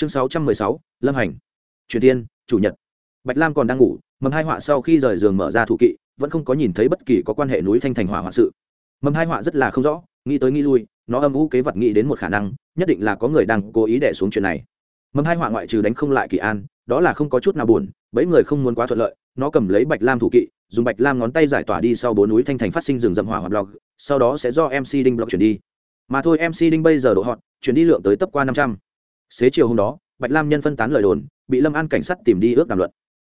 chương sáu trăm mười sáu, lâm hành. Truyền tiên, chủ nhật. Bạch lam còn đang ngủ, mầm hai họa sau khi rời giường mở ra thủ kỵ, vẫn không có nhìn thấy bất kỳ có quan hệ núi thanh thành hỏa hoạn sự. Mầm hai họa rất là không rõ, nghĩ tới nghĩ lui, nó âm u kế vật nghĩ đến một khả năng, nhất định là có người đang cố ý đẻ xuống chuyện này. Mầm hai họa ngoại trừ đánh không lại kỳ an, đó là không có chút nào buồn, bấy người không muốn quá thuận lợi, nó cầm lấy bạch lam thủ kỵ, dùng bạch lam ngón tay giải tỏa đi sau bốn núi thanh thành phát sinh rừng rậm hỏa hoặc blog, sau đó sẽ do mc đinh blog chuyển đi. Mà thôi mc đinh bây giờ độ hot, chuyển đi lượng tới tấp qua năm trăm xế chiều hôm đó, bạch lam nhân phân tán lời đồn, bị lâm an cảnh sát tìm đi ước đàm luận.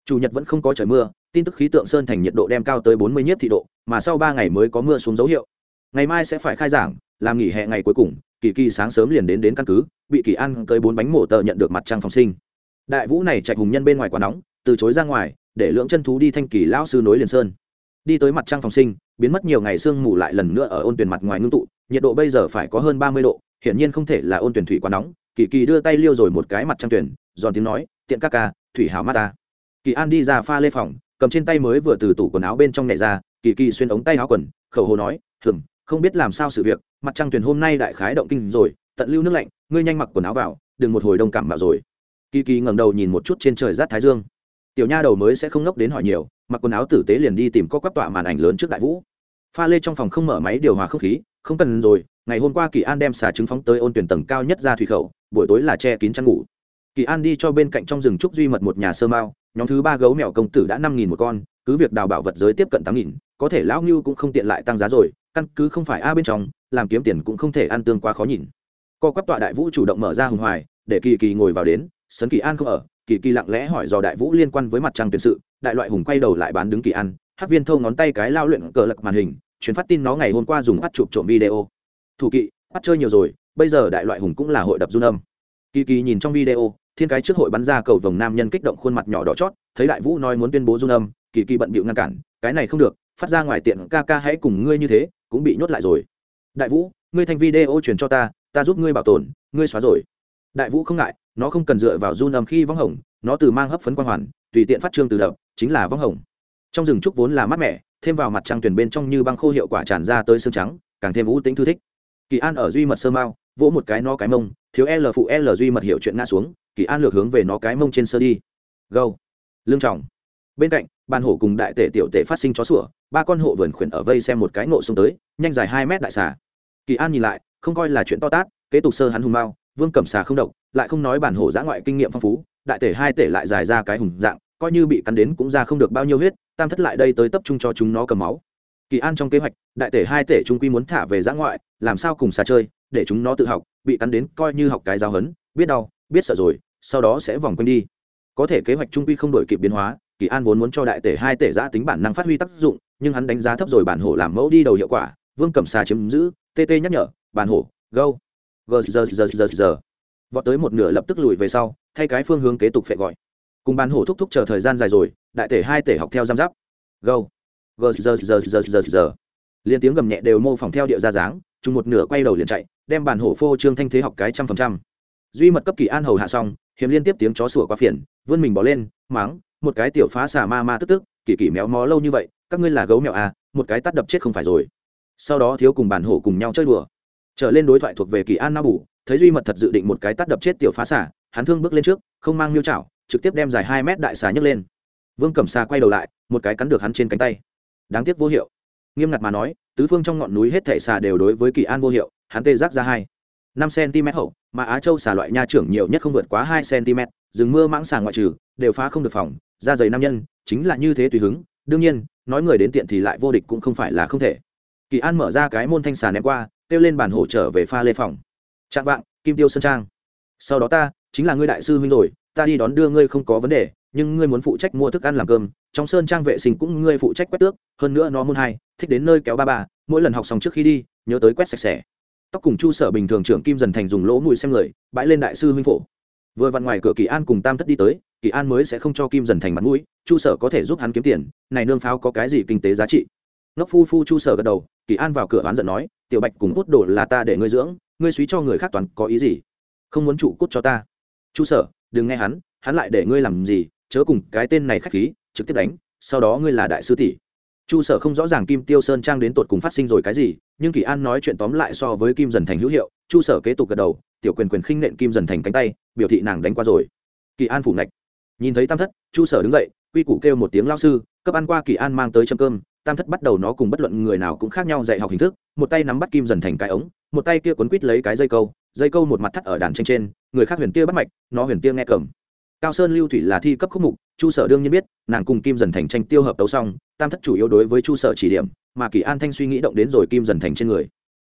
Chủ nhật vẫn không có trời mưa, tin tức khí tượng sơn thành nhiệt độ đem cao tới bốn mươi nhất thị độ, mà sau ba ngày mới có mưa xuống dấu hiệu. Ngày mai sẽ phải khai giảng, làm nghỉ hè ngày cuối cùng, kỳ kỳ sáng sớm liền đến đến căn cứ, bị kỳ ăn tới bốn bánh mổ tờ nhận được mặt trăng phòng sinh. Đại vũ này chạy hùng nhân bên ngoài quá nóng, từ chối ra ngoài, để lưỡng chân thú đi thanh kỳ lão sư nối liền sơn. Đi tới mặt trăng phòng sinh, biến mất nhiều ngày sương mù lại lần nữa ở ôn tuyển mặt ngoài ngưng tụ, nhiệt độ bây giờ phải có hơn ba mươi độ hiển nhiên không thể là ôn tuyển thủy quá nóng, kỳ kỳ đưa tay liêu rồi một cái mặt trăng tuyển, giòn tiếng nói, tiện các ca, thủy hảo mắt ta. Kỳ an đi ra pha lê phòng, cầm trên tay mới vừa từ tủ quần áo bên trong nhảy ra, kỳ kỳ xuyên ống tay áo quần, khẩu hồ nói, hừm, không biết làm sao sự việc, mặt trăng tuyển hôm nay đại khái động kinh rồi, tận lưu nước lạnh, ngươi nhanh mặc quần áo vào, đừng một hồi đông cảm vào rồi. Kỳ kỳ ngẩng đầu nhìn một chút trên trời rát thái dương. Tiểu nha đầu mới sẽ không ngốc đến hỏi nhiều, mặc quần áo tử tế liền đi tìm có quắp tọa màn ảnh lớn trước đại vũ. Pha lê trong phòng không mở máy điều hòa không khí, không cần rồi ngày hôm qua kỳ an đem xà trứng phóng tới ôn tuyển tầng cao nhất ra thủy khẩu, buổi tối là che kín chăn ngủ. Kỳ an đi cho bên cạnh trong rừng trúc duy mật một nhà sơ mao, nhóm thứ ba gấu mèo công tử đã năm nghìn một con, cứ việc đào bảo vật giới tiếp cận tám nghìn, có thể lão ngưu cũng không tiện lại tăng giá rồi, căn cứ không phải a bên trong, làm kiếm tiền cũng không thể ăn tương quá khó nhìn. Co quắp tọa đại vũ chủ động mở ra hùng hoài, để kỳ kỳ ngồi vào đến, sấn kỳ an không ở, kỳ kỳ lặng lẽ hỏi do đại vũ liên quan với mặt trăng tuyển sự, đại loại hùng quay đầu lại bán đứng kỳ an, hát viên thâu ngón tay cái lao luyện cờ lật màn hình, truyền phát tin nó ngày hôm qua dùng bắt chụp trộm video thủ kỵ, bắt chơi nhiều rồi, bây giờ đại loại hùng cũng là hội đập run âm. Kỳ kỳ nhìn trong video, thiên cái trước hội bắn ra cầu vồng nam nhân kích động khuôn mặt nhỏ đỏ chót, thấy đại vũ nói muốn tuyên bố run âm, kỳ kỳ bận bịu ngăn cản, cái này không được, phát ra ngoài tiện ca ca hãy cùng ngươi như thế, cũng bị nhốt lại rồi. Đại vũ, ngươi thành video truyền cho ta ta giúp ngươi bảo tồn, ngươi xóa rồi. Đại vũ không ngại, nó không cần dựa vào run âm khi vắng hồng, nó từ mang hấp phấn quang hoàn, tùy tiện phát trương từ đập, chính là vắng hồng. Trong rừng trúc vốn là mát mẻ, thêm vào mặt trăng tuyển bên trong như băng khô hiệu quả tràn ra tới xương trắng, càng thêm vũ tính thư thích kỳ an ở duy mật sơ mao, vỗ một cái nó cái mông, thiếu l phụ l duy mật hiểu chuyện ngã xuống, kỳ an lược hướng về nó cái mông trên sơ đi. Gâu. Lương trọng. Bên cạnh, bàn hổ cùng đại tể tiểu tể phát sinh chó sủa, ba con hộ vườn khuyển ở vây xem một cái nộ xuống tới, nhanh dài hai mét đại xà. Kỳ an nhìn lại, không coi là chuyện to tát, kế tục sơ hắn hùng mao, vương cẩm xà không độc, lại không nói bản hổ giã ngoại kinh nghiệm phong phú, đại tể hai tể lại dài ra cái hùng dạng, coi như bị cắn đến cũng ra không được bao nhiêu huyết, tam thất lại đây tới tập trung cho chúng nó cầm máu kỳ an trong kế hoạch, đại tể hai tể trung quy muốn thả về giã ngoại, làm sao cùng xa chơi, để chúng nó tự học, bị cắn đến coi như học cái giáo hấn biết đau, biết sợ rồi, sau đó sẽ vòng quanh đi. Có thể kế hoạch trung quy không đổi kịp biến hóa, kỳ an vốn muốn cho đại tể hai tể giã tính bản năng phát huy tác dụng, nhưng hắn đánh giá thấp rồi bản hổ làm mẫu đi đầu hiệu quả, vương cẩm xà chiếm giữ tt nhắc nhở, bản hổ, go. Gờ giờ giờ giờ giờ vọt tới một nửa lập tức lùi về sau, thay cái phương hướng kế tục phệ gọi. Cùng bản hổ thúc thúc chờ thời gian dài rồi, đại tể hai tể học theo giam giáp. Go gờ giờ giờ giờ giờ giờ liên tiếng gầm nhẹ đều mô phỏng theo điệu ra dáng, chung một nửa quay đầu liền chạy, đem bản hổ phô trương thanh thế học cái trăm phần trăm. Duy mật cấp kỳ an hầu hạ xong, hiếm liên tiếp tiếng chó sủa qua phiền, vươn mình bỏ lên máng một cái tiểu phá xà ma ma tức tức, kỳ kỳ méo mó lâu như vậy, các ngươi là gấu mèo à một cái tắt đập chết không phải rồi. Sau đó thiếu cùng bản hổ cùng nhau chơi đùa. Trở lên đối thoại thuộc về kỳ an na bủ thấy duy mật thật dự định một cái tắt đập chết tiểu phá xà, hắn thương bước lên trước, không mang miêu chảo, trực tiếp đem dài hai mét đại xà nhấc lên. Vương cẩm xà quay đầu lại, một cái cắn được hắn trên cánh tay đáng tiếc vô hiệu. Nghiêm ngặt mà nói, tứ phương trong ngọn núi hết thể xà đều đối với kỳ an vô hiệu, hắn tê giác ra hai. Năm cm hậu, mà á châu xà loại nha trưởng nhiều nhất không vượt quá hai cm rừng mưa mãng xà ngoại trừ, đều phá không được phòng, da dày nam nhân, chính là như thế tùy hứng. Đương nhiên, nói người đến tiện thì lại vô địch cũng không phải là không thể. Kỳ an mở ra cái môn thanh xà ném qua, kêu lên bàn hỗ trở về pha lê phòng. Trạng vạng, kim tiêu sơn trang. Sau đó ta, chính là ngươi đại sư huynh rồi, ta đi đón đưa ngươi không có vấn đề, nhưng ngươi muốn phụ trách mua thức ăn làm cơm, trong sơn trang vệ sinh cũng ngươi phụ trách quét tước hơn nữa nó môn hai, thích đến nơi kéo ba bà mỗi lần học xong trước khi đi, nhớ tới quét sạch sẽ. Tóc cùng chu sở bình thường trưởng kim dần thành dùng lỗ mùi xem người, bãi lên đại sư huynh phổ. Vừa vặn ngoài cửa kỳ an cùng tam thất đi tới, kỳ an mới sẽ không cho kim dần thành mặt mũi, chu sở có thể giúp hắn kiếm tiền, này nương pháo có cái gì kinh tế giá trị? Ngốc phu phu chu sở gật đầu, kỳ an vào cửa oán giận nói, tiểu bạch cùng út đồ là ta để ngươi dưỡng, ngươi suý cho người khác toàn có ý gì? Không muốn trụ cút cho ta. Chu sở, đừng nghe hắn hắn lại để ngươi làm gì, chớ cùng cái tên này khách khí, trực tiếp đánh, sau đó ngươi là đại sư tỷ chu sở không rõ ràng kim tiêu sơn trang đến tột cùng phát sinh rồi cái gì, nhưng kỳ an nói chuyện tóm lại so với kim dần thành hữu hiệu, chu sở kế tục gật đầu, tiểu quyền quyền khinh nện kim dần thành cánh tay, biểu thị nàng đánh qua rồi. Kỳ an phủ ngạch. Nhìn thấy tam thất, chu sở đứng dậy, quy củ kêu một tiếng lao sư, cấp ăn qua kỳ an mang tới châm cơm, tam thất bắt đầu nó cùng bất luận người nào cũng khác nhau dạy học hình thức, một tay nắm bắt kim dần thành cái ống, một tay kia quấn quít lấy cái dây câu dây câu một mặt thắt ở đàn tranh trên, người khác huyền tia bắt mạch, nó huyền tia nghe cầm. Cao sơn lưu thủy là thi cấp khúc mục, chu sở đương nhiên biết, nàng cùng kim dần thành tranh tiêu hợp tấu xong tam thất chủ yếu đối với chu sở chỉ điểm, mà kỳ an thanh suy nghĩ động đến rồi kim dần thành trên người.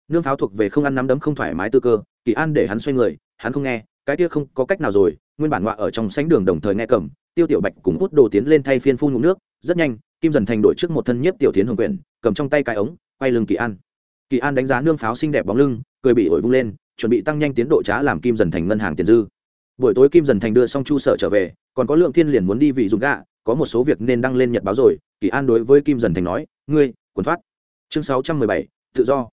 Nương pháo thuộc về không ăn nắm đấm không thoải mái tư cơ, kỳ an để hắn xoay người, hắn không nghe, cái kia không có cách nào rồi, nguyên bản họa ở trong sánh đường đồng thời nghe cầm, tiêu tiểu bạch cùng hút đồ tiến lên thay phiên phun ngụm nước, rất nhanh, kim dần thành đổi trước một thân nhiếp tiểu tiến hồng quyển, cầm trong tay cái ống, quay lưng kỳ an. Kỳ an đánh giá nương pháo xinh đẹp bóng lưng, cười bị ổi vung lên, chuẩn bị tăng nhanh tiến độ trá làm kim dần thành ngân hàng tiền dư. Buổi tối kim dần thành đưa xong chu sở trở về, còn có lượng thiên liền muốn đi vị dùng gạ có một số việc nên đăng lên nhật báo rồi, kỳ an đối với kim dần thành nói, ngươi, quần thoát. Chương sáu trăm mười bảy, tự do.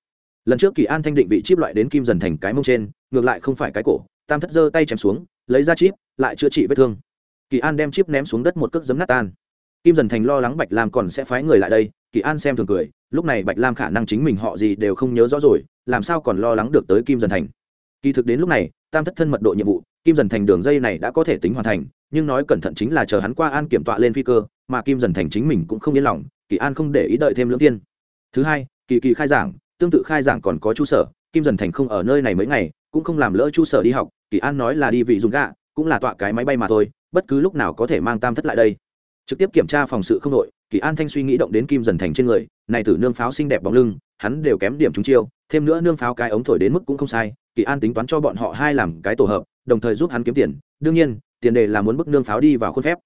Lần trước kỳ an thanh định vị chip loại đến kim dần thành cái mông trên, ngược lại không phải cái cổ, tam thất giơ tay chém xuống, lấy ra chip, lại chữa trị vết thương. Kỳ an đem chip ném xuống đất một cước giấm nát tan. Kim dần thành lo lắng bạch lam còn sẽ phái người lại đây, kỳ an xem thường cười, lúc này bạch lam khả năng chính mình họ gì đều không nhớ rõ rồi, làm sao còn lo lắng được tới kim dần thành. Kỳ thực đến lúc này, tam thất thân mật độ nhiệm vụ kim dần thành đường dây này đã có thể tính hoàn thành, nhưng nói cẩn thận chính là chờ hắn qua an kiểm tọa lên phi cơ, mà kim dần thành chính mình cũng không yên lòng, kỳ an không để ý đợi thêm lưỡng tiên. Thứ hai, kỳ kỳ khai giảng, tương tự khai giảng còn có chu sở, kim dần thành không ở nơi này mấy ngày, cũng không làm lỡ chu sở đi học, kỳ an nói là đi vị dùng gạ, cũng là tọa cái máy bay mà thôi, bất cứ lúc nào có thể mang tam thất lại đây. Trực tiếp kiểm tra phòng sự không đội, kỳ an thanh suy nghĩ động đến kim dần thành trên người, này tử nương pháo xinh đẹp bóng lưng, hắn đều kém điểm trúng chiêu, thêm nữa nương pháo cái ống thổi đến mức cũng không sai, kỳ an tính toán cho bọn họ hai làm cái tổ hợp đồng thời giúp hắn kiếm tiền. Đương nhiên, tiền đề là muốn bức nương pháo đi vào khuôn phép.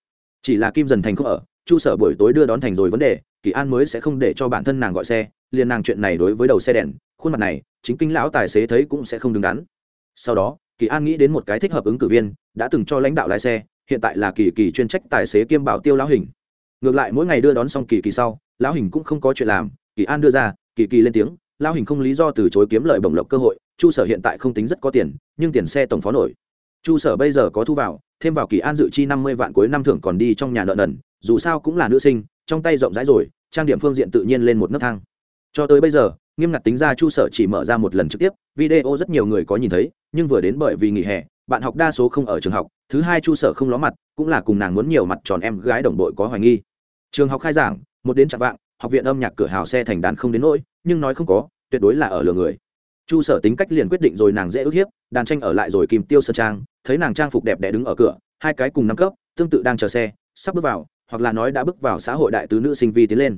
Chỉ là kim dần thành không ở, chu sở buổi tối đưa đón thành rồi vấn đề, kỳ an mới sẽ không để cho bản thân nàng gọi xe, liền nàng chuyện này đối với đầu xe đèn, khuôn mặt này, chính kinh lão tài xế thấy cũng sẽ không đứng đắn. Sau đó, kỳ an nghĩ đến một cái thích hợp ứng cử viên, đã từng cho lãnh đạo lái xe, hiện tại là kỳ kỳ chuyên trách tài xế kiêm bảo tiêu lão hình. Ngược lại mỗi ngày đưa đón xong kỳ kỳ sau, lão hình cũng không có chuyện làm, kỳ an đưa ra, kỳ kỳ lên tiếng, lão hình không lý do từ chối kiếm lợi bổng lộc cơ hội chu sở hiện tại không tính rất có tiền, nhưng tiền xe tổng phó nổi. Chu sở bây giờ có thu vào, thêm vào kỳ an dự chi năm mươi vạn cuối năm thưởng còn đi trong nhà nợ nần, dù sao cũng là nữ sinh, trong tay rộng rãi rồi, trang điểm phương diện tự nhiên lên một nấc thang. Cho tới bây giờ, nghiêm ngặt tính ra chu sở chỉ mở ra một lần trực tiếp, video rất nhiều người có nhìn thấy, nhưng vừa đến bởi vì nghỉ hè, bạn học đa số không ở trường học, thứ hai chu sở không ló mặt, cũng là cùng nàng muốn nhiều mặt tròn em gái đồng đội có hoài nghi. Trường học khai giảng, một đến chạm vạng, học viện âm nhạc cửa hào xe thành đàn không đến nỗi, nhưng nói không có, tuyệt đối là ở lừa người chu sở tính cách liền quyết định rồi nàng dễ ức hiếp, đàn tranh ở lại rồi kìm tiêu sơn trang, thấy nàng trang phục đẹp đẽ đứng ở cửa, hai cái cùng năm cấp, tương tự đang chờ xe, sắp bước vào, hoặc là nói đã bước vào xã hội đại tứ nữ sinh vi tiến lên.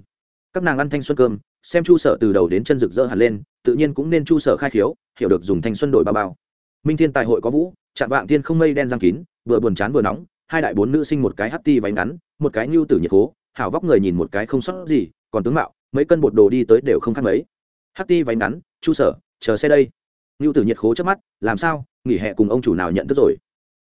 Các nàng ăn thanh xuân cơm, xem chu sở từ đầu đến chân rực rỡ hẳn lên, tự nhiên cũng nên chu sở khai khiếu, hiểu được dùng thanh xuân đổi bao bao. Minh thiên tài hội có vũ chạm vạng thiên không mây đen giang kín, vừa buồn chán vừa nóng, hai đại bốn nữ sinh một cái hắt ti váy ngắn, một cái nhu tử nhiệt cố, hảo vóc người nhìn một cái không sót gì, còn tướng mạo, mấy cân bột đồ đi tới đều không khác mấy. Hắt ti váy ngắn, chu sở chờ xe đây. Ngưu tử nhiệt khố trước mắt, làm sao? Nghỉ hè cùng ông chủ nào nhận thức rồi?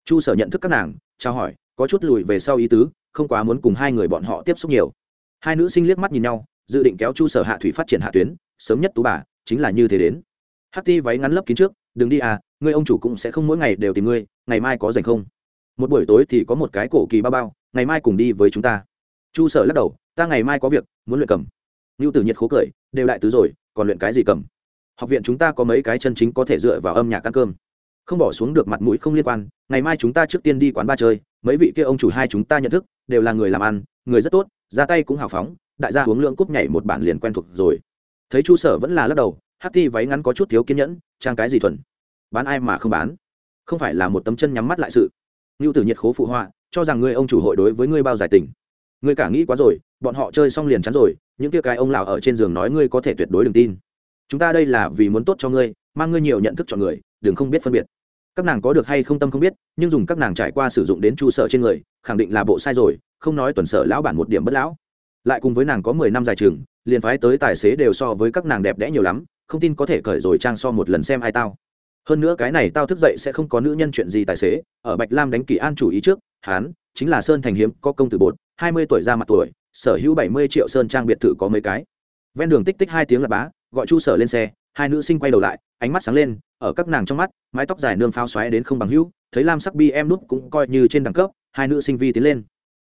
Chu sở nhận thức các nàng trao hỏi, có chút lùi về sau ý tứ, không quá muốn cùng hai người bọn họ tiếp xúc nhiều. Hai nữ sinh liếc mắt nhìn nhau, dự định kéo chu sở hạ thủy phát triển hạ tuyến, sớm nhất tú bà, chính là như thế đến. Hát ti váy ngắn lấp kín trước, đừng đi à ngươi ông chủ cũng sẽ không mỗi ngày đều tìm ngươi, ngày mai có dành không? Một buổi tối thì có một cái cổ kỳ bao bao, ngày mai cùng đi với chúng ta. Chu sở lắc đầu, ta ngày mai có việc, muốn luyện cầm. Ngưu tử nhiệt khố cười, đều đại tứ rồi, còn luyện cái gì cầm? Học viện chúng ta có mấy cái chân chính có thể dựa vào âm nhạc ăn cơm. Không bỏ xuống được mặt mũi không liên quan, ngày mai chúng ta trước tiên đi quán ba chơi, mấy vị kia ông chủ hai chúng ta nhận thức, đều là người làm ăn, người rất tốt, ra tay cũng hào phóng, đại gia uống lượng cúp nhảy một bản liền quen thuộc rồi. Thấy chu sở vẫn là lắc đầu, hát ti váy ngắn có chút thiếu kiên nhẫn, trang cái gì thuần? Bán ai mà không bán? Không phải là một tấm chân nhắm mắt lại sự. Ngưu tử nhiệt khố phụ họa, cho rằng ngươi ông chủ hội đối với ngươi bao giải tình. Ngươi cả nghĩ quá rồi, bọn họ chơi xong liền chắn rồi, những kia cái ông lào ở trên giường nói ngươi có thể tuyệt đối đừng tin chúng ta đây là vì muốn tốt cho ngươi, mang ngươi nhiều nhận thức cho người, đừng không biết phân biệt. Các nàng có được hay không tâm không biết, nhưng dùng các nàng trải qua sử dụng đến chu sở trên người, khẳng định là bộ sai rồi, không nói tuần sở lão bản một điểm bất lão. Lại cùng với nàng có mười năm dài trường liền phái tới tài xế đều so với các nàng đẹp đẽ nhiều lắm, không tin có thể cởi rồi trang so một lần xem ai tao. Hơn nữa cái này tao thức dậy sẽ không có nữ nhân chuyện gì tài xế, ở bạch lam đánh kỳ an chủ ý trước hán chính là sơn thành hiếm, có công tử bột, hai mươi tuổi ra mặt tuổi, sở hữu bảy mươi triệu sơn trang biệt thự có mấy cái. Ven đường tích tích hai tiếng là bá gọi chu sở lên xe, hai nữ sinh quay đầu lại, ánh mắt sáng lên, ở các nàng trong mắt, mái tóc dài nương phao xoáy đến không bằng hữu, thấy lam sắc bi em nút cũng coi như trên đẳng cấp, hai nữ sinh vi tiến lên.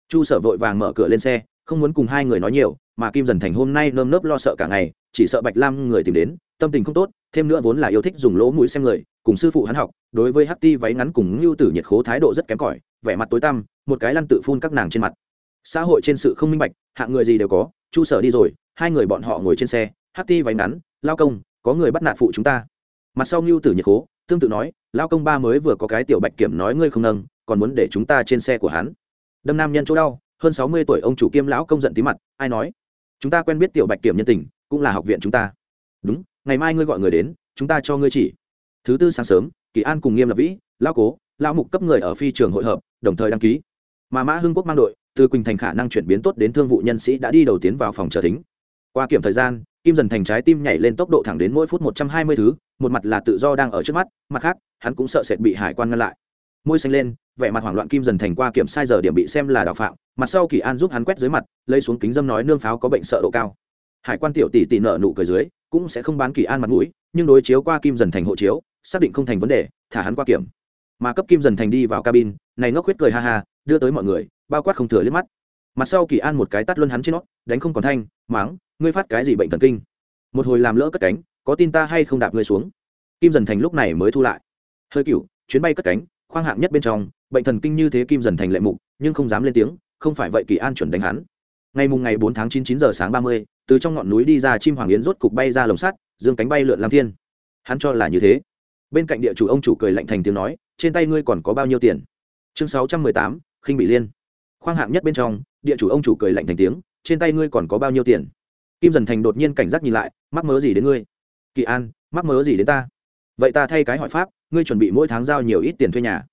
Chu sở vội vàng mở cửa lên xe, không muốn cùng hai người nói nhiều, mà kim dần thành hôm nay nơm nớp lo sợ cả ngày, chỉ sợ bạch lam người tìm đến, tâm tình không tốt, thêm nữa vốn là yêu thích dùng lỗ mũi xem người, cùng sư phụ hắn học, đối với hắc ti váy ngắn cùng ngưu tử nhiệt khố thái độ rất kém cỏi, vẻ mặt tối tăm, một cái lăn tự phun các nàng trên mặt. Xã hội trên sự không minh bạch, hạng người gì đều có, chu sở đi rồi, hai người bọn họ ngồi trên xe hát ti váy ngắn, lao công, có người bắt nạt phụ chúng ta. Mặt sau ngưu tử nhiệt khố, tương tự nói, lao công ba mới vừa có cái tiểu bạch kiểm nói ngươi không nâng, còn muốn để chúng ta trên xe của hắn. Đâm nam nhân chỗ đau, hơn sáu mươi tuổi ông chủ kiêm lão công giận tí mặt, ai nói? Chúng ta quen biết tiểu bạch kiểm nhân tình, cũng là học viện chúng ta. Đúng, ngày mai ngươi gọi người đến, chúng ta cho ngươi chỉ. Thứ tư sáng sớm, kỳ an cùng nghiêm lập vĩ lao cố lao mục cấp người ở phi trường hội hợp, đồng thời đăng ký. Mà mã hưng quốc mang đội, từ quỳnh thành khả năng chuyển biến tốt đến thương vụ nhân sĩ đã đi đầu tiến vào phòng chờ thính. Qua kiểm thời gian kim dần thành trái tim nhảy lên tốc độ thẳng đến mỗi phút một trăm hai mươi thứ, một mặt là tự do đang ở trước mắt, mặt khác, hắn cũng sợ sệt bị hải quan ngăn lại. Môi xanh lên, vẻ mặt hoảng loạn kim dần thành qua kiểm sai giờ điểm bị xem là đào phạm, mặt sau kỳ an giúp hắn quét dưới mặt, lấy xuống kính dâm nói nương pháo có bệnh sợ độ cao. Hải quan tiểu tỷ tỷ nợ nụ cười dưới, cũng sẽ không bán kỳ an mặt mũi, nhưng đối chiếu qua kim dần thành hộ chiếu, xác định không thành vấn đề, thả hắn qua kiểm. Mà cấp kim dần thành đi vào cabin, này ngốc huyết cười ha ha, đưa tới mọi người, bao quát không thừa liếc mắt. Mặt sau kỳ an một cái tắt luân hắn trên nó, đánh không còn thanh, máng ngươi phát cái gì bệnh thần kinh? Một hồi làm lỡ cất cánh, có tin ta hay không đạp ngươi xuống? Kim dần thành lúc này mới thu lại. Hơi cựu chuyến bay cất cánh, khoang hạng nhất bên trong, bệnh thần kinh như thế kim dần thành lệ mục, nhưng không dám lên tiếng, không phải vậy kỳ an chuẩn đánh hắn. Ngày mùng ngày bốn tháng chín chín giờ sáng ba mươi, từ trong ngọn núi đi ra chim hoàng yến rốt cục bay ra lồng sắt, dương cánh bay lượn làm thiên. Hắn cho là như thế. Bên cạnh địa chủ ông chủ cười lạnh thành tiếng nói, trên tay ngươi còn có bao nhiêu tiền? Chương sáu trăm mười tám, khinh bị liên. Khoang hạng nhất bên trong, địa chủ ông chủ cười lạnh thành tiếng, trên tay ngươi còn có bao nhiêu tiền? Kim dần thành đột nhiên cảnh giác nhìn lại, mắc mớ gì đến ngươi? Kỳ an, mắc mớ gì đến ta? Vậy ta thay cái hỏi pháp, ngươi chuẩn bị mỗi tháng giao nhiều ít tiền thuê nhà.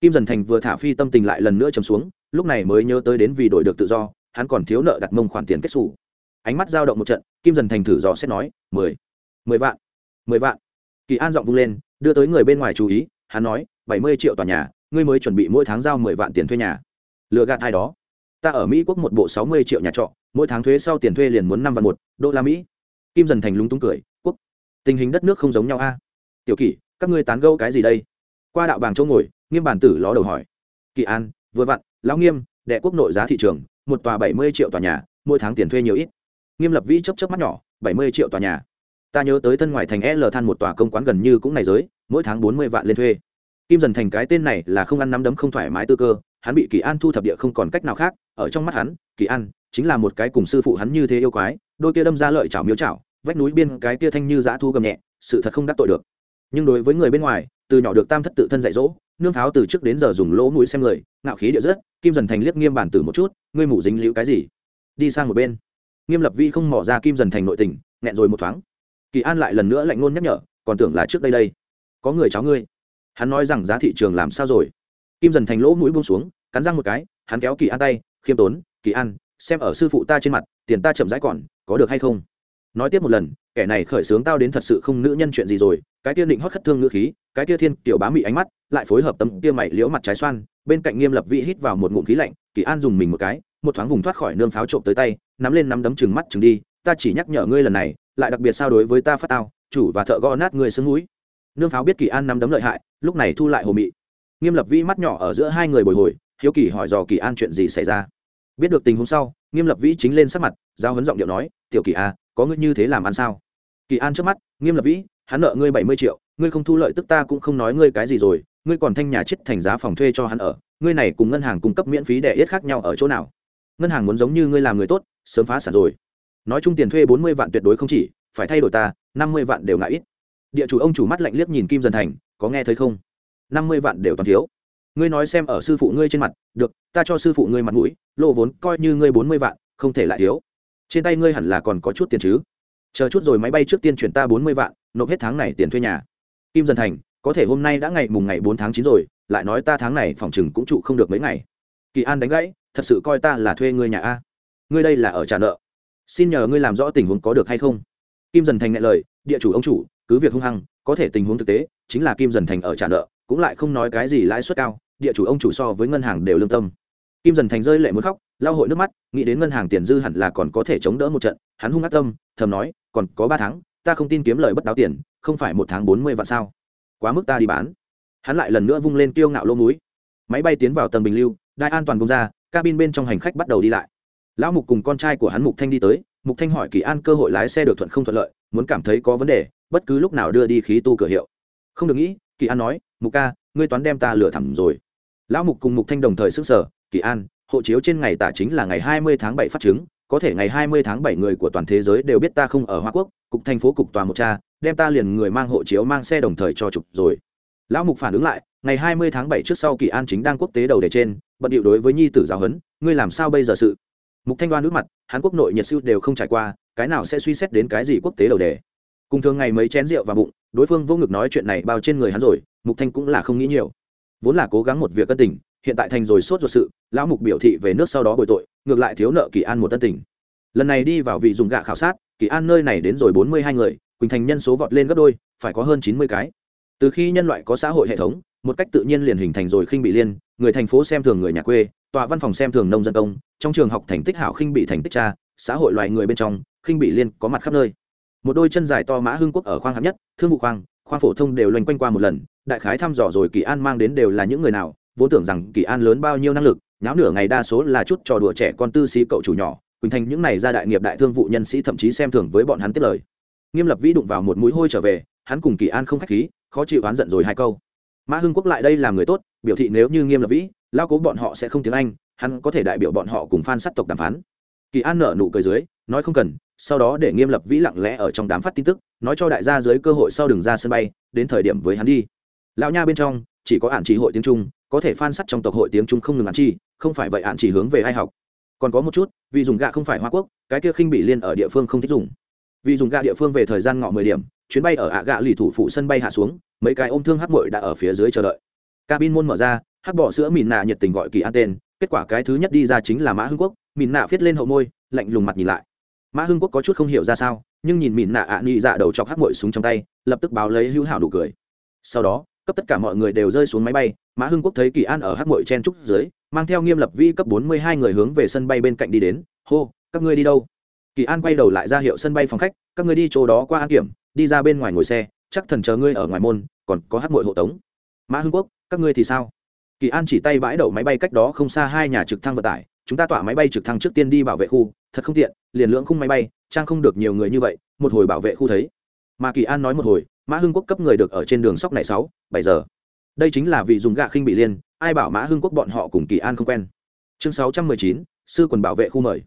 Kim dần thành vừa thả phi tâm tình lại lần nữa chầm xuống, lúc này mới nhớ tới đến vì đổi được tự do, hắn còn thiếu nợ đặt mông khoản tiền kết xù. Ánh mắt giao động một trận, kim dần thành thử dò xét nói, mười mười vạn mười vạn. Kỳ an giọng vung lên, đưa tới người bên ngoài chú ý, hắn nói, bảy mươi triệu tòa nhà, ngươi mới chuẩn bị mỗi tháng giao mười vạn tiền thuê nhà. Lừa gạt ai đó? Ta ở mỹ quốc một bộ sáu mươi triệu nhà trọ, mỗi tháng thuế sau tiền thuê liền muốn năm vạn một, đô la mỹ. Kim dần thành lúng túng cười, quốc, tình hình đất nước không giống nhau a. Tiểu kỷ, các ngươi tán gẫu cái gì đây? Qua đạo bàng chỗ ngồi, nghiêm bản tử ló đầu hỏi. Kỳ an, vừa vặn, lão nghiêm, đệ quốc nội giá thị trường, một tòa bảy mươi triệu tòa nhà, mỗi tháng tiền thuê nhiều ít. Nghiêm lập vĩ chấp chấp mắt nhỏ, bảy mươi triệu tòa nhà. Ta nhớ tới thân ngoài thành l than một tòa công quán gần như cũng này giới, mỗi tháng bốn mươi vạn lên thuê. Kim dần thành cái tên này là không ăn nắm đấm không thoải mái tư cơ hắn bị kỳ an thu thập địa không còn cách nào khác, ở trong mắt hắn, kỳ an chính là một cái cùng sư phụ hắn như thế yêu quái, đôi kia đâm ra lợi chảo miếu chảo, vách núi biên cái kia thanh như giã thu gầm nhẹ, sự thật không đắc tội được. Nhưng đối với người bên ngoài, từ nhỏ được tam thất tự thân dạy dỗ, nương pháo từ trước đến giờ dùng lỗ mũi xem người, ngạo khí địa rất, kim dần thành liếc nghiêm bản tử một chút, ngươi mủ dính liễu cái gì? Đi sang một bên. Nghiêm lập vi không mỏ ra kim dần thành nội tình, nghẹn rồi một thoáng. Kỳ an lại lần nữa lạnh ngôn nhắc nhở, còn tưởng là trước đây đây, có người cháu ngươi. Hắn nói rằng giá thị trường làm sao rồi? Kim dần thành lỗ mũi buông xuống, cắn răng một cái, hắn kéo kỳ an tay, khiêm tốn, kỳ an, xem ở sư phụ ta trên mặt, tiền ta chậm rãi còn, có được hay không? Nói tiếp một lần, kẻ này khởi sướng tao đến thật sự không nữ nhân chuyện gì rồi, cái kia định hót khất thương ngữ khí, cái kia thiên tiểu bá mị ánh mắt, lại phối hợp tấm kia mày liễu mặt trái xoan, bên cạnh nghiêm lập vị hít vào một ngụm khí lạnh, kỳ an dùng mình một cái, một thoáng vùng thoát khỏi nương pháo trộm tới tay, nắm lên nắm đấm chừng mắt chừng đi, ta chỉ nhắc nhở ngươi lần này, lại đặc biệt sao đối với ta phát tao, chủ và thợ gõ nát ngươi xứng mũi. Nương pháo biết kỳ an nắm đấm lợi hại, lúc này thu lại hồ mị nghiêm lập vĩ mắt nhỏ ở giữa hai người bồi hồi, hiếu kỳ hỏi dò kỳ an chuyện gì xảy ra. Biết được tình huống sau, nghiêm lập vĩ chính lên sắc mặt, giao hấn giọng điệu nói, tiểu kỳ a có ngươi như thế làm ăn sao? Kỳ an trước mắt, nghiêm lập vĩ, hắn nợ ngươi bảy mươi triệu, ngươi không thu lợi tức ta cũng không nói ngươi cái gì rồi, ngươi còn thanh nhà chết thành giá phòng thuê cho hắn ở, ngươi này cùng ngân hàng cung cấp miễn phí đẻ yết khác nhau ở chỗ nào? Ngân hàng muốn giống như ngươi làm người tốt, sớm phá sản rồi. Nói chung tiền thuê bốn mươi vạn tuyệt đối không chỉ, phải thay đổi ta, năm mươi vạn đều ngại ít. Địa chủ ông chủ mắt lạnh liếc nhìn kim dần thành, có nghe thấy không? Năm mươi vạn đều toàn thiếu. Ngươi nói xem ở sư phụ ngươi trên mặt, được, ta cho sư phụ ngươi mặt mũi lộ vốn coi như ngươi bốn mươi vạn, không thể lại thiếu. Trên tay ngươi hẳn là còn có chút tiền chứ? Chờ chút rồi máy bay trước tiên chuyển ta bốn mươi vạn, nộp hết tháng này tiền thuê nhà. Kim dần thành, có thể hôm nay đã ngày mùng ngày bốn tháng chín rồi, lại nói ta tháng này phòng chừng cũng trụ không được mấy ngày. Kỳ an đánh gãy, thật sự coi ta là thuê ngươi nhà a. Ngươi đây là ở trả nợ. Xin nhờ ngươi làm rõ tình huống có được hay không. Kim dần thành nghe lời, địa chủ ông chủ, cứ việc hung hăng, có thể tình huống thực tế, chính là kim dần thành ở trả nợ cũng lại không nói cái gì lãi suất cao, địa chủ ông chủ so với ngân hàng đều lương tâm. Kim dần thành rơi lệ muốn khóc, lau hội nước mắt, nghĩ đến ngân hàng tiền dư hẳn là còn có thể chống đỡ một trận, hắn hung ác tâm, thầm nói, còn có ba tháng, ta không tin kiếm lời bất đáo tiền, không phải một tháng bốn mươi vạn sao? Quá mức ta đi bán. Hắn lại lần nữa vung lên kiêu ngạo lỗ múi máy bay tiến vào tầng bình lưu, đai an toàn bông ra, cabin bên trong hành khách bắt đầu đi lại. Lão mục cùng con trai của hắn mục thanh đi tới, mục thanh hỏi kỳ an cơ hội lái xe được thuận không thuận lợi, muốn cảm thấy có vấn đề, bất cứ lúc nào đưa đi khí tu cửa hiệu. Không được nghĩ kỳ an nói, mục ca, ngươi toán đem ta lừa thẳm rồi. Lão mục cùng mục thanh đồng thời sức sở kỳ an, hộ chiếu trên ngày tả chính là ngày hai mươi tháng bảy phát chứng, có thể ngày hai mươi tháng bảy người của toàn thế giới đều biết ta không ở hoa quốc, cục thành phố cục tòa một cha, đem ta liền người mang hộ chiếu mang xe đồng thời cho chụp rồi. Lão mục phản ứng lại, ngày hai mươi tháng bảy trước sau kỳ an chính đang quốc tế đầu đề trên, bận điệu đối với nhi tử giáo huấn, ngươi làm sao bây giờ sự? Mục thanh đoan nước mặt hàn quốc nội nhiệt siêu đều không trải qua, cái nào sẽ suy xét đến cái gì quốc tế đầu đề? Cùng thường ngày mấy chén rượu và bụng, đối phương vô ngực nói chuyện này bao trên người hắn rồi, mục thanh cũng là không nghĩ nhiều. Vốn là cố gắng một việc cân tình, hiện tại thành rồi sốt ruột sự, lão mục biểu thị về nước sau đó bồi tội, ngược lại thiếu nợ kỳ an một tân tình. Lần này đi vào vị dùng gạ khảo sát, kỳ an nơi này đến rồi bốn mươi hai người, quỳnh thành nhân số vọt lên gấp đôi, phải có hơn chín mươi cái. Từ khi nhân loại có xã hội hệ thống, một cách tự nhiên liền hình thành rồi khinh bị liên, người thành phố xem thường người nhà quê, tòa văn phòng xem thường nông dân công, trong trường học thành tích hảo khinh bị thành tích cha, xã hội loài người bên trong, khinh bị liên có mặt khắp nơi một đôi chân dài to mã hưng quốc ở khoang hạng nhất, thương vụ khoang khoang phổ thông đều loanh quanh qua một lần, đại khái thăm dò rồi kỳ an mang đến đều là những người nào, vốn tưởng rằng kỳ an lớn bao nhiêu năng lực, nháo nửa ngày đa số là chút trò đùa trẻ con tư sĩ cậu chủ nhỏ, quỳnh thành những này ra đại nghiệp đại thương vụ nhân sĩ thậm chí xem thường với bọn hắn tiếp lời. Nghiêm lập vĩ đụng vào một mũi hôi trở về, hắn cùng kỳ an không khách khí, khó chịu oán giận rồi hai câu. Mã hưng quốc lại đây làm người tốt, biểu thị nếu như nghiêm lập vĩ, lao cố bọn họ sẽ không tiếng anh, hắn có thể đại biểu bọn họ cùng phan sát tộc đàm phán. Kỳ an nở nụ cười dưới nói không cần, sau đó để nghiêm lập vĩ lặng lẽ ở trong đám phát tin tức, nói cho đại gia dưới cơ hội sau đường ra sân bay, đến thời điểm với hắn đi. Lão nha bên trong, chỉ có ản chỉ hội tiếng trung, có thể phan sắt trong tộc hội tiếng trung không ngừng ản chi không phải vậy ản chỉ hướng về ai học. Còn có một chút, vì dùng gạ không phải hoa quốc, cái kia khinh bị liên ở địa phương không thích dùng. Vì dùng gạ địa phương về thời gian ngọ mười điểm, chuyến bay ở ạ gạ lì thủ phụ sân bay hạ xuống, mấy cái ôm thương hắc mội đã ở phía dưới chờ đợi. Cabin môn mở ra, hắc bỏ sữa mìn nạ nhiệt tình gọi kỳ an tên, kết quả cái thứ nhất đi ra chính là mã hưng quốc mìn nạ viết lên hậu môi, lạnh lùng mặt nhìn lại mã hưng quốc có chút không hiểu ra sao nhưng nhìn mìn nạ ạ à dạ đầu chọc hát mội súng trong tay lập tức báo lấy hữu hảo đủ cười sau đó cấp tất cả mọi người đều rơi xuống máy bay mã hưng quốc thấy kỳ an ở hát mội chen trúc dưới mang theo nghiêm lập vi cấp bốn mươi hai người hướng về sân bay bên cạnh đi đến hô các ngươi đi đâu kỳ an quay đầu lại ra hiệu sân bay phòng khách các ngươi đi chỗ đó qua an kiểm đi ra bên ngoài ngồi xe chắc thần chờ ngươi ở ngoài môn còn có hát mội hộ tống mã hưng quốc các ngươi thì sao kỳ an chỉ tay bãi đậu máy bay cách đó không xa hai nhà trực thăng vận tải chúng ta tỏa máy bay trực thăng trước tiên đi bảo vệ khu, thật không tiện, liền lưỡng khung máy bay, trang không được nhiều người như vậy, một hồi bảo vệ khu thấy. Mà kỳ an nói một hồi, mã hưng quốc cấp người được ở trên đường sóc này sáu, bảy giờ. Đây chính là vì dùng gạ khinh bị liên, ai bảo mã hưng quốc bọn họ cùng kỳ an không quen. Chương sáu trăm mười chín, sư quần bảo vệ khu mời.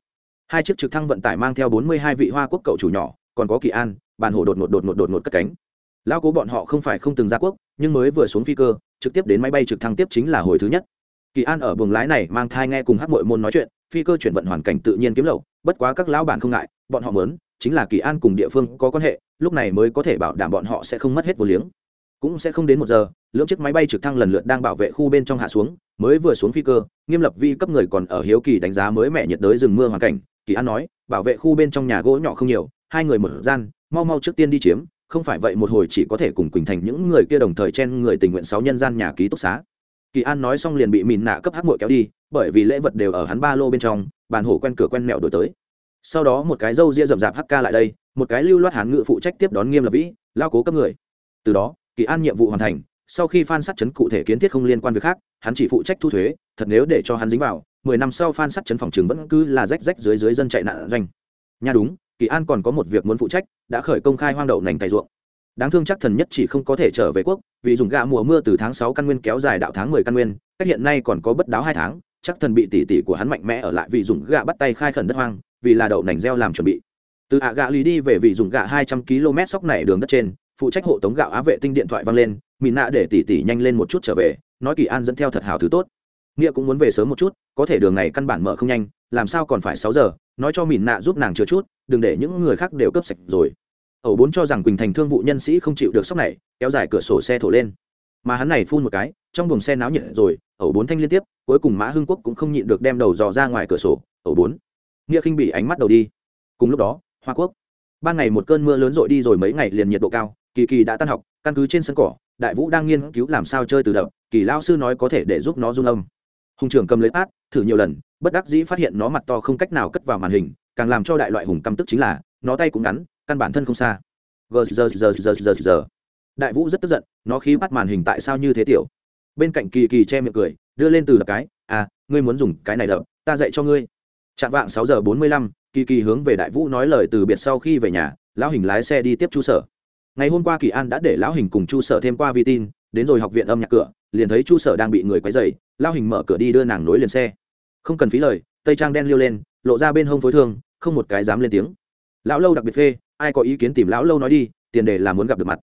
Hai chiếc trực thăng vận tải mang theo bốn mươi hai vị hoa quốc cậu chủ nhỏ, còn có kỳ an, bàn hổ đột ngột đột ngột đột ngột cất cánh. Lao cố bọn họ không phải không từng ra quốc, nhưng mới vừa xuống phi cơ, trực tiếp đến máy bay trực thăng tiếp chính là hồi thứ nhất kỳ an ở buồng lái này mang thai nghe cùng hát mội môn nói chuyện, phi cơ chuyển vận hoàn cảnh tự nhiên kiếm lậu, bất quá các lão bản không ngại, bọn họ mớn chính là kỳ an cùng địa phương có quan hệ, lúc này mới có thể bảo đảm bọn họ sẽ không mất hết vô liếng. Cũng sẽ không đến một giờ, lưỡng chiếc máy bay trực thăng lần lượt đang bảo vệ khu bên trong hạ xuống, mới vừa xuống phi cơ, nghiêm lập vi cấp người còn ở hiếu kỳ đánh giá mới mẹ nhiệt đới rừng mưa hoàn cảnh. Kỳ an nói, bảo vệ khu bên trong nhà gỗ nhỏ không nhiều, hai người một gian, mau mau trước tiên đi chiếm, không phải vậy một hồi chỉ có thể cùng quỳnh thành những người kia đồng thời chen người tình nguyện sáu nhân gian nhà ký túc xá kỳ an nói xong liền bị mìn nạ cấp hắc mội kéo đi, bởi vì lễ vật đều ở hắn ba lô bên trong, bàn hổ quen cửa quen mẹo đổi tới. Sau đó một cái râu ria rậm rạp hắc ca lại đây, một cái lưu loát hán ngự phụ trách tiếp đón nghiêm lập vĩ, lao cố cấp người. Từ đó, kỳ an nhiệm vụ hoàn thành, sau khi phan sát chấn cụ thể kiến thiết không liên quan việc khác, hắn chỉ phụ trách thu thuế, thật nếu để cho hắn dính vào, mười năm sau phan sát chấn phòng trường vẫn cứ là rách rách dưới dưới dân chạy nạn doanh. Nha đúng, kỳ an còn có một việc muốn phụ trách, đã khởi công khai hoang đậu nành cày ruộng đáng thương chắc thần nhất chỉ không có thể trở về quốc, vì dùng gạ mùa mưa từ tháng sáu căn nguyên kéo dài đạo tháng mười căn nguyên, cách hiện nay còn có bất đáo hai tháng, chắc thần bị tỉ tỉ của hắn mạnh mẽ ở lại vì dùng gạ bắt tay khai khẩn đất hoang, vì là đậu nành gieo làm chuẩn bị. Từ ạ gạ lì đi về vì dùng gạ hai trăm km sóc này đường đất trên, phụ trách hộ tống gạo á vệ tinh điện thoại vang lên mìn nạ để tỉ tỉ nhanh lên một chút trở về, nói kỳ an dẫn theo thật hào thứ tốt. Nghĩa cũng muốn về sớm một chút, có thể đường này căn bản mở không nhanh, làm sao còn phải sáu giờ, nói cho mìn nạ giúp nàng chứa chút, đừng để những người khác đều cấp sạch rồi ẩu bốn cho rằng quỳnh thành thương vụ nhân sĩ không chịu được sốc này, kéo dài cửa sổ xe thổ lên. Mà hắn này phun một cái, trong buồng xe náo nhiệt rồi, ẩu bốn thanh liên tiếp, cuối cùng mã hưng quốc cũng không nhịn được đem đầu dò ra ngoài cửa sổ, ẩu bốn. Nghĩa khinh bị ánh mắt đầu đi. Cùng lúc đó, hoa quốc. Ban ngày một cơn mưa lớn rội đi rồi mấy ngày liền nhiệt độ cao, kỳ kỳ đã tan học, căn cứ trên sân cỏ, đại vũ đang nghiên cứu làm sao chơi từ đập, kỳ lao sư nói có thể để giúp nó rung âm. Hùng trưởng cầm lấy át thử nhiều lần, bất đắc dĩ phát hiện nó mặt to không cách nào cất vào màn hình, càng làm cho đại loại hùng căm tức chính là, nó tay cũng ngắn căn bản thân không xa. Gờ giờ giờ giờ giờ giờ đại vũ rất tức giận, nó khí bắt màn hình tại sao như thế tiểu? Bên cạnh kỳ kỳ che miệng cười, đưa lên từ đập cái à ngươi muốn dùng cái này đập, ta dạy cho ngươi. Chạm vạng sáu giờ bốn mươi lăm, kỳ kỳ hướng về đại vũ nói lời từ biệt sau khi về nhà, lão hình lái xe đi tiếp chu sở. Ngày hôm qua kỳ an đã để lão hình cùng chu sở thêm qua vi tin, đến rồi học viện âm nhạc cửa, liền thấy chu sở đang bị người quấy dày lão hình mở cửa đi đưa nàng nối liền xe. Không cần phí lời, tây trang đen liêu lên, lộ ra bên hông phối thương, không một cái dám lên tiếng. Lão lâu đặc biệt phê ai có ý kiến tìm lão lâu nói đi, tiền đề là muốn gặp được mặt.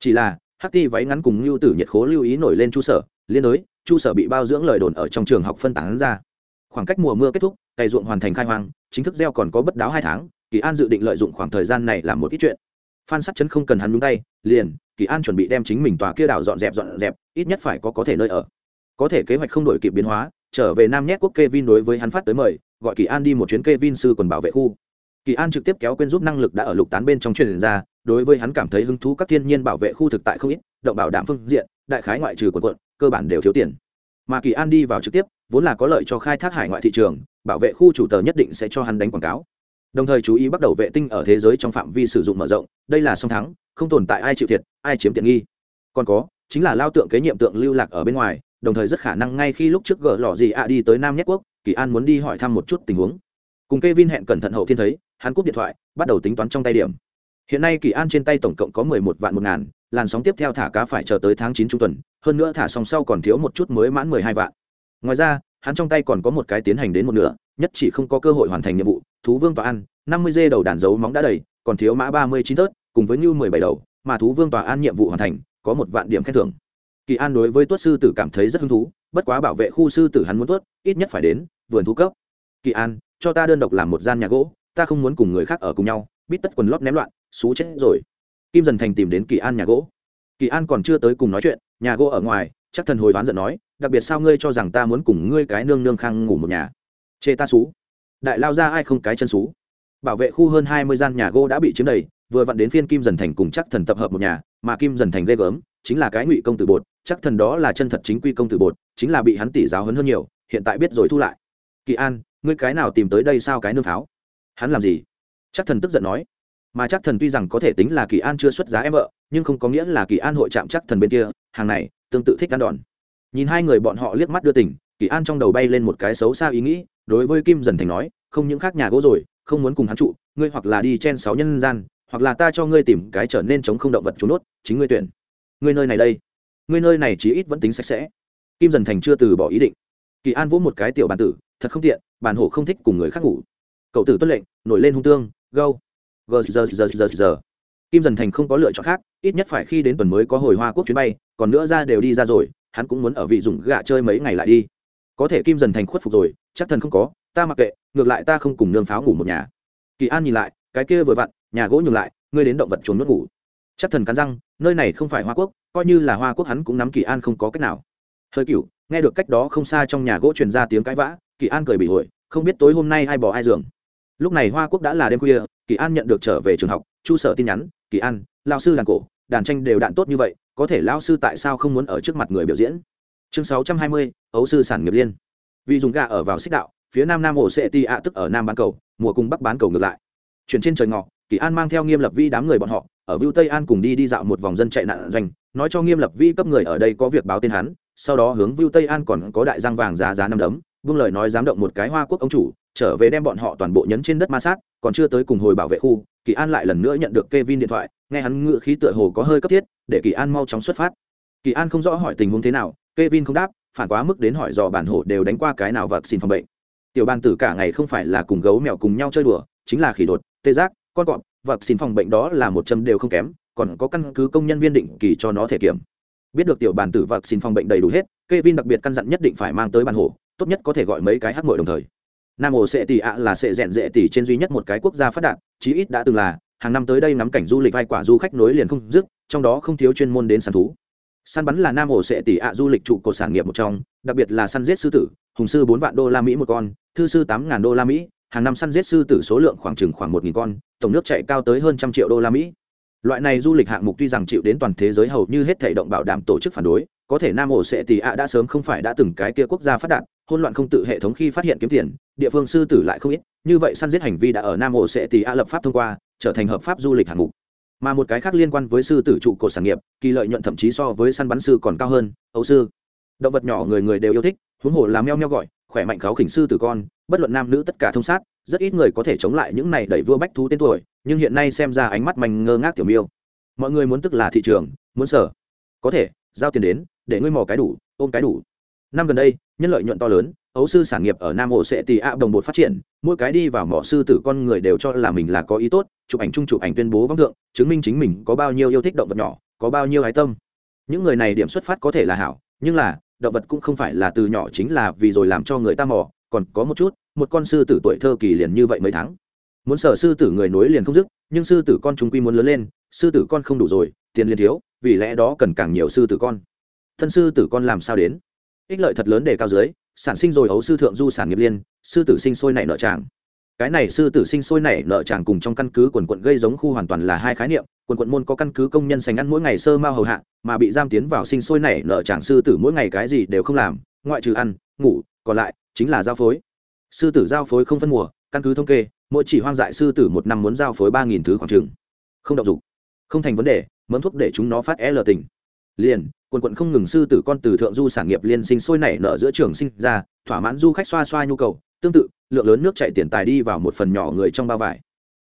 Chỉ là, hắc ti váy ngắn cùng lưu tử nhiệt khố lưu ý nổi lên chu sở, liên đối, chu sở bị bao dưỡng lời đồn ở trong trường học phân tán ra. Khoảng cách mùa mưa kết thúc, cày ruộng hoàn thành khai hoang, chính thức gieo còn có bất đáo hai tháng, kỳ an dự định lợi dụng khoảng thời gian này làm một ít chuyện. Phan sắc chấn không cần hắn nhúng tay, liền, kỳ an chuẩn bị đem chính mình tòa kia đảo dọn dẹp dọn dẹp, ít nhất phải có có thể nơi ở. Có thể kế hoạch không đổi kịp biến hóa, trở về nam nhét quốc Kevin đối với hắn phát tới mời, gọi kỳ an đi một chuyến Kevin sư quần bảo vệ khu kỳ an trực tiếp kéo quên giúp năng lực đã ở lục tán bên trong truyền ra, đối với hắn cảm thấy hứng thú các thiên nhiên bảo vệ khu thực tại không ít, động bảo đảm phương diện, đại khái ngoại trừ quần quận, cơ bản đều thiếu tiền. Mà kỳ an đi vào trực tiếp, vốn là có lợi cho khai thác hải ngoại thị trường, bảo vệ khu chủ tờ nhất định sẽ cho hắn đánh quảng cáo. Đồng thời chú ý bắt đầu vệ tinh ở thế giới trong phạm vi sử dụng mở rộng, đây là song thắng, không tồn tại ai chịu thiệt, ai chiếm tiện nghi. Còn có, chính là lao tượng kế nhiệm tượng lưu lạc ở bên ngoài, đồng thời rất khả năng ngay khi lúc trước gỡ lò gì ạ đi tới nam nhất quốc, kỳ an muốn đi hỏi thăm một chút tình huống. Cùng k e vin hẹn cẩn thận hậu thiên thấy hắn cúp điện thoại, bắt đầu tính toán trong tay điểm. Hiện nay kỳ an trên tay tổng cộng có mười một vạn một ngàn, làn sóng tiếp theo thả cá phải chờ tới tháng chín trung tuần, hơn nữa thả xong sau còn thiếu một chút mới mãn mười hai vạn. Ngoài ra, hắn trong tay còn có một cái tiến hành đến một nửa, nhất chỉ không có cơ hội hoàn thành nhiệm vụ, thú vương tòa an, năm mươi dê đầu đàn dấu móng đã đầy, còn thiếu mã ba mươi chín tớt cùng với như mười bảy đầu, mà thú vương tòa an nhiệm vụ hoàn thành, có một vạn điểm khen thưởng. Kỳ an đối với tuất sư tử cảm thấy rất hứng thú, bất quá bảo vệ khu sư tử hắn muốn tuất, ít nhất phải đến vườn thú cấp. Kỳ an, cho ta đơn độc làm một gian nhà gỗ ta không muốn cùng người khác ở cùng nhau, bít tất quần lót ném loạn, xú chết rồi. Kim dần thành tìm đến kỳ an nhà gỗ. Kỳ an còn chưa tới cùng nói chuyện, nhà gỗ ở ngoài, chắc thần hồi đoán giận nói, đặc biệt sao ngươi cho rằng ta muốn cùng ngươi cái nương nương khang ngủ một nhà? Chê ta xú. Đại lao ra ai không cái chân xú? Bảo vệ khu hơn hai mươi gian nhà gỗ đã bị chiếm đầy, vừa vặn đến phiên kim dần thành cùng chắc thần tập hợp một nhà, mà kim dần thành ghê gớm, chính là cái ngụy công tử bột, chắc thần đó là chân thật chính quy công tử bột, chính là bị hắn tỷ giáo hấn hơn nhiều, hiện tại biết rồi thu lại. Kỳ an, ngươi cái nào tìm tới đây sao cái nương pháo hắn làm gì? Chắc thần tức giận nói. Mà chắc thần tuy rằng có thể tính là kỳ an chưa xuất giá em vợ, nhưng không có nghĩa là kỳ an hội chạm chắc thần bên kia, hàng này tương tự thích ăn đòn. Nhìn hai người bọn họ liếc mắt đưa tỉnh kỳ an trong đầu bay lên một cái xấu xa ý nghĩ, đối với kim dần thành nói, không những khác nhà gỗ rồi, không muốn cùng hắn trụ, ngươi hoặc là đi chen sáu nhân gian, hoặc là ta cho ngươi tìm cái trở nên chống không động vật trốn nốt, chính ngươi tuyển. Ngươi nơi này đây. Ngươi nơi này chí ít vẫn tính sạch sẽ. Kim dần thành chưa từ bỏ ý định. Kỳ an vỗ một cái tiểu bàn tử, thật không tiện, bàn hổ không thích cùng người khác ngủ cậu tử tuân lệnh, nổi lên hung tương gâu gờ giờ giờ giờ giờ kim dần thành không có lựa chọn khác, ít nhất phải khi đến tuần mới có hồi hoa quốc chuyến bay, còn nữa ra đều đi ra rồi, hắn cũng muốn ở vị dùng gạ chơi mấy ngày lại đi. Có thể kim dần thành khuất phục rồi, chắc thần không có, ta mặc kệ, ngược lại ta không cùng nương pháo ngủ một nhà. Kỳ an nhìn lại, cái kia vừa vặn, nhà gỗ nhường lại, ngươi đến động vật trốn nước ngủ. Chắc thần cắn răng, nơi này không phải hoa quốc, coi như là hoa quốc hắn cũng nắm kỳ an không có cách nào. Hơi cựu nghe được cách đó không xa trong nhà gỗ truyền ra tiếng cãi vã, kỳ an cười bị hồi không biết tối hôm nay ai bỏ ai giường lúc này hoa quốc đã là đêm khuya, kỳ an nhận được trở về trường học, chu sở tin nhắn, kỳ an lao sư đàn cổ, đàn tranh đều đạn tốt như vậy, có thể lao sư tại sao không muốn ở trước mặt người biểu diễn? Chương sáu trăm hai mươi, ấu sư sản nghiệp liên. Vì dùng gà ở vào xích đạo, phía nam nam hồ sệ ti ạ, tức ở nam bán cầu, mùa cung bắc bán cầu ngược lại. Chuyển trên trời ngọ, kỳ an mang theo nghiêm lập vi đám người bọn họ, ở vưu tây an cùng đi đi dạo một vòng dân chạy nạn doanh, nói cho nghiêm lập vi cấp người ở đây có việc báo tên hắn, sau đó hướng vưu tây an còn có đại giang vàng giá giá năm đấm vương lời nói dám động một cái hoa quốc ông chủ trở về đem bọn họ toàn bộ nhấn trên đất ma sát, còn chưa tới cùng hồi bảo vệ khu, kỳ an lại lần nữa nhận được Kevin điện thoại, nghe hắn ngựa khí tựa hồ có hơi cấp thiết, để kỳ an mau chóng xuất phát. Kỳ an không rõ hỏi tình huống thế nào, Kevin không đáp, phản quá mức đến hỏi dò bản hổ đều đánh qua cái nào vật xin phòng bệnh. Tiểu ban tử cả ngày không phải là cùng gấu mèo cùng nhau chơi đùa, chính là khỉ đột, tê giác, con cọp vật xin phòng bệnh đó là một châm đều không kém, còn có căn cứ công nhân viên định kỳ cho nó thể kiểm. Biết được tiểu bàn tử vật xin phòng bệnh đầy đủ hết, Kevin đặc biệt căn dặn nhất định phải mang tới bản hổ, tốt nhất có thể gọi mấy cái hát mội đồng thời nam ổ sệ tỷ ạ là sệ rèn rệ tỷ trên duy nhất một cái quốc gia phát đạt, chí ít đã từng là, hàng năm tới đây ngắm cảnh du lịch vai quả du khách nối liền không dứt, trong đó không thiếu chuyên môn đến săn thú. Săn bắn là nam ổ sệ tỷ ạ du lịch trụ cột sản nghiệp một trong, đặc biệt là săn giết sư tử, hùng sư bốn vạn đô la mỹ một con, thư sư tám ngàn đô la mỹ, hàng năm săn giết sư tử số lượng khoảng chừng khoảng một nghìn con, tổng nước chạy cao tới hơn trăm triệu đô la mỹ. Loại này du lịch hạng mục tuy rằng chịu đến toàn thế giới hầu như hết thể động bảo đảm tổ chức phản đối có thể nam ổ sệ tỷ ạ đã sớm không phải đã từng cái kia quốc gia phát đạt hôn loạn không tự hệ thống khi phát hiện kiếm tiền, địa phương sư tử lại không ít, như vậy săn giết hành vi đã ở nam ổ sẽ tỷ ạ lập pháp thông qua, trở thành hợp pháp du lịch hạng mục. Mà một cái khác liên quan với sư tử trụ cột sản nghiệp, kỳ lợi nhuận thậm chí so với săn bắn sư còn cao hơn, ấu sư. Động vật nhỏ người người đều yêu thích, huống hồ làm meo meo gọi, khỏe mạnh kháo khỉnh sư tử con, bất luận nam nữ tất cả thông sát, rất ít người có thể chống lại những này đẩy vua bách thú tên tuổi, nhưng hiện nay xem ra ánh mắt mành ngơ ngác tiểu miêu. Mọi người muốn tức là thị trường, muốn sở. Có thể, giao tiền đến để ngươi mò cái đủ, ôm cái đủ. Năm gần đây, nhân lợi nhuận to lớn, ấu sư sản nghiệp ở nam hồ sẽ tì ạ đồng bột phát triển, mỗi cái đi vào mỏ sư tử con người đều cho là mình là có ý tốt, chụp ảnh chung chụp ảnh tuyên bố vắng thượng, chứng minh chính mình có bao nhiêu yêu thích động vật nhỏ, có bao nhiêu ái tâm. Những người này điểm xuất phát có thể là hảo, nhưng là, động vật cũng không phải là từ nhỏ chính là vì rồi làm cho người ta mò, còn có một chút, một con sư tử tuổi thơ kỳ liền như vậy mấy tháng. Muốn sở sư tử người nối liền không dứt, nhưng sư tử con chúng quy muốn lớn lên, sư tử con không đủ rồi, tiền liền thiếu, vì lẽ đó cần càng nhiều sư tử con thân sư tử con làm sao đến? Ích lợi thật lớn để cao dưới, sản sinh rồi ấu sư thượng du sản nghiệp liên, sư tử sinh sôi nảy nợ tràng. Cái này sư tử sinh sôi nảy nợ tràng cùng trong căn cứ quần quận gây giống khu hoàn toàn là hai khái niệm, quần quận môn có căn cứ công nhân sành ăn mỗi ngày sơ mao hầu hạ, mà bị giam tiến vào sinh sôi nảy nợ tràng sư tử mỗi ngày cái gì đều không làm, ngoại trừ ăn, ngủ, còn lại chính là giao phối. Sư tử giao phối không phân mùa, căn cứ thống kê, mỗi chỉ hoang dại sư tử một năm muốn giao phối ba nghìn thứ khoảng trừng không động dục, không thành vấn đề, mớm thuốc để chúng nó phát l tình. Liền quần quận không ngừng sư tử con từ thượng du sản nghiệp liên sinh sôi nảy nở giữa trường sinh ra, thỏa mãn du khách xoa xoa nhu cầu, tương tự, lượng lớn nước chạy tiền tài đi vào một phần nhỏ người trong bao vải.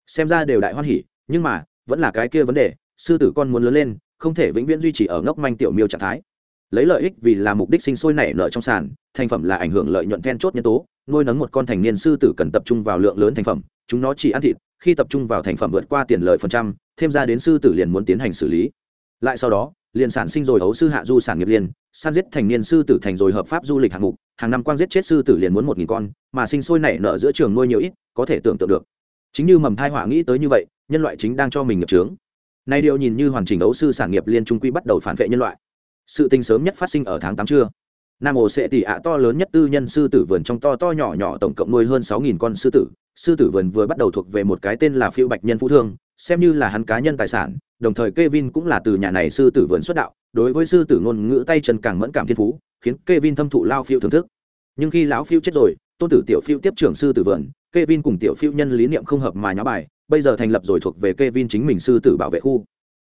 Xem ra đều đại hoan hỉ, nhưng mà, vẫn là cái kia vấn đề, sư tử con muốn lớn lên, không thể vĩnh viễn duy trì ở ngốc manh tiểu miêu trạng thái. Lấy lợi ích vì là mục đích sinh sôi nảy nở trong sàn, thành phẩm là ảnh hưởng lợi nhuận then chốt nhân tố, nuôi nấng một con thành niên sư tử cần tập trung vào lượng lớn thành phẩm, chúng nó chỉ ăn thịt, khi tập trung vào thành phẩm vượt qua tiền lợi phần trăm, thêm ra đến sư tử liền muốn tiến hành xử lý. Lại sau đó liền sản sinh rồi ấu sư hạ du sản nghiệp liên san giết thành niên sư tử thành rồi hợp pháp du lịch hạng mục, hàng năm quan giết chết sư tử liền muốn một nghìn con, mà sinh sôi nảy nở giữa trường nuôi nhiều ít, có thể tưởng tượng được. Chính như mầm thai họa nghĩ tới như vậy, nhân loại chính đang cho mình nghiệp trướng nay điều nhìn như hoàn chỉnh ấu sư sản nghiệp liên trung quy bắt đầu phản vệ nhân loại. Sự tình sớm nhất phát sinh ở tháng tám trưa. Nam ổ sẽ tỷ ạ to lớn nhất tư nhân sư tử vườn trong to to nhỏ nhỏ tổng cộng nuôi hơn sáu nghìn con sư tử. Sư tử vườn vừa bắt đầu thuộc về một cái tên là phiêu bạch nhân phú thương xem như là hắn cá nhân tài sản, đồng thời Kevin cũng là từ nhà này sư tử vườn xuất đạo, đối với sư tử ngôn ngữ tay chân càng mẫn cảm thiên phú, khiến Kevin thâm thụ lao phiêu thưởng thức. Nhưng khi lão phiêu chết rồi, tôn tử tiểu phiêu tiếp trưởng sư tử vườn, Kevin cùng tiểu phiêu nhân lý niệm không hợp mà nháo bài, bây giờ thành lập rồi thuộc về Kevin chính mình sư tử bảo vệ khu.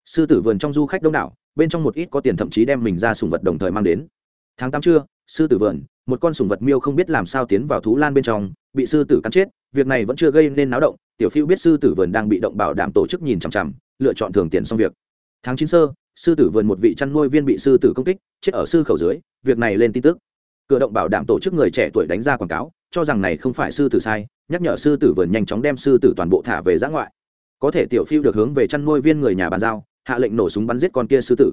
Sư tử vườn trong du khách đông đảo, bên trong một ít có tiền thậm chí đem mình ra sùng vật đồng thời mang đến. Tháng tám trưa, sư tử vườn, một con sùng vật miêu không biết làm sao tiến vào thú lan bên trong, bị sư tử cắn chết, việc này vẫn chưa gây nên náo động tiểu phiêu biết sư tử vườn đang bị động bảo đảm tổ chức nhìn chằm chằm, lựa chọn thường tiền xong việc. Tháng chín sơ, sư tử vườn một vị chăn nuôi viên bị sư tử công kích, chết ở sư khẩu dưới, việc này lên tin tức. Cửa động bảo đảm tổ chức người trẻ tuổi đánh ra quảng cáo, cho rằng này không phải sư tử sai, nhắc nhở sư tử vườn nhanh chóng đem sư tử toàn bộ thả về giã ngoại. Có thể tiểu phiêu được hướng về chăn nuôi viên người nhà bàn giao, hạ lệnh nổ súng bắn giết con kia sư tử.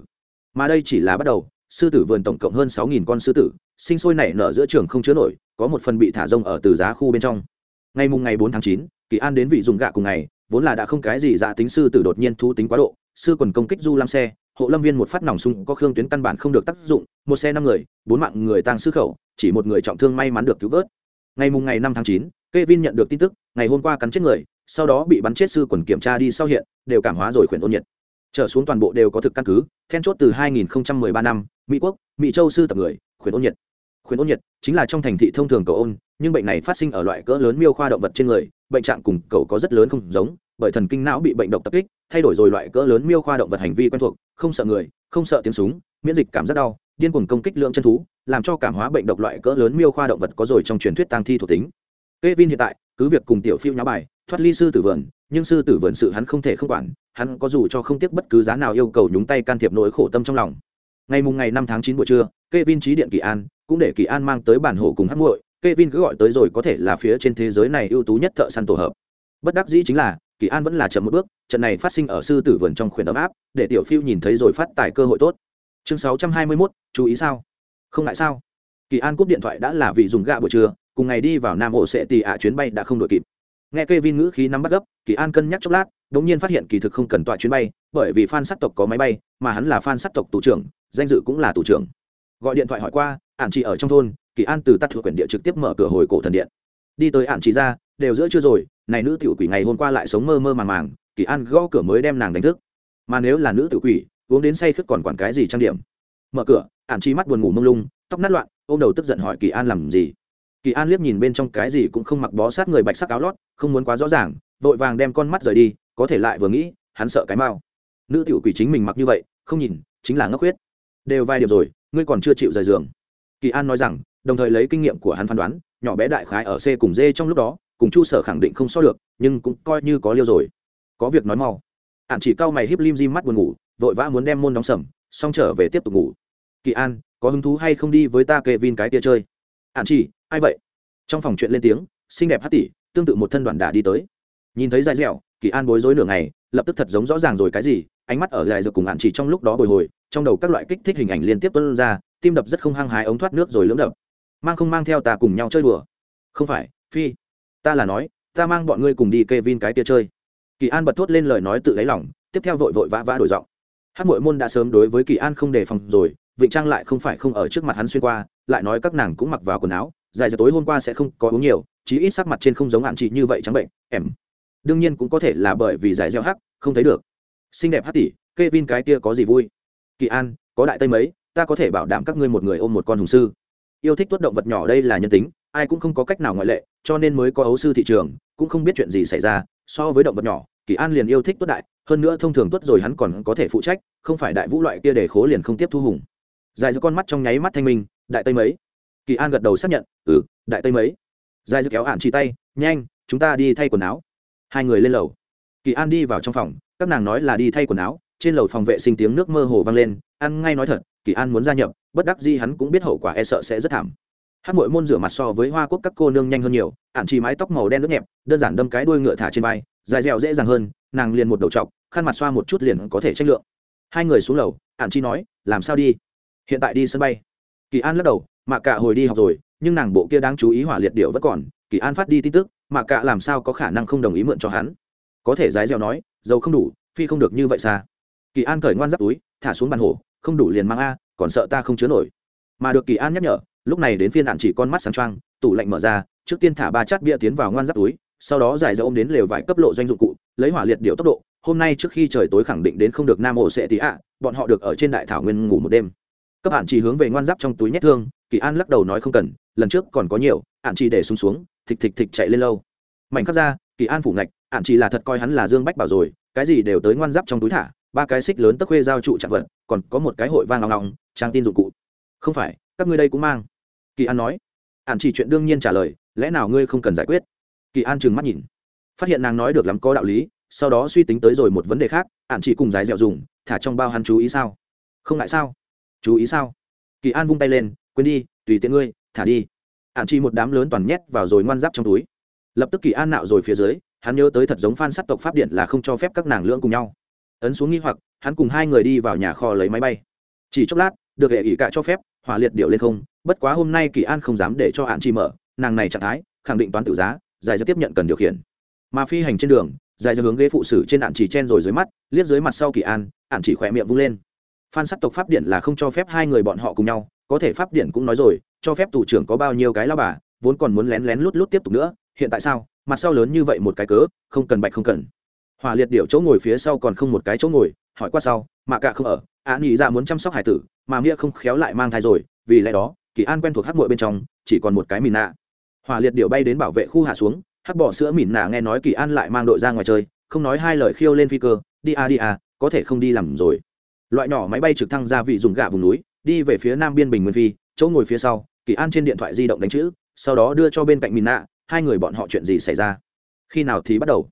Mà đây chỉ là bắt đầu, sư tử vườn tổng cộng hơn sáu con sư tử, sinh sôi nảy nở giữa trường không chứa nổi, có một phần bị thả rông ở từ giá khu bên trong. Ngày mùng ngày bốn tháng chín kỳ an đến vị dùng gạ cùng ngày, vốn là đã không cái gì dạ tính sư tử đột nhiên thú tính quá độ, sư quần công kích du lam xe, hộ lâm viên một phát nòng súng có khương tuyến căn bản không được tác dụng, một xe năm người, bốn mạng người tăng sư khẩu, chỉ một người trọng thương may mắn được cứu vớt. Ngày mùng ngày năm tháng chín Kê Vin nhận được tin tức, ngày hôm qua cắn chết người, sau đó bị bắn chết sư quần kiểm tra đi sau hiện, đều cảm hóa rồi khuyển ôn nhiệt. Trở xuống toàn bộ đều có thực căn cứ, then chốt từ 2013 năm, mỹ quốc, mỹ châu sư tập người, khuyển ôn nhiệt. Khuyển ôn nhiệt chính là trong thành thị thông thường cầu ôn, nhưng bệnh này phát sinh ở loại cỡ lớn miêu khoa động vật trên người bệnh trạng cùng cầu có rất lớn không giống, bởi thần kinh não bị bệnh độc tập kích, thay đổi rồi loại cỡ lớn miêu khoa động vật hành vi quen thuộc, không sợ người, không sợ tiếng súng, miễn dịch cảm giác đau, điên cuồng công kích lượng chân thú, làm cho cảm hóa bệnh độc loại cỡ lớn miêu khoa động vật có rồi trong truyền thuyết tăng thi thuộc tính. Kevin hiện tại, cứ việc cùng tiểu phiêu nháo bài, thoát ly sư tử vườn, nhưng sư tử vườn sự hắn không thể không quản, hắn có dù cho không tiếc bất cứ giá nào yêu cầu nhúng tay can thiệp nỗi khổ tâm trong lòng. Ngày mùng ngày năm tháng chín buổi trưa, Kevin trí điện kỳ an, cũng để kỳ an mang tới bản hộ cùng hát muội. Kevin cứ gọi tới rồi có thể là phía trên thế giới này ưu tú nhất thợ săn tổ hợp. Bất đắc dĩ chính là kỳ an vẫn là chậm một bước trận này phát sinh ở sư tử vườn trong khuyển ấm áp để tiểu phiêu nhìn thấy rồi phát tài cơ hội tốt. Chương sáu trăm hai mươi 621, chú ý sao? Không ngại sao? Kỳ an cúp điện thoại đã là vì dùng gạ buổi trưa cùng ngày đi vào nam Hồ sẽ tì ạ chuyến bay đã không đổi kịp. Nghe Kevin vin ngữ khí nắm bắt gấp kỳ an cân nhắc chốc lát đột nhiên phát hiện kỳ thực không cần tọa chuyến bay bởi vì fan sát tộc có máy bay mà hắn là fan sát tộc tù trưởng danh dự cũng là tù trưởng. Gọi điện thoại hỏi qua ạn chỉ ở trong thôn kỳ an từ tắt thuộc quyền địa trực tiếp mở cửa hồi cổ thần điện. Đi tới ạn chị ra, đều giữa chưa rồi, này nữ tiểu quỷ ngày hôm qua lại sống mơ mơ màng màng, kỳ an gõ cửa mới đem nàng đánh thức. Mà nếu là nữ tiểu quỷ, uống đến say khức còn quản cái gì trang điểm? Mở cửa ạn chị mắt buồn ngủ mông lung, tóc nát loạn ô m đầu tức giận hỏi kỳ an làm gì? Kỳ an liếc nhìn bên trong cái gì cũng không mặc bó sát người bạch sắc áo lót, không muốn quá rõ ràng, vội vàng đem con mắt rời đi, có thể lại vừa nghĩ, hắn sợ cái mao nữ tiểu quỷ chính mình mặc như vậy, không nhìn, chính là ngốc huyết. Đều vài điểm rồi, ngươi còn chưa chịu rời giường. Kỳ an nói rằng đồng thời lấy kinh nghiệm của hắn phán đoán, nhỏ bé đại khái ở c cùng d trong lúc đó, cùng chu sở khẳng định không so được, nhưng cũng coi như có liêu rồi. Có việc nói mau. Ạn chỉ cau mày híp lim di mắt buồn ngủ, vội vã muốn đem môn đóng sầm, xong trở về tiếp tục ngủ. Kỳ an, có hứng thú hay không đi với ta kệ vin cái tia chơi? Ạn chỉ, ai vậy? Trong phòng chuyện lên tiếng, xinh đẹp hát tỷ tương tự một thân đoàn đà đi tới. Nhìn thấy dài dẻo, kỳ an bối rối nửa ngày, lập tức thật giống rõ ràng rồi cái gì, ánh mắt ở dài giờ cùng ạn chỉ trong lúc đó bồi hồi, trong đầu các loại kích thích hình ảnh liên tiếp tuân ra, tim đập rất không hăng hái ống thoát nước rồi lưỡng đập mang không mang theo ta cùng nhau chơi đùa? Không phải, phi, ta là nói, ta mang bọn ngươi cùng đi kê vin cái kia chơi. Kỳ an bật thốt lên lời nói tự lấy lòng, tiếp theo vội vội vã vã đổi giọng. Hát mội môn đã sớm đối với kỳ an không đề phòng rồi, vịnh trang lại không phải không ở trước mặt hắn xuyên qua, lại nói các nàng cũng mặc vào quần áo, dài giờ tối hôm qua sẽ không có uống nhiều, chí ít sắc mặt trên không giống hạn chị như vậy trắng bệnh, em. Đương nhiên cũng có thể là bởi vì giải gieo hắc, không thấy được. Xinh đẹp hát tỷ kê vin cái kia có gì vui? Kỳ an, có đại tây mấy, ta có thể bảo đảm các ngươi một người ôm một con hùng sư yêu thích tuất động vật nhỏ đây là nhân tính, ai cũng không có cách nào ngoại lệ, cho nên mới có ấu sư thị trường, cũng không biết chuyện gì xảy ra. So với động vật nhỏ, kỳ an liền yêu thích tuất đại, hơn nữa thông thường tuất rồi hắn còn có thể phụ trách, không phải đại vũ loại kia để khố liền không tiếp thu hùng. Dài giữa con mắt trong nháy mắt thanh minh, đại tây mấy? Kỳ an gật đầu xác nhận ừ đại tây mấy. Dài giữa kéo ạn chỉ tay, nhanh, chúng ta đi thay quần áo. Hai người lên lầu. Kỳ an đi vào trong phòng, các nàng nói là đi thay quần áo, trên lầu phòng vệ sinh tiếng nước mơ hồ vang lên, ăn ngay nói thật kỳ an muốn gia nhập, bất đắc gì hắn cũng biết hậu quả e sợ sẽ rất thảm. Hát mội môn rửa mặt so với hoa quốc các cô nương nhanh hơn nhiều ạn chỉ mái tóc màu đen nước nhẹp, đơn giản đâm cái đuôi ngựa thả trên vai, dài dẻo dễ dàng hơn, nàng liền một đầu chọc, khăn mặt xoa một chút liền có thể tranh lượng. Hai người xuống lầu ạn chi nói, làm sao đi? Hiện tại đi sân bay. Kỳ an lắc đầu, mạ cả hồi đi học rồi, nhưng nàng bộ kia đáng chú ý hỏa liệt điệu vẫn còn. Kỳ an phát đi tin tức, mạ cả làm sao có khả năng không đồng ý mượn cho hắn? Có thể dái dẻo nói, dầu không đủ, phi không được như vậy xa. Kỳ an cởi ngoan giáp túi, thả xuống bàn hổ không đủ liền mang a, còn sợ ta không chứa nổi. Mà được kỳ an nhắc nhở, lúc này đến phiên đạn chỉ con mắt sáng trăng tủ lạnh mở ra, trước tiên thả ba chát bia tiến vào ngoan giáp túi, sau đó giải ra ôm đến lều vải cấp lộ doanh dụng cụ, lấy hỏa liệt điệu tốc độ, hôm nay trước khi trời tối khẳng định đến không được nam ổ sẽ tí ạ, bọn họ được ở trên đại thảo nguyên ngủ một đêm. Cấp hạn chỉ hướng về ngoan giáp trong túi nhét thương, kỳ an lắc đầu nói không cần, lần trước còn có nhiều, hạn chỉ để xuống xuống, thịch thịch thịch chạy lên lâu. Mảnh khắc ra, kỳ an phủ ngạch, hạn chỉ là thật coi hắn là dương bách bảo rồi, cái gì đều tới ngoan giáp trong túi thả ba cái xích lớn tấc khuê giao trụ chạm vật, còn có một cái hội vang lòng lòng trang tin dụng cụ. Không phải, các ngươi đây cũng mang. Kỳ an nói. Hạn chỉ chuyện đương nhiên trả lời, lẽ nào ngươi không cần giải quyết? Kỳ an trừng mắt nhìn. Phát hiện nàng nói được lắm có đạo lý, sau đó suy tính tới rồi một vấn đề khác ạn chỉ cùng giải dẻo dùng, thả trong bao hắn chú ý sao? Không ngại sao? Chú ý sao? Kỳ an vung tay lên, quên đi, tùy tiện ngươi, thả đi. Ạn chỉ một đám lớn toàn nhét vào rồi ngoan giáp trong túi. Lập tức kỳ an nạo rồi phía dưới, hắn nhớ tới thật giống phan sắt tộc pháp điện là không cho phép các nàng lưỡng cùng nhau ấn xuống nghi hoặc, hắn cùng hai người đi vào nhà kho lấy máy bay. Chỉ chốc lát, được hệ ỷ cả cho phép, hỏa liệt điệu lên không, bất quá hôm nay kỳ an không dám để cho hạn chi mở, nàng này trạng thái, khẳng định toán tự giá dài ra tiếp nhận cần điều khiển. Mà phi hành trên đường dài ra hướng ghế phụ sử trên ạn chỉ chen rồi dưới mắt, liếc dưới mặt sau kỳ an ạn chỉ khỏe miệng vung lên. Phan sắc tộc pháp điện là không cho phép hai người bọn họ cùng nhau, có thể pháp điện cũng nói rồi, cho phép tù trưởng có bao nhiêu cái lao bà, vốn còn muốn lén lén lút lút tiếp tục nữa, hiện tại sao? Mặt sau lớn như vậy một cái cớ, không cần bạch không cần hỏa liệt điệu chỗ ngồi phía sau còn không một cái chỗ ngồi, hỏi qua sau, mạ cạ không ở, ạ nghĩ ra dạ muốn chăm sóc hải tử, mà nghĩa không khéo lại mang thai rồi, vì lẽ đó, kỳ an quen thuộc hắc mội bên trong, chỉ còn một cái mìn nạ. Hỏa liệt điệu bay đến bảo vệ khu hạ xuống, hắc bỏ sữa mìn nạ nghe nói kỳ an lại mang đội ra ngoài chơi, không nói hai lời khiêu lên phi cơ, đi a đi a có thể không đi làm rồi. Loại nhỏ máy bay trực thăng ra vị dùng gạ vùng núi, đi về phía nam biên bình nguyên phi, chỗ ngồi phía sau, kỳ an trên điện thoại di động đánh chữ, sau đó đưa cho bên cạnh mìn nạ, hai người bọn họ chuyện gì xảy ra? Khi nào thì bắt đầu?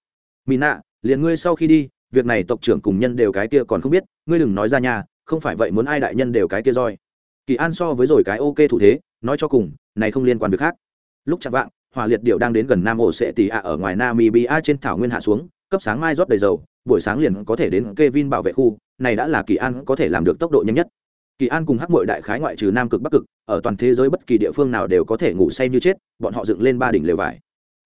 Mìn nạ liền ngươi sau khi đi, việc này tộc trưởng cùng nhân đều cái kia còn không biết, ngươi đừng nói ra nhà không phải vậy muốn ai đại nhân đều cái kia roi. Kỳ an so với rồi cái ok thủ thế, nói cho cùng, này không liên quan việc khác. Lúc chạm vạng, hỏa liệt điệu đang đến gần nam ổ sệ tỷ ạ ở ngoài namibia trên thảo nguyên hạ xuống, cấp sáng mai rót đầy dầu, buổi sáng liền có thể đến Kevin bảo vệ khu, này đã là kỳ an có thể làm được tốc độ nhanh nhất. Kỳ an cùng hắc mội đại khái ngoại trừ nam cực bắc cực, ở toàn thế giới bất kỳ địa phương nào đều có thể ngủ say như chết, bọn họ dựng lên ba đỉnh lều vải.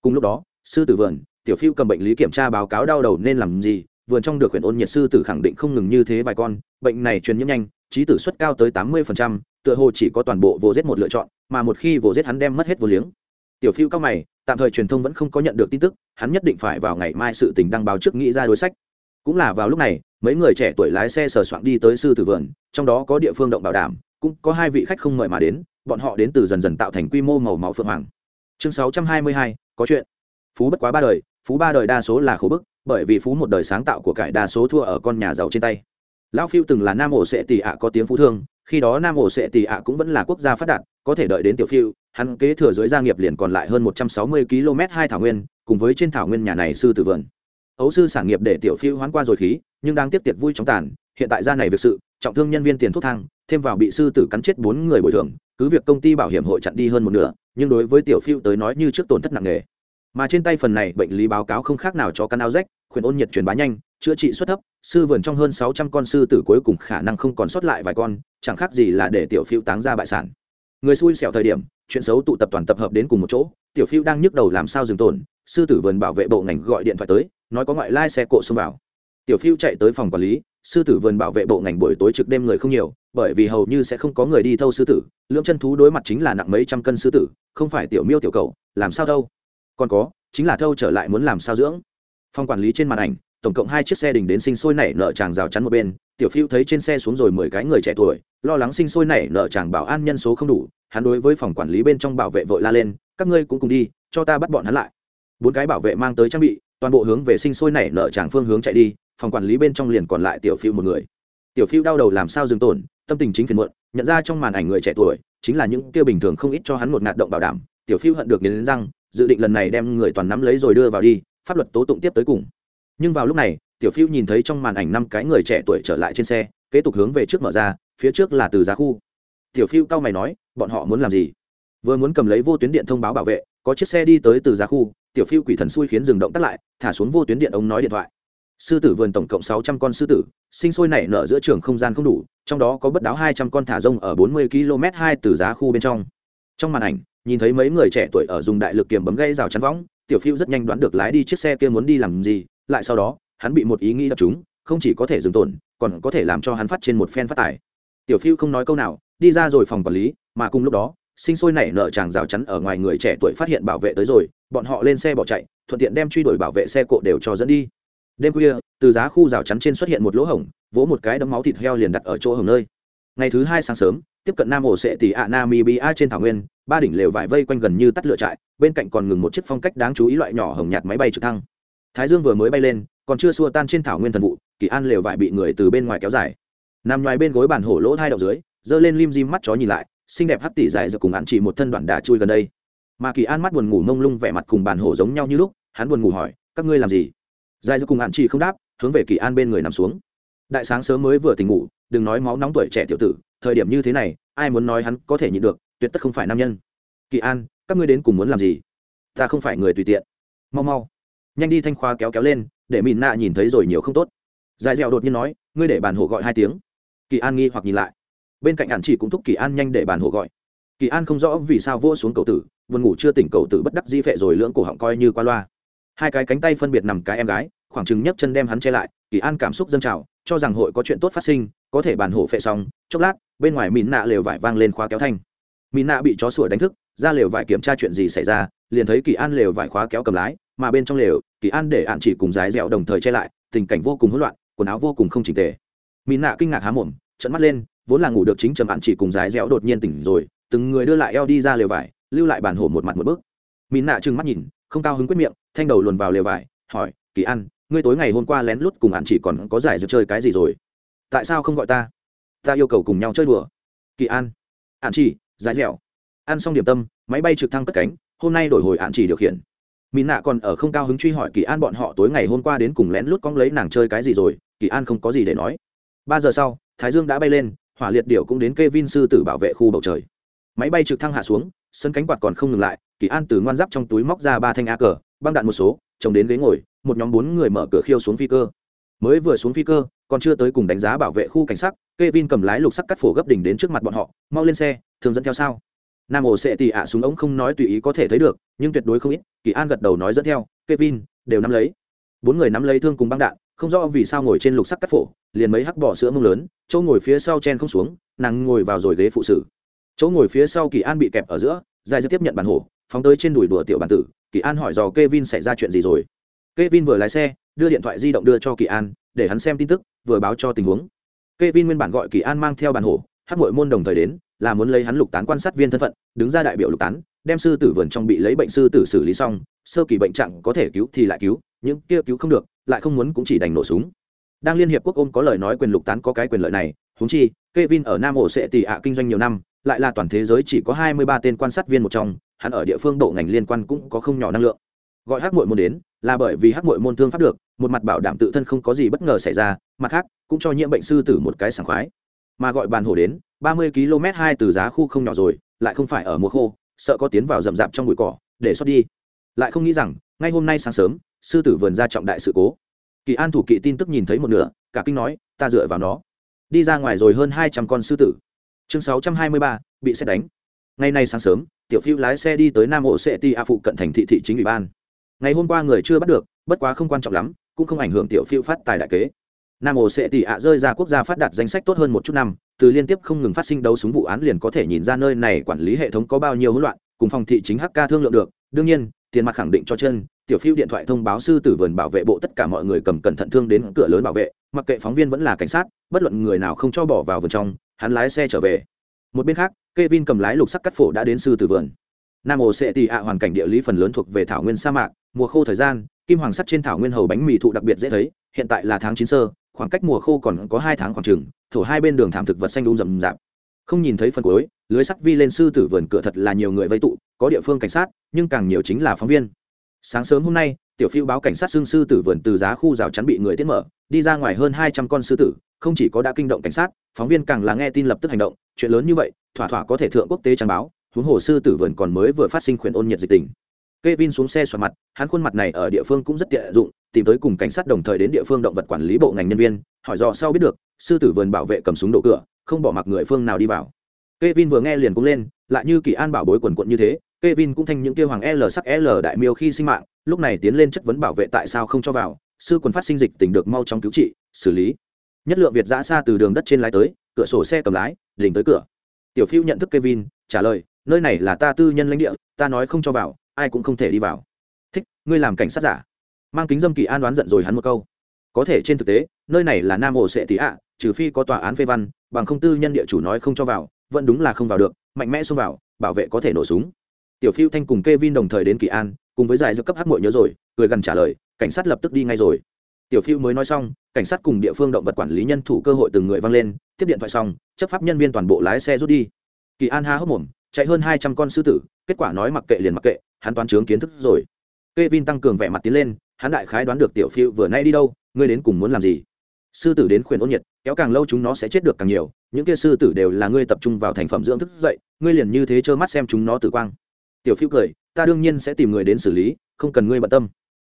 Cùng lúc đó, sư tử vườn tiểu phiêu cầm bệnh lý kiểm tra báo cáo đau đầu nên làm gì, vườn trong được huyện ôn nhiệt sư tử khẳng định không ngừng như thế vài con, bệnh này truyền nhiễm nhanh, trí tử suất cao tới tám mươi tựa hồ chỉ có toàn bộ vô giết một lựa chọn, mà một khi vô giết hắn đem mất hết vô liếng. Tiểu phiêu cao mày, tạm thời truyền thông vẫn không có nhận được tin tức, hắn nhất định phải vào ngày mai sự tình đăng báo trước nghĩ ra đối sách. Cũng là vào lúc này, mấy người trẻ tuổi lái xe sờ soạn đi tới sư tử vườn, trong đó có địa phương động bảo đảm, cũng có hai vị khách không mời mà đến, bọn họ đến từ dần dần tạo thành quy mô màu máu phượng hoàng. Chương sáu trăm hai mươi hai, có chuyện. Phú bất quá ba đời phú ba đời đa số là khổ bức, bởi vì phú một đời sáng tạo của cải đa số thua ở con nhà giàu trên tay. Lão phiêu từng là nam ổ sệ tỷ ạ có tiếng phú thương, khi đó nam ổ sệ tỷ ạ cũng vẫn là quốc gia phát đạt, có thể đợi đến tiểu phiêu, hắn kế thừa dưới gia nghiệp liền còn lại hơn một trăm sáu mươi km hai thảo nguyên, cùng với trên thảo nguyên nhà này sư tử vườn. Ấu sư sản nghiệp để tiểu phiêu hoán qua rồi khí, nhưng đang tiếp tiệc vui chóng tàn, hiện tại ra này việc sự, trọng thương nhân viên tiền thuốc thang, thêm vào bị sư tử cắn chết bốn người bồi thường, cứ việc công ty bảo hiểm hội chặn đi hơn một nửa, nhưng đối với tiểu phiêu tới nói như trước tổn thất nặng nề mà trên tay phần này bệnh lý báo cáo không khác nào cho căn áo rách, khuyển ôn nhiệt truyền bá nhanh, chữa trị suất thấp, sư vườn trong hơn sáu trăm con sư tử cuối cùng khả năng không còn sót lại vài con, chẳng khác gì là để tiểu phiêu táng ra bại sản. Người xui xẻo thời điểm, chuyện xấu tụ tập toàn tập hợp đến cùng một chỗ, tiểu phiêu đang nhức đầu làm sao dừng tổn sư tử vườn bảo vệ bộ ngành gọi điện thoại tới, nói có ngoại lai xe cộ xông vào. Tiểu phiêu chạy tới phòng quản lý, sư tử vườn bảo vệ bộ ngành buổi tối trực đêm người không nhiều, bởi vì hầu như sẽ không có người đi thâu sư tử, lưỡng chân thú đối mặt chính là nặng mấy trăm cân sư tử, không phải tiểu miêu tiểu cầu làm sao đâu? Còn có, chính là thâu trở lại muốn làm sao dưỡng. Phòng quản lý trên màn ảnh, tổng cộng hai chiếc xe đình đến sinh sôi nảy nợ chàng rào chắn một bên, tiểu phiêu thấy trên xe xuống rồi mười cái người trẻ tuổi, lo lắng sinh sôi nảy nợ chàng bảo an nhân số không đủ, hắn đối với phòng quản lý bên trong bảo vệ vội la lên, các ngươi cũng cùng đi, cho ta bắt bọn hắn lại. Bốn cái bảo vệ mang tới trang bị, toàn bộ hướng về sinh sôi nảy nợ chàng phương hướng chạy đi, phòng quản lý bên trong liền còn lại tiểu phiêu một người. Tiểu phiêu đau đầu làm sao dừng tổn tâm tình chính phiền muộn, nhận ra trong màn ảnh người trẻ tuổi, chính là những kia bình thường không ít cho hắn một ngạt động bảo đảm, tiểu phiêu hận được đến răng dự định lần này đem người toàn nắm lấy rồi đưa vào đi, pháp luật tố tụng tiếp tới cùng. Nhưng vào lúc này, tiểu phiêu nhìn thấy trong màn ảnh năm cái người trẻ tuổi trở lại trên xe, kế tục hướng về trước mở ra, phía trước là từ giá khu. Tiểu phiêu cao mày nói, bọn họ muốn làm gì? Vừa muốn cầm lấy vô tuyến điện thông báo bảo vệ, có chiếc xe đi tới từ giá khu, tiểu phiêu quỷ thần xui khiến dừng động tắt lại, thả xuống vô tuyến điện ông nói điện thoại. Sư tử vườn tổng cộng sáu trăm con sư tử, sinh sôi nảy nở giữa trường không gian không đủ, trong đó có bất đáo hai trăm con thả rông ở bốn mươi km hai từ giá khu bên trong. Trong màn ảnh nhìn thấy mấy người trẻ tuổi ở dùng đại lực kiềm bấm gây rào chắn võng, tiểu phiêu rất nhanh đoán được lái đi chiếc xe kia muốn đi làm gì, lại sau đó, hắn bị một ý nghĩ đập chúng không chỉ có thể dừng tổn, còn có thể làm cho hắn phát trên một phen phát tài tiểu phiêu không nói câu nào, đi ra rồi phòng quản lý, mà cùng lúc đó, sinh sôi nảy nở chàng rào chắn ở ngoài người trẻ tuổi phát hiện bảo vệ tới rồi, bọn họ lên xe bỏ chạy, thuận tiện đem truy đuổi bảo vệ xe cộ đều cho dẫn đi. Đêm khuya, từ giá khu rào chắn trên xuất hiện một lỗ hổng, vỗ một cái đấm máu thịt heo liền đặt ở chỗ hồng nơi. Ngày thứ hai sáng sớm tiếp cận nam ổ sệ tỷ ạ namibia trên thảo nguyên, ba đỉnh lều vải vây quanh gần như tắt lửa trại, bên cạnh còn ngừng một chiếc phong cách đáng chú ý loại nhỏ hồng nhạt máy bay trực thăng. Thái dương vừa mới bay lên, còn chưa xua tan trên thảo nguyên thần vụ, kỳ an lều vải bị người từ bên ngoài kéo dài. Nằm ngoài bên gối bàn hổ lỗ hai đầu dưới, giơ lên lim dim mắt chó nhìn lại, xinh đẹp hắt tỉ dài giờ cùng ăn chỉ một thân đoạn đà chui gần đây. Mà kỳ an mắt buồn ngủ mông lung vẻ mặt cùng bàn hổ giống nhau như lúc, hắn buồn ngủ hỏi, các ngươi làm gì? Dài giờ cùng ăn chỉ không đáp, hướng về kỳ an bên người nằm xuống. Đại sáng sớm mới vừa tỉnh ngủ đừng nói máu nóng tuổi trẻ tiểu tử, thời điểm như thế này, ai muốn nói hắn có thể nhịn được, tuyệt tất không phải nam nhân. Kỳ an, các ngươi đến cùng muốn làm gì? Ta không phải người tùy tiện. Mau mau. Nhanh đi thanh khoa kéo kéo lên, để mìn nạ nhìn thấy rồi nhiều không tốt. Dài dẻo đột nhiên nói, ngươi để bàn hộ gọi hai tiếng. Kỳ an nghi hoặc nhìn lại. Bên cạnh hạn chỉ cũng thúc kỳ an nhanh để bàn hộ gọi. Kỳ an không rõ vì sao vỗ xuống cầu tử, buồn ngủ chưa tỉnh cầu tử bất đắc di phệ rồi lưỡng cổ họng coi như qua loa. Hai cái cánh tay phân biệt nằm cái em gái, khoảng chừng nhấc chân đem hắn che lại, kỳ an cảm xúc dâng trào, cho rằng hội có chuyện tốt phát sinh có thể bàn hổ phệ xong, chốc lát, bên ngoài mìn nạ lều vải vang lên khóa kéo thanh. Mìn nạ bị chó sủa đánh thức, ra lều vải kiểm tra chuyện gì xảy ra, liền thấy kỳ an lều vải khóa kéo cầm lái, mà bên trong lều, kỳ an để ạn chỉ cùng dái dẻo đồng thời che lại, tình cảnh vô cùng hỗn loạn, quần áo vô cùng không chỉnh tề. Mìn nạ kinh ngạc há mồm trận mắt lên, vốn là ngủ được chính trầm ạn chỉ cùng dái dẻo đột nhiên tỉnh rồi, từng người đưa lại eo đi ra lều vải, lưu lại bàn hổ một mặt một bước. Mìn nạ trừng mắt nhìn, không cao hứng quyết miệng, thanh đầu luồn vào lều vải, hỏi, kỳ an, ngươi tối ngày hôm qua lén lút cùng ạn chỉ còn có giải dược chơi cái gì rồi? Tại sao không gọi ta? Ta yêu cầu cùng nhau chơi đùa. Kỳ an. Ạn chỉ dài dẻo. Ăn xong điểm tâm, máy bay trực thăng cất cánh, hôm nay đổi hồi ạn chỉ điều khiển. Mỹ nạ còn ở không cao hứng truy hỏi kỳ an bọn họ tối ngày hôm qua đến cùng lén lút cong lấy nàng chơi cái gì rồi, kỳ an không có gì để nói. Ba giờ sau, thái dương đã bay lên, hỏa liệt điệu cũng đến k e vin sư tử bảo vệ khu bầu trời. Máy bay trực thăng hạ xuống, sân cánh quạt còn không ngừng lại, kỳ an từ ngoan giáp trong túi móc ra ba thanh a cờ, băng đạn một số, chồng đến ghế ngồi, một nhóm bốn người mở cửa khiêu xuống phi cơ mới vừa xuống phi cơ, còn chưa tới cùng đánh giá bảo vệ khu cảnh sát k e vin cầm lái lục sắc cắt phổ gấp đỉnh đến trước mặt bọn họ, mau lên xe, thường dẫn theo sao? Nam ổ sẽ tì ạ súng ống không nói tùy ý có thể thấy được, nhưng tuyệt đối không ít, kỳ an gật đầu nói dẫn theo, kevin, đều nắm lấy. Bốn người nắm lấy thương cùng băng đạn, không rõ vì sao ngồi trên lục sắc cắt phổ, liền mấy hắc bỏ sữa mông lớn, chỗ ngồi phía sau chen không xuống, nàng ngồi vào rồi ghế phụ sử chỗ ngồi phía sau kỳ an bị kẹp ở giữa, dài dư tiếp nhận bản hổ, phóng tới trên đùi đùa tiểu bản tử, kỳ an hỏi dò Kevin xảy ra chuyện gì rồi. Kevin vừa lái xe đưa điện thoại di động đưa cho kỳ an để hắn xem tin tức vừa báo cho tình huống Kevin nguyên bản gọi kỳ an mang theo bản hổ hát muội môn đồng thời đến là muốn lấy hắn lục tán quan sát viên thân phận đứng ra đại biểu lục tán đem sư tử vườn trong bị lấy bệnh sư tử xử lý xong sơ kỳ bệnh trạng có thể cứu thì lại cứu những kia cứu không được lại không muốn cũng chỉ đành nổ súng đang liên hiệp quốc ôm có lời nói quyền lục tán có cái quyền lợi này huống chi Kevin ở Nam Hồ sẽ tỷ ạ kinh doanh nhiều năm, lại là toàn thế giới chỉ có 23 tên quan sát viên một trong, hắn ở địa phương bộ ngành liên quan cũng có không nhỏ năng lượng. Gọi Hắc Muội môn đến, là bởi vì Hắc Muội môn thương pháp được, một mặt bảo đảm tự thân không có gì bất ngờ xảy ra, mặt khác cũng cho nhiễm bệnh sư tử một cái sảng khoái. Mà gọi bàn hổ đến, ba mươi km hai từ giá khu không nhỏ rồi lại không phải ở mùa khô sợ có tiến vào rậm rạp trong bụi cỏ để xót đi. Lại không nghĩ rằng ngay hôm nay sáng sớm sư tử vườn ra trọng đại sự cố. Kỳ an thủ kỵ tin tức nhìn thấy một nửa cả kinh nói ta dựa vào nó. Đi ra ngoài rồi hơn hai trăm con sư tử. Chương sáu trăm hai mươi ba bị xét đánh. Ngày nay sáng sớm tiểu phiêu lái xe đi tới nam hộ sệ ti a phụ cận thành thị thị chính ủy ban ngày hôm qua người chưa bắt được, bất quá không quan trọng lắm, cũng không ảnh hưởng tiểu phiêu phát tài đại kế. Nam ổ sệ tỷ ạ rơi ra quốc gia phát đạt danh sách tốt hơn một chút năm, từ liên tiếp không ngừng phát sinh đấu súng vụ án liền có thể nhìn ra nơi này quản lý hệ thống có bao nhiêu hỗn loạn, cùng phòng thị chính hk thương lượng được. Đương nhiên, tiền mặt khẳng định cho chân, tiểu phiêu điện thoại thông báo sư tử vườn bảo vệ bộ tất cả mọi người cầm cẩn thận thương đến cửa lớn bảo vệ, mặc kệ phóng viên vẫn là cảnh sát, bất luận người nào không cho bỏ vào vườn trong, hắn lái xe trở về. Một bên khác, Kevin cầm lái lục sắc cắt phổ đã đến sư tử vườn nam ổ sẽ tị ạ hoàn cảnh địa lý phần lớn thuộc về thảo nguyên sa mạc, mùa khô thời gian, kim hoàng sắt trên thảo nguyên hầu bánh mì thụ đặc biệt dễ thấy, hiện tại là tháng chín sơ, khoảng cách mùa khô còn có hai tháng khoảng trừng thổ hai bên đường thảm thực vật xanh đun rậm rạp. Không nhìn thấy phần cuối, lưới sắt vi lên sư tử vườn cửa thật là nhiều người vây tụ, có địa phương cảnh sát, nhưng càng nhiều chính là phóng viên. Sáng sớm hôm nay, tiểu phiêu báo cảnh sát xương sư tử vườn từ giá khu rào chắn bị người tiết mở, đi ra ngoài hơn hai trăm con sư tử, không chỉ có đã kinh động cảnh sát, phóng viên càng là nghe tin lập tức hành động, chuyện lớn như vậy, thỏa thỏa có thể thượng quốc tế trang báo huống hồ sư tử vườn còn mới vừa phát sinh khuyển ôn nhiệt dịch tình Kevin xuống xe xoa mặt, hắn khuôn mặt này ở địa phương cũng rất tiện dụng, tìm tới cùng cảnh sát đồng thời đến địa phương động vật quản lý bộ ngành nhân viên, hỏi dò sau biết được, sư tử vườn bảo vệ cầm súng đổ cửa, không bỏ mặc người phương nào đi vào. Kevin vừa nghe liền cũng lên, lại như kỳ an bảo bối quần quần như thế, Kevin cũng thành những tiêu hoàng L sắc L đại miêu khi sinh mạng, lúc này tiến lên chất vấn bảo vệ tại sao không cho vào, sư quần phát sinh dịch tình được mau chóng cứu trị, xử lý. Nhất lượng Việt dã xa từ đường đất trên lái tới, cửa sổ xe cầm lái, đỉnh tới cửa. Tiểu Phiêu nhận thức Kevin, trả lời, nơi này là ta tư nhân lãnh địa, ta nói không cho vào, ai cũng không thể đi vào. Thích, ngươi làm cảnh sát giả. Mang kính dâm kỳ an đoán giận rồi hắn một câu. Có thể trên thực tế, nơi này là Nam hồ Sệ Tỷ ạ, trừ phi có tòa án phê văn, bằng không tư nhân địa chủ nói không cho vào, vẫn đúng là không vào được, mạnh mẽ xông vào, bảo vệ có thể nổ súng tiểu phiêu thanh cùng Kevin đồng thời đến kỳ an cùng với giải do cấp hắc muội nhớ rồi cười gần trả lời cảnh sát lập tức đi ngay rồi tiểu phiêu mới nói xong cảnh sát cùng địa phương động vật quản lý nhân thủ cơ hội từng người văng lên tiếp điện thoại xong chấp pháp nhân viên toàn bộ lái xe rút đi kỳ an há hốc mồm chạy hơn hai trăm con sư tử, kết quả nói mặc kệ liền mặc kệ, hắn toán chướng kiến thức rồi. Kevin tăng cường vẻ mặt tiến lên, hắn đại khái đoán được tiểu phiêu vừa nay đi đâu, ngươi đến cùng muốn làm gì? Sư tử đến khuyển ôn nhiệt, kéo càng lâu chúng nó sẽ chết được càng nhiều, những kia sư tử đều là ngươi tập trung vào thành phẩm dưỡng thức dậy ngươi liền như thế trơ mắt xem chúng nó tử quang. Tiểu phiêu cười, ta đương nhiên sẽ tìm người đến xử lý, không cần ngươi bận tâm.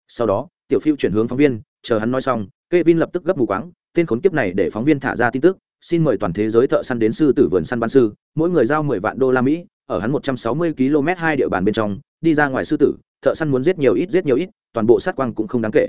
Sau đó, tiểu phiêu chuyển hướng phóng viên, chờ hắn nói xong k e vin lập tức gấp mù quáng, tên khốn kiếp này để phóng viên thả ra tin tức xin mời toàn thế giới thợ săn đến sư tử vườn săn ban sư, mỗi người giao mười vạn đô la mỹ, ở hắn một trăm sáu mươi km hai địa bàn bên trong, đi ra ngoài sư tử, thợ săn muốn giết nhiều ít, giết nhiều ít, toàn bộ sát quang cũng không đáng kể.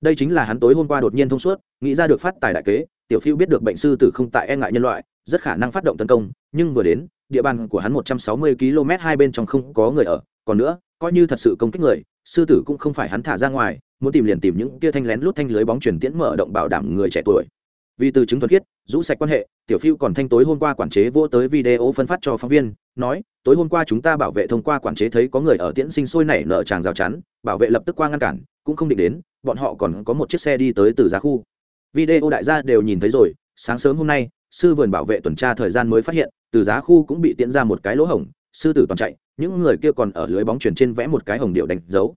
Đây chính là hắn tối hôm qua đột nhiên thông suốt, nghĩ ra được phát tài đại kế, tiểu phiêu biết được bệnh sư tử không tại e ngại nhân loại, rất khả năng phát động tấn công, nhưng vừa đến, địa bàn của hắn một trăm sáu mươi km hai bên trong không có người ở, còn nữa, coi như thật sự công kích người, sư tử cũng không phải hắn thả ra ngoài, muốn tìm liền tìm những kia thanh lén lút thanh lưới bóng chuyển tiễn mở động bảo đảm người trẻ tuổi vì từ chứng thuật khiết, rũ sạch quan hệ, tiểu phiêu còn thanh tối hôm qua quản chế vô tới video phân phát cho phóng viên, nói, tối hôm qua chúng ta bảo vệ thông qua quản chế thấy có người ở tiễn sinh sôi nảy nở tràng rào chắn, bảo vệ lập tức qua ngăn cản, cũng không định đến, bọn họ còn có một chiếc xe đi tới từ giá khu. Video đại gia đều nhìn thấy rồi, sáng sớm hôm nay, sư vườn bảo vệ tuần tra thời gian mới phát hiện, từ giá khu cũng bị tiễn ra một cái lỗ hổng, sư tử toàn chạy, những người kia còn ở lưới bóng chuyển trên vẽ một cái hồng điệu đánh dấu.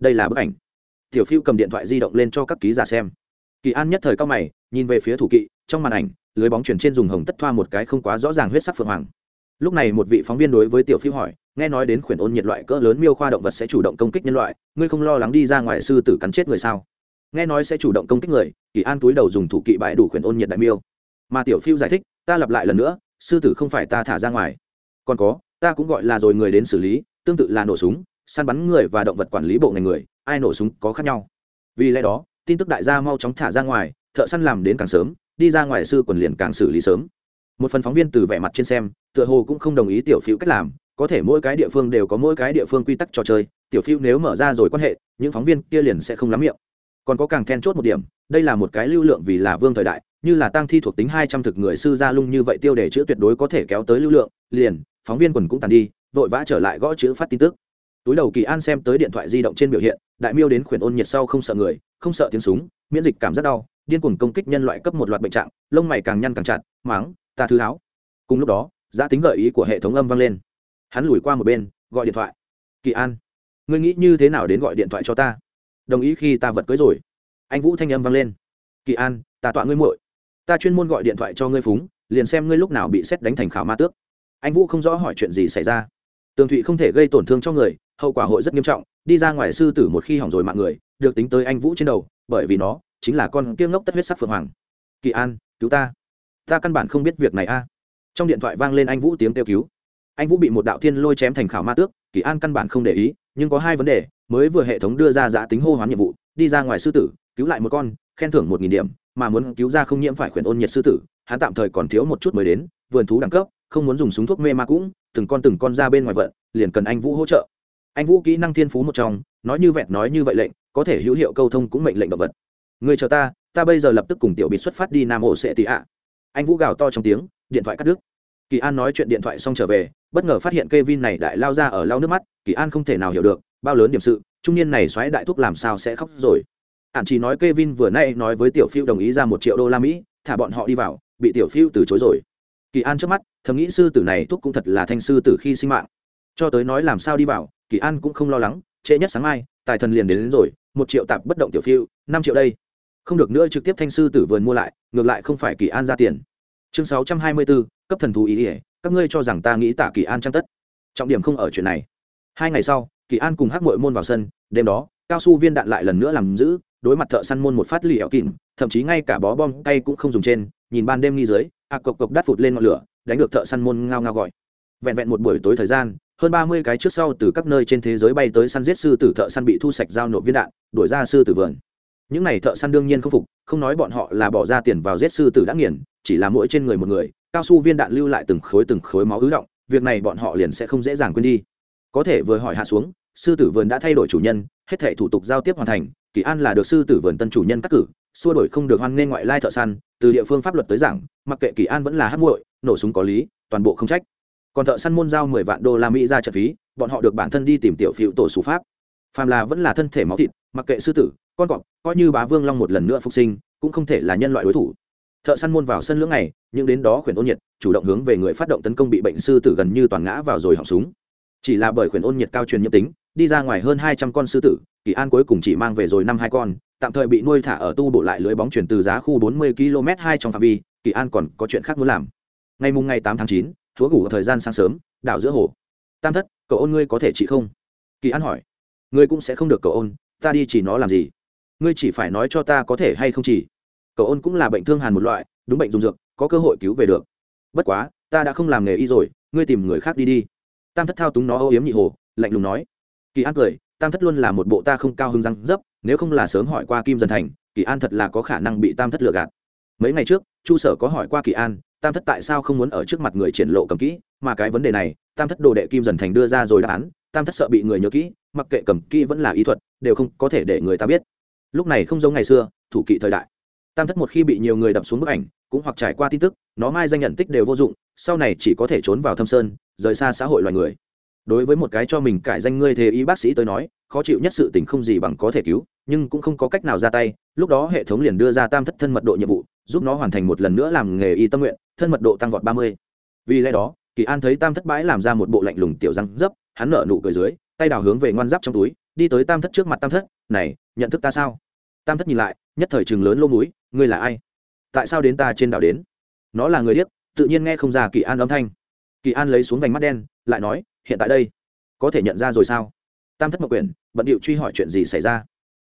Đây là bức ảnh. Tiểu phiêu cầm điện thoại di động lên cho các ký giả xem. Kỳ an nhất thời cao mày nhìn về phía thủ kỵ, trong màn ảnh, lưới bóng chuyển trên dùng hồng tất thoa một cái không quá rõ ràng huyết sắc phượng hoàng. Lúc này một vị phóng viên đối với tiểu phiêu hỏi, nghe nói đến khuyển ôn nhiệt loại cỡ lớn miêu khoa động vật sẽ chủ động công kích nhân loại, ngươi không lo lắng đi ra ngoài sư tử cắn chết người sao? Nghe nói sẽ chủ động công kích người, kỳ an túi đầu dùng thủ kỵ bãi đủ khuyển ôn nhiệt đại miêu. Mà tiểu phiêu giải thích, ta lặp lại lần nữa, sư tử không phải ta thả ra ngoài. Còn có, ta cũng gọi là rồi người đến xử lý, tương tự là nổ súng, săn bắn người và động vật quản lý bộ ngành người, ai nổ súng có khác nhau. Vì lẽ đó, tin tức đại gia mau chóng thả ra ngoài thợ săn làm đến càng sớm, đi ra ngoài sư quần liền càng xử lý sớm. Một phần phóng viên từ vẻ mặt trên xem, tựa hồ cũng không đồng ý tiểu phiêu cách làm, có thể mỗi cái địa phương đều có mỗi cái địa phương quy tắc trò chơi, tiểu phiêu nếu mở ra rồi quan hệ, những phóng viên kia liền sẽ không lắm miệng. Còn có càng then chốt một điểm, đây là một cái lưu lượng vì là vương thời đại, như là tăng thi thuộc tính hai trăm thực người sư gia lung như vậy tiêu đề chữ tuyệt đối có thể kéo tới lưu lượng, liền, phóng viên quần cũng tàn đi, vội vã trở lại gõ chữ phát tin tức. Túi đầu kỳ an xem tới điện thoại di động trên biểu hiện, đại miêu đến khuyển ôn nhiệt sau không sợ người, không sợ tiếng súng, miễn dịch cảm rất đau điên cuồng công kích nhân loại cấp một loạt bệnh trạng, lông mày càng nhăn càng chặt, máng, ta thứ háo. Cùng lúc đó, giá tính gợi ý của hệ thống âm vang lên. Hắn lùi qua một bên, gọi điện thoại. Kỳ an, ngươi nghĩ như thế nào đến gọi điện thoại cho ta? Đồng ý khi ta vật cưới rồi. Anh vũ thanh âm vang lên. Kỳ an, ta tọa ngươi muội. Ta chuyên môn gọi điện thoại cho ngươi phúng, liền xem ngươi lúc nào bị xét đánh thành khảo ma tước. Anh vũ không rõ hỏi chuyện gì xảy ra. Tường thụy không thể gây tổn thương cho người, hậu quả hội rất nghiêm trọng, đi ra ngoài sư tử một khi hỏng rồi mạng người, được tính tới anh vũ trên đầu, bởi vì nó chính là con kia ngốc tất huyết sắc phượng hoàng. Kỳ an, cứu ta. Ta căn bản không biết việc này a. Trong điện thoại vang lên anh vũ tiếng kêu cứu. Anh vũ bị một đạo thiên lôi chém thành khảo ma tước, kỳ an căn bản không để ý, nhưng có hai vấn đề, mới vừa hệ thống đưa ra giã tính hô hoán nhiệm vụ, đi ra ngoài sư tử, cứu lại một con, khen thưởng một nghìn điểm, mà muốn cứu ra không nhiễm phải khuyển ôn nhiệt sư tử, hắn tạm thời còn thiếu một chút mới đến, vườn thú đẳng cấp, không muốn dùng súng thuốc mê ma cũng, từng con từng con ra bên ngoài vận, liền cần anh vũ hỗ trợ. Anh vũ kỹ năng thiên phú một trong, nói như vẹn nói như vậy lệnh, có thể hữu hiệu câu thông cũng mệnh lệnh động vật người chờ ta ta bây giờ lập tức cùng tiểu bị xuất phát đi nam ổ sẽ tị ạ. Anh vũ gào to trong tiếng điện thoại cắt đứt. Kỳ an nói chuyện điện thoại xong trở về bất ngờ phát hiện k e vin này đại lao ra ở lao nước mắt kỳ an không thể nào hiểu được bao lớn điểm sự trung niên này xoáy đại thúc làm sao sẽ khóc rồi. Ạn chỉ nói k e vin vừa nay nói với tiểu phiêu đồng ý ra một triệu đô la mỹ thả bọn họ đi vào bị tiểu phiêu từ chối rồi. Kỳ an trước mắt thầm nghĩ sư tử này thúc cũng thật là thanh sư tử khi sinh mạng. Cho tới nói làm sao đi vào kỳ an cũng không lo lắng trễ nhất sáng mai tài thần liền đến, đến rồi một triệu tạp bất động tiểu phiêu năm triệu đây không được nữa trực tiếp thanh sư tử vườn mua lại, ngược lại không phải kỳ an ra tiền. Chương sáu trăm hai mươi bốn cấp thần thú ý ỉa các ngươi cho rằng ta nghĩ tả kỳ an trang tất? Trọng điểm không ở chuyện này. Hai ngày sau, kỳ an cùng hắc mội môn vào sân, đêm đó, cao su viên đạn lại lần nữa làm giữ, đối mặt thợ săn môn một phát lì ẻo kìm, thậm chí ngay cả bó bom tay cũng không dùng trên, nhìn ban đêm nghi dưới, a cộc cộc đắt phụt lên ngọn lửa, đánh được thợ săn môn ngao ngao gọi. Vẹn vẹn một buổi tối thời gian, hơn ba mươi cái trước sau từ các nơi trên thế giới bay tới săn giết sư tử thợ săn bị thu sạch giao nộp viên đạn, đuổi ra sư tử vườn những này thợ săn đương nhiên không phục, không nói bọn họ là bỏ ra tiền vào giết sư tử đã nghiền, chỉ là mỗi trên người một người, cao su viên đạn lưu lại từng khối từng khối máu ứ động, việc này bọn họ liền sẽ không dễ dàng quên đi. Có thể vừa hỏi hạ xuống, sư tử vườn đã thay đổi chủ nhân, hết thể thủ tục giao tiếp hoàn thành, kỳ an là được sư tử vườn tân chủ nhân cắt cử, xua đổi không được hoan nghê ngoại lai thợ săn, từ địa phương pháp luật tới giảng, mặc kệ kỳ an vẫn là hát muội, nổ súng có lý, toàn bộ không trách. Còn thợ săn môn giao mười vạn đô la mỹ ra trợ phí, bọn họ được bản thân đi tìm tiểu phiệu tổ xù pháp. Phàm là vẫn là thân thể máu thịt, mặc kệ sư tử, con cọp coi như bá vương long một lần nữa phục sinh, cũng không thể là nhân loại đối thủ. Thợ săn môn vào sân lưỡng này nhưng đến đó khuyển ôn nhiệt, chủ động hướng về người phát động tấn công bị bệnh sư tử gần như toàn ngã vào rồi họng súng. Chỉ là bởi khuyển ôn nhiệt cao truyền nhiễm tính, đi ra ngoài hơn hai trăm con sư tử, kỳ an cuối cùng chỉ mang về rồi năm hai con, tạm thời bị nuôi thả ở tu bổ lại lưới bóng chuyển từ giá khu bốn mươi km hai trong phạm vi, kỳ an còn có chuyện khác muốn làm. Ngày mùng ngày tám tháng chín thúa ngủ thời gian sáng sớm, đảo giữa hồ. Tam thất, cậu ôn ngươi có thể chị không? Kỳ an hỏi. Ngươi cũng sẽ không được cậu ôn, ta đi chỉ nó làm gì? Ngươi chỉ phải nói cho ta có thể hay không chỉ. Cậu ôn cũng là bệnh thương hàn một loại, đúng bệnh dùng dược, có cơ hội cứu về được. Bất quá, ta đã không làm nghề y rồi, ngươi tìm người khác đi đi. Tam thất thao túng nó âu yếm nhị hồ, lạnh lùng nói. Kỳ an cười, tam thất luôn là một bộ ta không cao hứng răng dấp, nếu không là sớm hỏi qua kim dần thành, kỳ an thật là có khả năng bị tam thất lừa gạt. Mấy ngày trước, chu sở có hỏi qua kỳ an, tam thất tại sao không muốn ở trước mặt người triển lộ cầm kỹ, mà cái vấn đề này, tam thất đồ đệ kim dần thành đưa ra rồi đáp án, tam thất sợ bị người nhớ kỹ, mặc kệ cầm kỹ vẫn là ý thuật, đều không có thể để người ta biết lúc này không giống ngày xưa, thủ kỵ thời đại. Tam thất một khi bị nhiều người đập xuống bức ảnh, cũng hoặc trải qua tin tức, nó mai danh nhận tích đều vô dụng, sau này chỉ có thể trốn vào thâm sơn, rời xa xã hội loài người. Đối với một cái cho mình cải danh ngươi thế y bác sĩ tới nói, khó chịu nhất sự tình không gì bằng có thể cứu, nhưng cũng không có cách nào ra tay, lúc đó hệ thống liền đưa ra tam thất thân mật độ nhiệm vụ, giúp nó hoàn thành một lần nữa làm nghề y tâm nguyện, thân mật độ tăng vọt ba mươi. Vì lẽ đó, kỳ an thấy tam thất bãi làm ra một bộ lạnh lùng tiểu răng dấp, hắn nở nụ cười dưới, tay đào hướng về ngoan giáp trong túi đi tới tam thất trước mặt tam thất, này, nhận thức ta sao? Tam thất nhìn lại, nhất thời chừng lớn lô múi ngươi là ai? Tại sao đến ta trên đảo đến? Nó là người điếc. Tự nhiên nghe không ra kỳ an âm thanh. Kỳ an lấy xuống vành mắt đen, lại nói, hiện tại đây, có thể nhận ra rồi sao? Tam thất mậu quyền bận điệu truy hỏi chuyện gì xảy ra.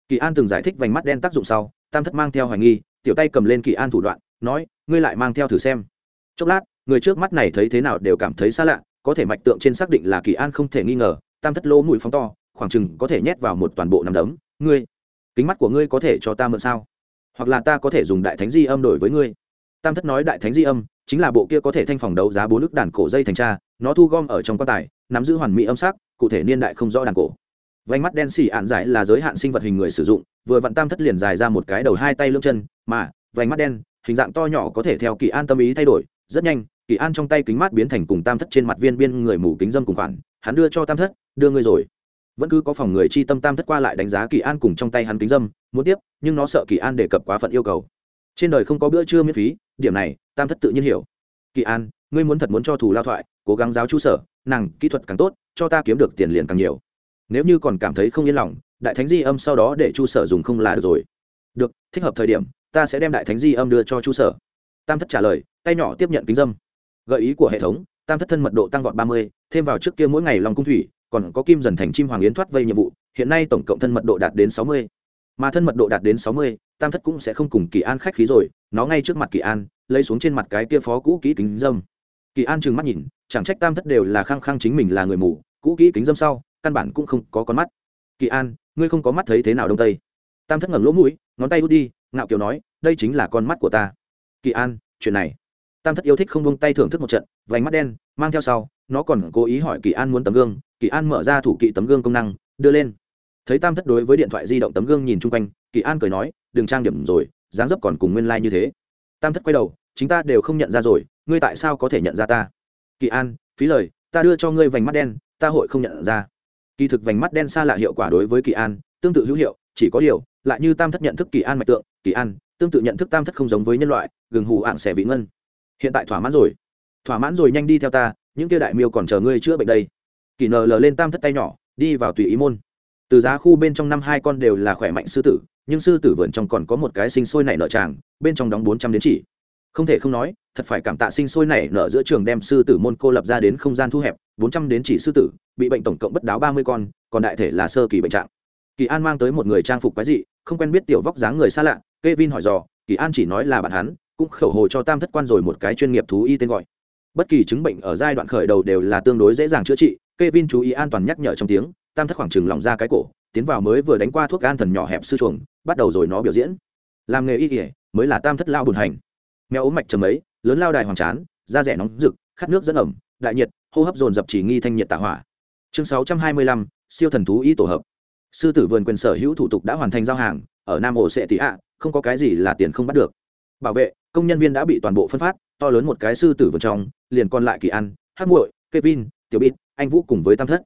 Kỳ an từng giải thích vành mắt đen tác dụng sau, tam thất mang theo hoài nghi, tiểu tay cầm lên kỳ an thủ đoạn, nói, ngươi lại mang theo thử xem. Chốc lát, người trước mắt này thấy thế nào đều cảm thấy xa lạ, có thể mạch tượng trên xác định là kỳ an không thể nghi ngờ, tam thất lỗ mũi phóng to khoảng chừng có thể nhét vào một toàn bộ nằm đấm. Ngươi, kính mắt của ngươi có thể cho ta mượn sao? Hoặc là ta có thể dùng đại thánh di âm đổi với ngươi? Tam thất nói đại thánh di âm, chính là bộ kia có thể thanh phòng đấu giá bốn nước đàn cổ dây thành tra, nó thu gom ở trong quan tài, nắm giữ hoàn mỹ âm sắc, cụ thể niên đại không rõ đàn cổ. Vánh mắt đen xì ạn giải là giới hạn sinh vật hình người sử dụng, vừa vặn tam thất liền dài ra một cái đầu hai tay lưng chân, mà vánh mắt đen, hình dạng to nhỏ có thể theo kỳ an tâm ý thay đổi, rất nhanh, kỳ an trong tay kính mắt biến thành cùng tam thất trên mặt viên biên người mù kính dâm cùng khoản, hắn đưa cho tam thất, đưa ngươi rồi vẫn cứ có phòng người chi tâm tam thất qua lại đánh giá kỳ an cùng trong tay hắn kính dâm, muốn tiếp, nhưng nó sợ kỳ an đề cập quá phận yêu cầu. Trên đời không có bữa trưa miễn phí, điểm này, tam thất tự nhiên hiểu. Kỳ an, ngươi muốn thật muốn cho thù lao thoại, cố gắng giáo chu sở, nàng, kỹ thuật càng tốt, cho ta kiếm được tiền liền càng nhiều. Nếu như còn cảm thấy không yên lòng, đại thánh di âm sau đó để chu sở dùng không là được rồi. Được, thích hợp thời điểm, ta sẽ đem đại thánh di âm đưa cho chu sở. Tam thất trả lời, tay nhỏ tiếp nhận kính dâm. Gợi ý của hệ thống tam thất thân mật độ tăng vọt ba mươi, thêm vào trước kia mỗi ngày lòng cung thủy, còn có kim dần thành chim hoàng yến thoát vây nhiệm vụ, hiện nay tổng cộng thân mật độ đạt đến sáu mươi. Mà thân mật độ đạt đến sáu mươi, tam thất cũng sẽ không cùng kỳ an khách khí rồi, nó ngay trước mặt kỳ an, lấy xuống trên mặt cái kia phó cũ kỹ kính dâm. Kỳ an trừng mắt nhìn, chẳng trách tam thất đều là khăng khăng chính mình là người mù, cũ kỹ kính dâm sau, căn bản cũng không có con mắt. Kỳ an, ngươi không có mắt thấy thế nào đông tây? Tam thất ngẩng lỗ mũi, ngón tay hút đi, ngạo kiều nói, đây chính là con mắt của ta. Kỳ an, chuyện này tam thất yêu thích không buông tay thưởng thức một trận, vành mắt đen, mang theo sau, nó còn cố ý hỏi kỳ an muốn tấm gương, kỳ an mở ra thủ kỵ tấm gương công năng, đưa lên. Thấy tam thất đối với điện thoại di động tấm gương nhìn chung quanh, kỳ an cười nói, đừng trang điểm rồi, dáng dấp còn cùng nguyên lai、like、như thế. Tam thất quay đầu chúng ta đều không nhận ra rồi, ngươi tại sao có thể nhận ra ta? Kỳ an, phí lời, ta đưa cho ngươi vành mắt đen, ta hội không nhận ra. Kỳ thực vành mắt đen xa lạ hiệu quả đối với kỳ an, tương tự hữu hiệu, chỉ có điều, lại như tam thất nhận thức kỳ an mạch tượng, kỳ an, tương tự nhận thức tam thất không giống với nhân loại, gừng hù ạng xẻ vị ngân hiện tại thỏa mãn rồi. Thỏa mãn rồi nhanh đi theo ta, những kia đại miêu còn chờ ngươi chữa bệnh đây. Kỳ nờ lờ lên tam thất tay nhỏ, đi vào tùy ý môn. Từ giá khu bên trong năm hai con đều là khỏe mạnh sư tử, nhưng sư tử vườn trong còn có một cái sinh sôi nảy nở tràng, bên trong đóng bốn trăm đến chỉ. Không thể không nói, thật phải cảm tạ sinh sôi nảy nở giữa trường đem sư tử môn cô lập ra đến không gian thu hẹp, bốn trăm đến chỉ sư tử, bị bệnh tổng cộng bất đáo ba mươi con, còn đại thể là sơ kỳ bệnh trạng. Kỳ an mang tới một người trang phục quái dị, không quen biết tiểu vóc dáng người xa lạ k e vin hỏi dò, kỳ an chỉ nói là bạn hắn cũng khẩu hồ cho tam thất quan rồi một cái chuyên nghiệp thú y tên gọi. Bất kỳ chứng bệnh ở giai đoạn khởi đầu đều là tương đối dễ dàng chữa trị k e vin chú ý an toàn nhắc nhở trong tiếng, tam thất khoảng chừng lỏng ra cái cổ, tiến vào mới vừa đánh qua thuốc gan thần nhỏ hẹp sư chuồng, bắt đầu rồi nó biểu diễn. Làm nghề y kỉa mới là tam thất lao bùn hành. Mèo ốm mạch trầm ấy, lớn lao đài hoàng chán, da rẻ nóng rực, khát nước dẫn ẩm, đại nhiệt, hô hấp dồn dập chỉ nghi thanh nhiệt tạ hỏa. Chương sáu trăm hai mươi lăm, siêu thần thú y tổ hợp. Sư tử vườn quyền sở hữu thủ tục đã hoàn thành giao hàng, ở nam ổ sệ tị ạ không có cái gì là tiền không bắt được bảo vệ công nhân viên đã bị toàn bộ phân phát to lớn một cái sư tử vườn trong liền còn lại kỳ ăn hát muội kevin tiểu bít anh vũ cùng với tam thất.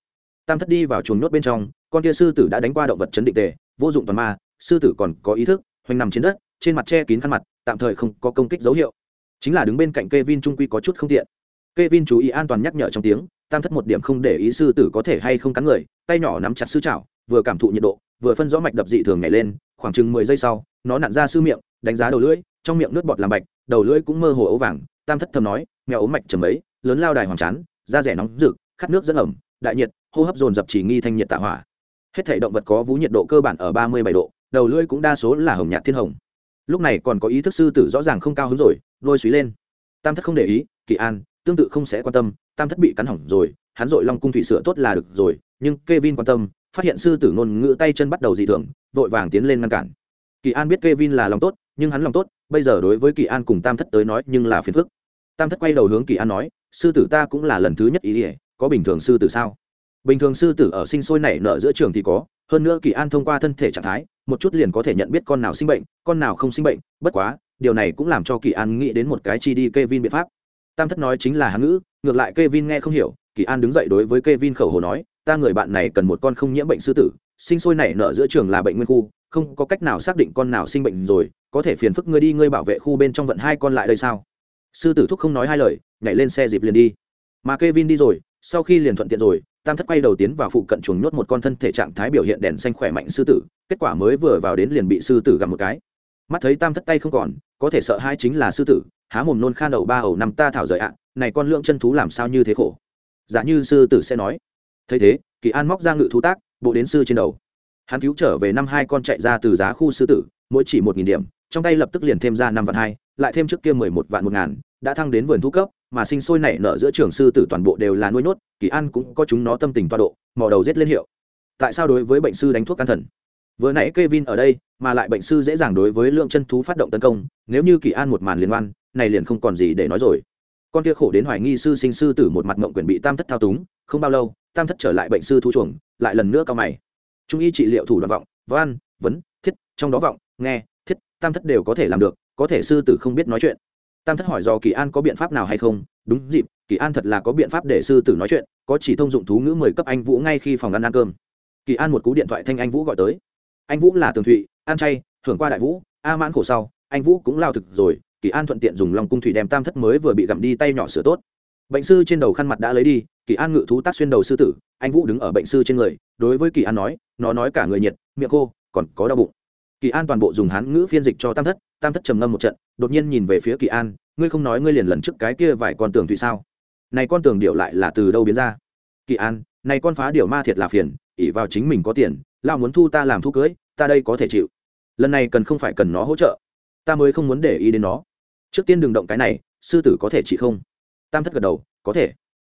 Tam thất đi vào chuồng nhốt bên trong con kia sư tử đã đánh qua động vật chấn định tề vô dụng toàn ma sư tử còn có ý thức hoành nằm trên đất trên mặt che kín khăn mặt tạm thời không có công kích dấu hiệu. Chính là đứng bên cạnh Kevin trung quy có chút không tiện. Kevin chú ý an toàn nhắc nhở trong tiếng, tam thất một điểm không để ý sư tử có thể hay không cắn người, tay nhỏ nắm chặt sư chảo, vừa cảm thụ nhiệt độ, vừa phân rõ mạch đập dị thường nhảy lên, khoảng chừng mười giây sau, nó nặn ra sư miệng, đánh giá đầu lưỡi, trong miệng nước bọt làm bạch, đầu lưỡi cũng mơ hồ ấu vàng, tam thất thầm nói, mèo ốm mạch trầm ấy, lớn lao đài hoàng chán, da rẻ nóng rực, khát nước dẫn ẩm, đại nhiệt, hô hấp dồn dập chỉ nghi thanh nhiệt tạ hỏa. Hết thảy động vật có vú nhiệt độ cơ bản ở ba mươi bảy độ, đầu lưỡi cũng đa số là hồng nhạt thiên hồng. Lúc này còn có ý thức sư tử rõ ràng không cao hứng rồi, đôi suý lên tam thất không để ý kỳ an tương tự không sẽ quan tâm tam thất bị cắn hỏng rồi hắn dội long cung thủy sửa tốt là được rồi nhưng k e vin quan tâm phát hiện sư tử ngôn ngữ tay chân bắt đầu dị thường vội vàng tiến lên ngăn cản kỳ an biết k e vin là lòng tốt nhưng hắn lòng tốt bây giờ đối với kỳ an cùng tam thất tới nói nhưng là phiền phức tam thất quay đầu hướng kỳ an nói sư tử ta cũng là lần thứ nhất ý ỉa có bình thường sư tử sao bình thường sư tử ở sinh sôi nảy nở giữa trường thì có hơn nữa kỳ an thông qua thân thể trạng thái một chút liền có thể nhận biết con nào sinh bệnh con nào không sinh bệnh bất quá điều này cũng làm cho kỳ an nghĩ đến một cái chi đi Kevin biện pháp. Tam thất nói chính là hán ngữ, ngược lại Kevin nghe không hiểu, kỳ an đứng dậy đối với Kevin khẩu hồ nói, ta người bạn này cần một con không nhiễm bệnh sư tử, sinh sôi nảy nở giữa trường là bệnh nguyên khu, không có cách nào xác định con nào sinh bệnh rồi, có thể phiền phức ngươi đi ngươi bảo vệ khu bên trong vận hai con lại đây sao? Sư tử thúc không nói hai lời, nhảy lên xe dịp liền đi. Mà Kevin đi rồi, sau khi liền thuận tiện rồi, tam thất quay đầu tiến vào phụ cận chuồng nhốt một con thân thể trạng thái biểu hiện đèn xanh khỏe mạnh sư tử, kết quả mới vừa vào đến liền bị sư tử gặp một cái mắt thấy tam thất tay không còn có thể sợ hai chính là sư tử há mồm nôn khan đầu ba ẩu năm ta thảo rời ạ này con lượng chân thú làm sao như thế khổ giả như sư tử sẽ nói thấy thế kỳ an móc ra ngự thú tác bộ đến sư trên đầu hắn cứu trở về năm hai con chạy ra từ giá khu sư tử, mỗi chỉ một nghìn điểm, trong tay lập tức liền thêm ra năm vạn hai, lại thêm trước kia mười một vạn một ngàn, đã thăng đến vườn thu cấp, mà sinh sôi nảy nở giữa trường sư tử toàn bộ đều là nuôi nhốt, kỳ an cũng có chúng nó tâm tình toa độ, mò đầu rết lên hiệu. Tại sao đối với bệnh sư đánh thuốc can thần? Vừa nãy Kevin ở đây, mà lại bệnh sư dễ dàng đối với lượng chân thú phát động tấn công, nếu như kỳ an một màn liên oan, này liền không còn gì để nói rồi. Con kia khổ đến hoài nghi sư sinh sư tử một mặt mộng quyền bị tam thất thao túng, không bao lâu, tam thất trở lại bệnh sư thu chuồng, lại lần nữa cao mày trung y trị liệu thủ đoạn vọng, văn, vấn, thiết, trong đó vọng, nghe, thiết, tam thất đều có thể làm được, có thể sư tử không biết nói chuyện. Tam thất hỏi do kỳ an có biện pháp nào hay không? Đúng dịp, kỳ an thật là có biện pháp để sư tử nói chuyện, có chỉ thông dụng thú ngữ mười cấp anh vũ ngay khi phòng ăn ăn cơm. Kỳ an một cú điện thoại thanh anh vũ gọi tới. Anh vũ là tường thụy an chay, hưởng qua đại vũ, a mãn khổ sau, anh vũ cũng lao thực rồi, kỳ an thuận tiện dùng lòng cung thủy đem tam thất mới vừa bị gặm đi tay nhỏ sửa tốt. Bệnh sư trên đầu khăn mặt đã lấy đi, kỳ an ngự thú tác xuyên đầu sư tử, anh vũ đứng ở bệnh sư trên người, đối với kỳ an nói nó nói cả người nhiệt, miệng khô, còn có đau bụng. Kỳ an toàn bộ dùng hán ngữ phiên dịch cho tam thất tam thất trầm ngâm một trận, đột nhiên nhìn về phía kỳ an, ngươi không nói ngươi liền lần trước cái kia vài con tường thụy sao? Này con tường điệu lại là từ đâu biến ra? Kỳ an, này con phá điệu ma thiệt là phiền ỉ vào chính mình có tiền lao muốn thu ta làm thu cưới, ta đây có thể chịu. Lần này cần không phải cần nó hỗ trợ, ta mới không muốn để ý đến nó. Trước tiên đừng động cái này, sư tử có thể chị không? Tam thất gật đầu, có thể.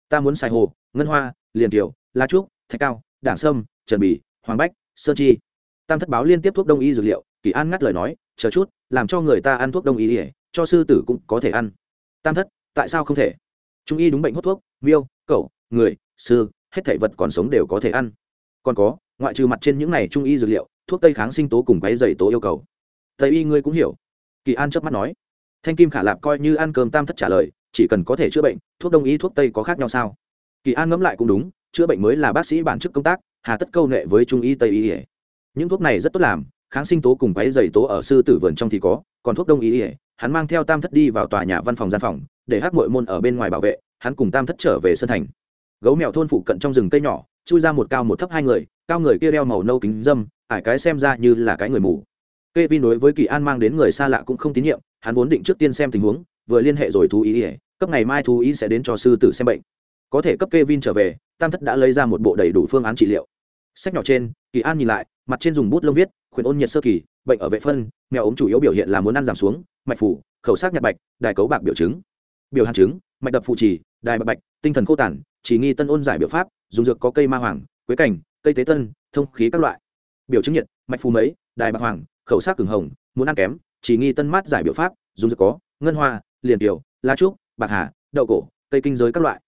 Ta muốn xài hồ, ngân hoa, liền kiều la trúc, thạch cao, đảng sâm, trần bì hoàng bách, sơn chi. Tam thất báo liên tiếp thuốc đông y dược liệu, kỳ an ngắt lời nói, chờ chút, làm cho người ta ăn thuốc đông y ỉa cho sư tử cũng có thể ăn. Tam thất, tại sao không thể? Trung y đúng bệnh hút thuốc, miêu cậu người, sư, hết thể vật còn sống đều có thể ăn. Còn có, ngoại trừ mặt trên những này trung y dược liệu, thuốc tây kháng sinh tố cùng cái dày tố yêu cầu. Tây y ngươi cũng hiểu. Kỳ an chớp mắt nói. Thanh kim khả lạp coi như ăn cơm tam thất trả lời, chỉ cần có thể chữa bệnh, thuốc đông y thuốc tây có khác nhau sao? Kỳ an ngẫm lại cũng đúng, chữa bệnh mới là bác sĩ bản chức công tác hà tất câu nệ với trung y tây y những thuốc này rất tốt làm, kháng sinh tố cùng quái dày tố ở sư tử vườn trong thì có, còn thuốc đông y hắn mang theo tam thất đi vào tòa nhà văn phòng gian phòng, để hắc mội môn ở bên ngoài bảo vệ, hắn cùng tam thất trở về sân thành. Gấu mèo thôn phụ cận trong rừng cây nhỏ, chui ra một cao một thấp hai người, cao người kia đeo màu nâu kính dâm, ải cái xem ra như là cái người mù. K e vin đối với kỳ an mang đến người xa lạ cũng không tín nhiệm, hắn vốn định trước tiên xem tình huống, vừa liên hệ rồi thú ý ỉa cấp ngày mai thú ý sẽ đến cho sư tử xem bệnh. Có thể cấp k e vin trở về, tam thất đã lấy ra một bộ đầy đủ phương án trị liệu sách nhỏ trên, kỳ an nhìn lại, mặt trên dùng bút lông viết, khuyển ôn nhiệt sơ kỳ, bệnh ở vệ phân, mèo ốm chủ yếu biểu hiện là muốn ăn giảm xuống, mạch phủ, khẩu sắc nhạt bạch, đài cấu bạc biểu chứng. Biểu hàn chứng, mạch đập phụ trì, đài bạc bạch, tinh thần khô tản, chỉ nghi tân ôn giải biểu pháp, dùng dược có cây ma hoàng, quế cảnh, cây tế tân, thông khí các loại. Biểu chứng nhiệt, mạch phù mấy, đài bạc hoàng, khẩu sắc cường hồng, muốn ăn kém, chỉ nghi tân mát giải biểu pháp, dùng dược có, ngân hoa, liền tiểu lá trúc, bạc hà, đậu cổ, cây kinh giới các loại.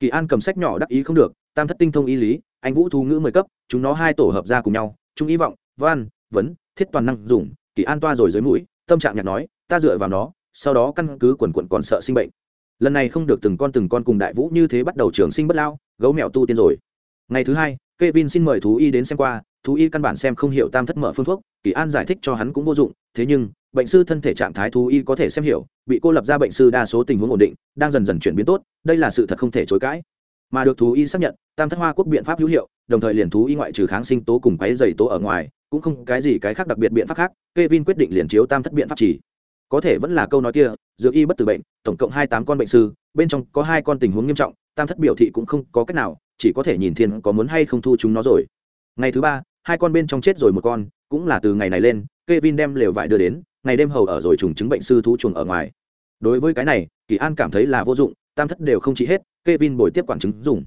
Kỳ an cầm sách nhỏ đắc ý không được, tam thất tinh thông y lý anh vũ thu ngữ mười cấp, chúng nó hai tổ hợp ra cùng nhau chúng hy vọng văn vấn, thiết toàn năng dùng, kỳ an toa rồi dưới mũi, tâm trạng nhạc nói, ta dựa vào nó, sau đó căn cứ quần quận còn sợ sinh bệnh. Lần này không được từng con từng con cùng đại vũ như thế bắt đầu trường sinh bất lao, gấu mèo tu tiên rồi. Ngày thứ hai k e vin xin mời thú y đến xem qua, thú y căn bản xem không hiểu tam thất mở phương thuốc, kỳ an giải thích cho hắn cũng vô dụng, thế nhưng, bệnh sư thân thể trạng thái thú y có thể xem hiểu, bị cô lập ra bệnh sư đa số tình huống ổn định, đang dần dần chuyển biến tốt, đây là sự thật không thể chối cãi mà được thú y xác nhận, tam thất hoa quốc biện pháp hữu hiệu, đồng thời liền thú y ngoại trừ kháng sinh tố cùng quáy dày tố ở ngoài, cũng không cái gì cái khác đặc biệt biện pháp khác, Kevin quyết định liền chiếu tam thất biện pháp chỉ. Có thể vẫn là câu nói kia, dược y bất tử bệnh, tổng cộng hai tám con bệnh sư, bên trong có hai con tình huống nghiêm trọng, tam thất biểu thị cũng không có cách nào, chỉ có thể nhìn thiên có muốn hay không thu chúng nó rồi. Ngày thứ ba, hai con bên trong chết rồi một con, cũng là từ ngày này lên, Kevin đem lều vải đưa đến, ngày đêm hầu ở rồi trùng chứng bệnh sư thú chuồng ở ngoài. Đối với cái này, kỳ an cảm thấy là vô dụng tam thất đều không trị hết Kevin bồi tiếp quản chứng dùng.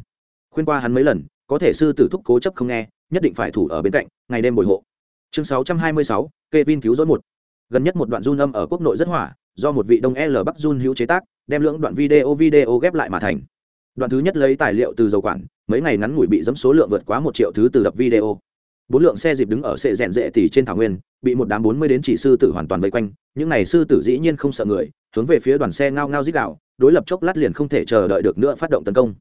Khuyên qua hắn mấy lần có thể sư tử thúc cố chấp không nghe nhất định phải thủ ở bên cạnh ngày đêm bồi hộ. Chương 626, Kevin cứu rỗi một. Gần nhất một đoạn run âm ở quốc nội rất hỏa do một vị đông l bắc run hữu chế tác đem lưỡng đoạn video video ghép lại mà thành. Đoạn thứ nhất lấy tài liệu từ dầu quản mấy ngày ngắn ngủi bị dẫm số lượng vượt quá một triệu thứ từ đập video. Bốn lượng xe dịp đứng ở sệ rèn rệ tỉ trên thảo nguyên bị một đám bốn mươi đến chỉ sư tử hoàn toàn vây quanh những này sư tử dĩ nhiên không sợ người hướng về phía đoàn xe ngao ngao dích đạo đối lập chốc lát liền không thể chờ đợi được nữa phát động tấn công.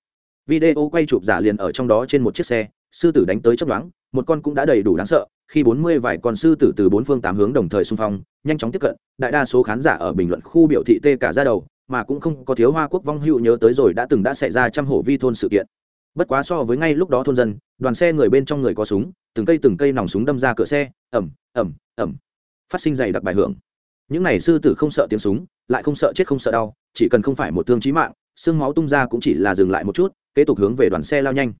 Video quay chụp giả liền ở trong đó trên một chiếc xe, sư tử đánh tới chấp đoán một con cũng đã đầy đủ đáng sợ, khi bốn mươi vài con sư tử từ bốn phương tám hướng đồng thời xung phong, nhanh chóng tiếp cận, đại đa số khán giả ở bình luận khu biểu thị tê cả ra đầu, mà cũng không có thiếu hoa quốc vong hữu nhớ tới rồi đã từng đã xảy ra trăm hổ vi thôn sự kiện. Bất quá so với ngay lúc đó thôn dân, đoàn xe người bên trong người có súng, từng cây từng cây nòng súng đâm ra cửa xe ẩm ẩm ẩm phát sinh dày đặc bài hưởng. Những này sư tử không sợ tiếng súng lại không sợ chết không sợ đau, chỉ cần không phải một thương chí mạng, xương máu tung ra cũng chỉ là dừng lại một chút, kế tục hướng về đoàn xe lao nhanh.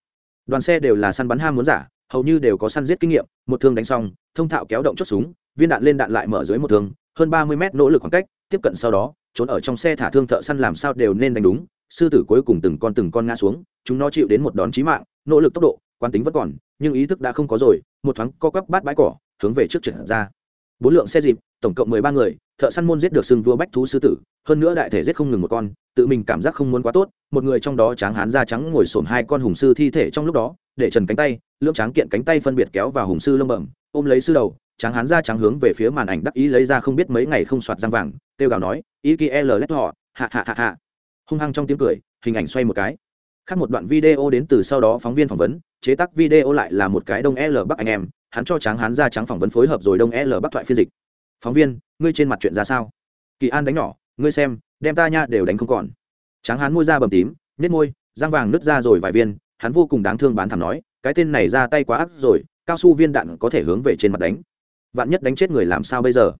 Đoàn xe đều là săn bắn ham muốn giả, hầu như đều có săn giết kinh nghiệm, một thương đánh xong, thông thạo kéo động chốt súng, viên đạn lên đạn lại mở dưới một thương, hơn ba mươi mét nỗ lực khoảng cách, tiếp cận sau đó, trốn ở trong xe thả thương thợ săn làm sao đều nên đánh đúng, sư tử cuối cùng từng con từng con ngã xuống, chúng nó chịu đến một đòn chí mạng, nỗ lực tốc độ, quán tính vẫn còn, nhưng ý thức đã không có rồi, một thoáng co quắp bát bãi cỏ, hướng về trước trượt ra bốn lượng xe dịp, tổng cộng mười ba người, thợ săn môn giết được sưng vua bách thú sư tử, hơn nữa đại thể giết không ngừng một con, tự mình cảm giác không muốn quá tốt, một người trong đó tráng hán da trắng ngồi xổm hai con hùng sư thi thể trong lúc đó, để trần cánh tay, lưỡng tráng kiện cánh tay phân biệt kéo vào hùng sư lông bẩm, ôm lấy sư đầu, tráng hán da trắng hướng về phía màn ảnh đắc ý lấy ra không biết mấy ngày không soạt răng vàng, kêu gào nói, ý kia e l lét họ, hạ hạ hạ hạ. Hung hăng trong tiếng cười, hình ảnh xoay một cái. Khác một đoạn video đến từ sau đó phóng viên phỏng vấn, chế tác video lại là một cái đông e l bắc anh em hắn cho tráng hán ra trắng phỏng vấn phối hợp rồi đông l bắc thoại phiên dịch. Phóng viên, ngươi trên mặt chuyện ra sao? Kỳ an đánh nhỏ, ngươi xem, đem ta nha đều đánh không còn. Tráng hán môi da bầm tím nết môi, răng vàng nứt ra rồi vài viên, hắn vô cùng đáng thương bán thảm nói, cái tên này ra tay quá ác rồi, cao su viên đạn có thể hướng về trên mặt đánh. Vạn nhất đánh chết người làm sao bây giờ?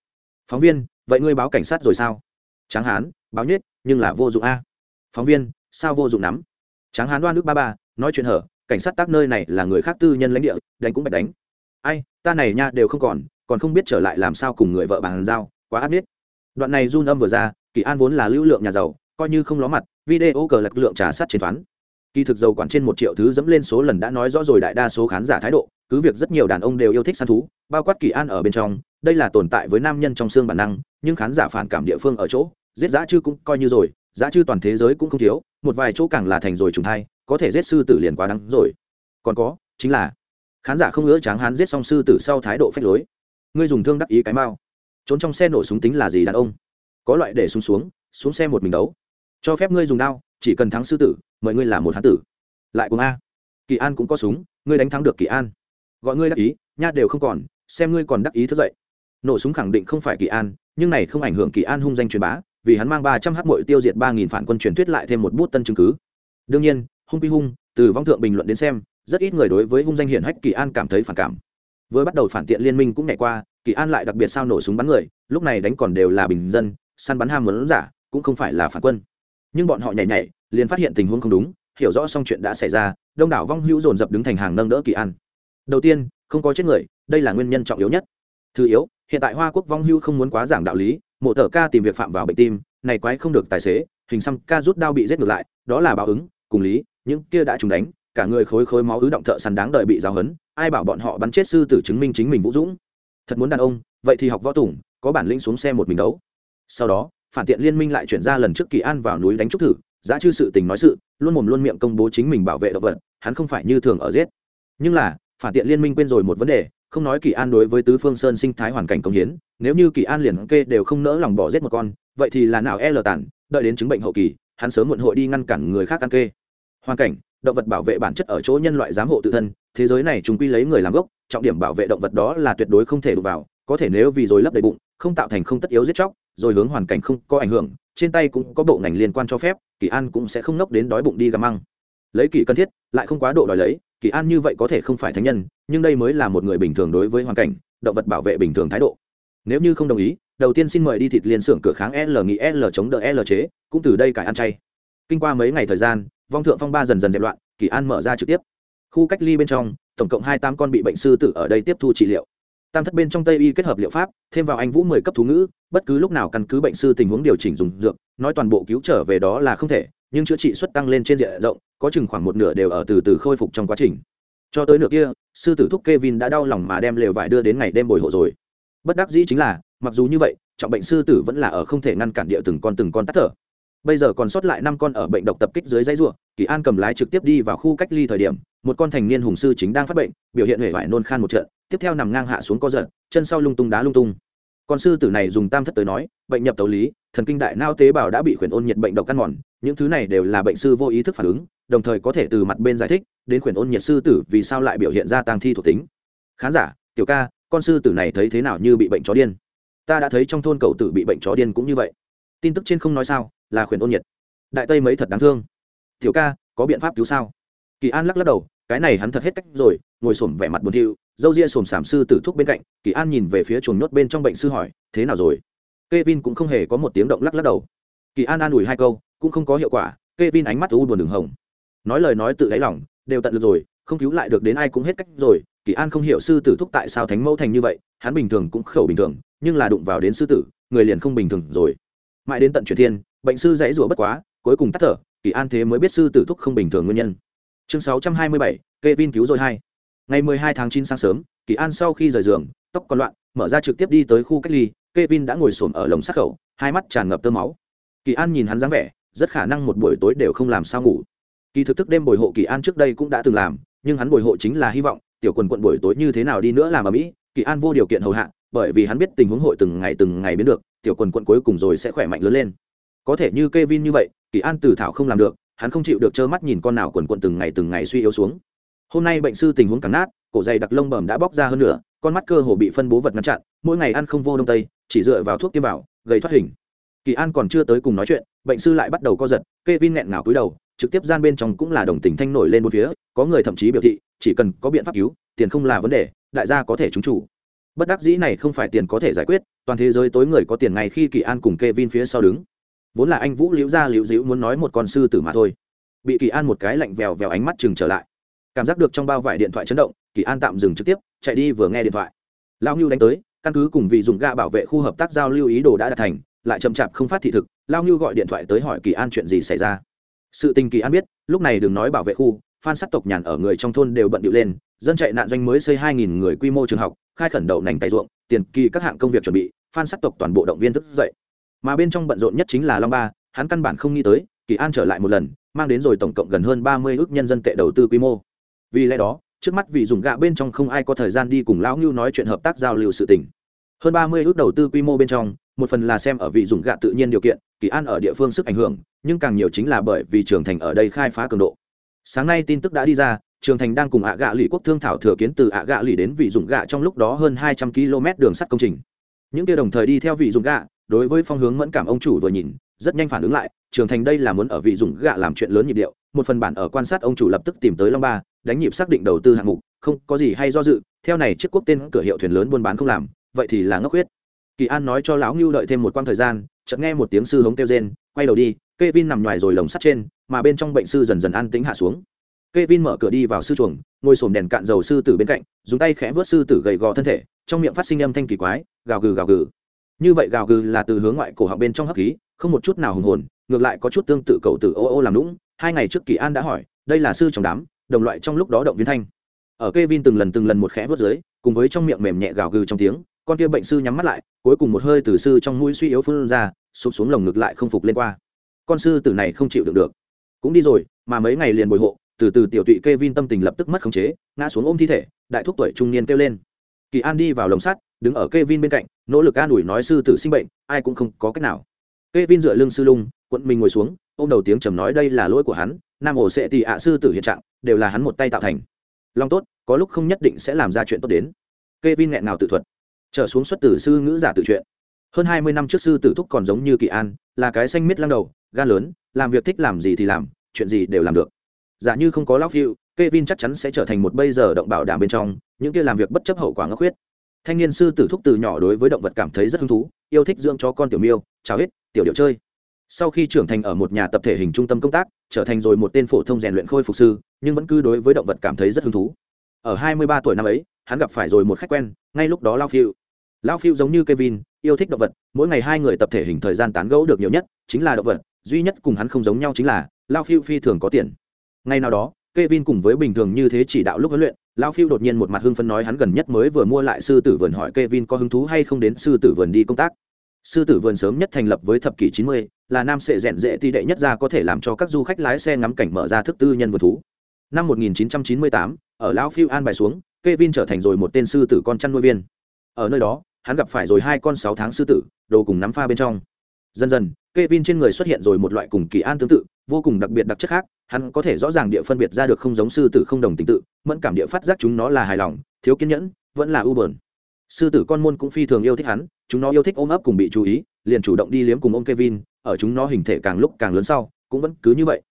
Phóng viên, vậy ngươi báo cảnh sát rồi sao? Tráng hán, báo nhất nhưng là vô dụng a. Phóng viên, sao vô dụng lắm? Tráng hán đoan nước ba ba, nói chuyện hở, cảnh sát tác nơi này là người khác tư nhân lãnh địa, đánh cũng bạch đánh ai, ta này nha đều không còn còn không biết trở lại làm sao cùng người vợ bàn giao, quá ác biết đoạn này run âm vừa ra, kỳ an vốn là lưu lượng nhà giàu, coi như không ló mặt, video cờ lạc lượng trả sát chiến toán kỳ thực dầu quản trên một triệu thứ dẫm lên số lần đã nói rõ rồi đại đa số khán giả thái độ, cứ việc rất nhiều đàn ông đều yêu thích săn thú, bao quát kỳ an ở bên trong, đây là tồn tại với nam nhân trong xương bản năng, nhưng khán giả phản cảm địa phương ở chỗ, giết giá chư cũng coi như rồi giá chư toàn thế giới cũng không thiếu, một vài chỗ càng là thành rồi trùng thai, có thể giết sư tử liền quá đắng rồi. Còn có, chính là khán giả không ngỡ tráng hán giết song sư tử sau thái độ phách lối. Ngươi dùng thương đắc ý cái mao trốn trong xe nổ súng tính là gì đàn ông? Có loại để súng xuống xuống xe một mình đấu. Cho phép ngươi dùng đao, chỉ cần thắng sư tử, mời ngươi là một hán tử. Lại cùng a. Kỳ an cũng có súng, ngươi đánh thắng được kỳ an. Gọi ngươi đắc ý nha đều không còn, xem ngươi còn đắc ý thức dậy. Nổ súng khẳng định không phải kỳ an, nhưng này không ảnh hưởng kỳ an hung danh truyền bá, vì hắn mang ba trăm h mội tiêu diệt ba nghìn phản quân truyền thuyết lại thêm một bút tân chứng cứ. Đương nhiên, hung quy hung, từ vong thượng bình luận đến xem rất ít người đối với hung danh hiển hách kỳ an cảm thấy phản cảm. Vừa bắt đầu phản tiện liên minh cũng nhảy qua, kỳ an lại đặc biệt sao nổ súng bắn người, lúc này đánh còn đều là bình dân, săn bắn ham muốn giả, cũng không phải là phản quân. Nhưng bọn họ nhảy nhảy, liền phát hiện tình huống không đúng, hiểu rõ xong chuyện đã xảy ra, đông đảo vong hữu dồn dập đứng thành hàng nâng đỡ kỳ an. Đầu tiên, không có chết người, đây là nguyên nhân trọng yếu nhất. Thứ yếu, hiện tại hoa quốc vong hữu không muốn quá giảng đạo lý, mộ tờ ca tìm việc phạm vào bệnh tim, này quái không được tài xế, hình xăm ca rút đao bị giết ngược lại, đó là báo ứng, cùng lý, những kia đã trúng đánh cả người khối khối máu ứ động thợ săn đáng đợi bị giáo hấn ai bảo bọn họ bắn chết sư tử chứng minh chính mình vũ dũng. Thật muốn đàn ông, vậy thì học võ tùng, có bản lĩnh xuống xe một mình đấu. Sau đó, phản tiện liên minh lại chuyển ra lần trước kỳ an vào núi đánh trúc thử, giá chư sự tình nói sự, luôn mồm luôn miệng công bố chính mình bảo vệ động vật, hắn không phải như thường ở giết. Nhưng là, phản tiện liên minh quên rồi một vấn đề, không nói kỳ an đối với tứ phương sơn sinh thái hoàn cảnh công hiến, nếu như kỳ an liền kê đều không nỡ lòng bỏ giết một con, vậy thì là nào e lờ tản đợi đến chứng bệnh hậu kỳ, hắn sớm muộn hội đi ngăn cản người khác ăn kê. Hoàn cảnh động vật bảo vệ bản chất ở chỗ nhân loại giám hộ tự thân, thế giới này chúng quy lấy người làm gốc, trọng điểm bảo vệ động vật đó là tuyệt đối không thể đụng vào, có thể nếu vì rồi lấp đầy bụng, không tạo thành không tất yếu giết chóc, rồi hướng hoàn cảnh không có ảnh hưởng, trên tay cũng có bộ ngành liên quan cho phép, kỳ an cũng sẽ không nốc đến đói bụng đi găm măng. Lấy kỳ cần thiết, lại không quá độ đòi lấy, kỳ an như vậy có thể không phải thánh nhân, nhưng đây mới là một người bình thường đối với hoàn cảnh, động vật bảo vệ bình thường thái độ. Nếu như không đồng ý, đầu tiên xin mời đi thịt liên xưởng cửa kháng l nghị l chống đỡ l chế, cũng từ đây cải ăn chay. Kinh qua mấy ngày thời gian vong thượng phong ba dần dần dẹp loạn, kỳ an mở ra trực tiếp. Khu cách ly bên trong, tổng cộng hai tám con bị bệnh sư tử ở đây tiếp thu trị liệu. Tam thất bên trong tây y kết hợp liệu pháp, thêm vào anh vũ mười cấp thú ngữ, bất cứ lúc nào căn cứ bệnh sư tình huống điều chỉnh dùng dược, nói toàn bộ cứu trở về đó là không thể, nhưng chữa trị suất tăng lên trên diện rộng, có chừng khoảng một nửa đều ở từ từ khôi phục trong quá trình. Cho tới nửa kia, sư tử thúc Kevin đã đau lòng mà đem lều vải đưa đến ngày đêm bồi hộ rồi. Bất đắc dĩ chính là, mặc dù như vậy, trọng bệnh sư tử vẫn là ở không thể ngăn cản địa từng con từng con tắt thở bây giờ còn sót lại năm con ở bệnh độc tập kích dưới dãy ruộng kỳ an cầm lái trực tiếp đi vào khu cách ly thời điểm, một con thành niên hùng sư chính đang phát bệnh, biểu hiện hệ vải nôn khan một trận, tiếp theo nằm ngang hạ xuống co giật, chân sau lung tung đá lung tung. Con sư tử này dùng tam thất tới nói, bệnh nhập tấu lý, thần kinh đại nao tế bào đã bị khuyển ôn nhiệt bệnh độc căn mòn, những thứ này đều là bệnh sư vô ý thức phản ứng, đồng thời có thể từ mặt bên giải thích, đến khuyển ôn nhiệt sư tử vì sao lại biểu hiện ra tăng thi thuộc tính. Khán giả, tiểu ca, con sư tử này thấy thế nào như bị bệnh chó điên? Ta đã thấy trong thôn cậu tử bị bệnh chó điên cũng như vậy. Tin tức trên không nói sao? Là khuyển ôn nhiệt. Đại tây mấy thật đáng thương. Tiểu ca, có biện pháp cứu sao? Kỳ an lắc lắc đầu, cái này hắn thật hết cách rồi, ngồi xổm vẻ mặt buồn thiu, dâu ria xồm xàm sư tử thuốc bên cạnh, kỳ an nhìn về phía chuồng nhốt bên trong bệnh sư hỏi, thế nào rồi? K e vin cũng không hề có một tiếng động lắc lắc đầu. Kỳ an an ủi hai câu, cũng không có hiệu quả k e vin ánh mắt u buồn đường hồng. Nói lời nói tự đáy lòng, đều tận lực rồi, không cứu lại được đến ai cũng hết cách rồi, kỳ an không hiểu sư tử thúc tại sao thánh mẫu thành như vậy, hắn bình thường cũng khẩu bình thường, nhưng là đụng vào đến sư tử, người liền không bình thường rồi. Mãi đến tận truyền thiên bệnh sư dãy rủa bất quá, cuối cùng tắt thở, kỳ an thế mới biết sư tử thúc không bình thường nguyên nhân. Chương sáu trăm hai mươi bảy, Kevin cứu rồi hai. Ngày mười hai tháng chín sáng sớm, kỳ an sau khi rời giường, tóc còn loạn, mở ra trực tiếp đi tới khu cách ly, Kevin đã ngồi xổm ở lồng sát khẩu, hai mắt tràn ngập tơ máu. Kỳ an nhìn hắn dáng vẻ, rất khả năng một buổi tối đều không làm sao ngủ. Kỳ thực thức đêm bồi hộ kỳ an trước đây cũng đã từng làm, nhưng hắn bồi hộ chính là hy vọng, tiểu quần quận buổi tối như thế nào đi nữa làm ở mỹ, kỳ an vô điều kiện hầu hạ, bởi vì hắn biết tình huống hội từng ngày từng ngày biến được, tiểu quần quận cuối cùng rồi sẽ khỏe mạnh lớn lên có thể như Kevin như vậy, kỳ an tử thảo không làm được, hắn không chịu được trơ mắt nhìn con nào quần quần từng ngày từng ngày suy yếu xuống. Hôm nay bệnh sư tình huống càng nát, cổ dày đặc lông bẩm đã bóc ra hơn nữa con mắt cơ hồ bị phân bố vật ngăn chặn, mỗi ngày ăn không vô đông tây, chỉ dựa vào thuốc tiêm vào gây thoát hình. Kỳ an còn chưa tới cùng nói chuyện, bệnh sư lại bắt đầu co giật, Kevin nghẹn ngào cúi đầu, trực tiếp gian bên trong cũng là đồng tình thanh nổi lên một phía, có người thậm chí biểu thị, chỉ cần có biện pháp cứu, tiền không là vấn đề, đại gia có thể trúng chủ. Bất đắc dĩ này không phải tiền có thể giải quyết, toàn thế giới tối người có tiền ngày khi kỳ an cùng Kevin phía sau đứng vốn là anh vũ liễu ra liễu dĩu muốn nói một con sư tử mà thôi. Bị kỳ an một cái lạnh vèo vèo ánh mắt chừng trở lại. Cảm giác được trong bao vải điện thoại chấn động, kỳ an tạm dừng trực tiếp, chạy đi vừa nghe điện thoại. Lao ngưu đánh tới, căn cứ cùng vị dùng ga bảo vệ khu hợp tác giao lưu ý đồ đã đạt thành, lại chậm chạp không phát thị thực lao ngưu gọi điện thoại tới hỏi kỳ an chuyện gì xảy ra. Sự tình kỳ an biết, lúc này đừng nói bảo vệ khu, phan sắc tộc nhàn ở người trong thôn đều bận điệu lên, dân chạy nạn doanh mới xây hai nghìn người quy mô trường học, khai khẩn đậu nành tay ruộng, tiền kỳ các hạng công việc chuẩn bị, phan sắc tộc toàn bộ động viên thức dậy mà bên trong bận rộn nhất chính là long ba, hắn căn bản không nghĩ tới, kỳ an trở lại một lần, mang đến rồi tổng cộng gần hơn ba mươi ước nhân dân tệ đầu tư quy mô. Vì lẽ đó, trước mắt vì dùng gạ bên trong không ai có thời gian đi cùng lão ngưu nói chuyện hợp tác giao lưu sự tình. Hơn ba mươi ước đầu tư quy mô bên trong, một phần là xem ở vị dùng gạ tự nhiên điều kiện, kỳ an ở địa phương sức ảnh hưởng, nhưng càng nhiều chính là bởi vì trường thành ở đây khai phá cường độ. Sáng nay tin tức đã đi ra, trường thành đang cùng ạ gạ lì quốc thương thảo thừa kiến từ ạ gạ lì đến vị dùng gạ trong lúc đó hơn hai trăm km đường sắt công trình. Những kia đồng thời đi theo vị dùng gạ đối với phong hướng mẫn cảm ông chủ vừa nhìn, rất nhanh phản ứng lại, trường thành đây là muốn ở vị dùng gạ làm chuyện lớn nhịp điệu, một phần bản ở quan sát ông chủ lập tức tìm tới long ba, đánh nhịp xác định đầu tư hạng mục, không có gì hay do dự, theo này chiếc quốc tên cửa hiệu thuyền lớn buôn bán không làm, vậy thì là ngốc huyết. Kỳ an nói cho lão ngưu đợi thêm một quãng thời gian, chợt nghe một tiếng sư hống kêu rên, quay đầu đi, Kevin nằm ngoài rồi lồng sắt trên, mà bên trong bệnh sư dần dần an tĩnh hạ xuống. Kevin mở cửa đi vào sư chuồng, ngồi sồn đèn cạn dầu sư tử bên cạnh, dùng tay khẽ vớt sư tử gầy gò thân thể, trong miệng phát sinh âm thanh kỳ quái, gào gừ gào gừ như vậy gào gừ là từ hướng ngoại cổ họng bên trong hấp khí, không một chút nào hùng hồn, ngược lại có chút tương tự cậu tử ô ô làm lũng hai ngày trước kỳ an đã hỏi, đây là sư trong đám, đồng loại trong lúc đó động viên thanh. Ở Kevin từng lần từng lần một khẽ vớt dưới, cùng với trong miệng mềm nhẹ gào gừ trong tiếng, con kia bệnh sư nhắm mắt lại, cuối cùng một hơi từ sư trong mũi suy yếu phun ra, sụp xuống lồng ngực lại không phục lên qua. Con sư tử này không chịu được được. Cũng đi rồi, mà mấy ngày liền bồi hộ, từ từ tiểu tụy Kevin tâm tình lập tức mất khống chế, ngã xuống ôm thi thể, đại thúc tuổi trung niên kêu lên. Kỳ an đi vào lồng sắt, đứng ở Kevin bên cạnh nỗ lực an ủi nói sư tử sinh bệnh, ai cũng không có cách nào. Kevin dựa lưng sư lung, quận mình ngồi xuống, ôm đầu tiếng trầm nói đây là lỗi của hắn, nam ổ sẽ tị ạ sư tử hiện trạng, đều là hắn một tay tạo thành. Long tốt, có lúc không nhất định sẽ làm ra chuyện tốt đến. Kevin nghẹn nào tự thuật. Trở xuống xuất tử sư ngữ giả tự chuyện hơn hai mươi năm trước sư tử thúc còn giống như kỳ an, là cái xanh miết lăng đầu, gan lớn, làm việc thích làm gì thì làm, chuyện gì đều làm được. Giả như không có lão phiêu, Kevin chắc chắn sẽ trở thành một bây giờ động bảo đảm bên trong, những kia làm việc bất chấp hậu quả ngốc khuyết thanh niên sư tử thúc từ nhỏ đối với động vật cảm thấy rất hứng thú yêu thích dưỡng cho con tiểu miêu chào hết tiểu điệu chơi. Sau khi trưởng thành ở một nhà tập thể hình trung tâm công tác trở thành rồi một tên phổ thông rèn luyện khôi phục sư nhưng vẫn cứ đối với động vật cảm thấy rất hứng thú. Ở 23 tuổi năm ấy hắn gặp phải rồi một khách quen ngay lúc đó lao phiêu. Lao phiêu giống như kevin yêu thích động vật mỗi ngày hai người tập thể hình thời gian tán gẫu được nhiều nhất chính là động vật duy nhất cùng hắn không giống nhau chính là lao phiêu phi thường có tiền. Ngay nào đó Kevin cùng với bình thường như thế chỉ đạo lúc huấn luyện, lão Phiêu đột nhiên một mặt hưng phấn nói hắn gần nhất mới vừa mua lại sư tử vườn hỏi Kevin có hứng thú hay không đến sư tử vườn đi công tác. Sư tử vườn sớm nhất thành lập với thập kỷ 90, là nam sẽ rèn dễ tỷ đệ nhất ra có thể làm cho các du khách lái xe ngắm cảnh mở ra thức tư nhân vườn thú. Năm 1998, ở lão Phiêu an bài xuống, Kevin trở thành rồi một tên sư tử con chăn nuôi viên. Ở nơi đó, hắn gặp phải rồi hai con 6 tháng sư tử, đồ cùng nắm pha bên trong. Dần dần, Kevin trên người xuất hiện rồi một loại cùng kỳ an tương tự, vô cùng đặc biệt đặc chất khác, hắn có thể rõ ràng địa phân biệt ra được không giống sư tử không đồng tình tự, mẫn cảm địa phát giác chúng nó là hài lòng, thiếu kiên nhẫn, vẫn là u bờn Sư tử con môn cũng phi thường yêu thích hắn, chúng nó yêu thích ôm ấp cùng bị chú ý, liền chủ động đi liếm cùng ông Kevin, ở chúng nó hình thể càng lúc càng lớn sau, cũng vẫn cứ như vậy.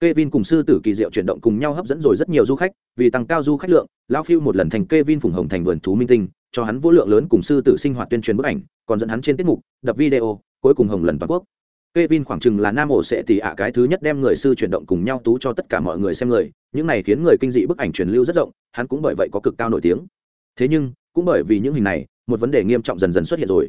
Kevin cùng sư tử kỳ diệu chuyển động cùng nhau hấp dẫn rồi rất nhiều du khách, vì tăng cao du khách lượng, lão Phiêu một lần thành Kevin phùng hồng thành vườn thú minh tinh, cho hắn vô lượng lớn cùng sư tử sinh hoạt tuyên truyền bức ảnh, còn dẫn hắn trên tiết mục, đập video, cuối cùng hồng lần toàn quốc. Kevin khoảng chừng là nam ổ sẽ tỷ ạ cái thứ nhất đem người sư chuyển động cùng nhau tú cho tất cả mọi người xem người, những này khiến người kinh dị bức ảnh truyền lưu rất rộng, hắn cũng bởi vậy có cực cao nổi tiếng. Thế nhưng, cũng bởi vì những hình này, một vấn đề nghiêm trọng dần dần xuất hiện rồi.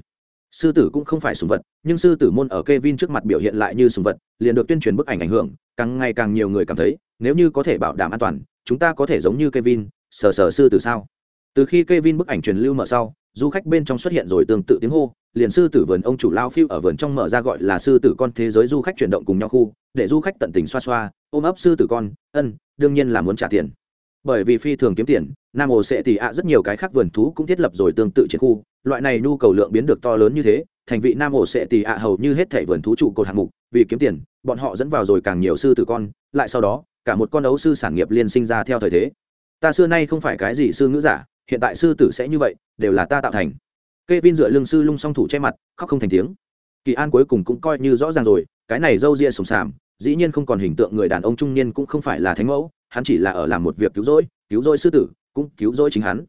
Sư tử cũng không phải sùng vật, nhưng sư tử môn ở Kevin trước mặt biểu hiện lại như sùng vật, liền được tuyên truyền bức ảnh ảnh hưởng, càng ngày càng nhiều người cảm thấy, nếu như có thể bảo đảm an toàn, chúng ta có thể giống như Kevin, sờ sờ sư tử sao? Từ khi Kevin bức ảnh truyền lưu mở sau, du khách bên trong xuất hiện rồi tương tự tiếng hô, liền sư tử vườn ông chủ lao phiêu ở vườn trong mở ra gọi là sư tử con thế giới du khách chuyển động cùng nhau khu, để du khách tận tình xoa xoa, ôm ấp sư tử con, ân, đương nhiên là muốn trả tiền. Bởi vì phi thường kiếm tiền, nam ồ sẽ tỉ ạ rất nhiều cái khác vườn thú cũng thiết lập rồi tương tự trên khu, loại này nhu cầu lượng biến được to lớn như thế, thành vị nam ồ sẽ tỉ ạ hầu như hết thảy vườn thú trụ cột hạng mục, vì kiếm tiền, bọn họ dẫn vào rồi càng nhiều sư tử con, lại sau đó, cả một con ấu sư sản nghiệp liên sinh ra theo thời thế. Ta xưa nay không phải cái gì sư ngữ giả hiện tại sư tử sẽ như vậy, đều là ta tạo thành. Kevin dựa lưng sư lung song thủ che mặt, khóc không thành tiếng. Kỳ an cuối cùng cũng coi như rõ ràng rồi, cái này râu ria sùng sàm, dĩ nhiên không còn hình tượng người đàn ông trung niên cũng không phải là thánh mẫu, hắn chỉ là ở làm một việc cứu rỗi cứu rỗi sư tử, cũng cứu rỗi chính hắn.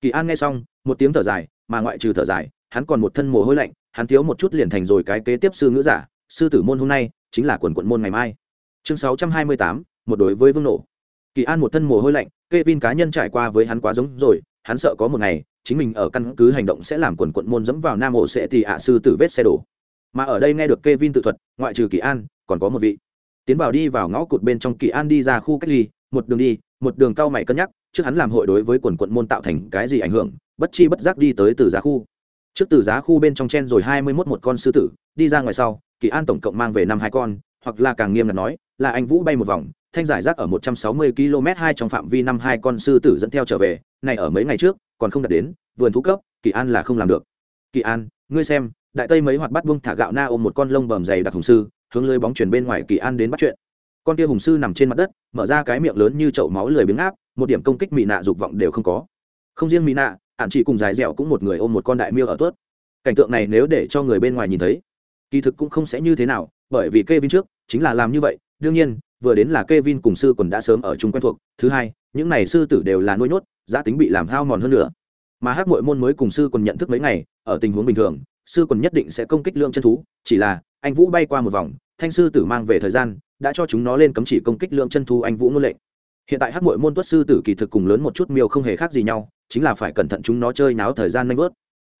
Kỳ an nghe xong, một tiếng thở dài, mà ngoại trừ thở dài, hắn còn một thân mồ hôi lạnh, hắn thiếu một chút liền thành rồi cái kế tiếp sư ngữ giả, sư tử môn hôm nay chính là quần quận môn ngày mai. Chương sáu trăm hai mươi tám, một đối với vương nổ. Kỳ an một thân mồ hôi lạnh k e vin cá nhân trải qua với hắn quá giống rồi hắn sợ có một ngày, chính mình ở căn cứ hành động sẽ làm quần quận môn dẫm vào nam ổ sẽ thì ạ sư tử vết xe đổ. Mà ở đây nghe được k e vin tự thuật, ngoại trừ kỳ an, còn có một vị. Tiến vào đi vào ngõ cụt bên trong kỳ an đi ra khu cách ly, một đường đi, một đường cao mày cân nhắc, trước hắn làm hội đối với quần quận môn tạo thành cái gì ảnh hưởng, bất chi bất giác đi tới từ giá khu. Trước từ giá khu bên trong chen rồi hai mươi mốt một con sư tử, đi ra ngoài sau, kỳ an tổng cộng mang về năm hai con, hoặc là càng nghiêm ngặt nói là anh vũ bay một vòng, thanh giải rác ở một trăm sáu mươi km hai trong phạm vi năm hai con sư tử dẫn theo trở về, này ở mấy ngày trước, còn không đạt đến, vườn thú cấp, kỳ an là không làm được. Kỳ an, ngươi xem, đại tây mấy hoạt bắt vung thả gạo na ôm một con lông bầm dày đặc hùng sư, hướng lưới bóng chuyển bên ngoài kỳ an đến bắt chuyện. Con kia hùng sư nằm trên mặt đất, mở ra cái miệng lớn như chậu máu lười biếng áp, một điểm công kích mỹ nạ dục vọng đều không có. Không riêng mỹ nạ ạn chị cùng dài dẻo cũng một người ôm một con đại miêu ở tuốt. Cảnh tượng này nếu để cho người bên ngoài nhìn thấy, kỳ thực cũng không sẽ như thế nào, bởi vì kê vin trước, chính là làm như vậy đương nhiên, vừa đến là Kevin cùng sư quần đã sớm ở chung quen thuộc. Thứ hai, những này sư tử đều là nuôi nhốt, giá tính bị làm hao mòn hơn nữa. Mà hắc mội môn mới cùng sư quần nhận thức mấy ngày, ở tình huống bình thường, sư quần nhất định sẽ công kích lượng chân thú. Chỉ là, anh vũ bay qua một vòng, thanh sư tử mang về thời gian, đã cho chúng nó lên cấm chỉ công kích lượng chân thú anh vũ ngôn lệnh. Hiện tại hắc mội môn tuất sư tử kỳ thực cùng lớn một chút miêu không hề khác gì nhau, chính là phải cẩn thận chúng nó chơi náo thời gian nanh vớt.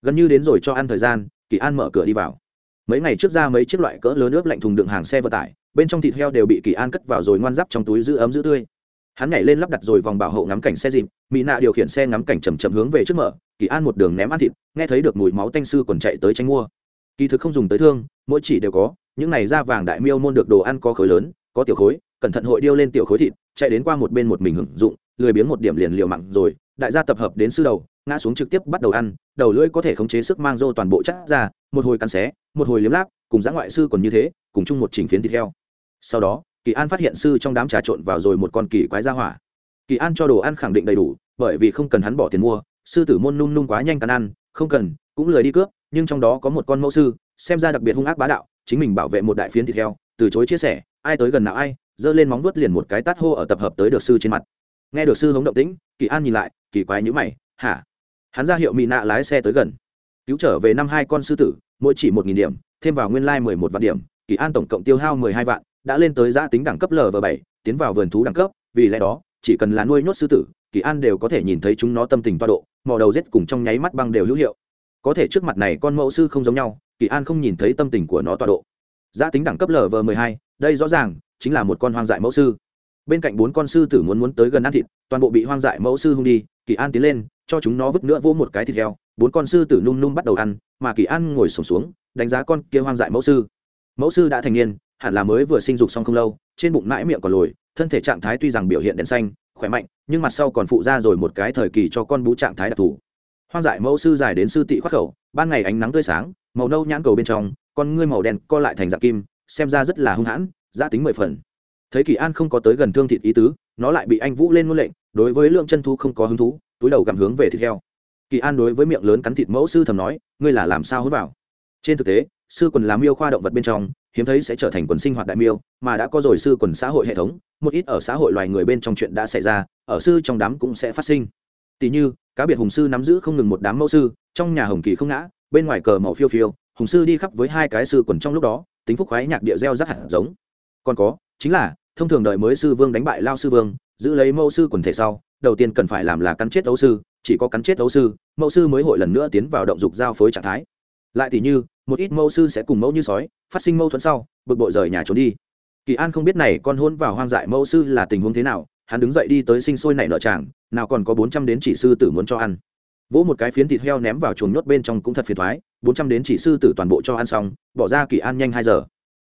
Gần như đến rồi cho ăn thời gian, kỳ an mở cửa đi vào. Mấy ngày trước ra mấy chiếc loại cỡ lớn ướp lạnh thùng đựng hàng xe vận tải bên trong thịt heo đều bị kỳ an cất vào rồi ngoan giáp trong túi giữ ấm giữ tươi. Hắn nhảy lên lắp đặt rồi vòng bảo hộ ngắm cảnh xe dịp, mỹ nạ điều khiển xe ngắm cảnh chầm chậm hướng về trước mở, kỳ an một đường ném ăn thịt, nghe thấy được mùi máu tanh sư còn chạy tới tranh mua. Kỳ thực không dùng tới thương, mỗi chỉ đều có, những này da vàng đại miêu môn được đồ ăn có khối lớn, có tiểu khối, cẩn thận hội điêu lên tiểu khối thịt, chạy đến qua một bên một mình hưởng dụng, lười biếng một điểm liền liều mặn rồi, đại gia tập hợp đến sư đầu, ngã xuống trực tiếp bắt đầu ăn, đầu lưỡi có thể khống chế sức mang rô toàn bộ chắc ra, một hồi cắn xé, một hồi liếm láp, cùng giã ngoại sư còn như thế, cùng chung một chỉnh phiến thịt heo sau đó, kỳ an phát hiện sư trong đám trà trộn vào rồi một con kỳ quái ra hỏa. Kỳ an cho đồ ăn khẳng định đầy đủ, bởi vì không cần hắn bỏ tiền mua, sư tử môn nung nung quá nhanh cắn ăn, không cần, cũng lười đi cướp, nhưng trong đó có một con mẫu sư, xem ra đặc biệt hung ác bá đạo, chính mình bảo vệ một đại phiến thịt heo, từ chối chia sẻ, ai tới gần nào ai, giơ lên móng vuốt liền một cái tát hô ở tập hợp tới được sư trên mặt. Nghe được sư hống động tĩnh, kỳ an nhìn lại, kỳ quái nhữ mày, hả? Hắn ra hiệu mỹ nạ lái xe tới gần. Cứu trở về năm hai con sư tử, mỗi chỉ một nghìn điểm, thêm vào nguyên lai mười một vạn điểm, kỳ an tổng cộng tiêu hao mười hai vạn đã lên tới giã tính đẳng cấp lv bảy tiến vào vườn thú đẳng cấp vì lẽ đó chỉ cần là nuôi nhốt sư tử kỳ an đều có thể nhìn thấy chúng nó tâm tình toa độ mò đầu rết cùng trong nháy mắt băng đều hữu hiệu. Có thể trước mặt này con mẫu sư không giống nhau kỳ an không nhìn thấy tâm tình của nó toa độ. Giã tính đẳng cấp lv mười hai đây rõ ràng chính là một con hoang dại mẫu sư. Bên cạnh bốn con sư tử muốn muốn tới gần ăn thịt toàn bộ bị hoang dại mẫu sư hung đi kỳ an tiến lên cho chúng nó vứt nữa vỗ một cái thịt heo. Bốn con sư tử nung nung bắt đầu ăn mà kỳ an ngồi sổm xuống, xuống đánh giá con kia hoang dại mẫu sư. Mẫu sư đã thành niên hẳn là mới vừa sinh dục xong không lâu, trên bụng mãi miệng còn lồi, thân thể trạng thái tuy rằng biểu hiện đèn xanh, khỏe mạnh, nhưng mặt sau còn phụ ra rồi một cái thời kỳ cho con bú trạng thái đặc thù. Hoang dại mẫu sư dài đến sư tị khoác khẩu, ban ngày ánh nắng tươi sáng, màu nâu nhãn cầu bên trong, con ngươi màu đen co lại thành dạng kim, xem ra rất là hung hãn giã tính mười phần. Thấy kỳ an không có tới gần thương thịt ý tứ, nó lại bị anh vũ lên ngôn lệnh, đối với lượng chân thu không có hứng thú, túi đầu gặm hướng về thịt heo. Kỳ an đối với miệng lớn cắn thịt mẫu sư thầm nói, ngươi là làm sao hút vào? Trên thực tế, sư quần làm yêu khoa động vật bên trong hiếm thấy sẽ trở thành quần sinh hoạt đại miêu, mà đã có rồi sư quần xã hội hệ thống, một ít ở xã hội loài người bên trong chuyện đã xảy ra, ở sư trong đám cũng sẽ phát sinh. Tỷ như, cá biệt hùng sư nắm giữ không ngừng một đám mẫu sư, trong nhà hồng kỳ không ngã, bên ngoài cờ màu phiêu phiêu, hùng sư đi khắp với hai cái sư quần trong lúc đó, tính phúc khoái nhạc địa gieo rắc hạt giống. Còn có, chính là, thông thường đợi mới sư vương đánh bại lao sư vương, giữ lấy mẫu sư quần thể sau, đầu tiên cần phải làm là cắn chết đấu sư, chỉ có cắn chết đấu sư, mẫu sư mới hội lần nữa tiến vào động dục giao phối trạng thái lại thì như, một ít mẫu sư sẽ cùng mẫu như sói, phát sinh mâu thuẫn sau, bực bội rời nhà trốn đi. Kỳ an không biết này con hôn vào hoang dại mẫu sư là tình huống thế nào, hắn đứng dậy đi tới sinh sôi nảy nợ tràng, nào còn có bốn trăm đến chỉ sư tử muốn cho ăn. Vỗ một cái phiến thịt heo ném vào chuồng nhốt bên trong cũng thật phiền thoái bốn trăm đến chỉ sư tử toàn bộ cho ăn xong, bỏ ra kỳ an nhanh hai giờ.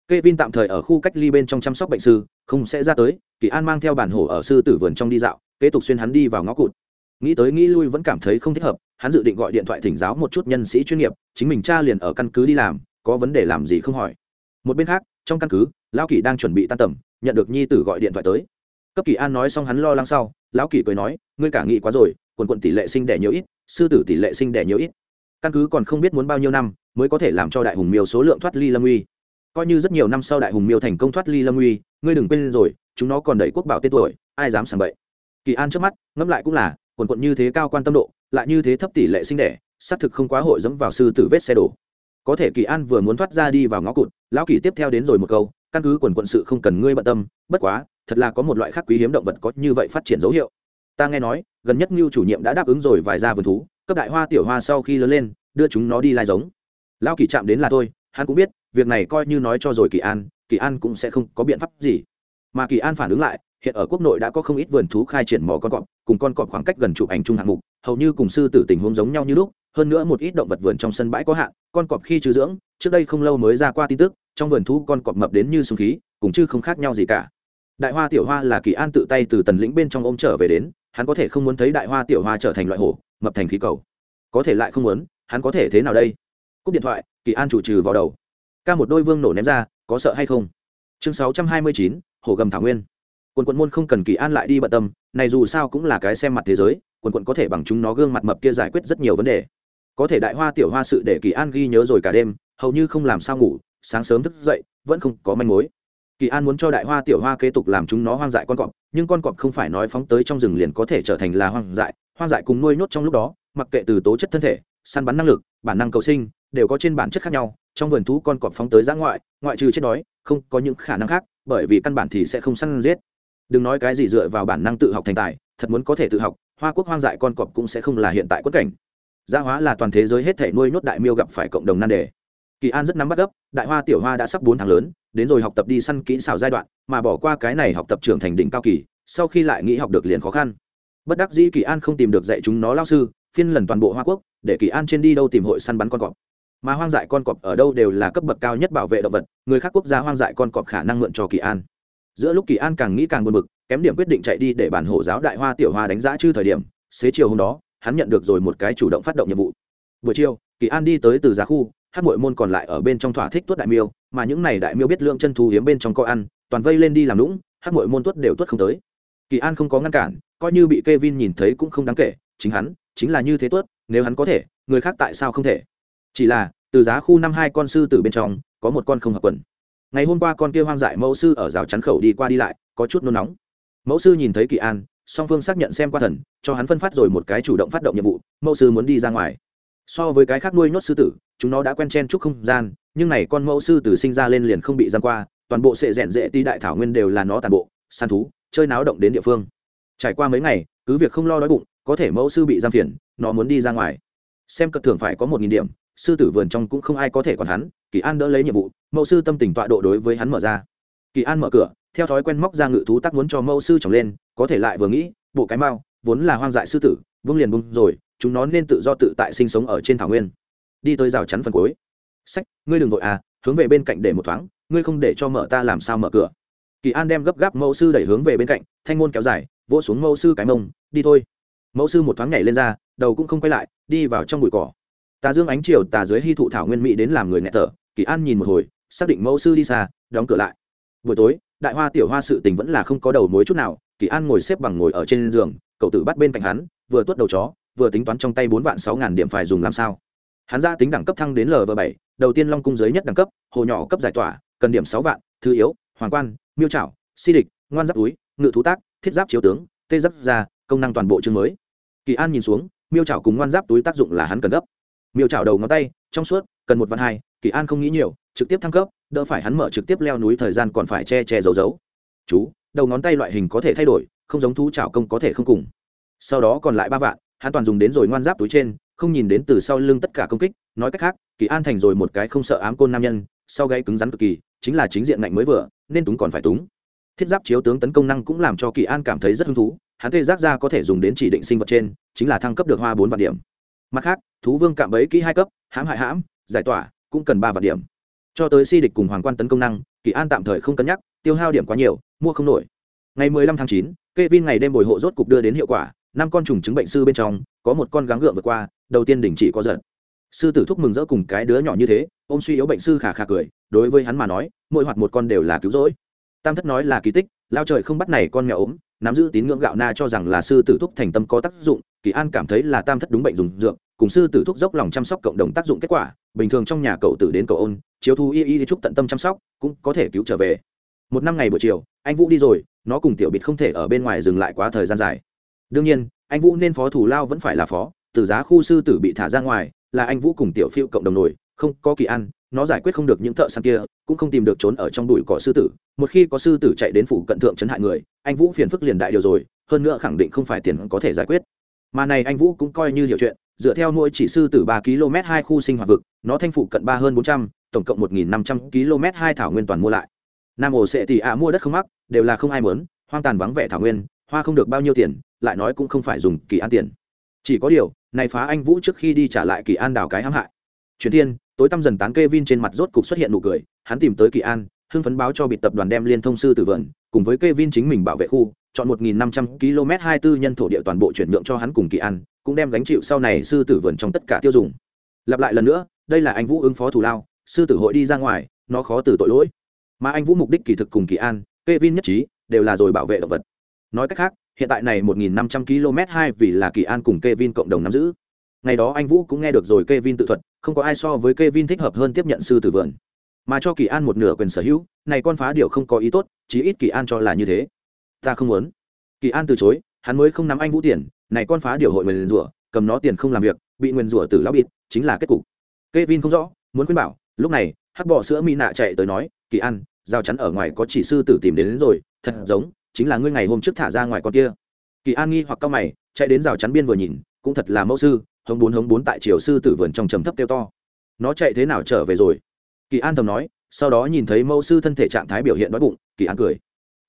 Kê vin tạm thời ở khu cách ly bên trong chăm sóc bệnh sư, không sẽ ra tới, kỳ an mang theo bản hổ ở sư tử vườn trong đi dạo, kế tục xuyên hắn đi vào ngõ cụt. Nghĩ tới nghĩ lui vẫn cảm thấy không thích hợp hắn dự định gọi điện thoại thỉnh giáo một chút nhân sĩ chuyên nghiệp, chính mình cha liền ở căn cứ đi làm, có vấn đề làm gì không hỏi. Một bên khác, trong căn cứ, lão kỳ đang chuẩn bị tan tầm, nhận được nhi tử gọi điện thoại tới. Cấp kỳ an nói xong hắn lo lắng sau, lão kỳ cười nói, ngươi cả nghị quá rồi, quần quận tỷ lệ sinh đẻ nhiều ít, sư tử tỷ lệ sinh đẻ nhiều ít. Căn cứ còn không biết muốn bao nhiêu năm, mới có thể làm cho đại hùng miêu số lượng thoát ly lâm uy. Coi như rất nhiều năm sau đại hùng miêu thành công thoát ly lâm uy, ngươi đừng quên rồi, chúng nó còn đẩy quốc bảo tên tuổi, ai dám sảng bậy? Kỳ an trước mắt, ngẫm lại cũng là quần quận như thế cao quan tâm độ, lại như thế thấp tỷ lệ sinh đẻ, xác thực không quá hội dẫm vào sư tử vết xe đổ. Có thể kỳ an vừa muốn thoát ra đi vào ngõ cụt, lão kỳ tiếp theo đến rồi một câu, căn cứ quần quận sự không cần ngươi bận tâm, bất quá, thật là có một loại khác quý hiếm động vật có như vậy phát triển dấu hiệu. Ta nghe nói, gần nhất ngưu chủ nhiệm đã đáp ứng rồi vài gia vườn thú, cấp đại hoa tiểu hoa sau khi lớn lên, đưa chúng nó đi lai giống. Lão kỳ chạm đến là thôi, hắn cũng biết, việc này coi như nói cho rồi kỳ an kỳ an cũng sẽ không có biện pháp gì. Mà kỳ an phản ứng lại hiện ở quốc nội đã có không ít vườn thú khai triển mỏ con cọp, cùng con cọp khoảng cách gần chụp ảnh chung hạng mục, hầu như cùng sư tử tình huống giống nhau như lúc, hơn nữa một ít động vật vườn trong sân bãi có hạn, con cọp khi trừ dưỡng, trước đây không lâu mới ra qua tin tức, trong vườn thú con cọp mập đến như súng khí cũng chứ không khác nhau gì cả. Đại hoa tiểu hoa là kỳ an tự tay từ tần lĩnh bên trong ôm trở về đến, hắn có thể không muốn thấy đại hoa tiểu hoa trở thành loại hổ, mập thành khí cầu. Có thể lại không muốn, hắn có thể thế nào đây? Cúp điện thoại, kỳ an chủ trừ vào đầu. Ca một đôi vương nổ ném ra, có sợ hay không? Chương sáu trăm hai mươi chín hồ gầm thảo nguyên quần quận môn không cần kỳ an lại đi bận tâm, này dù sao cũng là cái xem mặt thế giới, quần quận có thể bằng chúng nó gương mặt mập kia giải quyết rất nhiều vấn đề. Có thể đại hoa tiểu hoa sự để kỳ an ghi nhớ rồi cả đêm, hầu như không làm sao ngủ, sáng sớm thức dậy, vẫn không có manh mối. Kỳ an muốn cho đại hoa tiểu hoa kế tục làm chúng nó hoang dại con cọp, nhưng con cọp không phải nói phóng tới trong rừng liền có thể trở thành là hoang dại hoang dại cùng nuôi nhốt trong lúc đó, mặc kệ từ tố chất thân thể, săn bắn năng lực, bản năng cầu sinh, đều có trên bản chất khác nhau. Trong vườn thú con cọp phóng tới giã ngoại ngoại trừ chết đói, không có những khả năng khác, bởi vì căn bản thì sẽ không săn giết đừng nói cái gì dựa vào bản năng tự học thành tài, thật muốn có thể tự học, hoa quốc hoang dại con cọp cũng sẽ không là hiện tại quất cảnh. Gia hóa là toàn thế giới hết thể nuôi nhốt đại miêu gặp phải cộng đồng nan đề. Kỳ an rất nắm bắt gấp đại hoa tiểu hoa đã sắp bốn tháng lớn, đến rồi học tập đi săn kỹ xảo giai đoạn, mà bỏ qua cái này học tập trưởng thành đỉnh cao kỳ, sau khi lại nghĩ học được liền khó khăn. Bất đắc dĩ kỳ an không tìm được dạy chúng nó lao sư, phiên lần toàn bộ hoa quốc, để kỳ an trên đi đâu tìm hội săn bắn con cọp. Mà hoang dại con cọp ở đâu đều là cấp bậc cao nhất bảo vệ động vật, người khác quốc gia hoang dại con cọp khả năng mượn cho kỳ an giữa lúc kỳ an càng nghĩ càng buồn bực, kém điểm quyết định chạy đi để bản hộ giáo đại hoa tiểu hoa đánh giá chư thời điểm, xế chiều hôm đó, hắn nhận được rồi một cái chủ động phát động nhiệm vụ. Buổi chiều, kỳ an đi tới từ giá khu, hát mội môn còn lại ở bên trong thỏa thích tuất đại miêu, mà những này đại miêu biết lượng chân thú hiếm bên trong co ăn, toàn vây lên đi làm lũng hát mội môn tuất đều tuất không tới. Kỳ an không có ngăn cản, coi như bị k e vin nhìn thấy cũng không đáng kể, chính hắn, chính là như thế tuất, nếu hắn có thể, người khác tại sao không thể? Chỉ là, từ giá khu năm hai con sư tử bên trong, có một con không hợp quần ngày hôm qua con kia hoang dại mẫu sư ở rào chắn khẩu đi qua đi lại, có chút nôn nóng. Mẫu sư nhìn thấy kỳ an, song phương xác nhận xem qua thần, cho hắn phân phát rồi một cái chủ động phát động nhiệm vụ, mẫu sư muốn đi ra ngoài. So với cái khác nuôi nhốt sư tử, chúng nó đã quen chen chúc không gian, nhưng này con mẫu sư tử sinh ra lên liền không bị giam qua, toàn bộ sệ rẽn rệ ti đại thảo nguyên đều là nó toàn bộ, săn thú, chơi náo động đến địa phương. Trải qua mấy ngày, cứ việc không lo đói bụng, có thể mẫu sư bị giam phiền, nó muốn đi ra ngoài. Xem cật thường phải có một nghìn điểm sư tử vườn trong cũng không ai có thể còn hắn, kỳ an đỡ lấy nhiệm vụ, mẫu sư tâm tình tọa độ đối với hắn mở ra. Kỳ an mở cửa, theo thói quen móc ra ngự thú tác muốn cho mẫu sư trồng lên, có thể lại vừa nghĩ, bộ cái mao, vốn là hoang dại sư tử, vương liền bung rồi, chúng nó nên tự do tự tại sinh sống ở trên thảo nguyên. Đi tới rào chắn phần cuối. Sách, ngươi đừng vội à hướng về bên cạnh để một thoáng, ngươi không để cho mở ta làm sao mở cửa. Kỳ an đem gấp gáp mẫu sư đẩy hướng về bên cạnh, thanh môn kéo dài, vỗ xuống mẫu sư cái mông, đi thôi. Mẫu sư một thoáng nhảy lên ra, đầu cũng không quay lại, đi vào trong bụi cỏ tà dương ánh chiều tà dưới hy thụ thảo nguyên mỹ đến làm người nghẹt thở, kỳ an nhìn một hồi, xác định mẫu sư đi xa, đóng cửa lại. Buổi tối, đại hoa tiểu hoa sự tình vẫn là không có đầu mối chút nào, kỳ an ngồi xếp bằng ngồi ở trên giường, cậu tử bắt bên cạnh hắn, vừa tuốt đầu chó, vừa tính toán trong tay bốn vạn sáu ngàn điểm phải dùng làm sao. Hắn ra tính đẳng cấp thăng đến lv bảy, đầu tiên long cung giới nhất đẳng cấp, hồ nhỏ cấp giải tỏa, cần điểm sáu vạn, thứ yếu, hoàng quan, miêu trảo, si địch, ngoan giáp túi, ngự thú tác, thiết giáp chiếu tướng, tê giáp ra công năng toàn bộ chương mới. Kỳ an nhìn xuống, miêu trảo cùng ngoan giáp túi tác dụng là hắn cần gấp miêu trảo đầu ngón tay, trong suốt, cần một vạn hai, kỳ an không nghĩ nhiều, trực tiếp thăng cấp, đỡ phải hắn mở trực tiếp leo núi thời gian còn phải che che giấu giấu. Chú, đầu ngón tay loại hình có thể thay đổi, không giống thú trảo công có thể không cùng. Sau đó còn lại ba vạn, hắn toàn dùng đến rồi ngoan giáp túi trên, không nhìn đến từ sau lưng tất cả công kích, nói cách khác, kỳ an thành rồi một cái không sợ ám côn nam nhân, sau gây cứng rắn cực kỳ, chính là chính diện ngạnh mới vừa, nên túng còn phải túng. Thiết giáp chiếu tướng tấn công năng cũng làm cho kỳ an cảm thấy rất hứng thú, hắn tê giác ra có thể dùng đến chỉ định sinh vật trên, chính là thăng cấp được hoa bốn vạn điểm mặt khác thú vương cạm bẫy kỹ hai cấp hãm hại hãm giải tỏa cũng cần ba vạn điểm. Cho tới si địch cùng hoàng quan tấn công năng kỳ an tạm thời không cân nhắc tiêu hao điểm quá nhiều mua không nổi. Ngày 15 tháng 9, Kevin ngày đêm bồi hộ rốt cục đưa đến hiệu quả năm con trùng chứng bệnh sư bên trong có một con gắng gượng vượt qua đầu tiên đình chỉ có giận. Sư tử thúc mừng rỡ cùng cái đứa nhỏ như thế ôm suy yếu bệnh sư khả khả cười đối với hắn mà nói mỗi hoạt một con đều là cứu rỗi. Tam thất nói là kỳ tích lao trời không bắt này con mèo ốm nắm giữ tín ngưỡng gạo na cho rằng là sư tử thúc thành tâm có tác dụng, kỳ an cảm thấy là tam thất đúng bệnh dùng dược, cùng sư tử thúc dốc lòng chăm sóc cộng đồng tác dụng kết quả, bình thường trong nhà cậu tử đến cậu ôn, chiếu thu y y chúc tận tâm chăm sóc, cũng có thể cứu trở về. Một năm ngày buổi chiều, anh vũ đi rồi, nó cùng tiểu bịt không thể ở bên ngoài dừng lại quá thời gian dài. Đương nhiên, anh vũ nên phó thủ lao vẫn phải là phó, từ giá khu sư tử bị thả ra ngoài, là anh vũ cùng tiểu phiêu cộng đồng nổi không có kỳ an nó giải quyết không được những thợ săn kia, cũng không tìm được trốn ở trong bụi cỏ sư tử. Một khi có sư tử chạy đến phủ cận thượng chấn hại người, anh vũ phiền phức liền đại điều rồi, hơn nữa khẳng định không phải tiền có thể giải quyết. Mà này anh vũ cũng coi như hiểu chuyện, dựa theo mỗi chỉ sư tử ba km hai khu sinh hoạt vực, nó thanh phụ cận ba hơn bốn trăm, tổng cộng một nghìn năm trăm km hai thảo nguyên toàn mua lại. Nam ổ sẽ thì ạ mua đất không mắc, đều là không ai muốn, hoang tàn vắng vẻ thảo nguyên, hoa không được bao nhiêu tiền, lại nói cũng không phải dùng kỳ an tiền. Chỉ có điều, này phá anh vũ trước khi đi trả lại kỳ an đào cái hãm hại. Truyền thiên tối tăm dần tán Kevin trên mặt rốt cục xuất hiện nụ cười, hắn tìm tới kỳ an, hưng phấn báo cho bị tập đoàn đem liên thông sư tử vườn, cùng với Kevin chính mình bảo vệ khu, chọn một nghìn năm trăm km hai tư nhân thổ địa toàn bộ chuyển nhượng cho hắn cùng kỳ an, cũng đem gánh chịu sau này sư tử vườn trong tất cả tiêu dùng. Lặp lại lần nữa, đây là anh vũ ứng phó thủ lao, sư tử hội đi ra ngoài, nó khó từ tội lỗi. Mà anh vũ mục đích kỳ thực cùng kỳ an, Kevin nhất trí, đều là rồi bảo vệ động vật. Nói cách khác, hiện tại này 1.500 km hai vì là kỳ an cùng Kevin cộng đồng nắm giữ. Ngày đó anh vũ cũng nghe được rồi Kevin tự thuật không có ai so với Kevin thích hợp hơn tiếp nhận sư tử vườn. Mà cho kỳ an một nửa quyền sở hữu này con phá điều không có ý tốt chí ít kỳ an cho là như thế. Ta không muốn. Kỳ an từ chối hắn mới không nắm anh vũ tiền này con phá điều hội mình rủa cầm nó tiền không làm việc bị nguyên rủa từ lão bịt chính là kết cục. Kevin không rõ muốn khuyên bảo lúc này hắc bọ sữa mỹ nạ chạy tới nói kỳ an giao chắn ở ngoài có chỉ sư tử tìm đến, đến rồi thật giống chính là ngươi ngày hôm trước thả ra ngoài con kia. Kỳ an nghi hoặc cao mày chạy đến rào chắn biên vừa nhìn cũng thật là mẫu sư hống bốn hống bốn tại triều sư tử vườn trong trầm thấp kêu to. Nó chạy thế nào trở về rồi? Kỳ an thầm nói, sau đó nhìn thấy mẫu sư thân thể trạng thái biểu hiện đói bụng, kỳ an cười.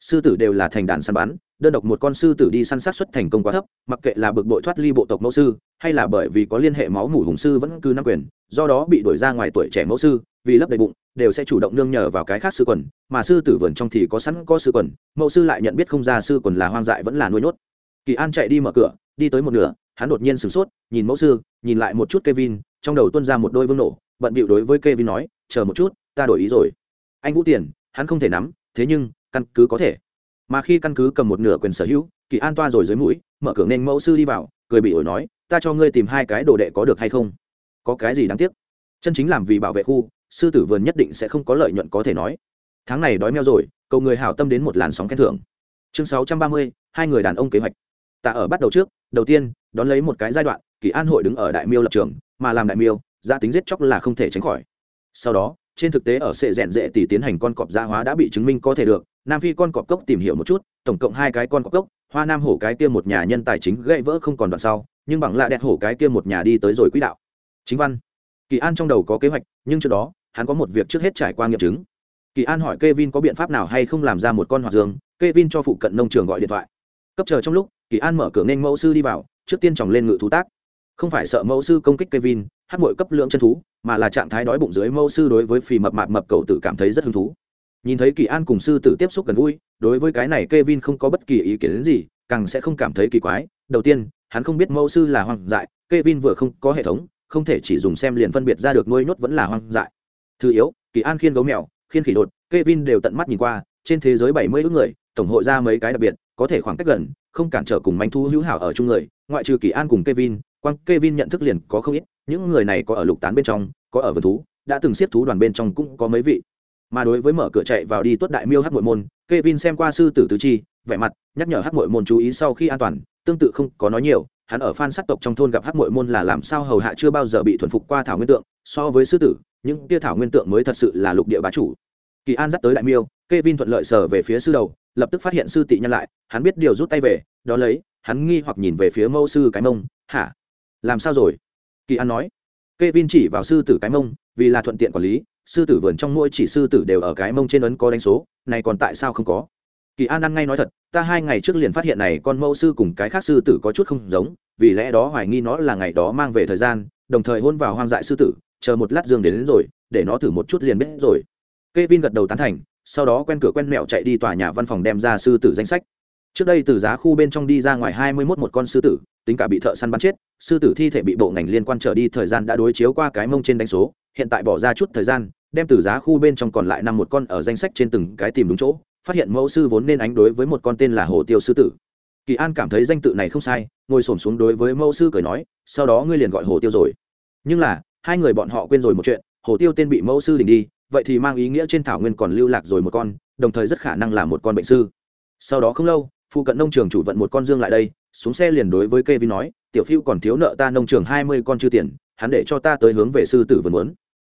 Sư tử đều là thành đàn săn bắn, đơn độc một con sư tử đi săn sát xuất thành công quá thấp, mặc kệ là bực bội thoát ly bộ tộc mẫu sư, hay là bởi vì có liên hệ máu mủ hùng sư vẫn cứ nắm quyền, do đó bị đuổi ra ngoài tuổi trẻ mẫu sư, vì lấp đầy bụng, đều sẽ chủ động nương nhờ vào cái khác sư quần, mà sư tử vườn trong thì có sẵn có sư quần, mẫu sư lại nhận biết không ra sư quần là hoang dại vẫn là nuôi nhốt. Kỳ an chạy đi mở cửa, đi tới một nửa hắn đột nhiên sửng sốt, nhìn mẫu sư, nhìn lại một chút kevin, trong đầu tuân ra một đôi vương nổ, bận bịu đối với kevin nói, chờ một chút, ta đổi ý rồi. Anh vũ tiền, hắn không thể nắm, thế nhưng, căn cứ có thể. Mà khi căn cứ cầm một nửa quyền sở hữu, kỳ an toa rồi dưới mũi, mở cửa nên mẫu sư đi vào, cười bị ổi nói, ta cho ngươi tìm hai cái đồ đệ có được hay không? Có cái gì đáng tiếc? Chân chính làm vì bảo vệ khu, sư tử vườn nhất định sẽ không có lợi nhuận có thể nói. Tháng này đói meo rồi, cầu người hảo tâm đến một làn sóng khen thưởng. Chương sáu trăm ba mươi, hai người đàn ông kế hoạch. Ta ở bắt đầu trước đầu tiên, đón lấy một cái giai đoạn, kỳ an hội đứng ở đại miêu lập trường, mà làm đại miêu, gia tính giết chóc là không thể tránh khỏi. Sau đó, trên thực tế ở sệ rèn rệ tỷ tiến hành con cọp gia hóa đã bị chứng minh có thể được, nam phi con cọp cốc tìm hiểu một chút, tổng cộng hai cái con cọp cốc, hoa nam hổ cái kia một nhà nhân tài chính gãy vỡ không còn đoạn sau, nhưng bằng lạ đẹp hổ cái kia một nhà đi tới rồi quỹ đạo. Chính văn. Kỳ an trong đầu có kế hoạch, nhưng trước đó, hắn có một việc trước hết trải qua nghiệm chứng. Kỳ an hỏi k e vin có biện pháp nào hay không làm ra một con hoạt dương k e vin cho phụ cận nông trường gọi điện thoại cấp chờ trong lúc kỳ an mở cửa nên mẫu sư đi vào trước tiên chòng lên ngự thú tác. Không phải sợ mẫu sư công kích k e vin hát mội cấp lượng chân thú mà là trạng thái đói bụng dưới mẫu sư đối với phì mập mạp mập cầu tử cảm thấy rất hứng thú. Nhìn thấy kỳ an cùng sư tử tiếp xúc gần gũi đối với cái này k e vin không có bất kỳ ý kiến đến gì càng sẽ không cảm thấy kỳ quái. Đầu tiên hắn không biết mẫu sư là hoang dại k e vin vừa không có hệ thống không thể chỉ dùng xem liền phân biệt ra được nuôi nhốt vẫn là hoang dại. Thứ yếu kỳ an khiên gấu mèo khiên khỉ đột Kevin đều tận mắt nhìn qua, trên thế giới bảy mươi ước người, tổng hội ra mấy cái đặc biệt, có thể khoảng cách gần, không cản trở cùng manh thu hữu hảo ở chung người, ngoại trừ Kỳ An cùng Kevin, quang Kevin nhận thức liền có không ít, những người này có ở lục tán bên trong, có ở vườn thú, đã từng xếp thú đoàn bên trong cũng có mấy vị. Mà đối với mở cửa chạy vào đi tuất đại miêu hắc muội môn, Kevin xem qua sư tử tứ chi, vẻ mặt, nhắc nhở hắc muội môn chú ý sau khi an toàn, tương tự không có nói nhiều, hắn ở phan sắc tộc trong thôn gặp hắc muội môn là làm sao hầu hạ chưa bao giờ bị thuần phục qua thảo nguyên tượng, so với sư tử, những tia thảo nguyên tượng mới thật sự là lục địa bá chủ kỳ an dắt tới đại miêu Kevin thuận lợi sở về phía sư đầu lập tức phát hiện sư tị nhân lại hắn biết điều rút tay về đó lấy hắn nghi hoặc nhìn về phía mẫu sư cái mông hả? Làm sao rồi? Kỳ an nói. Kevin chỉ vào sư tử cái mông vì là thuận tiện quản lý sư tử vườn trong mỗi chỉ sư tử đều ở cái mông trên ấn có đánh số này còn tại sao không có? Kỳ an ăn ngay nói thật ta hai ngày trước liền phát hiện này con mẫu sư cùng cái khác sư tử có chút không giống vì lẽ đó hoài nghi nó là ngày đó mang về thời gian đồng thời hôn vào hoang dại sư tử chờ một lát dương đến, đến rồi để nó thử một chút liền biết rồi. Kevin gật đầu tán thành, sau đó quen cửa quen mẹo chạy đi tòa nhà văn phòng đem ra sư tử danh sách. Trước đây từ giá khu bên trong đi ra ngoài 21 một con sư tử, tính cả bị thợ săn bắn chết, sư tử thi thể bị bộ ngành liên quan trở đi thời gian đã đối chiếu qua cái mông trên đánh số, hiện tại bỏ ra chút thời gian, đem từ giá khu bên trong còn lại năm một con ở danh sách trên từng cái tìm đúng chỗ, phát hiện mẫu sư vốn nên ánh đối với một con tên là Hồ Tiêu sư tử. Kỳ An cảm thấy danh tự này không sai, ngồi xổm xuống đối với mẫu sư cười nói, sau đó ngươi liền gọi Hồ Tiêu rồi. Nhưng là, hai người bọn họ quên rồi một chuyện, Hồ Tiêu tên bị mẫu sư đình đi, vậy thì mang ý nghĩa trên thảo nguyên còn lưu lạc rồi một con đồng thời rất khả năng là một con bệnh sư. Sau đó không lâu phụ cận nông trường chủ vận một con dương lại đây xuống xe liền đối với k e vin nói tiểu phiêu còn thiếu nợ ta nông trường hai mươi con chưa tiền hắn để cho ta tới hướng về sư tử vườn muốn.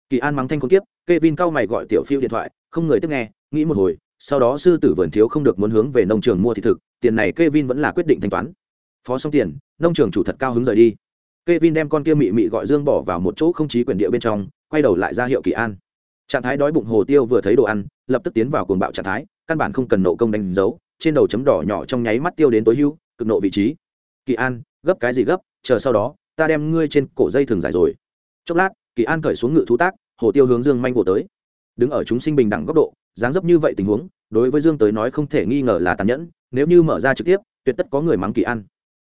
Kỳ an mắng thanh con tiếp Kevin cao mày gọi tiểu phiêu điện thoại không người tiếp nghe nghĩ một hồi sau đó sư tử vườn thiếu không được muốn hướng về nông trường mua thị thực tiền này Kevin vẫn là quyết định thanh toán. Phó xong tiền nông trường chủ thật cao hứng rời đi. Kevin đem con kia mị mị gọi Dương bỏ vào một chỗ không chí quyền địa bên trong, quay đầu lại ra hiệu Kỳ An. Trạng thái đói bụng Hồ Tiêu vừa thấy đồ ăn, lập tức tiến vào cuồng bạo trạng thái, căn bản không cần nộ công đánh dấu, trên đầu chấm đỏ nhỏ trong nháy mắt tiêu đến tối hưu, cực nộ vị trí. Kỳ An, gấp cái gì gấp, chờ sau đó, ta đem ngươi trên cổ dây thường giải rồi. Chốc lát, Kỳ An cởi xuống ngự thú tác, Hồ Tiêu hướng Dương manh vồ tới. Đứng ở chúng sinh bình đẳng góc độ, dáng dấp như vậy tình huống, đối với Dương tới nói không thể nghi ngờ là tàn nhẫn, nếu như mở ra trực tiếp, tuyệt tất có người mắng Kỳ An.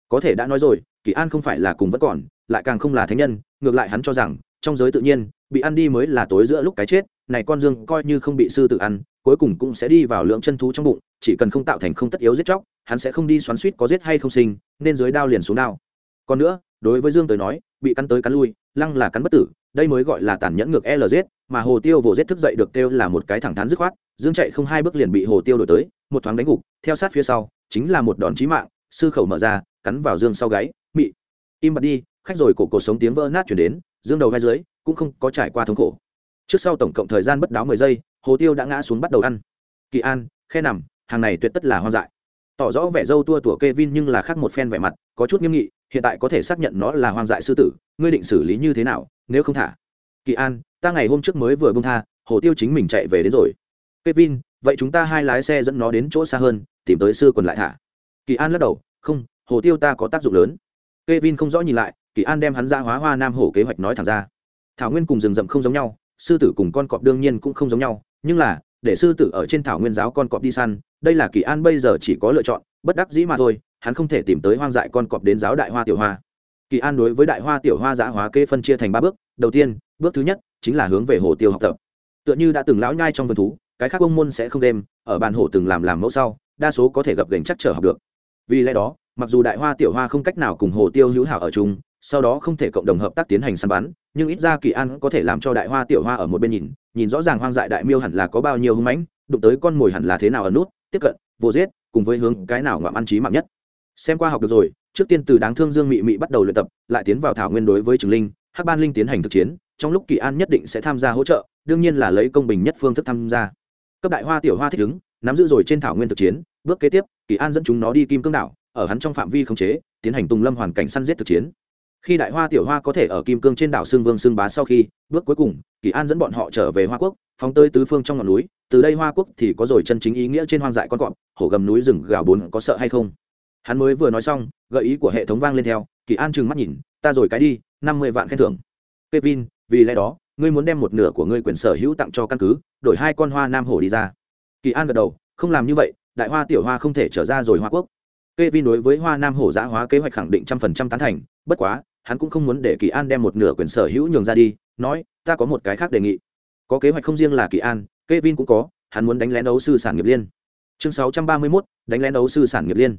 Có thể đã nói rồi, Kỳ An không phải là cùng vẫn còn, lại càng không là thánh nhân ngược lại hắn cho rằng trong giới tự nhiên bị ăn đi mới là tối giữa lúc cái chết, này con dương coi như không bị sư tử ăn, cuối cùng cũng sẽ đi vào lượng chân thú trong bụng, chỉ cần không tạo thành không tất yếu giết chóc, hắn sẽ không đi xoắn suýt có giết hay không sinh, nên dưới đao liền xuống đao. Còn nữa, đối với dương tới nói, bị cắn tới cắn lui, lăng là cắn bất tử, đây mới gọi là tàn nhẫn ngược lz mà hồ tiêu vồ giết thức dậy được kêu là một cái thẳng thắn dứt khoát, dương chạy không hai bước liền bị hồ tiêu đổi tới, một thoáng đánh gục, theo sát phía sau, chính là một đòn chí mạng, sư khẩu mở ra, cắn vào dương sau gáy, mị, im bặt đi, khách rồi cổ cổ sống tiếng vỡ nát chuyển đến, dương đầu vai dưới cũng không có trải qua thống khổ. Trước sau tổng cộng thời gian bất đáo mười giây, hồ tiêu đã ngã xuống bắt đầu ăn. Kỳ an, khe nằm, hàng này tuyệt tất là hoang dại. Tỏ rõ vẻ dâu tua tủa kevin vin nhưng là khác một phen vẻ mặt, có chút nghiêm nghị, hiện tại có thể xác nhận nó là hoang dại sư tử, ngươi định xử lý như thế nào, nếu không thả? Kỳ an, ta ngày hôm trước mới vừa bông tha, hồ tiêu chính mình chạy về đến rồi. Kevin vin vậy chúng ta hai lái xe dẫn nó đến chỗ xa hơn, tìm tới sư quần lại thả. Kỳ an lắc đầu, không, hồ tiêu ta có tác dụng lớn. Kevin vin không rõ nhìn lại, kỳ an đem hắn ra hóa hoa nam hổ kế hoạch nói thẳng ra thảo nguyên cùng rừng rậm không giống nhau, sư tử cùng con cọp đương nhiên cũng không giống nhau, nhưng là, để sư tử ở trên thảo nguyên giáo con cọp đi săn, đây là kỳ an bây giờ chỉ có lựa chọn, bất đắc dĩ mà thôi, hắn không thể tìm tới hoang dại con cọp đến giáo đại hoa tiểu hoa. Kỳ an đối với đại hoa tiểu hoa giã hóa kê phân chia thành ba bước, đầu tiên, bước thứ nhất, chính là hướng về hồ tiêu học tập. Tựa như đã từng lão nhai trong vườn thú, cái khác ông môn sẽ không đêm, ở bàn hổ từng làm làm mẫu sau, đa số có thể gặp gành chắc trở học được. Vì lẽ đó, mặc dù đại hoa tiểu hoa không cách nào cùng hồ tiêu hữu hảo ở chung, sau đó không thể cộng đồng hợp tác tiến hành săn bắn nhưng ít ra kỳ an có thể làm cho đại hoa tiểu hoa ở một bên nhìn nhìn rõ ràng hoang dại đại miêu hẳn là có bao nhiêu hưng mãnh, đụng tới con mồi hẳn là thế nào ở nút, tiếp cận, vô giết, cùng với hướng cái nào ngoạm ăn trí mạng nhất. Xem qua học được rồi, trước tiên từ đáng thương dương mị mị bắt đầu luyện tập, lại tiến vào thảo nguyên đối với trường linh, hắc ban linh tiến hành thực chiến, trong lúc kỳ an nhất định sẽ tham gia hỗ trợ, đương nhiên là lấy công bình nhất phương thức tham gia. Cấp đại hoa tiểu hoa thích ứng, nắm giữ rồi trên thảo nguyên thực chiến, bước kế tiếp, kỳ an dẫn chúng nó đi kim cương đảo, ở hắn trong phạm vi khống chế, tiến hành tùng lâm hoàn cảnh săn giết thực chiến khi đại hoa tiểu hoa có thể ở kim cương trên đảo xương vương xương bá sau khi bước cuối cùng kỳ an dẫn bọn họ trở về hoa quốc phóng tơi tứ phương trong ngọn núi từ đây hoa quốc thì có rồi chân chính ý nghĩa trên hoang dại con cọp hổ gầm núi rừng gào bốn có sợ hay không? Hắn mới vừa nói xong gợi ý của hệ thống vang lên theo kỳ an trừng mắt nhìn ta rồi cái đi năm mươi vạn khen thưởng. Kevin vì lẽ đó ngươi muốn đem một nửa của ngươi quyền sở hữu tặng cho căn cứ đổi hai con hoa nam hổ đi ra. Kỳ an gật đầu không làm như vậy đại hoa tiểu hoa không thể trở ra rồi hoa quốc. Kevin đối với Hoa Nam hổ giã hóa kế hoạch khẳng định trăm phần trăm tán thành, bất quá, hắn cũng không muốn để Kỳ An đem một nửa quyền sở hữu nhường ra đi, nói, ta có một cái khác đề nghị. Có kế hoạch không riêng là Kỳ An, Kevin cũng có, hắn muốn đánh lén đấu sư sản nghiệp liên. Chương 631, đánh lén đấu sư sản nghiệp liên.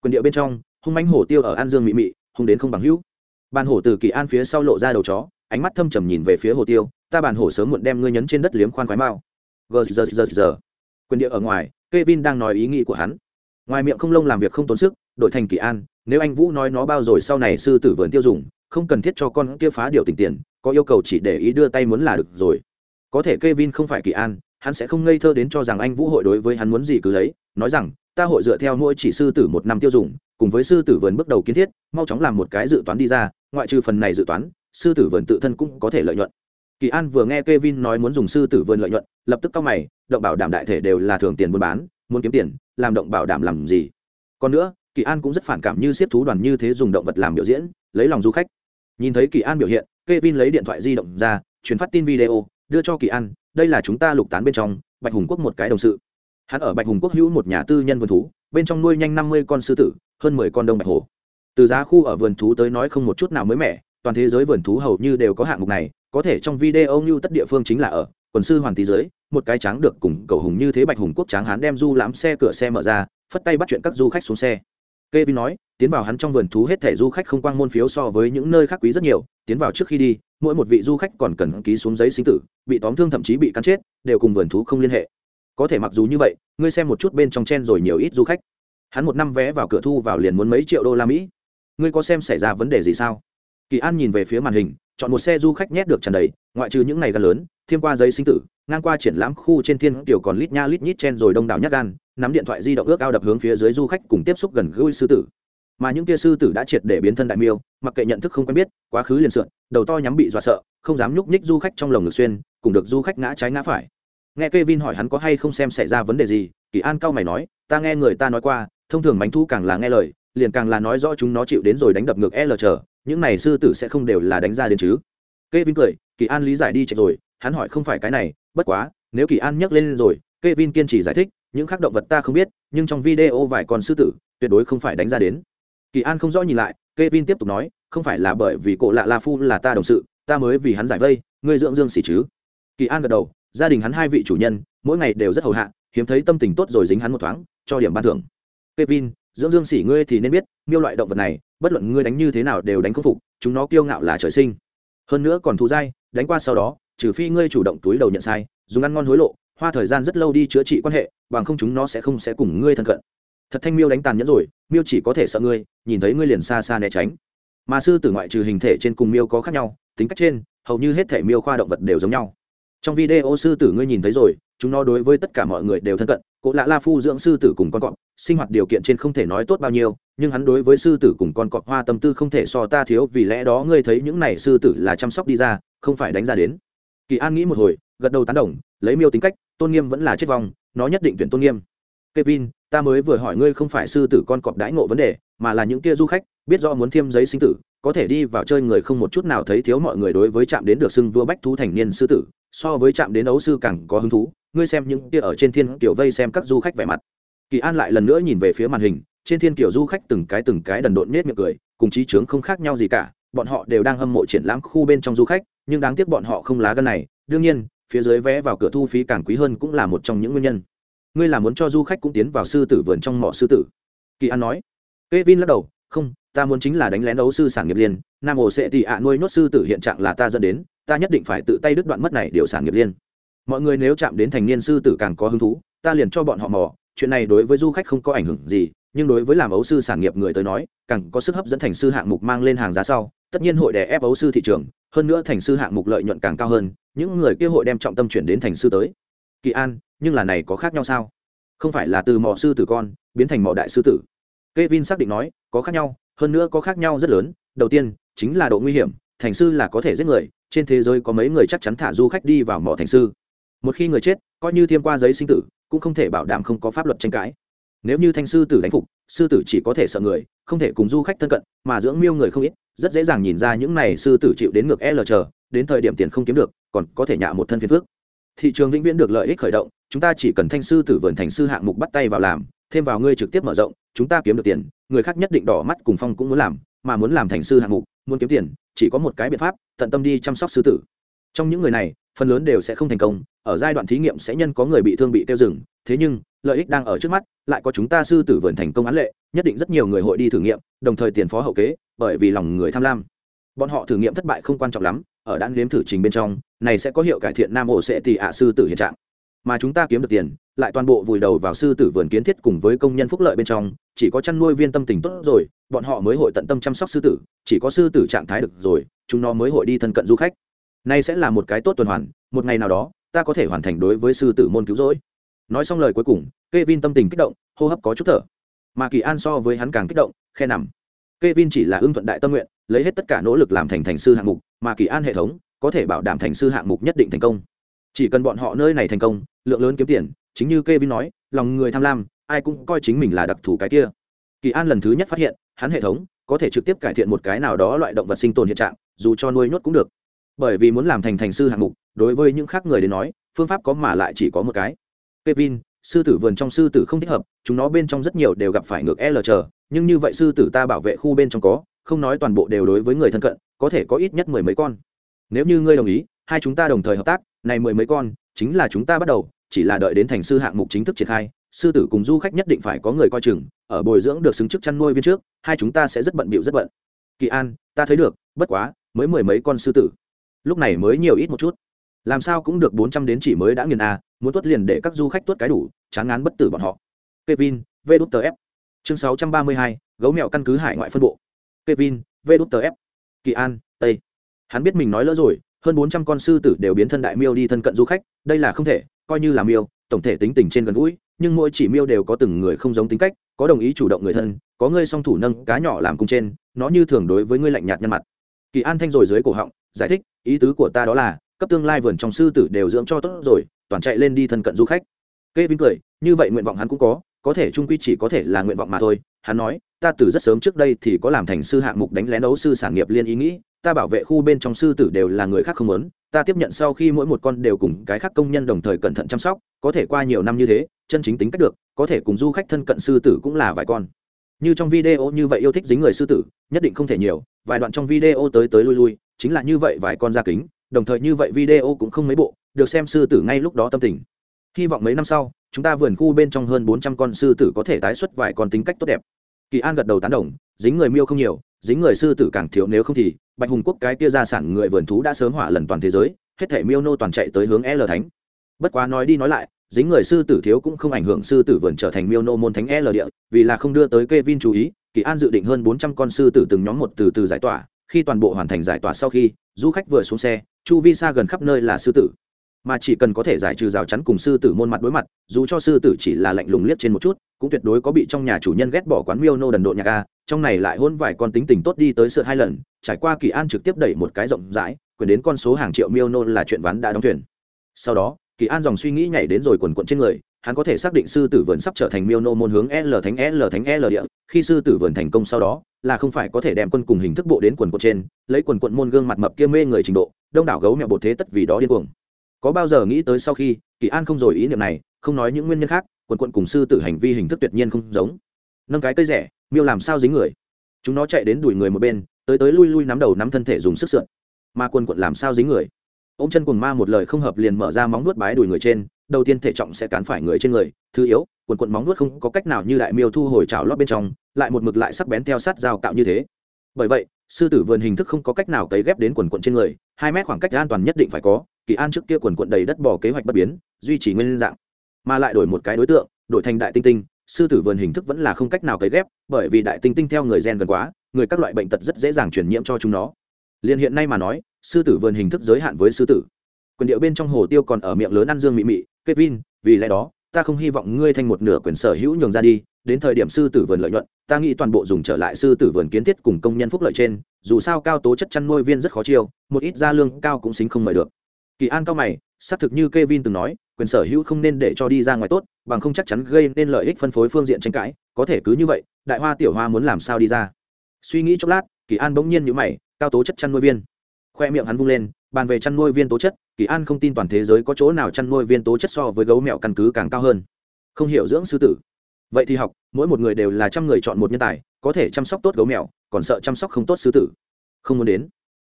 Quyền địa bên trong, hung mãnh hổ tiêu ở An Dương mị mị, hung đến không bằng hữu. Bàn hổ từ Kỳ An phía sau lộ ra đầu chó, ánh mắt thâm trầm nhìn về phía hồ tiêu, ta bàn hổ sớm muộn đem ngươi nhấn trên đất liếm khoan khoái mao. Gờ giờ giờ giờ. Quyền địa ở ngoài, Kevin đang nói ý nghĩ của hắn ngoài miệng không lông làm việc không tốn sức đổi thành kỳ an, nếu anh vũ nói nó bao rồi sau này sư tử vườn tiêu dùng, không cần thiết cho con kia phá điều tình tiền, có yêu cầu chỉ để ý đưa tay muốn là được rồi. Có thể k e vin không phải kỳ an, hắn sẽ không ngây thơ đến cho rằng anh vũ hội đối với hắn muốn gì cứ lấy, nói rằng, ta hội dựa theo mỗi chỉ sư tử một năm tiêu dùng, cùng với sư tử vườn bước đầu kiến thiết, mau chóng làm một cái dự toán đi ra, ngoại trừ phần này dự toán, sư tử vườn tự thân cũng có thể lợi nhuận. Kỳ an vừa nghe k e vin nói muốn dùng sư tử vườn lợi nhuận, lập tức cao mày, động bảo đảm đại thể đều là thường tiền buôn bán, muốn kiếm tiền, làm động bảo đảm làm gì? Còn nữa kỳ an cũng rất phản cảm như siết thú đoàn như thế dùng động vật làm biểu diễn, lấy lòng du khách. Nhìn thấy kỳ an biểu hiện k e vin lấy điện thoại di động ra, truyền phát tin video, đưa cho kỳ an, đây là chúng ta lục tán bên trong, bạch hùng quốc một cái đồng sự. Hắn ở bạch hùng quốc hữu một nhà tư nhân vườn thú, bên trong nuôi nhanh năm mươi con sư tử, hơn mười con đông bạch hổ. Từ giá khu ở vườn thú tới nói không một chút nào mới mẻ, toàn thế giới vườn thú hầu như đều có hạng mục này, có thể trong video như tất địa phương chính là ở, quần sư hoàng tý giới, một cái tráng được cùng cầu hùng như thế bạch hùng quốc tráng hắn đem du lãm xe, cửa xe mở ra, phất tay bắt chuyện các du khách xuống xe. Kevin nói, tiến vào hắn trong vườn thú hết thảy du khách không quang môn phiếu so với những nơi khác quý rất nhiều, tiến vào trước khi đi, mỗi một vị du khách còn cần ký xuống giấy sinh tử, bị tóm thương thậm chí bị cắn chết, đều cùng vườn thú không liên hệ. Có thể mặc dù như vậy, ngươi xem một chút bên trong chen rồi nhiều ít du khách. Hắn một năm vé vào cửa thu vào liền muốn mấy triệu đô la Mỹ. Ngươi có xem xảy ra vấn đề gì sao? Kỳ An nhìn về phía màn hình, chọn một xe du khách nhét được tràn đầy, ngoại trừ những ngày gần lớn thêm qua giấy sinh tử, ngang qua triển lãm khu trên thiên tiểu còn lít nha lít nhít chen rồi đông đảo nhát gan, nắm điện thoại di động ước ao đập hướng phía dưới du khách cùng tiếp xúc gần gũi sư tử. Mà những kia sư tử đã triệt để biến thân đại miêu, mặc kệ nhận thức không quen biết, quá khứ liền sượn, đầu to nhắm bị dọa sợ, không dám nhúc nhích du khách trong lồng ngực xuyên, cùng được du khách ngã trái ngã phải. Nghe Kevin hỏi hắn có hay không xem xảy ra vấn đề gì, kỳ an cao mày nói, ta nghe người ta nói qua, thông thường bánh thu càng là nghe lời, liền càng là nói rõ chúng nó chịu đến rồi đánh đập ngược l chờ, những này sư tử sẽ không đều là đánh ra đến chứ. Kevin cười, kỳ an lý giải đi chạy rồi hắn hỏi không phải cái này, bất quá, nếu kỳ an nhắc lên rồi, Kevin kiên trì giải thích, những khác động vật ta không biết, nhưng trong video vài con sư tử, tuyệt đối không phải đánh ra đến. Kỳ an không rõ nhìn lại, Kevin tiếp tục nói, không phải là bởi vì cổ lạ la phu là ta đồng sự, ta mới vì hắn giải vây, ngươi dưỡng dương xỉ chứ. Kỳ an gật đầu, gia đình hắn hai vị chủ nhân, mỗi ngày đều rất hầu hạ, hiếm thấy tâm tình tốt rồi dính hắn một thoáng, cho điểm ban thưởng. Kevin, dưỡng dương xỉ ngươi thì nên biết, miêu loại động vật này, bất luận ngươi đánh như thế nào đều đánh không phục, chúng nó kiêu ngạo là trời sinh. Hơn nữa còn thù dai, đánh qua sau đó trừ phi ngươi chủ động túi đầu nhận sai, dùng ăn ngon hối lộ, hoa thời gian rất lâu đi chữa trị quan hệ, bằng không chúng nó sẽ không sẽ cùng ngươi thân cận. Thật thanh miêu đánh tàn nhẫn rồi, miêu chỉ có thể sợ ngươi, nhìn thấy ngươi liền xa xa né tránh. Mà sư tử ngoại trừ hình thể trên cùng miêu có khác nhau, tính cách trên, hầu như hết thể miêu khoa động vật đều giống nhau. Trong video sư tử ngươi nhìn thấy rồi, chúng nó đối với tất cả mọi người đều thân cận cỗ lạ la phu dưỡng sư tử cùng con cọp, sinh hoạt điều kiện trên không thể nói tốt bao nhiêu, nhưng hắn đối với sư tử cùng con cọp hoa tâm tư không thể so ta thiếu, vì lẽ đó ngươi thấy những này sư tử là chăm sóc đi ra, không phải đánh ra đến kỳ an nghĩ một hồi, gật đầu tán đồng, lấy miêu tính cách, tôn nghiêm vẫn là chết vong, nó nhất định tuyển tôn nghiêm. Kevin, ta mới vừa hỏi ngươi không phải sư tử con cọp đãi ngộ vấn đề, mà là những kia du khách, biết rõ muốn thiêm giấy sinh tử, có thể đi vào chơi người không một chút nào thấy thiếu mọi người đối với chạm đến được xưng vua bách thú thành niên sư tử, so với chạm đến ấu sư càng có hứng thú, ngươi xem những kia ở trên thiên kiểu vây xem các du khách vẻ mặt. Kỳ an lại lần nữa nhìn về phía màn hình, trên thiên kiểu du khách từng cái từng cái đần độn nết miệng cười, cùng trí trướng không khác nhau gì cả, bọn họ đều đang hâm mộ triển lãm khu bên trong du khách nhưng đáng tiếc bọn họ không lá gan này. Đương nhiên, phía dưới vé vào cửa thu phí càng quý hơn cũng là một trong những nguyên nhân. Ngươi là muốn cho du khách cũng tiến vào sư tử vườn trong mỏ sư tử. Kỳ an nói. K e vin lắc đầu. Không, ta muốn chính là đánh lén đấu sư sản nghiệp liên nam ổ sẽ tị ạ nuôi nốt sư tử hiện trạng là ta dẫn đến. Ta nhất định phải tự tay đứt đoạn mất này điều sản nghiệp liên mọi người nếu chạm đến thành niên sư tử càng có hứng thú, ta liền cho bọn họ mò. Chuyện này đối với du khách không có ảnh hưởng gì, nhưng đối với làm ấu sư sản nghiệp người tới nói, càng có sức hấp dẫn thành sư hạng mục mang lên hàng giá sau. Tất nhiên hội đè ép ấu sư thị trường hơn nữa thành sư hạng mục lợi nhuận càng cao hơn những người kia hội đem trọng tâm chuyển đến thành sư tới kỳ an nhưng là này có khác nhau sao không phải là từ mỏ sư tử con biến thành mỏ đại sư tử Kevin xác định nói, có khác nhau, hơn nữa có khác nhau rất lớn. Đầu tiên, chính là độ nguy hiểm, thành sư là có thể giết người, trên thế giới có mấy người chắc chắn thả du khách đi vào mỏ thành sư. Một khi người chết, coi như thêm qua giấy sinh tử, cũng không thể bảo đảm không có pháp luật tranh cãi. Nếu như thanh sư tử đánh phục, sư tử chỉ có thể sợ người, không thể cùng du khách thân cận, mà dưỡng miêu người không ít, rất dễ dàng nhìn ra những này sư tử chịu đến ngược L chờ, đến thời điểm tiền không kiếm được, còn có thể nhạ một thân phiền phước. Thị trường vĩnh viễn được lợi ích khởi động, chúng ta chỉ cần thanh sư tử vườn thành sư hạng mục bắt tay vào làm, thêm vào ngươi trực tiếp mở rộng, chúng ta kiếm được tiền người khác nhất định đỏ mắt cùng phong cũng muốn làm mà muốn làm thành sư hạng mục muốn kiếm tiền chỉ có một cái biện pháp tận tâm đi chăm sóc sư tử trong những người này phần lớn đều sẽ không thành công ở giai đoạn thí nghiệm sẽ nhân có người bị thương bị tiêu dừng thế nhưng lợi ích đang ở trước mắt, lại có chúng ta sư tử vườn thành công án lệ, nhất định rất nhiều người hội đi thử nghiệm, đồng thời tiền phó hậu kế, bởi vì lòng người tham lam. Bọn họ thử nghiệm thất bại không quan trọng lắm, ở đan nếm thử trình bên trong, này sẽ có hiệu cải thiện nam hộ sẽ tỷ ạ sư tử hiện trạng. Mà chúng ta kiếm được tiền, lại toàn bộ vùi đầu vào sư tử vườn kiến thiết cùng với công nhân phúc lợi bên trong, chỉ có chăn nuôi viên tâm tình tốt rồi, bọn họ mới hội tận tâm chăm sóc sư tử, chỉ có sư tử trạng thái được rồi, chúng nó mới hội đi thân cận du khách. Nay sẽ là một cái tốt tuần hoàn, một ngày nào đó, ta có thể hoàn thành đối với sư tử môn cứu rỗi nói xong lời cuối cùng k e vin tâm tình kích động hô hấp có chút thở mà kỳ an so với hắn càng kích động khe nằm k e vin chỉ là ưng thuận đại tâm nguyện lấy hết tất cả nỗ lực làm thành thành sư hạng mục mà kỳ an hệ thống có thể bảo đảm thành sư hạng mục nhất định thành công chỉ cần bọn họ nơi này thành công lượng lớn kiếm tiền chính như Kevin nói, lòng người tham lam, ai cũng coi chính mình là đặc thù cái kia. Kỳ An lần thứ nhất phát hiện, hắn hệ thống có thể trực tiếp cải thiện một cái nào đó loại động vật sinh tồn hiện trạng, dù cho nuôi nhốt cũng được. Bởi vì muốn làm thành thành sư hạng mục, đối với những khác người đến nói, phương pháp có mà lại chỉ có một cái. Kevin, sư tử vườn trong sư tử không thích hợp, chúng nó bên trong rất nhiều đều gặp phải ngược L chờ, nhưng như vậy sư tử ta bảo vệ khu bên trong có, không nói toàn bộ đều đối với người thân cận, có thể có ít nhất mười mấy con. Nếu như ngươi đồng ý, hai chúng ta đồng thời hợp tác, này mười mấy con, chính là chúng ta bắt đầu, chỉ là đợi đến thành sư hạng mục chính thức triển khai sư tử cùng du khách nhất định phải có người coi chừng ở bồi dưỡng được xứng chức chăn nuôi viên trước hai chúng ta sẽ rất bận bịu rất bận. Kỳ an ta thấy được bất quá mới mười mấy con sư tử. Lúc này mới nhiều ít một chút làm sao cũng được bốn trăm đến chỉ mới đã nghiền a muốn tuất liền để các du khách tuất cái đủ, chán ngán bất tử bọn họ. Kevin, v đút tờ f. Chương sáu trăm ba mươi hai, gấu mèo căn cứ hải ngoại phân bộ. Kevin, v đút tờ f. Kỳ an, tây. Hắn biết mình nói lỡ rồi, hơn bốn trăm con sư tử đều biến thân đại miêu đi thân cận du khách, đây là không thể, coi như là miêu, tổng thể tính tình trên gần gũi, nhưng mỗi chỉ miêu đều có từng người không giống tính cách, có đồng ý chủ động người thân, có ngươi song thủ nâng cá nhỏ làm cung trên, nó như thường đối với ngươi lạnh nhạt nhân mặt. Kỳ an thanh rồi dưới cổ họng, giải thích, ý tứ của ta đó là cấp tương lai vườn trong sư tử đều dưỡng cho tốt rồi, toàn chạy lên đi thân cận du khách. Kê vinh cười, như vậy nguyện vọng hắn cũng có có thể trung quy chỉ có thể là nguyện vọng mà thôi. Hắn nói, ta từ rất sớm trước đây thì có làm thành sư hạng mục đánh lén đấu sư sản nghiệp liên ý nghĩ, ta bảo vệ khu bên trong sư tử đều là người khác không muốn. Ta tiếp nhận sau khi mỗi một con đều cùng cái khác công nhân đồng thời cẩn thận chăm sóc, có thể qua nhiều năm như thế, chân chính tính cách được, có thể cùng du khách thân cận sư tử cũng là vài con. Như trong video như vậy yêu thích dính người sư tử, nhất định không thể nhiều, vài đoạn trong video tới tới lui lui, chính là như vậy vài con da kính đồng thời như vậy video cũng không mấy bộ, được xem sư tử ngay lúc đó tâm tình. Hy vọng mấy năm sau, chúng ta vườn khu bên trong hơn bốn trăm con sư tử có thể tái xuất vài con tính cách tốt đẹp. Kỳ an gật đầu tán đồng, dính người miêu không nhiều, dính người sư tử càng thiếu nếu không thì, bạch hùng quốc cái kia gia sản người vườn thú đã sớm hỏa lần toàn thế giới, hết thể miêu nô toàn chạy tới hướng l thánh. Bất quá nói đi nói lại, dính người sư tử thiếu cũng không ảnh hưởng sư tử vườn trở thành miêu nô môn thánh l địa, vì là không đưa tới k vin chú ý, kỳ an dự định hơn bốn trăm con sư tử từng nhóm một từ từ giải tỏa khi toàn bộ hoàn thành giải tỏa sau khi, du khách vừa xuống xe, chu vi xa gần khắp nơi là sư tử. Mà chỉ cần có thể giải trừ rào chắn cùng sư tử môn mặt đối mặt, dù cho sư tử chỉ là lạnh lùng liếc trên một chút, cũng tuyệt đối có bị trong nhà chủ nhân ghét bỏ quán miêu nô đần độ nhạc a, trong này lại hôn vài con tính tình tốt đi tới sợ hai lần, trải qua kỳ an trực tiếp đẩy một cái rộng rãi, quyền đến con số hàng triệu miêu nô là chuyện ván đã đóng thuyền. Sau đó, kỳ an dòng suy nghĩ nhảy đến rồi quần quận trên người hắn có thể xác định sư tử vườn sắp trở thành miêu nô môn hướng l thánh l thánh l địa. Khi sư tử vườn thành công sau đó, là không phải có thể đem quân cùng hình thức bộ đến quần quận trên, lấy quần quận môn gương mặt mập kia mê người trình độ, đông đảo gấu mẹ bột thế tất vì đó điên cuồng. Có bao giờ nghĩ tới sau khi, kỳ an không rồi ý niệm này, không nói những nguyên nhân khác, quần quận cùng sư tử hành vi hình thức tuyệt nhiên không giống. Nâng cái cây rẻ, miêu làm sao dính người? Chúng nó chạy đến đuổi người một bên, tới tới lui lui nắm đầu nắm thân thể dùng sức sượn mà quần quận làm sao dính người? Ô m chân quần ma một lời không hợp liền mở ra móng nuốt bái đuổi người trên đầu tiên thể trọng sẽ cán phải người trên người, thứ yếu, quần quận móng nuốt không có cách nào như đại miêu thu hồi trào lót bên trong, lại một mực lại sắc bén theo sát dao cạo như thế. Bởi vậy, sư tử vườn hình thức không có cách nào cấy ghép đến quần quận trên người, hai mét khoảng cách an toàn nhất định phải có, kỳ an trước kia quần quận đầy đất bỏ kế hoạch bất biến, duy trì nguyên dạng. Mà lại đổi một cái đối tượng, đổi thành đại tinh tinh, sư tử vườn hình thức vẫn là không cách nào cấy ghép, bởi vì đại tinh tinh theo người gen gần quá, người các loại bệnh tật rất dễ dàng truyền nhiễm cho chúng nó. Liền hiện nay mà nói, sư tử vườn hình thức giới hạn với sư tử. Quyền điệu bên trong hồ tiêu còn ở miệng lớn ăn dương mị mị kevin vì lẽ đó ta không hy vọng ngươi thành một nửa quyền sở hữu nhường ra đi đến thời điểm sư tử vườn lợi nhuận ta nghĩ toàn bộ dùng trở lại sư tử vườn kiến thiết cùng công nhân phúc lợi trên dù sao cao tố chất chăn nuôi viên rất khó chiêu một ít gia lương cao cũng xính không mời được kỳ an cao mày xác thực như Kevin từng nói, quyền sở hữu không nên để cho đi ra ngoài tốt, bằng không chắc chắn gây nên lợi ích phân phối phương diện tranh cãi, có thể cứ như vậy, đại hoa tiểu hoa muốn làm sao đi ra. Suy nghĩ chốc lát, Kỳ An bỗng nhiên nhíu mày, cao tố chất chăn nuôi viên. Khoe miệng hắn vung lên, bàn về chăn nuôi viên tố chất, Kỳ An không tin toàn thế giới có chỗ nào chăn nuôi viên tố chất so với gấu mẹo căn cứ càng cao hơn. Không hiểu dưỡng sư tử. Vậy thì học, mỗi một người đều là trăm người chọn một nhân tài, có thể chăm sóc tốt gấu mẹo, còn sợ chăm sóc không tốt sư tử. Không muốn đến.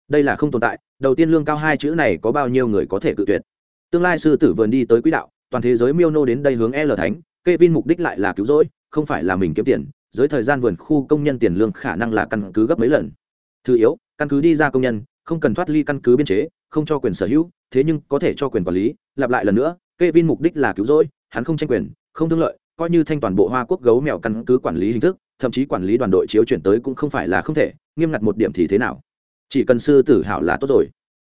Đây là không tồn tại, đầu tiên lương cao hai chữ này có bao nhiêu người có thể cự tuyệt tương lai sư tử vườn đi tới quỹ đạo toàn thế giới miêu nô đến đây hướng l thánh Kevin mục đích lại là cứu rỗi không phải là mình kiếm tiền dưới thời gian vườn khu công nhân tiền lương khả năng là căn cứ gấp mấy lần thứ yếu căn cứ đi ra công nhân không cần thoát ly căn cứ biên chế, không cho quyền sở hữu, thế nhưng có thể cho quyền quản lý. Lặp lại lần nữa, Kevin mục đích là cứu rỗi, hắn không tranh quyền, không thương lợi, coi như thanh toàn bộ hoa quốc gấu mèo căn cứ quản lý hình thức, thậm chí quản lý đoàn đội chiếu chuyển tới cũng không phải là không thể, nghiêm ngặt một điểm thì thế nào? Chỉ cần sư tử hảo là tốt rồi.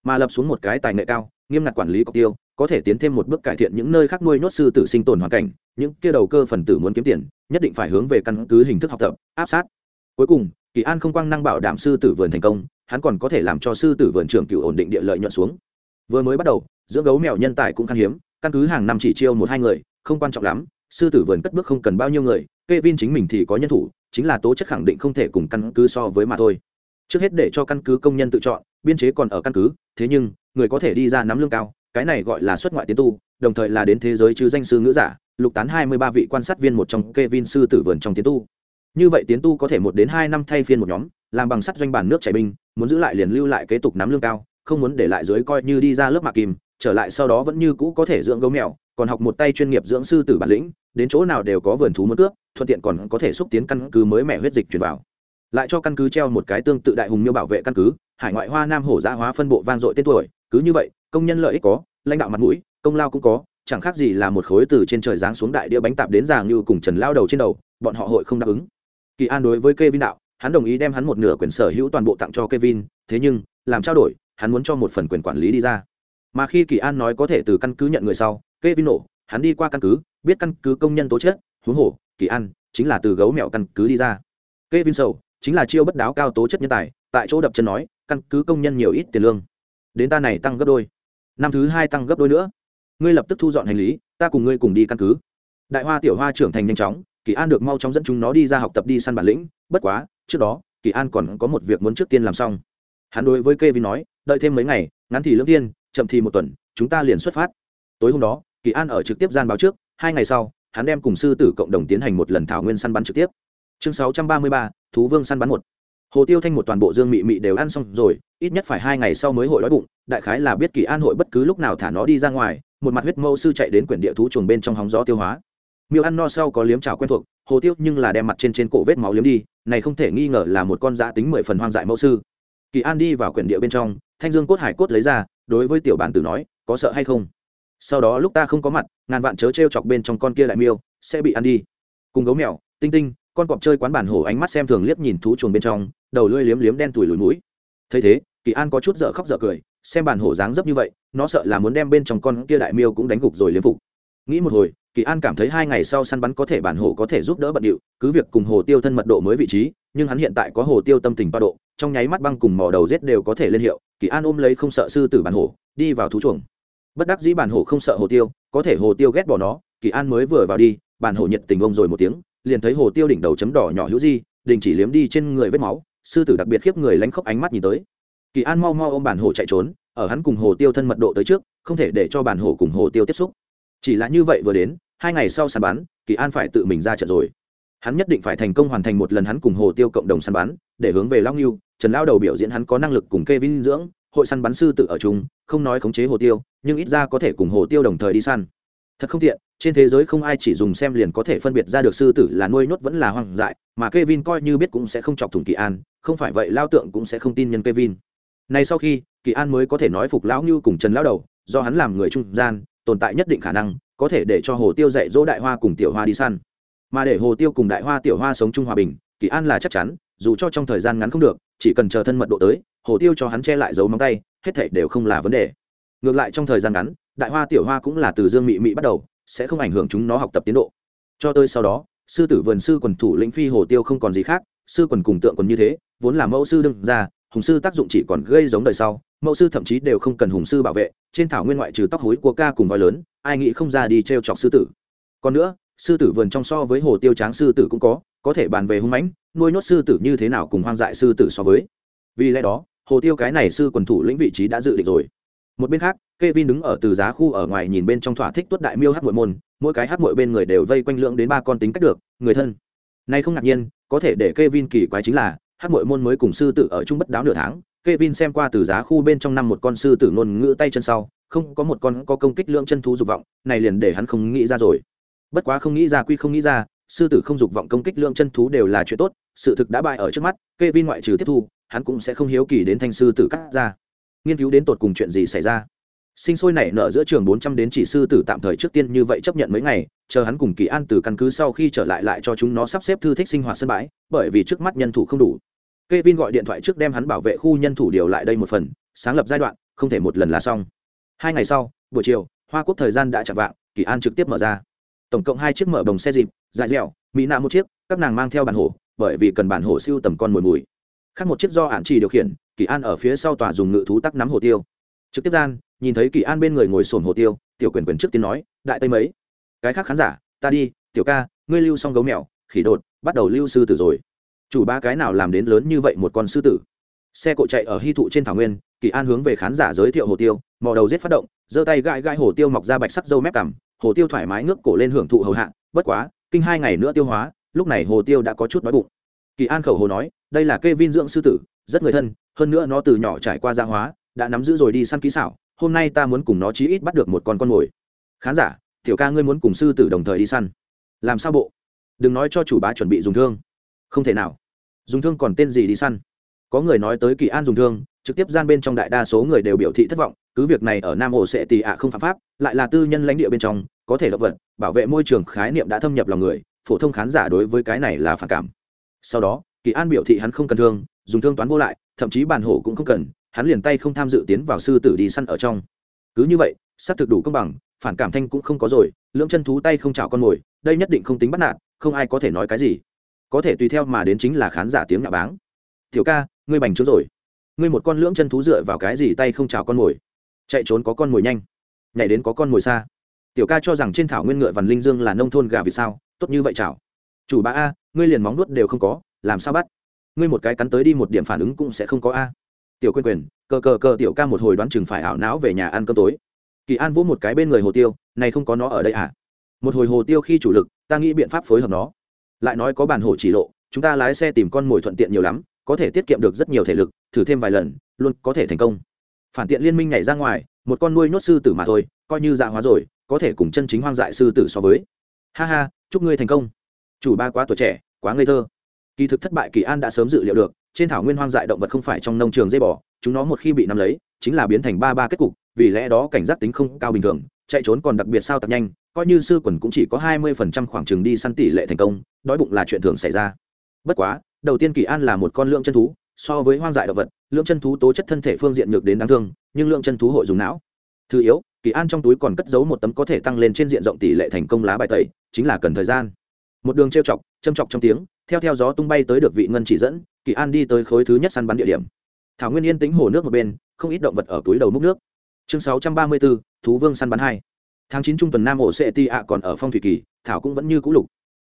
Mà lập xuống một cái tài nghệ cao, nghiêm ngặt quản lý cọc tiêu, có thể tiến thêm một bước cải thiện những nơi khác nuôi nhốt sư tử sinh tồn hoàn cảnh, những kia đầu cơ phần tử muốn kiếm tiền, nhất định phải hướng về căn cứ hình thức học tập, áp sát. Cuối cùng, kỳ an không quang năng bảo đảm sư tử vườn thành công hắn còn có thể làm cho sư tử vườn trưởng cựu ổn định địa lợi nhuận xuống. Vừa mới bắt đầu giữa gấu mèo nhân tài cũng khan hiếm, căn cứ hàng năm chỉ chiêu một hai người, không quan trọng lắm, sư tử vườn cất bước không cần bao nhiêu người, Kevin chính mình thì có nhân thủ, chính là tố chất khẳng định không thể cùng căn cứ so với mà thôi. Trước hết để cho căn cứ công nhân tự chọn, biên chế còn ở căn cứ, thế nhưng, người có thể đi ra nắm lương cao, cái này gọi là xuất ngoại tiến tu, đồng thời là đến thế giới chứ danh sư ngữ giả, lục tán hai mươi ba vị quan sát viên một trong k e vin sư tử vườn trong tiến tu. Như vậy tiến tu có thể một đến hai năm thay phiên một nhóm làm bằng sắt doanh bản nước chảy binh, muốn giữ lại liền lưu lại kế tục nắm lương cao, không muốn để lại dưới coi như đi ra lớp mạc kim trở lại sau đó vẫn như cũ có thể dưỡng gấu mèo, còn học một tay chuyên nghiệp dưỡng sư tử bản lĩnh, đến chỗ nào đều có vườn thú muốn cướp, thuận tiện còn có thể xúc tiến căn cứ mới mẹ huyết dịch truyền vào. Lại cho căn cứ treo một cái tương tự đại hùng miêu bảo vệ căn cứ, hải ngoại hoa nam hổ gia hóa phân bộ vang dội tên tuổi, cứ như vậy, công nhân lợi ích có, lãnh đạo mặt mũi, công lao cũng có, chẳng khác gì là một khối từ trên trời giáng xuống đại đĩa bánh tạp đến giàng như cùng trần lao đầu trên đầu, bọn họ hội không đáp ứng. Kỳ an đối với Kevin đạo hắn đồng ý đem hắn một nửa quyền sở hữu toàn bộ tặng cho Kevin, thế nhưng, làm trao đổi, hắn muốn cho một phần quyền quản lý đi ra. Mà khi kỳ an nói có thể từ căn cứ nhận người sau, Kevin nổ, hắn đi qua căn cứ, biết căn cứ công nhân tố chất, huống hồ, kỳ an chính là từ gấu mèo căn cứ đi ra. Kevin sầu, chính là chiêu bất đáo cao tố chất nhân tài, tại chỗ đập chân nói, căn cứ công nhân nhiều ít tiền lương. Đến ta này tăng gấp đôi. Năm thứ hai tăng gấp đôi nữa. Ngươi lập tức thu dọn hành lý, ta cùng ngươi cùng đi căn cứ. Đại hoa tiểu hoa trưởng thành nhanh chóng, kỳ an được mau chóng dẫn chúng nó đi ra học tập đi săn bản lĩnh, bất quá trước đó, kỳ an còn có một việc muốn trước tiên làm xong. Hắn đối với kevin nói, đợi thêm mấy ngày, ngắn thì lương tiên, chậm thì một tuần, chúng ta liền xuất phát. Tối hôm đó, kỳ an ở trực tiếp gian báo trước, hai ngày sau, hắn đem cùng sư tử cộng đồng tiến hành một lần thảo nguyên săn bắn trực tiếp. Chương sáu trăm ba mươi ba, thú vương săn bắn một. Hồ tiêu thanh một toàn bộ dương mị mị đều ăn xong rồi, ít nhất phải hai ngày sau mới hội đói bụng, đại khái là biết kỳ an hội bất cứ lúc nào thả nó đi ra ngoài, một mặt huyết mâu sư chạy đến quyển địa thú chuồng bên trong hóng gió tiêu hóa. Miêu ăn no sau có liếm chảo quen thuộc hồ tiêu nhưng là đem mặt trên trên cổ vết máu liếm đi, này không thể nghi ngờ là một con dã tính mười phần hoang dại mẫu sư. Kỳ an đi vào quyển địa bên trong, thanh dương cốt hải cốt lấy ra, đối với tiểu bản tử nói, có sợ hay không? Sau đó lúc ta không có mặt, ngàn vạn chớ t r e o chọc bên trong con kia lại miêu, sẽ bị ăn đi. Cùng gấu mèo, tinh tinh, con cọp chơi quán bản hổ ánh mắt xem thường liếc nhìn thú chuồng bên trong, đầu lưỡi liếm liếm đen tủi lùi mũi. Thấy thế, kỳ an có chút dở khóc dở cười, xem bản hổ dáng dấp như vậy, nó sợ là muốn đem bên trong con kia đại miêu cũng đánh gục rồi liếm phục. Nghĩ một hồi kỳ an cảm thấy hai ngày sau săn bắn có thể bản hồ có thể giúp đỡ bận điệu cứ việc cùng hồ tiêu thân mật độ mới vị trí nhưng hắn hiện tại có hồ tiêu tâm tình ba độ trong nháy mắt băng cùng mò đầu rết đều có thể lên hiệu kỳ an ôm lấy không sợ sư tử bản hồ, đi vào thú chuồng. Bất đắc dĩ bản hồ không sợ hồ tiêu có thể hồ tiêu ghét bỏ nó kỳ an mới vừa vào đi bản hồ nhận tình ông rồi một tiếng liền thấy hồ tiêu đỉnh đầu chấm đỏ nhỏ hữu di đình chỉ liếm đi trên người vết máu sư tử đặc biệt khiếp người lánh khóc ánh mắt nhìn tới. Kỳ an mau mau ôm bản hồ chạy trốn ở hắn cùng hồ tiêu thân mật độ tới trước không thể để cho bản hồ cùng hồ tiêu tiếp xúc. Chỉ là như vậy vừa đến hai ngày sau săn bắn kỳ an phải tự mình ra trận rồi hắn nhất định phải thành công hoàn thành một lần hắn cùng hồ tiêu cộng đồng săn bắn để hướng về lao nghiêu trần lao đầu biểu diễn hắn có năng lực cùng kê vinh dưỡng hội săn bắn sư tự ở chung không nói khống chế hồ tiêu nhưng ít ra có thể cùng hồ tiêu đồng thời đi săn thật không tiện trên thế giới không ai chỉ dùng xem liền có thể phân biệt ra được sư tử là nuôi nhốt vẫn là hoang dại mà Kevin coi như biết cũng sẽ không chọc thủng Kỳ An, không phải vậy lao tượng cũng sẽ không tin nhân Kevin. Này sau khi, Kỳ An mới có thể nói phục lão Nưu cùng Trần lão đầu, do hắn làm người trung gian, tồn tại nhất định khả năng, có thể để cho Hồ Tiêu dạy dỗ Đại Hoa cùng Tiểu Hoa đi săn. Mà để Hồ Tiêu cùng Đại Hoa Tiểu Hoa sống chung hòa bình, Kỳ An là chắc chắn, dù cho trong thời gian ngắn không được, chỉ cần chờ thân mật độ tới, Hồ Tiêu cho hắn che lại dấu móng tay, hết thảy đều không là vấn đề. Ngược lại trong thời gian ngắn, Đại Hoa Tiểu Hoa cũng là từ Dương Mị Mị bắt đầu, sẽ không ảnh hưởng chúng nó học tập tiến độ. Cho tới sau đó, sư tử vườn sư quần thủ lĩnh phi hồ tiêu không còn gì khác sư quần cùng tượng quần như thế vốn là mẫu sư đương ra hùng sư tác dụng chỉ còn gây giống đời sau mẫu sư thậm chí đều không cần hùng sư bảo vệ trên thảo nguyên ngoại trừ tóc hối của ca cùng voi lớn ai nghĩ không ra đi t r e o chọc sư tử. Còn nữa sư tử vườn trong so với hồ tiêu tráng sư tử cũng có có thể bàn về hung mãnh nuôi nhốt sư tử như thế nào cùng hoang dại sư tử so với. Vì lẽ đó hồ tiêu cái này sư quần thủ lĩnh vị trí đã dự định rồi. Một bên khác Kevin đứng ở từ giá khu ở ngoài nhìn bên trong thỏa thích tuất đại miêu hát muội môn, mỗi cái hát muội bên người đều vây quanh lượng đến ba con tính cách được, người thân. Nay không ngạc nhiên, có thể để Kevin kỳ quái chính là, hát muội môn mới cùng sư tử ở chung bất đáo nửa tháng, Kevin xem qua từ giá khu bên trong năm một con sư tử ngôn ngữ tay chân sau, không có một con có công kích lượng chân thú dục vọng, này liền để hắn không nghĩ ra rồi. Bất quá không nghĩ ra quy không nghĩ ra, sư tử không dục vọng công kích lượng chân thú đều là chuyện tốt, sự thực đã bại ở trước mắt, Kevin ngoại trừ tiếp thu, hắn cũng sẽ không hiếu kỳ đến thanh sư tử cắt ra. Nghiên cứu đến tột cùng chuyện gì xảy ra sinh sôi nảy nở giữa trường bốn trăm đến chỉ sư tử tạm thời trước tiên như vậy chấp nhận mấy ngày chờ hắn cùng kỳ an từ căn cứ sau khi trở lại lại cho chúng nó sắp xếp thư thích sinh hoạt sân bãi bởi vì trước mắt nhân thủ không đủ Kevin gọi điện thoại trước đem hắn bảo vệ khu nhân thủ điều lại đây một phần, sáng lập giai đoạn, không thể một lần là xong. Hai ngày sau, buổi chiều, hoa quốc thời gian đã chạm vạng, kỳ an trực tiếp mở ra. Tổng cộng hai chiếc mở đồng xe dịp, dài dẻo, mỹ nạ một chiếc, các nàng mang theo bản hổ bởi vì cần bản hổ siêu tầm con mồi mùi. Khác một chiếc do ản trì điều khiển, kỳ an ở phía sau tòa dùng ngự thú tắc nắm hồ tiêu. Trực tiếp gian, nhìn thấy kỳ an bên người ngồi sồn hồ tiêu, tiểu quyền quyền trước tiên nói, đại tây mấy? Cái khác khán giả, ta đi, tiểu ca, ngươi lưu xong gấu mèo, khỉ đột, bắt đầu lưu sư tử rồi chủ ba cái nào làm đến lớn như vậy một con sư tử? Xe cộ chạy ở hy thụ trên thảo nguyên, kỳ an hướng về khán giả giới thiệu hồ tiêu, mò đầu giết phát động, giơ tay gãi gãi hồ tiêu mọc ra bạch sắc dâu mép cằm, hồ tiêu thoải mái ngước cổ lên hưởng thụ hầu hạ, bất quá, kinh hai ngày nữa tiêu hóa, lúc này hồ tiêu đã có chút đói bụng. Kỳ an khẩu hồ nói, đây là cây vin dưỡng sư tử, rất người thân, hơn nữa nó từ nhỏ trải qua gia hóa, đã nắm giữ rồi đi săn kỹ xảo, hôm nay ta muốn cùng nó chí ít bắt được một con con mồi. Khán giả, tiểu ca ngươi muốn cùng sư tử đồng thời đi săn. Làm sao bộ? Đừng nói cho chủ bá chuẩn bị dùng thương không thể nào. Dùng thương còn tên gì đi săn? Có người nói tới kỳ an dùng thương, trực tiếp gian bên trong đại đa số người đều biểu thị thất vọng, cứ việc này ở nam hồ sẽ tì ạ không phạm pháp, lại là tư nhân lãnh địa bên trong, có thể động vật, bảo vệ môi trường khái niệm đã thâm nhập lòng người, phổ thông khán giả đối với cái này là phản cảm. Sau đó, kỳ an biểu thị hắn không cần thương, dùng thương toán vô lại, thậm chí bản hổ cũng không cần, hắn liền tay không tham dự tiến vào sư tử đi săn ở trong. Cứ như vậy, xác thực đủ công bằng, phản cảm thanh cũng không có rồi, lưỡng chân thú tay không chào con mồi, đây nhất định không tính bắt nạt, không ai có thể nói cái gì có thể tùy theo mà đến chính là khán giả tiếng nhạo báng. Tiểu ca, ngươi bành trướng rồi. Ngươi một con lưỡng chân thú dựa vào cái gì tay không chào con mồi? Chạy trốn có con mồi nhanh, nhảy đến có con mồi xa. Tiểu ca cho rằng trên thảo nguyên ngựa vằn linh dương là nông thôn gà vì sao, tốt như vậy chào chủ bá a, ngươi liền móng nuốt đều không có, làm sao bắt? Ngươi một cái cắn tới đi một điểm phản ứng cũng sẽ không có a. Tiểu quyền quyền, cờ cờ cờ tiểu ca một hồi đoán chừng phải ảo não về nhà ăn cơm tối. Kỳ an vỗ một cái bên người hồ tiêu, này không có nó ở đây à? Một hồi hồ tiêu khi chủ lực, ta nghĩ biện pháp phối hợp nó lại nói có bản hồ chỉ lộ, chúng ta lái xe tìm con mồi thuận tiện nhiều lắm, có thể tiết kiệm được rất nhiều thể lực, thử thêm vài lần, luôn có thể thành công. Phản tiện liên minh nhảy ra ngoài, một con nuôi nhốt sư tử mà thôi, coi như dạ hóa rồi, có thể cùng chân chính hoang dại sư tử so với. Ha ha, chúc ngươi thành công. Chủ ba quá tuổi trẻ, quá ngây thơ. Kỳ thực thất bại kỳ an đã sớm dự liệu được, trên thảo nguyên hoang dại động vật không phải trong nông trường dây bò chúng nó một khi bị nắm lấy, chính là biến thành ba ba kết cục, vì lẽ đó cảnh giác tính không cao bình thường chạy trốn còn đặc biệt sao tập nhanh, coi như sư quần cũng chỉ có hai mươi phần trăm khoảng chừng đi săn tỷ lệ thành công, đói bụng là chuyện thường xảy ra. Bất quá, đầu tiên kỳ an là một con lượng chân thú, so với hoang dại động vật lượng chân thú tố chất thân thể phương diện nhược đến đáng thương, nhưng lượng chân thú hội dùng não. Thứ yếu, kỳ an trong túi còn cất giấu một tấm có thể tăng lên trên diện rộng tỷ lệ thành công lá bài tẩy, chính là cần thời gian. Một đường trêu chọc, châm chọc trong tiếng, theo theo gió tung bay tới được vị ngân chỉ dẫn, kỳ an đi tới khối thứ nhất săn bắn địa điểm. Thảo nguyên yên tĩnh hồ nước một bên, không ít động vật ở túi đầu múc nước chương sáu trăm ba mươi bốn thú vương săn bắn hai. Tháng chín trung tuần nam ổ sệ ti ạ còn ở phong thủy kỳ, thảo cũng vẫn như cũ lục.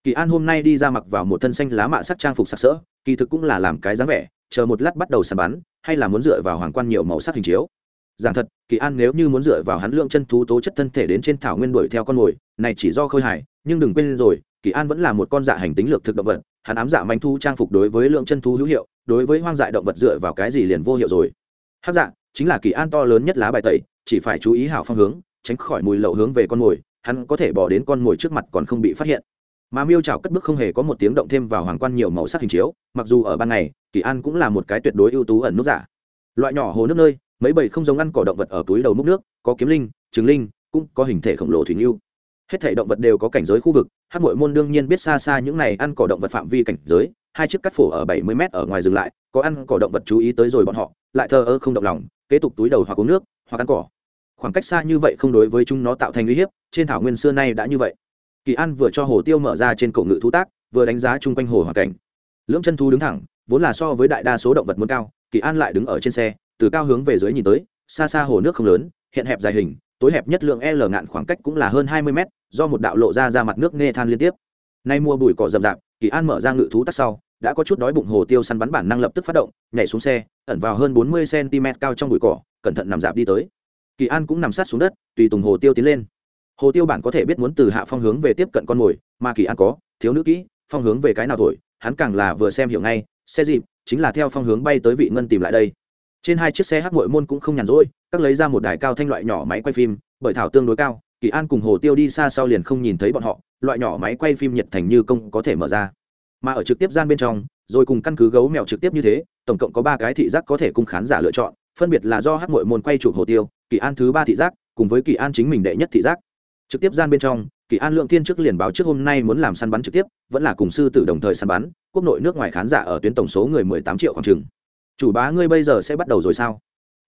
Kỳ an hôm nay đi ra mặc vào một thân xanh lá mạ sắc trang phục sặc sỡ, kỳ thực cũng là làm cái dáng vẻ, chờ một lát bắt đầu săn bắn, hay là muốn dựa vào hoàng quan nhiều màu sắc hình chiếu. Giảng thật, kỳ an nếu như muốn dựa vào hắn lượng chân thú tố chất thân thể đến trên thảo nguyên đuổi theo con mồi, này chỉ do khôi hài, nhưng đừng quên rồi, kỳ an vẫn là một con dạ hành tính lược thực động vật, hắn ám dạ manh thu trang phục đối với lượng chân thú hữu hiệu, đối với hoang dại động vật dựa vào cái gì liền vô hiệu rồi. Hát dạ chính là kỳ an to lớn nhất lá bài tẩy, chỉ phải chú ý hảo phong hướng, tránh khỏi mùi lậu hướng về con mồi, hắn có thể bỏ đến con mồi trước mặt còn không bị phát hiện. Mà miêu trào cất bước không hề có một tiếng động thêm vào hoàng quan nhiều màu sắc hình chiếu, mặc dù ở ban ngày, kỳ an cũng là một cái tuyệt đối ưu tú ẩn nút giả. Loại nhỏ hồ nước nơi, mấy bầy không giống ăn cỏ động vật ở túi đầu múc nước, có kiếm linh trứng linh, cũng có hình thể khổng lồ thủy ngưu hết thể động vật đều có cảnh giới khu vực hát mội môn đương nhiên biết xa xa những này ăn cỏ động vật phạm vi cảnh giới, hai chiếc cắt phổ ở bảy mươi m ở ngoài dừng lại, có ăn cỏ động vật chú ý tới rồi bọn họ, lại thờ ơ không động lòng kế tục túi đầu hoặc uống nước, hoặc ăn cỏ. Khoảng cách xa như vậy không đối với chúng nó tạo thành uy hiếp, trên thảo nguyên xưa nay đã như vậy. Kỳ an vừa cho hồ tiêu mở ra trên cổ ngự thú tác, vừa đánh giá chung quanh hồ hoàn cảnh. Lưỡng chân thú đứng thẳng, vốn là so với đại đa số động vật muốn cao, kỳ an lại đứng ở trên xe, từ cao hướng về dưới nhìn tới, xa xa hồ nước không lớn, hiện hẹp dài hình, tối hẹp nhất lượng l ngạn khoảng cách cũng là hơn hai mươi mét, do một đạo lộ ra ra mặt nước nghe than liên tiếp. Nay mua bụi cỏ rậm rạp, kỳ an mở ra ngự thú tắt sau đã có chút đói bụng hồ tiêu săn bắn bản năng lập tức phát động, nhảy xuống xe, ẩn vào hơn bốn mươi cm cao trong bụi cỏ, cẩn thận nằm dạp đi tới. Kỳ an cũng nằm sát xuống đất, tùy tùng hồ tiêu tiến lên. Hồ tiêu bản có thể biết muốn từ hạ phong hướng về tiếp cận con mồi, mà kỳ an có, thiếu nữ kỹ, phong hướng về cái nào thổi, hắn càng là vừa xem hiểu ngay, xe dịp, chính là theo phong hướng bay tới vị ngân tìm lại đây. Trên hai chiếc xe hắc mội môn cũng không nhàn rỗi, các lấy ra một đài cao thanh loại nhỏ máy quay phim, bởi thảo tương đối cao, kỳ an cùng hồ tiêu đi xa sau liền không nhìn thấy bọn họ, loại nhỏ máy quay phim nhiệt thành như công có thể mở ra mà ở trực tiếp gian bên trong, rồi cùng căn cứ gấu mèo trực tiếp như thế, tổng cộng có ba cái thị giác có thể cung khán giả lựa chọn, phân biệt là do hắc mội môn quay chụp hồ tiêu, kỳ an thứ ba thị giác, cùng với kỳ an chính mình đệ nhất thị giác. Trực tiếp gian bên trong, kỳ an lượng thiên trước liền báo trước hôm nay muốn làm săn bắn trực tiếp, vẫn là cùng sư tử đồng thời săn bắn, quốc nội nước ngoài khán giả ở tuyến tổng số người mười tám triệu khoảng chừng. Chủ bá ngươi bây giờ sẽ bắt đầu rồi sao?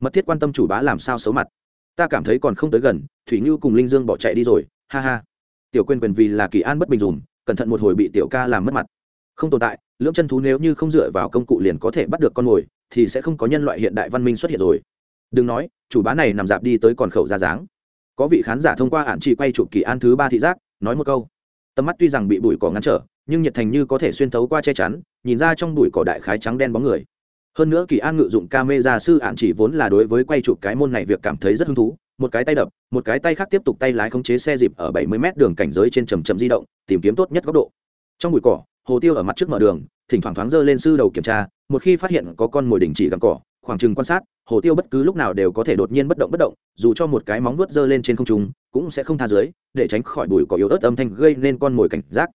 Mật thiết quan tâm chủ bá làm sao xấu mặt. Ta cảm thấy còn không tới gần, thủy ngưu cùng linh dương bỏ chạy đi rồi, ha ha. Tiểu quên quyền vì là kỳ an bất bình dùm, cẩn thận một hồi bị tiểu ca làm mất mặt không tồn tại, lưỡng chân thú nếu như không dựa vào công cụ liền có thể bắt được con mồi, thì sẽ không có nhân loại hiện đại văn minh xuất hiện rồi. Đừng nói, chủ bá này nằm dạp đi tới còn khẩu ra dáng. Có vị khán giả thông qua ạn chỉ quay chụp kỳ an thứ ba thị giác, nói một câu. Tầm mắt tuy rằng bị bụi cỏ ngăn trở, nhưng nhiệt thành như có thể xuyên thấu qua che chắn, nhìn ra trong bụi cỏ đại khái trắng đen bóng người. Hơn nữa kỳ an ngự dụng ca mê ra sư ạn chỉ vốn là đối với quay chụp cái môn này việc cảm thấy rất hứng thú, một cái tay đập, một cái tay khác tiếp tục tay lái khống chế xe dịp ở 70 mét đường cảnh giới trên trầm trầm di động, tìm kiếm tốt nhất góc độ. Trong bụi cỏ hồ tiêu ở mặt trước mở đường, thỉnh thoảng thoáng dơ lên sư đầu kiểm tra, một khi phát hiện có con mồi đình chỉ gặm cỏ, khoảng chừng quan sát, hồ tiêu bất cứ lúc nào đều có thể đột nhiên bất động bất động, dù cho một cái móng vuốt dơ lên trên không trung, cũng sẽ không tha dưới, để tránh khỏi bụi cỏ yếu ớt âm thanh gây nên con mồi cảnh giác.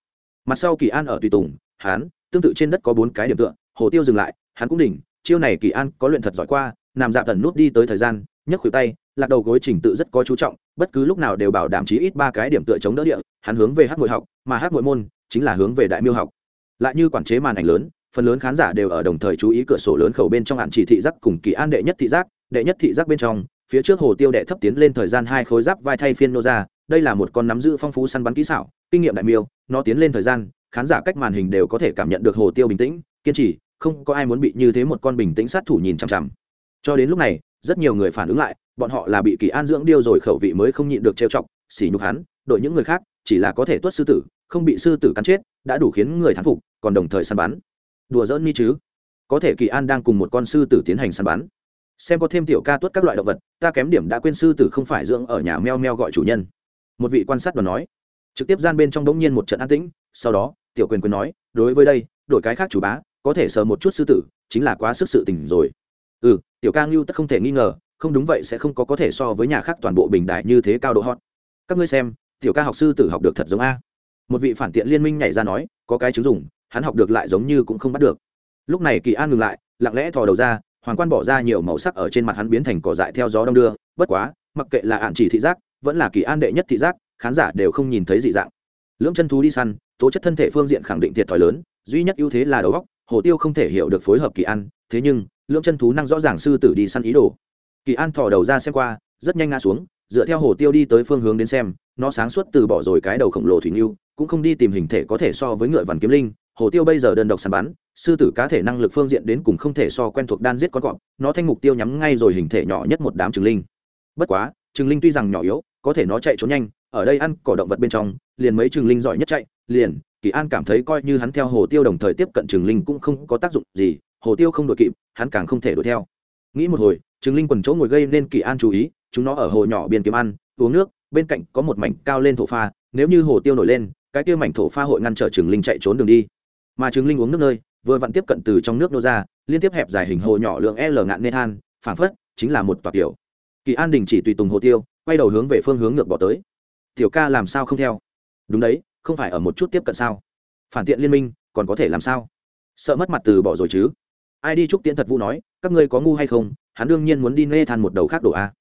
Mặt sau kỳ an ở tùy tùng hán tương tự trên đất có bốn cái điểm tựa, hồ tiêu dừng lại, hắn cũng đỉnh, chiêu này kỳ an có luyện thật giỏi qua, nằm dạp thần nút đi tới thời gian, nhấc khuỷu tay, lạc đầu gối trình tự rất có chú trọng, bất cứ lúc nào đều bảo đảm chí ít ba cái điểm tựa chống đỡ địa, hắn hướng về hát ngội học, mà hát ngội môn chính là hướng về đại miêu học lại như quản chế màn ảnh lớn, phần lớn khán giả đều ở đồng thời chú ý cửa sổ lớn khẩu bên trong hạn chỉ thị giác cùng kỳ an đệ nhất thị giác, đệ nhất thị giác bên trong, phía trước hồ tiêu đệ thấp tiến lên thời gian hai khối giáp vai thay phiên nô ra, đây là một con nắm giữ phong phú săn bắn kỹ xảo, kinh nghiệm đại miêu, nó tiến lên thời gian, khán giả cách màn hình đều có thể cảm nhận được hồ tiêu bình tĩnh, kiên trì, không có ai muốn bị như thế một con bình tĩnh sát thủ nhìn chằm chằm. Cho đến lúc này, rất nhiều người phản ứng lại, bọn họ là bị kỳ an dưỡng điêu rồi khẩu vị mới không nhịn được trêu chọc xỉ nhục hắn, đội những người khác, chỉ là có thể tuất sư tử, không bị sư tử cắn chết, đã đủ khiến người thán phục còn đồng thời săn bắn. Đùa dỡn mi chứ. Có thể kỳ an đang cùng một con sư tử tiến hành săn bắn. Xem có thêm tiểu ca tuất các loại động vật, ta kém điểm đã quên sư tử không phải dưỡng ở nhà meo meo gọi chủ nhân. Một vị quan sát đoàn nói. Trực tiếp gian bên trong đống nhiên một trận an tĩnh, sau đó, tiểu quyền quyền nói, đối với đây, đổi cái khác chủ bá, có thể sờ một chút sư tử, chính là quá sức sự tình rồi. Ừ tiểu ca ngưu tất không thể nghi ngờ, không đúng vậy sẽ không có có thể so với nhà khác toàn bộ bình đại như thế cao độ hot. Các ngươi xem, tiểu ca học sư tử học được thật giống a. Một vị phản tiện liên minh nhảy ra nói, có cái chứng dùng hắn học được lại giống như cũng không bắt được. Lúc này kỳ an ngừng lại, lặng lẽ thò đầu ra, hoàng quan bỏ ra nhiều màu sắc ở trên mặt hắn biến thành cỏ dại theo gió đông đưa, bất quá, mặc kệ là ạn chỉ thị giác, vẫn là kỳ an đệ nhất thị giác, khán giả đều không nhìn thấy dị dạng. Lưỡng chân thú đi săn, tố chất thân thể phương diện khẳng định thiệt thòi lớn, duy nhất ưu thế là đầu góc hồ tiêu không thể hiểu được phối hợp kỳ an, thế nhưng, lưỡng chân thú năng rõ ràng sư tử đi săn ý đồ. Kỳ an thò đầu ra xem qua, rất nhanh ngã xuống, dựa theo hồ tiêu đi tới phương hướng đến xem, nó sáng suốt từ bỏ rồi cái đầu khổng lồ thủy nghiêu cũng không đi tìm hình thể có thể so với ngựa vằn kiếm linh hồ tiêu bây giờ đơn độc săn bắn, sư tử cá thể năng lực phương diện đến cùng không thể so quen thuộc đan giết con cọp, nó thanh mục tiêu nhắm ngay rồi hình thể nhỏ nhất một đám trừng linh. Bất quá, trừng linh tuy rằng nhỏ yếu, có thể nó chạy trốn nhanh, ở đây ăn cỏ động vật bên trong, liền mấy trừng linh giỏi nhất chạy, liền, kỳ an cảm thấy coi như hắn theo hồ tiêu đồng thời tiếp cận trừng linh cũng không có tác dụng gì, hồ tiêu không đuổi kịp, hắn càng không thể đuổi theo. Nghĩ một hồi, trừng linh quần chỗ ngồi gây nên kỳ an chú ý, chúng nó ở hồ nhỏ biên kiếm ăn, uống nước, bên cạnh có một mảnh cao lên thổ pha, nếu như hồ tiêu nổi lên, cái kia mảnh thổ pha hội ngăn trở trừng linh chạy trốn đường đi mà Trường linh uống nước nơi, vừa vặn tiếp cận từ trong nước nô ra, liên tiếp hẹp dài hình hồ nhỏ lượng l ngạn nê than, phảng phất chính là một tòa tiểu. Kỳ an đình chỉ tùy tùng hồ tiêu, quay đầu hướng về phương hướng ngược bỏ tới. Tiểu ca làm sao không theo? Đúng đấy, không phải ở một chút tiếp cận sao? Phản tiện liên minh, còn có thể làm sao? Sợ mất mặt từ bỏ rồi chứ? Ai đi chúc tiễn thật vũ nói, các ngươi có ngu hay không? Hắn đương nhiên muốn đi nê than một đầu khác đổ a.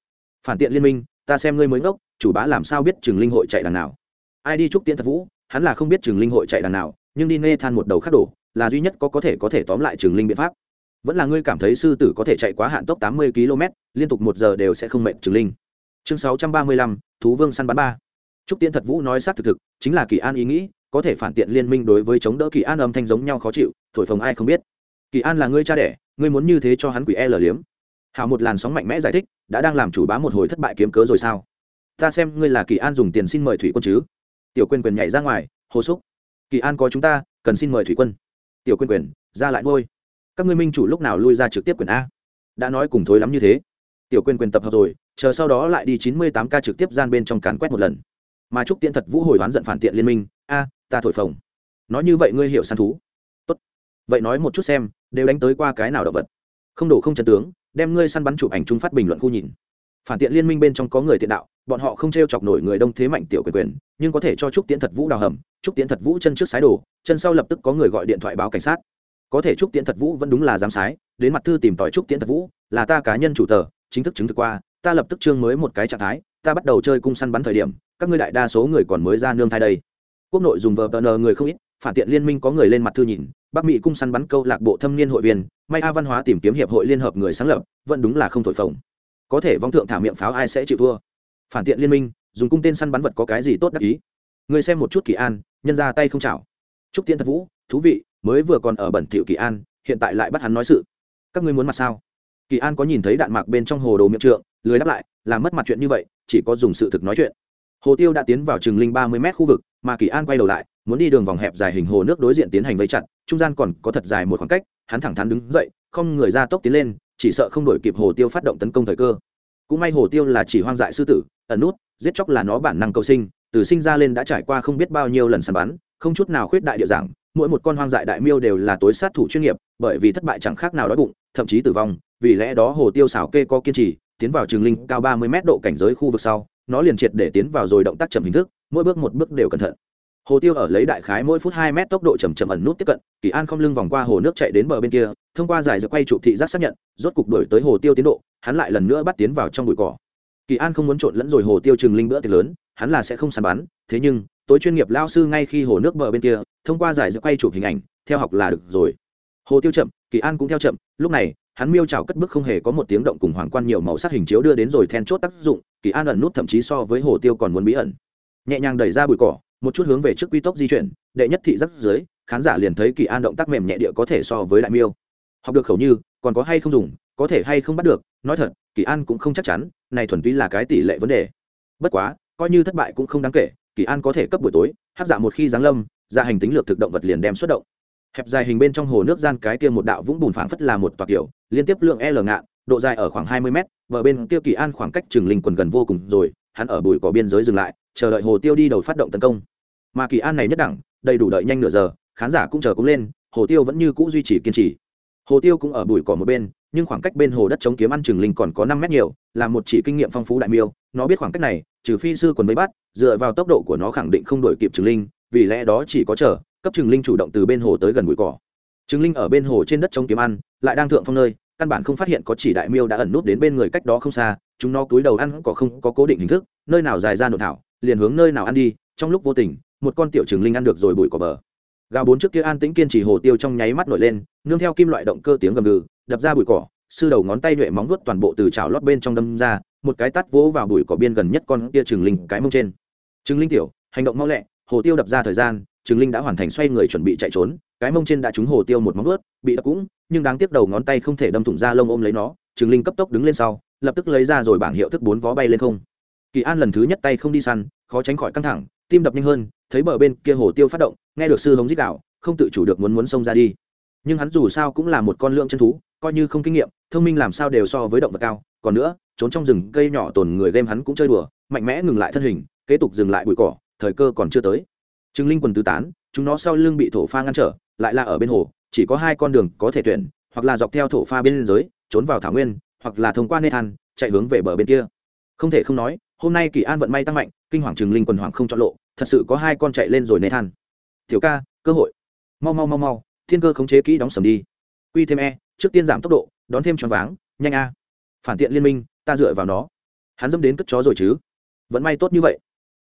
Phản tiện liên minh, ta xem ngươi mới ngốc, chủ bá làm sao biết trường linh hội chạy đằng nào? Ai đi chúc tiễn thật vũ, hắn là không biết trường linh hội chạy đằng nào nhưng đi nghe than một đầu khác đổ, là duy nhất có có thể có thể tóm lại trường linh biện pháp. Vẫn là ngươi cảm thấy sư tử có thể chạy quá hạn tốc tám mươi km, liên tục một giờ đều sẽ không mệnh trường linh. Chương sáu trăm ba mươi lăm, thú vương săn bắn ba. Trúc tiễn thật vũ nói sát thực thực, chính là kỳ an ý nghĩ, có thể phản tiện liên minh đối với chống đỡ kỳ an âm thanh giống nhau khó chịu, thổi phồng ai không biết. Kỳ an là ngươi cha đẻ, ngươi muốn như thế cho hắn quỷ e lờ liếm. Hào một làn sóng mạnh mẽ giải thích, đã đang làm chủ bá một hồi thất bại kiếm cớ rồi sao? Ta xem ngươi là kỳ an dùng tiền xin mời thủy quân chứ. Tiểu quyền quyền nhảy ra ngoài hồ xúc kỳ an có chúng ta, cần xin mời thủy quân. Tiểu quyền quyền ra lại ngôi. Các ngươi minh chủ lúc nào lui ra trực tiếp quyền a? Đã nói cùng thối lắm như thế. Tiểu quyền quyền tập hợp rồi, chờ sau đó lại đi chín mươi tám ca trực tiếp gian bên trong càn quét một lần. Mà trúc tiễn thật vũ hồi đoán giận phản tiện liên minh, a, ta thổi phồng. Nói như vậy ngươi hiểu săn thú. Tốt. Vậy nói một chút xem, đều đánh tới qua cái nào động vật? Không đổ không chân tướng, đem ngươi săn bắn chụp ảnh chung phát bình luận khu nhìn phản tiện liên minh bên trong có người tiện đạo, bọn họ không t r e o chọc nổi người đông thế mạnh tiểu quyền quyền, nhưng có thể cho trúc tiễn thật vũ đào hầm, trúc tiễn thật vũ chân trước sái đổ chân sau lập tức có người gọi điện thoại báo cảnh sát. Có thể trúc tiễn thật vũ vẫn đúng là giám sái, đến mặt thư tìm tòi trúc tiễn thật vũ, là ta cá nhân chủ tờ, chính thức chứng thực qua, ta lập tức trương mới một cái trạng thái, ta bắt đầu chơi cung săn bắn thời điểm, các ngươi đại đa số người còn mới ra nương thai đây. Quốc nội dùng vờ tờ người không ít, phản tiện liên minh có người lên mặt thư nhìn, bắc mỹ cung săn bắn câu lạc bộ thâm niên hội viên, may a văn hóa tìm kiếm hiệp hội liên hợp người sáng lập, vẫn đúng là không thổi phồng có thể vong thượng thả miệng pháo ai sẽ chịu thua. Phản tiện liên minh, dùng cung tên săn bắn vật có cái gì tốt đắc ý? Người xem một chút kỳ an, nhân ra tay không chảo. Chúc tiên thật vũ, thú vị, mới vừa còn ở bẩn thiệu kỳ an, hiện tại lại bắt hắn nói sự. Các ngươi muốn mặt sao? Kỳ an có nhìn thấy đạn mạc bên trong hồ đồ miệng trượng, lười đáp lại, làm mất mặt chuyện như vậy, chỉ có dùng sự thực nói chuyện. Hồ tiêu đã tiến vào chừng linh ba mươi m khu vực, mà kỳ an quay đầu lại, muốn đi đường vòng hẹp dài hình hồ nước đối diện tiến hành vây chặt, trung gian còn có thật dài một khoảng cách, hắn thẳng thắn đứng dậy, không người ra tốc tiến lên chỉ sợ không đổi kịp hồ tiêu phát động tấn công thời cơ. Cũng may hồ tiêu là chỉ hoang dại sư tử, ẩn nút, giết chóc là nó bản năng cầu sinh, từ sinh ra lên đã trải qua không biết bao nhiêu lần săn bắn, không chút nào khuyết đại địa giảng, mỗi một con hoang dại đại miêu đều là tối sát thủ chuyên nghiệp, bởi vì thất bại chẳng khác nào đói bụng, thậm chí tử vong, vì lẽ đó hồ tiêu xảo kê có kiên trì, tiến vào trường linh cao ba mươi m độ cảnh giới khu vực sau, nó liền triệt để tiến vào rồi động tác chậm hình thức, mỗi bước một bước đều cẩn thận hồ tiêu ở lấy đại khái mỗi phút hai mét tốc độ chầm chậm ẩn nút tiếp cận, kỳ an không lưng vòng qua hồ nước chạy đến bờ bên kia, thông qua giải dự quay trụ thị giác xác nhận, rốt cục đổi tới hồ tiêu tiến độ, hắn lại lần nữa bắt tiến vào trong bụi cỏ. Kỳ an không muốn trộn lẫn rồi hồ tiêu trường linh bữa tiệc lớn, hắn là sẽ không săn bắn, thế nhưng, tối chuyên nghiệp lao sư ngay khi hồ nước bờ bên kia, thông qua giải dự quay chụp hình ảnh, theo học là được rồi. Hồ tiêu chậm, kỳ an cũng theo chậm, lúc này, hắn miêu trào cất bước không hề có một tiếng động cùng hoàng quan nhiều màu sắc hình chiếu đưa đến rồi then chốt tác dụng, kỳ an ẩn nút thậm chí so với hồ tiêu còn muốn bí ẩn. Nhẹ nhàng đẩy ra bụi cỏ một chút hướng về trước quy tốc di chuyển, đệ nhất thị rất dưới, khán giả liền thấy kỳ an động tác mềm nhẹ địa có thể so với đại miêu. Học được khẩu như, còn có hay không dùng, có thể hay không bắt được, nói thật, kỳ an cũng không chắc chắn, này thuần túy là cái tỷ lệ vấn đề. Bất quá, coi như thất bại cũng không đáng kể, kỳ an có thể cấp buổi tối, hát giả một khi giáng lâm ra hành tính lược thực động vật liền đem xuất động. Hẹp dài hình bên trong hồ nước gian cái kia một đạo vũng bùn phảng phất là một tòa kiểu, liên tiếp lượng l ngạn, độ dài ở khoảng hai mươi mét, bờ bên kia kỳ an khoảng cách trường linh quần gần vô cùng rồi, hắn ở bụi cỏ biên giới dừng lại, chờ đợi hồ tiêu đi đầu phát động tấn công mà kỳ an này nhất đẳng, đầy đủ đợi nhanh nửa giờ, khán giả cũng chờ cũng lên, hồ tiêu vẫn như cũ duy trì kiên trì. Hồ tiêu cũng ở bụi cỏ một bên, nhưng khoảng cách bên hồ đất chống kiếm ăn trường linh còn có năm mét nhiều, là một chỉ kinh nghiệm phong phú đại miêu, nó biết khoảng cách này, trừ phi sư quần vây bắt, dựa vào tốc độ của nó khẳng định không đổi kịp trường linh, vì lẽ đó chỉ có chờ, cấp trường linh chủ động từ bên hồ tới gần bụi cỏ. Trường linh ở bên hồ trên đất chống kiếm ăn, lại đang thượng phong nơi, căn bản không phát hiện có chỉ đại miêu đã ẩn nút đến bên người cách đó không xa, chúng nó cúi đầu ăn có không có cố định hình thức, nơi nào dài ra nội thảo, liền hướng nơi nào ăn đi, trong lúc vô tình một con tiểu trừng linh ăn được rồi bụi cỏ bờ. Gà bốn trước kia an tĩnh kiên trì hồ tiêu trong nháy mắt nổi lên, nương theo kim loại động cơ tiếng gầm gừ, đập ra bụi cỏ, sư đầu ngón tay nhuệ móng vuốt toàn bộ từ chảo lót bên trong đâm ra, một cái tắt vỗ vào bụi cỏ biên gần nhất con kia trừng linh cái mông trên. Trừng linh tiểu, hành động mau lẹ, hồ tiêu đập ra thời gian trừng linh đã hoàn thành xoay người chuẩn bị chạy trốn, cái mông trên đã trúng hồ tiêu một móng vuốt, bị đập cũng, nhưng đáng tiếc đầu ngón tay không thể đâm thủng ra lông ôm lấy nó trừng linh cấp tốc đứng lên sau, lập tức lấy ra rồi bảng hiệu thức bốn vó bay lên không. Kỳ an lần thứ nhất tay không đi săn, khó tránh khỏi căng thẳng, tim đập nhanh hơn thấy bờ bên kia hồ tiêu phát động, nghe được sư hống dích đạo không tự chủ được muốn muốn xông ra đi. Nhưng hắn dù sao cũng là một con lượng chân thú, coi như không kinh nghiệm, thông minh làm sao đều so với động vật cao. Còn nữa, trốn trong rừng, cây nhỏ tồn người game hắn cũng chơi đùa, mạnh mẽ ngừng lại thân hình, kế tục dừng lại bụi cỏ, thời cơ còn chưa tới. Chứng linh quần tứ tán, chúng nó sau lưng bị thổ pha ngăn trở, lại là ở bên hồ, chỉ có hai con đường có thể tuyển, hoặc là dọc theo thổ pha bên giới trốn vào thảo nguyên, hoặc là thông qua nê than, chạy hướng về bờ bên kia. Không thể không nói hôm nay kỳ an vận may tăng mạnh, kinh hoàng trừng linh quần hoàng không chọn lộ, thật sự có hai con chạy lên rồi nê than. Tiểu ca, cơ hội. Mau mau mau mau, thiên cơ khống chế kỹ đóng sầm đi. Quy thêm e trước tiên giảm tốc độ, đón thêm choáng váng, nhanh a. Phản tiện liên minh, ta dựa vào nó. Hắn dâm đến cất chó rồi chứ? Vẫn may tốt như vậy.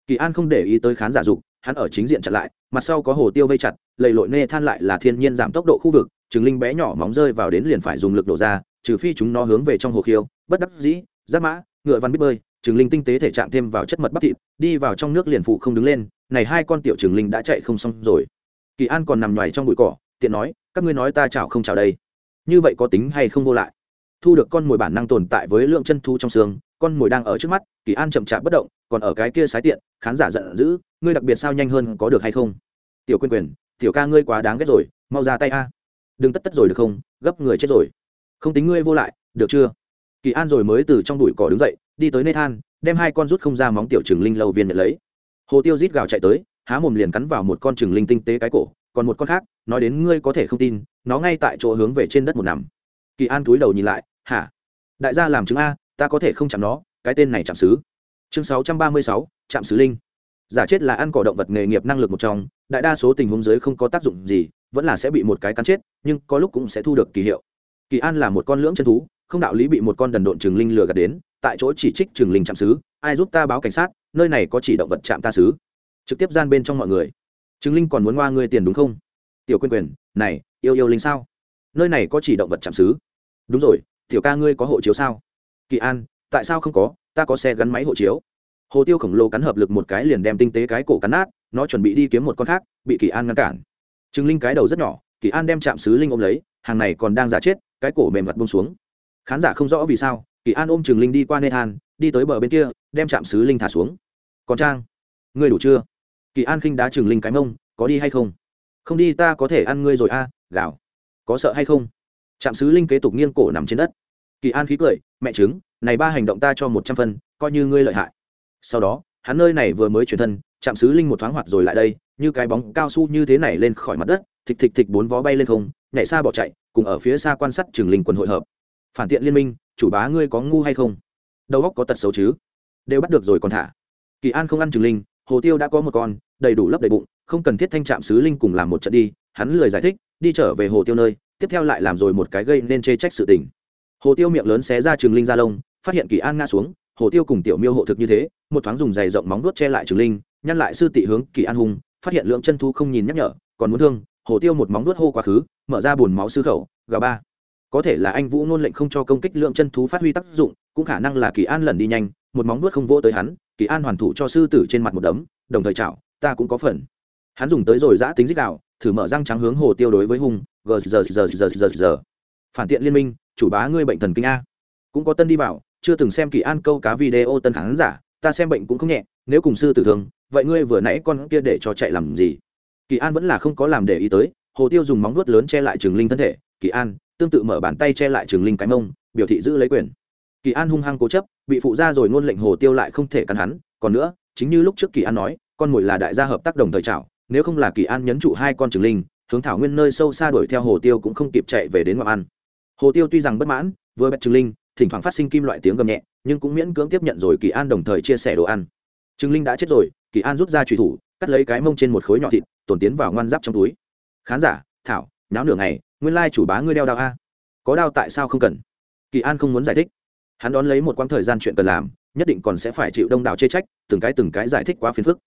Kỳ an không để ý tới khán giả dục, hắn ở chính diện chặn lại, mặt sau có hồ tiêu vây chặt, lầy lội nê than lại là thiên nhiên giảm tốc độ khu vực trừng linh bé nhỏ móng rơi vào đến liền phải dùng lực đổ ra, trừ phi chúng nó hướng về trong hồ khiêu, bất đắc dĩ, giáp mã, ngựa văn biết bơi trừng linh tinh tế thể chạm thêm vào chất mật bắp thịt, đi vào trong nước liền phụ không đứng lên, này hai con tiểu trừng linh đã chạy không xong rồi. Kỳ an còn nằm ngoài trong bụi cỏ, tiện nói, các ngươi nói ta chảo không chảo đây. Như vậy có tính hay không vô lại? Thu được con mồi bản năng tồn tại với lượng chân thu trong xương, con mồi đang ở trước mắt, kỳ an chậm chạp bất động, còn ở cái kia sái tiện, khán giả giận dữ, ngươi đặc biệt sao nhanh hơn, có được hay không? Tiểu quyền quyền tiểu ca ngươi quá đáng ghét rồi, mau ra tay a. Đừng tất tất rồi được không? Gấp người chết rồi. Không tính ngươi vô lại, được chưa? Kỳ an rồi mới từ trong bụi cỏ đứng dậy đi tới nơi than, đem hai con rút không ra móng tiểu trừng linh lâu viên nhận lấy. Hồ tiêu rít gào chạy tới, há mồm liền cắn vào một con trừng linh tinh tế cái cổ, còn một con khác, nói đến ngươi có thể không tin, nó ngay tại chỗ hướng về trên đất một nằm. Kỳ an túi đầu nhìn lại, hả? Đại gia làm chứng a, ta có thể không chạm nó, cái tên này chạm xứ. Chương sáu trăm ba mươi sáu, chạm xứ linh. Giả chết là ăn cỏ động vật nghề nghiệp năng lực một trong, đại đa số tình huống dưới không có tác dụng gì, vẫn là sẽ bị một cái cắn chết, nhưng có lúc cũng sẽ thu được kỳ hiệu. Kỳ an là một con lưỡng chân thú, không đạo lý bị một con đần độn trường linh lừa gạt đến tại chỗ chỉ trích trường linh chạm xứ, ai giúp ta báo cảnh sát, nơi này có chỉ động vật chạm ta xứ. Trực tiếp gian bên trong mọi người. Trường linh còn muốn qua ngươi tiền đúng không? Tiểu quyền quyền, này, yêu yêu linh sao? Nơi này có chỉ động vật chạm xứ. Đúng rồi, tiểu ca ngươi có hộ chiếu sao? Kỳ an, tại sao không có? Ta có xe gắn máy hộ chiếu. Hồ tiêu khổng lồ cắn hợp lực một cái liền đem tinh tế cái cổ cắn nát, nó chuẩn bị đi kiếm một con khác, bị kỳ an ngăn cản. Chứng linh cái đầu rất nhỏ, kỳ an đem chạm sứ linh ôm lấy, hàng này còn đang giả chết, cái cổ mềm mặt bông xuống. Khán giả không rõ vì sao kỳ an ôm Trường linh đi qua nê than đi tới bờ bên kia đem chạm sứ linh thả xuống. Còn trang ngươi đủ chưa? Kỳ an khinh đá Trường linh cái mông có đi hay không? Không đi ta có thể ăn ngươi rồi a à, gạo. Có sợ hay không? Trạm sứ linh kế tục nghiêng cổ nằm trên đất. Kỳ an khí cười mẹ chứng này ba hành động ta cho một trăm phân coi như ngươi lợi hại. Sau đó hắn nơi này vừa mới chuyển thân trạm sứ linh một thoáng hoạt rồi lại đây như cái bóng cao su như thế này lên khỏi mặt đất thịch thịch thịch bốn vó bay lên không nhảy xa bỏ chạy cùng ở phía xa quan sát trường linh quần hội hợp. Phản tiện liên minh chủ bá ngươi có ngu hay không? Đầu óc có tật xấu chứ? Đều bắt được rồi còn thả. Kỳ an không ăn trừng linh, hồ tiêu đã có một con, đầy đủ lấp đầy bụng, không cần thiết thanh trạm sứ linh cùng làm một trận đi, hắn lười giải thích, đi trở về hồ tiêu nơi, tiếp theo lại làm rồi một cái gây nên chê trách sự tình. Hồ tiêu miệng lớn xé ra trường linh ra lông, phát hiện kỳ an ngã xuống, hồ tiêu cùng tiểu miêu hộ thực như thế, một thoáng dùng giày rộng móng vuốt che lại trường linh, nhăn lại sư tị hướng kỳ an hùng phát hiện lượng chân thu không nhìn nhắc nhở, còn muốn thương, hồ tiêu một móng vuốt hô quá khứ, mở ra bùn máu sư khẩu gà ba có thể là anh vũ nôn lệnh không cho công kích lượng chân thú phát huy tác dụng, cũng khả năng là kỳ an lần đi nhanh, một móng nuốt không vỗ tới hắn, kỳ an hoàn thủ cho sư tử trên mặt một đấm, đồng thời chảo, ta cũng có phần. Hắn dùng tới rồi giã tính dích đạo, thử mở răng trắng hướng hồ tiêu đối với hung, gờ, giờ giờ giờ giờ giờ. Phản tiện liên minh, chủ bá ngươi bệnh thần kinh a. Cũng có tân đi vào, chưa từng xem kỳ an câu cá video tân khán giả, ta xem bệnh cũng không nhẹ, nếu cùng sư tử thường, vậy ngươi vừa nãy con kia để cho chạy làm gì? Kỳ an vẫn là không có làm để ý tới, hồ tiêu dùng móng nuốt lớn che lại trường linh thân thể, kỳ an tương tự mở bàn tay che lại trường linh cái mông, biểu thị giữ lấy quyền. Kỳ an hung hăng cố chấp, bị phụ ra rồi ngôn lệnh hồ tiêu lại không thể cắn hắn. Còn nữa, chính như lúc trước kỳ an nói, con mồi là đại gia hợp tác đồng thời chảo nếu không là kỳ an nhấn trụ hai con trường linh, hướng thảo nguyên nơi sâu xa đuổi theo hồ tiêu cũng không kịp chạy về đến ngoại ăn hồ tiêu tuy rằng bất mãn, vừa bẹt trường linh, thỉnh thoảng phát sinh kim loại tiếng gầm nhẹ, nhưng cũng miễn cưỡng tiếp nhận rồi kỳ an đồng thời chia sẻ đồ ăn. Trường linh đã chết rồi, kỳ an rút ra trùy thủ, cắt lấy cái mông trên một khối nhỏ thịt, tổn tiến vào ngoan giáp trong túi. Khán giả, thảo, nháo nửa ngày nguyên lai chủ bá ngươi đeo đao a. Có đao tại sao không cần? Kỳ an không muốn giải thích. Hắn đón lấy một quãng thời gian chuyện cần làm, nhất định còn sẽ phải chịu đông đảo chê trách, từng cái từng cái giải thích quá phiền phức.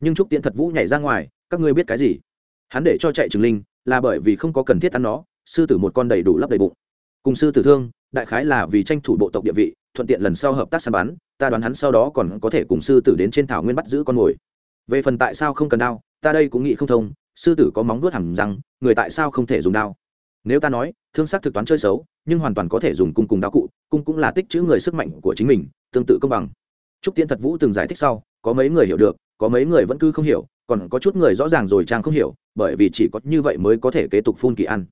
Nhưng trúc tiễn thật vũ nhảy ra ngoài, các ngươi biết cái gì? Hắn để cho chạy trường linh, là bởi vì không có cần thiết ăn nó, sư tử một con đầy đủ lấp đầy bụng. Cùng sư tử thương, đại khái là vì tranh thủ bộ tộc địa vị, thuận tiện lần sau hợp tác săn bắn, ta đoán hắn sau đó còn có thể cùng sư tử đến trên thảo nguyên bắt giữ con mồi. Về phần tại sao không cần đao, ta đây cũng nghĩ không thông, sư tử có móng vuốt hẳn rằng người tại sao không thể dùng đao? Nếu ta nói, thương xác thực toán chơi xấu, nhưng hoàn toàn có thể dùng cung cùng đạo cụ, cung cũng là tích chữ người sức mạnh của chính mình, tương tự công bằng. Trúc tiên thật vũ từng giải thích sau, có mấy người hiểu được, có mấy người vẫn cứ không hiểu, còn có chút người rõ ràng rồi trang không hiểu, bởi vì chỉ có như vậy mới có thể kế tục phun kỳ ăn.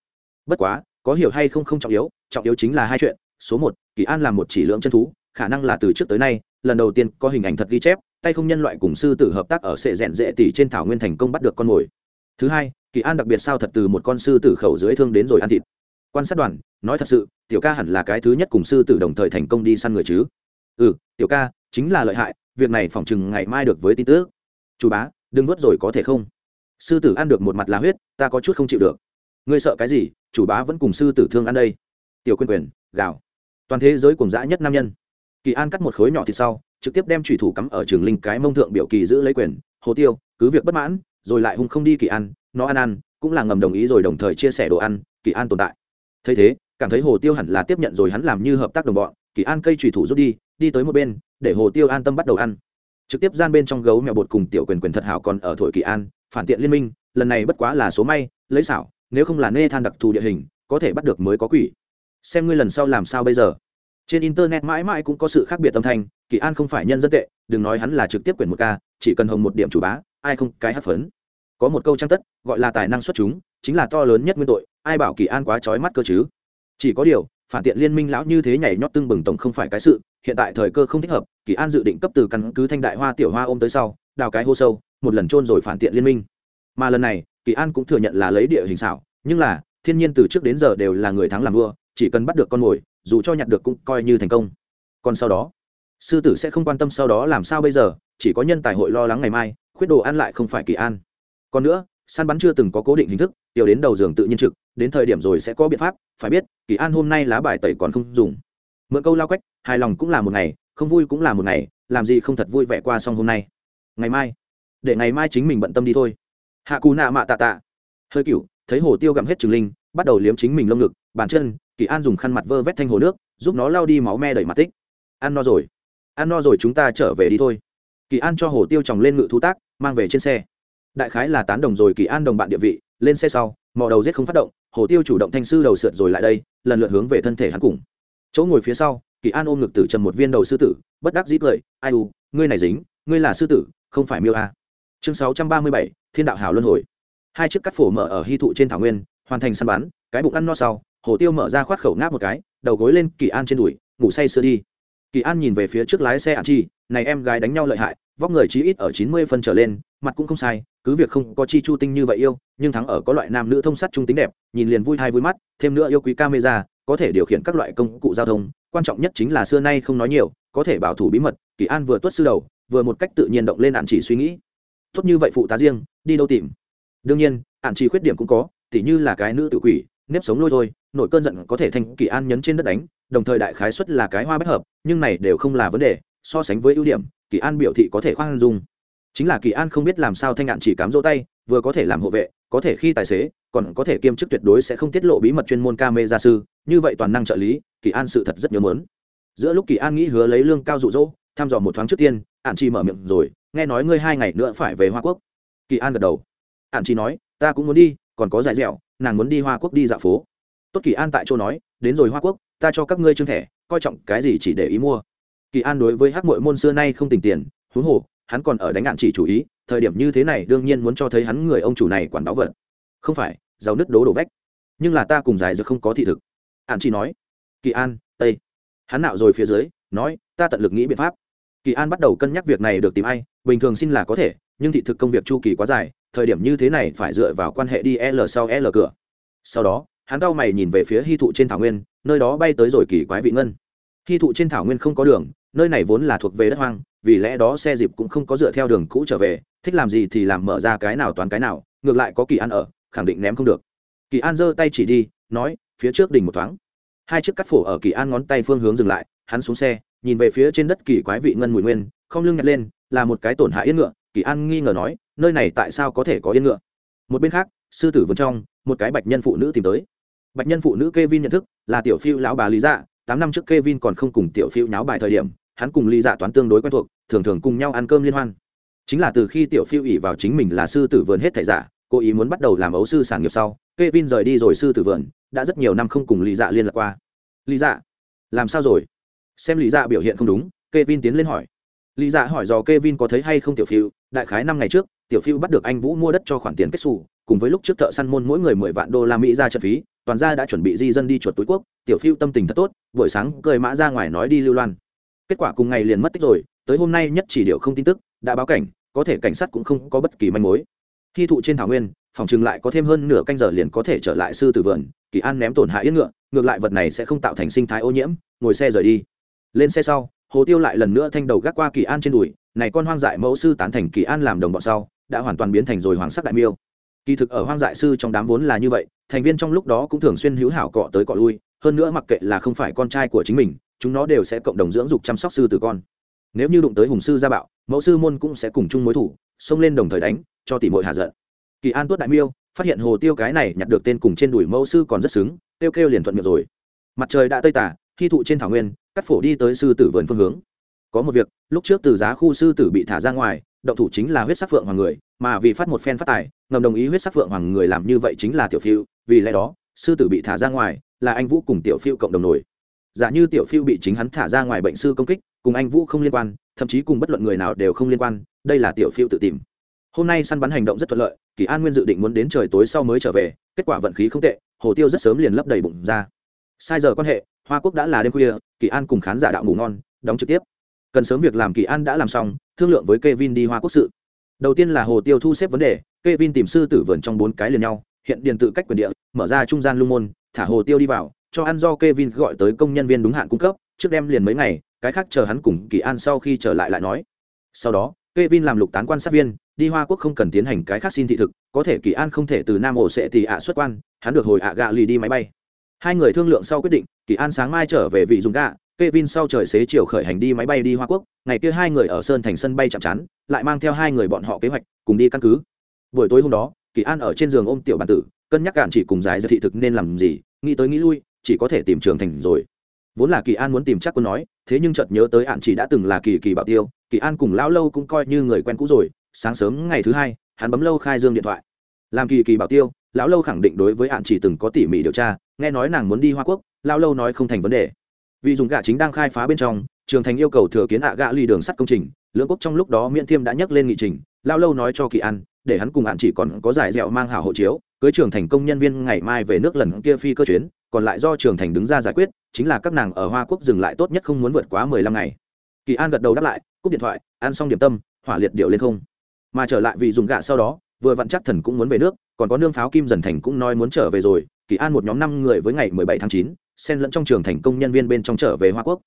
Bất quá, có hiểu hay không không trọng yếu trọng yếu chính là hai chuyện. Số một, kỳ an là một chỉ lượng chân thú, khả năng là từ trước tới nay, lần đầu tiên có hình ảnh thật ghi chép, tay không nhân loại cùng sư tử hợp tác ở sệ rèn dễ tỷ trên thảo nguyên thành công bắt được con mồi. Thứ hai kỳ an đặc biệt sao thật từ một con sư tử khẩu dưới thương đến rồi ăn thịt. Quan sát đoàn, nói thật sự, tiểu ca hẳn là cái thứ nhất cùng sư tử đồng thời thành công đi săn người chứ. Ừ tiểu ca, chính là lợi hại, việc này phỏng chừng ngày mai được với tin tức. Chú bá, đừng nuốt rồi có thể không? Sư tử ăn được một mặt lá huyết, ta có chút không chịu được. Ngươi sợ cái gì, chủ bá vẫn cùng sư tử thương ăn đây. Tiểu quyền quyền gào. Toàn thế giới cùng dã nhất nam nhân. Kỳ an cắt một khối nhỏ thịt sau, trực tiếp đem thủy thủ cắm ở trường linh cái mông thượng biểu kỳ giữ lấy quyền. Hồ tiêu, cứ việc bất mãn rồi lại hung không đi kỳ an nó ăn ăn, cũng là ngầm đồng ý rồi đồng thời chia sẻ đồ ăn, kỳ an tồn tại. Thấy thế, cảm thấy hồ tiêu hẳn là tiếp nhận rồi hắn làm như hợp tác đồng bọn, kỳ an cây trùy thủ rút đi đi tới một bên, để hồ tiêu an tâm bắt đầu ăn. Trực tiếp gian bên trong gấu mèo bột cùng tiểu quyền quyền thật hảo còn ở thổi kỳ an phản tiện liên minh, lần này bất quá là số may, lấy xảo, nếu không là nê than đặc thù địa hình, có thể bắt được mới có quỷ. Xem ngươi lần sau làm sao bây giờ. Trên internet mãi mãi cũng có sự khác biệt tâm thanh, kỳ an không phải nhân dân tệ, đừng nói hắn là trực tiếp quyền một ca, chỉ cần hồng một điểm chủ bá ai không cái hát phấn. Có một câu trang tất, gọi là tài năng xuất chúng, chính là to lớn nhất nguyên tội, ai bảo kỳ an quá trói mắt cơ chứ? Chỉ có điều, phản tiện liên minh lão như thế nhảy nhót tưng bừng tổng không phải cái sự, hiện tại thời cơ không thích hợp, kỳ an dự định cấp từ căn cứ thanh đại hoa tiểu hoa ôm tới sau, đào cái hô sâu, một lần trôn rồi phản tiện liên minh. Mà lần này, kỳ an cũng thừa nhận là lấy địa hình xảo, nhưng là, thiên nhiên từ trước đến giờ đều là người thắng làm vua, chỉ cần bắt được con mồi, dù cho nhặt được cũng coi như thành công. Còn sau đó, sư tử sẽ không quan tâm sau đó làm sao bây giờ, chỉ có nhân tài hội lo lắng ngày mai khuyết đồ ăn lại không phải kỳ an. Còn nữa, săn bắn chưa từng có cố định hình thức, tiểu đến đầu giường tự nhiên trực, đến thời điểm rồi sẽ có biện pháp, phải biết, kỳ an hôm nay lá bài tẩy còn không dùng. Mượn câu lao quách, hài lòng cũng là một ngày, không vui cũng là một ngày, làm gì không thật vui vẻ qua xong hôm nay. Ngày mai, để ngày mai chính mình bận tâm đi thôi. Hạ cù nạ mạ tạ tạ. Hơi cựu thấy hồ tiêu gặm hết trừng linh, bắt đầu liếm chính mình lông ngực, bàn chân, kỳ an dùng khăn mặt vơ vét thanh hồ nước, giúp nó lao đi máu me đẩy mặt tích. Ăn no rồi. Ăn no rồi chúng ta trở về đi thôi. Kỳ an cho hồ tiêu tròng lên ngự thú tác mang về trên xe. Đại khái là tán đồng rồi kỳ an đồng bạn địa vị, lên xe sau, mò đầu giết không phát động, hồ tiêu chủ động thanh sư đầu sượt rồi lại đây, lần lượt hướng về thân thể hắn cùng. Chỗ ngồi phía sau, kỳ an ôm ngực tử trầm một viên đầu sư tử, bất đắc dĩ cười, ai u, ngươi này dính, ngươi là sư tử, không phải miêu a. Chương sáu trăm ba mươi bảy, thiên đạo hào luân hồi. Hai chiếc cắt phổ mở ở hy thụ trên thảo nguyên, hoàn thành săn bắn, cái bụng ăn no sau, hồ tiêu mở ra khoát khẩu ngáp một cái, đầu gối lên kỳ an trên đùi, ngủ say sưa đi. Kỳ an nhìn về phía trước lái xe ạn chi, này em gái đánh nhau lợi hại vóc người chí ít ở chín mươi phân trở lên, mặt cũng không sai, cứ việc không có chi chu tinh như vậy yêu, nhưng thắng ở có loại nam nữ thông sắt trung tính đẹp, nhìn liền vui thai vui mắt, thêm nữa yêu quý camera, có thể điều khiển các loại công cụ giao thông, quan trọng nhất chính là xưa nay không nói nhiều, có thể bảo thủ bí mật, kỳ an vừa tuất sư đầu, vừa một cách tự nhiên động lên ạn chỉ suy nghĩ. Tốt như vậy phụ tá riêng, đi đâu tìm? Đương nhiên ạn chỉ khuyết điểm cũng có, tỉ như là cái nữ tự quỷ, nếp sống lôi thôi nội cơn giận có thể thành kỳ an nhấn trên đất đánh, đồng thời đại khái xuất là cái hoa bất hợp, nhưng này đều không là vấn đề so sánh với ưu điểm, kỳ an biểu thị có thể khoan dung. Chính là kỳ an không biết làm sao thanh ngạn chỉ cám dỗ tay, vừa có thể làm hộ vệ, có thể khi tài xế, còn có thể kiêm chức tuyệt đối sẽ không tiết lộ bí mật chuyên môn ca mê gia sư, như vậy toàn năng trợ lý, kỳ an sự thật rất nhớ mớn. Giữa lúc kỳ an nghĩ hứa lấy lương cao rụ rỗ thăm dò một thoáng trước tiên ạn chi mở miệng rồi, nghe nói ngươi hai ngày nữa phải về hoa quốc. Kỳ an gật đầu. Ạn chi nói, ta cũng muốn đi, còn có giải dẻo, nàng muốn đi hoa quốc đi dạo phố. Tốt kỳ an tại chỗ nói, đến rồi hoa quốc, ta cho các ngươi trương thẻ, coi trọng cái gì chỉ để ý mua kỳ an đối với hắc mội môn xưa nay không tình tiền, huống hồ, hắn còn ở đánh ngạn chỉ chủ ý, thời điểm như thế này đương nhiên muốn cho thấy hắn người ông chủ này quản báo vật. Không phải giàu nứt đố đổ vách. Nhưng là ta cùng giải dược không có thị thực. Ạn chỉ nói, kỳ an, tây. Hắn nạo rồi phía dưới, nói, ta tận lực nghĩ biện pháp. Kỳ an bắt đầu cân nhắc việc này được tìm ai, bình thường xin là có thể, nhưng thị thực công việc chu kỳ quá dài, thời điểm như thế này phải dựa vào quan hệ đi l sau l cửa. Sau đó, hắn đau mày nhìn về phía hy thụ trên thảo nguyên, nơi đó bay tới rồi kỳ quái vị ngân. Hy thụ trên thảo nguyên không có đường nơi này vốn là thuộc về đất hoang, vì lẽ đó xe dịp cũng không có dựa theo đường cũ trở về, thích làm gì thì làm mở ra cái nào toán cái nào, ngược lại có kỳ an ở, khẳng định ném không được. Kỳ an giơ tay chỉ đi, nói, phía trước đỉnh một thoáng. Hai chiếc cắt phổ ở kỳ an ngón tay phương hướng dừng lại, hắn xuống xe, nhìn về phía trên đất kỳ quái vị ngân mùi nguyên, không lưng nhặt lên, là một cái tổn hại yên ngựa. Kỳ an nghi ngờ nói, nơi này tại sao có thể có yên ngựa? Một bên khác, sư tử vườn trong, một cái bạch nhân phụ nữ tìm tới. Bạch nhân phụ nữ k e vin nhận thức, là tiểu phiêu lão bà lý dạ tám năm trước k e vin còn không cùng tiểu phiêu nháo bài thời điểm hắn cùng lý dạ toán tương đối quen thuộc, thường thường cùng nhau ăn cơm liên hoan. Chính là từ khi tiểu phiêu ỉ vào chính mình là sư tử vườn hết thảy giả cố ý muốn bắt đầu làm ấu sư sản nghiệp sau k e vin rời đi rồi sư tử vườn, đã rất nhiều năm không cùng lý dạ liên lạc qua. Lý dạ làm sao rồi? Xem lý dạ biểu hiện không đúng. K e vin tiến lên hỏi. Lý dạ hỏi dò k e vin có thấy hay không tiểu phiêu, đại khái năm ngày trước, tiểu phiêu bắt được anh vũ mua đất cho khoản tiền kết xù, cùng với lúc trước thợ săn môn mỗi người mười vạn đô la mỹ ra trận phí, toàn gia đã chuẩn bị di dân đi chuột túi quốc, tiểu phiêu tâm tình thật tốt, buổi sáng cười mã ra ngoài nói đi lưu loan kết quả cùng ngày liền mất tích rồi, tới hôm nay nhất chỉ điệu không tin tức, đã báo cảnh, có thể cảnh sát cũng không có bất kỳ manh mối. Khi thụ trên thảo nguyên, phòng chừng lại có thêm hơn nửa canh giờ liền có thể trở lại sư tử vườn, kỳ an ném tổn hại yên ngựa, ngược lại vật này sẽ không tạo thành sinh thái ô nhiễm, ngồi xe rời đi. Lên xe sau, hồ tiêu lại lần nữa thanh đầu gác qua kỳ an trên đùi, này con hoang dại mẫu sư tán thành kỳ an làm đồng bọn sau, đã hoàn toàn biến thành rồi hoàng sắc đại miêu. Kỳ thực ở hoang dại sư trong đám vốn là như vậy, thành viên trong lúc đó cũng thường xuyên hữu hảo cọ tới cọ lui, hơn nữa mặc kệ là không phải con trai của chính mình chúng nó đều sẽ cộng đồng dưỡng dục chăm sóc sư tử con. Nếu như đụng tới hùng sư gia bạo, mẫu sư môn cũng sẽ cùng chung mối thủ, xông lên đồng thời đánh, cho tỷ mội hạ giận. Kỳ an tuất đại miêu, phát hiện hồ tiêu cái này nhặt được tên cùng trên đùi mẫu sư còn rất xứng, kêu kêu liền thuận miệng rồi. Mặt trời đã tây tả khi thụ trên thảo nguyên, cắt phổ đi tới sư tử vườn phương hướng. Có một việc, lúc trước từ giá khu sư tử bị thả ra ngoài, động thủ chính là huyết sắc phượng hoàng người, mà vì phát một phen phát tài, ngầm đồng ý huyết sắc phượng hoàng người làm như vậy chính là tiểu phiêu, vì lẽ đó, sư tử bị thả ra ngoài, là anh vũ cùng tiểu phiêu cộng đồng nổi giả như tiểu phiêu bị chính hắn thả ra ngoài bệnh sư công kích, cùng anh vũ không liên quan, thậm chí cùng bất luận người nào đều không liên quan, đây là tiểu phiêu tự tìm. Hôm nay săn bắn hành động rất thuận lợi, kỳ an nguyên dự định muốn đến trời tối sau mới trở về, kết quả vận khí không tệ, hồ tiêu rất sớm liền lấp đầy bụng ra. Sai giờ quan hệ, hoa quốc đã là đêm khuya, kỳ an cùng khán giả đạo ngủ ngon, đóng trực tiếp. Cần sớm việc làm kỳ an đã làm xong, thương lượng với k e vin đi hoa quốc sự. Đầu tiên là hồ tiêu thu xếp vấn đề k e vin tìm sư tử vườn trong bốn cái liền nhau, hiện điện tự cách quyền địa, mở ra trung gian lưu môn, thả hồ tiêu đi vào cho ăn do Kevin gọi tới công nhân viên đúng hạn cung cấp trước đem liền mấy ngày cái khác chờ hắn cùng kỳ an sau khi trở lại lại nói sau đó Kevin làm lục tán quan sát viên đi hoa quốc không cần tiến hành cái khác xin thị thực có thể kỳ an không thể từ nam ổ sẽ thì ạ xuất quan hắn được hồi ạ gạ lì đi máy bay hai người thương lượng sau quyết định kỳ an sáng mai trở về vị dùng gạ Kevin sau trời xế chiều khởi hành đi máy bay đi Hoa Quốc, ngày kia hai người ở Sơn Thành sân bay chạm chán lại mang theo hai người bọn họ kế hoạch, cùng đi căn cứ. Buổi tối hôm đó, Kỳ An ở trên giường ôm tiểu bản tử, cân nhắc cản chỉ cùng giải dự thị thực nên làm gì, nghĩ tới nghĩ lui, chỉ có thể tìm Trường Thành rồi. Vốn là Kỳ An muốn tìm chắc quân nói, thế nhưng chợt nhớ tới ạn chỉ đã từng là Kỳ Kỳ Bảo Tiêu, Kỳ An cùng lão lâu cũng coi như người quen cũ rồi, sáng sớm ngày thứ hai, hắn bấm lâu khai dương điện thoại. Làm Kỳ Kỳ Bảo Tiêu, lão lâu khẳng định đối với ạn chỉ từng có tỉ mỉ điều tra, nghe nói nàng muốn đi Hoa Quốc, lão lâu nói không thành vấn đề vì dùng gạ chính đang khai phá bên trong trường thành yêu cầu thừa kiến ạ gạ ly đường sắt công trình lưỡng quốc trong lúc đó miễn thiêm đã nhắc lên nghị trình Lão lâu nói cho kỳ an để hắn cùng hạn chỉ còn có giải dẹo mang hảo hộ chiếu cưới trường thành công nhân viên ngày mai về nước lần kia phi cơ chuyến còn lại do trường thành đứng ra giải quyết, chính là các nàng ở hoa quốc dừng lại tốt nhất không muốn vượt quá mười lăm ngày. Kỳ an gật đầu đáp lại, cúp điện thoại, ăn xong điểm tâm, hỏa liệt điệu lên không. Mà trở lại vì dùng gạ sau đó, vừa vặn chắc thần cũng muốn về nước, còn có nương pháo kim dần thành cũng nói muốn trở về rồi, kỳ an một nhóm năm người với ngày mười bảy tháng chín, xen lẫn trong trường thành công nhân viên bên trong trở về hoa quốc.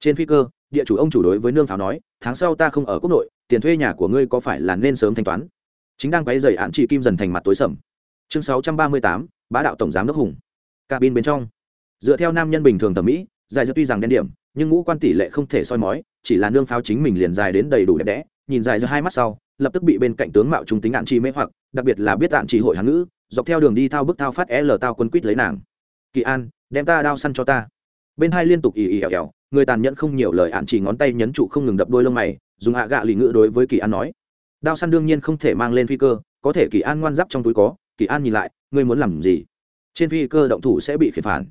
Trên phi cơ, địa chủ ông chủ đối với nương pháo nói, tháng sau ta không ở quốc nội, tiền thuê nhà của ngươi có phải là nên sớm thanh toán? Chính đang quấy dày án chị kim dần thành mặt tối sầm. Chương sáu trăm ba mươi tám, bá đạo tổng giám đốc hùng cabin bên trong. Dựa theo nam nhân bình thường thẩm mỹ dài dơ tuy rằng đen điểm, nhưng ngũ quan tỷ lệ không thể soi mói, chỉ là nương pháo chính mình liền dài đến đầy đủ đẹp đẽ, nhìn dài dơ hai mắt sau, lập tức bị bên cạnh tướng mạo trung tính ạn chi mê hoặc, đặc biệt là biết ạn chỉ hội hán ngữ, dọc theo đường đi thao bức thao phát l tao quân quýt lấy nàng. Kỳ an, đem ta đao săn cho ta. Bên hai liên tục ì ì ẻo ẻo, người tàn nhẫn không nhiều lời ạn chỉ ngón tay nhấn trụ không ngừng đập đôi lông mày, dùng hạ gạ lì ngữ đối với kỳ an nói. Đao săn đương nhiên không thể mang lên phi cơ, có thể kỳ an ngoan giáp trong túi có, kỳ an nhìn lại, ngươi muốn làm gì? Trên phi cơ động thủ sẽ bị khiển phản.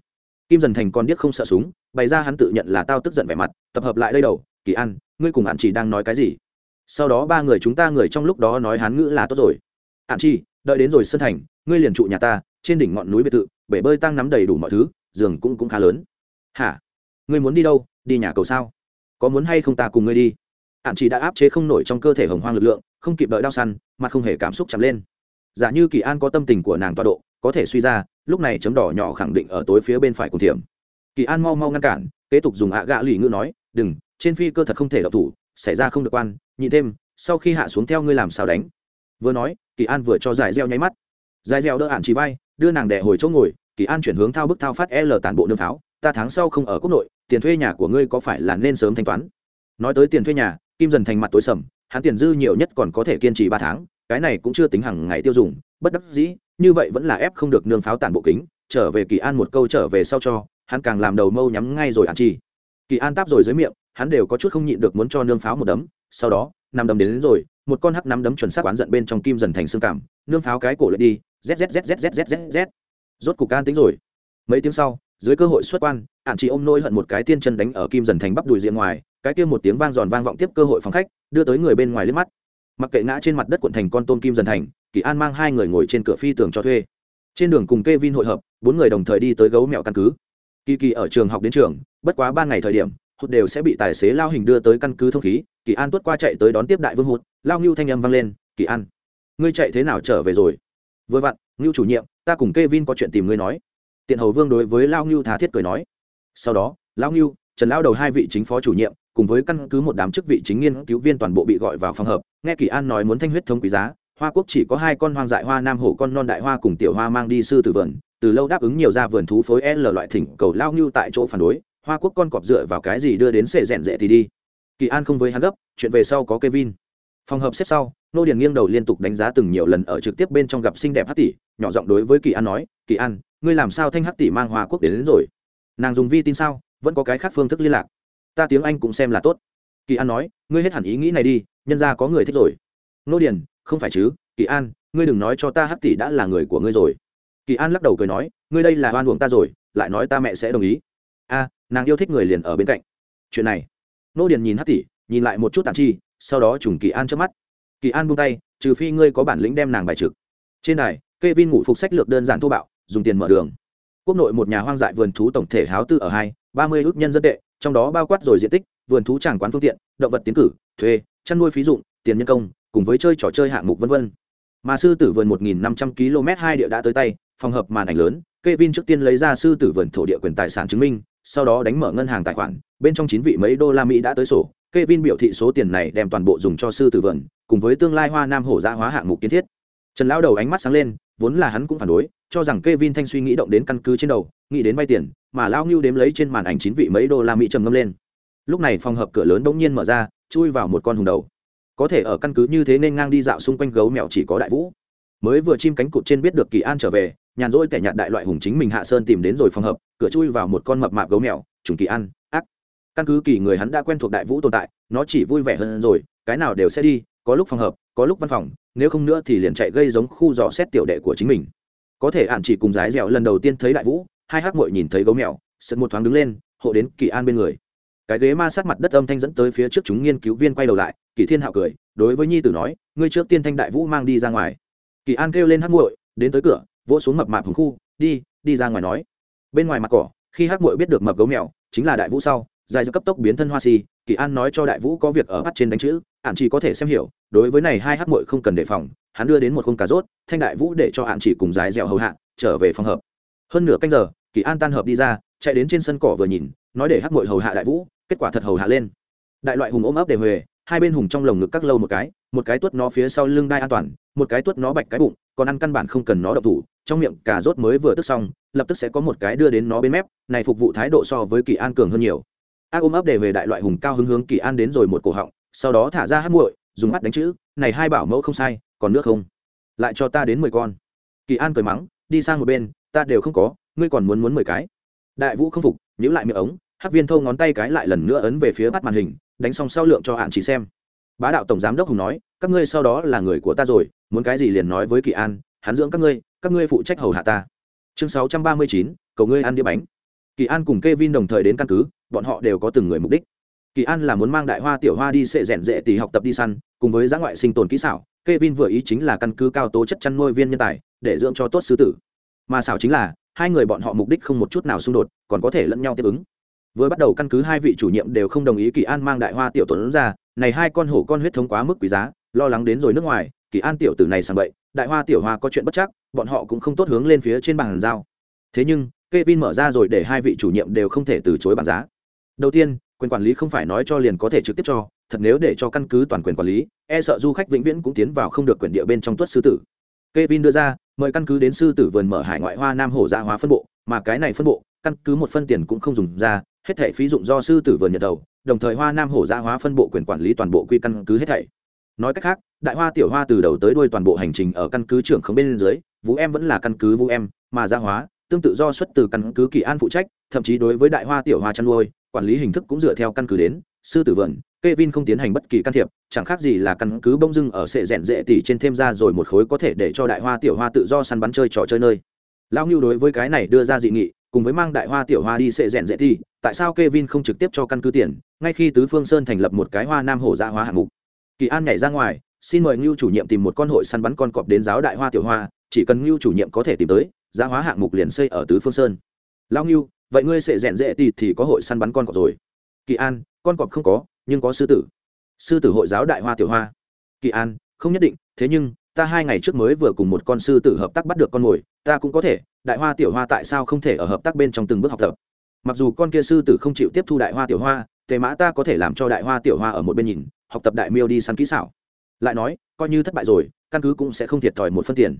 Kim dần thành còn điếc không sợ súng, bày ra hắn tự nhận là tao tức giận vẻ mặt, tập hợp lại đây đầu, kỳ an, ngươi cùng ạn chỉ đang nói cái gì? Sau đó ba người chúng ta người trong lúc đó nói hán ngữ là tốt rồi. Ạn chi đợi đến rồi sân thành, ngươi liền trụ nhà ta, trên đỉnh ngọn núi biệt thự, bể bơi tăng nắm đầy đủ mọi thứ, giường cũng cũng khá lớn. Hả? Ngươi muốn đi đâu? Đi nhà cầu sao? Có muốn hay không ta cùng ngươi đi? Ạn chỉ đã áp chế không nổi trong cơ thể hồng hoang lực lượng, không kịp đợi đau săn mà không hề cảm xúc chậm lên. Giả như kỳ an có tâm tình của nàng tọa độ, có thể suy ra lúc này chấm đỏ nhỏ khẳng định ở tối phía bên phải cùng thiểm. Kỳ an mau mau ngăn cản, kế tục dùng ạ gạ lì ngữ nói, đừng, trên phi cơ thật không thể đọc thủ, xảy ra không được quan, nhị thêm, sau khi hạ xuống theo ngươi làm sao đánh. Vừa nói, kỳ an vừa cho giải reo nháy mắt. Giải reo đỡ ạn chỉ vai, đưa nàng đẻ hồi chỗ ngồi, kỳ an chuyển hướng thao bức thao phát l tàn bộ nương pháo ta tháng sau không ở quốc nội, tiền thuê nhà của ngươi có phải là nên sớm thanh toán? Nói tới tiền thuê nhà, kim dần thành mặt tối sầm, hắn tiền dư nhiều nhất còn có thể kiên trì ba tháng, cái này cũng chưa tính hàng ngày tiêu dùng, bất đắc dĩ như vậy vẫn là ép không được nương pháo tản bộ kính trở về kỳ an một câu trở về sau cho hắn càng làm đầu mâu nhắm ngay rồi ạn chi kỳ an táp rồi dưới miệng hắn đều có chút không nhịn được muốn cho nương pháo một đấm sau đó nằm đấm đến, đến rồi một con hắc nắm đấm chuẩn xác oán giận bên trong kim dần thành xương cảm nương pháo cái cổ lại đi zzzzzzzzz rốt cục can tính rồi. Mấy tiếng sau dưới cơ hội xuất quan ạn chỉ ôm nôi hận một cái tiên chân đánh ở kim dần thành bắp đùi diện ngoài cái kia một tiếng vang giòn vang vọng tiếp cơ hội phòng khách đưa tới người bên ngoài liếc mắt. Mặc kệ ngã trên mặt đất quận thành con tôm kim dần thành kỳ an mang hai người ngồi trên cửa phi tường cho thuê. Trên đường cùng k e vin hội hợp, bốn người đồng thời đi tới gấu mẹo căn cứ. Kỳ kỳ ở trường học đến trường, bất quá ba ngày thời điểm, hụt đều sẽ bị tài xế lao hình đưa tới căn cứ thông khí. Kỳ an tuất qua chạy tới đón tiếp đại vương hụt, lao ngưu thanh âm vang lên, kỳ an, ngươi chạy thế nào trở về rồi? Vừa vặn, ngưu chủ nhiệm, ta cùng k e vin có chuyện tìm ngươi nói. Tiện hầu vương đối với lao ngưu thà thiết cười nói. Sau đó, lao ngưu, trần lao đầu hai vị chính phó chủ nhiệm, cùng với căn cứ một đám chức vị chính nghiên cứu viên toàn bộ bị gọi vào phòng hợp, nghe kỳ an nói muốn thanh huyết thống quý giá hoa quốc chỉ có hai con hoang dại hoa nam hổ con non đại hoa cùng tiểu hoa mang đi sư tử vườn từ lâu đáp ứng nhiều ra vườn thú phối l loại thỉnh cầu lao ngưu tại chỗ phản đối hoa quốc con cọp dựa vào cái gì đưa đến sệ rèn rệ thì đi. Kỳ an không với hắn gấp chuyện về sau có kevin. Phòng hợp xếp sau nô điền nghiêng đầu liên tục đánh giá từng nhiều lần ở trực tiếp bên trong gặp xinh đẹp hát tỷ nhỏ giọng đối với kỳ an nói kỳ an ngươi làm sao thanh hát tỷ mang hoa quốc đến, đến rồi? Nàng dùng vi tin sao? Vẫn có cái khác phương thức liên lạc. Ta tiếng anh cũng xem là tốt. Kỳ an nói ngươi hết hẳn ý nghĩ này đi nhân ra có người thích rồi. Nô điền không phải chứ kỳ an ngươi đừng nói cho ta Hắc tỷ đã là người của ngươi rồi. Kỳ an lắc đầu cười nói ngươi đây là oan uổng ta rồi lại nói ta mẹ sẽ đồng ý. A nàng yêu thích người liền ở bên cạnh. Chuyện này. Nô điền nhìn Hắc tỷ nhìn lại một chút tản chi sau đó trùng kỳ an trước mắt. Kỳ an buông tay trừ phi ngươi có bản lĩnh đem nàng bài trực trên này, kê vin ngủ phục sách lược đơn giản thô bạo dùng tiền mở đường. Quốc nội một nhà hoang dại vườn thú tổng thể háo tư ở hai ba mươi ước nhân dân tệ trong đó bao quát rồi diện tích vườn thú tràng quán phương tiện động vật tiến cử thuê chăn nuôi phí dụng tiền nhân công cùng với chơi trò chơi hạng mục vân vân, mà sư tử vườn một nghìn năm trăm km hai địa đã tới tay phòng hợp màn ảnh lớn Kevin trước tiên lấy ra sư tử vườn thổ địa quyền tài sản chứng minh, sau đó đánh mở ngân hàng tài khoản, bên trong chín vị mấy đô la Mỹ đã tới sổ. Kevin biểu thị số tiền này đem toàn bộ dùng cho sư tử vườn, cùng với tương lai Hoa Nam hổ gia hóa hạng mục kiến thiết. Trần lão đầu ánh mắt sáng lên, vốn là hắn cũng phản đối, cho rằng Kevin thanh suy nghĩ động đến căn cứ trên đầu, nghĩ đến vay tiền, mà lão Nưu đếm lấy trên màn ảnh chín vị mấy đô la Mỹ trầm ngâm lên. Lúc này phòng hợp cửa lớn bỗng nhiên mở ra, chui vào một con hùng đầu. Có thể ở căn cứ như thế nên ngang đi dạo xung quanh gấu mèo chỉ có Đại Vũ. Mới vừa chim cánh cụt trên biết được Kỳ An trở về, nhàn rỗi kẻ nhạt đại loại hùng chính mình hạ sơn tìm đến rồi phòng hợp cửa chui vào một con mập mạp gấu mèo trùng kỳ an ác. Căn cứ kỳ người hắn đã quen thuộc đại vũ tồn tại nó chỉ vui vẻ hơn rồi cái nào đều sẽ đi có lúc phòng hợp có lúc văn phòng nếu không nữa thì liền chạy gây giống khu dò xét tiểu đệ của chính mình. Có thể ạn chỉ cùng dái dẻo lần đầu tiên thấy đại vũ hai hắc mội nhìn thấy gấu mèo sật một thoáng đứng lên hộ đến kỳ an bên người. Cái ghế ma sát mặt đất âm thanh dẫn tới phía trước chúng nghiên cứu viên quay đầu lại kỳ thiên hạo cười, đối với nhi tử nói, ngươi trước tiên thanh đại vũ mang đi ra ngoài. Kỳ an kêu lên hắc muội, đến tới cửa, vỗ xuống mập mạp hùng khu, đi đi ra ngoài nói. Bên ngoài mặt cỏ, khi hắc muội biết được mập gấu mèo, chính là đại vũ sau, dài do cấp tốc biến thân hoa si, kỳ an nói cho đại vũ có việc ở bắt trên đánh chữ ạn chỉ có thể xem hiểu, đối với này hai hắc muội không cần đề phòng, hắn đưa đến một khung cà rốt, thanh đại vũ để cho ạn chỉ cùng dài dẻo hầu hạ, trở về phòng hợp. Hơn nửa canh giờ, kỳ an tan hợp đi ra, chạy đến trên sân cỏ vừa nhìn, nói để hắc muội hầu hạ đại vũ, kết quả thật hầu hạ lên. Đại loại hùng ôm ấp để huề hai bên hùng trong lồng ngực các lâu một cái một cái tuốt nó phía sau lưng đai an toàn, một cái tuốt nó bạch cái bụng, còn ăn căn bản không cần nó độc thủ, trong miệng cà rốt mới vừa tức xong, lập tức sẽ có một cái đưa đến nó bên mép, này phục vụ thái độ so với kỳ an cường hơn nhiều. Ác ôm ấp để về đại loại hùng cao hứng hướng kỳ an đến rồi một cổ họng, sau đó thả ra hát muội, dùng mắt đánh chữ, này hai bảo mẫu không sai, còn nước không? Lại cho ta đến mười con. Kỳ an cười mắng, đi sang một bên, ta đều không có, ngươi còn muốn muốn mười cái. Đại vũ không phục nhữ lại miệng ống, hắc viên thâu ngón tay cái lại lần nữa ấn về phía bắt màn hình đánh xong sau lượng cho hạn chỉ xem. Bá đạo tổng giám đốc hùng nói, các ngươi sau đó là người của ta rồi, muốn cái gì liền nói với kỳ an, hắn dưỡng các ngươi các ngươi phụ trách hầu hạ ta. Chương sáu trăm ba mươi chín, cầu ngươi ăn đĩa bánh. Kỳ an cùng k e vin đồng thời đến căn cứ, bọn họ đều có từng người mục đích. Kỳ an là muốn mang đại hoa tiểu hoa đi sệ rèn rệ tỷ học tập đi săn, cùng với giã ngoại sinh tồn kỹ xảo k e vin vừa ý chính là căn cứ cao tố chất chăn nuôi viên nhân tài, để dưỡng cho tốt sư tử. Mà xảo chính là, hai người bọn họ mục đích không một chút nào xung đột, còn có thể lẫn nhau tiếp ứng vừa bắt đầu căn cứ hai vị chủ nhiệm đều không đồng ý kỳ an mang đại hoa tiểu tuấn ra này hai con hổ con huyết thống quá mức quý giá lo lắng đến rồi nước ngoài kỳ an tiểu tử này sang bậy đại hoa tiểu hoa có chuyện bất chắc bọn họ cũng không tốt hướng lên phía trên bàn giao thế nhưng Kevin mở ra rồi để hai vị chủ nhiệm đều không thể từ chối bản giá. Đầu tiên, quyền quản lý không phải nói cho liền có thể trực tiếp cho, thật nếu để cho căn cứ toàn quyền quản lý, e sợ du khách vĩnh viễn cũng tiến vào không được quyền địa bên trong tuất sư tử. Kevin đưa ra, mời căn cứ đến sư tử vườn mở hải ngoại hoa nam hổ gia hóa phân bộ, mà cái này phân bộ, căn cứ một phân tiền cũng không dùng ra, hết thảy phí dụng do sư tử vườn nhận đầu, đồng thời hoa nam hổ gia hóa phân bộ quyền quản lý toàn bộ quy căn cứ hết thảy. Nói cách khác, đại hoa tiểu hoa từ đầu tới đuôi toàn bộ hành trình ở căn cứ trưởng không bên dưới, Vũ em vẫn là căn cứ Vũ em, mà gia hóa, tương tự do xuất từ căn cứ kỳ an phụ trách thậm chí đối với đại hoa tiểu hoa chăn nuôi quản lý hình thức cũng dựa theo căn cứ đến sư tử vườn Kevin không tiến hành bất kỳ can thiệp, chẳng khác gì là căn cứ bông dưng ở sệ rèn rệ tỉ trên thêm ra rồi một khối có thể để cho đại hoa tiểu hoa tự do săn bắn chơi trò chơi nơi. Lão Nưu đối với cái này đưa ra dị nghị, cùng với mang đại hoa tiểu hoa đi sệ rèn dễ thi tại sao Kevin không trực tiếp cho căn cứ tiền, ngay khi Tứ Phương Sơn thành lập một cái hoa nam hổ gia hoa hạng mục. Kỳ An nhảy ra ngoài, xin mời Nưu chủ nhiệm tìm một con hội săn bắn con cọp đến giáo đại hoa tiểu hoa, chỉ cần Nưu chủ nhiệm có thể tìm tới, gia hóa hạng mục liền xây ở tứ phương sơn. Lao nghiêu vậy ngươi sẽ rèn rệ thì thì có hội săn bắn con cọp rồi. Kỳ an con cọp không có nhưng có sư tử. Sư tử hội giáo đại hoa tiểu hoa. Kỳ an không nhất định thế nhưng ta hai ngày trước mới vừa cùng một con sư tử hợp tác bắt được con mồi, ta cũng có thể, đại hoa tiểu hoa tại sao không thể ở hợp tác bên trong từng bước học tập? Mặc dù con kia sư tử không chịu tiếp thu đại hoa tiểu hoa, tề mã ta có thể làm cho đại hoa tiểu hoa ở một bên nhìn, học tập đại miêu đi săn kỹ xảo. Lại nói, coi như thất bại rồi, căn cứ cũng sẽ không thiệt thòi một phân tiền.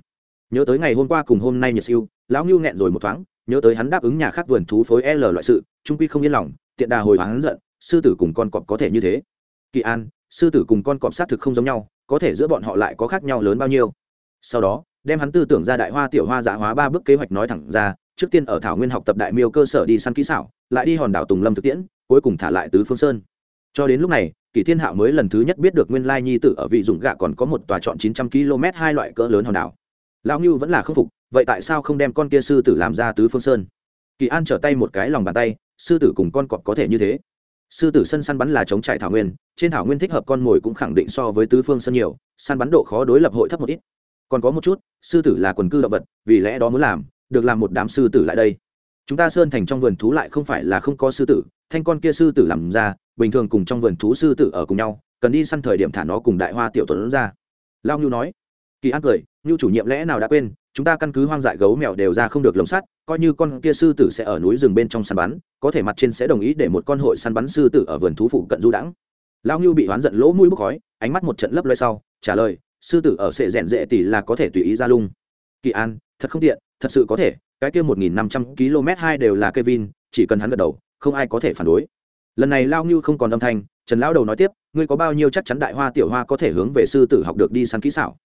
Nhớ tới ngày hôm qua cùng hôm nay nhiệt siêu, lão ngưu nghẹn rồi một thoáng, nhớ tới hắn đáp ứng nhà khác vườn thú phối l loại sự, trung quy không yên lòng, tiện đà hồi hắn giận, sư tử cùng con cọp có thể như thế. Kỳ an, sư tử cùng con cọp xác thực không giống nhau có thể giữa bọn họ lại có khác nhau lớn bao nhiêu. Sau đó, đem hắn tư tưởng ra đại hoa tiểu hoa dạ hóa ba bước kế hoạch nói thẳng ra, trước tiên ở thảo nguyên học tập đại miêu cơ sở đi săn kỹ xảo, lại đi hòn đảo tùng lâm thực tiễn, cuối cùng thả lại tứ phương sơn. Cho đến lúc này kỳ thiên hạo mới lần thứ nhất biết được nguyên lai nhi tử ở vị dụng gạ còn có một tòa trọn chín trăm km hai loại cỡ lớn hòn đảo. Lão ngưu vẫn là không phục, vậy tại sao không đem con kia sư tử làm ra tứ phương sơn? Kỳ an trở tay một cái lòng bàn tay, sư tử cùng con cọp có thể như thế sư tử sân săn bắn là chống trại thảo nguyên, trên thảo nguyên thích hợp con mồi cũng khẳng định so với tứ phương sơn nhiều, săn bắn độ khó đối lập hội thấp một ít. Còn có một chút, sư tử là quần cư động vật, vì lẽ đó muốn làm, được làm một đám sư tử lại đây. Chúng ta sơn thành trong vườn thú lại không phải là không có sư tử, thanh con kia sư tử làm ra, bình thường cùng trong vườn thú sư tử ở cùng nhau, cần đi săn thời điểm thả nó cùng đại hoa tiểu tuấn ra. Lao nhu nói. Kỳ an cười, nhu chủ nhiệm lẽ nào đã quên chúng ta căn cứ hoang dại gấu mèo đều ra không được lồng sắt, coi như con kia sư tử sẽ ở núi rừng bên trong săn bắn, có thể mặt trên sẽ đồng ý để một con hội săn bắn sư tử ở vườn thú phụ cận du đãng. Lao ngưu bị oán giận lỗ mũi bốc khói, ánh mắt một trận lấp loay sau, trả lời, sư tử ở sệ rèn rệ tỷ là có thể tùy ý ra lung. Kỳ an, thật không tiện, thật sự có thể, cái kia một nghìn năm trăm km hai đều là kevin, chỉ cần hắn gật đầu, không ai có thể phản đối. Lần này lao ngưu không còn âm thanh, trần lão đầu nói tiếp, ngươi có bao nhiêu chắc chắn đại hoa tiểu hoa có thể hướng về sư tử học được đi săn kỹ xảo?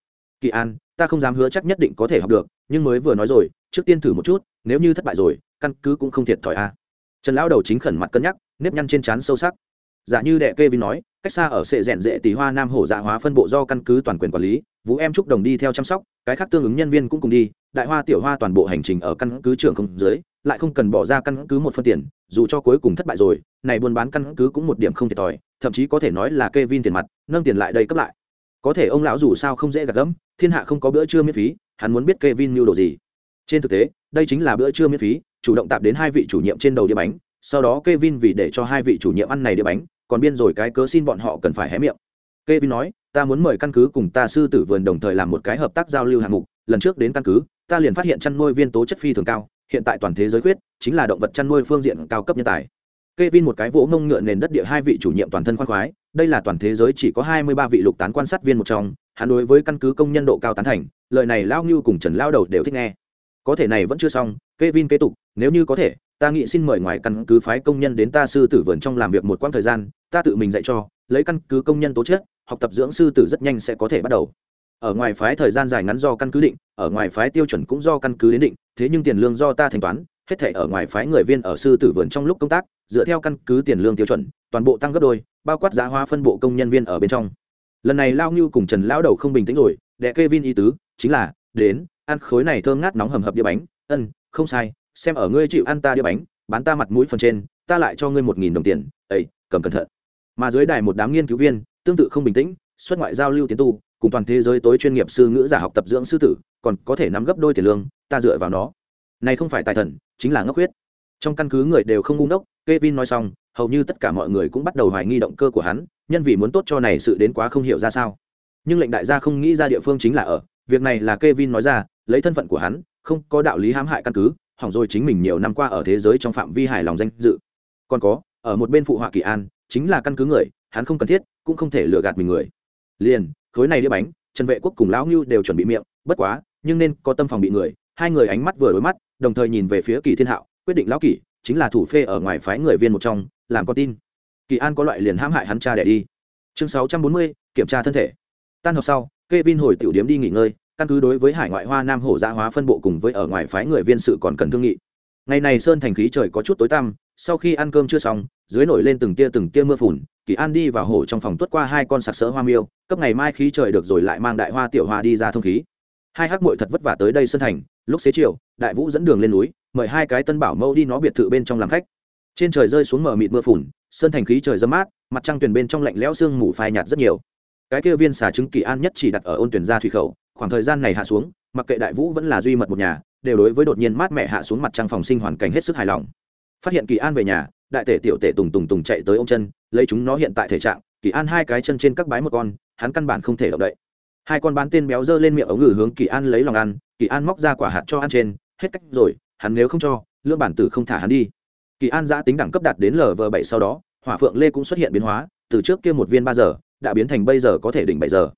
Kỳ an, ta không dám hứa chắc nhất định có thể học được, nhưng mới vừa nói rồi, trước tiên thử một chút, nếu như thất bại rồi, căn cứ cũng không thiệt thòi a à. trần lão đầu chính khẩn mặt cân nhắc, nếp nhăn trên trán sâu sắc giả như đệ kê vi nói, cách xa ở sệ rèn rệ tỷ hoa nam hổ dạ hóa phân bộ do căn cứ toàn quyền quản lý, vũ em trúc đồng đi theo chăm sóc, cái khác tương ứng nhân viên cũng cùng đi, đại hoa tiểu hoa toàn bộ hành trình ở căn cứ trưởng không dưới, lại không cần bỏ ra căn cứ một phân tiền, dù cho cuối cùng thất bại rồi, này buôn bán căn cứ cũng một điểm không thiệt thòi, thậm chí có thể nói là kê vin tiền mặt, nâng tiền lại đây cấp lại có thể ông lão dù sao không dễ gạt gẫm thiên hạ không có bữa trưa miễn phí hắn muốn biết Kevin mưu đồ gì. Trên thực tế đây chính là bữa trưa miễn phí chủ động tạp đến hai vị chủ nhiệm trên đầu đĩa bánh sau đó Kevin vì để cho hai vị chủ nhiệm ăn này đĩa bánh còn biên rồi cái cớ xin bọn họ cần phải hé miệng. Kevin nói ta muốn mời căn cứ cùng ta sư tử vườn đồng thời làm một cái hợp tác giao lưu hạng mục lần trước đến căn cứ ta liền phát hiện chăn nuôi viên tố chất phi thường cao hiện tại toàn thế giới khuyết chính là động vật chăn nuôi phương diện cao cấp nhân tài. Kevin một cái vỗ ngông ngựa nền đất địa hai vị chủ nhiệm toàn thân khoan khoái, đây là toàn thế giới chỉ có 23 vị lục tán quan sát viên một trong, hắn đối với căn cứ công nhân độ cao tán thành, lời này Lao Nưu cùng Trần Lao đầu đều thích nghe. Có thể này vẫn chưa xong, Kevin kế tục, nếu như có thể, ta nghĩ xin mời ngoài căn cứ phái công nhân đến ta sư tử vườn trong làm việc một quãng thời gian, ta tự mình dạy cho, lấy căn cứ công nhân tố chất, học tập dưỡng sư tử rất nhanh sẽ có thể bắt đầu. ở ngoài phái thời gian dài ngắn do căn cứ định ở ngoài phái tiêu chuẩn cũng do căn cứ đến định thế nhưng tiền lương do ta thanh toán hết thể ở ngoài phái người viên ở sư tử vườn trong lúc công tác dựa theo căn cứ tiền lương tiêu chuẩn toàn bộ tăng gấp đôi bao quát giá hóa phân bộ công nhân viên ở bên trong. Lần này lao như cùng trần lão đầu không bình tĩnh rồi, đệ kê vin ý tứ, chính là, đến, ăn khối này thơm ngát nóng hầm hập đĩa bánh. Ân, không sai, xem ở ngươi chịu ăn ta đĩa bánh, bán ta mặt mũi phần trên, ta lại cho ngươi một nghìn đồng tiền. Ấy cầm cẩn thận. Mà dưới đài một đám nghiên cứu viên, tương tự không bình tĩnh, xuất ngoại giao lưu tiến tu, cùng toàn thế giới tối chuyên nghiệp sư ngữ giả học tập dưỡng sư tử, còn có thể nắm gấp đôi tiền lương, ta dựa vào nó. Này không phải tài thần, chính là ngốc huyết trong căn cứ người đều không ngu ngốc, Kevin nói xong, hầu như tất cả mọi người cũng bắt đầu hoài nghi động cơ của hắn, nhân vì muốn tốt cho này sự đến quá không hiểu ra sao. Nhưng lệnh đại gia không nghĩ ra địa phương chính là ở, việc này là Kevin nói ra, lấy thân phận của hắn, không có đạo lý hãm hại căn cứ, hỏng rồi chính mình nhiều năm qua ở thế giới trong phạm vi hài lòng danh dự. Còn có, ở một bên phụ họa kỳ an, chính là căn cứ người, hắn không cần thiết, cũng không thể lừa gạt mình người. Liền, khối này đĩa bánh, trần vệ quốc cùng lão ngưu đều chuẩn bị miệng, bất quá, nhưng nên có tâm phòng bị người, hai người ánh mắt vừa đối mắt, đồng thời nhìn về phía kỳ thiên hạo quyết định lão kỷ chính là thủ phê ở ngoài phái người viên một trong, làm con tin. Kỳ an có loại liền hãm hại hắn cha đẻ đi. Chương sáu trăm bốn mươi, kiểm tra thân thể. Tan học sau k e vin hồi tiểu điếm đi nghỉ ngơi, căn cứ đối với hải ngoại hoa nam hổ gia hóa phân bộ cùng với ở ngoài phái người viên sự còn cần thương nghị. Ngày này sơn thành khí trời có chút tối tăm, sau khi ăn cơm chưa xong, dưới nổi lên từng tia từng tia mưa phùn, kỳ an đi vào hổ trong phòng tuất qua hai con sặc sỡ hoa miêu, cấp ngày mai khí trời được rồi lại mang đại hoa tiểu hoa đi ra thông khí. Hai hắc mội thật vất vả tới đây sơn thành, lúc xế chiều, đại vũ dẫn đường lên núi mời hai cái tân bảo mẫu đi nó biệt thự bên trong làm khách. Trên trời rơi xuống mờ mịt mưa phùn, sơn thành khí trời dâm mát, mặt trăng tuyền bên trong lạnh lẽo sương mù phai nhạt rất nhiều. Cái kia viên xà trứng kỳ an nhất chỉ đặt ở ôn tuyển gia thủy khẩu, khoảng thời gian này hạ xuống, mặc kệ đại vũ vẫn là duy mật một nhà, đều đối với đột nhiên mát mẹ hạ xuống mặt trăng phòng sinh hoàn cảnh hết sức hài lòng. Phát hiện kỳ an về nhà, đại tể tiểu tể tùng tùng tùng chạy tới ông chân, lấy chúng nó hiện tại thể trạng, kỳ an hai cái chân trên các bái một con, hắn căn bản không thể động đậy. Hai con bán tên béo dơ lên miệng ống ngử hướng kỳ an lấy lòng ăn, kỳ an móc ra quả hạt cho ăn trên, hết cách rồi hắn nếu không cho lương bản tử không thả hắn đi. Kỳ an giã tính đẳng cấp đạt đến lv bảy sau đó, hỏa phượng lê cũng xuất hiện biến hóa, từ trước kia một viên ba giờ, đã biến thành bây giờ có thể đỉnh bảy giờ.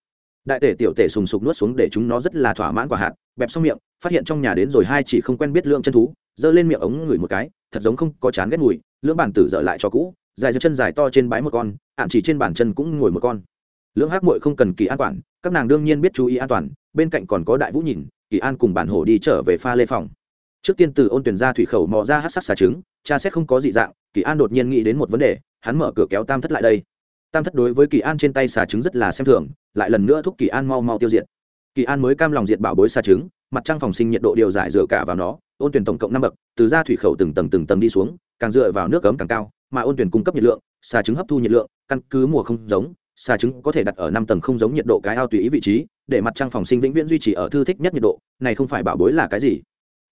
Đại tể tiểu tể sùng sục nuốt xuống để chúng nó rất là thỏa mãn quả hạt, bẹp xong miệng, phát hiện trong nhà đến rồi hai chỉ không quen biết lượng chân thú, giơ lên miệng ống ngửi một cái, thật giống không có chán ghét mùi, lưỡng bản tử dở lại cho cũ, dài chân dài to trên bãi một con ạn chỉ trên bàn chân cũng ngồi một con. Lưỡng hắc muội không cần kỳ an toàn các nàng đương nhiên biết chú ý an toàn, bên cạnh còn có đại vũ nhìn, kỳ an cùng bản hổ đi trở về pha lê phòng trước tiên từ ôn tuyển ra thủy khẩu mò ra hát sắc xà trứng, cha xét không có dị dạng, kỳ an đột nhiên nghĩ đến một vấn đề, hắn mở cửa kéo tam thất lại đây. Tam thất đối với kỳ an trên tay xà trứng rất là xem thường, lại lần nữa thúc kỳ an mau mau tiêu diệt. Kỳ an mới cam lòng diệt bảo bối xà trứng, mặt trăng phòng sinh nhiệt độ điều giải dựa cả vào nó, ôn tuyển tổng cộng năm bậc, từ ra thủy khẩu từng tầng từng tầng đi xuống, càng dựa vào nước cấm càng cao, mà ôn tuyển cung cấp nhiệt lượng, xà trứng hấp thu nhiệt lượng, căn cứ mùa không giống, xà trứng có thể đặt ở năm tầng không giống nhiệt độ cái ao tùy ý vị trí, để mặt trăng phòng sinh vĩnh viễn duy trì ở thư thích nhất nhiệt độ, này không phải bảo bối là cái gì?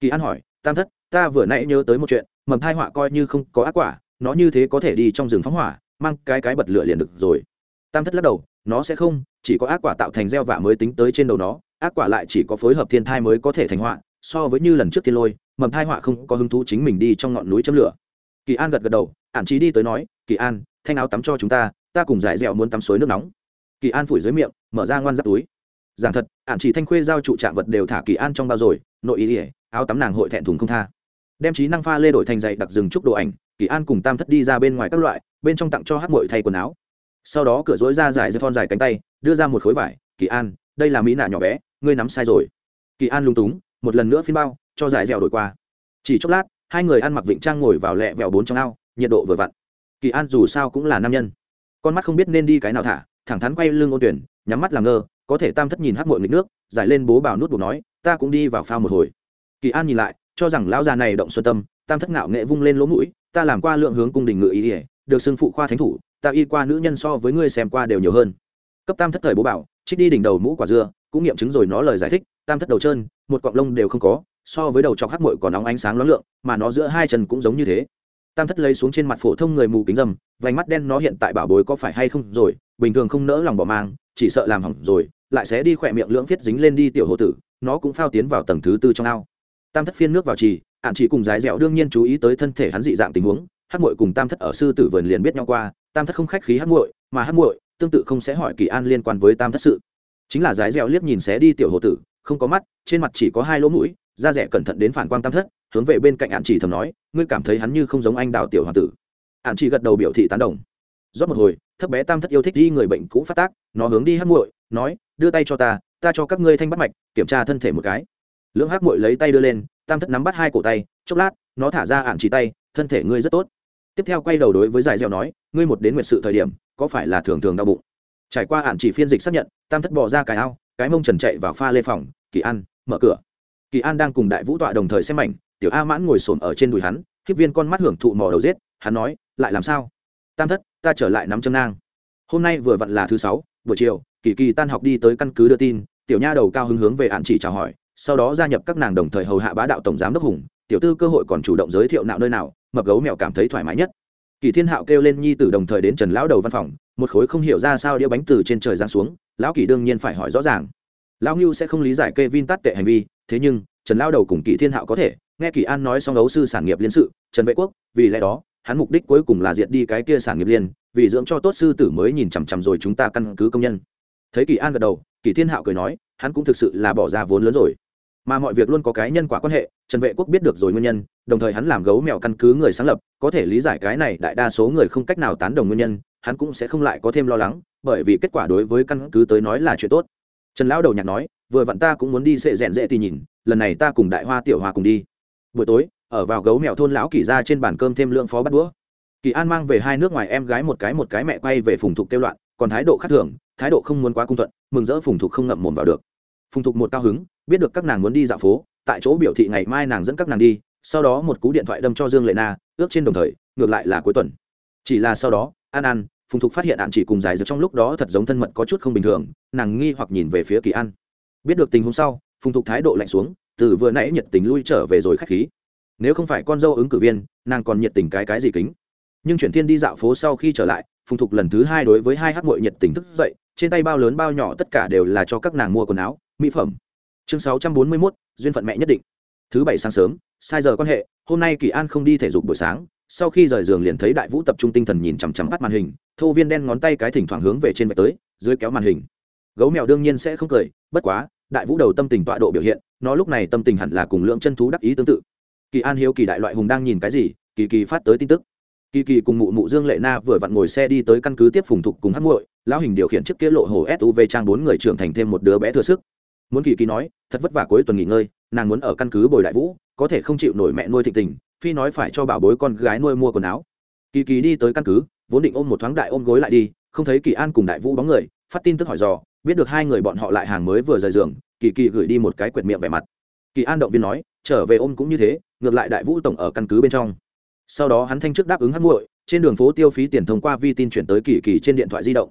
Kỳ an hỏi, tam thất, ta vừa nãy nhớ tới một chuyện, mầm thai họa coi như không có ác quả, nó như thế có thể đi trong rừng phóng hỏa, mang cái cái bật lửa liền được rồi. Tam thất lắc đầu, nó sẽ không, chỉ có ác quả tạo thành gieo vạ mới tính tới trên đầu nó, ác quả lại chỉ có phối hợp thiên thai mới có thể thành họa, so với như lần trước thiên lôi, mầm thai họa không có hứng thú chính mình đi trong ngọn núi châm lửa. Kỳ an gật gật đầu, ản trí đi tới nói, kỳ an, thanh áo tắm cho chúng ta ta cùng giải dẻo muốn tắm suối nước nóng. Kỳ an phủi dưới miệng, mở ra ngoan giáp túi. Giảng thật, ản chỉ thanh khuê giao trụ trạng vật đều thả kỳ an trong bao rồi, nội ý ỉa áo tắm nàng hội thẹn thùng không tha. Đem trí năng pha lê đổi thành dạy đặc rừng trúc đồ ảnh, kỳ an cùng tam thất đi ra bên ngoài các loại, bên trong tặng cho hát mội thay quần áo. Sau đó cửa dối ra giải dây thon dài cánh tay, đưa ra một khối vải, kỳ an, đây là mỹ nạ nhỏ bé, ngươi nắm sai rồi. Kỳ an lung túng, một lần nữa phiên bao, cho giải dẻo đổi qua. Chỉ chốc lát, hai người ăn mặc vịnh trang ngồi vào lẹ vẹo bốn trong ao, nhiệt độ vừa vặn. Kỳ an dù sao cũng là nam nhân, con mắt không biết nên đi cái nào thả, thẳng thắn quay lưng ôn tuyển, nhắm mắt làm ngơ, có thể tam thất nhìn hát mội nghịch nước, giải lên bố bảo nút buộc nói, ta cũng đi vào phao một hồi kỳ an nhìn lại, cho rằng lão già này động xuân tâm, tam thất ngạo nghệ vung lên lỗ mũi, ta làm qua lượng hướng cung đình ngự ý ỉa được xưng phụ khoa thánh thủ, ta y qua nữ nhân so với ngươi xem qua đều nhiều hơn. Cấp tam thất thời bố bảo, trích đi đỉnh đầu mũ quả dưa, cũng nghiệm chứng rồi nó lời giải thích, tam thất đầu trơn, một cọng lông đều không có, so với đầu chọc hắc mội còn nóng ánh sáng lóng lượng, mà nó giữa hai chân cũng giống như thế. Tam thất lấy xuống trên mặt phổ thông người mù kính dầm vành mắt đen nó hiện tại bảo bối có phải hay không rồi, bình thường không nỡ lòng bỏ mang, chỉ sợ làm hỏng rồi, lại sẽ đi khỏe miệng lưỡng viết dính lên đi tiểu hồ tử, nó cũng phao tiến vào tầng thứ tư trong ao tam thất phiên nước vào trì ạn chỉ cùng dái dẻo đương nhiên chú ý tới thân thể hắn dị dạng tình huống, hắc muội cùng tam thất ở sư tử vườn liền biết nhau qua, tam thất không khách khí hắc muội, mà hắc muội tương tự không sẽ hỏi kỳ an liên quan với tam thất sự. Chính là dái dẻo liếc nhìn xé đi tiểu hồ tử, không có mắt, trên mặt chỉ có hai lỗ mũi, da rẻ cẩn thận đến phản quang tam thất, hướng về bên cạnh ạn chỉ thầm nói, ngươi cảm thấy hắn như không giống anh đào tiểu hoàng tử. Ạn chỉ gật đầu biểu thị tán đồng. Rót một hồi, thấp bé tam thất yêu thích đi người bệnh cũ phát tác, nó hướng đi hắc muội, nói, đưa tay cho ta ta cho các ngươi thanh bắt mạch, kiểm tra thân thể một cái lưỡng hắc mội lấy tay đưa lên, tam thất nắm bắt hai cổ tay, chốc lát, nó thả ra ạn chỉ tay, thân thể ngươi rất tốt. Tiếp theo quay đầu đối với giải dẻo nói, ngươi một đến nguyệt sự thời điểm, có phải là thường thường đau bụng? Trải qua ạn chỉ phiên dịch xác nhận, tam thất bỏ ra cái ao, cái mông trần chạy vào pha lê phòng, kỳ an, mở cửa. Kỳ an đang cùng đại vũ tọa đồng thời xem mảnh tiểu a mãn ngồi xổm ở trên đùi hắn, hiếp viên con mắt hưởng thụ mò đầu giết, hắn nói, lại làm sao? Tam thất, ta trở lại nắm chân nang. Hôm nay vừa vặn là thứ sáu, buổi chiều, kỳ kỳ tan học đi tới căn cứ đưa tin, tiểu nha đầu cao hứng hướng về ạn chỉ chào hỏi sau đó gia nhập các nàng đồng thời hầu hạ bá đạo tổng giám đốc hùng, tiểu tư cơ hội còn chủ động giới thiệu nạo nơi nào, mập gấu mèo cảm thấy thoải mái nhất. Kỳ thiên hạo kêu lên nhi tử đồng thời đến trần lão đầu văn phòng, một khối không hiểu ra sao đĩa bánh từ trên trời giáng xuống, lão kỳ đương nhiên phải hỏi rõ ràng. Lão ngưu sẽ không lý giải kê vin tắt tệ hành vi, thế nhưng, trần lão đầu cùng kỳ thiên hạo có thể, nghe kỳ an nói xong ấu sư sản nghiệp liên sự, trần vệ quốc, vì lẽ đó, hắn mục đích cuối cùng là diệt đi cái kia sản nghiệp liên, vì dưỡng cho tốt sư tử mới nhìn chằm chằm rồi chúng ta căn cứ công nhân. Thấy kỳ an gật đầu, kỳ thiên hạo cười nói, hắn cũng thực sự là bỏ ra vốn lớn rồi mà mọi việc luôn có cái nhân quả quan hệ, trần vệ quốc biết được rồi nguyên nhân, đồng thời hắn làm gấu mèo căn cứ người sáng lập, có thể lý giải cái này đại đa số người không cách nào tán đồng nguyên nhân, hắn cũng sẽ không lại có thêm lo lắng, bởi vì kết quả đối với căn cứ tới nói là chuyện tốt. Trần lão đầu nhạc nói, vừa vặn ta cũng muốn đi sệ rèn dễ thì nhìn, lần này ta cùng đại hoa tiểu hoa cùng đi. Buổi tối, ở vào gấu mèo thôn lão kỳ ra trên bàn cơm thêm lượng phó bắt đũa. Kỳ an mang về hai nước ngoài em gái một cái một cái mẹ quay về phùng thục kêu loạn, còn thái độ khác thường, thái độ không muốn quá cung thuận, mừng rỡ phùng thục không ngậm mồm vào được phùng thục một cao hứng, biết được các nàng muốn đi dạo phố, tại chỗ biểu thị ngày mai nàng dẫn các nàng đi, sau đó một cú điện thoại đâm cho dương lệ na, ước trên đồng thời, ngược lại là cuối tuần. Chỉ là sau đó, an an, phùng thục phát hiện ạn chỉ cùng giải dược trong lúc đó thật giống thân mật có chút không bình thường, nàng nghi hoặc nhìn về phía kỳ an. Biết được tình huống sau, phùng thục thái độ lạnh xuống, từ vừa nãy nhiệt tình lui trở về rồi khách khí. Nếu không phải con dâu ứng cử viên, nàng còn nhiệt tình cái cái gì kính? Nhưng chuyển thiên đi dạo phố sau khi trở lại, phùng thục lần thứ hai đối với hai hát mội nhiệt tình thức dậy, trên tay bao lớn bao nhỏ tất cả đều là cho các nàng mua quần áo mỹ phẩm. Chương sáu trăm bốn mươi mốt, duyên phận mẹ nhất định. Thứ bảy sáng sớm, sai giờ quan hệ, hôm nay kỳ an không đi thể dục buổi sáng, sau khi rời giường liền thấy đại vũ tập trung tinh thần nhìn chằm chằm bắt màn hình, thô viên đen ngón tay cái thỉnh thoảng hướng về trên vạch tới, dưới kéo màn hình. Gấu mèo đương nhiên sẽ không cười, bất quá, đại vũ đầu tâm tình tọa độ biểu hiện, nó lúc này tâm tình hẳn là cùng lượng chân thú đắc ý tương tự. Kỳ an hiếu kỳ đại loại hùng đang nhìn cái gì, kỳ kỳ phát tới tin tức. Kỳ kỳ cùng mụ mụ dương lệ na vừa vặn ngồi xe đi tới căn cứ tiếp phùng thục cùng hát muội, lão hình điều khiển chiếc kia lộ hồ suv trang bốn người trưởng thành thêm một đứa bé thừa sức muốn kỳ kỳ nói, thật vất vả cuối tuần nghỉ ngơi, nàng muốn ở căn cứ bồi đại vũ, có thể không chịu nổi mẹ nuôi thịnh tình, phi nói phải cho bảo bối con gái nuôi mua quần áo. Kỳ kỳ đi tới căn cứ, vốn định ôm một thoáng đại ôm gối lại đi, không thấy kỳ an cùng đại vũ bóng người, phát tin tức hỏi dò, biết được hai người bọn họ lại hàng mới vừa rời giường, kỳ kỳ gửi đi một cái quệt miệng vẻ mặt. Kỳ an động viên nói, trở về ôm cũng như thế, ngược lại đại vũ tổng ở căn cứ bên trong. Sau đó hắn thanh trước đáp ứng hát muội, trên đường phố tiêu phí tiền thông qua vi tin chuyển tới kỳ kỳ trên điện thoại di động.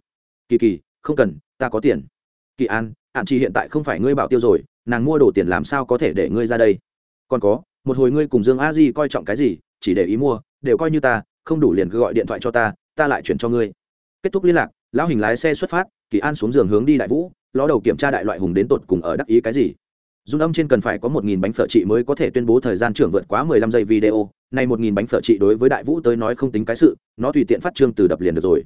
Kỳ kỳ, không cần, ta có tiền. Kỳ an ạn chị hiện tại không phải ngươi bảo tiêu rồi, nàng mua đồ tiền làm sao có thể để ngươi ra đây? Còn có, một hồi ngươi cùng dương a di coi trọng cái gì, chỉ để ý mua, đều coi như ta, không đủ liền cứ gọi điện thoại cho ta ta lại chuyển cho ngươi. Kết thúc liên lạc, lão hình lái xe xuất phát, kỳ an xuống giường hướng đi đại vũ, ló đầu kiểm tra đại loại hùng đến tột cùng ở đắc ý cái gì. Dung âm trên cần phải có một nghìn bánh phở trị mới có thể tuyên bố thời gian trưởng vượt quá mười lăm giây video, này một nghìn bánh phở trị đối với đại vũ tới nói không tính cái sự, nó tùy tiện phát trương từ đập liền được rồi.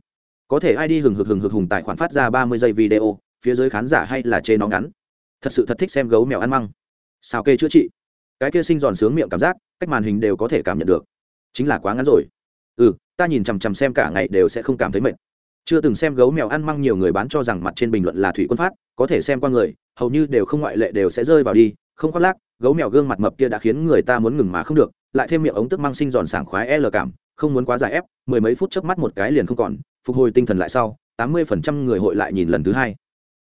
Có thể ai đi hừng hực hừng hực hùng tài khoản phát ra ba mươi giây video phía dưới khán giả hay là chê nó ngắn. Thật sự thật thích xem gấu mèo ăn măng. Sao kê chữa trị? Cái kia sinh giòn sướng miệng cảm giác, cách màn hình đều có thể cảm nhận được. Chính là quá ngắn rồi. Ừ ta nhìn chằm chằm xem cả ngày đều sẽ không cảm thấy mệt. Chưa từng xem gấu mèo ăn măng nhiều người bán cho rằng mặt trên bình luận là thủy quân phát, có thể xem qua người, hầu như đều không ngoại lệ đều sẽ rơi vào đi, không khoác lác, gấu mèo gương mặt mập kia đã khiến người ta muốn ngừng mà không được, lại thêm miệng ống tức mang sinh giòn sảng khoái l cảm, không muốn quá dài ép, mười mấy phút trước mắt một cái liền không còn, phục hồi tinh thần lại sau, tám mươi phần trăm người hội lại nhìn lần thứ hai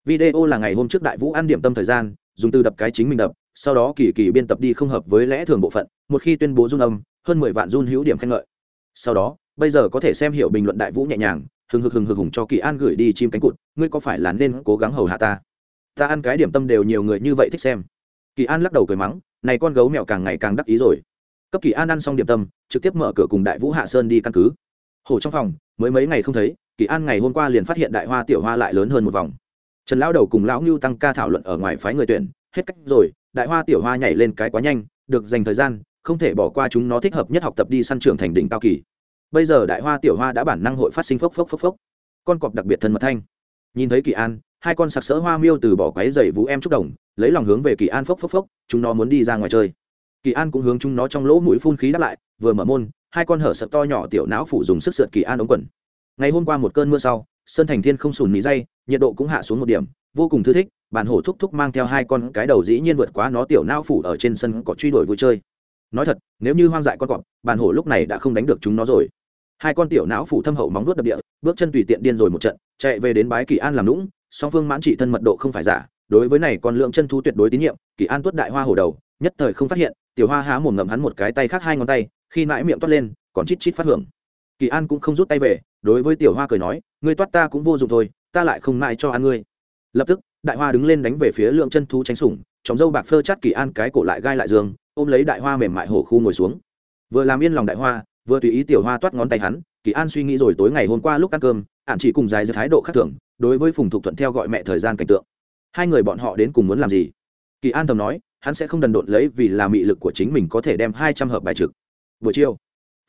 video là ngày hôm trước đại vũ ăn điểm tâm thời gian, dùng từ đập cái chính mình đập, sau đó kỳ kỳ biên tập đi không hợp với lẽ thường bộ phận, một khi tuyên bố run âm, hơn mười vạn run hữu điểm khen ngợi. Sau đó, bây giờ có thể xem hiểu bình luận đại vũ nhẹ nhàng, hừng hực hừng hực hùng cho kỳ an gửi đi chim cánh cụt, ngươi có phải là nên cố gắng hầu hạ ta? Ta ăn cái điểm tâm đều nhiều người như vậy thích xem. Kỳ an lắc đầu cười mắng, này con gấu mèo càng ngày càng đắc ý rồi. Cấp kỳ an ăn xong điểm tâm, trực tiếp mở cửa cùng đại vũ hạ sơn đi căn cứ. Hồ trong phòng, mới mấy ngày không thấy, kỳ an ngày hôm qua liền phát hiện đại hoa tiểu hoa lại lớn hơn một vòng trần lão đầu cùng lão ngưu tăng ca thảo luận ở ngoài phái người tuyển, hết cách rồi, đại hoa tiểu hoa nhảy lên cái quá nhanh, được dành thời gian, không thể bỏ qua chúng nó thích hợp nhất học tập đi săn trường thành đỉnh cao kỳ. Bây giờ đại hoa tiểu hoa đã bản năng hội phát sinh phốc phốc phốc phốc. Con cọp đặc biệt thân mật thanh. Nhìn thấy kỳ an, hai con sặc sỡ hoa miêu từ bỏ quáy dày vũ em trúc đồng, lấy lòng hướng về kỳ an phốc phốc phốc, chúng nó muốn đi ra ngoài chơi. Kỳ an cũng hướng chúng nó trong lỗ mũi phun khí đáp lại, vừa mở môn, hai con hở sập to nhỏ tiểu não phủ dùng sức sượt kỳ an ống quần. Ngày hôm qua một cơn mưa sau sơn thành thiên không sùn mí dây, nhiệt độ cũng hạ xuống một điểm, vô cùng thư thích bản hổ thúc thúc mang theo hai con cái đầu dĩ nhiên vượt quá nó tiểu nao phủ ở trên sân có truy đuổi vui chơi. Nói thật, nếu như hoang dại con cọp bản hổ lúc này đã không đánh được chúng nó rồi. Hai con tiểu não phủ thâm hậu móng vuốt đập địa, bước chân tùy tiện điên rồi một trận, chạy về đến bái kỳ an làm lũng song phương mãn trị thân mật độ không phải giả, đối với này còn lượng chân thu tuyệt đối tín nhiệm, kỳ an tuất đại hoa hổ đầu, nhất thời không phát hiện, tiểu hoa há mồm ngậm hắn một cái tay khác hai ngón tay, khi mãi miệng toát lên, còn chít chít phát hưởng kỳ an cũng không rút tay về, đối với tiểu hoa cười nói, ngươi toát ta cũng vô dụng thôi, ta lại không mãi cho ăn ngươi. Lập tức, đại hoa đứng lên đánh về phía lượng chân thú tránh sủng, chóng dâu bạc phơ chát kỳ an cái cổ lại gai lại giường ôm lấy đại hoa mềm mại hổ khu ngồi xuống. Vừa làm yên lòng đại hoa, vừa tùy ý tiểu hoa toát ngón tay hắn, kỳ an suy nghĩ rồi tối ngày hôm qua lúc ăn cơm ạn chỉ cùng dài giữa thái độ khác thường, đối với phùng thục thuận theo gọi mẹ thời gian cảnh tượng. Hai người bọn họ đến cùng muốn làm gì? Kỳ an thầm nói, hắn sẽ không đần độn lấy vì là mị lực của chính mình có thể đem hai trăm hợp bài trực buổi chiều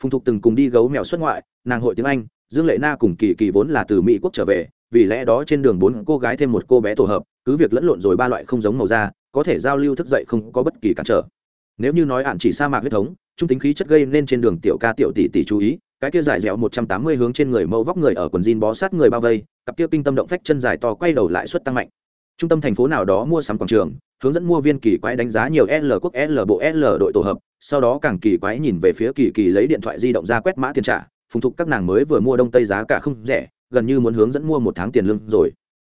phùng thục từng cùng đi gấu mèo xuất ngoại, nàng hội tiếng anh, dương lệ na cùng kỳ kỳ vốn là từ mỹ quốc trở về, vì lẽ đó trên đường bốn cô gái thêm một cô bé tổ hợp, cứ việc lẫn lộn rồi ba loại không giống màu da, có thể giao lưu thức dậy không có bất kỳ cản trở. Nếu như nói ạn chỉ sa mạc huyết thống, trung tính khí chất gây nên trên đường tiểu ca tiểu tỷ tỷ chú ý, cái kia dài dẻo một trăm tám mươi hướng trên người mẫu vóc người ở quần jean bó sát người bao vây, cặp kia kinh tâm động phách chân dài to quay đầu lại suất tăng mạnh trung tâm thành phố nào đó mua sắm quảng trường, hướng dẫn mua viên kỳ quái đánh giá nhiều l quốc l bộ l đội tổ hợp, sau đó càng kỳ quái nhìn về phía kỳ kỳ lấy điện thoại di động ra quét mã tiền trả, phùng thục các nàng mới vừa mua đông tây giá cả không rẻ, gần như muốn hướng dẫn mua một tháng tiền lương rồi.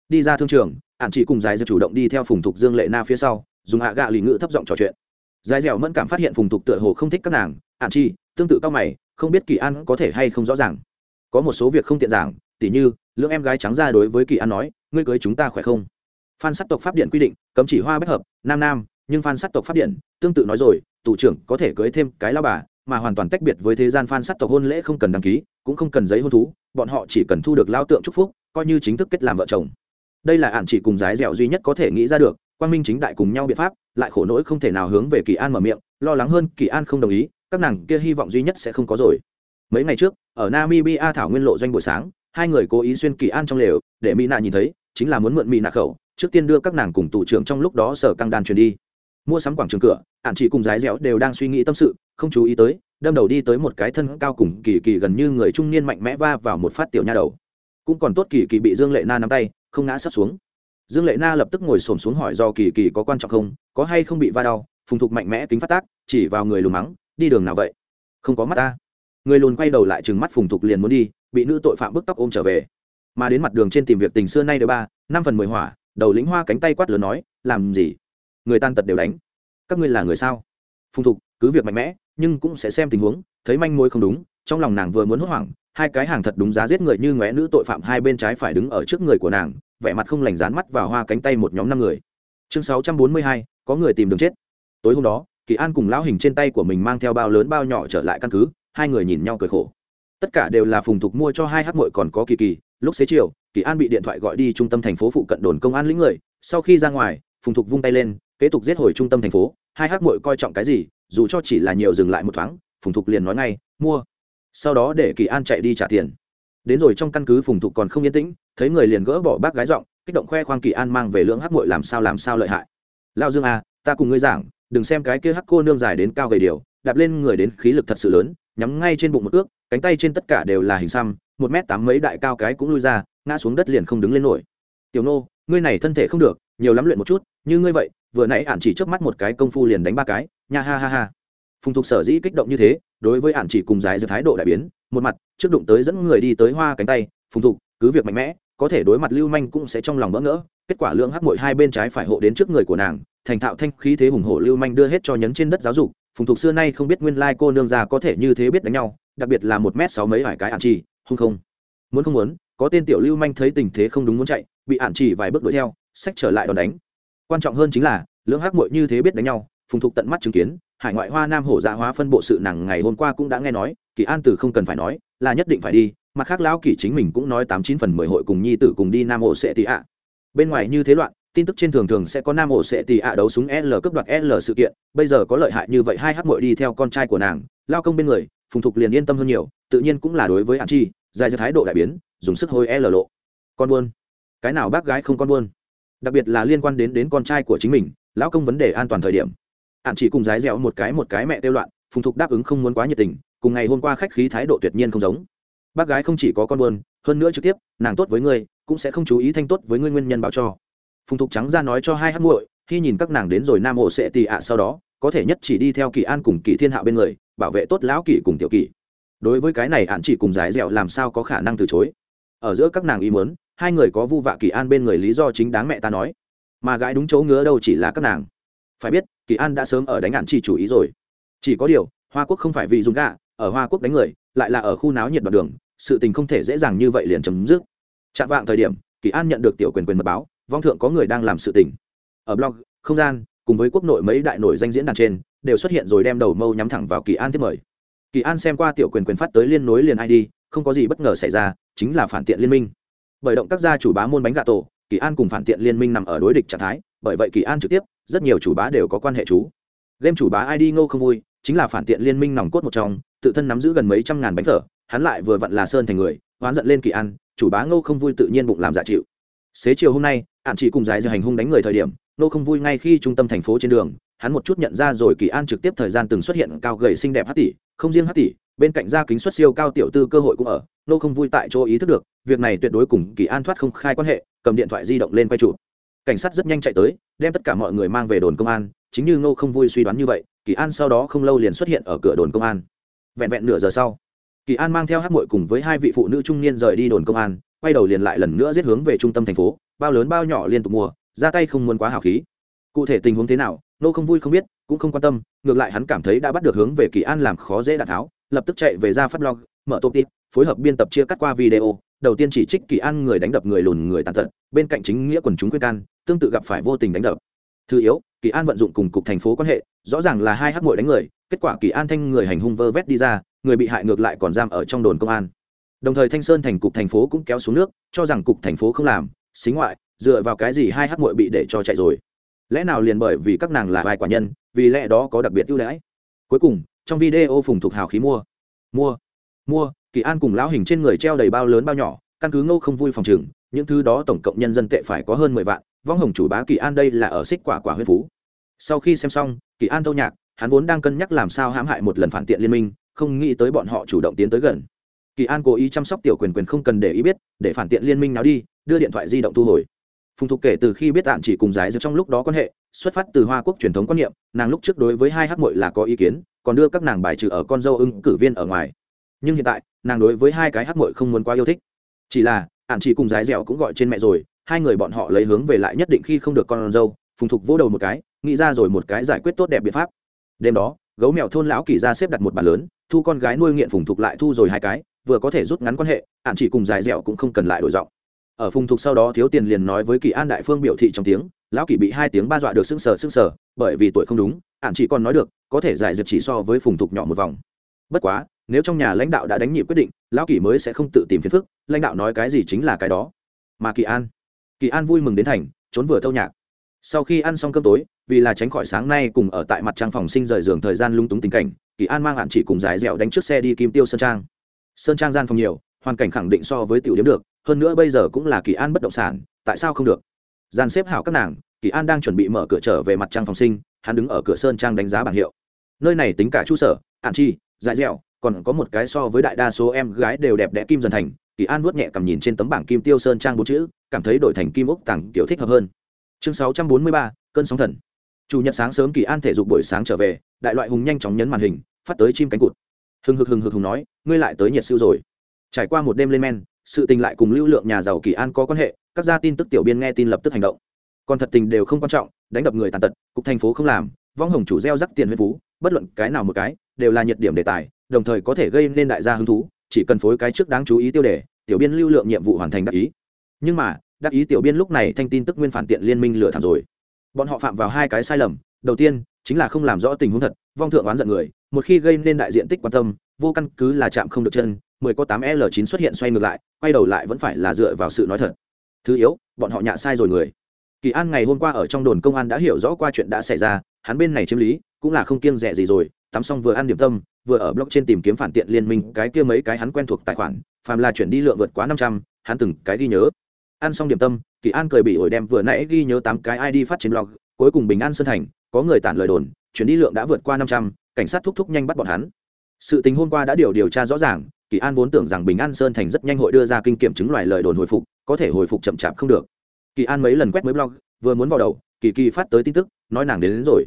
Đi ra thương trường ạn chị cùng dài dẻo chủ động đi theo phùng thục dương lệ na phía sau, dùng hạ gạ lì ngự thấp giọng trò chuyện. Dài dẻo mẫn cảm phát hiện phùng thục tựa hồ không thích các nàng ạn chi tương tự cao mày, không biết kỳ an có thể hay không rõ ràng. Có một số việc không tiện giảng, tỉ như, lưỡng em gái trắng ra đối với kỳ an nói, ngươi cưới chúng ta khỏe không? Phan sắc tộc pháp điện quy định, cấm chỉ hoa bách hợp, nam nam, nhưng phan sắc tộc pháp điện, tương tự nói rồi, tù trưởng có thể cưới thêm cái lao bà, mà hoàn toàn tách biệt với thế gian phan sắc tộc hôn lễ không cần đăng ký, cũng không cần giấy hôn thú, bọn họ chỉ cần thu được lao tượng chúc phúc, coi như chính thức kết làm vợ chồng. Đây là ản chỉ cùng giái dẻo duy nhất có thể nghĩ ra được, quang minh chính đại cùng nhau biện pháp, lại khổ nỗi không thể nào hướng về kỳ an mở miệng, lo lắng hơn, kỳ an không đồng ý, các nàng kia hy vọng duy nhất sẽ không có rồi. Mấy ngày trước, ở namibia thảo nguyên lộ doanh buổi sáng, hai người cố ý xuyên kỳ an trong lều, để mỹ nạ nhìn thấy, chính là muốn mượn mỹ nạ khẩu trước tiên đưa các nàng cùng tù trưởng trong lúc đó sở căng đàn truyền đi. Mua sắm quảng trường cửa ạn chị cùng giái dẻo đều đang suy nghĩ tâm sự, không chú ý tới, đâm đầu đi tới một cái thân cao cùng kỳ kỳ gần như người trung niên mạnh mẽ va vào một phát tiểu nha đầu. Cũng còn tốt kỳ kỳ bị dương lệ na nắm tay, không ngã sắp xuống. Dương lệ na lập tức ngồi xổm xuống hỏi do kỳ kỳ có quan trọng không, có hay không bị va đau, phùng thục mạnh mẽ kính phát tác, chỉ vào người lùn mắng, đi đường nào vậy? Không có mắt ta. Người lùn quay đầu lại chừng mắt phùng thục liền muốn đi, bị nữ tội phạm bức tóc ôm trở về. Mà đến mặt đường trên tìm việc tình xưa nay đứa ba, năm phần mười hỏa đầu lính hoa cánh tay quát lớn nói, làm gì? Người tan tật đều đánh. Các ngươi là người sao? Phùng thục, cứ việc mạnh mẽ, nhưng cũng sẽ xem tình huống, thấy manh mối không đúng, trong lòng nàng vừa muốn hốt hoảng, hai cái hàng thật đúng giá giết người như ngóe nữ tội phạm hai bên trái phải đứng ở trước người của nàng, vẻ mặt không lành dán mắt vào hoa cánh tay một nhóm năm người. Chương sáu trăm bốn mươi hai, có người tìm đường chết. Tối hôm đó, kỳ an cùng lão hình trên tay của mình mang theo bao lớn bao nhỏ trở lại căn cứ, hai người nhìn nhau cười khổ. Tất cả đều là phùng thục mua cho hai hát mội còn có kỳ kỳ, lúc xế chiều kỳ an bị điện thoại gọi đi trung tâm thành phố phụ cận đồn công an lĩnh người, sau khi ra ngoài, phùng thục vung tay lên, kế tục giết hồi trung tâm thành phố, hai hắc mội coi trọng cái gì, dù cho chỉ là nhiều dừng lại một thoáng, phùng thục liền nói ngay, mua. Sau đó để kỳ an chạy đi trả tiền. Đến rồi trong căn cứ phùng thục còn không yên tĩnh, thấy người liền gỡ bỏ bác gái giọng, kích động khoe khoang kỳ an mang về lượng hắc mội làm sao làm sao lợi hại. Lao dương à ta cùng ngươi giảng, đừng xem cái kia hắc cô nương dài đến cao gầy điều, đạp lên người đến khí lực thật sự lớn, nhắm ngay trên bụng một ước, cánh tay trên tất cả đều là hình xăm, một m tám mấy đại cao cái cũng lui ra ngã xuống đất liền không đứng lên nổi. Tiểu nô, ngươi này thân thể không được, nhiều lắm luyện một chút, như ngươi vậy, vừa nãy ản chỉ chớp mắt một cái công phu liền đánh ba cái, nha ha ha ha. Phùng thục sở dĩ kích động như thế, đối với ản chỉ cùng dài giữa thái độ đại biến, một mặt, trước đụng tới dẫn người đi tới hoa cánh tay, phùng thục, cứ việc mạnh mẽ, có thể đối mặt lưu manh cũng sẽ trong lòng bỡ ngỡ, kết quả lượng hắc mội hai bên trái phải hộ đến trước người của nàng, thành thạo thanh khí thế hùng hổ lưu manh đưa hết cho nhấn trên đất giáo dục, phùng thục xưa nay không biết nguyên lai cô nương già có thể như thế biết đánh nhau, đặc biệt là một m sáu mấy hải cái ạn trì hung không? Muốn không muốn có tên tiểu lưu manh thấy tình thế không đúng muốn chạy, bị ạn chỉ vài bước đuổi theo sách trở lại đòn đánh. Quan trọng hơn chính là, lưỡng hắc mội như thế biết đánh nhau, phùng thục tận mắt chứng kiến, hải ngoại hoa nam hổ dạ hóa phân bộ sự nàng ngày hôm qua cũng đã nghe nói, kỳ an từ không cần phải nói, là nhất định phải đi, mặt khác lão kỳ chính mình cũng nói tám chín phần mười hội cùng nhi tử cùng đi nam ổ sẽ tị ạ. Bên ngoài như thế loạn, tin tức trên thường thường sẽ có nam ổ sẽ tị ạ đấu súng l cấp đoạt l sự kiện, bây giờ có lợi hại như vậy hai hắc mội đi theo con trai của nàng, lao công bên người, phùng thục liền yên tâm hơn nhiều, tự nhiên cũng là đối với an chi dài ra thái độ đại biến, dùng sức hôi e l lộ. Con buôn. Cái nào bác gái không con buôn? Đặc biệt là liên quan đến đến con trai của chính mình, lão công vấn đề an toàn thời điểm. Ạn chỉ cùng dái dẻo một cái một cái mẹ tiêu loạn, phùng thục đáp ứng không muốn quá nhiệt tình, cùng ngày hôm qua khách khí thái độ tuyệt nhiên không giống. Bác gái không chỉ có con buôn, hơn nữa trực tiếp, nàng tốt với ngươi, cũng sẽ không chú ý thanh tốt với ngươi nguyên nhân báo cho. Phùng thục trắng ra nói cho hai hát muội, khi nhìn các nàng đến rồi nam ổ sẽ tì ạ sau đó, có thể nhất chỉ đi theo kỳ an cùng kỳ thiên hạ bên người, bảo vệ tốt lão kỳ cùng tiểu kỳ đối với cái này ạn chỉ cùng giải dẻo làm sao có khả năng từ chối. Ở giữa các nàng ý muốn, hai người có vu vạ kỳ an bên người lý do chính đáng mẹ ta nói. Mà gái đúng chỗ ngứa đâu chỉ là các nàng. Phải biết, kỳ an đã sớm ở đánh ạn chỉ chủ ý rồi. Chỉ có điều, hoa quốc không phải vì dùng gạ, ở hoa quốc đánh người, lại là ở khu náo nhiệt đoạn đường, sự tình không thể dễ dàng như vậy liền chấm dứt. Chạm vạng thời điểm, kỳ an nhận được tiểu quyền quyền mật báo, vong thượng có người đang làm sự tình. Ở blog, không gian, cùng với quốc nội mấy đại nổi danh diễn đàn trên, đều xuất hiện rồi đem đầu mâu nhắm thẳng vào kỳ an tiếp mời kỳ an xem qua tiểu quyền quyền phát tới liên nối liền id không có gì bất ngờ xảy ra, chính là phản tiện liên minh. Bởi động các gia chủ bá môn bánh gà tổ, kỳ an cùng phản tiện liên minh nằm ở đối địch trạng thái, bởi vậy kỳ an trực tiếp, rất nhiều chủ bá đều có quan hệ chú. Game chủ bá id ngô không vui, chính là phản tiện liên minh nòng cốt một trong, tự thân nắm giữ gần mấy trăm ngàn bánh phở hắn lại vừa vặn là sơn thành người, hoán giận lên kỳ an, chủ bá ngô không vui tự nhiên bụng làm dạ chịu. Xế chiều hôm nay ạn chỉ cùng dài giờ hành hung đánh người thời điểm, Ngô không vui ngay khi trung tâm thành phố trên đường, hắn một chút nhận ra rồi kỳ an trực tiếp thời gian từng xuất hiện cao gầy xinh đẹp hát tỷ không riêng hát tỷ, bên cạnh gia kính xuất siêu cao tiểu tư cơ hội cũng ở, nô không vui tại chỗ ý thức được, việc này tuyệt đối cùng kỳ an thoát không khai quan hệ, cầm điện thoại di động lên quay chụp. Cảnh sát rất nhanh chạy tới, đem tất cả mọi người mang về đồn công an, chính như nô không vui suy đoán như vậy, kỳ an sau đó không lâu liền xuất hiện ở cửa đồn công an. Vẹn vẹn nửa giờ sau, kỳ an mang theo hát mội cùng với hai vị phụ nữ trung niên rời đi đồn công an, quay đầu liền lại lần nữa giết hướng về trung tâm thành phố, bao lớn bao nhỏ liên tục mua ra tay không muốn quá hào khí. Cụ thể tình huống thế nào nô không vui không biết, cũng không quan tâm, ngược lại hắn cảm thấy đã bắt được hướng về kỳ an làm khó dễ đạn tháo, lập tức chạy về ra phát blog, mở top tip, phối hợp biên tập chia cắt qua video, đầu tiên chỉ trích kỳ an người đánh đập người lùn người tàn tật, bên cạnh chính nghĩa quần chúng khuyên can, tương tự gặp phải vô tình đánh đập. Thứ yếu, kỳ an vận dụng cùng cục thành phố quan hệ, rõ ràng là hai hát mội đánh người, kết quả kỳ an thanh người hành hung vơ vét đi ra, người bị hại ngược lại còn giam ở trong đồn công an. Đồng thời thanh sơn thành cục thành phố cũng kéo xuống nước, cho rằng cục thành phố không làm xính ngoại, dựa vào cái gì hai hát mội bị để cho chạy rồi lẽ nào liền bởi vì các nàng là vài quả nhân vì lẽ đó có đặc biệt ưu đãi? Cuối cùng trong video phùng thục hào khí mua. Mua. Mua kỳ an cùng lão hình trên người treo đầy bao lớn bao nhỏ căn cứ ngô không vui phòng trường, những thứ đó tổng cộng nhân dân tệ phải có hơn mười vạn vong hồng chủ bá kỳ an đây là ở xích quả quả huyết phú. Sau khi xem xong kỳ an thâu nhạc hắn vốn đang cân nhắc làm sao hãm hại một lần phản tiện liên minh không nghĩ tới bọn họ chủ động tiến tới gần. Kỳ an cố ý chăm sóc tiểu quyền quyền không cần để ý biết để phản tiện liên minh nào đi đưa điện thoại di động thu hồi phùng thục kể từ khi biết tạm chỉ cùng giải dược trong lúc đó quan hệ, xuất phát từ hoa quốc truyền thống quan niệm, nàng lúc trước đối với hai hát mội là có ý kiến, còn đưa các nàng bài trừ ở con dâu ưng cử viên ở ngoài. Nhưng hiện tại, nàng đối với hai cái hát mội không muốn quá yêu thích. Chỉ là ạn chỉ cùng giải dẻo cũng gọi trên mẹ rồi, hai người bọn họ lấy hướng về lại nhất định khi không được con dâu, phùng thục vỗ đầu một cái, nghĩ ra rồi một cái giải quyết tốt đẹp biện pháp. Đêm đó, gấu mèo thôn lão kỳ ra xếp đặt một bàn lớn, thu con gái nuôi nghiện phùng thục lại thu rồi hai cái, vừa có thể rút ngắn quan hệ ạn chỉ cùng dài dẻo cũng không cần lại đổi giọng ở phùng thục sau đó thiếu tiền liền nói với kỳ an đại phương biểu thị trong tiếng, lão kỳ bị hai tiếng ba dọa được sưng sờ sưng sờ, bởi vì tuổi không đúng ạn chỉ còn nói được, có thể giải dược chỉ so với phùng thục nhỏ một vòng. Bất quá, nếu trong nhà lãnh đạo đã đánh nhịp quyết định, lão kỳ mới sẽ không tự tìm phiền phức, lãnh đạo nói cái gì chính là cái đó. Mà kỳ an kỳ an vui mừng đến thành, trốn vừa thâu nhạc. Sau khi ăn xong cơm tối, vì là tránh khỏi sáng nay cùng ở tại mặt trang phòng sinh rời giường thời gian lung túng tình cảnh, kỳ an mang hạn chỉ cùng giải dẻo đánh trước xe đi kim tiêu sơn trang. Sơn trang gian phòng nhiều, hoàn cảnh khẳng định so với tiểu điếm được hơn nữa bây giờ cũng là kỳ an bất động sản, tại sao không được? Gian xếp hảo các nàng, kỳ an đang chuẩn bị mở cửa trở về mặt trang phòng sinh, hắn đứng ở cửa sơn trang đánh giá bảng hiệu. Nơi này tính cả trụ sở ạn chi dại dẻo, còn có một cái so với đại đa số em gái đều đẹp đẽ kim dần thành, kỳ an vuốt nhẹ cầm nhìn trên tấm bảng kim tiêu sơn trang bốn chữ, cảm thấy đổi thành kim ốc tặng kiểu thích hợp hơn. Chương sáu trăm bốn mươi ba, cơn sóng thần. Chủ nhật sáng sớm kỳ an thể dục buổi sáng trở về, đại loại hùng nhanh chóng nhấn màn hình, phát tới chim cánh cụt. Hừng hực hừng hực hùng nói, ngươi lại tới nhiệt siêu rồi. Trải qua một đêm lên men sự tình lại cùng lưu lượng nhà giàu kỳ an có quan hệ, các gia tin tức tiểu biên nghe tin lập tức hành động. Còn thật tình đều không quan trọng, đánh đập người tàn tật, cục thành phố không làm, vong hồng chủ gieo rắc tiền huyên phú, bất luận cái nào một cái, đều là nhiệt điểm đề tài, đồng thời có thể gây nên đại gia hứng thú, chỉ cần phối cái trước đáng chú ý tiêu đề, tiểu biên lưu lượng nhiệm vụ hoàn thành đắc ý. Nhưng mà, đắc ý tiểu biên lúc này thanh tin tức nguyên phản tiện liên minh lừa thảm rồi. Bọn họ phạm vào hai cái sai lầm, đầu tiên, chính là không làm rõ tình huống thật, vong thượng oán giận người, một khi gây nên đại diện tích quan tâm, vô căn cứ là chạm không được chân mười có tám l chín xuất hiện xoay ngược lại, quay đầu lại vẫn phải là dựa vào sự nói thật. Thứ yếu, bọn họ nhạ sai rồi người. Kỳ an ngày hôm qua ở trong đồn công an đã hiểu rõ qua chuyện đã xảy ra, hắn bên này chiếm lý, cũng là không kiêng rẻ gì rồi, tắm xong vừa ăn điểm tâm, vừa ở blog trên tìm kiếm phản tiện liên minh, cái kia mấy cái hắn quen thuộc tài khoản, phàm là chuyển đi lượng vượt quá năm trăm, hắn từng cái ghi nhớ. Ăn xong điểm tâm, kỳ an cười bị ổi đem vừa nãy ghi nhớ tám cái id phát trên blog, cuối cùng bình an sơn thành, có người tản lời đồn, chuyển đi lượng đã vượt qua năm trăm, cảnh sát thúc thúc nhanh bắt bọn hắn. Sự tình hôm qua đã điều điều tra rõ ràng kỳ an vốn tưởng rằng bình an sơn thành rất nhanh hội đưa ra kinh kiểm chứng loài lời đồn hồi phục có thể hồi phục chậm chạp không được. Kỳ an mấy lần quét mới blog vừa muốn vào đầu kỳ kỳ phát tới tin tức nói nàng đến, đến rồi.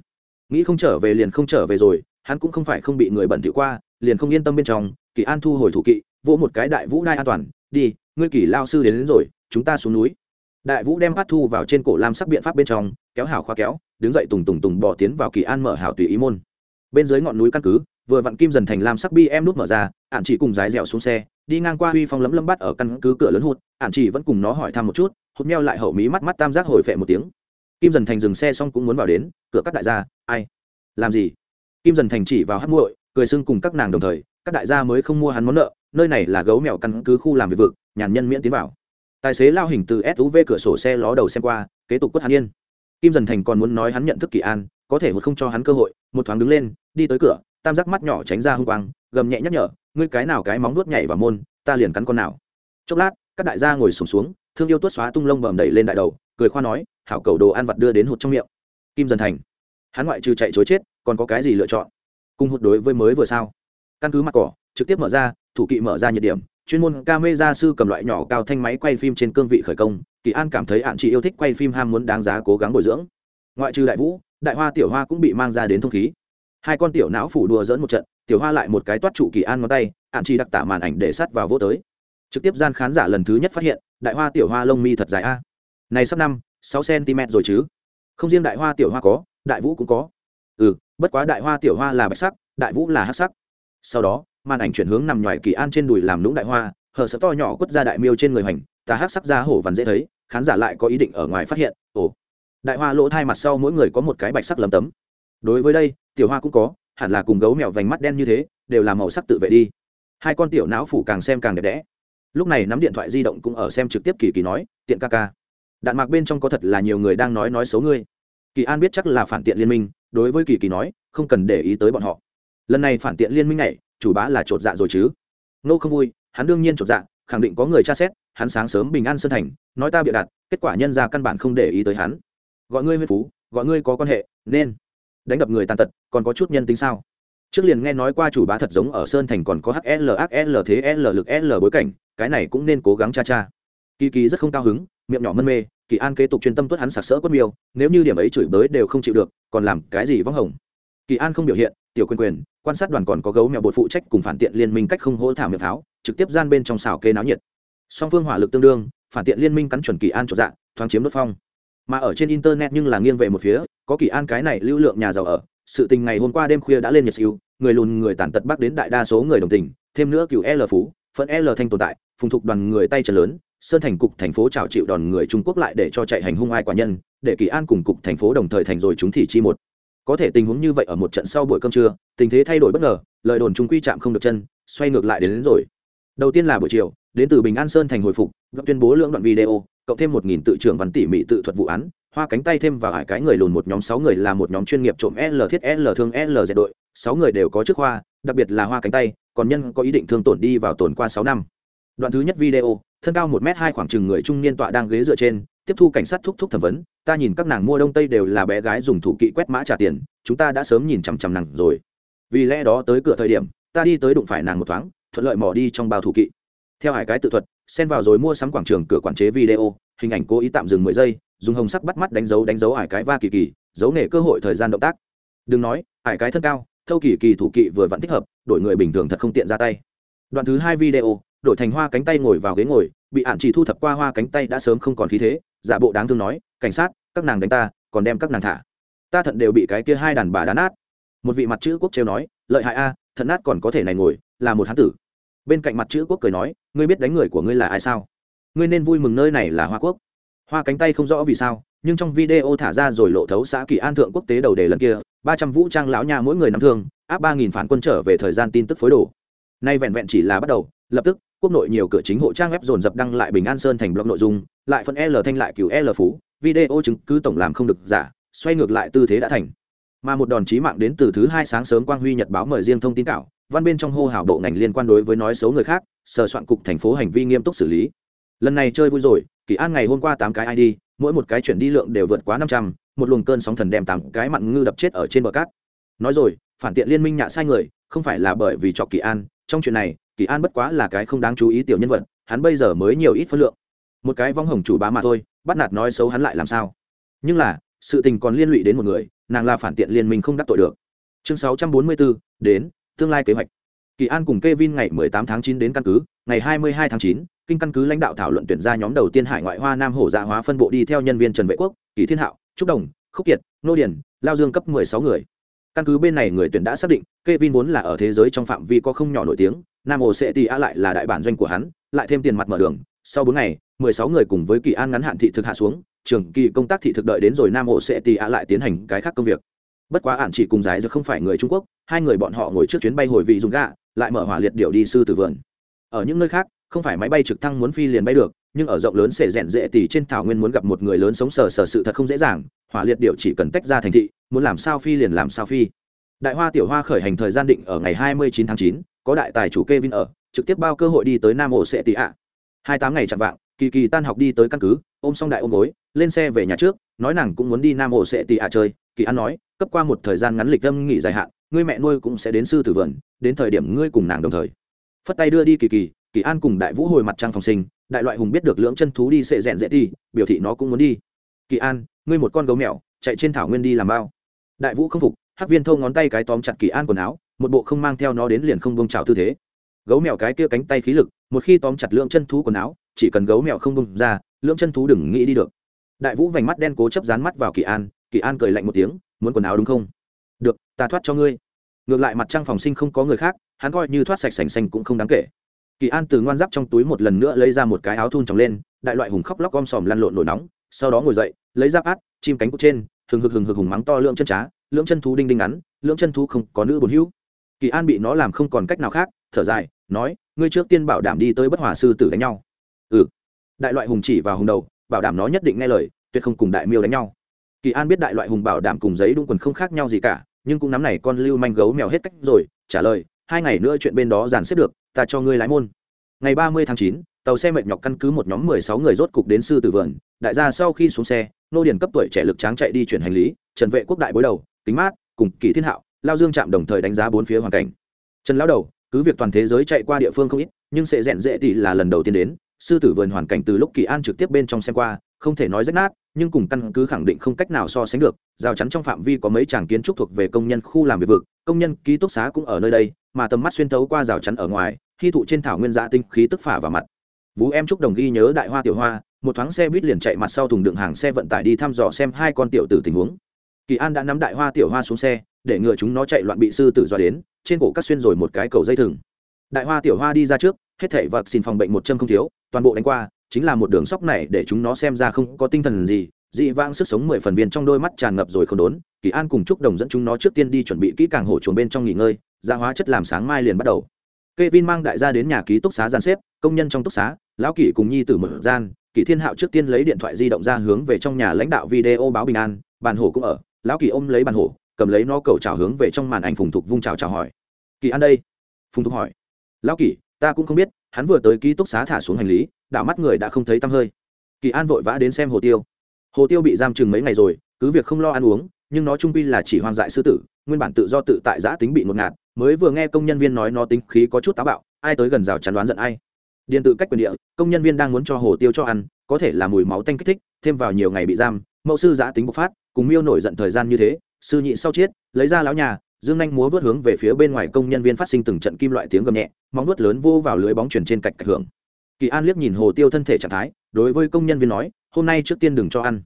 Nghĩ không trở về liền không trở về rồi hắn cũng không phải không bị người bẩn thỉu qua liền không yên tâm bên trong kỳ an thu hồi thủ kỵ vỗ một cái đại vũ đai an toàn đi ngươi kỳ lao sư đến, đến rồi chúng ta xuống núi. Đại vũ đem phát thu vào trên cổ lam sắc biện pháp bên trong kéo hảo khoa kéo đứng dậy tùng tùng tùng bỏ tiến vào kỳ an mở hảo tùy ý môn. Bên dưới ngọn núi căn cứ vừa vặn kim dần thành lam sắc bi em nút mở ra ạn chỉ cùng dài dẻo xuống xe, đi ngang qua huy phong lấm lấm bắt ở căn cứ cửa lớn hụt ạn chỉ vẫn cùng nó hỏi thăm một chút, hụt meo lại hậu mí mắt mắt tam giác hồi phệ một tiếng. Kim dần thành dừng xe xong cũng muốn vào đến, cửa các đại gia, ai? Làm gì? Kim dần thành chỉ vào hát muội, cười sưng cùng các nàng đồng thời, các đại gia mới không mua hắn món nợ, nơi này là gấu mèo căn cứ khu làm việc vực, nhàn nhân miễn tiến vào. Tài xế lao hình từ suv cửa sổ xe ló đầu xem qua, kế tục quất hắn yên. Kim dần thành còn muốn nói hắn nhận thức kỳ an, có thể một không cho hắn cơ hội, một thoáng đứng lên, đi tới cửa tam giác mắt nhỏ tránh ra hung quang gầm nhẹ nhắc nhở ngươi cái nào cái móng nuốt nhảy vào môn ta liền cắn con nào. Chốc lát các đại gia ngồi sùng xuống, xuống thương yêu tuốt xóa tung lông bầm đẩy lên đại đầu cười khoa nói hảo cầu đồ ăn vặt đưa đến hụt trong miệng. Kim dần thành hắn ngoại trừ chạy chối chết còn có cái gì lựa chọn? Cùng hụt đối với mới vừa sao? Căn cứ mặt cỏ trực tiếp mở ra thủ kỵ mở ra nhiệt điểm chuyên môn camera sư cầm loại nhỏ cao thanh máy quay phim trên cương vị khởi công kỳ an cảm thấy hạn chị yêu thích quay phim ham muốn đáng giá cố gắng bồi dưỡng. Ngoại trừ đại vũ đại hoa tiểu hoa cũng bị mang ra đến thông khí hai con tiểu não phủ đùa dỡn một trận, tiểu hoa lại một cái toát trụ kỳ an ngón tay, ạn chỉ đặc tả màn ảnh để sát vào vô tới. Trực tiếp gian khán giả lần thứ nhất phát hiện, đại hoa tiểu hoa lông mi thật dài a. Này sắp năm, sáu cm rồi chứ. Không riêng đại hoa tiểu hoa có, đại vũ cũng có. Ừ bất quá đại hoa tiểu hoa là bạch sắc, đại vũ là hắc sắc. Sau đó, màn ảnh chuyển hướng nằm ngoài kỳ an trên đùi làm lũng đại hoa hờ sợ to nhỏ quất ra đại miêu trên người hoành ta hắc sắc ra hổ vằn dễ thấy, khán giả lại có ý định ở ngoài phát hiện, ồ. Đại hoa lỗ thai mặt sau mỗi người có một cái bạch sắc lấm tấm. Đối với đây tiểu hoa cũng có, hẳn là cùng gấu mèo vành mắt đen như thế, đều là màu sắc tự vệ đi. Hai con tiểu não phủ càng xem càng đẹp đẽ. Lúc này nắm điện thoại di động cũng ở xem trực tiếp kỳ kỳ nói, tiện ca ca, đạn mạc bên trong có thật là nhiều người đang nói nói xấu ngươi. Kỳ an biết chắc là phản tiện liên minh, đối với kỳ kỳ nói, không cần để ý tới bọn họ. Lần này phản tiện liên minh này, chủ bá là chột dạ rồi chứ. Nô không vui, hắn đương nhiên chột dạ khẳng định có người tra xét, hắn sáng sớm bình an sơn thành, nói ta bịa đặt, kết quả nhân ra căn bản không để ý tới hắn. Gọi ngươi huyên phú, gọi ngươi có quan hệ, nên đánh đập người tàn tật, còn có chút nhân tính sao? Trước liền nghe nói qua chủ bá thật giống ở sơn thành còn có hl hl thế l lực l bối cảnh, cái này cũng nên cố gắng cha cha. Kỳ kỳ rất không cao hứng, miệng nhỏ mân mê, kỳ an kế tục chuyên tâm tuất hắn sặc sỡ quất miêu, nếu như điểm ấy chửi bới đều không chịu được, còn làm cái gì vắng hồng? Kỳ an không biểu hiện, tiểu quyền quyền, quan sát đoàn còn có gấu mèo bột phụ trách cùng phản tiện liên minh cách không hỗ thảo miệng pháo, trực tiếp gian bên trong xào kê náo nhiệt. Song phương hỏa lực tương đương, phản tiện liên minh cắn chuẩn kỳ an trọn dạng thoáng chiếm đốt phong mà ở trên internet nhưng là nghiêng về một phía có kỳ an cái này lưu lượng nhà giàu ở sự tình ngày hôm qua đêm khuya đã lên nhiệt siêu người lùn người tàn tật bắc đến đại đa số người đồng tình thêm nữa cựu l phú phận l thanh tồn tại phùng thục đoàn người tay chân lớn sơn thành cục thành phố trào chịu đòn người trung quốc lại để cho chạy hành hung ai quả nhân để kỳ an cùng cục thành phố đồng thời thành rồi chúng thị chi một. Có thể tình huống như vậy ở một trận sau buổi cơm trưa tình thế thay đổi bất ngờ lời đồn trung quy chạm không được chân xoay ngược lại đến, đến rồi. Đầu tiên là buổi chiều đến từ bình an sơn thành hồi phục vẫn tuyên bố lượng đoạn video cộng thêm một nghìn tự trưởng văn tỉ mỉ tự thuật vụ án, hoa cánh tay thêm vào hải cái người lùn một nhóm sáu người là một nhóm chuyên nghiệp trộm l thiết l thương l dệt đội, sáu người đều có chức hoa, đặc biệt là hoa cánh tay, còn nhân có ý định thương tổn đi vào tổn qua sáu năm. Đoạn thứ nhất video, thân cao một m hai khoảng chừng người trung niên tọa đang ghế dựa trên, tiếp thu cảnh sát thúc thúc thẩm vấn, ta nhìn các nàng mua đông tây đều là bé gái dùng thủ kỵ quét mã trả tiền, chúng ta đã sớm nhìn chằm chằm nàng rồi. Vì lẽ đó tới cửa thời điểm, ta đi tới đụng phải nàng một thoáng, thuận lợi mò đi trong bao thủ kỵ. Theo hải cái tự thuật xen vào rồi mua sắm quảng trường cửa quản chế video, hình ảnh cố ý tạm dừng mười giây, dùng hồng sắc bắt mắt đánh dấu đánh dấu ải cái va kỳ kỳ giấu nghề cơ hội thời gian động tác. Đừng nói, ải cái thân cao, thâu kỳ kỳ thủ kỵ vừa vặn thích hợp, đổi người bình thường thật không tiện ra tay. Đoạn thứ hai video, đổi thành hoa cánh tay ngồi vào ghế ngồi, bị ạn chỉ thu thập qua hoa cánh tay đã sớm không còn khí thế, giả bộ đáng thương nói, cảnh sát, các nàng đánh ta, còn đem các nàng thả. Ta thận đều bị cái kia hai đàn bà đá nát. Một vị mặt chữ quốc trêu nói, lợi hại a, thận nát còn có thể này ngồi, là một hán tử bên cạnh mặt chữ quốc cười nói, ngươi biết đánh người của ngươi là ai sao? Ngươi nên vui mừng nơi này là hoa quốc. Hoa cánh tay không rõ vì sao, nhưng trong video thả ra rồi lộ thấu xã kỳ an thượng quốc tế đầu đề lần kia, ba trăm vũ trang lão nhà mỗi người nắm thương, áp ba nghìn phản quân trở về thời gian tin tức phối đồ. Nay vẹn vẹn chỉ là bắt đầu, lập tức, quốc nội nhiều cửa chính hộ trang web dồn dập đăng lại bình an sơn thành blog nội dung, lại phân l thanh lại cửu l phú, video chứng cứ tổng làm không được giả, xoay ngược lại tư thế đã thành. Mà một đòn chí mạng đến từ thứ hai sáng sớm quang huy nhật báo mời riêng thông tin cảo văn bên trong hô hào bộ ngành liên quan đối với nói xấu người khác sờ soạn cục thành phố hành vi nghiêm túc xử lý. Lần này chơi vui rồi kỳ an ngày hôm qua tám cái id mỗi một cái chuyển đi lượng đều vượt quá năm trăm một luồng cơn sóng thần đem tám cái mặn ngư đập chết ở trên bờ cát. Nói rồi phản tiện liên minh nhạ sai người không phải là bởi vì chọc kỳ an trong chuyện này kỳ an bất quá là cái không đáng chú ý tiểu nhân vật hắn bây giờ mới nhiều ít phân lượng. Một cái vong hồng chủ bá mà thôi bắt nạt nói xấu hắn lại làm sao? Nhưng là sự tình còn liên lụy đến một người nàng là phản tiện liên minh không đắc tội được. Chương 644, đến tương lai kế hoạch. Kỳ an cùng Kevin ngày 18 tháng 9 đến căn cứ ngày 22 tháng 9, kinh căn cứ lãnh đạo thảo luận tuyển ra nhóm đầu tiên hải ngoại hoa nam hổ dạ hóa phân bộ đi theo nhân viên trần vệ quốc kỳ thiên hạo trúc đồng khúc kiệt nô điển lao dương cấp 16 người. Căn cứ bên này người tuyển đã xác định Kevin vốn là ở thế giới trong phạm vi có không nhỏ nổi tiếng nam hồ sẽ tì lại là đại bản doanh của hắn lại thêm tiền mặt mở đường. Sau bốn ngày 16 người cùng với kỳ an ngắn hạn thị thực hạ xuống trường kỳ công tác thị thực đợi đến rồi nam hồ sẽ tì lại tiến hành cái khác công việc bất quá ạn chỉ cùng giải giờ không phải người trung quốc hai người bọn họ ngồi trước chuyến bay hồi vị dùng gạ lại mở hỏa liệt điệu đi sư tử vườn. Ở những nơi khác không phải máy bay trực thăng muốn phi liền bay được nhưng ở rộng lớn sẽ rèn dễ tỉ trên thảo nguyên muốn gặp một người lớn sống sờ sờ sự thật không dễ dàng hỏa liệt điệu chỉ cần tách ra thành thị muốn làm sao phi liền làm sao phi. Đại hoa tiểu hoa khởi hành thời gian định ở ngày 29 tháng 9, có đại tài chủ Kevin ở trực tiếp bao cơ hội đi tới nam ổ sẽ tỉ ạ. Hai tám ngày chặn vạng kỳ kỳ tan học đi tới căn cứ ôm xong đại ôm gối lên xe về nhà trước nói nàng cũng muốn đi nam ổ sẽ tỉ ạ chơi kỳ an nói, cấp qua một thời gian ngắn lịch âm nghỉ dài hạn, ngươi mẹ nuôi cũng sẽ đến sư tử vườn, đến thời điểm ngươi cùng nàng đồng thời. Phất tay đưa đi kỳ kỳ kỳ an cùng đại vũ hồi mặt trăng phòng sinh, đại loại hùng biết được lưỡng chân thú đi sệ rèn dễ ti biểu thị nó cũng muốn đi. Kỳ an, ngươi một con gấu mèo, chạy trên thảo nguyên đi làm bao. Đại vũ không phục, hắc viên thâu ngón tay cái tóm chặt kỳ an quần áo, một bộ không mang theo nó đến liền không bông trào tư thế. Gấu mèo cái kia cánh tay khí lực, một khi tóm chặt lưỡng chân thú quần áo, chỉ cần gấu mèo không bông ra, lưỡng chân thú đừng nghĩ đi được. Đại vũ vành mắt đen cố chấp dán mắt vào kỳ an kỳ an cười lạnh một tiếng, muốn quần áo đúng không? Được, ta thoát cho ngươi. Ngược lại mặt trăng phòng sinh không có người khác, hắn coi như thoát sạch sành xanh cũng không đáng kể. Kỳ an từ ngoan giáp trong túi một lần nữa lấy ra một cái áo thun tròng lên, đại loại hùng khóc lóc om sòm lăn lộn nổi nóng, sau đó ngồi dậy, lấy giáp át, chim cánh cụt trên, hừng hực hừng hực hùng mắng to lượng chân trá, lưỡng chân thú đinh đinh ngắn, lưỡng chân thú không có nữ bồn hữu. Kỳ an bị nó làm không còn cách nào khác, thở dài, nói, ngươi trước tiên bảo đảm đi tới bất hòa sư tử đánh nhau. Ừ. Đại loại hùng chỉ vào hùng đầu, bảo đảm nó nhất định nghe lời, tuyệt không cùng đại miêu đánh nhau kỳ an biết đại loại hùng bảo đảm cùng giấy đúng quần không khác nhau gì cả, nhưng cũng nắm này con lưu manh gấu mèo hết cách rồi, trả lời, hai ngày nữa chuyện bên đó dàn xếp được, ta cho ngươi lái môn. Ngày ba mươi tháng chín, tàu xe mệt nhọc căn cứ một nhóm mười sáu người rốt cục đến sư tử vườn, đại gia sau khi xuống xe, nô điền cấp tuổi trẻ lực tráng chạy đi chuyển hành lý, trần vệ quốc đại bối đầu, kính mát, cùng kỳ thiên hạo, lao dương chạm đồng thời đánh giá bốn phía hoàn cảnh. Trần lao đầu, cứ việc toàn thế giới chạy qua địa phương không ít, nhưng sẽ rèn dễ tỷ là lần đầu tiên đến, sư tử vườn hoàn cảnh từ lúc kỳ an trực tiếp bên trong xem qua không thể nói rách nát, nhưng cùng căn cứ khẳng định không cách nào so sánh được, rào chắn trong phạm vi có mấy tràng kiến trúc thuộc về công nhân khu làm việc vực, công nhân ký túc xá cũng ở nơi đây, mà tầm mắt xuyên thấu qua rào chắn ở ngoài khi thụ trên thảo nguyên dạ tinh khí tức phả vào mặt. Vũ em trúc đồng ghi nhớ đại hoa tiểu hoa, một thoáng xe buýt liền chạy mặt sau thùng đựng hàng xe vận tải đi thăm dò xem hai con tiểu tử tình huống. Kỳ an đã nắm đại hoa tiểu hoa xuống xe, để ngừa chúng nó chạy loạn bị sư tử dọa đến, trên cổ cắt xuyên rồi một cái cầu dây thừng. Đại hoa tiểu hoa đi ra trước, hết thảy vật xin phòng bệnh một chân không thiếu, toàn bộ đánh qua chính là một đường sóc này để chúng nó xem ra không có tinh thần gì, dị vãng sức sống mười phần viên trong đôi mắt tràn ngập rồi không đốn. Kỳ an cùng chúc đồng dẫn chúng nó trước tiên đi chuẩn bị kỹ càng hổ chuồng bên trong nghỉ ngơi gia hóa chất làm sáng mai liền bắt đầu. Kevin mang đại gia đến nhà ký túc xá gian xếp, công nhân trong túc xá, lão kỷ cùng nhi tử mở gian kỷ thiên hạo trước tiên lấy điện thoại di động ra hướng về trong nhà lãnh đạo video báo bình an, bàn hổ cũng ở, lão kỷ ôm lấy bàn hổ, cầm lấy nó cầu chào hướng về trong màn ảnh phùng thục vung chào chào hỏi. Kỳ an đây. Phùng thục hỏi. Lão kỷ ta cũng không biết, hắn vừa tới ký túc xá thả xuống hành lý đảo mắt người đã không thấy tăm hơi. Kỳ an vội vã đến xem hồ tiêu. Hồ tiêu bị giam chừng mấy ngày rồi, cứ việc không lo ăn uống, nhưng nó trung quy là chỉ hoang dại sư tử, nguyên bản tự do tự tại giã tính bị ngột ngạt, mới vừa nghe công nhân viên nói nó tính khí có chút táo bạo, ai tới gần rào chắn đoán giận ai. Điện tự cách quyền địa, công nhân viên đang muốn cho hồ tiêu cho ăn, có thể là mùi máu tanh kích thích, thêm vào nhiều ngày bị giam, mẫu sư giã tính bộc phát, cùng miêu nổi giận thời gian như thế, sư nhị sau chiết, lấy ra lão nhà, dương anh múa vớt hướng về phía bên ngoài công nhân viên phát sinh từng trận kim loại tiếng gầm nhẹ, móng vuốt lớn vô vào lưới bóng chuyển trên cạch cạch hưởng kỳ an liếc nhìn hồ tiêu thân thể trạng thái, đối với công nhân viên nói, hôm nay trước tiên đừng cho ăn.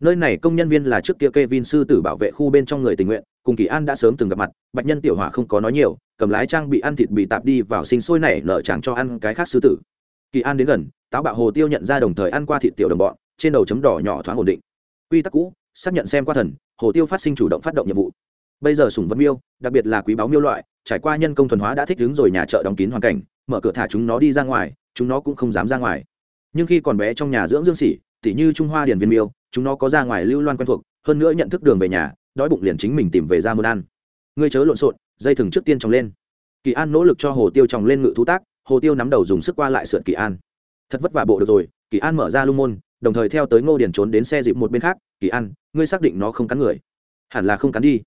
Nơi này công nhân viên là trước kia kê vin sư tử bảo vệ khu bên trong người tình nguyện, cùng kỳ an đã sớm từng gặp mặt, bạch nhân tiểu hỏa không có nói nhiều, cầm lái trang bị ăn thịt bị tạp đi vào sinh sôi nảy nở chẳng cho ăn cái khác sư tử. Kỳ an đến gần, táo bạo hồ tiêu nhận ra đồng thời ăn qua thịt tiểu đồng bọn, trên đầu chấm đỏ nhỏ thoáng ổn định. Quy tắc cũ, xác nhận xem qua thần, hồ tiêu phát sinh chủ động phát động nhiệm vụ. Bây giờ sủng vật miêu, đặc biệt là quý báo miêu loại, trải qua nhân công thuần hóa đã thích ứng rồi nhà chợ đóng kín hoàn cảnh, mở cửa thả chúng nó đi ra ngoài chúng nó cũng không dám ra ngoài. Nhưng khi còn bé trong nhà dưỡng dương sỉ, tỉ như trung hoa điền viên miêu, chúng nó có ra ngoài lưu loan quen thuộc, hơn nữa nhận thức đường về nhà, đói bụng liền chính mình tìm về ra muốn ăn. Ngươi chớ lộn xộn, dây thừng trước tiên trồng lên. Kỳ an nỗ lực cho hồ tiêu trồng lên ngự thú tác, hồ tiêu nắm đầu dùng sức qua lại sượn kỳ an. Thật vất vả bộ được rồi, kỳ an mở ra lung môn, đồng thời theo tới ngô điền trốn đến xe dịp một bên khác, kỳ an, ngươi xác định nó không cắn người. Hẳn là không cắn đi.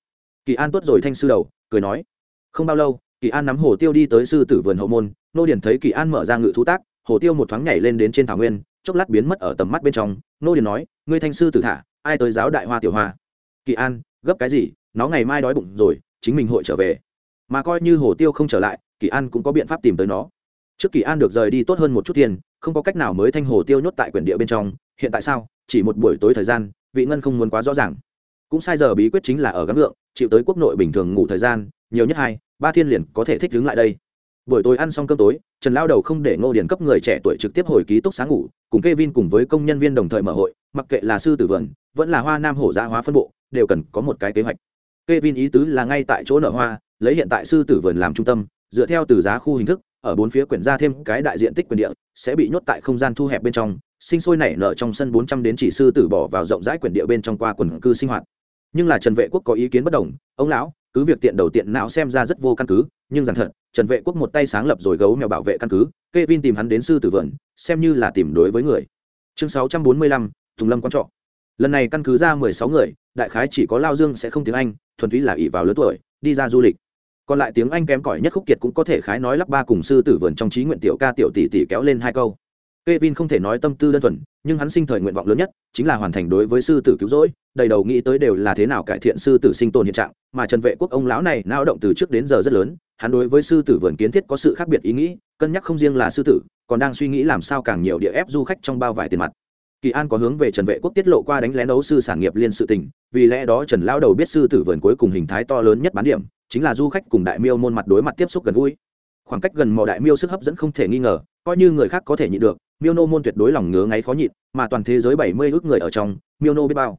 Kỳ an tuốt rồi thanh sư đầu, cười nói. Không bao lâu, kỳ an nắm hồ tiêu đi tới sư tử vườn hậu môn Nô điền thấy kỳ an mở ra ngự thú tác, hồ tiêu một thoáng nhảy lên đến trên thảo nguyên, chốc lát biến mất ở tầm mắt bên trong. Nô điền nói, ngươi thanh sư tử thả, ai tới giáo đại hoa tiểu hoa? Kỳ an, gấp cái gì? Nó ngày mai đói bụng rồi, chính mình hội trở về. Mà coi như hồ tiêu không trở lại, kỳ an cũng có biện pháp tìm tới nó. Trước kỳ an được rời đi tốt hơn một chút tiền, không có cách nào mới thanh hồ tiêu nhốt tại quyển địa bên trong. Hiện tại sao? Chỉ một buổi tối thời gian, vị ngân không muốn quá rõ ràng. Cũng sai giờ bí quyết chính là ở gắng ngượng, chịu tới quốc nội bình thường ngủ thời gian, nhiều nhất hai, ba thiên liền có thể thích đứng lại đây buổi tối ăn xong cơm tối, trần lao đầu không để ngô điền cấp người trẻ tuổi trực tiếp hồi ký túc sáng ngủ, cùng k e vin cùng với công nhân viên đồng thời mở hội, mặc kệ là sư tử vườn, vẫn là hoa nam hổ gia hóa phân bộ, đều cần có một cái kế hoạch. K e vin ý tứ là ngay tại chỗ nở hoa, lấy hiện tại sư tử vườn làm trung tâm, dựa theo từ giá khu hình thức, ở bốn phía quyển ra thêm cái đại diện tích quyền địa, sẽ bị nhốt tại không gian thu hẹp bên trong, sinh sôi nảy nở trong sân bốn trăm đến chỉ sư tử bỏ vào rộng rãi quyển địa bên trong qua quần cư sinh hoạt. Nhưng là trần vệ quốc có ý kiến bất đồng, ông lão, cứ việc tiện đầu tiện não xem ra rất vô căn cứ nhưng rằng thật trần vệ quốc một tay sáng lập rồi gấu mèo bảo vệ căn cứ k e vin tìm hắn đến sư tử vườn xem như là tìm đối với người. Chương sáu trăm bốn mươi lăm tùng lâm quan trọ. Lần này căn cứ ra mười sáu người đại khái chỉ có lao dương sẽ không tiếng anh thuần túy là ỷ vào lứa tuổi đi ra du lịch. Còn lại tiếng anh kém cỏi nhất khúc kiệt cũng có thể khái nói lắp ba cùng sư tử vườn trong trí nguyện tiểu ca tiểu tỷ tỷ kéo lên hai câu. Kevin không thể nói tâm tư đơn thuần, nhưng hắn sinh thời nguyện vọng lớn nhất chính là hoàn thành đối với sư tử cứu rỗi, đầy đầu nghĩ tới đều là thế nào cải thiện sư tử sinh tồn hiện trạng, mà Trần Vệ Quốc ông lão này nao động từ trước đến giờ rất lớn, hắn đối với sư tử vườn kiến thiết có sự khác biệt ý nghĩ, cân nhắc không riêng là sư tử, còn đang suy nghĩ làm sao càng nhiều địa ép du khách trong bao vải tiền mặt. Kỳ An có hướng về Trần Vệ Quốc tiết lộ qua đánh lén đấu sư sản nghiệp liên sự tình, vì lẽ đó Trần lão đầu biết sư tử vườn cuối cùng hình thái to lớn nhất bán điểm, chính là du khách cùng đại miêu môn mặt đối mặt tiếp xúc gần gũi. Khoảng cách gần mò đại miêu sức hấp dẫn không thể nghi ngờ, coi như người khác có thể nhịn được, miêu nô môn tuyệt đối lòng ngứa ngáy khó nhịn mà toàn thế giới bảy mươi ước người ở trong miêu nô biết bao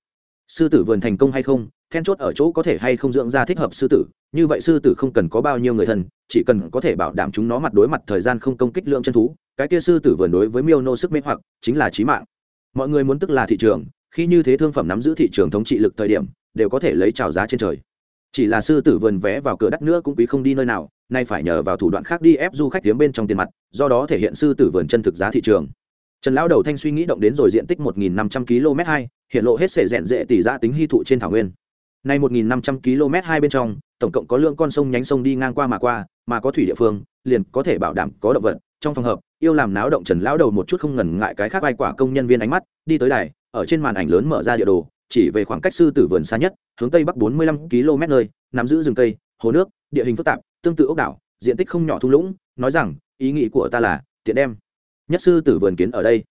sư tử vườn thành công hay không, then chốt ở chỗ có thể hay không dưỡng ra thích hợp sư tử, như vậy sư tử không cần có bao nhiêu người thân, chỉ cần có thể bảo đảm chúng nó mặt đối mặt thời gian không công kích lượng chân thú, cái kia sư tử vườn đối với miêu nô sức mê hoặc, chính là trí mạng. Mọi người muốn tức là thị trường, khi như thế thương phẩm nắm giữ thị trường thống trị lực thời điểm, đều có thể lấy trào giá trên trời. Chỉ là sư tử vườn vé vào cửa đắt nữa cũng quý không đi nơi nào, nay phải nhờ vào thủ đoạn khác đi ép du khách tiếng bên trong tiền mặt, do đó thể hiện sư tử vườn chân thực giá thị trường. Trần lão đầu thanh suy nghĩ động đến rồi diện tích 1.500 km hai hiện lộ hết sể rèn rệ tỷ giá tính hy thụ trên thảo nguyên. Nay 1.500 km hai bên trong, tổng cộng có lượng con sông nhánh sông đi ngang qua mà qua, mà có thủy địa phương, liền có thể bảo đảm có động vật. Trong phòng hợp, yêu làm náo động trần lão đầu một chút không ngần ngại cái khác ai quả công nhân viên ánh mắt, đi tới đài, ở trên màn ảnh lớn mở ra địa đồ, chỉ về khoảng cách sư tử vườn xa nhất, hướng tây bắc 45 km nơi, nắm giữ rừng cây, hồ nước, địa hình phức tạp, tương tự ốc đảo, diện tích không nhỏ thung lũng, nói rằng, ý nghĩ của ta là, tiện đem nhất sư tử vườn kiến ở đây.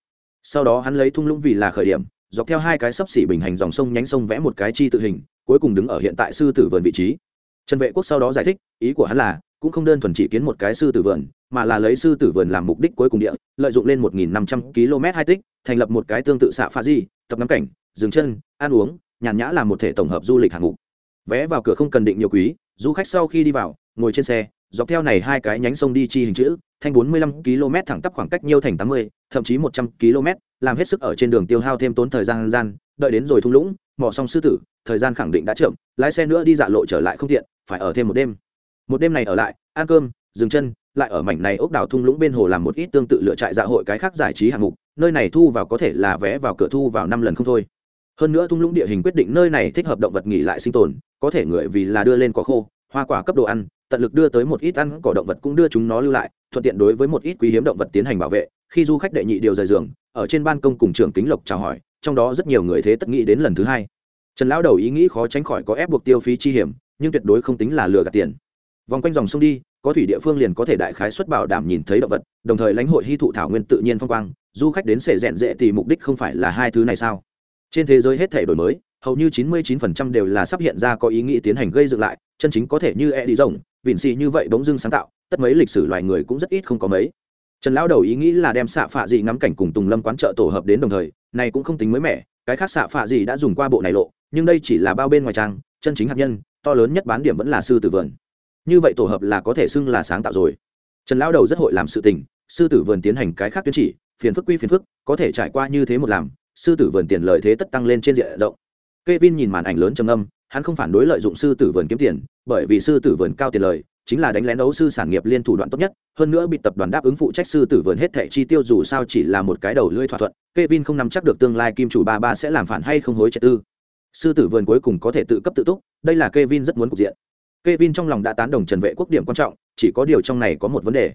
Sau đó hắn lấy thung lũng vì là khởi điểm dọc theo hai cái sấp xỉ bình hành dòng sông nhánh sông vẽ một cái chi tự hình, cuối cùng đứng ở hiện tại sư tử vườn vị trí. Trần vệ quốc sau đó giải thích, ý của hắn là, cũng không đơn thuần chỉ kiến một cái sư tử vườn, mà là lấy sư tử vườn làm mục đích cuối cùng địa, lợi dụng lên một nghìn năm trăm km hai tích, thành lập một cái tương tự xạ pha di, tập ngắm cảnh, dừng chân, ăn uống, nhàn nhã làm một thể tổng hợp du lịch hạng mục. Vé vào cửa không cần định nhiều quý, du khách sau khi đi vào, ngồi trên xe dọc theo này hai cái nhánh sông đi chi hình chữ thanh 45 km thẳng tắp khoảng cách nhiều thành 80, thậm chí 100 km làm hết sức ở trên đường tiêu hao thêm tốn thời gian gian đợi đến rồi thung lũng mò xong sư tử thời gian khẳng định đã chậm lái xe nữa đi dạ lộ trở lại không tiện phải ở thêm một đêm. Một đêm này ở lại ăn cơm dừng chân lại ở mảnh này ốc đảo thung lũng bên hồ làm một ít tương tự lựa trại dạ hội cái khác giải trí hạng mục nơi này thu vào có thể là vé vào cửa thu vào năm lần không thôi. Hơn nữa thung lũng địa hình quyết định nơi này thích hợp động vật nghỉ lại sinh tồn có thể người vì là đưa lên cỏ khô hoa quả cấp đồ ăn tận lực đưa tới một ít ăn cỏ động vật cũng đưa chúng nó lưu lại, thuận tiện đối với một ít quý hiếm động vật tiến hành bảo vệ. Khi du khách đệ nhị điều rời giường, ở trên ban công cùng trưởng kính lộc chào hỏi, trong đó rất nhiều người thế tất nghĩ đến lần thứ hai. Trần lão đầu ý nghĩ khó tránh khỏi có ép buộc tiêu phí chi hiểm, nhưng tuyệt đối không tính là lừa gạt tiền. Vòng quanh dòng sông đi, có thủy địa phương liền có thể đại khái xuất bảo đảm nhìn thấy động vật, đồng thời lãnh hội hy thụ thảo nguyên tự nhiên phong quang, du khách đến sể rèn dễ thì mục đích không phải là hai thứ này sao? Trên thế giới hết thể đổi mới hầu như 99% đều là sắp hiện ra có ý nghĩ tiến hành gây dựng lại, chân chính có thể như e đi rồng, vịn xì như vậy bỗng dưng sáng tạo, tất mấy lịch sử loài người cũng rất ít không có mấy. Trần lão đầu ý nghĩ là đem xạ phạ dị ngắm cảnh cùng tùng lâm quán chợ tổ hợp đến đồng thời, này cũng không tính mới mẻ, cái khác xạ phạ dị đã dùng qua bộ này lộ, nhưng đây chỉ là bao bên ngoài trang, chân chính hạt nhân, to lớn nhất bán điểm vẫn là sư tử vườn. Như vậy tổ hợp là có thể xưng là sáng tạo rồi. Trần lão đầu rất hội làm sự tình, sư tử vườn tiến hành cái khác tuyên chỉ, phiền phức quy phiền phức, có thể trải qua như thế một làm, sư tử vườn tiền lợi thế tất tăng lên trên diện rộng. Kevin nhìn màn ảnh lớn trầm âm, hắn không phản đối lợi dụng sư tử vườn kiếm tiền, bởi vì sư tử vườn cao tiền lời, chính là đánh lén đấu sư sản nghiệp liên thủ đoạn tốt nhất, hơn nữa bị tập đoàn đáp ứng phụ trách sư tử vườn hết thảy chi tiêu dù sao chỉ là một cái đầu lưỡi thỏa thuận, Kevin không nắm chắc được tương lai kim chủ ba ba sẽ làm phản hay không hối chết tư. Sư tử vườn cuối cùng có thể tự cấp tự túc, đây là Kevin rất muốn cục diện. Kevin trong lòng đã tán đồng Trần Vệ Quốc điểm quan trọng, chỉ có điều trong này có một vấn đề.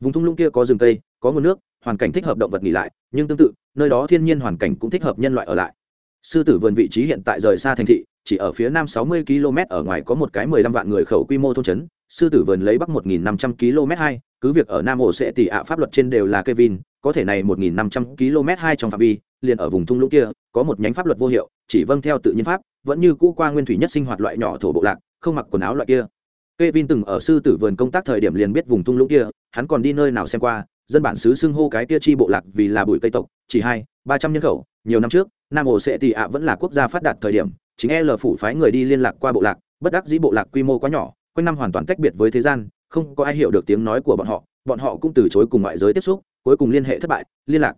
Vùng thung lũng kia có rừng cây, có nguồn nước, hoàn cảnh thích hợp động vật nghỉ lại, nhưng tương tự, nơi đó thiên nhiên hoàn cảnh cũng thích hợp nhân loại ở lại sư tử vườn vị trí hiện tại rời xa thành thị chỉ ở phía nam 60 km ở ngoài có một cái 15 vạn người khẩu quy mô thôn trấn. Sư tử vườn lấy bắc 1.500 km2, cứ việc ở nam ổ sẽ tỷ ạ pháp luật trên đều là kevin có thể này 1.500 km2 trong phạm vi liền ở vùng thung lũng kia có một nhánh pháp luật vô hiệu chỉ vâng theo tự nhiên pháp vẫn như cũ qua nguyên thủy nhất sinh hoạt loại nhỏ thổ bộ lạc không mặc quần áo loại kia. Kevin từng ở sư tử vườn công tác thời điểm liền biết vùng thung lũng kia, hắn còn đi nơi nào xem qua, dân bản xứ xưng hô cái kia chi bộ lạc vì là bụi cây tộc, chỉ hai, ba trăm nhân khẩu, nhiều năm trước, Nam Ổ Sẽ tị ạ vẫn là quốc gia phát đạt thời điểm, chính e L phủ phái người đi liên lạc qua bộ lạc, bất đắc dĩ bộ lạc quy mô quá nhỏ, quanh năm hoàn toàn tách biệt với thế gian, không có ai hiểu được tiếng nói của bọn họ, bọn họ cũng từ chối cùng ngoại giới tiếp xúc, cuối cùng liên hệ thất bại, liên lạc.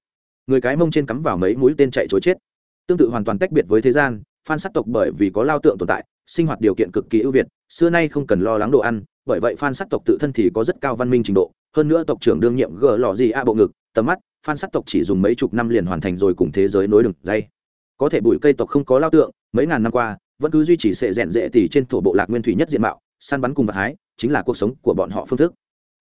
Người cái mông trên cắm vào mấy mũi tên chạy chối chết. Tương tự hoàn toàn tách biệt với thế gian, Phan sắc tộc bởi vì có lao tượng tồn tại, sinh hoạt điều kiện cực kỳ ưu việt xưa nay không cần lo lắng đồ ăn bởi vậy phan sắc tộc tự thân thì có rất cao văn minh trình độ hơn nữa tộc trưởng đương nhiệm gờ lò gì a bộ ngực tầm mắt phan sắc tộc chỉ dùng mấy chục năm liền hoàn thành rồi cùng thế giới nối đường dây có thể bụi cây tộc không có lao tượng, mấy ngàn năm qua, vẫn cứ duy trì sệ rèn rệ tỉ trên thổ bộ lạc nguyên thủy nhất diện mạo, săn bắn cùng vật hái, chính là cuộc sống của bọn họ phương thức.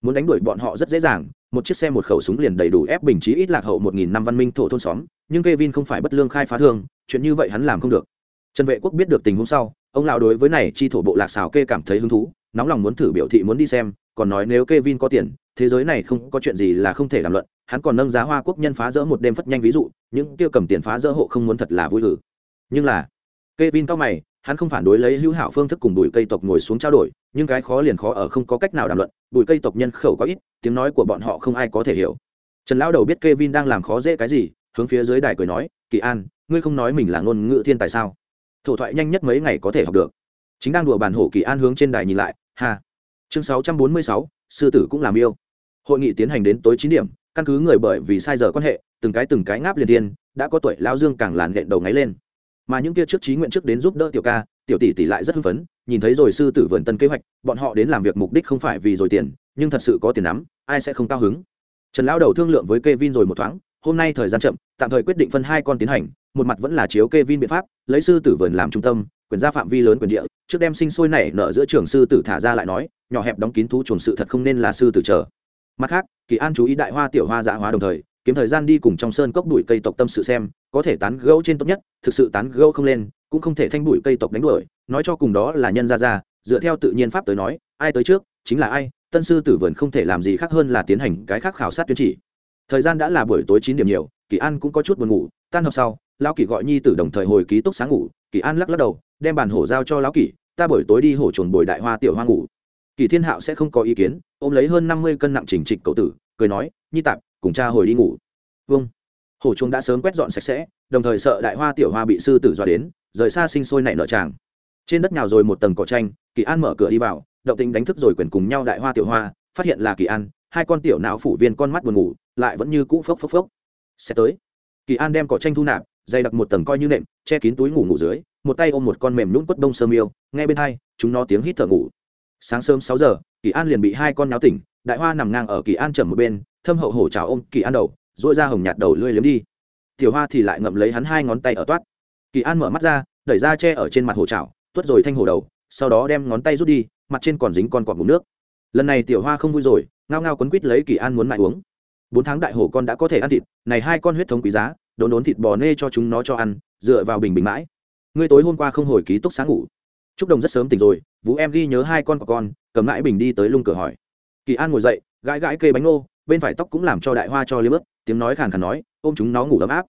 Muốn đánh đuổi bọn họ rất dễ dàng, một chiếc xe một khẩu súng liền đầy đủ ép bình chí ít lạc hậu một nghìn năm văn minh thổ thôn xóm, nhưng Kevin không phải bất lương khai phá thương, chuyện như vậy hắn làm không được. Trần vệ quốc biết được tình huống sau, ông lão đối với này chi thổ bộ lạc xào kê cảm thấy hứng thú, nóng lòng muốn thử biểu thị muốn đi xem, còn nói nếu Kevin có tiền thế giới này không có chuyện gì là không thể làm luận, hắn còn nâng giá hoa quốc nhân phá rỡ một đêm phất nhanh ví dụ, những tiêu cầm tiền phá rỡ hộ không muốn thật là vui lử nhưng là, Kevin cao mày, hắn không phản đối lấy hữu hảo phương thức cùng bùi cây tộc ngồi xuống trao đổi, nhưng cái khó liền khó ở không có cách nào đàm luận, bùi cây tộc nhân khẩu có ít, tiếng nói của bọn họ không ai có thể hiểu. Trần lão đầu biết Kevin đang làm khó dễ cái gì, hướng phía dưới đài cười nói, kỳ an, ngươi không nói mình là ngôn ngữ thiên tài sao? Thổ thoại nhanh nhất mấy ngày có thể học được. Chính đang đùa bàn hổ kỳ an hướng trên đài nhìn lại hà chương sáu trăm bốn mươi sáu, sư tử cũng làm yêu hội nghị tiến hành đến tối chín điểm căn cứ người bởi vì sai giờ quan hệ từng cái từng cái ngáp liền thiên đã có tuổi lao dương càng làn đệm đầu ngáy lên. Mà những kia trước trí nguyện trước đến giúp đỡ tiểu ca tiểu tỷ tỷ lại rất hưng phấn nhìn thấy rồi sư tử vườn tân kế hoạch bọn họ đến làm việc mục đích không phải vì rồi tiền nhưng thật sự có tiền lắm, ai sẽ không cao hứng. Trần lão đầu thương lượng với k e vin rồi một thoáng hôm nay thời gian chậm tạm thời quyết định phân hai con tiến hành một mặt vẫn là chiếu Kevin biện pháp lấy sư tử vườn làm trung tâm quyền ra phạm vi lớn quyền địa trước đem sinh sôi nảy nở giữa trường sư tử thả ra lại nói nhỏ hẹp đóng kín thú chuồn sự thật không nên là sư tử chờ mặt khác, kỳ an chú ý đại hoa tiểu hoa dạ hóa đồng thời, kiếm thời gian đi cùng trong sơn cốc đuổi cây tộc tâm sự xem, có thể tán gẫu trên tốt nhất, thực sự tán gẫu không lên, cũng không thể thanh đuổi cây tộc đánh đuổi, nói cho cùng đó là nhân ra ra dựa theo tự nhiên pháp tới nói, ai tới trước, chính là ai, tân sư tử vườn không thể làm gì khác hơn là tiến hành cái khác khảo sát tuyên chỉ. Thời gian đã là buổi tối chín điểm nhiều, kỳ an cũng có chút buồn ngủ, tan học sau, lão kỷ gọi nhi tử đồng thời hồi ký túc sáng ngủ, kỳ an lắc lắc đầu, đem bàn hổ giao cho lão kỷ ta buổi tối đi hổ chuồn bồi đại hoa tiểu hoa ngủ kỳ thiên hạo sẽ không có ý kiến, ôm lấy hơn năm mươi cân nặng chỉnh trịch cậu tử, cười nói, nhi tạp, cùng cha hồi đi ngủ. Vâng. Hồ chuông đã sớm quét dọn sạch sẽ, đồng thời sợ đại hoa tiểu hoa bị sư tử dọa đến, rời xa sinh sôi nảy nở tràng. Trên đất nhào rồi một tầng cỏ tranh kỳ an mở cửa đi vào, động tính đánh thức rồi quyền cùng nhau đại hoa tiểu hoa, phát hiện là kỳ an, hai con tiểu não phủ viên con mắt buồn ngủ, lại vẫn như cũ phốc phốc phốc. Sẽ tới. Kỳ an đem cỏ tranh thu nạp, dày đặc một tầng coi như nệm, che kín túi ngủ ngủ dưới, một tay ôm một con mềm nhún quất đông sơ miêu ngay bên hai, chúng nó tiếng hít thở ngủ sáng sớm sáu giờ, kỳ an liền bị hai con nháo tỉnh, đại hoa nằm ngang ở kỳ an trầm một bên, thâm hậu hổ trào ôm kỳ an đầu dội ra hồng nhạt đầu lươi liếm đi. Tiểu hoa thì lại ngậm lấy hắn hai ngón tay ở toát. Kỳ an mở mắt ra, đẩy ra che ở trên mặt hổ trào tuốt rồi thanh hổ đầu, sau đó đem ngón tay rút đi, mặt trên còn dính con quạt ngủ nước. Lần này tiểu hoa không vui rồi, ngao ngao quấn quít lấy kỳ an muốn mại uống. Bốn tháng đại hổ con đã có thể ăn thịt, này hai con huyết thống quý giá, đốn đốn thịt bò nê cho chúng nó cho ăn, dựa vào bình bình mãi. Ngươi tối hôm qua không hồi ký túc sáng ngủ trúc đồng rất sớm tỉnh rồi, vũ em ghi nhớ hai con của con, cầm lãi bình đi tới lung cửa hỏi. Kỳ an ngồi dậy, gãi gãi kê bánh ngô, bên phải tóc cũng làm cho đại hoa cho liếm ướt, tiếng nói khàn khàn nói, ôm chúng nó ngủ ấm áp.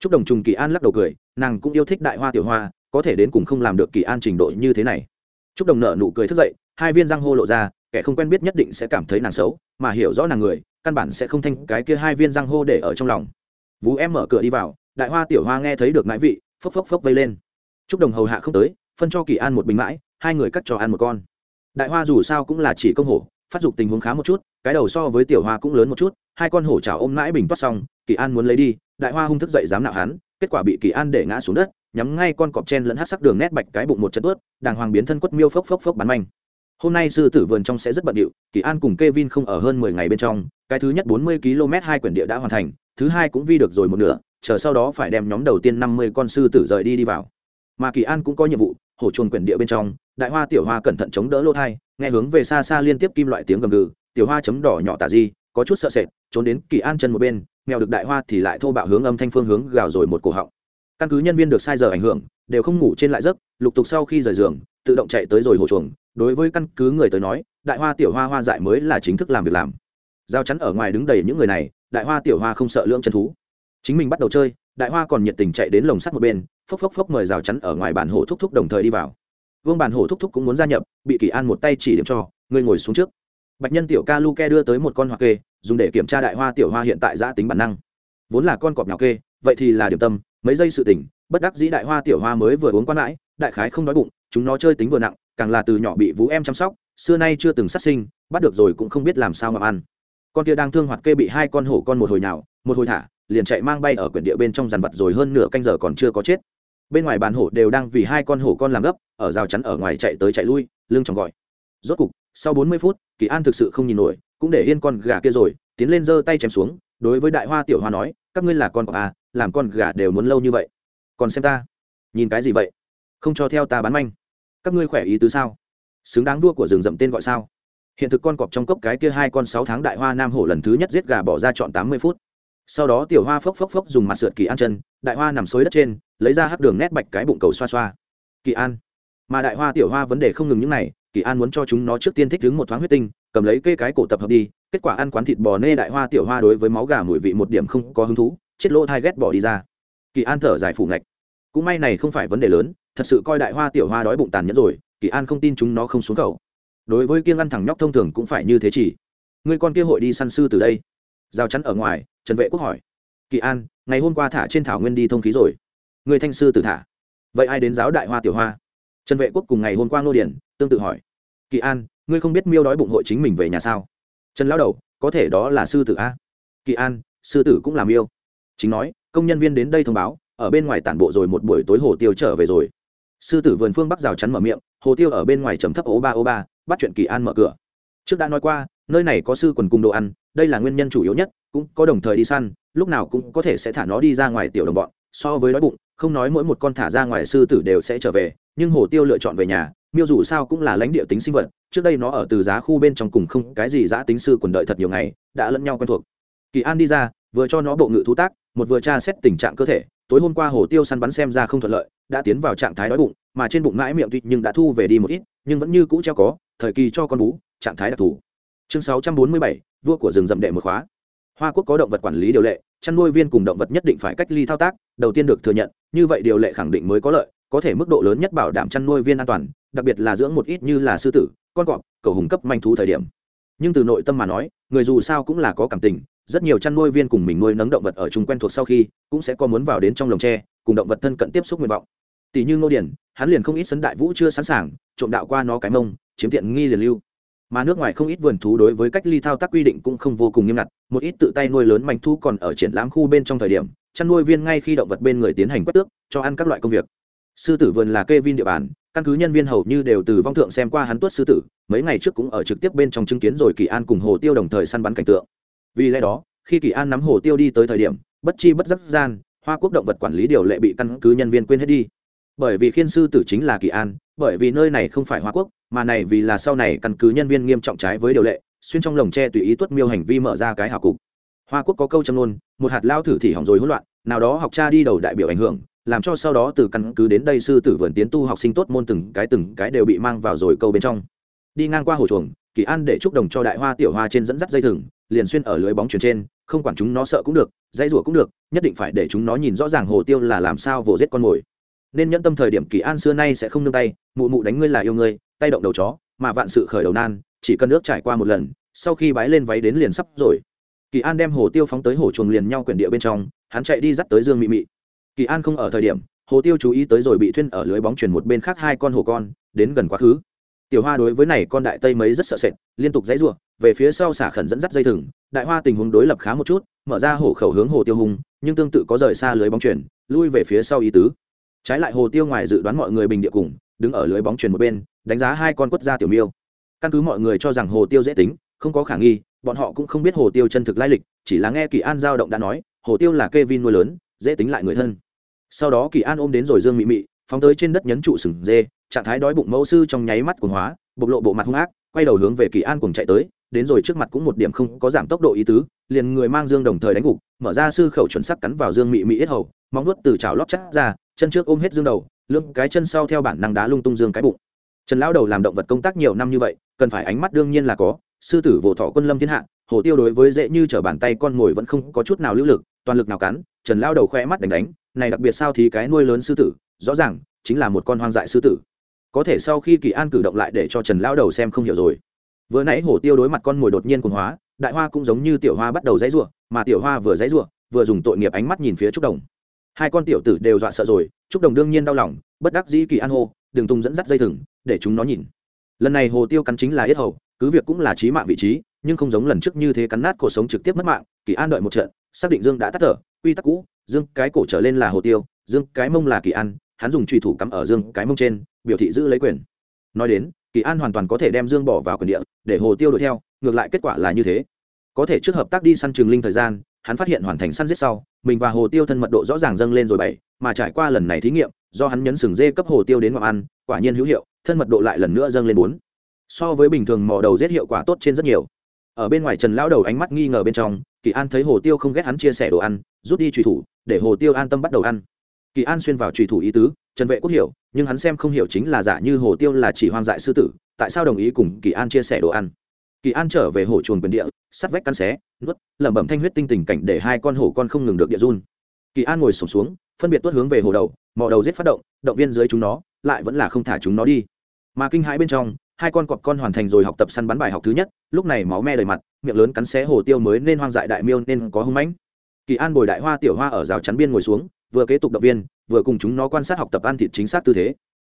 Trúc đồng trùng kỳ an lắc đầu cười, nàng cũng yêu thích đại hoa tiểu hoa, có thể đến cùng không làm được kỳ an trình độ như thế này. Trúc đồng nở nụ cười thức dậy, hai viên răng hô lộ ra, kẻ không quen biết nhất định sẽ cảm thấy nàng xấu, mà hiểu rõ nàng người, căn bản sẽ không thanh cái kia hai viên răng hô để ở trong lòng. Vũ em mở cửa đi vào, đại hoa tiểu hoa nghe thấy được mãi vị, phốc phốc phốc vây lên. Chúc đồng hầu hạ không tới phân cho kỳ an một bình mãi, hai người cắt cho ăn một con. Đại hoa dù sao cũng là chỉ công hổ, phát dục tình huống khá một chút, cái đầu so với tiểu hoa cũng lớn một chút, hai con hổ chảo ôm mãi bình toát xong, kỳ an muốn lấy đi, đại hoa hung thức dậy dám nạo hắn, kết quả bị kỳ an để ngã xuống đất, nhắm ngay con cọp chen lẫn hát sắc đường nét bạch cái bụng một chân ướt đàng hoàng biến thân quất miêu phốc phốc phốc bắn manh. Hôm nay sư tử vườn trong sẽ rất bận điệu, kỳ an cùng k e vin không ở hơn mười ngày bên trong, cái thứ nhất bốn mươi km hai quyển địa đã hoàn thành, thứ hai cũng vi được rồi một nửa, chờ sau đó phải đem nhóm đầu tiên năm mươi con sư tử rời đi đi vào. Mà kỳ an cũng có nhiệm vụ hổ chuồn quyển địa bên trong, đại hoa tiểu hoa cẩn thận chống đỡ lỗ thai, nghe hướng về xa xa liên tiếp kim loại tiếng gầm gừ, tiểu hoa chấm đỏ nhỏ tà di, có chút sợ sệt, trốn đến kỳ an chân một bên nghèo được đại hoa thì lại thô bạo hướng âm thanh phương hướng gào rồi một cổ họng. Căn cứ nhân viên được sai giờ ảnh hưởng, đều không ngủ trên lại giấc, lục tục sau khi rời giường, tự động chạy tới rồi hồ chuồng đối với căn cứ người tới nói, đại hoa tiểu hoa hoa dại mới là chính thức làm việc làm. Giao chắn ở ngoài đứng đầy những người này, đại hoa tiểu hoa không sợ lưỡng chân thú. Chính mình bắt đầu chơi, đại hoa còn nhiệt tình chạy đến lồng sắt một bên phốc phốc phốc mời rào chắn ở ngoài bản hổ thúc thúc đồng thời đi vào. Vương bản hổ thúc thúc cũng muốn gia nhập, bị kỳ an một tay chỉ điểm cho, ngươi ngồi xuống trước. Bạch nhân tiểu ca lu ke đưa tới một con hoa kê, dùng để kiểm tra đại hoa tiểu hoa hiện tại giã tính bản năng. Vốn là con cọp nhỏ kê, vậy thì là điểm tâm, mấy giây sự tỉnh bất đắc dĩ đại hoa tiểu hoa mới vừa uống quan mãi đại khái không đói bụng, chúng nó chơi tính vừa nặng, càng là từ nhỏ bị vũ em chăm sóc, xưa nay chưa từng sát sinh, bắt được rồi cũng không biết làm sao mà ăn. Con kia đang thương hoạt kê bị hai con hổ con một hồi nào một hồi thả, liền chạy mang bay ở quyển địa bên trong dàn vật rồi hơn nửa canh giờ còn chưa có chết bên ngoài bàn hổ đều đang vì hai con hổ con làm gấp, ở rào chắn ở ngoài chạy tới chạy lui, lưng chồng gọi. Rốt cục, sau bốn mươi phút, kỳ an thực sự không nhìn nổi, cũng để yên con gà kia rồi, tiến lên giơ tay chém xuống, đối với đại hoa tiểu hoa nói, các ngươi là con cọp à làm con gà đều muốn lâu như vậy. Còn xem ta, nhìn cái gì vậy? Không cho theo ta bán manh. Các ngươi khỏe ý tứ sao? Xứng đáng vua của rừng rậm tên gọi sao? Hiện thực con cọp trong cốc cái kia hai con sáu tháng đại hoa nam hổ lần thứ nhất giết gà bỏ ra chọn tám mươi phút sau đó tiểu hoa phốc phốc phốc dùng mặt sượt kỳ an chân, đại hoa nằm xối đất trên, lấy ra hắc đường nét bạch cái bụng cầu xoa xoa. Kỳ an. Mà đại hoa tiểu hoa vấn đề không ngừng những này, kỳ an muốn cho chúng nó trước tiên thích đứng một thoáng huyết tinh, cầm lấy cây cái cổ tập hợp đi, kết quả ăn quán thịt bò nê đại hoa tiểu hoa đối với máu gà mùi vị một điểm không có hứng thú, chết lỗ thai ghét bỏ đi ra. Kỳ an thở dài phủ ngạch cũng may này không phải vấn đề lớn, thật sự coi đại hoa tiểu hoa đói bụng tàn nhẫn rồi, kỳ an không tin chúng nó không xuống khẩu. Đối với kiêng ăn thẳng nhóc thông thường cũng phải như thế chỉ. Người con kia hội đi săn sư từ đây. Giao chắn ở ngoài trần vệ quốc hỏi. Kỳ an, ngày hôm qua thả trên thảo nguyên đi thông khí rồi. Người thanh sư tự thả. Vậy ai đến giáo đại hoa tiểu hoa? Trần vệ quốc cùng ngày hôm qua ngô điển, tương tự hỏi. Kỳ an, ngươi không biết miêu đói bụng hội chính mình về nhà sao? Trần lao đầu, có thể đó là sư tử a. Kỳ an, sư tử cũng làm yêu chính nói, công nhân viên đến đây thông báo, ở bên ngoài tản bộ rồi một buổi tối hồ tiêu trở về rồi. Sư tử vườn phương bắc rào chắn mở miệng, hồ tiêu ở bên ngoài trầm thấp ố ba ố ba, bắt chuyện kỳ an mở cửa. Trước đã nói qua nơi này có sư quần cùng đồ ăn, đây là nguyên nhân chủ yếu nhất, cũng có đồng thời đi săn, lúc nào cũng có thể sẽ thả nó đi ra ngoài tiểu đồng bọn, so với đói bụng, không nói mỗi một con thả ra ngoài sư tử đều sẽ trở về, nhưng hồ tiêu lựa chọn về nhà, miêu dù sao cũng là lãnh địa tính sinh vật, trước đây nó ở từ giá khu bên trong cùng không cái gì giã tính sư quần đợi thật nhiều ngày, đã lẫn nhau quen thuộc. Kỳ an đi ra, vừa cho nó bộ ngự thú tác, một vừa tra xét tình trạng cơ thể, tối hôm qua hồ tiêu săn bắn xem ra không thuận lợi, đã tiến vào trạng thái đói bụng, mà trên bụng mãi miệng tuy nhưng đã thu về đi một ít, nhưng vẫn như cũ treo có, thời kỳ cho con bú, trạng thái đặc thù chương sáu trăm bốn mươi bảy, vua của rừng rậm đệ một khóa. Hoa quốc có động vật quản lý điều lệ, chăn nuôi viên cùng động vật nhất định phải cách ly thao tác, đầu tiên được thừa nhận, như vậy điều lệ khẳng định mới có lợi, có thể mức độ lớn nhất bảo đảm chăn nuôi viên an toàn, đặc biệt là dưỡng một ít như là sư tử, con cọp, cầu hùng cấp manh thú thời điểm. Nhưng từ nội tâm mà nói, người dù sao cũng là có cảm tình, rất nhiều chăn nuôi viên cùng mình nuôi nấng động vật ở chung quen thuộc sau khi, cũng sẽ có muốn vào đến trong lồng tre, cùng động vật thân cận tiếp xúc nguyện vọng. Tỷ như ngô điển hắn liền không ít sấn đại vũ chưa sẵn sàng, trộm đạo qua nó cái mông, chiếm tiện nghi liền lưu mà nước ngoài không ít vườn thú đối với cách ly thao tác quy định cũng không vô cùng nghiêm ngặt. Một ít tự tay nuôi lớn mảnh thu còn ở triển lãm khu bên trong thời điểm, chăn nuôi viên ngay khi động vật bên người tiến hành quét tước, cho ăn các loại công việc. Sư tử vườn là kê vin địa bàn, căn cứ nhân viên hầu như đều từ vong thượng xem qua hắn tuất sư tử, mấy ngày trước cũng ở trực tiếp bên trong chứng kiến rồi kỳ an cùng hồ tiêu đồng thời săn bắn cảnh tượng. Vì lẽ đó, khi kỳ an nắm hồ tiêu đi tới thời điểm, bất chi bất giác gian, hoa quốc động vật quản lý điều lệ bị căn cứ nhân viên quên hết đi bởi vì khiên sư tử chính là kỳ an, bởi vì nơi này không phải hoa quốc, mà này vì là sau này căn cứ nhân viên nghiêm trọng trái với điều lệ, xuyên trong lồng tre tùy ý tuất miêu hành vi mở ra cái hào cục. Hoa quốc có câu châm nôn một hạt lao thử thì hỏng rồi hỗn loạn, nào đó học cha đi đầu đại biểu ảnh hưởng, làm cho sau đó từ căn cứ đến đây sư tử vườn tiến tu học sinh tốt môn từng cái từng cái đều bị mang vào rồi câu bên trong. Đi ngang qua hồ chuồng, kỳ an để chúc đồng cho đại hoa tiểu hoa trên dẫn dắt dây thừng, liền xuyên ở lưới bóng chuyền trên, không quản chúng nó sợ cũng được dây rủa cũng được, nhất định phải để chúng nó nhìn rõ ràng hồ tiêu là làm sao vồ giết con mồi nên nhẫn tâm thời điểm kỳ an xưa nay sẽ không nương tay, mụ mụ đánh ngươi là yêu ngươi, tay động đầu chó, mà vạn sự khởi đầu nan, chỉ cần nước trải qua một lần, sau khi bái lên váy đến liền sắp rồi. Kỳ an đem hồ tiêu phóng tới hồ chuồng liền nhau quyển địa bên trong, hắn chạy đi dắt tới dương mị mị. Kỳ an không ở thời điểm, hồ tiêu chú ý tới rồi bị thuyên ở lưới bóng chuyển một bên khác hai con hồ con, đến gần quá khứ. Tiểu hoa đối với này con đại tây mấy rất sợ sệt, liên tục dãy r u ộ về phía sau xả khẩn dẫn dắt dây thừng, đại hoa tình huống đối lập khá một chút, mở ra hổ khẩu hướng hồ tiêu hùng, nhưng tương tự có rời xa lưới bóng chuyển, lui về phía sau ý tứ trái lại hồ tiêu ngoài dự đoán mọi người bình địa cùng, đứng ở lưới bóng chuyển một bên, đánh giá hai con quất gia tiểu miêu. Căn cứ mọi người cho rằng hồ tiêu dễ tính, không có khả nghi, bọn họ cũng không biết hồ tiêu chân thực lai lịch, chỉ là nghe kỳ an giao động đã nói, hồ tiêu là kê vin nuôi lớn, dễ tính lại người thân. Sau đó kỳ an ôm đến rồi dương mị mị, phóng tới trên đất nhấn trụ sừng dê, trạng thái đói bụng mẫu sư trong nháy mắt cuồng hóa, bộc lộ bộ mặt hung ác, quay đầu hướng về kỳ an cùng chạy tới, đến rồi trước mặt cũng một điểm không có giảm tốc độ ý tứ, liền người mang dương đồng thời đánh gục, mở ra sư khẩu chuẩn sắc cắn vào dương mị mị ít hầu, móng nuốt từ chảo lót chắc ra chân trước ôm hết dương đầu lưng cái chân sau theo bản năng đá lung tung dương cái bụng. Trần lão đầu làm động vật công tác nhiều năm như vậy, cần phải ánh mắt đương nhiên là có, sư tử vỗ thọ quân lâm thiên hạ, hồ tiêu đối với dễ như t bàn tay con mồi vẫn không có chút nào lưu lực, toàn lực nào cắn, trần Lão đầu khoe mắt đánh đánh, này đặc biệt sao thì cái nuôi lớn sư tử, rõ ràng, chính là một con hoang dại sư tử. Có thể sau khi kỳ an cử động lại để cho trần Lão đầu xem không hiểu rồi. Vừa nãy hổ tiêu đối mặt con mồi đột nhiên cuồng hóa, đại hoa cũng giống như tiểu hoa bắt đầu dãy rủa, mà tiểu hoa vừa dãy rủa, vừa dùng tội nghiệp ánh mắt nhìn phía trúc đồng hai con tiểu tử đều dọa sợ rồi, trúc đồng đương nhiên đau lòng, bất đắc dĩ kỳ an hô đừng tung dẫn dắt dây thừng, để chúng nó nhìn. Lần này hồ tiêu cắn chính là yết hầu, cứ việc cũng là trí mạng vị trí, nhưng không giống lần trước như thế cắn nát cổ sống trực tiếp mất mạng, kỳ an đợi một trận, xác định dương đã tắt thở, quy tắc cũ, dương cái cổ trở lên là hồ tiêu, dương cái mông là kỳ an, hắn dùng truy thủ cắm ở dương cái mông trên, biểu thị giữ lấy quyền. Nói đến, kỳ an hoàn toàn có thể đem dương bỏ vào quyền địa, để hồ tiêu đuổi theo, ngược lại kết quả là như thế. Có thể trước hợp tác đi săn trường linh thời gian, hắn phát hiện hoàn thành săn giết sau mình và hồ tiêu thân mật độ rõ ràng dâng lên rồi bảy, mà trải qua lần này thí nghiệm, do hắn nhấn sừng dê cấp hồ tiêu đến ngọc ăn, quả nhiên hữu hiệu, thân mật độ lại lần nữa dâng lên bốn. So với bình thường mò đầu giết hiệu quả tốt trên rất nhiều. Ở bên ngoài trần lão đầu ánh mắt nghi ngờ bên trong, kỳ an thấy hồ tiêu không ghét hắn chia sẻ đồ ăn, rút đi trùy thủ, để hồ tiêu an tâm bắt đầu ăn. Kỳ an xuyên vào trùy thủ ý tứ, trần vệ quốc hiểu, nhưng hắn xem không hiểu chính là giả như hồ tiêu là chỉ hoang dại sư tử, tại sao đồng ý cùng kỳ an chia sẻ đồ ăn? Kỳ an trở về hồ chuồng quyền địa, sắt vách cắn xé nuốt, lẩm bẩm thanh huyết tinh tình cảnh để hai con hổ con không ngừng được địa run. Kỳ an ngồi sổm xuống, phân biệt tuốt hướng về hồ đầu, mò đầu giết phát động động viên dưới chúng nó, lại vẫn là không thả chúng nó đi. Mà kinh hãi bên trong, hai con cọp con hoàn thành rồi học tập săn bắn bài học thứ nhất, lúc này máu me đầy mặt, miệng lớn cắn xé hồ tiêu mới nên hoang dại đại miêu nên có hung mãnh. Kỳ an bồi đại hoa tiểu hoa ở rào chắn biên ngồi xuống, vừa kế tục động viên, vừa cùng chúng nó quan sát học tập ăn thịt chính xác tư thế.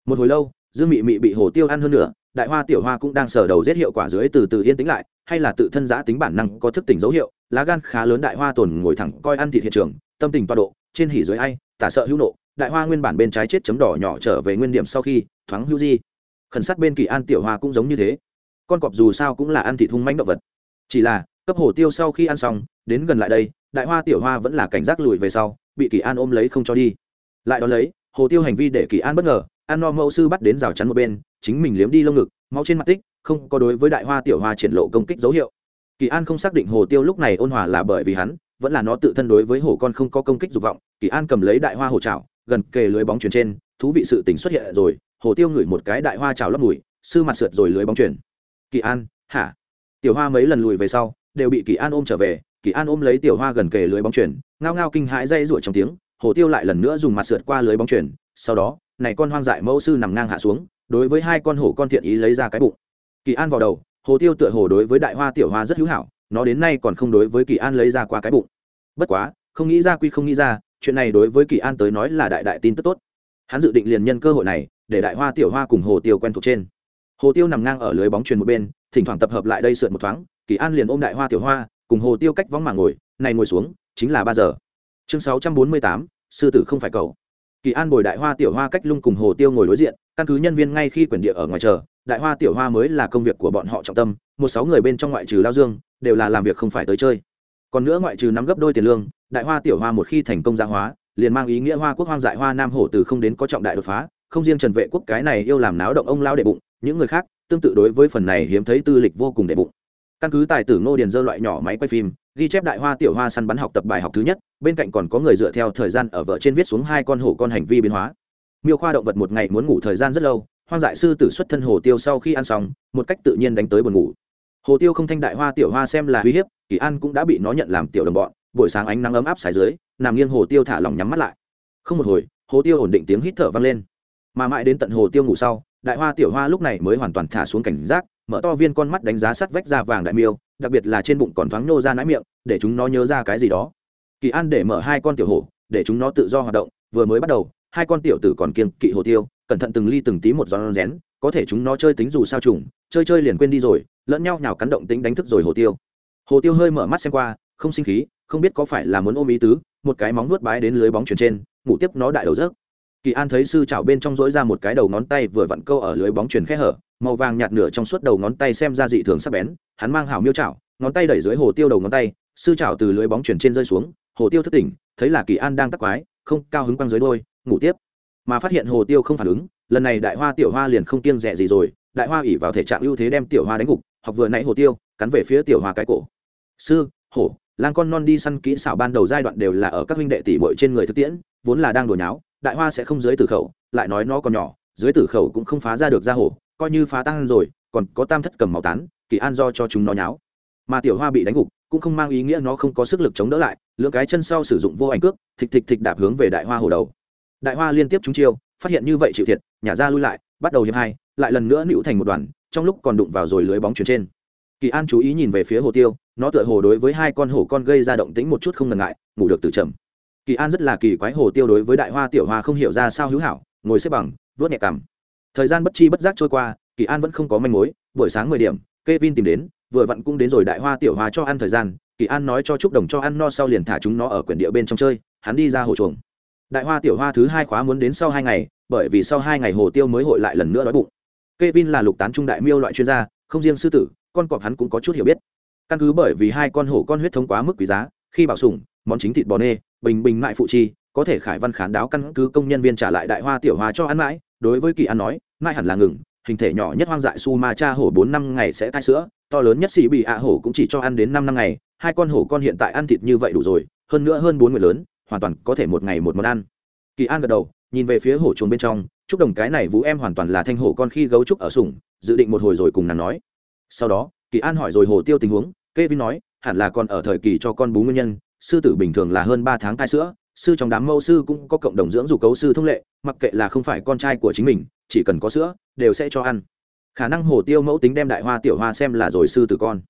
Một hồi lâu, dương mị mị bị hồ tiêu ăn hơn nữa đại hoa tiểu hoa cũng đang sờ đầu giết hiệu quả dưới từ từ yên tĩnh lại hay là tự thân giã tính bản năng có thức tỉnh dấu hiệu, lá gan khá lớn đại hoa tồn ngồi thẳng coi ăn thịt hiện trường, tâm tình toa độ, trên hỉ dưới ai, tả sợ hữu nộ, đại hoa nguyên bản bên trái chết chấm đỏ nhỏ trở về nguyên điểm sau khi, thoáng hữu di. Khẩn sát bên kỳ an tiểu hoa cũng giống như thế. Con cọp dù sao cũng là ăn thịt hung manh động vật. Chỉ là, cấp hồ tiêu sau khi ăn xong, đến gần lại đây, đại hoa tiểu hoa vẫn là cảnh giác lùi về sau, bị kỳ an ôm lấy không cho đi. Lại đón lấy, hồ tiêu hành vi để kỳ an bất ngờ ăn no mẫu sư bắt đến rào chắn một bên, chính mình liếm đi lông ngực, máu trên mặt tích không có đối với đại hoa tiểu hoa triển lộ công kích dấu hiệu. Kỳ an không xác định hồ tiêu lúc này ôn hòa là bởi vì hắn, vẫn là nó tự thân đối với hồ con không có công kích dục vọng. Kỳ an cầm lấy đại hoa hồ trào gần kề lưới bóng chuyển trên, thú vị sự tình xuất hiện rồi, hồ tiêu ngửi một cái đại hoa trào lấp mùi, sư mặt sượt rồi lưới bóng chuyển. Kỳ an, hả? Tiểu hoa mấy lần lùi về sau, đều bị kỳ an ôm trở về, kỳ an ôm lấy tiểu hoa gần kề lưới bóng chuyển, ngao ngao kinh hãi dây ruổi trong tiếng, hồ tiêu lại lần nữa dùng mặt sượt qua lưới bóng chuyển, sau đó, này con hoang dại mẫu sư nằm ngang hạ xuống, đối với hai con hổ con thiện ý lấy ra cái bụng kỳ an vào đầu, hồ tiêu tựa hồ đối với đại hoa tiểu hoa rất hữu hảo, nó đến nay còn không đối với kỳ an lấy ra qua cái bụng. Bất quá, không nghĩ ra quy không nghĩ ra, chuyện này đối với kỳ an tới nói là đại đại tin tức tốt. Hắn dự định liền nhân cơ hội này, để đại hoa tiểu hoa cùng hồ tiêu quen thuộc trên. Hồ tiêu nằm ngang ở lưới bóng truyền một bên, thỉnh thoảng tập hợp lại đây sượt một thoáng, kỳ an liền ôm đại hoa tiểu hoa, cùng hồ tiêu cách vắng mà ngồi, này ngồi xuống, chính là ba giờ. Chương sáu trăm bốn mươi tám, sư tử không phải cầu kỳ an bồi đại hoa tiểu hoa cách lung cùng hồ tiêu ngồi đối diện, căn cứ nhân viên ngay khi quyển địa ở ngoài chờ đại hoa tiểu hoa mới là công việc của bọn họ trọng tâm, một sáu người bên trong ngoại trừ lao dương, đều là làm việc không phải tới chơi. Còn nữa ngoại trừ nắm gấp đôi tiền lương, đại hoa tiểu hoa một khi thành công gia hóa, liền mang ý nghĩa hoa quốc hoang dại hoa nam hổ từ không đến có trọng đại đột phá, không riêng trần vệ quốc cái này yêu làm náo động ông lao đệ bụng, những người khác, tương tự đối với phần này hiếm thấy tư lịch vô cùng đệ bụng. Căn cứ tài tử ngô điền dơ loại nhỏ máy quay phim, ghi chép đại hoa tiểu hoa săn bắn học tập bài học thứ nhất, bên cạnh còn có người dựa theo thời gian ở vợ trên viết xuống hai con hổ con hành vi biến hóa. Miêu khoa động vật một ngày muốn ngủ thời gian rất lâu hoang dại sư tử xuất thân hồ tiêu sau khi ăn xong, một cách tự nhiên đánh tới buồn ngủ. Hồ tiêu không thanh đại hoa tiểu hoa xem là uy hiếp, kỳ an cũng đã bị nó nhận làm tiểu đồng bọn, buổi sáng ánh nắng ấm áp xài dưới, nằm nghiêng hồ tiêu thả lòng nhắm mắt lại. Không một hồi, hồ tiêu ổn định tiếng hít thở vang lên. Mà mãi đến tận hồ tiêu ngủ sau, đại hoa tiểu hoa lúc này mới hoàn toàn thả xuống cảnh giác, mở to viên con mắt đánh giá sắt vách ra vàng đại miêu, đặc biệt là trên bụng còn thoáng nô ra nãi miệng, để chúng nó nhớ ra cái gì đó. Kỳ an để mở hai con tiểu hổ, để chúng nó tự do hoạt động, vừa mới bắt đầu hai con tiểu tử còn kiêng kỵ hồ tiêu, cẩn thận từng ly từng tí một giòn rén, có thể chúng nó chơi tính dù sao trùng chơi chơi liền quên đi rồi, lẫn nhau nào cắn động tính đánh thức rồi hồ tiêu. Hồ tiêu hơi mở mắt xem qua, không sinh khí, không biết có phải là muốn ôm ý tứ, một cái móng nuốt bái đến lưới bóng chuyển trên, ngủ tiếp nó đại đầu rớt kỳ an thấy sư chảo bên trong dỗi ra một cái đầu ngón tay vừa vặn câu ở lưới bóng chuyển khe hở, màu vàng nhạt nửa trong suốt đầu ngón tay xem ra dị thường sắc bén, hắn mang hảo miêu chảo, ngón tay đẩy dưới hồ tiêu đầu ngón tay, sư chảo từ lưới bóng chuyển trên rơi xuống, hồ tiêu thất tỉnh, thấy là kỳ an đang tắc quái, không cao hứng quăng dưới đôi ngủ tiếp. Mà phát hiện hồ tiêu không phản ứng, lần này đại hoa tiểu hoa liền không kiêng rẻ gì rồi, đại hoa ỉ vào thể trạng ưu thế đem tiểu hoa đánh gục, Học vừa nãy hồ tiêu, cắn về phía tiểu hoa cái cổ. Sư, hổ, lang con non đi săn kỹ xảo ban đầu giai đoạn đều là ở các huynh đệ tỷ muội trên người thực tiễn, vốn là đang đùa nháo, đại hoa sẽ không dưới tử khẩu, lại nói nó còn nhỏ, dưới tử khẩu cũng không phá ra được ra hổ, coi như phá tan rồi, còn có tam thất cầm màu tán, kỳ an do cho chúng nó nháo. Mà tiểu hoa bị đánh gục, cũng không mang ý nghĩa nó không có sức lực chống đỡ lại lượng cái chân sau sử dụng vô ảnh cước, thịch thịch thịch đạp hướng về đại hoa hổ đầu đại hoa liên tiếp trúng chiêu, phát hiện như vậy chịu thiệt, nhả ra lui lại, bắt đầu hiệp hai, lại lần nữa nữu thành một đoàn, trong lúc còn đụng vào rồi lưới bóng chuyển trên. Kỳ an chú ý nhìn về phía hồ tiêu, nó tựa hồ đối với hai con hổ con gây ra động tĩnh một chút không ngần ngại, ngủ được từ chậm kỳ an rất là kỳ quái hồ tiêu đối với đại hoa tiểu hoa không hiểu ra sao hữu hảo, ngồi xếp bằng vớt nhẹ cằm. Thời gian bất chi bất giác trôi qua, kỳ an vẫn không có manh mối, buổi sáng mười điểm k e vin tìm đến, vừa vặn cũng đến rồi đại hoa tiểu hoa cho ăn thời gian, kỳ an nói cho chúc đồng cho ăn no sau liền thả chúng nó ở quyển địa bên trong chơi, hắn đi ra hồ chuồng đại hoa tiểu hoa thứ hai khóa muốn đến sau hai ngày, bởi vì sau hai ngày hồ tiêu mới hội lại lần nữa đói bụng. K e vin là lục tán trung đại miêu loại chuyên gia, không riêng sư tử, con cọp hắn cũng có chút hiểu biết. Căn cứ bởi vì hai con hổ con huyết thống quá mức quý giá, khi bảo sủng, món chính thịt bò nê, bình bình mại phụ chi, có thể khải văn khán đáo căn cứ công nhân viên trả lại đại hoa tiểu hoa cho ăn mãi. Đối với kỳ ăn nói, mãi hẳn là ngừng, hình thể nhỏ nhất hoang dại su ma cha hổ bốn năm ngày sẽ thai sữa, to lớn nhất xì bị ạ hổ cũng chỉ cho ăn đến năm năm ngày. Hai con hổ con hiện tại ăn thịt như vậy đủ rồi, hơn nữa hơn bốn người lớn hoàn toàn có thể một ngày một món ăn. Kỳ an gật đầu, nhìn về phía hổ chuồng bên trong, chúc đồng cái này vũ em hoàn toàn là thanh hổ con khi gấu trúc ở sủng, dự định một hồi rồi cùng nàng nói. Sau đó, kỳ an hỏi rồi hồ tiêu tình huống kê vin nói, hẳn là còn ở thời kỳ cho con bú nguyên nhân, sư tử bình thường là hơn ba tháng cai sữa, sư trong đám mẫu sư cũng có cộng đồng dưỡng dục cấu sư thông lệ, mặc kệ là không phải con trai của chính mình, chỉ cần có sữa, đều sẽ cho ăn. Khả năng hồ tiêu mẫu tính đem đại hoa tiểu hoa xem là rồi sư tử con.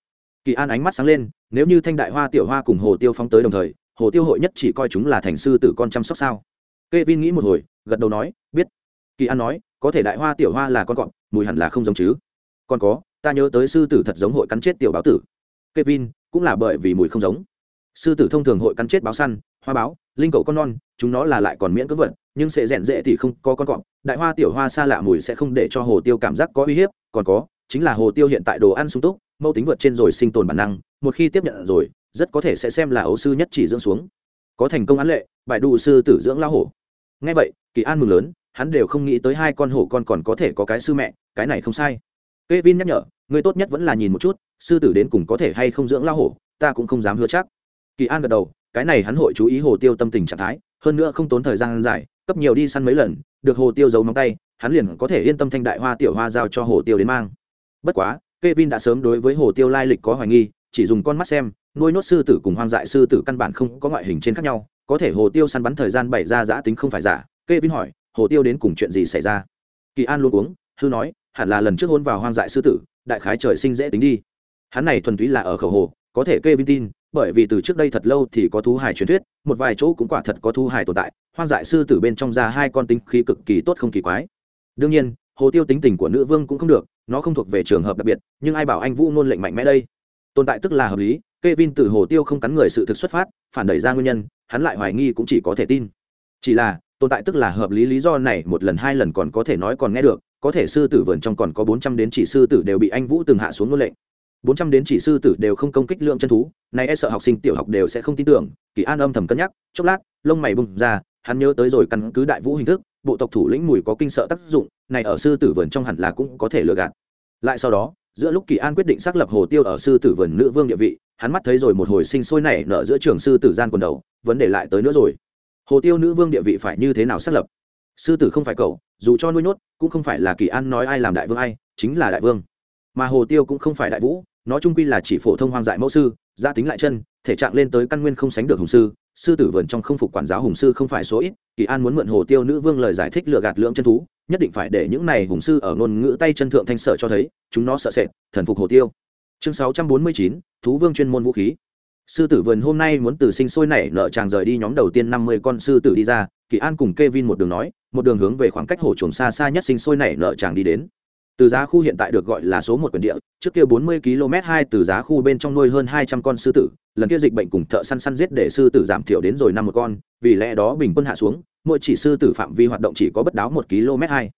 Kỳ an ánh mắt sáng lên, nếu như thanh đại hoa tiểu hoa cùng hồ tiêu phóng tới đồng thời hồ tiêu hội nhất chỉ coi chúng là thành sư tử con chăm sóc sao? K e vin nghĩ một hồi gật đầu nói biết. Kỳ an nói có thể đại hoa tiểu hoa là con cọp mùi hẳn là không giống chứ. Còn có ta nhớ tới sư tử thật giống hội cắn chết tiểu báo tử. Kevin cũng là bởi vì mùi không giống. Sư tử thông thường hội cắn chết báo săn, hoa báo, linh cầu con non, chúng nó là lại còn miễn cưỡng vật, nhưng sẽ rèn rễ thì không có con cọp. Đại hoa tiểu hoa xa lạ mùi sẽ không để cho hồ tiêu cảm giác có uy hiếp, còn có, chính là hồ tiêu hiện tại đồ ăn sung túc, mâu tính vượt trên rồi sinh tồn bản năng, một khi tiếp nhận rồi, rất có thể sẽ xem là ấu sư nhất chỉ dưỡng xuống. Có thành công án lệ, bài đủ sư tử dưỡng lao hổ. Nghe vậy, Kỳ An mừng lớn, hắn đều không nghĩ tới hai con hổ con còn có thể có cái sư mẹ, cái này không sai. Kevin nhắc nhở, người tốt nhất vẫn là nhìn một chút, sư tử đến cùng có thể hay không dưỡng lao hổ, ta cũng không dám hứa chắc. Kỳ An gật đầu, cái này hắn hội chú ý hồ tiêu tâm tình trạng thái, hơn nữa không tốn thời gian dài, cấp nhiều đi săn mấy lần, được hồ tiêu giấu móng tay, hắn liền có thể yên tâm thanh đại hoa tiểu hoa giao cho hồ tiêu đến mang. Bất quá, Kevin đã sớm đối với hồ tiêu lai lịch có hoài nghi, chỉ dùng con mắt xem, nuôi nốt sư tử cùng hoang dại sư tử căn bản không có ngoại hình trên khác nhau, có thể hồ tiêu săn bắn thời gian bảy ra giã tính không phải giả. Kê Vin hỏi, hồ tiêu đến cùng chuyện gì xảy ra? Kỳ An luôn uống, hư nói, hẳn là lần trước hôn vào hoang dại sư tử, đại khái trời sinh dễ tính đi hắn này thuần túy là ở khẩu hồ có thể kê vin tin bởi vì từ trước đây thật lâu thì có thú hài truyền thuyết một vài chỗ cũng quả thật có thú hài tồn tại hoang dại sư tử bên trong ra hai con tính khí cực kỳ tốt không kỳ quái đương nhiên hồ tiêu tính tình của nữ vương cũng không được nó không thuộc về trường hợp đặc biệt nhưng ai bảo anh vũ ngôn lệnh mạnh mẽ đây tồn tại tức là hợp lý Kevin từ hồ tiêu không cắn người sự thực xuất phát, phản đẩy ra nguyên nhân, hắn lại hoài nghi cũng chỉ có thể tin. Chỉ là, tồn tại tức là hợp lý lý do này một lần hai lần còn có thể nói còn nghe được, có thể sư tử vườn trong còn có bốn trăm đến chỉ sư tử đều bị anh vũ từng hạ xuống ngôn lệnh. Bốn trăm đến chỉ sư tử đều không công kích lượng chân thú, này e sợ học sinh tiểu học đều sẽ không tin tưởng, kỳ an âm thầm cân nhắc, chốc lát, lông mày bùng ra, hắn nhớ tới rồi căn cứ đại vũ hình thức, bộ tộc thủ lĩnh mùi có kinh sợ tác dụng, này ở sư tử vườn trong hẳn là cũng có thể lừa gạt. Lại sau đó giữa lúc kỳ an quyết định xác lập hồ tiêu ở sư tử vườn nữ vương địa vị, hắn mắt thấy rồi một hồi sinh sôi nảy nở giữa trường sư tử gian quần đầu, vấn đề lại tới nữa rồi. Hồ tiêu nữ vương địa vị phải như thế nào xác lập? Sư tử không phải cậu, dù cho nuôi nhốt, cũng không phải là kỳ an nói ai làm đại vương ai, chính là đại vương. Mà hồ tiêu cũng không phải đại vũ, nó trung quy là chỉ phổ thông hoang dại mẫu sư, gia tính lại chân, thể trạng lên tới căn nguyên không sánh được hùng sư sư tử vườn trong không phục quản giáo hùng sư không phải số ít, kỳ an muốn mượn hồ tiêu nữ vương lời giải thích lừa gạt lượng chân thú, nhất định phải để những này hùng sư ở ngôn ngữ tay chân thượng thanh sở cho thấy, chúng nó sợ sệt, thần phục hồ tiêu. Chương sáu trăm bốn mươi chín, thú vương chuyên môn vũ khí. Sư tử vườn hôm nay muốn từ sinh sôi nảy nợ chàng rời đi nhóm đầu tiên năm mươi con sư tử đi ra, kỳ an cùng k e vin một đường nói, một đường hướng về khoảng cách hồ chuồng xa xa nhất sinh sôi nảy nợ chàng đi đến từ giá khu hiện tại được gọi là số một quyền địa, trước kia bốn mươi km hai từ giá khu bên trong nuôi hơn hai trăm con sư tử, lần kia dịch bệnh cùng thợ săn săn giết để sư tử giảm thiểu đến rồi năm một con, vì lẽ đó bình quân hạ xuống, mỗi chỉ sư tử phạm vi hoạt động chỉ có bất đáo một km hai.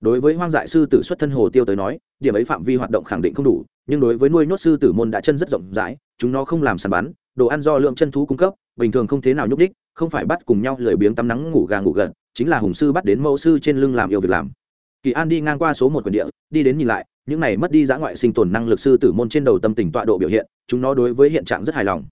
Đối với hoang dại sư tử xuất thân hồ tiêu tới nói, điểm ấy phạm vi hoạt động khẳng định không đủ, nhưng đối với nuôi nhốt sư tử môn đã chân rất rộng rãi, chúng nó không làm săn bắn, đồ ăn do lượng chân thú cung cấp, bình thường không thế nào nhúc đích không phải bắt cùng nhau lười biếng tắm nắng ngủ gà ngủ gật, chính là hùng sư bắt đến mẫu sư trên lưng làm yêu việc làm kỳ an đi ngang qua số một quyền địa, đi đến nhìn lại, những này mất đi giã ngoại sinh tồn năng lực sư tử môn trên đầu tâm tình tọa độ biểu hiện, chúng nó đối với hiện trạng rất hài lòng.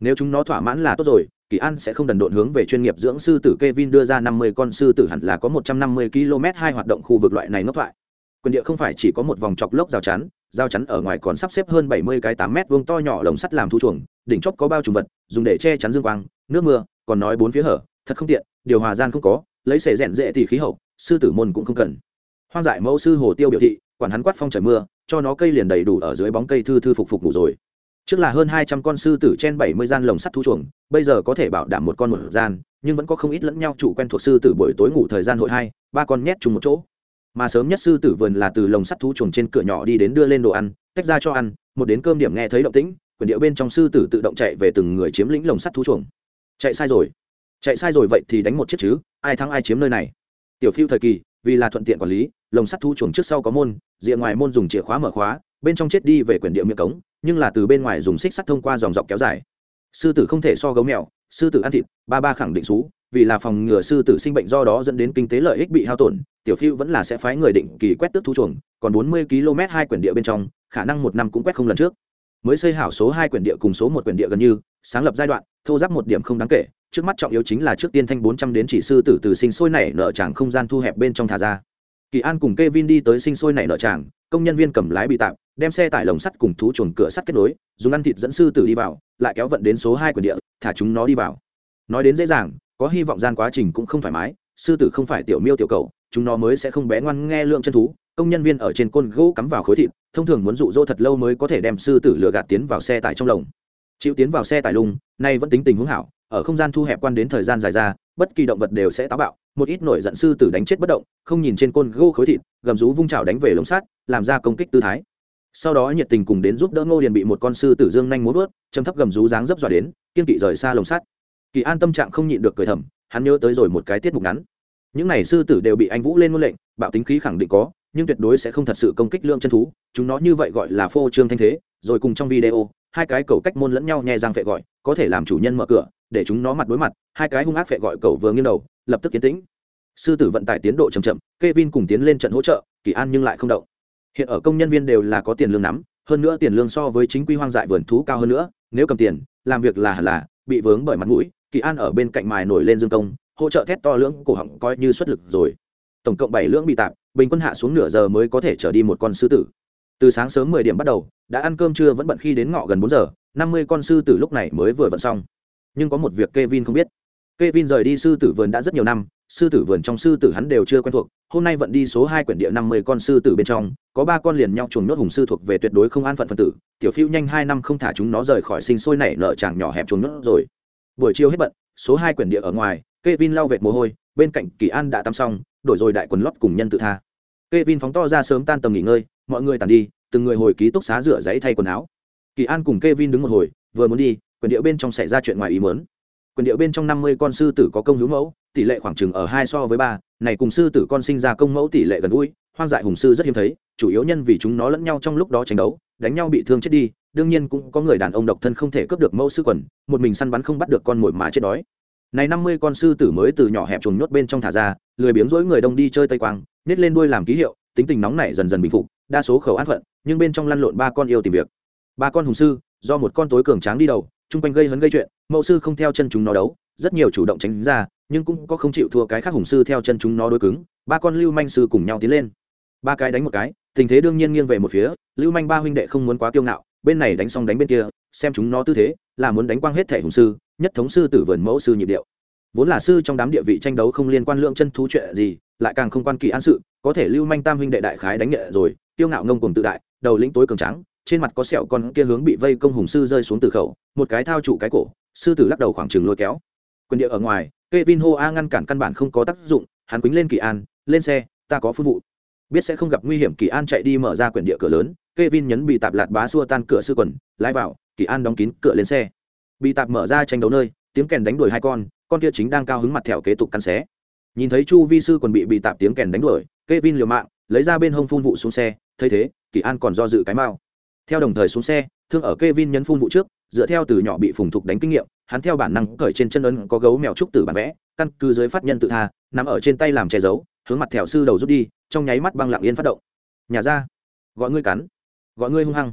Nếu chúng nó thỏa mãn là tốt rồi, kỳ an sẽ không đần độn hướng về chuyên nghiệp dưỡng sư tử Kevin đưa ra năm mươi con sư tử hẳn là có một trăm năm mươi km hai hoạt động khu vực loại này ngốc thoại. Quyền địa không phải chỉ có một vòng chọc lốc rào chắn rào chắn ở ngoài còn sắp xếp hơn bảy mươi cái tám mét vuông to nhỏ lồng sắt làm thu chuồng, đỉnh chóp có bao trùm vật, dùng để che chắn dương quang, nước mưa, còn nói bốn phía hở, thật không tiện, điều hòa gian không có, lấy xẻ rẽn dễ thì khí hậu, sư tử môn cũng không cần hoang dại mẫu sư hồ tiêu biểu thị, quản hắn quát phong trời mưa, cho nó cây liền đầy đủ ở dưới bóng cây thư thư phục phục ngủ rồi. Trước là hơn hai trăm con sư tử trên bảy mươi gian lồng sắt thu chuồng, bây giờ có thể bảo đảm một con một gian, nhưng vẫn có không ít lẫn nhau chủ quen thuộc sư tử buổi tối ngủ thời gian hội hai, ba con nhét chung một chỗ. Mà sớm nhất sư tử vườn là từ lồng sắt thu chuồng trên cửa nhỏ đi đến đưa lên đồ ăn, tách ra cho ăn, một đến cơm điểm nghe thấy động tĩnh quyền điệu bên trong sư tử tự động chạy về từng người chiếm lĩnh lồng sắt thu chuồng. Chạy sai rồi. Chạy sai rồi vậy thì đánh một chiếc chứ, ai thắng ai chiếm nơi này tiểu phiêu thời kỳ, vì là thuận tiện quản lý, lồng sắt thu chuồng trước sau có môn diện ngoài môn dùng chìa khóa mở khóa, bên trong chết đi về quyển địa miệng cống, nhưng là từ bên ngoài dùng xích sắt thông qua dòng dọc kéo dài. Sư tử không thể so gấu mèo, sư tử ăn thịt, ba ba khẳng định xú, vì là phòng ngừa sư tử sinh bệnh do đó dẫn đến kinh tế lợi ích bị hao tổn, tiểu phiêu vẫn là sẽ phái người định kỳ quét tước thu chuồng, còn bốn mươi km hai quyển địa bên trong, khả năng một năm cũng quét không lần trước. Mới xây hảo số hai quyển địa cùng số một quyển địa gần như sáng lập giai đoạn, thô giáp một điểm không đáng kể, trước mắt trọng yếu chính là trước tiên thanh bốn trăm đến chỉ sư tử từ sinh sôi nảy nợ tràng không gian thu hẹp bên trong thả ra. Kỳ an cùng Kevin đi tới sinh sôi nảy nợ tràng, công nhân viên cầm lái bị tạm, đem xe tải lồng sắt cùng thú chuồng cửa sắt kết nối, dùng ăn thịt dẫn sư tử đi vào, lại kéo vận đến số hai quyền địa, thả chúng nó đi vào. Nói đến dễ dàng, có hy vọng gian quá trình cũng không thoải mái, sư tử không phải tiểu miêu tiểu cầu, chúng nó mới sẽ không bé ngoan nghe lượng chân thú, công nhân viên ở trên côn gỗ cắm vào khối thịt, thông thường muốn dụ dỗ thật lâu mới có thể đem sư tử lừa gạt tiến vào xe tải trong lồng chịu tiến vào xe tải lung, nay vẫn tính tình huống hảo, ở không gian thu hẹp quan đến thời gian dài ra, bất kỳ động vật đều sẽ táo bạo, một ít nổi giận sư tử đánh chết bất động, không nhìn trên côn gô khối thịt, gầm rú vung trào đánh về lồng sắt, làm ra công kích tư thái. Sau đó nhiệt tình cùng đến giúp đỡ ngô điền bị một con sư tử dương nhanh muốn vớt, châm thấp gầm rú dáng dấp dọa đến, kiên kỵ rời xa lồng sắt. Kỳ an tâm trạng không nhịn được cười thầm, hắn nhớ tới rồi một cái tiết mục ngắn. Những này sư tử đều bị anh vũ lên ngôn lệnh, bạo tính khí khẳng định có, nhưng tuyệt đối sẽ không thật sự công kích lượng chân thú, chúng nó như vậy gọi là phô trương thanh thế, rồi cùng trong video hai cái cầu cách môn lẫn nhau nhẹ răng phệ gọi, có thể làm chủ nhân mở cửa, để chúng nó mặt đối mặt, hai cái hung ác phệ gọi cầu vừa nghiêng đầu, lập tức kiến tĩnh. Sư tử vận tải tiến độ chậm chậm, Kevin cùng tiến lên trận hỗ trợ, kỳ an nhưng lại không động. Hiện ở công nhân viên đều là có tiền lương nắm, hơn nữa tiền lương so với chính quy hoang dại vườn thú cao hơn nữa, nếu cầm tiền, làm việc là là, bị vướng bởi mặt mũi, kỳ an ở bên cạnh mài nổi lên dương công, hỗ trợ thét to lưỡng cổ họng coi như xuất lực rồi. Tổng cộng bảy lưỡng bị tạm bình quân hạ xuống nửa giờ mới có thể trở đi một con sư tử từ sáng sớm mười điểm bắt đầu, đã ăn cơm trưa vẫn bận khi đến ngọ gần bốn giờ, năm mươi con sư tử lúc này mới vừa vận xong. Nhưng có một việc Kevin không biết. Kevin rời đi sư tử vườn đã rất nhiều năm, sư tử vườn trong sư tử hắn đều chưa quen thuộc, hôm nay vận đi số hai quyển địa năm mươi con sư tử bên trong, có ba con liền nhau chuồng nhốt hùng sư thuộc về tuyệt đối không an phận phân tử, tiểu phiêu nhanh hai năm không thả chúng nó rời khỏi sinh sôi nảy nở chàng nhỏ hẹp chuồng nhốt rồi. Buổi chiều hết bận, số hai quyển địa ở ngoài, Kevin lau vệt mồ hôi, bên cạnh Kỳ An đã tắm xong, đổi rồi đại quần lót cùng nhân tự tha. Kevin phóng to ra sớm tan tầm nghỉ ngơi mọi người tàn đi, từng người hồi ký túc xá rửa giấy thay quần áo. Kỳ An cùng Kevin đứng một hồi, vừa muốn đi, quyền điệu bên trong xảy ra chuyện ngoài ý muốn. Quyền điệu bên trong năm mươi con sư tử có công hữu mẫu, tỷ lệ khoảng chừng ở hai so với ba. Này cùng sư tử con sinh ra công mẫu tỷ lệ gần gũi, hoang dại hùng sư rất hiếm thấy, chủ yếu nhân vì chúng nó lẫn nhau trong lúc đó tranh đấu, đánh nhau bị thương chết đi, đương nhiên cũng có người đàn ông độc thân không thể cướp được mẫu sư quần, một mình săn bắn không bắt được con mồi mà chết đói. Này năm mươi con sư tử mới từ nhỏ hẹp chuồng nhốt bên trong thả ra, lười biếng dỗi người đông đi chơi tây quang, nhét lên đuôi làm ký hiệu, tính tình nóng nảy dần dần bình phục đa số khẩu an phận, nhưng bên trong lăn lộn ba con yêu tìm việc. Ba con hùng sư, do một con tối cường tráng đi đầu, chung quanh gây hấn gây chuyện, mẫu sư không theo chân chúng nó đấu, rất nhiều chủ động tránh ra, nhưng cũng có không chịu thua cái khác hùng sư theo chân chúng nó đối cứng, ba con lưu manh sư cùng nhau tiến lên. Ba cái đánh một cái, tình thế đương nhiên nghiêng về một phía, lưu manh ba huynh đệ không muốn quá kiêu ngạo, bên này đánh xong đánh bên kia, xem chúng nó tư thế, là muốn đánh quang hết thẻ hùng sư, nhất thống sư tử vườn mẫu sư nhịp điệu. Vốn là sư trong đám địa vị tranh đấu không liên quan lượng chân thú chuyện gì, lại càng không quan kỳ an sự, có thể lưu manh tam huynh đệ đại khái đánh nhẹ rồi tiêu ngạo ngông cùng tự đại đầu lĩnh tối cường trắng trên mặt có sẹo con kia hướng bị vây công hùng sư rơi xuống từ khẩu một cái thao trụ cái cổ sư tử lắc đầu khoảng trừng lôi kéo quyền địa ở ngoài Kevin hô A ngăn cản căn bản không có tác dụng, hắn quýnh lên Kỳ An, lên xe, ta có phương vụ. Biết sẽ không gặp nguy hiểm Kỳ An chạy đi mở ra quyển địa cửa lớn, Kevin nhấn bị tạp lạt bá xua tan cửa sư quần, lái vào, Kỳ An đóng kín cửa lên xe. Bị tạp mở ra tranh đấu nơi, tiếng kèn đánh đuổi hai con, con kia chính đang cao hứng mặt thẹo kế tục cắn xé. Nhìn thấy Chu Vi sư quần bị bị tạp tiếng kèn đánh đuổi, Kevin liều mạng, lấy ra bên hông phun vụ xuống xe, thấy thế, Kỳ An còn do dự cái mao. Theo đồng thời xuống xe, thương ở Kevin nhấn phun vụ trước, dựa theo từ nhỏ bị phùng thục đánh kinh nghiệm, hắn theo bản năng cởi trên chân ấn có gấu mèo trúc tử bản vẽ căn cứ dưới phát nhân tự tha nằm ở trên tay làm che giấu hướng mặt thẻo sư đầu rút đi trong nháy mắt băng lặng yên phát động. Nhà ra gọi ngươi cắn gọi ngươi hung hăng.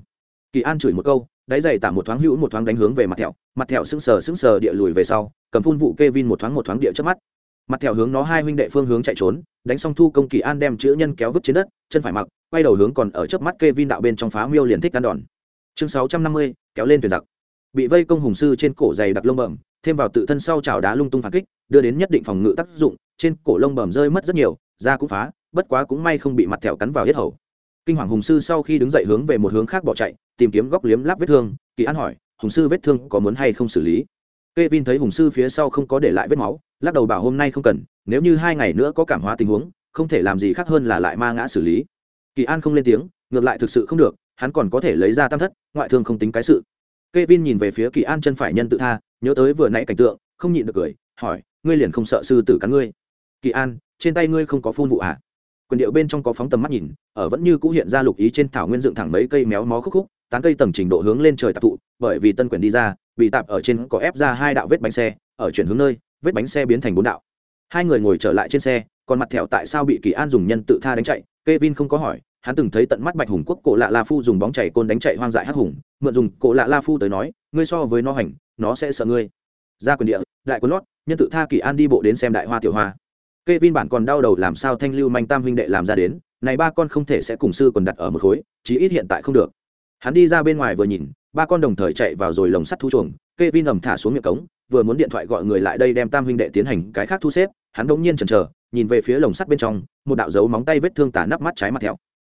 Kỳ an chửi một câu đáy giày tạm một thoáng hữu một thoáng đánh hướng về mặt thẹo mặt thẹo sững sờ sững sờ địa lùi về sau cầm phun vụ kevin một thoáng một thoáng địa trước mắt mặt theo hướng nó hai huynh đệ phương hướng chạy trốn, đánh xong thu công kỳ an đem chữ nhân kéo vứt trên đất, chân phải mặc, quay đầu hướng còn ở trước mắt kê vin đạo bên trong phá miêu liền thích ăn đòn. Chương sáu trăm năm mươi, kéo lên thuyền giặc. Bị vây công hùng sư trên cổ dày đặc lông bẩm, thêm vào tự thân sau chảo đá lung tung phản kích, đưa đến nhất định phòng ngự tác dụng, trên cổ lông bẩm rơi mất rất nhiều, da cũng phá, bất quá cũng may không bị mặt thẹo cắn vào hết hầu. Kinh hoàng hùng sư sau khi đứng dậy hướng về một hướng khác bỏ chạy, tìm kiếm góc liếm láp vết thương, kỳ an hỏi, hùng sư vết thương có muốn hay không xử lý? K e vin thấy hùng sư phía sau không có để lại vết máu lắc đầu bảo hôm nay không cần, nếu như hai ngày nữa có cảm hóa tình huống, không thể làm gì khác hơn là lại ma ngã xử lý. Kỳ an không lên tiếng, ngược lại thực sự không được, hắn còn có thể lấy ra tam thất, ngoại thương không tính cái sự. K e vin nhìn về phía kỳ an chân phải nhân tự tha, nhớ tới vừa nãy cảnh tượng, không nhịn được cười, hỏi, ngươi liền không sợ sư tử cắn ngươi? Kỳ an, trên tay ngươi không có phun vụ à? quyền điệu bên trong có phóng tầm mắt nhìn, ở vẫn như cũ hiện ra lục ý trên thảo nguyên dựng thẳng mấy cây méo mó khúc khúc, tán cây tầng trình độ hướng lên trời tạp thụ bởi vì tân quyền đi ra, bị tạp ở trên có ép ra hai đạo vết bánh xe, ở chuyển hướng nơi vết bánh xe biến thành bốn đạo. Hai người ngồi trở lại trên xe còn mặt thẹo tại sao bị kỳ an dùng nhân tự tha đánh chạy Kevin không có hỏi hắn từng thấy tận mắt bạch hùng quốc cổ lạ la phu dùng bóng chảy côn đánh chạy hoang dại hắc hùng mượn dùng cổ lạ la phu tới nói ngươi so với nó hành nó sẽ sợ ngươi. Ra quyền địa đại quân lót nhân tự tha kỳ an đi bộ đến xem đại hoa tiểu hoa. Kevin bản còn đau đầu làm sao thanh lưu manh tam huynh đệ làm ra đến, này ba con không thể sẽ cùng sư quần đặt ở một khối, chí ít hiện tại không được. Hắn đi ra bên ngoài vừa nhìn, ba con đồng thời chạy vào rồi lồng sắt thu chuồng, Kevin ầm thả xuống miệng cống, vừa muốn điện thoại gọi người lại đây đem tam huynh đệ tiến hành cái khác thu xếp, hắn đống nhiên chần chờ, nhìn về phía lồng sắt bên trong, một đạo dấu móng tay vết thương tả nắp mắt trái mặt theo.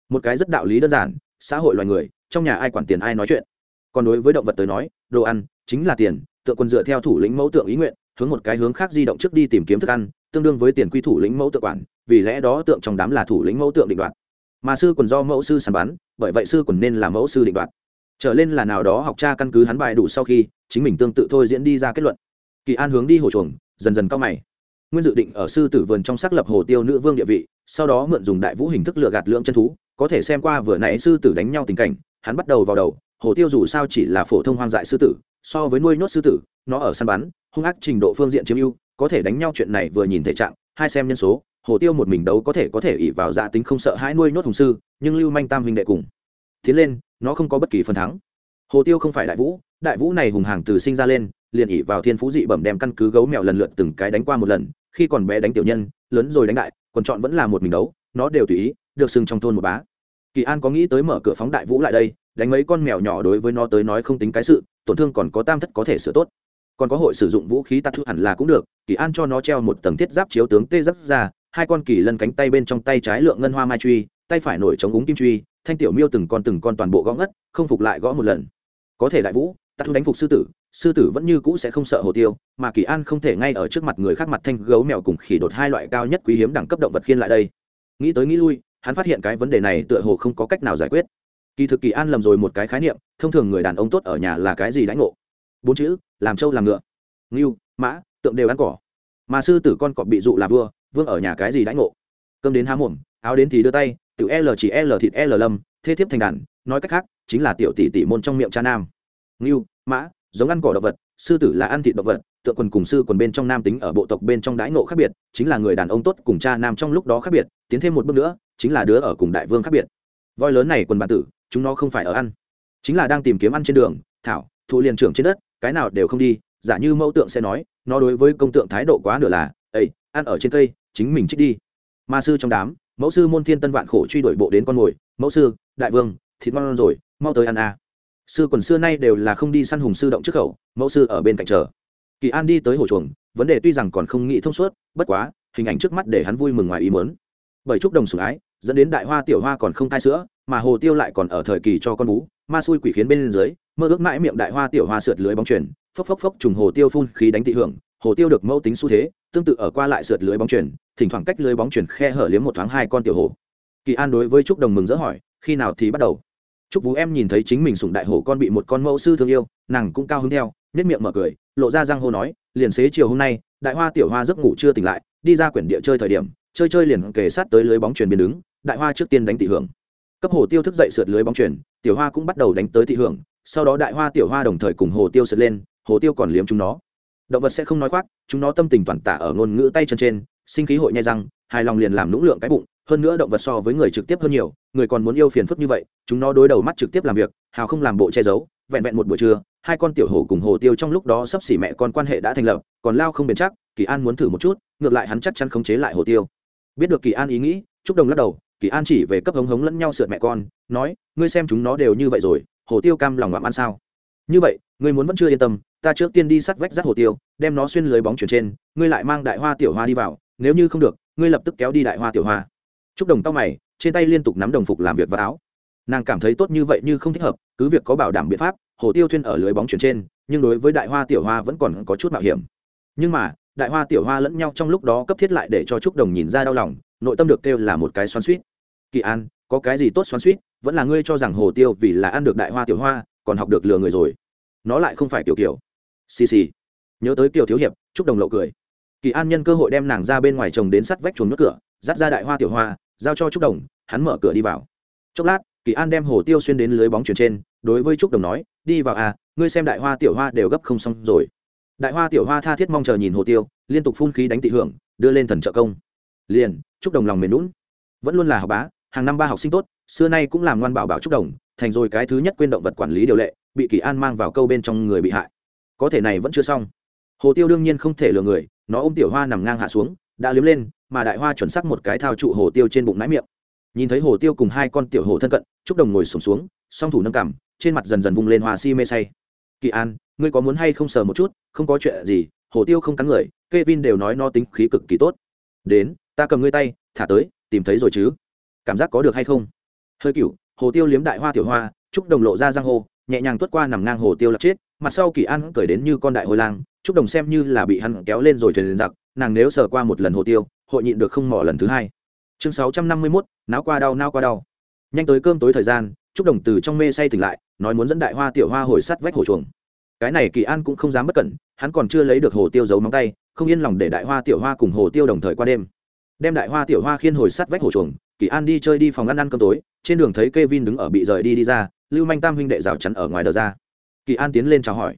Một cái rất đạo lý đơn giản, xã hội loài người, trong nhà ai quản tiền ai nói chuyện. Còn đối với động vật tới nói, đồ ăn chính là tiền, tượng quân dựa theo thủ lĩnh mẫu tượng ý nguyện, hướng một cái hướng khác di động trước đi tìm kiếm thức ăn, tương đương với tiền quy thủ lĩnh mẫu tượng quản vì lẽ đó tượng trong đám là thủ lĩnh mẫu tượng định đoạt mà sư quần do mẫu sư sàn bán, bởi vậy sư quần nên là mẫu sư định đoạt trở lên là nào đó học cha căn cứ hắn bài đủ sau khi chính mình tương tự thôi diễn đi ra kết luận. Kỳ an hướng đi hồ chuồng, dần dần cao mày. Nguyên dự định ở sư tử vườn trong xác lập hồ tiêu nữ vương địa vị, sau đó mượn dùng đại vũ hình thức lựa gạt lượng chân thú, có thể xem qua vừa nãy sư tử đánh nhau tình cảnh, hắn bắt đầu vào đầu, hồ tiêu dù sao chỉ là phổ thông hoang dại sư tử, so với nuôi nhốt sư tử, nó ở săn bắn, hung ác trình độ phương diện chiếm ưu, có thể đánh nhau chuyện này vừa nhìn thể trạng, hai xem nhân số, hồ tiêu một mình đấu có thể có thể ỉ vào dạ tính không sợ hãi nuôi nhốt hùng sư, nhưng lưu manh tam huynh đệ cùng. Tiến lên, nó không có bất kỳ phần thắng. Hồ tiêu không phải đại vũ đại vũ này hùng hàng từ sinh ra lên, liền ỉ vào thiên phú dị bẩm đem căn cứ gấu mèo lần lượt từng cái đánh qua một lần, khi còn bé đánh tiểu nhân, lớn rồi đánh đại còn chọn vẫn là một mình đấu, nó đều tùy ý, được sưng trong thôn một bá. Kỳ an có nghĩ tới mở cửa phóng đại vũ lại đây, đánh mấy con mèo nhỏ đối với nó tới nói không tính cái sự, tổn thương còn có tam thất có thể sửa tốt. Còn có hội sử dụng vũ khí tạt thu hẳn là cũng được, kỳ an cho nó treo một tầng thiết giáp chiếu tướng tê giáp ra, hai con kỳ lân cánh tay bên trong tay trái lượng ngân hoa mai truy, tay phải nổi chống úng kim truy, thanh tiểu miêu từng con từng con toàn bộ gõ ngất, không phục lại gõ một lần. Có thể đại vũ tạ thu đánh phục sư tử sư tử vẫn như cũ sẽ không sợ hồ tiêu, mà kỳ an không thể ngay ở trước mặt người khác mặt thanh gấu mèo cùng khỉ đột hai loại cao nhất quý hiếm đẳng cấp động vật khiên lại đây. Nghĩ tới nghĩ lui, hắn phát hiện cái vấn đề này tựa hồ không có cách nào giải quyết. Kỳ thực kỳ an lầm rồi một cái khái niệm, thông thường người đàn ông tốt ở nhà là cái gì đánh ngộ? Bốn chữ, làm trâu làm ngựa. Ngưu, mã, tượng đều ăn cỏ. Mà sư tử con cọp bị dụ là vua, vương ở nhà cái gì đánh ngộ? Cơm đến há mồm, áo đến thì đưa tay, tiểu l chỉ l thịt l lâm thế thiếp thành đàn, nói cách khác, chính là tiểu tỷ tỷ môn trong miệng cha nam ngưu, mã, giống ăn cỏ động vật, sư tử là ăn thịt động vật tượng quần cùng sư quần bên trong nam tính ở bộ tộc bên trong đãi ngộ khác biệt, chính là người đàn ông tốt cùng cha nam trong lúc đó khác biệt, tiến thêm một bước nữa, chính là đứa ở cùng đại vương khác biệt. Voi lớn này quần bản tử, chúng nó không phải ở ăn, chính là đang tìm kiếm ăn trên đường, thảo thụ liền trưởng trên đất, cái nào đều không đi, giả như mẫu tượng sẽ nói, nó đối với công tượng thái độ quá nửa là ây ăn ở trên cây, chính mình trích đi. Ma sư trong đám, mẫu sư môn thiên tân vạn khổ truy đuổi bộ đến con mồi, mẫu sư, đại vương, thịt ngon rồi, mau tới ăn a sư quần xưa nay đều là không đi săn hùng sư động trước khẩu, mẫu sư ở bên cạnh chờ. Kỳ an đi tới hồ chuồng, vấn đề tuy rằng còn không nghĩ thông suốt, bất quá, hình ảnh trước mắt để hắn vui mừng ngoài ý mớn bởi chúc đồng sủng ái, dẫn đến đại hoa tiểu hoa còn không thai sữa, mà hồ tiêu lại còn ở thời kỳ cho con bú, ma xui quỷ khiến bên dưới, mơ ước mãi miệng đại hoa tiểu hoa sượt lưới bóng chuyển phốc phốc phốc trùng hồ tiêu phun khí đánh thị hưởng, hồ tiêu được mẫu tính xu thế, tương tự ở qua lại sượt lưới bóng chuyển thỉnh thoảng cách lưới bóng chuyển khe hở liếm một thoáng hai con tiểu hồ. Kỳ an đối với trúc đồng mừng rỡ hỏi, khi nào thì bắt đầu? Chúc vũ em nhìn thấy chính mình sủng đại hổ con bị một con mẫu sư thương yêu, nàng cũng cao hứng theo nếp miệng mở cười, lộ ra răng hô nói, liền xế chiều hôm nay, đại hoa tiểu hoa giấc ngủ chưa tỉnh lại, đi ra quyển địa chơi thời điểm, chơi chơi liền kề sát tới lưới bóng chuyền biến đứng, đại hoa trước tiên đánh tị hưởng. Cấp hồ tiêu thức dậy sượt lưới bóng chuyền, tiểu hoa cũng bắt đầu đánh tới tị hưởng, sau đó đại hoa tiểu hoa đồng thời cùng hồ tiêu sượt lên, hồ tiêu còn liếm chúng nó. Động vật sẽ không nói khoác, chúng nó tâm tình toàn tả ở ngôn ngữ tay chân trên, sinh khí hội nhai răng, hài lòng liền làm lũng lượng cái bụng hơn nữa động vật so với người trực tiếp hơn nhiều, người còn muốn yêu phiền phức như vậy, chúng nó đối đầu mắt trực tiếp làm việc, hào không làm bộ che giấu, vẹn vẹn một buổi trưa, hai con tiểu hổ cùng hồ tiêu trong lúc đó sắp xỉ mẹ con quan hệ đã thành lập, còn lao không bền chắc, kỳ an muốn thử một chút, ngược lại hắn chắc chắn khống chế lại hồ tiêu. Biết được kỳ an ý nghĩ, trúc đồng lắc đầu, kỳ an chỉ về cấp hống hống lẫn nhau sượt mẹ con, nói, ngươi xem chúng nó đều như vậy rồi, hồ tiêu cam lòng ngoạm ăn sao? Như vậy, ngươi muốn vẫn chưa yên tâm, ta trước tiên đi sắt vách rắt hồ tiêu, đem nó xuyên lưới bóng chuyển trên, ngươi lại mang đại hoa tiểu hoa đi vào, nếu như không được, ngươi lập tức kéo đi đại hoa tiểu hoa trúc đồng tao mày, trên tay liên tục nắm đồng phục làm việc và áo. Nàng cảm thấy tốt như vậy như không thích hợp, cứ việc có bảo đảm biện pháp, hồ tiêu thuyên ở lưới bóng chuyển trên, nhưng đối với đại hoa tiểu hoa vẫn còn có chút mạo hiểm. Nhưng mà, đại hoa tiểu hoa lẫn nhau trong lúc đó cấp thiết lại để cho trúc đồng nhìn ra đau lòng, nội tâm được kêu là một cái xoắn suýt kỳ an, có cái gì tốt xoắn suýt vẫn là ngươi cho rằng hồ tiêu vì là ăn được đại hoa tiểu hoa, còn học được lừa người rồi. Nó lại không phải kiểu kiểu. Xì xì. Nhớ tới kiều thiếu hiệp, trúc đồng lộ cười kỳ an nhân cơ hội đem nàng ra bên ngoài trồng đến sắt vách chuồng nước cửa, dắt ra đại hoa tiểu hoa, giao cho trúc đồng, hắn mở cửa đi vào. Chốc lát, kỳ an đem hồ tiêu xuyên đến lưới bóng chuyển trên, đối với trúc đồng nói, đi vào à ngươi xem đại hoa tiểu hoa đều gấp không xong rồi. Đại hoa tiểu hoa tha thiết mong chờ nhìn hồ tiêu, liên tục phun khí đánh tị hưởng, đưa lên thần trợ công. Liền, trúc đồng lòng mềm lún vẫn luôn là học bá, hàng năm ba học sinh tốt, xưa nay cũng làm ngoan bảo bảo trúc đồng, thành rồi cái thứ nhất quên động vật quản lý điều lệ, bị kỳ an mang vào câu bên trong người bị hại. Có thể này vẫn chưa xong. Hồ tiêu đương nhiên không thể lừa người nó ôm tiểu hoa nằm ngang hạ xuống đã liếm lên mà đại hoa chuẩn sắc một cái thao trụ hồ tiêu trên bụng nái miệng. Nhìn thấy hồ tiêu cùng hai con tiểu hồ thân cận trúc đồng ngồi sùng xuống, xuống song thủ nâng cằm trên mặt dần dần vung lên hoa si mê say. Kỳ an ngươi có muốn hay không sờ một chút không có chuyện gì hồ tiêu không cắn người k e vin đều nói no tính khí cực kỳ tốt. Đến ta cầm ngươi tay thả tới tìm thấy rồi chứ? Cảm giác có được hay không? Hơi cựu hồ tiêu liếm đại hoa tiểu hoa. Trúc đồng lộ ra giang hồ nhẹ nhàng tuốt qua nằm ngang hồ tiêu lạc chết mặt sau kỳ an cười đến như con đại hồi lang trúc đồng xem như là bị hắn kéo lên rồi thuyền giặc, nàng nếu sờ qua một lần hồ tiêu, hội nhịn được không mỏ lần thứ hai. Chương sáu trăm năm mươi mốt, náo qua đau nao qua đau. Nhanh tới cơm tối thời gian, trúc đồng từ trong mê say tỉnh lại, nói muốn dẫn đại hoa tiểu hoa hồi sắt vách hồ chuồng. Cái này kỳ an cũng không dám bất cẩn, hắn còn chưa lấy được hồ tiêu giấu móng tay, không yên lòng để đại hoa tiểu hoa cùng hồ tiêu đồng thời qua đêm. Đem đại hoa tiểu hoa khiên hồi sắt vách hồ chuồng, kỳ an đi chơi đi phòng ăn ăn cơm tối, trên đường thấy k e vin đứng ở bị rời đi đi ra, lưu manh tam huynh đệ rào chắn ở ngoài đờ ra. Kỳ an tiến lên chào hỏi.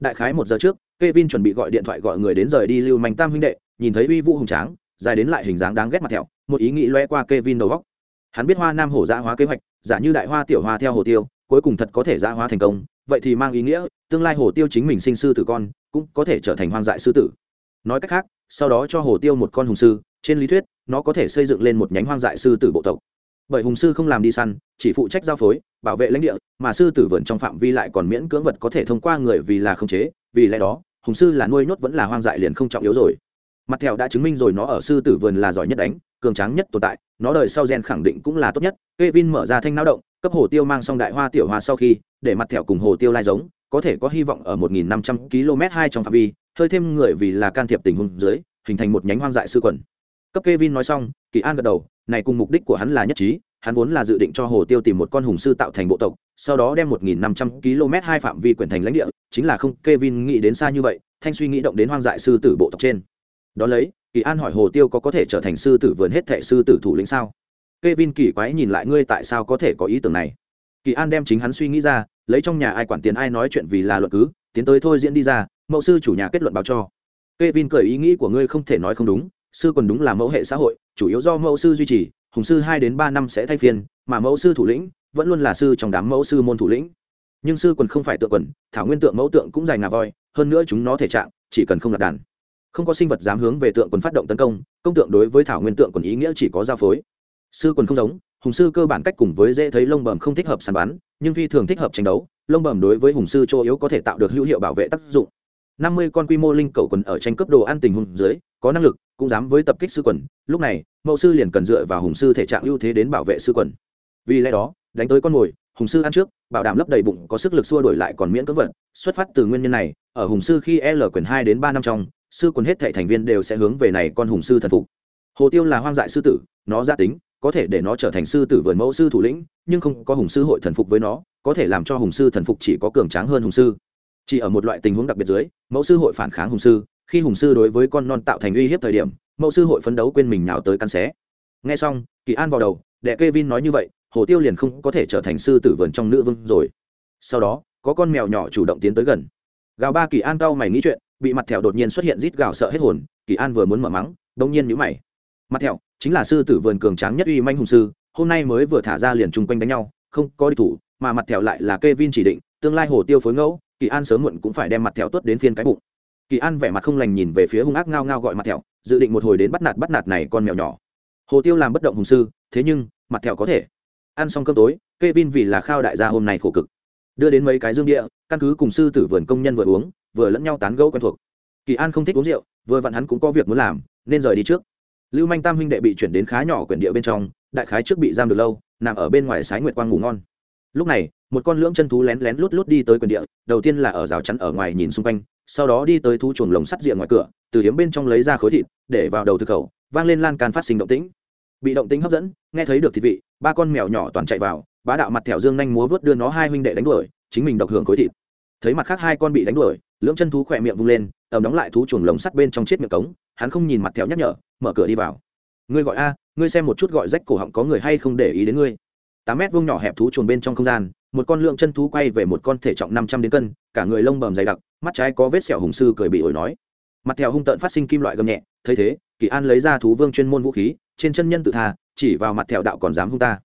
Đại khái một giờ trước Kevin chuẩn bị gọi điện thoại gọi người đến rời đi lưu manh tam huynh đệ, nhìn thấy uy vũ hùng tráng, dài đến lại hình dáng đáng ghét mặt thẹo, một ý nghĩ lóe qua Kevin đầu óc. hắn biết hoa nam hổ giã hóa kế hoạch, giả như đại hoa tiểu hoa theo hồ tiêu, cuối cùng thật có thể giã hóa thành công, vậy thì mang ý nghĩa, tương lai hồ tiêu chính mình sinh sư tử con, cũng có thể trở thành hoang dại sư tử nói cách khác, sau đó cho hồ tiêu một con hùng sư, trên lý thuyết, nó có thể xây dựng lên một nhánh hoang dại sư tử bộ tộc bởi hùng sư không làm đi săn, chỉ phụ trách giao phối, bảo vệ lãnh địa, mà sư tử vườn trong phạm vi lại còn miễn cưỡng vật có thể thông qua người vì là không chế, vì lẽ đó, hùng sư là nuôi nhốt vẫn là hoang dại liền không trọng yếu rồi. Mặt thẹo đã chứng minh rồi nó ở sư tử vườn là giỏi nhất đánh, cường tráng nhất tồn tại, nó đời sau gen khẳng định cũng là tốt nhất. Kevin mở ra thanh não động, cấp hồ tiêu mang xong đại hoa tiểu hoa sau khi, để mặt thẹo cùng hồ tiêu lai giống, có thể có hy vọng ở 1.500 km hai trong phạm vi, hơi thêm người vì là can thiệp tình huống dưới, hình thành một nhánh hoang dại sư quần cấp Kevin nói xong, kỳ an gật đầu, này cùng mục đích của hắn là nhất trí, hắn vốn là dự định cho hồ tiêu tìm một con hùng sư tạo thành bộ tộc, sau đó đem 1.500 km hai phạm vi quyền thành lãnh địa, chính là không, Kevin nghĩ đến xa như vậy, thanh suy nghĩ động đến hoang dại sư tử bộ tộc trên. Đó lấy, kỳ an hỏi hồ tiêu có có thể trở thành sư tử vườn hết thệ sư tử thủ lĩnh sao? Kevin kỳ quái nhìn lại ngươi tại sao có thể có ý tưởng này. Kỳ an đem chính hắn suy nghĩ ra, lấy trong nhà ai quản tiền ai nói chuyện vì là luận cứ, tiến tới thôi diễn đi ra, mẫu sư chủ nhà kết luận báo cho. Kevin cười ý nghĩ của ngươi không thể nói không đúng sư còn đúng là mẫu hệ xã hội, chủ yếu do mẫu sư duy trì, hùng sư hai đến ba năm sẽ thay phiên, mà mẫu sư thủ lĩnh vẫn luôn là sư trong đám mẫu sư môn thủ lĩnh. Nhưng sư quần không phải tượng quần, thảo nguyên tượng mẫu tượng cũng dài ngà voi, hơn nữa chúng nó thể trạng chỉ cần không đặt đàn. Không có sinh vật dám hướng về tượng quần phát động tấn công công tượng đối với thảo nguyên tượng quần ý nghĩa chỉ có giao phối. Sư quần không giống, hùng sư cơ bản cách cùng với dễ thấy lông bầm không thích hợp săn bắn, nhưng phi thường thích hợp tranh đấu, lông bầm đối với hùng sư chỗ yếu có thể tạo được hữu hiệu bảo vệ tác dụng năm mươi con quy mô linh cầu quần ở tranh cướp đồ ăn tình hùng dưới, có năng lực, cũng dám với tập kích sư quần, lúc này, mẫu sư liền cần dựa vào hùng sư thể trạng ưu thế đến bảo vệ sư quần. Vì lẽ đó, đánh tới con mồi, hùng sư ăn trước, bảo đảm lấp đầy bụng có sức lực xua đổi lại còn miễn cưỡng vận, xuất phát từ nguyên nhân này, ở hùng sư khi l quyền hai đến ba năm trong, sư quần hết thệ thành viên đều sẽ hướng về này con hùng sư thần phục. Hồ tiêu là hoang dại sư tử, nó gia tính, có thể để nó trở thành sư tử vườn mẫu sư thủ lĩnh, nhưng không có hùng sư hội thần phục với nó, có thể làm cho hùng sư thần phục chỉ có cường tráng hơn hùng sư. Chỉ ở một loại tình huống đặc biệt dưới mẫu sư hội phản kháng hùng sư, khi hùng sư đối với con non tạo thành uy hiếp thời điểm, mẫu sư hội phấn đấu quên mình nào tới căn xé. Nghe xong, kỳ an vào đầu đệ kê vin nói như vậy, hồ tiêu liền không có thể trở thành sư tử vườn trong nữ vương rồi. Sau đó, có con mèo nhỏ chủ động tiến tới gần. Gào ba kỳ an cau mày nghĩ chuyện, bị mặt thẹo đột nhiên xuất hiện rít gào sợ hết hồn, kỳ an vừa muốn mở mắng đông nhiên nhữ mày. Mặt thẹo, chính là sư tử vườn cường tráng nhất uy manh hùng sư, hôm nay mới vừa thả ra liền chung quanh đánh nhau, không có đi thủ, mà mặt thẹo lại là kê vin chỉ định, tương lai hồ tiêu phối ngẫu kỳ an sớm muộn cũng phải đem mặt thẹo tuất đến phiên cái bụng. Kỳ an vẻ mặt không lành nhìn về phía hung ác ngao ngao gọi mặt thẹo, dự định một hồi đến bắt nạt bắt nạt này con mèo nhỏ. Hồ tiêu làm bất động hùng sư, thế nhưng, mặt thẹo có thể. Ăn xong cơm tối k e vin vì là khao đại gia hôm nay khổ cực. Đưa đến mấy cái dương địa, căn cứ cùng sư tử vườn công nhân vừa uống, vừa lẫn nhau tán gẫu quen thuộc. Kỳ an không thích uống rượu, vừa vặn hắn cũng có việc muốn làm, nên rời đi trước. Lưu manh tam huynh đệ bị chuyển đến khá nhỏ quyển địa bên trong, đại khái trước bị giam được lâu, nằm ở bên ngoài sái nguyệt quang ngủ ngon lúc này, một con lưỡng chân thú lén lén lút lút đi tới quyền địa, đầu tiên là ở rào chắn ở ngoài nhìn xung quanh, sau đó đi tới thú chuồng lồng sắt diện ngoài cửa, từ hiếm bên trong lấy ra khối thịt, để vào đầu thực khẩu, vang lên lan can phát sinh động tĩnh. Bị động tĩnh hấp dẫn, nghe thấy được thịt vị, ba con mèo nhỏ toàn chạy vào, bá đạo mặt thẻo dương nhanh múa vớt đưa nó hai huynh đệ đánh đuổi, chính mình độc hưởng khối thịt. Thấy mặt khác hai con bị đánh đuổi, lưỡng chân thú khỏe miệng vung lên ẩm đóng lại thú chuồng lồng sắt bên trong chết miệng cống, hắn không nhìn mặt thẻo nhắc nhở, mở cửa đi vào. Ngươi gọi a, ngươi xem một chút gọi rách cổ họng có người hay không để ý đến ngươi tám mét vuông nhỏ hẹp thú chuồng bên trong không gian, một con lượng chân thú quay về một con thể trọng năm trăm đến cân, cả người lông bầm dày đặc, mắt trái có vết sẹo hùng sư cười bị ổi nói. Mặt theo hung tợn phát sinh kim loại gầm nhẹ, thấy thế, kỳ an lấy ra thú vương chuyên môn vũ khí, trên chân nhân tự tha, chỉ vào mặt theo đạo còn dám hung ta.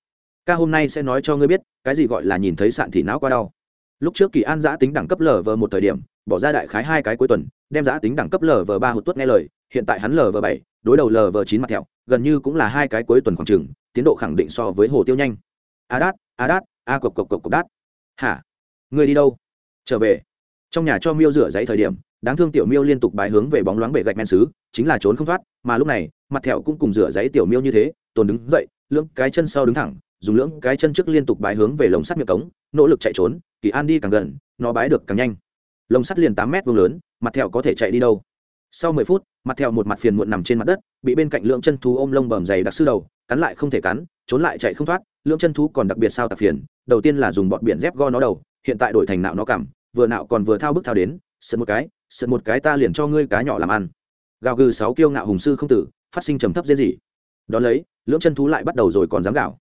Ca hôm nay sẽ nói cho ngươi biết, cái gì gọi là nhìn thấy sạn thì não qua đau. Lúc trước kỳ an giã tính đẳng cấp lở vờ một thời điểm, bỏ ra đại khái hai cái cuối tuần, đem giã tính đẳng cấp lở vờ ba hụt tuất nghe lời, hiện tại hắn lở vờ bảy, đối đầu lở vờ chín mặt thẹo, gần như cũng là hai cái cuối tuần khoảng trừng tiến độ khẳng định so với hồ tiêu nhanh a đát a đát a cộc cộc cộc cộc đát. Hả? Người đi đâu? Trở về. Trong nhà cho miêu rửa giấy thời điểm, đáng thương tiểu miêu liên tục bài hướng về bóng loáng bể gạch men xứ, chính là trốn không thoát, mà lúc này, mặt thẹo cũng cùng rửa giấy tiểu miêu như thế, tồn đứng dậy, lưỡng cái chân sau đứng thẳng, dùng lưỡng cái chân trước liên tục bái hướng về lồng sắt miệng cống, nỗ lực chạy trốn, kỳ an đi càng gần, nó bái được càng nhanh. Lồng sắt liền tám mét vuông lớn, mặt thẹo có thể chạy đi đâu? Sau mười phút, mặt thẹo một mặt phiền muộn nằm trên mặt đất, bị bên cạnh lưỡng chân thú ôm lông bầm dày đặc sư đầu, cắn lại không thể cắn, trốn lại chạy không thoát lưỡng chân thú còn đặc biệt sao tạp phiền, đầu tiên là dùng bọt biển dép go nó đầu, hiện tại đổi thành nạo nó cảm vừa nạo còn vừa thao bức thao đến, sượt một cái, sượt một cái ta liền cho ngươi cá nhỏ làm ăn. Gào gừ sáu kiêu ngạo hùng sư không tử, phát sinh trầm thấp dễ gì. Đón lấy, lưỡng chân thú lại bắt đầu rồi còn dám gạo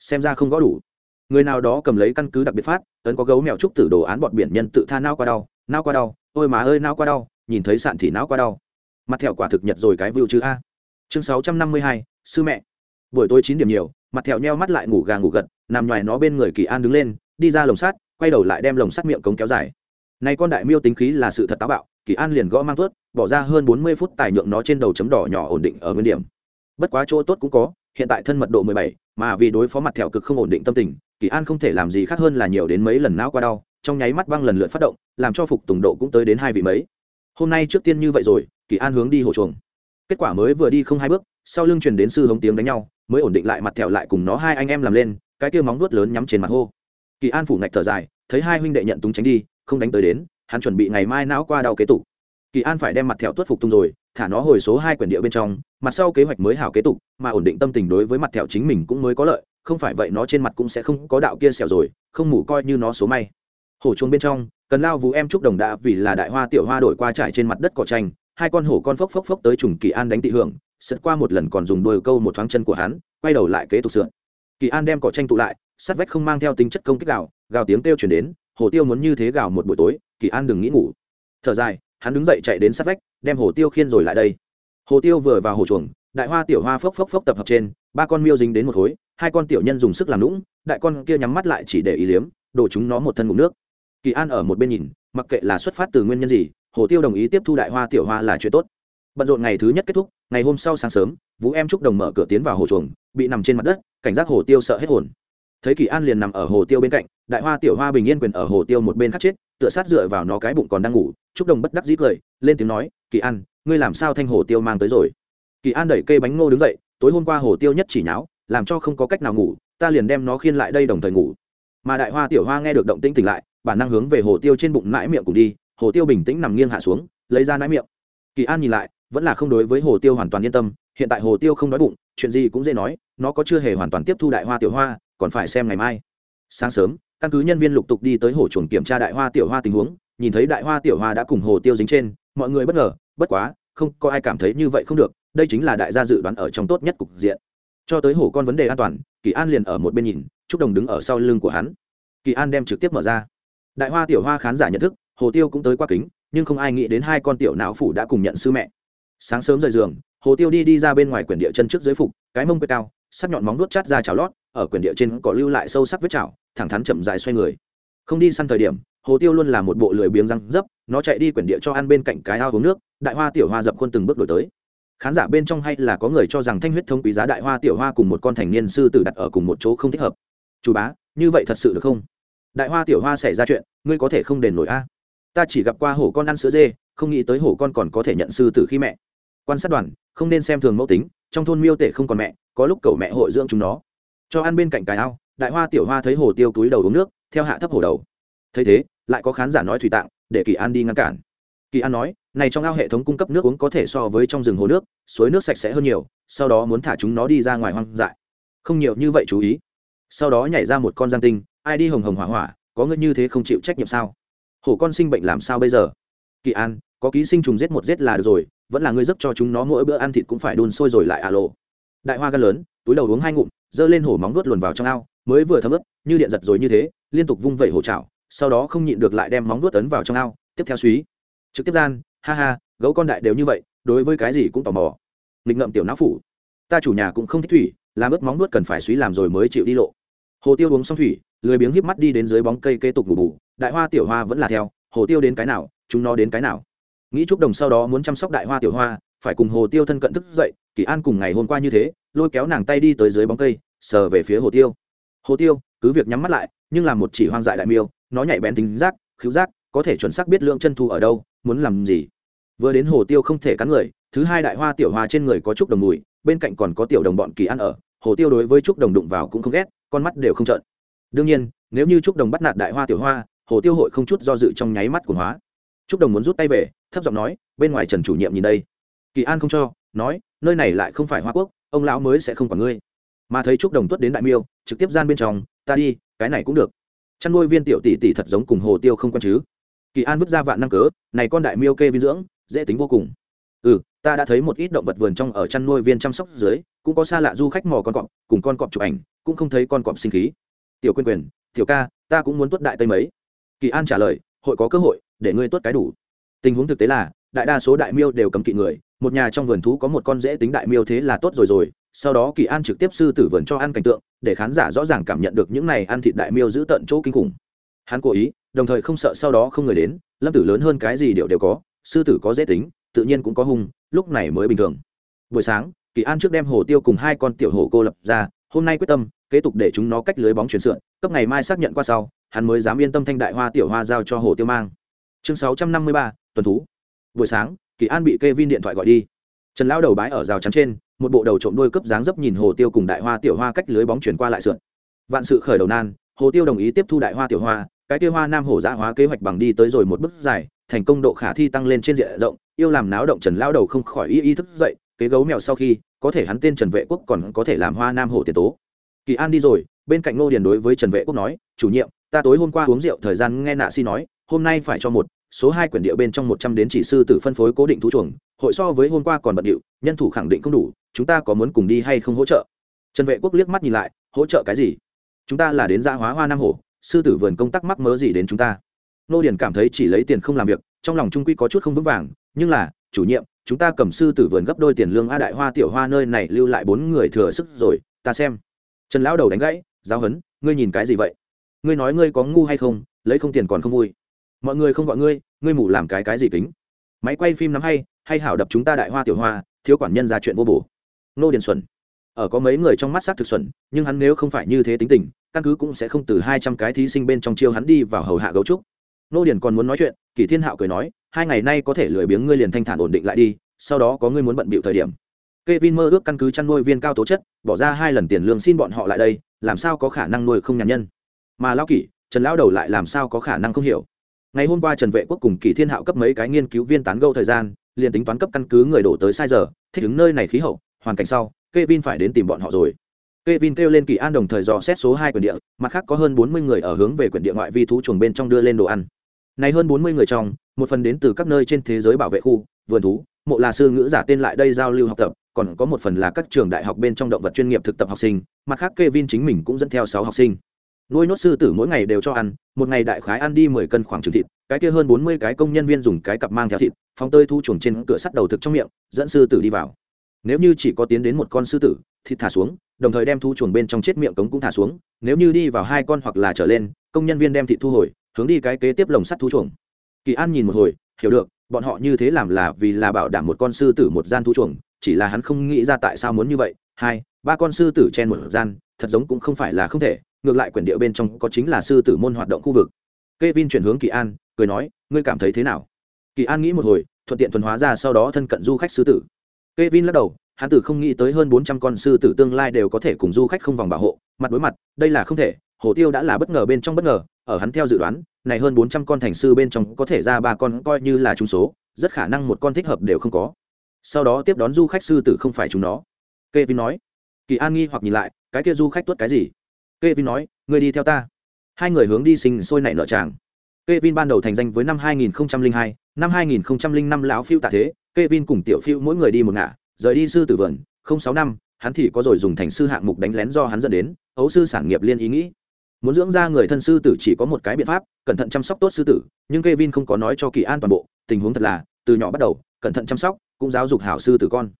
xem ra không có đủ. Người nào đó cầm lấy căn cứ đặc biệt phát, ấn có gấu mèo trúc tử đồ án bọt biển nhân tự tha nao qua đau, nao qua đau, ôi má ơi nao qua đau, nhìn thấy sạn thì não qua đau. Mặt thẹo quả thực nhật rồi cái vưu chứ a. Chương sáu trăm năm mươi hai, sư mẹ. Buổi tối chín điểm nhiều mặt thẹo nheo mắt lại ngủ gà ngủ gật, nằm ngoài nó bên người kỳ an đứng lên, đi ra lồng sắt, quay đầu lại đem lồng sắt miệng cống kéo dài. Nay con đại miêu tính khí là sự thật táo bạo, kỳ an liền gõ mang tuốt, bỏ ra hơn bốn mươi phút tài nhượng nó trên đầu chấm đỏ nhỏ ổn định ở nguyên điểm. Bất quá chỗ tốt cũng có, hiện tại thân mật độ mười bảy, mà vì đối phó mặt thẹo cực không ổn định tâm tình, kỳ an không thể làm gì khác hơn là nhiều đến mấy lần não qua đau, trong nháy mắt băng lần lượt phát động, làm cho phục tùng độ cũng tới đến hai vị mấy. Hôm nay trước tiên như vậy rồi, kỳ an hướng đi hồ chuồng. Kết quả mới vừa đi không hai bước, sau lưng truyền đến sư hống tiếng đánh nhau mới ổn định lại mặt thẹo lại cùng nó hai anh em làm lên, cái kia móng vuốt lớn nhắm trên mặt hô. Kỳ an phủ ngạch thở dài, thấy hai huynh đệ nhận túng tránh đi, không đánh tới đến, hắn chuẩn bị ngày mai não qua đau kế tục. Kỳ an phải đem mặt thẹo tuất phục tung rồi, thả nó hồi số hai quyển địa bên trong, mặt sau kế hoạch mới hảo kế tục, mà ổn định tâm tình đối với mặt thẹo chính mình cũng mới có lợi, không phải vậy nó trên mặt cũng sẽ không có đạo kia xẻo rồi, không mủ coi như nó số may. Hổ chuông bên trong, cần lao vũ em trúc đồng đã vì là đại hoa tiểu hoa đổi qua trải trên mặt đất cỏ tranh hai con hổ con phốc phốc phốc tới trùng kỳ an đánh tị hưởng sượt qua một lần còn dùng đôi câu một thoáng chân của hắn, quay đầu lại kế tục sượn kỳ an đem cỏ tranh tụ lại, sát vách không mang theo tính chất công kích gào gào tiếng kêu chuyển đến, hồ tiêu muốn như thế gào một buổi tối, kỳ an đừng nghĩ ngủ. Thở dài, hắn đứng dậy chạy đến sát vách, đem hồ tiêu khiên rồi lại đây. Hồ tiêu vừa vào hồ chuồng, đại hoa tiểu hoa phốc phốc phốc tập hợp trên, ba con miêu dính đến một khối, hai con tiểu nhân dùng sức làm lũng đại con kia nhắm mắt lại chỉ để ý liếm, đổ chúng nó một thân ngụm nước. Kỳ an ở một bên nhìn, mặc kệ là xuất phát từ nguyên nhân gì, hồ tiêu đồng ý tiếp thu đại hoa tiểu hoa là chuyện tốt bận rộn ngày thứ nhất kết thúc, ngày hôm sau sáng sớm, vũ em trúc đồng mở cửa tiến vào hồ chuồng, bị nằm trên mặt đất, cảnh giác hồ tiêu sợ hết hồn. Thấy kỳ an liền nằm ở hồ tiêu bên cạnh, đại hoa tiểu hoa bình yên quyền ở hồ tiêu một bên khắc chết, tựa sát dựa vào nó cái bụng còn đang ngủ, trúc đồng bất đắc dĩ cười, lên tiếng nói, kỳ an, ngươi làm sao thanh hồ tiêu mang tới rồi? Kỳ an đẩy cây bánh ngô đứng dậy, tối hôm qua hồ tiêu nhất chỉ nháo, làm cho không có cách nào ngủ, ta liền đem nó khiên lại đây đồng thời ngủ. Mà đại hoa tiểu hoa nghe được động tĩnh tỉnh lại, bản năng hướng về hồ tiêu trên bụng nãi miệng cùng đi, hồ tiêu bình tĩnh nằm nghiêng hạ xuống, lấy ra nãi miệng. Kỳ an nhìn lại vẫn là không đối với hồ tiêu hoàn toàn yên tâm, hiện tại hồ tiêu không đói bụng, chuyện gì cũng dễ nói, nó có chưa hề hoàn toàn tiếp thu đại hoa tiểu hoa, còn phải xem ngày mai. Sáng sớm, căn cứ nhân viên lục tục đi tới hồ chuồng kiểm tra đại hoa tiểu hoa tình huống, nhìn thấy đại hoa tiểu hoa đã cùng hồ tiêu dính trên, mọi người bất ngờ, bất quá, không có ai cảm thấy như vậy không được, đây chính là đại gia dự đoán ở trong tốt nhất cục diện. Cho tới hổ con vấn đề an toàn, kỳ an liền ở một bên nhìn, trúc đồng đứng ở sau lưng của hắn. Kỳ an đem trực tiếp mở ra. Đại hoa tiểu hoa khán giả nhận thức, hồ tiêu cũng tới qua kính, nhưng không ai nghĩ đến hai con tiểu não phủ đã cùng nhận sư mẹ sáng sớm rời giường, hồ tiêu đi đi ra bên ngoài quyển địa chân trước dưới phục, cái mông quê cao, sắc nhọn móng nuốt chát ra chảo lót, ở quyển địa trên có lưu lại sâu sắc vết chảo, thẳng thắn chậm dài xoay người. Không đi săn thời điểm, hồ tiêu luôn là một bộ lười biếng răng dấp, nó chạy đi quyển địa cho ăn bên cạnh cái ao uống nước, đại hoa tiểu hoa dập khuôn từng bước đổi tới. Khán giả bên trong hay là có người cho rằng thanh huyết thông quý giá đại hoa tiểu hoa cùng một con thành niên sư tử đặt ở cùng một chỗ không thích hợp. Chủ bá, như vậy thật sự được không? Đại hoa tiểu hoa xảy ra chuyện, ngươi có thể không đền nổi a. Ta chỉ gặp qua hổ con ăn sữa dê, không nghĩ tới hổ con còn có thể nhận sư tử khi mẹ quan sát đoàn, không nên xem thường mẫu tính, trong thôn miêu tể không còn mẹ, có lúc cầu mẹ hội dưỡng chúng nó. Cho ăn bên cạnh cái ao, đại hoa tiểu hoa thấy hồ tiêu túi đầu uống nước, theo hạ thấp hồ đầu. Thấy thế, lại có khán giả nói thủy tạng, để kỳ an đi ngăn cản. Kỳ an nói, này trong ao hệ thống cung cấp nước uống có thể so với trong rừng hồ nước, suối nước sạch sẽ hơn nhiều, sau đó muốn thả chúng nó đi ra ngoài hoang dại. Không nhiều như vậy chú ý. Sau đó nhảy ra một con giang tinh, ai đi hồng hồng hỏa hỏa, có ngươi như thế không chịu trách nhiệm sao? Hổ con sinh bệnh làm sao bây giờ? Kỳ an, có ký sinh trùng giết một giết là được rồi vẫn là ngươi giấc cho chúng nó mỗi bữa ăn thịt cũng phải đun sôi rồi lại à lộ đại hoa gan lớn, túi đầu uống hai ngụm, giơ lên hổ móng vuốt luồn vào trong ao, mới vừa thấm ướt, như điện giật rồi như thế, liên tục vung vẩy hổ chảo, sau đó không nhịn được lại đem móng vuốt ấn vào trong ao, tiếp theo suý. Trực tiếp gian, ha ha, gấu con đại đều như vậy, đối với cái gì cũng tò mò. Nghịch ngậm tiểu não phủ. Ta chủ nhà cũng không thích thủy, làm ướt móng vuốt cần phải suý làm rồi mới chịu đi lộ. Hồ tiêu uống xong thủy, lười biếng híp mắt đi đến dưới bóng cây kế tục ngủ bù, đại hoa tiểu hoa vẫn là theo, hồ tiêu đến cái nào, chúng nó đến cái nào? Nghĩ trúc đồng sau đó muốn chăm sóc đại hoa tiểu hoa, phải cùng hồ tiêu thân cận thức dậy, kỳ an cùng ngày hôm qua như thế, lôi kéo nàng tay đi tới dưới bóng cây, sờ về phía hồ tiêu. Hồ tiêu, cứ việc nhắm mắt lại, nhưng làm một chỉ hoang dại đại miêu, nó nhạy bén tính giác khiếu giác, có thể chuẩn xác biết lượng chân thu ở đâu, muốn làm gì. Vừa đến hồ tiêu không thể cắn người, thứ hai đại hoa tiểu hoa trên người có trúc đồng mùi, bên cạnh còn có tiểu đồng bọn kỳ ăn ở, hồ tiêu đối với trúc đồng đụng vào cũng không ghét, con mắt đều không trợn. Đương nhiên, nếu như trúc đồng bắt nạt đại hoa tiểu hoa, hồ tiêu hội không chút do dự trong nháy mắt của hóa trúc đồng muốn rút tay về, thấp giọng nói, bên ngoài trần chủ nhiệm nhìn đây. Kỳ an không cho, nói, nơi này lại không phải hoa quốc, ông lão mới sẽ không quản ngươi. Mà thấy trúc đồng tuất đến đại miêu, trực tiếp gian bên trong, ta đi, cái này cũng được. Chăn nuôi viên tiểu tỷ tỷ thật giống cùng hồ tiêu không quan chứ. Kỳ an vứt ra vạn năng cớ, này con đại miêu kê vi dưỡng, dễ tính vô cùng. Ừ ta đã thấy một ít động vật vườn trong ở chăn nuôi viên chăm sóc dưới, cũng có xa lạ du khách mò con cọp, cùng con cọp chụp ảnh, cũng không thấy con cọp sinh khí. Tiểu quyên quyền, tiểu ca, ta cũng muốn tuất đại tây mấy. Kỳ an trả lời, hội có cơ hội để ngươi tuốt cái đủ. Tình huống thực tế là, đại đa số đại miêu đều cấm kỵ người, một nhà trong vườn thú có một con dễ tính đại miêu thế là tốt rồi rồi, sau đó kỳ an trực tiếp sư tử vườn cho ăn cảnh tượng, để khán giả rõ ràng cảm nhận được những này ăn thịt đại miêu giữ tận chỗ kinh khủng. Hắn cố ý, đồng thời không sợ sau đó không người đến, lâm tử lớn hơn cái gì đều đều có, sư tử có dễ tính, tự nhiên cũng có hung, lúc này mới bình thường. Buổi sáng, kỳ an trước đem hồ tiêu cùng hai con tiểu hồ cô lập ra, hôm nay quyết tâm, kế tục để chúng nó cách lưới bóng chuyển sượn, cấp ngày mai xác nhận qua sau, hắn mới dám yên tâm thanh đại hoa tiểu hoa giao cho hồ tiêu mang chương sáu trăm năm mươi ba, tuần thú. Buổi sáng, kỳ an bị kê vin điện thoại gọi đi. Trần lão đầu bái ở rào chắn trên, một bộ đầu trộm đôi cấp dáng dấp nhìn hồ tiêu cùng đại hoa tiểu hoa cách lưới bóng chuyển qua lại sượn vạn sự khởi đầu nan, hồ tiêu đồng ý tiếp thu đại hoa tiểu hoa, cái tiêu hoa nam hổ giã hóa kế hoạch bằng đi tới rồi một bước dài, thành công độ khả thi tăng lên trên diện rộng, yêu làm náo động trần lão đầu không khỏi y y thức dậy, kế gấu mèo sau khi, có thể hắn tên trần vệ quốc còn có thể làm hoa nam hổ tiền tố. Kỳ an đi rồi, bên cạnh ngô điền đối với trần vệ quốc nói, chủ nhiệm, ta tối hôm qua uống rượu, thời gian nghe nạ si nói, hôm nay phải cho một số hai quyển địa bên trong một trăm đến chỉ sư tử phân phối cố định thú chuồng, hội so với hôm qua còn bận điệu, nhân thủ khẳng định không đủ, chúng ta có muốn cùng đi hay không hỗ trợ? Trần vệ quốc liếc mắt nhìn lại, hỗ trợ cái gì? Chúng ta là đến gia hóa hoa nam hổ sư tử vườn công tác mắc mớ gì đến chúng ta? Nô điền cảm thấy chỉ lấy tiền không làm việc, trong lòng trung quy có chút không vững vàng, nhưng là, chủ nhiệm, chúng ta cầm sư tử vườn gấp đôi tiền lương a đại hoa tiểu hoa nơi này lưu lại bốn người thừa sức rồi, ta xem. Trần lão đầu đánh gãy, giáo huấn, ngươi nhìn cái gì vậy? Ngươi nói ngươi có ngu hay không, lấy không tiền còn không vui mọi người không gọi ngươi ngươi mù làm cái cái gì kính? Máy quay phim nắm hay hay hảo đập chúng ta đại hoa tiểu hoa thiếu quản nhân ra chuyện vô bổ. Nô điền xuẩn. Ở có mấy người trong mắt sát thực xuẩn nhưng hắn nếu không phải như thế tính tình căn cứ cũng sẽ không từ hai trăm cái thí sinh bên trong chiêu hắn đi vào hầu hạ gấu trúc. Nô điền còn muốn nói chuyện kỷ thiên hạo cười nói hai ngày nay có thể lười biếng ngươi liền thanh thản ổn định lại đi sau đó có ngươi muốn bận bịu thời điểm. Kevin mơ ước căn cứ chăn nuôi viên cao tố chất, bỏ ra hai lần tiền lương xin bọn họ lại đây, làm sao có khả năng nuôi không nhàn nhân. Mà lão kỷ, Trần lão đầu lại làm sao có khả năng không hiểu. Ngày hôm qua Trần Vệ Quốc cùng Kỷ Thiên Hạo cấp mấy cái nghiên cứu viên tán gẫu thời gian, liền tính toán cấp căn cứ người đổ tới sai giờ, thích ứng nơi này khí hậu, hoàn cảnh sau, Kevin phải đến tìm bọn họ rồi. Kevin kêu lên Kỳ An đồng thời dò xét số hai quyển địa, mặt khác có hơn bốn mươi người ở hướng về quyển địa ngoại vi thú chuồng bên trong đưa lên đồ ăn. Này hơn bốn mươi người trong, một phần đến từ các nơi trên thế giới bảo vệ khu, vườn thú, mộ là sư ngữ giả tên lại đây giao lưu học tập, còn có một phần là các trường đại học bên trong động vật chuyên nghiệp thực tập học sinh, mặt khác Kevin chính mình cũng dẫn theo sáu học sinh. Nuôi nốt sư tử mỗi ngày đều cho ăn, một ngày đại khái ăn đi mười cân khoảng trứng thịt, cái kia hơn bốn mươi cái công nhân viên dùng cái cặp mang theo thịt, phóng tơi thu chuồng trên cửa sắt đầu thực trong miệng, dẫn sư tử đi vào. Nếu như chỉ có tiến đến một con sư tử, thịt thả xuống, đồng thời đem thu chuồng bên trong chết miệng cống cũng thả xuống, nếu như đi vào hai con hoặc là trở lên, công nhân viên đem thịt thu hồi, hướng đi cái kế tiếp lồng sắt thu chuồng kỳ an nhìn một hồi hiểu được bọn họ như thế làm là vì là bảo đảm một con sư tử một gian thu chuồng chỉ là hắn không nghĩ ra tại sao muốn như vậy hai ba con sư tử chen một gian thật giống cũng không phải là không thể ngược lại quyển địa bên trong có chính là sư tử môn hoạt động khu vực. Kevin vin chuyển hướng kỳ an, cười nói, ngươi cảm thấy thế nào? Kỳ an nghĩ một hồi, thuận tiện thuần hóa ra sau đó thân cận du khách sư tử. Kevin vin lắc đầu, hắn tử không nghĩ tới hơn bốn trăm con sư tử tương lai đều có thể cùng du khách không vòng bảo hộ, mặt đối mặt, đây là không thể, hồ tiêu đã là bất ngờ bên trong bất ngờ, ở hắn theo dự đoán, này hơn bốn trăm con thành sư bên trong có thể ra ba con coi như là trúng số, rất khả năng một con thích hợp đều không có. Sau đó tiếp đón du khách sư tử không phải chúng nó. Kevin vin nói. Kỳ an nghi hoặc nhìn lại, cái kia du khách tuất cái gì? Kê vin nói người đi theo ta. Hai người hướng đi sinh sôi nảy nợ tràng. Kê vin ban đầu thành danh với năm 2002, năm 2005 lão phiêu tạ thế kê vin cùng tiểu phiêu mỗi người đi một ngả rời đi sư tử vườn. Không sáu năm hắn thì có rồi dùng thành sư hạng mục đánh lén do hắn dẫn đến ấu sư sản nghiệp liên ý nghĩ. Muốn dưỡng ra người thân sư tử chỉ có một cái biện pháp cẩn thận chăm sóc tốt sư tử nhưng k e vin không có nói cho kỳ an toàn bộ tình huống thật là từ nhỏ bắt đầu cẩn thận chăm sóc cũng giáo dục hảo sư tử con.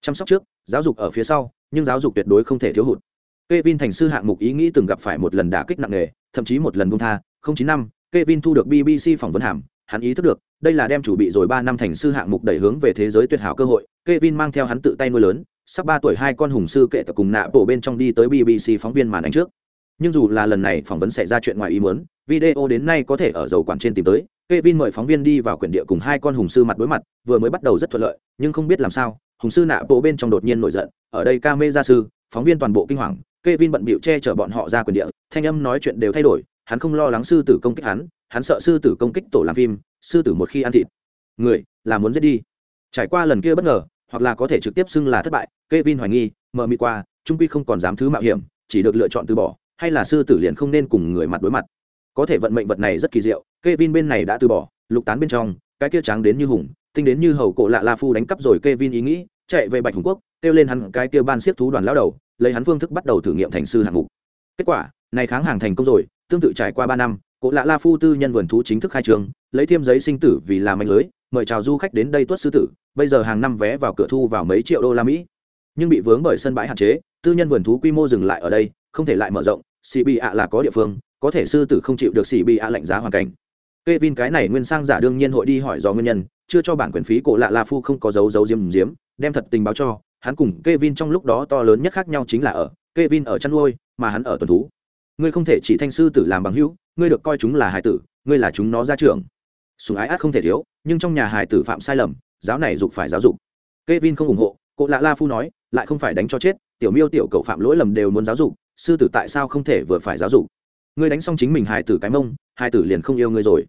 Chăm sóc trước giáo dục ở phía sau nhưng giáo dục tuyệt đối không thể thiếu hụt. Kevin thành sư hạng mục ý nghĩ từng gặp phải một lần đả kích nặng nề, thậm chí một lần buông tha, không chín năm, Kevin thu được BBC phỏng vấn hàm, hắn ý thức được, đây là đem chủ bị rồi ba năm thành sư hạng mục đẩy hướng về thế giới tuyệt hảo cơ hội. Kevin mang theo hắn tự tay nuôi lớn, sắp ba tuổi hai con hùng sư kệ tập cùng nạ bộ bên trong đi tới BBC phóng viên màn ảnh trước. Nhưng dù là lần này phỏng vấn xảy ra chuyện ngoài ý muốn, video đến nay có thể ở dầu quản trên tìm tới. Kevin mời phóng viên đi vào quyển địa cùng hai con hùng sư mặt đối mặt, vừa mới bắt đầu rất thuận lợi, nhưng không biết làm sao, hùng sư nạ bộ bên trong đột nhiên nổi giận, ở đây camera sư, phóng viên toàn bộ kinh hoàng, Kevin bận bịu che chở bọn họ ra quyền địa, thanh âm nói chuyện đều thay đổi, hắn không lo lắng sư tử công kích hắn, hắn sợ sư tử công kích tổ làm phim, sư tử một khi ăn thịt, người là muốn giết đi. Trải qua lần kia bất ngờ, hoặc là có thể trực tiếp xưng là thất bại, Kevin hoài nghi, mờ mịt qua, trung quy không còn dám thứ mạo hiểm, chỉ được lựa chọn từ bỏ, hay là sư tử liền không nên cùng người mặt đối mặt. Có thể vận mệnh vật này rất kỳ diệu, Kevin bên này đã từ bỏ, lục tán bên trong, cái kia trắng đến như hùng, tinh đến như hầu cổ lạ La Phu đánh cắp rồi Kevin ý nghĩ, chạy về Bạch Hùng Quốc, kêu lên hắn cái kia ban siết thú đoàn lão đầu, lấy hắn phương thức bắt đầu thử nghiệm thành sư hạng mục. Kết quả này kháng hàng thành công rồi tương tự trải qua ba năm cỗ lạ la phu tư nhân vườn thú chính thức khai trường lấy thêm giấy sinh tử vì làm mạnh lưới mời chào du khách đến đây tuất sư tử bây giờ hàng năm vé vào cửa thu vào mấy triệu đô la mỹ. Nhưng bị vướng bởi sân bãi hạn chế tư nhân vườn thú quy mô dừng lại ở đây không thể lại mở rộng xì bị ạ là có địa phương có thể sư tử không chịu được xì bị ạ lạnh giá hoàn cảnh. Kê vin cái này nguyên sang giả đương nhiên hội đi hỏi do nguyên nhân, chưa cho bản quyền phí cổ lạ La Phu không có dấu dấu diếm diếm, đem thật tình báo cho, hắn cùng Kevin trong lúc đó to lớn nhất khác nhau chính là ở, Kevin ở chăn nuôi, mà hắn ở tuần thú. Ngươi không thể chỉ thanh sư tử làm bằng hữu, ngươi được coi chúng là hải tử, ngươi là chúng nó gia trưởng. Sùng ái ác không thể thiếu, nhưng trong nhà hải tử phạm sai lầm, giáo này dục phải giáo dục. Kevin không ủng hộ, Cổ Lạ La Phu nói, lại không phải đánh cho chết, tiểu miêu tiểu cậu phạm lỗi lầm đều muốn giáo dục, sư tử tại sao không thể vừa phải giáo dục? Ngươi đánh xong chính mình hải tử cái mông, hải tử liền không yêu ngươi rồi.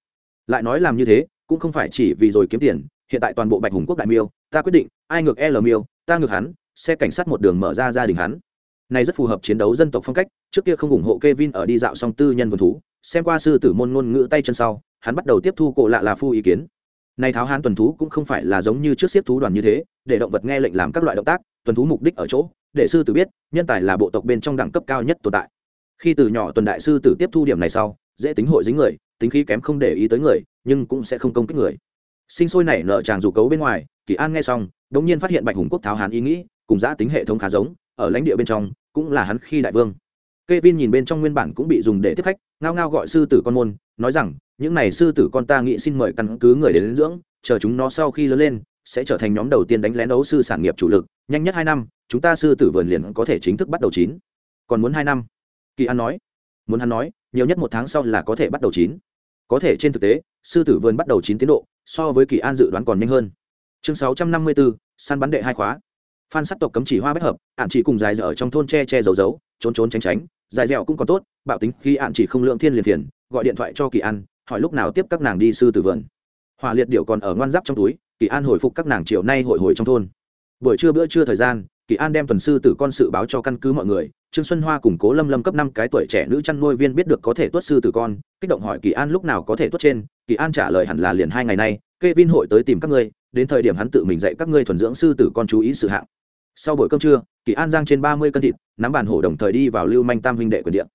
Lại nói làm như thế, cũng không phải chỉ vì rồi kiếm tiền, hiện tại toàn bộ Bạch Hùng quốc đại miêu, ta quyết định, ai ngược L miêu, ta ngược hắn, xe cảnh sát một đường mở ra gia đình hắn. Này rất phù hợp chiến đấu dân tộc phong cách trước kia không ủng hộ Kevin ở đi dạo song tư nhân vườn thú xem qua sư tử môn ngôn ngữ tay chân sau hắn bắt đầu tiếp thu cổ lạ là phu ý kiến. Này tháo hán tuần thú cũng không phải là giống như trước siết thú đoàn như thế để động vật nghe lệnh làm các loại động tác tuần thú mục đích ở chỗ để sư tử biết nhân tài là bộ tộc bên trong đẳng cấp cao nhất tồn tại. Khi từ nhỏ tuần đại sư tử tiếp thu điểm này sau dễ tính hội dính người tính khí kém không để ý tới người nhưng cũng sẽ không công kích người. Sinh sôi nảy nợ chàng dù cấu bên ngoài kỳ an nghe xong đống nhiên phát hiện bạch hùng quốc tháo hán ý nghĩ cùng giã tính hệ thống khá giống ở lãnh địa bên trong cũng là hắn khi đại vương Kevin nhìn bên trong nguyên bản cũng bị dùng để tiếp khách, ngao ngao gọi sư tử con môn, nói rằng, những này sư tử con ta nghĩ xin mời căn cứ người đến dưỡng, chờ chúng nó sau khi lớn lên, sẽ trở thành nhóm đầu tiên đánh lén đấu sư sản nghiệp chủ lực, nhanh nhất hai năm, chúng ta sư tử vườn liền có thể chính thức bắt đầu chín. Còn muốn hai năm? Kỳ An nói. Muốn hắn nói, nhiều nhất một tháng sau là có thể bắt đầu chín. Có thể trên thực tế, sư tử vườn bắt đầu chín tiến độ, so với Kỳ An dự đoán còn nhanh hơn. Chương 654, săn bắn đệ hai khóa. Phan sắc tộc cấm chỉ hoa bách hợp ạn chỉ cùng dài dở ở trong thôn che che giấu giấu trốn trốn tránh tránh dài dẻo cũng còn tốt bạo tính khi ạn chỉ không lượng thiên liền thiền gọi điện thoại cho kỳ an hỏi lúc nào tiếp các nàng đi sư tử vườn. Hỏa liệt điệu còn ở ngoan giáp trong túi kỳ an hồi phục các nàng chiều nay hội hồi trong thôn. Buổi trưa bữa trưa thời gian kỳ an đem tuần sư tử con sự báo cho căn cứ mọi người trương xuân hoa củng cố lâm lâm cấp năm cái tuổi trẻ nữ chăn nuôi viên biết được có thể tuất sư tử con kích động hỏi kỳ an lúc nào có thể tuất trên kỳ an trả lời hẳn là liền hai ngày nay kê vin hội tới tìm các ngươi, đến thời điểm hắn tự mình dạy các ngươi thuần dưỡng sư tử con chú ý sự hạng. Sau buổi cơm trưa, kỳ an giang trên ba mươi cân thịt, nắm bàn hổ đồng thời đi vào lưu manh tam huynh đệ quyền điện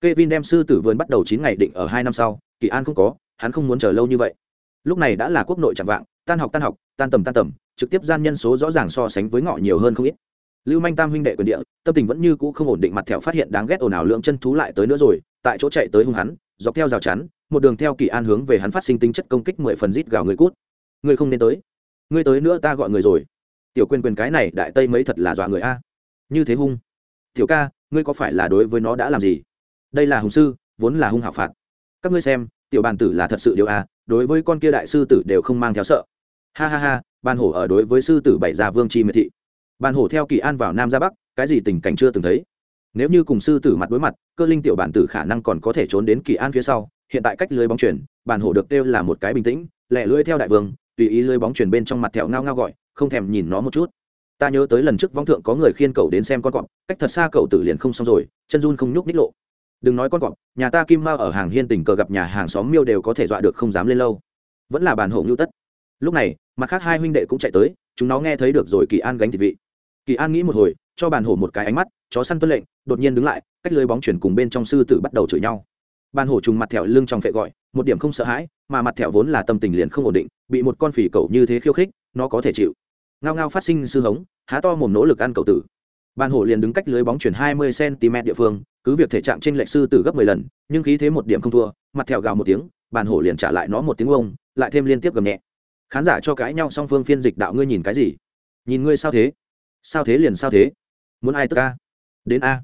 Kevin vin đem sư tử vườn bắt đầu chín ngày định ở hai năm sau, kỳ an không có, hắn không muốn chờ lâu như vậy. Lúc này đã là quốc nội chẳng vạng, tan học tan học, tan tầm tan tầm, trực tiếp gian nhân số rõ ràng so sánh với ngọ nhiều hơn không ít. Lưu manh tam huynh đệ quyền địa, tâm tình vẫn như cũ không ổn định mặt thẹo phát hiện đáng ghét ồn ào lượng chân thú lại tới nữa rồi, tại chỗ chạy tới hung hắn, dọc theo rào chắn một đường theo kỳ an hướng về hắn phát sinh tính chất công kích mười phần rít gào người cút. Ngươi không nên tới. Ngươi tới nữa ta gọi người rồi. Tiểu quên quyền cái này đại tây mấy thật là dọa người a. Như thế hung. Tiểu ca, ngươi có phải là đối với nó đã làm gì? Đây là hùng sư, vốn là hung hảo phạt. Các ngươi xem, tiểu bàn tử là thật sự điều a, đối với con kia đại sư tử đều không mang theo sợ. Ha ha ha ban hổ ở đối với sư tử bảy già vương chi miệt thị. Ban hổ theo kỳ an vào nam ra bắc, cái gì tình cảnh chưa từng thấy. Nếu như cùng sư tử mặt đối mặt, cơ linh tiểu bản tử khả năng còn có thể trốn đến kỳ an phía sau hiện tại cách lưới bóng chuyển bản hổ được kêu là một cái bình tĩnh lẹ lưới theo đại vương, tùy ý lưới bóng chuyển bên trong mặt thẹo ngao ngao gọi, không thèm nhìn nó một chút. Ta nhớ tới lần trước vong thượng có người khiên cậu đến xem con cọp, cách thật xa cậu tử liền không xong rồi, chân run không nhúc ních lộ. Đừng nói con cọp, nhà ta kim mao ở hàng hiên tình cờ gặp nhà hàng xóm miêu đều có thể dọa được không dám lên lâu. Vẫn là bàn hổ ngưu tất. Lúc này, mặt khác hai huynh đệ cũng chạy tới, chúng nó nghe thấy được rồi kỳ an gánh thịt vị. Kỳ an nghĩ một hồi, cho bàn hổ một cái ánh mắt, chó săn tuân lệnh, đột nhiên đứng lại, cách lưới bóng chuyển cùng bên trong sư tử bắt đầu chửi nhau bàn hổ trùng mặt thẹo lưng trong phệ gọi, một điểm không sợ hãi, mà mặt thẹo vốn là tâm tình liền không ổn định, bị một con phỉ cẩu như thế khiêu khích, nó có thể chịu. Ngao ngao phát sinh sư hống, há to mồm nỗ lực ăn cậu tử. Bàn hổ liền đứng cách lưới bóng chuyển hai mươi cm địa phương, cứ việc thể trạng trên lệch sư tử gấp mười lần, nhưng khí thế một điểm không thua, mặt thẹo gào một tiếng bàn hổ liền trả lại nó một tiếng ông, lại thêm liên tiếp gầm nhẹ. Khán giả cho cãi nhau song phương phiên dịch đạo ngươi nhìn cái gì? Nhìn ngươi sao thế? Sao thế liền sao thế? Muốn ai tức a? Đến a.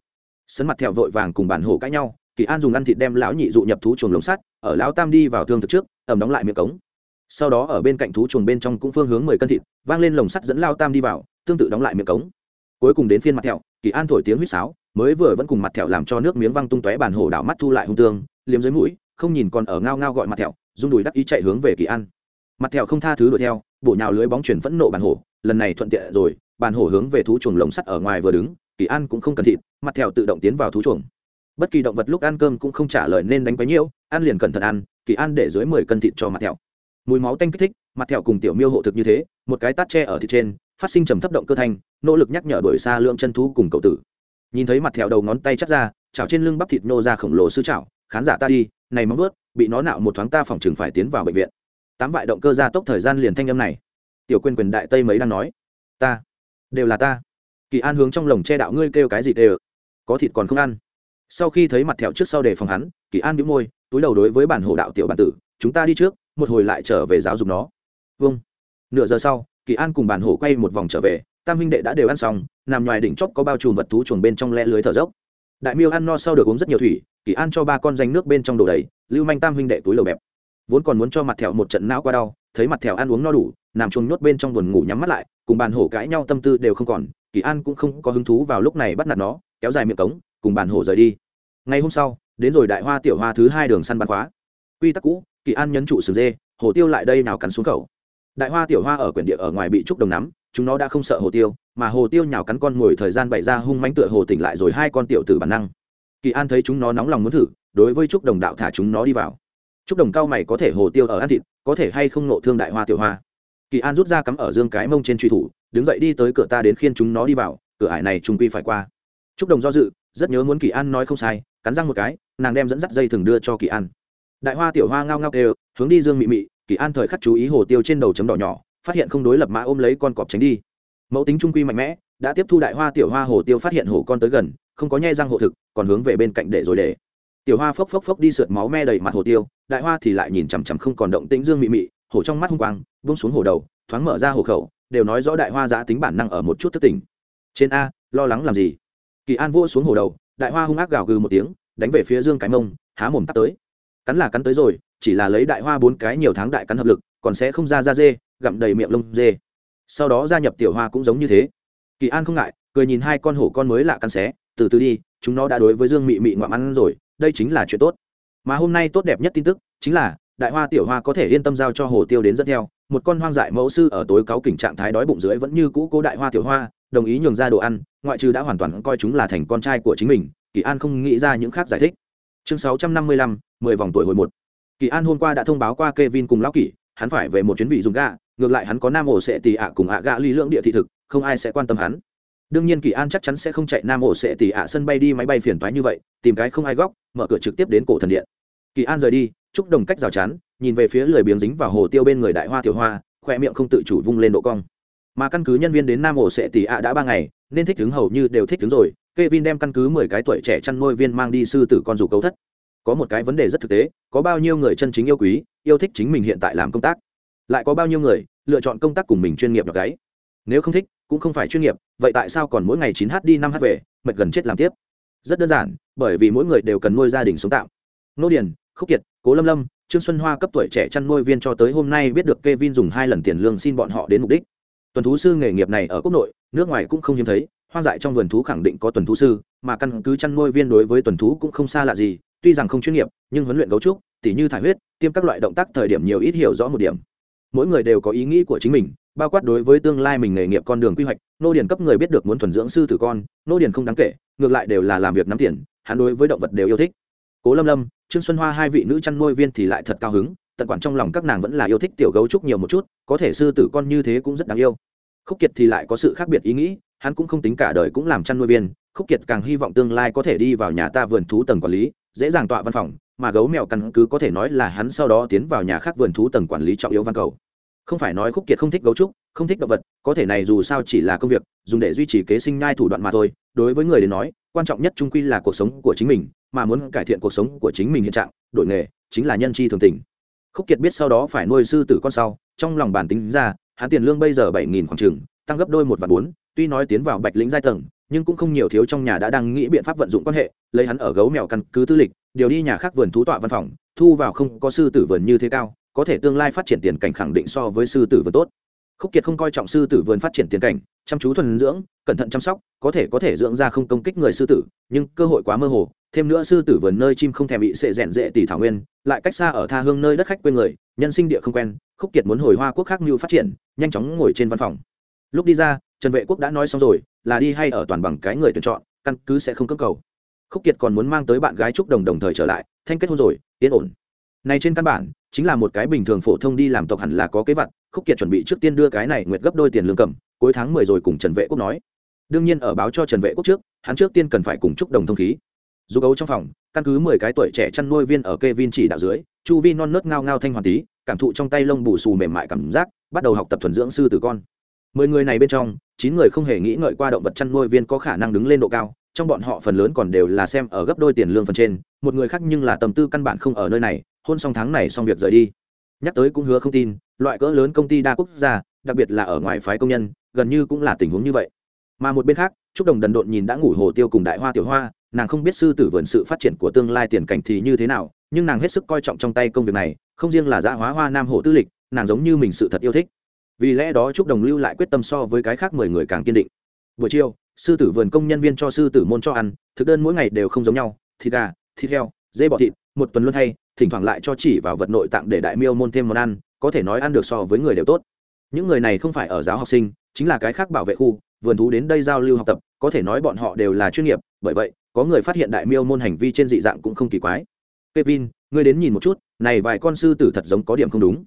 Sấn mặt thẹo vội vàng cùng bản hổ cãi nhau kỳ an dùng ăn thịt đem lão nhị dụ nhập thú chuồng lồng sắt, ở lão tam đi vào thương thực trước, ẩm đóng lại miệng cống. Sau đó ở bên cạnh thú chuồng bên trong cũng phương hướng mười cân thịt, vang lên lồng sắt dẫn lao tam đi vào, tương tự đóng lại miệng cống. Cuối cùng đến phiên mặt thẹo, kỳ an thổi tiếng huýt sáo, mới vừa vẫn cùng mặt thẹo làm cho nước miếng văng tung tóe bàn hổ đảo mắt thu lại hung tương, liếm dưới mũi, không nhìn còn ở ngao ngao gọi mặt thẹo, rung đùi đắc ý chạy hướng về kỳ an. Mặt thẹo không tha thứ đuổi theo, bổ nhào lưới bóng chuyển phẫn nộ bàn hổ, lần này thuận tiện rồi, bàn hổ hướng về thú chuồng lồng sắt ở ngoài vừa đứng, kỳ an cũng không cần thịt, mặt thẹo tự động tiến vào thú chuồng bất kỳ động vật lúc ăn cơm cũng không trả lời nên đánh quấy nhiễu ăn liền cẩn thận ăn kỳ an để dưới mười cân thịt cho mặt thẹo. Mùi máu tanh kích thích mặt thẹo cùng tiểu miêu hộ thực như thế một cái tát tre ở thịt trên phát sinh trầm thấp động cơ thanh nỗ lực nhắc nhở đuổi xa lượng chân thú cùng cậu tử. Nhìn thấy mặt thẹo đầu ngón tay chắc ra chảo trên lưng bắp thịt nô ra khổng lồ sư chảo khán giả ta đi này móng vớt bị nó nạo một thoáng ta phòng chừng phải tiến vào bệnh viện. Tám vại động cơ ra tốc thời gian liền thanh âm này. Tiểu quyền quyền đại tây mấy đang nói ta đều là ta. Kỳ an hướng trong lồng che đạo ngươi kêu cái gì đều, có thịt còn không ăn? Sau khi thấy mặt thẹo trước sau đề phòng hắn, kỳ an đĩu môi, túi đầu đối với bản hổ đạo tiểu bản tử, chúng ta đi trước, một hồi lại trở về giáo dục nó. Vâng. Nửa giờ sau, kỳ an cùng bản hổ quay một vòng trở về, tam huynh đệ đã đều ăn xong, nằm ngoài đỉnh chóp có bao trùm vật thú chuồng bên trong le lưới thở dốc. Đại miêu ăn no sau được uống rất nhiều thủy, kỳ an cho ba con danh nước bên trong đổ đầy, lưu manh tam huynh đệ túi lầu bẹp. Vốn còn muốn cho mặt thẹo một trận não qua đau, thấy mặt thẹo ăn uống no đủ, nằm chuồng nhốt bên trong buồn ngủ nhắm mắt lại, cùng bàn hổ cãi nhau tâm tư đều không còn, kỳ an cũng không có hứng thú vào lúc này bắt nạt nó, kéo dài miệng cống cùng bàn hổ rời đi. Ngày hôm sau, đến rồi đại hoa tiểu hoa thứ hai đường săn bắn khóa. Quy tắc cũ, kỳ an nhấn trụ sừng dê, hồ tiêu lại đây nào cắn xuống khẩu. Đại hoa tiểu hoa ở quyển địa ở ngoài bị trúc đồng nắm, chúng nó đã không sợ hồ tiêu, mà hồ tiêu nhào cắn con ngồi thời gian bày ra hung mánh tựa hồ tỉnh lại rồi hai con tiểu tử bản năng. Kỳ an thấy chúng nó nóng lòng muốn thử, đối với trúc đồng đạo thả chúng nó đi vào. Trúc đồng cao mày có thể hồ tiêu ở ăn thịt, có thể hay không nộ thương đại hoa tiểu hoa. Kỳ an rút ra cắm ở dương cái mông trên truy thủ, đứng dậy đi tới cửa ta đến khiên chúng nó đi vào, cửa ải này trung quy phải qua. Trúc đồng do dự rất nhớ muốn kỳ an nói không sai, cắn răng một cái, nàng đem dẫn dắt dây thừng đưa cho kỳ an. Đại hoa tiểu hoa ngao ngao kêu, hướng đi dương mị mị, kỳ an thời khắc chú ý hồ tiêu trên đầu chấm đỏ nhỏ, phát hiện không đối lập mã ôm lấy con cọp tránh đi. Mẫu tính trung quy mạnh mẽ, đã tiếp thu đại hoa tiểu hoa hồ tiêu phát hiện hổ con tới gần, không có nhai răng hộ thực, còn hướng về bên cạnh để rồi để. Tiểu hoa phốc phốc phốc đi sượt máu me đầy mặt hồ tiêu, đại hoa thì lại nhìn chằm chằm không còn động tĩnh dương mị mị hổ trong mắt hung quang vung xuống hồ đầu, thoáng mở ra hồ khẩu, đều nói rõ đại hoa giã tính bản năng ở một chút thất tình trên a, lo lắng làm gì? Kỳ an vỗ xuống hồ đầu, đại hoa hung ác gào gừ một tiếng, đánh về phía dương cái mông, há mồm tắt tới. Cắn là cắn tới rồi, chỉ là lấy đại hoa bốn cái nhiều tháng đại cắn hợp lực, còn sẽ không ra ra dê, gặm đầy miệng lông dê. Sau đó gia nhập tiểu hoa cũng giống như thế. Kỳ an không ngại, cười nhìn hai con hổ con mới lạ cắn xé, từ từ đi, chúng nó đã đối với dương mị mị ngoạm ăn rồi, đây chính là chuyện tốt. Mà hôm nay tốt đẹp nhất tin tức, chính là, đại hoa tiểu hoa có thể yên tâm giao cho hồ tiêu đến dẫn theo, một con hoang dại mẫu sư ở tối cáo kỉnh trạng thái đói bụng dưới vẫn như cũ cố đại hoa tiểu hoa đồng ý nhường ra đồ ăn, ngoại trừ đã hoàn toàn coi chúng là thành con trai của chính mình, kỳ an không nghĩ ra những khác giải thích. Chương sáu trăm năm mươi lăm, mười vòng tuổi hồi một. Kỳ an hôm qua đã thông báo qua k e vin cùng lão kỷ hắn phải về một chuyến vị dùng gạ ngược lại hắn có nam ổ sẽ tì ạ cùng ạ gạ ly lượng địa thị thực, không ai sẽ quan tâm hắn. Đương nhiên kỳ an chắc chắn sẽ không chạy nam ổ sẽ tì ạ sân bay đi máy bay phiền toái như vậy, tìm cái không ai góc, mở cửa trực tiếp đến cổ thần điện. Kỳ an rời đi, chúc đồng cách rào chắn, nhìn về phía lười biếng dính vào hồ tiêu bên người đại hoa tiểu hoa, khoe miệng không tự chủ vung lên độ cong mà căn cứ nhân viên đến nam ổ sẽ tỷ ạ đã ba ngày, nên thích ứng hầu như đều thích ứng rồi. Kevin đem căn cứ mười cái tuổi trẻ chăn nuôi viên mang đi sư tử con rủ cấu thất. có một cái vấn đề rất thực tế, có bao nhiêu người chân chính yêu quý, yêu thích chính mình hiện tại làm công tác? Lại có bao nhiêu người lựa chọn công tác cùng mình chuyên nghiệp nhỏ gáy? Nếu không thích, cũng không phải chuyên nghiệp, vậy tại sao còn mỗi ngày chín h đi năm h về, mệt gần chết làm tiếp? Rất đơn giản, bởi vì mỗi người đều cần nuôi gia đình sống tạm. Nô điền, khúc kiệt, cố lâm lâm, trương xuân hoa cấp tuổi trẻ chăn nuôi viên cho tới hôm nay biết được Kevin dùng hai lần tiền lương xin bọn họ đến mục đích tuần thú sư nghề nghiệp này ở quốc nội, nước ngoài cũng không hiếm thấy, hoang dại trong vườn thú khẳng định có tuần thú sư, mà căn cứ chăn nuôi viên đối với tuần thú cũng không xa lạ gì, tuy rằng không chuyên nghiệp, nhưng huấn luyện gấu trúc, tỉ như thải huyết, tiêm các loại động tác thời điểm nhiều ít hiểu rõ một điểm. Mỗi người đều có ý nghĩ của chính mình, bao quát đối với tương lai mình nghề nghiệp con đường quy hoạch, nô điền cấp người biết được muốn thuần dưỡng sư tử con, nô điền không đáng kể, ngược lại đều là làm việc nắm tiền, hắn đối với động vật đều yêu thích. Cố lâm lâm, trương xuân hoa hai vị nữ chăn nuôi viên thì lại thật cao hứng tận quản trong lòng các nàng vẫn là yêu thích tiểu gấu trúc nhiều một chút, có thể sư tử con như thế cũng rất đáng yêu. Khúc kiệt thì lại có sự khác biệt ý nghĩ, hắn cũng không tính cả đời cũng làm chăn nuôi viên, khúc kiệt càng hy vọng tương lai có thể đi vào nhà ta vườn thú tầng quản lý, dễ dàng tọa văn phòng, mà gấu mèo căn cứ có thể nói là hắn sau đó tiến vào nhà khác vườn thú tầng quản lý trọng yếu văn cầu. Không phải nói khúc kiệt không thích gấu trúc, không thích động vật, có thể này dù sao chỉ là công việc, dùng để duy trì kế sinh nhai thủ đoạn mà thôi, đối với người đến nói, quan trọng nhất trung quy là cuộc sống của chính mình, mà muốn cải thiện cuộc sống của chính mình hiện trạng đổi nghề, chính là nhân chi thường tình khúc kiệt biết sau đó phải nuôi sư tử con sau, trong lòng bản tính ra, hắn tiền lương bây giờ bảy nghìn khoảng trừng tăng gấp đôi một và bốn, tuy nói tiến vào bạch lĩnh giai tầng, nhưng cũng không nhiều thiếu trong nhà đã đang nghĩ biện pháp vận dụng quan hệ, lấy hắn ở gấu mèo căn cứ tư lịch, điều đi nhà khác vườn thú tọa văn phòng, thu vào không có sư tử vườn như thế cao, có thể tương lai phát triển tiền cảnh khẳng định so với sư tử vườn tốt. Khúc kiệt không coi trọng sư tử vườn phát triển tiền cảnh, chăm chú thuần dưỡng, cẩn thận chăm sóc, có thể có thể dưỡng ra không công kích người sư tử, nhưng cơ hội quá mơ hồ thêm nữa sư tử vườn nơi chim không thèm bị sệ rèn rệ tỷ thảo nguyên, lại cách xa ở tha hương nơi đất khách quên người, nhân sinh địa không quen, khúc kiệt muốn hồi hoa quốc khác mưu phát triển, nhanh chóng ngồi trên văn phòng. Lúc đi ra, trần vệ quốc đã nói xong rồi, là đi hay ở toàn bằng cái người tuyển chọn, căn cứ sẽ không cấp cầu. Khúc kiệt còn muốn mang tới bạn gái trúc đồng đồng thời trở lại, thanh kết hôn rồi, yên ổn. Này trên căn bản, chính là một cái bình thường phổ thông đi làm tộc hẳn là có kế vật khúc kiệt chuẩn bị trước tiên đưa cái này nguyệt gấp đôi tiền lương cầm, cuối tháng mười rồi cùng trần vệ quốc nói. Đương nhiên ở báo cho trần vệ quốc trước, hắn trước tiên cần phải cùng trúc đồng thông khí dù gấu trong phòng, căn cứ mười cái tuổi trẻ chăn nuôi viên ở kê vin chỉ đạo dưới, chu vi non nớt ngao ngao thanh hoàn tí, cảm thụ trong tay lông bù xù mềm mại cảm giác, bắt đầu học tập thuần dưỡng sư tử con. Mười người này bên trong, chín người không hề nghĩ ngợi qua động vật chăn nuôi viên có khả năng đứng lên độ cao, trong bọn họ phần lớn còn đều là xem ở gấp đôi tiền lương phần trên, một người khác nhưng là tầm tư căn bản không ở nơi này, hôn xong tháng này xong việc rời đi. Nhắc tới cũng hứa không tin, loại cỡ lớn công ty đa quốc gia, đặc biệt là ở ngoài phái công nhân, gần như cũng là tình huống như vậy. Mà một bên khác chúc đồng đần độn nhìn đã ngủ hồ tiêu cùng đại hoa tiểu hoa nàng không biết sư tử vườn sự phát triển của tương lai tiền cảnh thì như thế nào, nhưng nàng hết sức coi trọng trong tay công việc này, không riêng là giã hóa hoa nam hồ tư lịch, nàng giống như mình sự thật yêu thích. Vì lẽ đó trúc đồng lưu lại quyết tâm so với cái khác mười người càng kiên định. Buổi chiều, sư tử vườn công nhân viên cho sư tử môn cho ăn, thực đơn mỗi ngày đều không giống nhau, thịt gà, thịt heo, dê bọ thịt, một tuần luôn hay thỉnh thoảng lại cho chỉ vào vật nội tạng để đại miêu môn thêm món ăn, có thể nói ăn được so với người đều tốt. Những người này không phải ở giáo học sinh, chính là cái khác bảo vệ khu, vườn thú đến đây giao lưu học tập, có thể nói bọn họ đều là chuyên nghiệp, bởi vậy có người phát hiện đại miêu môn hành vi trên dị dạng cũng không kỳ quái. Kevin, ngươi đến nhìn một chút, này vài con sư tử thật giống có điểm không đúng.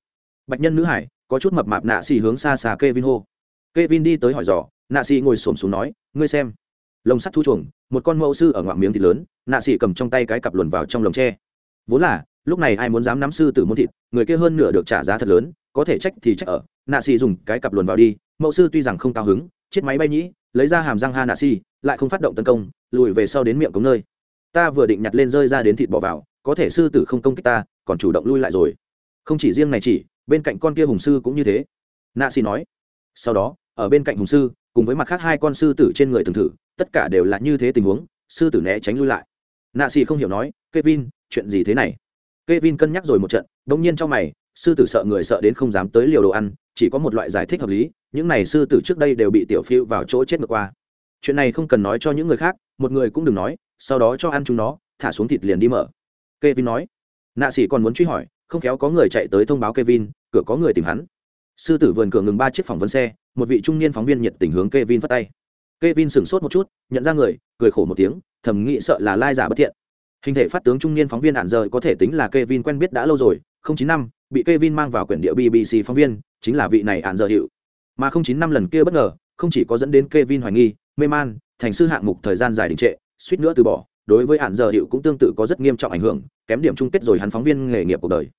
Bạch nhân nữ hải, có chút mập mạp nạ xì hướng xa xa kevin hô. Kevin đi tới hỏi dò, nạ xì ngồi xổm xuống nói, ngươi xem. Lồng sắt thu chuồng, một con mẫu sư ở ngoạm miếng thịt lớn, nạ xì cầm trong tay cái cặp luồn vào trong lồng tre. Vốn là, lúc này ai muốn dám nắm sư tử môn thịt, người kia hơn nửa được trả giá thật lớn, có thể trách thì trách ở, nạ xì dùng cái cặp luồn vào đi, mẫu sư tuy rằng không cao hứng chiếc máy bay nhĩ lấy ra hàm răng ha nạ si lại không phát động tấn công, lùi về sau đến miệng cống nơi. Ta vừa định nhặt lên rơi ra đến thịt bỏ vào, có thể sư tử không công kích ta, còn chủ động lui lại rồi. Không chỉ riêng này chỉ, bên cạnh con kia hùng sư cũng như thế. Nạ xì nói. Sau đó, ở bên cạnh hùng sư, cùng với mặt khác hai con sư tử trên người từng thử, tất cả đều là như thế tình huống, sư tử né tránh lui lại. Nạ xì không hiểu nói, kevin, chuyện gì thế này? Kevin cân nhắc rồi một trận đ ỗ n g nhiên trong mày, sư tử sợ người sợ đến không dám tới liều đồ ăn chỉ có một loại giải thích hợp lý những này sư tử trước đây đều bị tiểu phiêu vào chỗ chết ngược qua. Chuyện này không cần nói cho những người khác một người cũng đừng nói sau đó cho ăn chúng nó thả xuống thịt liền đi mở. Kevin nói. Nạ sĩ còn muốn truy hỏi không khéo có người chạy tới thông báo kevin cửa có người tìm hắn. Sư tử vườn cửa ngừng ba chiếc phỏng vấn xe một vị trung niên phóng viên nhiệt tình hướng kevin phát tay. Kevin sửng sốt một chút nhận ra người cười khổ một tiếng thầm nghĩ sợ là lai giả bất thiện. Hình thể phát tướng trung niên phóng viên ạn rời có thể tính là Kevin quen biết đã lâu rồi, chín năm, bị Kevin mang vào quyển địa BBC phóng viên, chính là vị này án giờ hiệu. Mà không chín năm lần kia bất ngờ, không chỉ có dẫn đến Kevin hoài nghi, mê man, thành sư hạng mục thời gian dài đình trệ, suýt nữa từ bỏ, đối với án giờ hiệu cũng tương tự có rất nghiêm trọng ảnh hưởng, kém điểm chung kết rồi hắn phóng viên nghề nghiệp cuộc đời.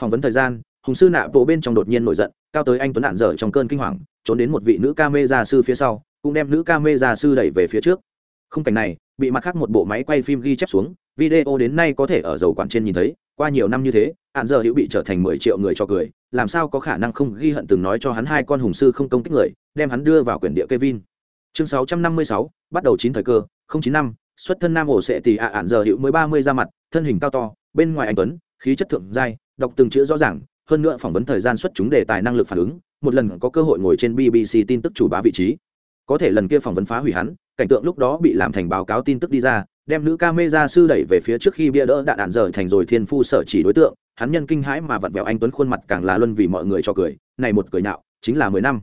Phỏng vấn thời gian, hùng sư nạ bộ bên trong đột nhiên nổi giận, cao tới anh tuấn án giờ trong cơn kinh hoàng, trốn đến một vị nữ ca mê sư phía sau, cũng đem nữ ca mê sư đẩy về phía trước. Không cảnh này, bị mặt khác một bộ máy quay phim ghi chép xuống, video đến nay có thể ở dầu quản trên nhìn thấy qua nhiều năm như thế hạn giờ hữu bị trở thành mười triệu người cho cười làm sao có khả năng không ghi hận từng nói cho hắn hai con hùng sư không công kích người đem hắn đưa vào quyển địa Kevin. Chương 656, bắt đầu chín thời cơ 095, xuất thân nam ổ sẽ tỷ ạ hạn giờ hữu mới 30 ra mặt thân hình cao to bên ngoài anh tuấn khí chất thượng giai đọc từng chữ rõ ràng hơn nữa phỏng vấn thời gian xuất chúng đề tài năng lực phản ứng một lần có cơ hội ngồi trên bbc tin tức chủ bá vị trí. Có thể lần kia phỏng vấn phá hủy hắn cảnh tượng lúc đó bị làm thành báo cáo tin tức đi ra đem nữ ca mê gia sư đẩy về phía trước khi bia đỡ đạn đạn dở thành rồi thiên phu sở chỉ đối tượng. Hắn nhân kinh hãi mà vặn vẹo anh tuấn khuôn mặt càng là luân vì mọi người cho cười. Này một cười nạo chính là mười năm.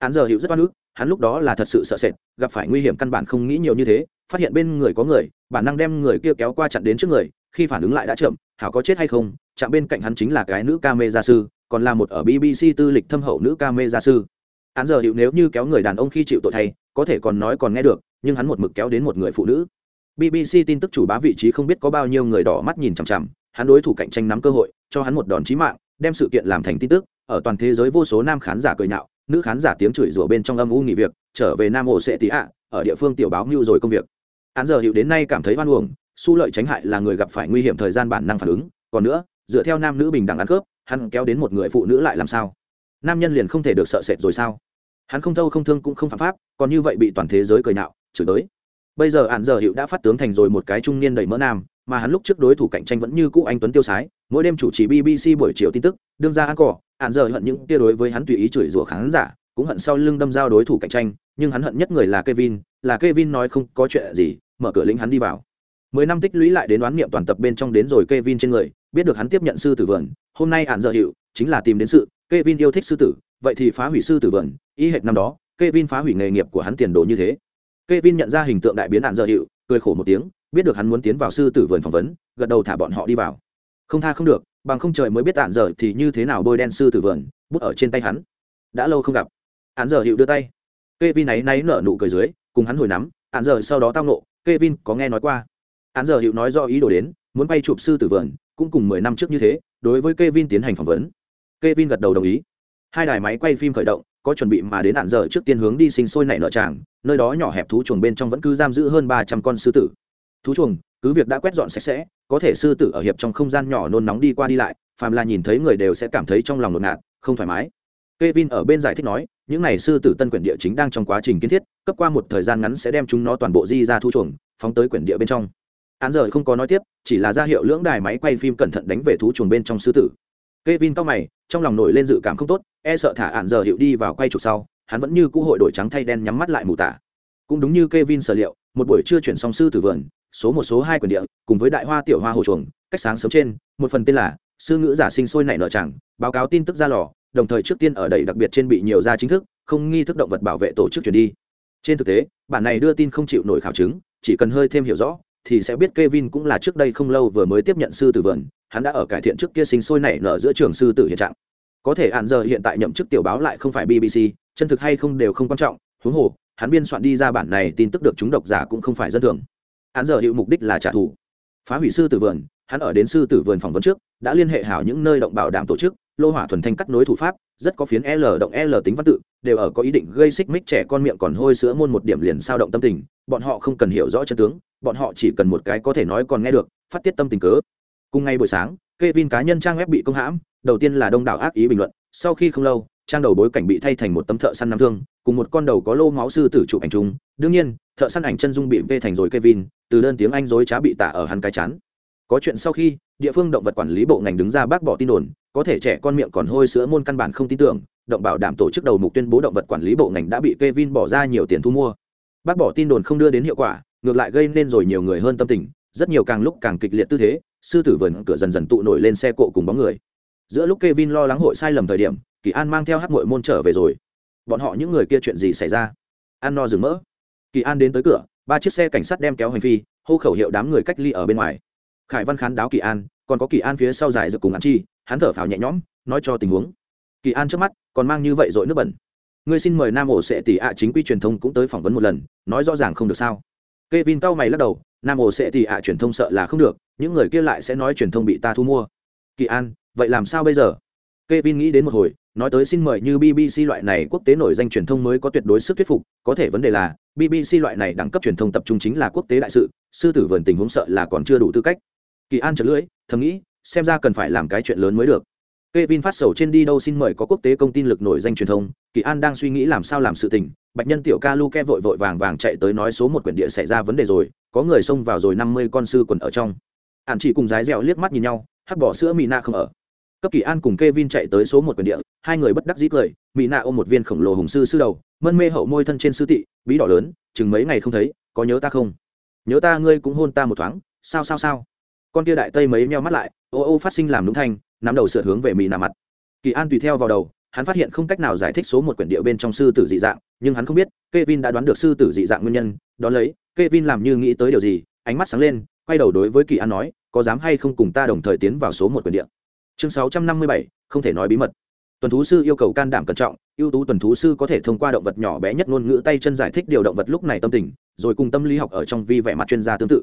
Hắn giờ hiểu rất oan ức, hắn lúc đó là thật sự sợ sệt, gặp phải nguy hiểm căn bản không nghĩ nhiều như thế. Phát hiện bên người có người, bản năng đem người kia kéo qua chặn đến trước người, khi phản ứng lại đã chậm, hảo có chết hay không, chạm bên cạnh hắn chính là cái nữ ca mê gia sư, còn là một ở bbc tư lịch thâm hậu nữ ca mê gia sư. Hắn giờ hiểu nếu như kéo người đàn ông khi chịu tội thay, có thể còn nói còn nghe được, nhưng hắn một mực kéo đến một người phụ nữ bbc tin tức chủ bá vị trí không biết có bao nhiêu người đỏ mắt nhìn chằm chằm, hắn đối thủ cạnh tranh nắm cơ hội, cho hắn một đòn chí mạng, đem sự kiện làm thành tin tức, ở toàn thế giới vô số nam khán giả cười nhạo, nữ khán giả tiếng chửi rủa bên trong âm u nghỉ việc, trở về nam ổ sẽ tí ạ, ở địa phương tiểu báo mưu rồi công việc. Hắn giờ hiệu đến nay cảm thấy oan uổng, su lợi tránh hại là người gặp phải nguy hiểm thời gian bản năng phản ứng, còn nữa, dựa theo nam nữ bình đẳng ăn cướp, hắn kéo đến một người phụ nữ lại làm sao? Nam nhân liền không thể được sợ sệt rồi sao? Hắn không thâu không thương cũng không phạm pháp, còn như vậy bị toàn thế giới cười nhạo, chửi tới bây giờ ạn giờ hiệu đã phát tướng thành rồi một cái trung niên đầy mỡ nam mà hắn lúc trước đối thủ cạnh tranh vẫn như cũ anh tuấn tiêu sái mỗi đêm chủ trì bbc buổi chiều tin tức đương ra ăn cỏ ạn giờ hận những tia đối với hắn tùy ý chửi rủa khán giả cũng hận sau lưng đâm giao đối thủ cạnh tranh nhưng hắn hận nhất người là Kevin, là Kevin nói không có chuyện gì, mở cửa lĩnh hắn đi vào. Mười năm tích lũy lại đến đoán niệm toàn tập bên trong đến rồi Kevin trên người, biết được hắn tiếp nhận sư tử vườn, hôm nay ạn giờ hiệu, chính là tìm đến sự, Kevin yêu thích sư tử, vậy thì phá hủy sư tử vườn, y hệt năm đó, Kevin phá hủy nghề nghiệp của hắn tiền đồ như thế. Kevin nhận ra hình tượng đại biến ạn giờ hiệu, cười khổ một tiếng, biết được hắn muốn tiến vào sư tử vườn phỏng vấn, gật đầu thả bọn họ đi vào. Không tha không được, bằng không trời mới biết án giờ thì như thế nào bôi đen sư tử vườn, bút ở trên tay hắn. Đã lâu không gặp. Án giờ hiệu đưa tay. Kevin náy náy nở nụ cười dưới, cùng hắn hồi nắm, án giờ sau đó tao nộ, Kevin có nghe nói qua. Án giờ hiệu nói do ý đồ đến, muốn bay chụp sư tử vườn, cũng cùng mười năm trước như thế, đối với Kevin tiến hành phỏng vấn. Kevin gật đầu đồng ý. Hai đài máy quay phim khởi động, có chuẩn bị mà đến ạn giờ trước tiên hướng đi sinh sôi nảy nở tràng, nơi đó nhỏ hẹp thú chuồng bên trong vẫn cứ giam giữ hơn ba trăm con sư tử. Thú chuồng, cứ việc đã quét dọn sạch sẽ, có thể sư tử ở hiệp trong không gian nhỏ nôn nóng đi qua đi lại, phàm là nhìn thấy người đều sẽ cảm thấy trong lòng ngột ngạt, không thoải mái. Kevin ở bên giải thích nói, những này sư tử tân quyển địa chính đang trong quá trình kiến thiết, cấp qua một thời gian ngắn sẽ đem chúng nó toàn bộ di ra thu chuồng, phóng tới quyển địa bên trong. Án giờ không có nói tiếp, chỉ là ra hiệu lưỡng đài máy quay phim cẩn thận đánh về thú chuồng bên trong sư tử. Kevin cau mày, trong lòng nổi lên dự cảm không tốt, e sợ thả án giờ hiệu đi vào quay chụp sau, hắn vẫn như cũ hội đổi trắng thay đen nhắm mắt lại mù tả. Cũng đúng như Kevin sở liệu, một buổi trưa chuyển xong sư tử vườn, số một số hai quyển địa, cùng với đại hoa tiểu hoa hồ chuồng, cách sáng sớm trên, một phần tên là sư ngữ giả sinh sôi nảy nở chẳng, báo cáo tin tức ra lò, đồng thời trước tiên ở đầy đặc biệt trên bị nhiều gia chính thức không nghi thức động vật bảo vệ tổ chức chuyển đi trên thực tế bản này đưa tin không chịu nổi khảo chứng chỉ cần hơi thêm hiểu rõ thì sẽ biết Kevin cũng là trước đây không lâu vừa mới tiếp nhận sư tử vườn, hắn đã ở cải thiện trước kia sinh sôi nảy nở giữa trường sư tử hiện trạng. Có thể hạn giờ hiện tại nhậm chức tiểu báo lại không phải BBC, chân thực hay không đều không quan trọng, huống hồ, hắn biên soạn đi ra bản này tin tức được chúng độc giả cũng không phải dân thường. Hắn giờ hiệu mục đích là trả thù. Phá hủy sư tử vườn, hắn ở đến sư tử vườn phỏng vấn trước, đã liên hệ hảo những nơi động bảo đảm tổ chức, lô hỏa thuần thanh cắt nối thủ pháp rất có phiến l động l tính văn tự đều ở có ý định gây xích mích trẻ con miệng còn hôi sữa môn một điểm liền sao động tâm tình bọn họ không cần hiểu rõ chân tướng bọn họ chỉ cần một cái có thể nói còn nghe được, phát tiết tâm tình cớ. Cùng ngày buổi sáng, Kevin cá nhân trang web bị công hãm, đầu tiên là đông đảo ác ý bình luận, sau khi không lâu, trang đầu bối cảnh bị thay thành một tấm thợ săn nam thương, cùng một con đầu có lô máu sư tử chụp ảnh chung. Đương nhiên, thợ săn ảnh chân dung bị vê thành rồi Kevin, từ đơn tiếng anh dối trá bị tả ở hắn cái chán. Có chuyện sau khi, địa phương động vật quản lý bộ ngành đứng ra bác bỏ tin đồn, có thể trẻ con miệng còn hôi sữa môn căn bản không tin tưởng, động bảo đảm tổ chức đầu mục tuyên bố động vật quản lý bộ ngành đã bị Kevin bỏ ra nhiều tiền thu mua. Bác bỏ tin đồn không đưa đến hiệu quả ngược lại gây nên rồi nhiều người hơn tâm tình, rất nhiều càng lúc càng kịch liệt tư thế, sư tử vườn cửa dần dần tụ nổi lên xe cộ cùng bóng người. Giữa lúc Kevin lo lắng hội sai lầm thời điểm, kỳ an mang theo hát mội môn trở về rồi. Bọn họ những người kia chuyện gì xảy ra? Ăn no rừng mỡ. Kỳ an đến tới cửa, ba chiếc xe cảnh sát đem kéo hành phi, hô khẩu hiệu đám người cách ly ở bên ngoài. Khải văn khán đáo kỳ an, còn có kỳ an phía sau dài dược cùng ăn chi, hắn thở phào nhẹ nhõm, nói cho tình huống. Kỳ an trước mắt, còn mang như vậy rồi nước bẩn. Ngươi xin mời nam ổ sẽ tỷ ạ chính quy truyền thông cũng tới phỏng vấn một lần, nói rõ ràng không được sao? Kevin cau mày lắc đầu nam ổ sẽ thì ạ truyền thông sợ là không được những người kia lại sẽ nói truyền thông bị ta thu mua. Kỳ an vậy làm sao bây giờ? Kevin nghĩ đến một hồi nói tới xin mời như bbc loại này quốc tế nổi danh truyền thông mới có tuyệt đối sức thuyết phục có thể vấn đề là bbc loại này đẳng cấp truyền thông tập trung chính là quốc tế đại sự sư tử vườn tình huống sợ là còn chưa đủ tư cách. Kỳ an chợt lưỡi thầm nghĩ xem ra cần phải làm cái chuyện lớn mới được. Kevin phát sầu trên đi đâu xin mời có quốc tế công tin lực nổi danh truyền thông, Kỳ An đang suy nghĩ làm sao làm sự tình, Bạch Nhân tiểu ca Lu ke vội vội vàng vàng chạy tới nói số một quyển địa xảy ra vấn đề rồi, có người xông vào rồi năm mươi con sư quần ở trong. Ản chỉ cùng giái dẻo liếc mắt nhìn nhau, hắc bỏ sữa Mina không ở. Cấp Kỳ An cùng Kevin chạy tới số một quyển địa, hai người bất đắc dĩ cười, Mina ôm một viên khổng lồ hùng sư sư đầu, mân mê hậu môi thân trên sư tị, bí đỏ lớn, chừng mấy ngày không thấy, có nhớ ta không? Nhớ ta ngươi cũng hôn ta một thoáng, sao sao sao? Con kia đại tây mấy meo mắt lại, ô ô phát sinh làm đúng thanh, nắm đầu sửa hướng về Mina mặt kỳ an tùy theo vào đầu hắn phát hiện không cách nào giải thích số một quyển điệu bên trong sư tử dị dạng, nhưng hắn không biết, Kevin đã đoán được sư tử dị dạng nguyên nhân, đón lấy, Kevin làm như nghĩ tới điều gì, ánh mắt sáng lên, quay đầu đối với kỳ an nói, có dám hay không cùng ta đồng thời tiến vào số một quyển địa? Chương sáu trăm năm mươi bảy, không thể nói bí mật. Tuần thú sư yêu cầu can đảm cẩn trọng, ưu tú tuần thú sư có thể thông qua động vật nhỏ bé nhất ngôn ngữ tay chân giải thích điều động vật lúc này tâm tình, rồi cùng tâm lý học ở trong vi vẻ mặt chuyên gia tương tự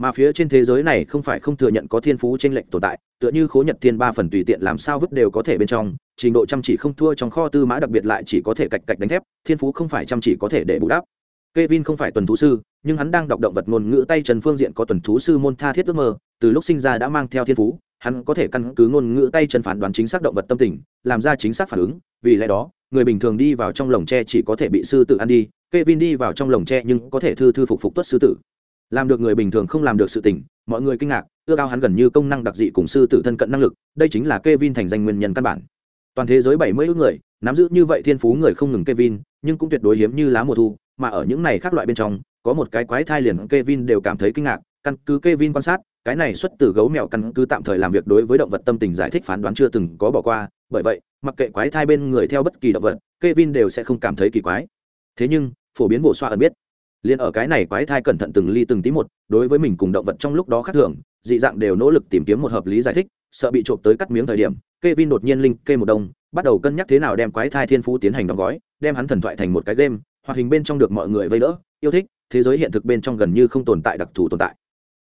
mà phía trên thế giới này không phải không thừa nhận có thiên phú t r ê n lệch tồn tại, tựa như khố nhật thiên ba phần tùy tiện làm sao vứt đều có thể bên trong, trình độ chăm chỉ không thua trong kho tư mã đặc biệt lại chỉ có thể cạch cạch đánh thép, thiên phú không phải chăm chỉ có thể để bù đắp. K e vin không phải tuần thú sư, nhưng hắn đang đọc động vật ngôn ngữ tay trần phương diện có tuần thú sư môn tha thiết ước mơ, từ lúc sinh ra đã mang theo thiên phú, hắn có thể căn cứ ngôn ngữ tay chân phán đoán chính xác động vật tâm tình, làm ra chính xác phản ứng, vì lẽ đó, người bình thường đi vào trong lồng tre chỉ có thể bị sư tử ăn đi k e vin đi vào trong lồng tre nhưng có thể thư thư phục phục tuất sư tử làm được người bình thường không làm được sự tình, mọi người kinh ngạc ưa cao hắn gần như công năng đặc dị cùng sư tử thân cận năng lực, đây chính là k e vin thành danh nguyên nhân căn bản. Toàn thế giới bảy mươi ước người, nắm giữ như vậy thiên phú người không ngừng k e vin nhưng cũng tuyệt đối hiếm như lá mùa thu, mà ở những này khác loại bên trong, có một cái quái thai liền k e vin đều cảm thấy kinh ngạc, căn cứ k e vin quan sát, cái này xuất từ gấu mèo căn cứ tạm thời làm việc đối với động vật tâm tình giải thích phán đoán chưa từng có bỏ qua, bởi vậy, mặc kệ quái thai bên người theo bất kỳ động vật k e vin đều sẽ không cảm thấy kỳ quái. Thế nhưng, phổ biến bổ xoa ẩn biết liền ở cái này quái thai cẩn thận từng ly từng tí một, đối với mình cùng động vật trong lúc đó khác thường, dị dạng đều nỗ lực tìm kiếm một hợp lý giải thích, sợ bị trộm tới cắt miếng thời điểm, Kevin đột nhiên linh kê một đông, bắt đầu cân nhắc thế nào đem quái thai thiên phú tiến hành đóng gói, đem hắn thần thoại thành một cái game, hoạt hình bên trong được mọi người vây đỡ, yêu thích, thế giới hiện thực bên trong gần như không tồn tại đặc thù tồn tại.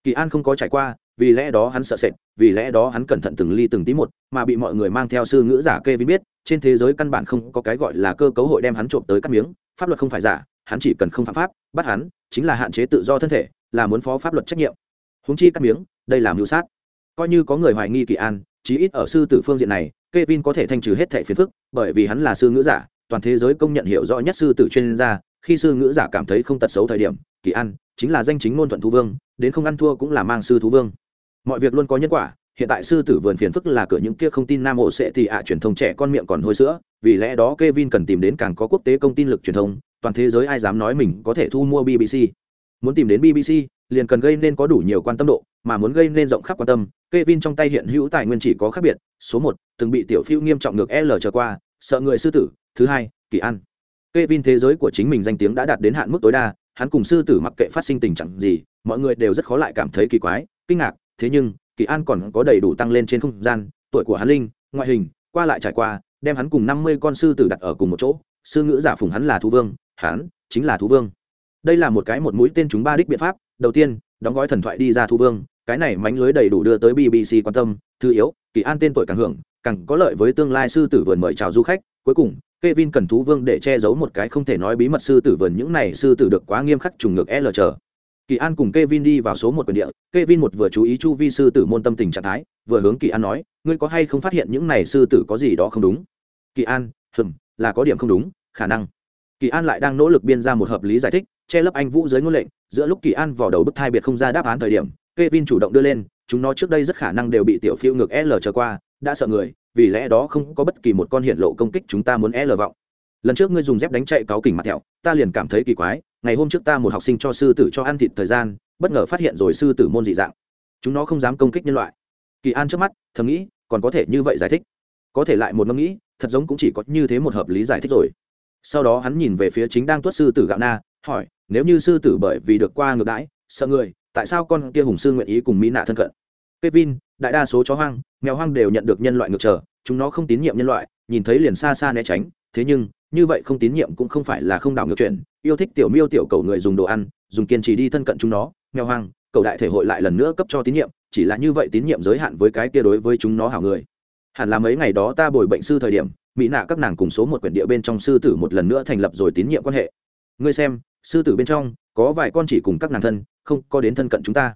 Kỳ an không có trải qua, vì lẽ đó hắn sợ sệt, vì lẽ đó hắn cẩn thận từng ly từng tí một, mà bị mọi người mang theo sư ngữ giả Kevin biết, trên thế giới căn bản không có cái gọi là cơ cấu hội đem hắn trộm tới cắt miếng, pháp luật không phải giả, hắn chỉ cần không phạm pháp bắt hắn chính là hạn chế tự do thân thể, là muốn phó pháp luật trách nhiệm. Húng chi cắt miếng, đây là mưu sát. Coi như có người hoài nghi kỳ an, chí ít ở sư tử phương diện này, Kevin có thể thanh trừ hết thẻ phiền phức, bởi vì hắn là sư ngữ giả, toàn thế giới công nhận hiểu rõ nhất sư tử chuyên gia, khi sư ngữ giả cảm thấy không tật xấu thời điểm, kỳ an chính là danh chính ngôn thuận thú vương, đến không ăn thua cũng là mang sư thú vương. Mọi việc luôn có nhân quả, hiện tại sư tử vườn phiền phức là cửa những kia không tin nam ổ sẽ thì ạ truyền thông trẻ con miệng còn hôi sữa, vì lẽ đó Kevin cần tìm đến càng có quốc tế công tin lực truyền thông toàn thế giới ai dám nói mình có thể thu mua bbc muốn tìm đến bbc liền cần gây nên có đủ nhiều quan tâm độ, mà muốn gây nên rộng khắp quan tâm, Kevin trong tay hiện hữu tài nguyên chỉ có khác biệt, số một, từng bị tiểu phiêu nghiêm trọng ngược l trở qua, sợ người sư tử, thứ hai, kỳ an Kevin thế giới của chính mình danh tiếng đã đạt đến hạn mức tối đa, hắn cùng sư tử mặc kệ phát sinh tình trạng gì, mọi người đều rất khó lại cảm thấy kỳ quái, kinh ngạc, thế nhưng, kỳ an còn có đầy đủ tăng lên trên không gian, tuổi của hắn linh, ngoại hình, qua lại trải qua, đem hắn cùng năm mươi con sư tử đặt ở cùng một chỗ, sư ngữ giả phùng hắn là thú vương hắn chính là thú vương. Đây là một cái một mũi tên chúng ba đích biện pháp. Đầu tiên đóng gói thần thoại đi ra thú vương. Cái này mánh lưới đầy đủ đưa tới bbc quan tâm thứ yếu kỳ an tên tuổi càng hưởng càng có lợi với tương lai sư tử vườn mời chào du khách. Cuối cùng Kevin cần thú vương để che giấu một cái không thể nói bí mật sư tử vườn những này sư tử được quá nghiêm khắc trùng ngược L chờ. Kỳ An cùng Kevin đi vào số một quyền địa, Kevin một vừa chú ý chu vi sư tử môn tâm tình trạng thái, vừa hướng Kỳ An nói, ngươi có hay không phát hiện những này sư tử có gì đó không đúng? Kỳ An, hừm, là có điểm không đúng, khả năng kỳ an lại đang nỗ lực biên ra một hợp lý giải thích, che lấp anh vũ dưới ngôn lệnh, giữa lúc kỳ an vào đầu bức thai biệt không ra đáp án thời điểm, Kevin chủ động đưa lên, chúng nó trước đây rất khả năng đều bị tiểu phiêu ngược l trở qua, đã sợ người, vì lẽ đó không có bất kỳ một con hiện lộ công kích chúng ta muốn l vọng. Lần trước ngươi dùng dép đánh chạy cáo kỉnh mặt thẹo, ta liền cảm thấy kỳ quái, ngày hôm trước ta một học sinh cho sư tử cho ăn thịt thời gian, bất ngờ phát hiện rồi sư tử môn dị dạng. Chúng nó không dám công kích nhân loại. Kỳ an trước mắt, thầm nghĩ, còn có thể như vậy giải thích. Có thể lại một ngẫm nghĩ, thật giống cũng chỉ có như thế một hợp lý giải thích rồi sau đó hắn nhìn về phía chính đang tuất sư tử gạo na, hỏi, nếu như sư tử bởi vì được qua ngược đãi, sợ người, tại sao con kia hùng sư nguyện ý cùng mỹ nạ thân cận? Kevin, đại đa số chó hoang, mèo hoang đều nhận được nhân loại ngược trở, chúng nó không tín nhiệm nhân loại, nhìn thấy liền xa xa né tránh, thế nhưng, như vậy không tín nhiệm cũng không phải là không đảo ngược chuyện, yêu thích tiểu miêu tiểu cầu người dùng đồ ăn, dùng kiên trì đi thân cận chúng nó, mèo hoang, cầu đại thể hội lại lần nữa cấp cho tín nhiệm, chỉ là như vậy tín nhiệm giới hạn với cái kia đối với chúng nó hảo người hẳn là mấy ngày đó ta bồi bệnh sư thời điểm, mỹ nạ các nàng cùng số một quyển địa bên trong sư tử một lần nữa thành lập rồi tín nhiệm quan hệ. Ngươi xem, sư tử bên trong, có vài con chỉ cùng các nàng thân, không có đến thân cận chúng ta.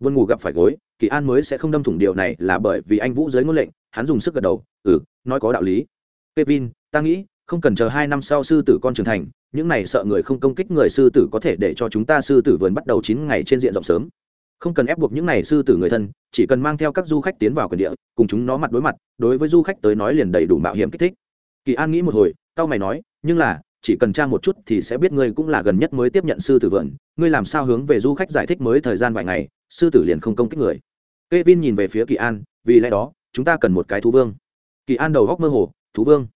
Vươn ngủ gặp phải gối, kỳ an mới sẽ không đâm thủng điều này là bởi vì anh vũ giới ngôn lệnh, hắn dùng sức gật đầu ừ nói có đạo lý. Kevin, ta nghĩ, không cần chờ hai năm sau sư tử con trưởng thành, những này sợ người không công kích người sư tử có thể để cho chúng ta sư tử vườn bắt đầu chín ngày trên diện rộng sớm không cần ép buộc những này sư tử người thân, chỉ cần mang theo các du khách tiến vào quyền địa, cùng chúng nó mặt đối mặt, đối với du khách tới nói liền đầy đủ mạo hiểm kích thích. Kỳ an nghĩ một hồi tao mày nói, nhưng là, chỉ cần tra một chút thì sẽ biết ngươi cũng là gần nhất mới tiếp nhận sư tử vườn, ngươi làm sao hướng về du khách giải thích mới thời gian vài ngày, sư tử liền không công kích người. K e vin nhìn về phía kỳ an, vì lẽ đó, chúng ta cần một cái thú vương. Kỳ an đầu góc mơ hồ, thú vương?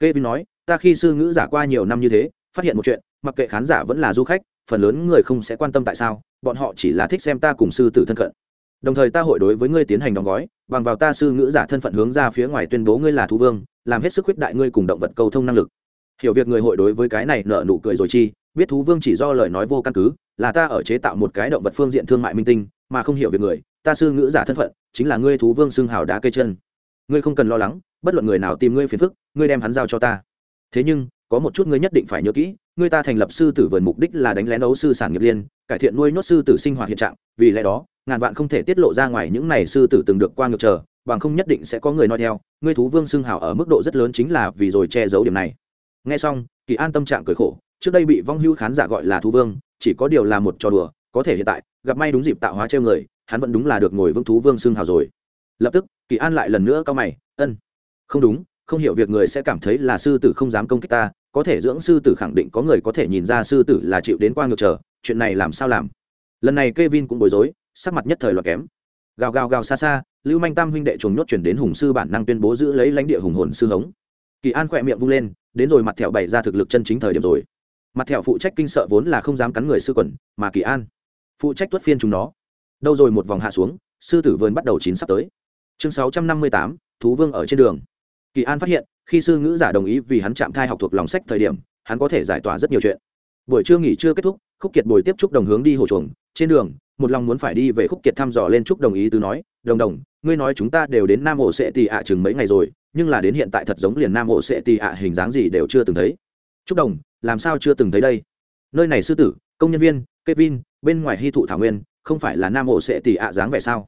K e vin nói, ta khi sư ngữ giả qua nhiều năm như thế, phát hiện một chuyện, mặc kệ khán giả vẫn là du khách, phần lớn người không sẽ quan tâm tại sao bọn họ chỉ là thích xem ta cùng sư tử thân cận. Đồng thời ta hội đối với ngươi tiến hành đóng gói, bằng vào ta sư ngữ giả thân phận hướng ra phía ngoài tuyên bố ngươi là thú vương, làm hết sức khuyết đại ngươi cùng động vật cầu thông năng lực. Hiểu việc người hội đối với cái này nợ nụ cười rồi chi, biết thú vương chỉ do lời nói vô căn cứ, là ta ở chế tạo một cái động vật phương diện thương mại minh tinh, mà không hiểu việc người, ta sư ngữ giả thân phận, chính là ngươi thú vương xưng hào đá cây chân. Ngươi không cần lo lắng, bất luận người nào tìm ngươi phiền phức, ngươi đem hắn giao cho ta. Thế nhưng có một chút ngươi nhất định phải nhớ kỹ, ngươi ta thành lập sư tử vườn mục đích là đánh lén đấu sư sản nghiệp liên, cải thiện nuôi nhốt sư tử sinh hoạt hiện trạng, vì lẽ đó, ngàn vạn không thể tiết lộ ra ngoài những này sư tử từng được qua ngược chờ, bằng không nhất định sẽ có người nói theo, ngươi thú vương xưng hào ở mức độ rất lớn chính là vì rồi che giấu điểm này. Nghe xong, kỳ an tâm trạng cười khổ, trước đây bị vong hưu khán giả gọi là thú vương, chỉ có điều là một trò đùa, có thể hiện tại, gặp may đúng dịp tạo hóa treo người, hắn vẫn đúng là được ngồi vương thú vương xưng hào rồi. Lập tức, kỳ an lại lần nữa cao mày, ân, không đúng không hiểu việc người sẽ cảm thấy là sư tử không dám công kích ta, có thể dưỡng sư tử khẳng định có người có thể nhìn ra sư tử là chịu đến qua ngược trở, chuyện này làm sao làm? Lần này k e vin cũng bối rối, sắc mặt nhất thời loạt kém. Gào gào gào xa xa, lưu manh tam huynh đệ chuồng nhốt chuyển đến hùng sư bản năng tuyên bố giữ lấy lãnh địa hùng hồn sư hống. Kỳ an khỏe miệng vung lên, đến rồi mặt thẹo bày ra thực lực chân chính thời điểm rồi. Mặt thẹo phụ trách kinh sợ vốn là không dám cắn người sư quần, mà kỳ an phụ trách tuất phiên chúng nó. Đâu rồi một vòng hạ xuống, sư tử vườn bắt đầu chín sắp tới. Chương sáu trăm năm mươi tám, thú vương ở trên đường kỳ an phát hiện, khi sư ngữ giả đồng ý vì hắn chạm thai học thuộc lòng sách thời điểm, hắn có thể giải tỏa rất nhiều chuyện. Buổi trưa nghỉ trưa kết thúc, khúc kiệt bồi tiếp trúc đồng hướng đi hồ chuồng. Trên đường, một lòng muốn phải đi về khúc kiệt thăm dò lên trúc đồng ý từ nói, đồng đồng, ngươi nói chúng ta đều đến nam hồ sẽ tì ạ chừng mấy ngày rồi, nhưng là đến hiện tại thật giống liền nam hồ sẽ tì ạ hình dáng gì đều chưa từng thấy. Trúc đồng, làm sao chưa từng thấy đây? Nơi này sư tử, công nhân viên, kevin, bên ngoài hy thụ thảo nguyên, không phải là nam hồ sẽ tì ạ dáng vẻ sao?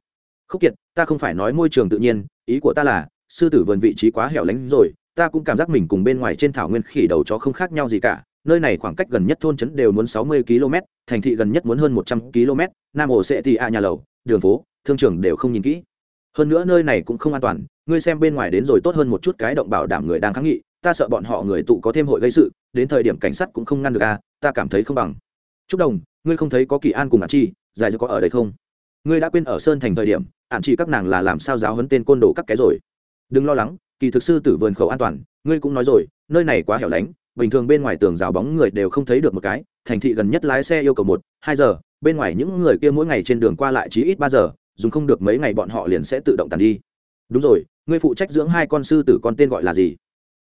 Khúc kiệt, ta không phải nói môi trường tự nhiên, ý của ta là sư tử vườn vị trí quá hẻo lánh rồi, ta cũng cảm giác mình cùng bên ngoài trên thảo nguyên khỉ đầu chó không khác nhau gì cả. Nơi này khoảng cách gần nhất thôn trấn đều muốn sáu mươi km, thành thị gần nhất muốn hơn một trăm km, nam ổ sẽ thì à nhà lầu, đường phố, thương trường đều không nhìn kỹ. Hơn nữa nơi này cũng không an toàn, ngươi xem bên ngoài đến rồi tốt hơn một chút cái động bảo đảm người đang kháng nghị, ta sợ bọn họ người tụ có thêm hội gây sự, đến thời điểm cảnh sát cũng không ngăn được à ta cảm thấy không bằng. Chúc đồng, ngươi không thấy có kỳ an cùng ả chi dài dư có ở đây không? Ngươi đã quên ở sơn thành thời điểm ả chi các nàng là làm sao giáo hấn tên côn đồ các cái rồi? Đừng lo lắng, kỳ thực sư tử vườn khẩu an toàn, ngươi cũng nói rồi, nơi này quá hẻo lánh, bình thường bên ngoài tường rào bóng người đều không thấy được một cái, thành thị gần nhất lái xe yêu cầu một, hai giờ, bên ngoài những người kia mỗi ngày trên đường qua lại chỉ ít ba giờ, dùng không được mấy ngày bọn họ liền sẽ tự động tàn đi. Đúng rồi, ngươi phụ trách dưỡng hai con sư tử con tên gọi là gì?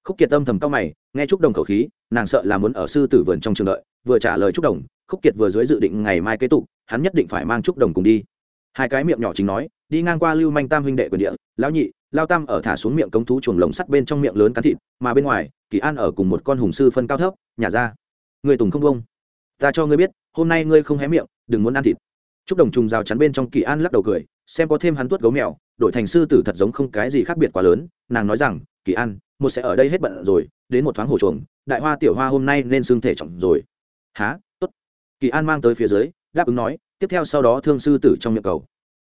Khúc kiệt tâm thầm cao mày, nghe trúc đồng khẩu khí, nàng sợ là muốn ở sư tử vườn trong trường đợi, vừa trả lời trúc đồng, khúc kiệt vừa dưới dự định ngày mai kế tục, hắn nhất định phải mang trúc đồng cùng đi. Hai cái miệng nhỏ chính nói, đi ngang qua lưu manh tam huynh đệ quyền địa, lão nhị lao tam ở thả xuống miệng cống thú chuồng lồng sắt bên trong miệng lớn cắn thịt mà bên ngoài kỳ an ở cùng một con hùng sư phân cao thấp nhà ra người tùng không bông ta cho ngươi biết hôm nay ngươi không hé miệng đừng muốn ăn thịt Trúc Đồng trùng rào chắn bên trong Kỳ An lắc đầu cười, xem có thêm hắn tuốt gấu mèo, đổi thành sư tử thật giống không cái gì khác biệt quá lớn, nàng nói rằng, Kỳ An, một sẽ ở đây hết bận rồi, đến một thoáng hồ chuồng, đại hoa tiểu hoa hôm nay nên xương thể trọng rồi. Hả? Tốt. Kỳ An mang tới phía dưới, đáp ứng nói, tiếp theo sau đó thương sư tử trong miệng cầu.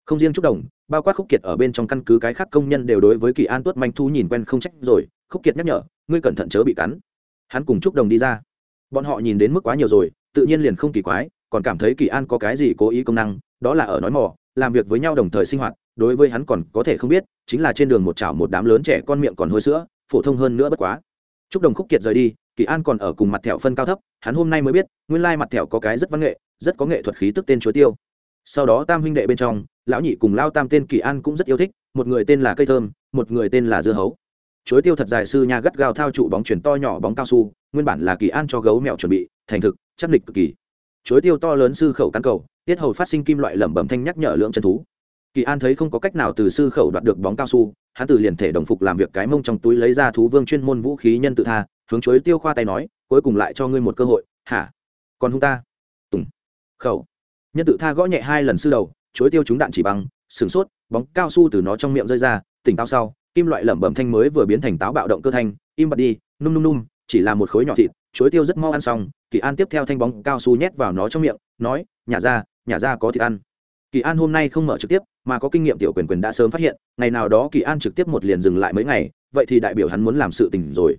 Không riêng Trúc Đồng, bao quát Khúc Kiệt ở bên trong căn cứ cái khác công nhân đều đối với Kỳ An tuất manh thu nhìn quen không trách rồi, Khúc Kiệt nhắc nhở, ngươi cẩn thận chớ bị cắn. Hắn cùng Trúc Đồng đi ra. Bọn họ nhìn đến mức quá nhiều rồi, tự nhiên liền không kỳ quái, còn cảm thấy kỳ an có cái gì cố ý công năng đó là ở nói mò làm việc với nhau đồng thời sinh hoạt đối với hắn còn có thể không biết chính là trên đường một chảo một đám lớn trẻ con miệng còn hôi sữa phổ thông hơn nữa bất quá chúc đồng khúc kiệt rời đi kỳ an còn ở cùng mặt thẹo phân cao thấp hắn hôm nay mới biết nguyên lai mặt thẹo có cái rất văn nghệ rất có nghệ thuật khí tức tên chúa tiêu sau đó tam huynh đệ bên trong, lão nhị cùng lao tam tên kỳ an cũng rất yêu thích, một người tên là cây thơm, một người tên là dưa hấu. Chuối tiêu thật dài sư nhà gắt gao thao trụ bóng chuyển to nhỏ bóng cao su, nguyên bản là kỳ an cho gấu mèo chuẩn bị, thành thực, chắc lịch cực kỳ. Chuối tiêu to lớn sư khẩu cắn cầu, tiết hầu phát sinh kim loại lẩm bẩm thanh nhắc nhở lượng chân thú. Kỳ an thấy không có cách nào từ sư khẩu đoạt được bóng cao su, hắn từ liền thể đồng phục làm việc cái mông trong túi lấy ra thú vương chuyên môn vũ khí nhân tự tha, hướng chuối tiêu khoa tay nói, cuối cùng lại cho ngươi một cơ hội, hả? Còn hung ta? Tùng. Khẩu nhân tự tha gõ nhẹ hai lần sư đầu, chối tiêu chúng đạn chỉ bằng sửng sốt, bóng cao su từ nó trong miệng rơi ra, tỉnh táo sau, kim loại lẩm bẩm thanh mới vừa biến thành táo bạo động cơ thanh, im bặt đi num num num chỉ là một khối nhỏ thịt, chối tiêu rất mau ăn xong, kỳ an tiếp theo thanh bóng cao su nhét vào nó trong miệng, nói nhả ra nhả ra có thịt ăn. Kỳ an hôm nay không mở trực tiếp, mà có kinh nghiệm tiểu quyền quyền đã sớm phát hiện, ngày nào đó kỳ an trực tiếp một liền dừng lại mấy ngày, vậy thì đại biểu hắn muốn làm sự tình rồi.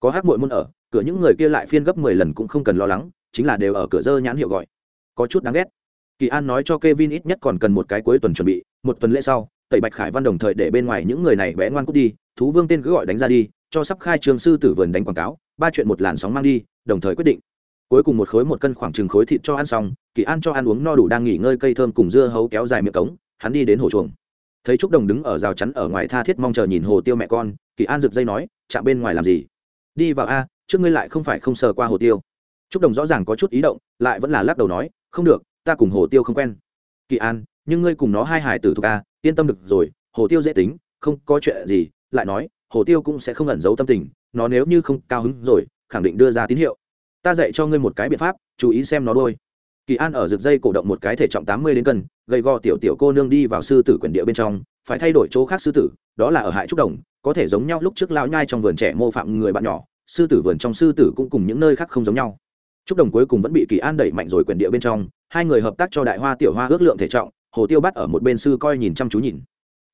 Có hát mội muốn ở, cửa những người kia lại phiên gấp mười lần cũng không cần lo lắng, chính là đều ở cửa dơ nhãn hiệu gọi. Có chút đáng ghét kỳ an nói cho Kevin ít nhất còn cần một cái cuối tuần chuẩn bị, một tuần lễ sau, tẩy bạch khải văn đồng thời để bên ngoài những người này bé ngoan cút đi, thú vương tên cứ gọi đánh ra đi, cho sắp khai trường sư tử vườn đánh quảng cáo, ba chuyện một làn sóng mang đi, đồng thời quyết định. Cuối cùng một khối một cân khoảng chừng khối thịt cho ăn xong, kỳ an cho ăn uống no đủ đang nghỉ ngơi cây thơm cùng dưa hấu kéo dài miệng cống, hắn đi đến hồ chuồng. Thấy trúc đồng đứng ở rào chắn ở ngoài tha thiết mong chờ nhìn hồ tiêu mẹ con, kỳ an rực dây nói, chạm bên ngoài làm gì? Đi vào a, trước ngươi lại không phải không sờ qua hồ tiêu. Trúc đồng rõ ràng có chút ý động, lại vẫn là lắc đầu nói, không được ta cùng hồ tiêu không quen. Kỳ an, nhưng ngươi cùng nó hai hải tử thuộc a, yên tâm được rồi, hồ tiêu dễ tính, không có chuyện gì, lại nói, hồ tiêu cũng sẽ không ẩn giấu tâm tình, nó nếu như không cao hứng rồi, khẳng định đưa ra tín hiệu. Ta dạy cho ngươi một cái biện pháp, chú ý xem nó đôi. Kỳ an ở rực dây cổ động một cái thể trọng tám mươi đến cân, gầy gò tiểu tiểu cô nương đi vào sư tử quyển địa bên trong, phải thay đổi chỗ khác sư tử, đó là ở hải trúc đồng, có thể giống nhau lúc trước lao nhai trong vườn trẻ mô phạm người bạn nhỏ, sư tử vườn trong sư tử cũng cùng những nơi khác không giống nhau. Trúc đồng cuối cùng vẫn bị kỳ an đẩy mạnh rồi quyển địa bên trong hai người hợp tác cho đại hoa tiểu hoa ước lượng thể trọng, hồ tiêu bắt ở một bên sư coi nhìn chăm chú nhìn.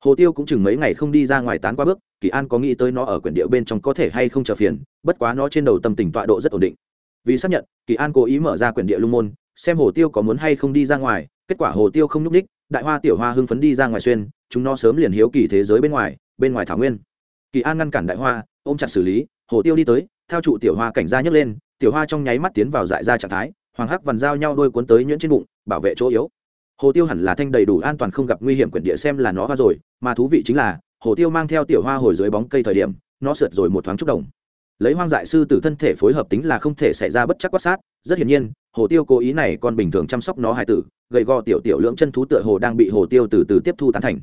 Hồ tiêu cũng chừng mấy ngày không đi ra ngoài tán qua bước, kỳ an có nghĩ tới nó ở quyển địa bên trong có thể hay không chờ phiền, bất quá nó trên đầu tâm tình tọa độ rất ổn định. Vì xác nhận, kỳ an cố ý mở ra quyển địa lung môn, xem hồ tiêu có muốn hay không đi ra ngoài, kết quả hồ tiêu không nhúc ních đại hoa tiểu hoa hưng phấn đi ra ngoài xuyên, chúng nó sớm liền hiếu kỳ thế giới bên ngoài bên ngoài thảo nguyên. Kỳ an ngăn cản đại hoa, ôm chặt xử lý, hồ tiêu đi tới theo trụ tiểu hoa cảnh ra nhấc lên, tiểu hoa trong nháy mắt tiến vào dại ra trạng thái hoàng hắc vằn giao nhau đôi cuốn tới nhuyễn trên bụng, bảo vệ chỗ yếu. Hồ tiêu hẳn là thanh đầy đủ an toàn không gặp nguy hiểm quyển địa xem là nó hoa rồi, mà thú vị chính là, hồ tiêu mang theo tiểu hoa hồi dưới bóng cây thời điểm, nó sượt rồi một thoáng chút đồng. Lấy hoang dại sư tử thân thể phối hợp tính là không thể xảy ra bất chắc quát sát, rất hiển nhiên, hồ tiêu cố ý này còn bình thường chăm sóc nó hài tử, gầy gò tiểu tiểu lưỡng chân thú tựa hồ đang bị hồ tiêu từ từ tiếp thu tán thành.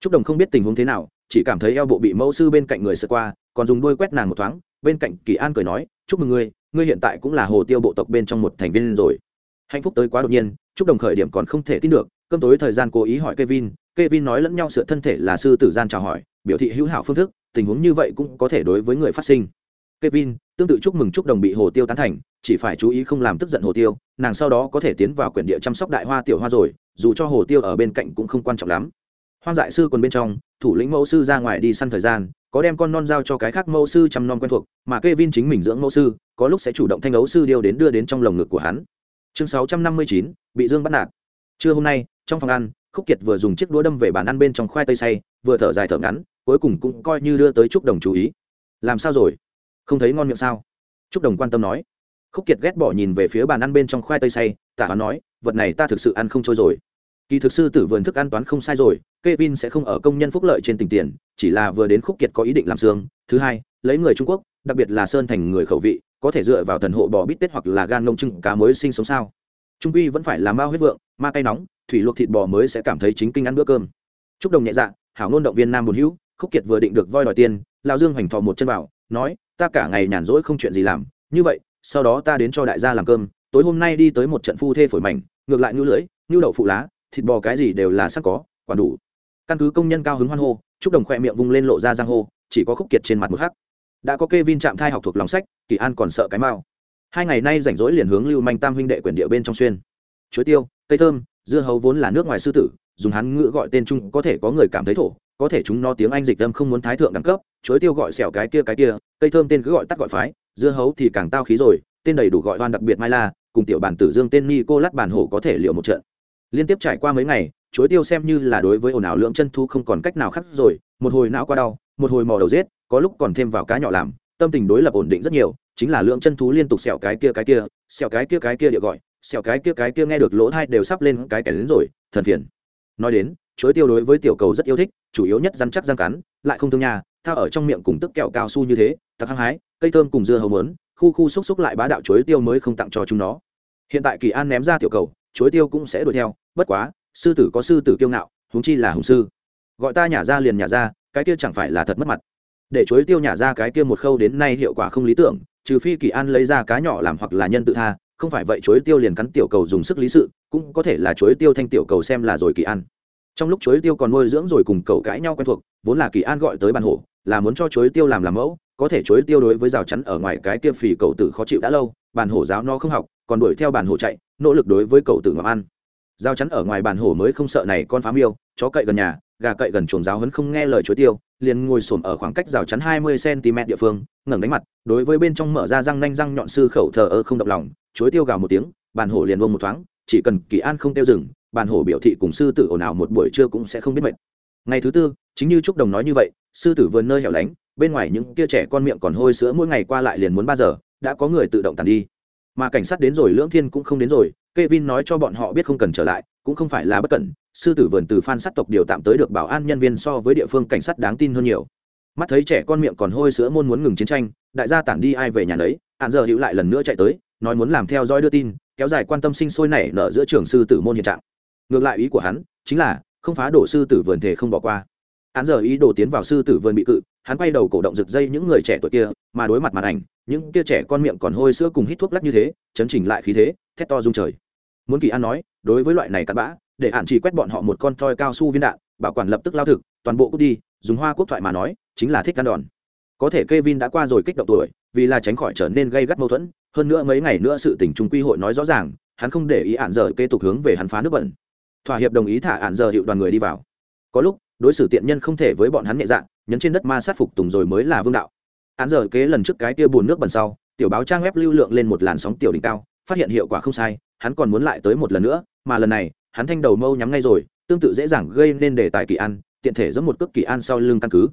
Chúc đồng không biết tình huống thế nào, chỉ cảm thấy eo bộ bị mẫu sư bên cạnh người sơ qua, còn dùng đuôi quét nàng một thoáng bên cạnh kỳ an cười nói chúc mừng ngươi ngươi hiện tại cũng là hồ tiêu bộ tộc bên trong một thành viên rồi hạnh phúc tới quá đột nhiên chúc đồng khởi điểm còn không thể tin được cơm tối thời gian cố ý hỏi Kevin, Kevin nói lẫn nhau sửa thân thể là sư tử gian chào hỏi, biểu thị hữu hảo phương thức, tình huống như vậy cũng có thể đối với người phát sinh. Kevin, tương tự chúc mừng chúc đồng bị Hồ Tiêu tán thành, chỉ phải chú ý không làm tức giận Hồ Tiêu, nàng sau đó có thể tiến vào quyển địa chăm sóc đại hoa tiểu hoa rồi, dù cho Hồ Tiêu ở bên cạnh cũng không quan trọng lắm. Hoang dại sư còn bên trong, thủ lĩnh mẫu sư ra ngoài đi săn thời gian, có đem con non giao cho cái khác mẫu sư chăm non quen thuộc, mà Kevin chính mình dưỡng mẫu sư, có lúc sẽ chủ động thanh ấu sư điêu đến đưa đến trong lồng ngực của hắn. Chương 659, bị Dương bắt nạt. Trưa hôm nay, trong phòng ăn khúc kiệt vừa dùng chiếc đũa đâm về bàn ăn bên trong khoai tây say vừa thở dài thở ngắn cuối cùng cũng coi như đưa tới trúc đồng chú ý. Làm sao rồi? Không thấy ngon miệng sao? Trúc đồng quan tâm nói. Khúc kiệt ghét bỏ nhìn về phía bàn ăn bên trong khoai tây say tả hắn nói vật này ta thực sự ăn không trôi rồi kỳ thực sư tử vườn thức ăn toán không sai rồi, Kevin sẽ không ở công nhân phúc lợi trên tình tiền, chỉ là vừa đến khúc kiệt có ý định làm xương. Thứ hai, lấy người trung quốc, đặc biệt là sơn thành người khẩu vị, có thể dựa vào thần hộ bò bít tết hoặc là gan nông trưng cá mới sinh sống sao? Trung quy vẫn phải là ma huyết vượng, ma cay nóng, thủy luộc thịt bò mới sẽ cảm thấy chính kinh ăn bữa cơm. Chúc đồng nhẹ dạ hảo ngôn động viên nam buồn hữu, khúc kiệt vừa định được voi đòi tiền, Lão dương hoành thò một chân vào nói, ta cả ngày nhàn rỗi không chuyện gì làm, như vậy, sau đó ta đến cho đại gia làm cơm, tối hôm nay đi tới một trận phu thê phổi mảnh, ngược lại ngưu lưỡi ngưu đậu phụ lá thịt bò cái gì đều là sắc có quản đủ. Căn cứ công nhân cao hứng hoan hô chúc đồng khoe miệng vung lên lộ ra giang hô, chỉ có khúc kiệt trên mặt một khắc. Đã có kê vin chạm thai học thuộc lòng sách, kỳ an còn sợ cái mao hai ngày nay rảnh rỗi liền hướng lưu manh tam huynh đệ quyển địa bên trong xuyên. Chuối tiêu, cây thơm, dưa hấu vốn là nước ngoài sư tử, dùng hắn ngữ gọi tên chung, có thể có người cảm thấy thổ, có thể chúng nó tiếng anh dịch âm không muốn thái thượng đẳng cấp, chuối tiêu gọi xẻo cái kia cái kia, cây thơm tên cứ gọi tắt gọi phái, dưa hấu thì càng tao khí rồi, tên đầy đủ gọi hoan đặc biệt mai la, cùng tiểu bản tử dương tên ni cô lát bản hổ có thể liệu một trận liên tiếp trải qua mấy ngày, chuối tiêu xem như là đối với ồn ào lượng chân thu không còn cách nào khác rồi, một hồi não qua đau, một hồi mò đầu rết có lúc còn thêm vào cá nhỏ làm, tâm tình đối lập ổn định rất nhiều, chính là lượng chân thú liên tục xẹo cái kia cái kia, xẹo cái kia cái kia địa gọi, xẹo cái kia cái kia nghe được lỗ thai đều sắp lên cái kẻ đến rồi, thần phiền. Nói đến, chuối tiêu đối với tiểu cầu rất yêu thích, chủ yếu nhất rắn chắc răng cắn, lại không thương nhà thao ở trong miệng cùng tức kẹo cao su như thế, tặc hăng hái, cây thơm cùng dưa hấu mớn khu khu xúc xúc lại bá đạo chuối tiêu mới không tặng cho chúng nó. Hiện tại kỳ an ném ra tiểu cầu chuối tiêu cũng sẽ đuổi theo, bất quá, sư tử có sư tử kiêu ngạo, huống chi là hùng sư. Gọi ta nhả ra liền nhả ra, cái kia chẳng phải là thật mất mặt. Để chuối tiêu nhả ra cái kia một khâu đến nay hiệu quả không lý tưởng, trừ phi kỳ an lấy ra cá nhỏ làm hoặc là nhân tự tha, không phải vậy chuối tiêu liền cắn tiểu cầu dùng sức lý sự, cũng có thể là chuối tiêu thanh tiểu cầu xem là rồi kỳ an. Trong lúc chuối tiêu còn nuôi dưỡng rồi cùng cầu cãi nhau quen thuộc, vốn là kỳ an gọi tới bàn hổ, là muốn cho chuối tiêu làm làm mẫu, có thể chuối tiêu đối với rào chắn ở ngoài cái kia phì cầu tử khó chịu đã lâu, bàn hổ giáo nó không học, còn đuổi theo bàn hổ chạy nỗ lực đối với cậu tử ngọc ăn giao chắn ở ngoài bàn hổ mới không sợ này con phá miêu, chó cậy gần nhà, gà cậy gần chuồng giáo hấn không nghe lời chuối tiêu, liền ngồi xổm ở khoảng cách rào chắn hai mươi cm địa phương, ngẩng đánh mặt, đối với bên trong mở ra răng nanh răng nhọn sư khẩu thờ ơ không động lòng chuối tiêu gào một tiếng, bàn hổ liền buông một thoáng, chỉ cần kỳ an không tiêu dừng, bàn hổ biểu thị cùng sư tử ồn ào một buổi trưa cũng sẽ không biết mệt. Ngày thứ tư, chính như trúc đồng nói như vậy, sư tử vườn nơi hẻo lánh, bên ngoài những kia trẻ con miệng còn hôi sữa mỗi ngày qua lại liền muốn ba giờ, đã có người tự động tàn đi mà cảnh sát đến rồi, lưỡng thiên cũng không đến rồi, Kevin nói cho bọn họ biết không cần trở lại, cũng không phải là bất cẩn, sư tử vườn từ phan sát tộc điều tạm tới được bảo an nhân viên so với địa phương cảnh sát đáng tin hơn nhiều. Mắt thấy trẻ con miệng còn hôi sữa môn muốn ngừng chiến tranh, đại gia tản đi ai về nhà đấy hạn giờ hữu lại lần nữa chạy tới, nói muốn làm theo dõi đưa tin, kéo dài quan tâm sinh sôi nảy nở giữa trường sư tử môn hiện trạng. Ngược lại ý của hắn, chính là, không phá đổ sư tử vườn thể không bỏ qua. Hắn giờ ý đồ tiến vào sư tử vườn bị cự hắn quay đầu cổ động rực dây những người trẻ tuổi kia, mà đối mặt màn ảnh, những kia trẻ con miệng còn hôi sữa cùng hít thuốc lắc như thế, chấn chỉnh lại khí thế, thét to rung trời. Muốn kỳ an nói, đối với loại này cặn bã, để hạn chỉ quét bọn họ một con toi cao su viên đạn, bảo quản lập tức lao thực, toàn bộ cút đi, dùng hoa quốc thoại mà nói, chính là thích ăn đòn. Có thể Kevin đã qua rồi kích động tuổi, vì là tránh khỏi trở nên gây gắt mâu thuẫn, hơn nữa mấy ngày nữa sự tình trung quy hội nói rõ ràng, hắn không để ý ạn giờ kế tục hướng về hắn phá nước bẩn. Thỏa hiệp đồng ý thả ạn giờ hiệu đoàn người đi vào. Có lúc, đối xử tiện nhân không thể với bọn hắn nhẹ dạng nhấn trên đất ma sát phục tùng rồi mới là vương đạo. Án giờ kế lần trước cái kia buồn nước bẩn sau, tiểu báo trang web lưu lượng lên một làn sóng tiểu đỉnh cao, phát hiện hiệu quả không sai, hắn còn muốn lại tới một lần nữa, mà lần này, hắn thanh đầu mâu nhắm ngay rồi, tương tự dễ dàng gây nên đề tài kỳ an tiện thể giống một cước kỳ an sau lưng căn cứ.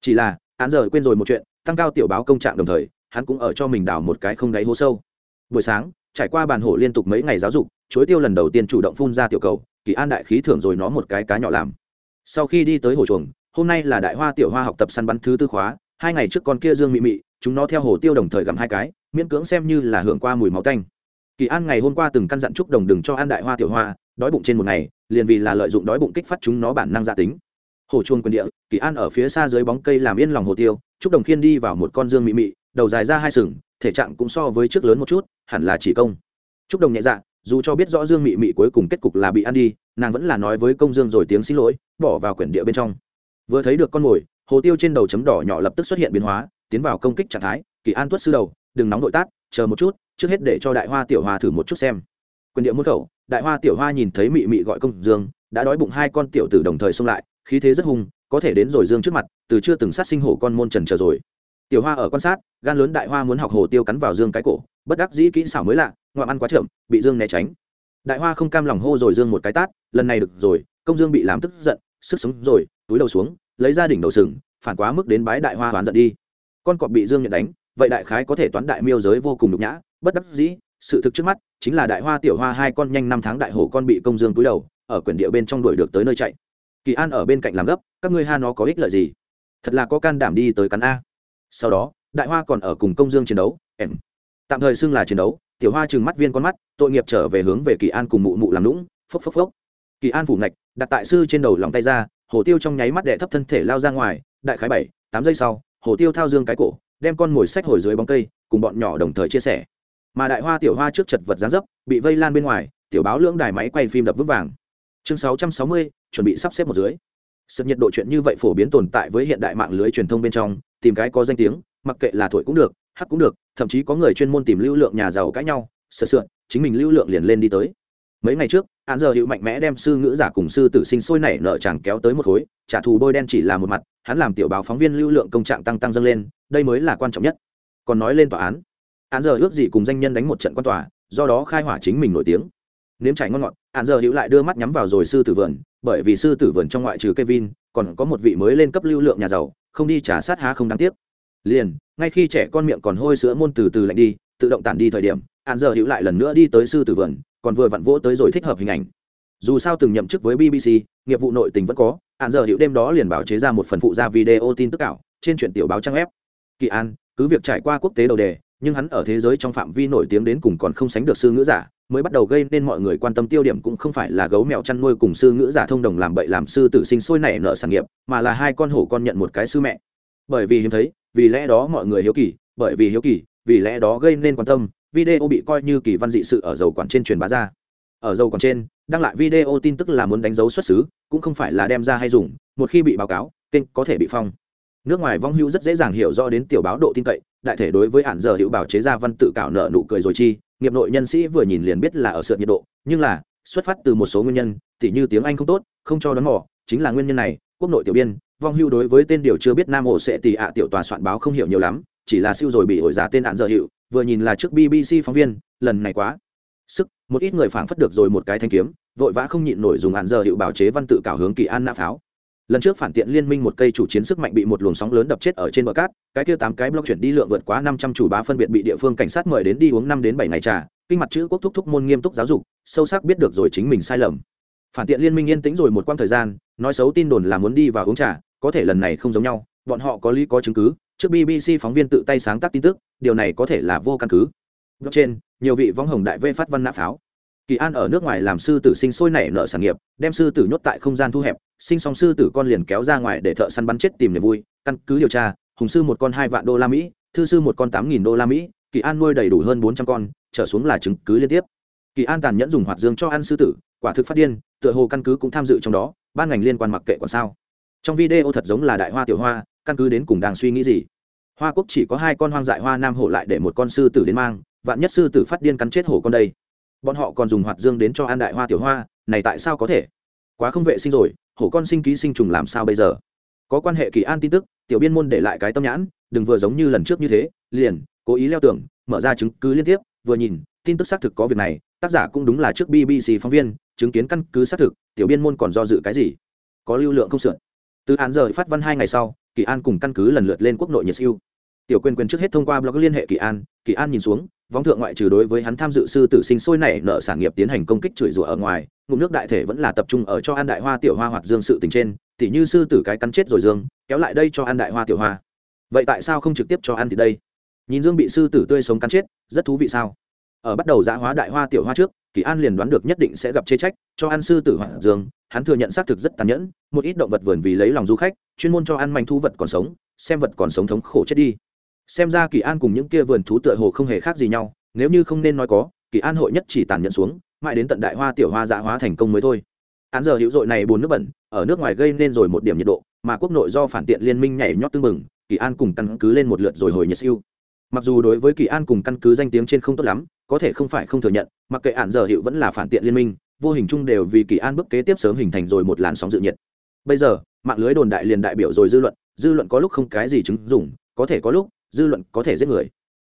Chỉ là, án giờ quên rồi một chuyện, tăng cao tiểu báo công trạng đồng thời, hắn cũng ở cho mình đào một cái không đáy hố sâu. Buổi sáng, trải qua bàn hổ liên tục mấy ngày giáo dục, chuối tiêu lần đầu tiên chủ động phun ra tiểu cầu, kỳ an đại khí thưởng rồi nó một cái cá nhỏ làm. Sau khi đi tới hồ chuồng hôm nay là đại hoa tiểu hoa học tập săn bắn thứ tư khóa, hai ngày trước con kia dương mị mị, chúng nó theo hồ tiêu đồng thời gặm hai cái, miễn cưỡng xem như là hưởng qua mùi máu tanh. Kỳ an ngày hôm qua từng căn dặn chúc đồng đừng cho ăn đại hoa tiểu hoa, đói bụng trên một ngày, liền vì là lợi dụng đói bụng kích phát chúng nó bản năng gia tính. Hồ chuông quyền địa, kỳ an ở phía xa dưới bóng cây làm yên lòng hồ tiêu, chúc đồng khiên đi vào một con dương mị mị, đầu dài ra hai sừng, thể trạng cũng so với trước lớn một chút, hẳn là chỉ công. Chúc đồng nhẹ dạ dù cho biết rõ dương mị mị cuối cùng kết cục là bị ăn đi, nàng vẫn là nói với công dương rồi tiếng xin lỗi, bỏ vào quyển địa bên trong vừa thấy được con mồi, hồ tiêu trên đầu chấm đỏ nhỏ lập tức xuất hiện biến hóa, tiến vào công kích trạng thái, kỳ an tuất sư đầu, đừng nóng nội tát, chờ một chút, trước hết để cho đại hoa tiểu hoa thử một chút xem. Quyền địa môn khẩu, đại hoa tiểu hoa nhìn thấy mị mị gọi công dương, đã đói bụng hai con tiểu tử đồng thời xông lại, khí thế rất hung, có thể đến rồi dương trước mặt, từ chưa từng sát sinh hổ con môn trần chờ rồi. Tiểu hoa ở quan sát, gan lớn đại hoa muốn học hồ tiêu cắn vào dương cái cổ, bất đắc dĩ kỹ xảo mới lạ, ngoạm ăn quá chậm, bị dương né tránh. Đại hoa không cam lòng hô rồi dương một cái tát, lần này được rồi, công dương bị làm tức giận, sức sống rồi, túi đầu xuống lấy ra đỉnh đầu sừng, phản quá mức đến bái đại hoa hoán giận đi. Con cọp bị dương nhận đánh, vậy đại khái có thể toán đại miêu giới vô cùng nhục nhã, bất đắc dĩ, sự thực trước mắt chính là đại hoa tiểu hoa hai con nhanh năm tháng đại hổ con bị công dương túi đầu, ở quyển địa bên trong đuổi được tới nơi chạy. Kỳ an ở bên cạnh làm gấp, các ngươi ha nó có ích lợi gì? Thật là có can đảm đi tới cắn a. Sau đó, đại hoa còn ở cùng công dương chiến đấu, em. Tạm thời xưng là chiến đấu, tiểu hoa trừng mắt viên con mắt, tội nghiệp trở về hướng về kỳ an cùng mụ mụ làm lũng phốc phốc phốc. Kỳ an phủ ngạch, đặt tại sư trên đầu lòng tay ra hồ tiêu trong nháy mắt đệ thấp thân thể lao ra ngoài, đại khái bảy, tám giây sau, hồ tiêu thao dương cái cổ, đem con mồi sách hồi dưới bóng cây, cùng bọn nhỏ đồng thời chia sẻ. Mà đại hoa tiểu hoa trước chật vật gián dấp, bị vây lan bên ngoài, tiểu báo lưỡng đài máy quay phim đập vững vàng. Chương sáu trăm sáu mươi, chuẩn bị sắp xếp một dưới. Sự nhiệt độ chuyện như vậy phổ biến tồn tại với hiện đại mạng lưới truyền thông bên trong, tìm cái có danh tiếng, mặc kệ là thổi cũng được hắc cũng được, thậm chí có người chuyên môn tìm lưu lượng nhà giàu cãi nhau sợ sượn, chính mình lưu lượng liền lên đi tới mấy ngày trước án giờ hữu mạnh mẽ đem sư ngữ giả cùng sư tử sinh sôi nảy nợ chàng kéo tới một khối, trả thù bôi đen chỉ là một mặt, hắn làm tiểu báo phóng viên lưu lượng công trạng tăng tăng dâng lên, đây mới là quan trọng nhất. Còn nói lên tòa án án giờ ước gì cùng danh nhân đánh một trận quan tòa, do đó khai hỏa chính mình nổi tiếng. Nếm trải ngon ngọt án giờ hữu lại đưa mắt nhắm vào rồi sư tử vườn, bởi vì sư tử vườn trong ngoại trừ kevin, còn có một vị mới lên cấp lưu lượng nhà giàu, không đi trả sát há không đáng tiếc. Liền, ngay khi trẻ con miệng còn hôi sữa môn từ từ lạnh đi, tự động tản đi thời điểm án giờ hữu lại lần nữa đi tới sư tử vườn còn vừa vặn vỗ tới rồi thích hợp hình ảnh. Dù sao từng nhậm chức với bbc nghiệp vụ nội tình vẫn có, hạn giờ hiệu đêm đó liền bảo chế ra một phần phụ ra video tin tức ảo, trên chuyện tiểu báo trang web. Kỳ an, cứ việc trải qua quốc tế đầu đề, nhưng hắn ở thế giới trong phạm vi nổi tiếng đến cùng còn không sánh được sư ngữ giả, mới bắt đầu gây nên mọi người quan tâm tiêu điểm cũng không phải là gấu mèo chăn nuôi cùng sư ngữ giả thông đồng làm bậy làm sư tử sinh sôi nảy nợ sản nghiệp, mà là hai con hổ con nhận một cái sư mẹ. Bởi vì hiếm thấy, vì lẽ đó mọi người hiếu kỳ, bởi vì hiếu kỳ, vì lẽ đó gây nên quan tâm video bị coi như kỳ văn dị sự ở dầu quản trên truyền bá ra. Ở dầu quản trên, đăng lại video tin tức là muốn đánh dấu xuất xứ, cũng không phải là đem ra hay dùng, một khi bị báo cáo, kênh có thể bị phong. Nước ngoài vong hữu rất dễ dàng hiểu rõ đến tiểu báo độ tin cậy, đại thể đối với hạn giờ hữu bảo chế ra văn tự cảo nợ nụ cười rồi chi, nghiệp nội nhân sĩ vừa nhìn liền biết là ở sự nhiệt độ, nhưng là, xuất phát từ một số nguyên nhân, tỉ như tiếng anh không tốt, không cho đón mỏ chính là nguyên nhân này, quốc nội tiểu biên, vong hưu đối với tên điều chưa biết nam hồ sẽ tỷ ạ tiểu tòa soạn báo không hiểu nhiều lắm, chỉ là siêu rồi bị ổi giá tên hạn giờ hiệu vừa nhìn là trước bbc phóng viên, lần này quá. Sức, một ít người phảng phất được rồi một cái thanh kiếm, vội vã không nhịn nổi dùng hạn giờ hiệu bảo chế văn tự cảo hướng kỳ an nã pháo. Lần trước phản tiện liên minh một cây chủ chiến sức mạnh bị một luồng sóng lớn đập chết ở trên bờ cát, cái kia tám cái block chuyển đi lượng vượt quá năm trăm chủ bá phân biệt bị địa phương cảnh sát mời đến đi uống năm đến bảy ngày trà, kinh mặt chữ quốc thúc thúc môn nghiêm túc giáo dục, sâu sắc biết được rồi chính mình sai lầm. Phản tiện liên minh yên tĩnh rồi một quãng thời gian, nói xấu tin đồn là muốn đi vào uống trà, có thể lần này không giống nhau, bọn họ có lý có chứng cứ trước bbc phóng viên tự tay sáng tác tin tức, điều này có thể là vô căn cứ. Trên nhiều vị võng hồng đại vê phát văn nạ pháo. Kỳ an ở nước ngoài làm sư tử sinh sôi nảy nợ sản nghiệp, đem sư tử nhốt tại không gian thu hẹp, sinh xong sư tử con liền kéo ra ngoài để thợ săn bắn chết tìm niềm vui, căn cứ điều tra, hùng sư một con hai vạn đô la mỹ, thư sư một con tám nghìn đô la mỹ, kỳ an nuôi đầy đủ hơn bốn trăm con, trở xuống là chứng cứ liên tiếp. Kỳ an tàn nhẫn dùng hoạt dương cho ăn sư tử, quả thực phát điên, tựa hồ căn cứ cũng tham dự trong đó, ban ngành liên quan mặc kệ còn sao. Trong video thật giống là đại hoa tiểu hoa, căn cứ đến cùng đang suy nghĩ gì hoa quốc chỉ có hai con hoang dại hoa nam hổ lại để một con sư tử đến mang, vạn nhất sư tử phát điên cắn chết hổ con đây. Bọn họ còn dùng hoạt dương đến cho an đại hoa tiểu hoa, này tại sao có thể? Quá không vệ sinh rồi, hổ con sinh ký sinh trùng làm sao bây giờ? Có quan hệ kỳ an tin tức, tiểu biên môn để lại cái tâm nhãn, đừng vừa giống như lần trước như thế, liền, cố ý leo tưởng mở ra chứng cứ liên tiếp, vừa nhìn, tin tức xác thực có việc này, tác giả cũng đúng là trước bbc phóng viên, chứng kiến căn cứ xác thực, tiểu biên môn còn do dự cái gì? Có lưu lượng không sượn. Từ án giờ phát văn hai ngày sau, kỳ an cùng căn cứ lần lượt lên quốc nội nhật siêu tiểu quyền quyền trước hết thông qua blog liên hệ kỳ an kỳ an nhìn xuống vong thượng ngoại trừ đối với hắn tham dự sư tử sinh sôi nảy nợ sản nghiệp tiến hành công kích chửi rủa ở ngoài, ngụm nước đại thể vẫn là tập trung ở cho an đại hoa tiểu hoa hoặc dương sự tình trên, tỉ như sư tử cái cắn chết rồi dương, kéo lại đây cho an đại hoa tiểu hoa. Vậy tại sao không trực tiếp cho ăn thì đây? Nhìn dương bị sư tử tươi sống cắn chết, rất thú vị sao? Ở bắt đầu giã hóa đại hoa tiểu hoa trước, kỳ an liền đoán được nhất định sẽ gặp chê trách, cho ăn sư tử hoặc dương, hắn thừa nhận xác thực rất tàn nhẫn, một ít động vật vườn vì lấy lòng du khách, chuyên môn cho ăn manh thu vật còn sống, xem vật còn sống thống khổ chết đi xem ra kỳ an cùng những kia vườn thú tựa hồ không hề khác gì nhau, nếu như không nên nói có, kỳ an hội nhất chỉ tàn nhẫn xuống, mãi đến tận đại hoa tiểu hoa dạ hóa thành công mới thôi. Án giờ hữu dội này bùn nước bẩn, ở nước ngoài gây nên rồi một điểm nhiệt độ, mà quốc nội do phản tiện liên minh nhảy nhót tương mừng kỳ an cùng căn cứ lên một lượt rồi hồi nhiệt siêu. Mặc dù đối với kỳ an cùng căn cứ danh tiếng trên không tốt lắm, có thể không phải không thừa nhận, mặc kệ án giờ hữu vẫn là phản tiện liên minh, vô hình chung đều vì kỳ an bước kế tiếp sớm hình thành rồi một làn sóng dự nhiệt. Bây giờ, mạng lưới đồn đại liền đại biểu rồi dư luận dư luận có lúc không cái gì chứng dùng có thể có lúc dư luận có thể giết người.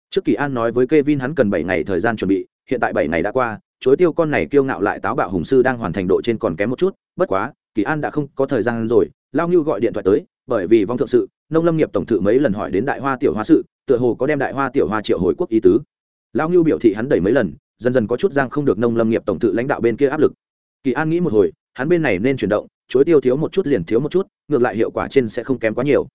Trước kỳ an nói với Kevin hắn cần bảy ngày thời gian chuẩn bị, hiện tại bảy ngày đã qua chối tiêu con này kiêu ngạo lại táo bạo hùng sư đang hoàn thành độ trên còn kém một chút, bất quá, kỳ an đã không có thời gian rồi, lao ngưu gọi điện thoại tới, bởi vì vong thượng sự, nông lâm nghiệp tổng thự mấy lần hỏi đến đại hoa tiểu hoa sự, tựa hồ có đem đại hoa tiểu hoa triệu hồi quốc ý tứ. Lao ngưu biểu thị hắn đẩy mấy lần, dần dần có chút giang không được nông lâm nghiệp tổng thự lãnh đạo bên kia áp lực. Kỳ an nghĩ một hồi, hắn bên này nên chuyển động chối tiêu thiếu một chút liền thiếu một chút, ngược lại hiệu quả trên sẽ không kém quá nhiều.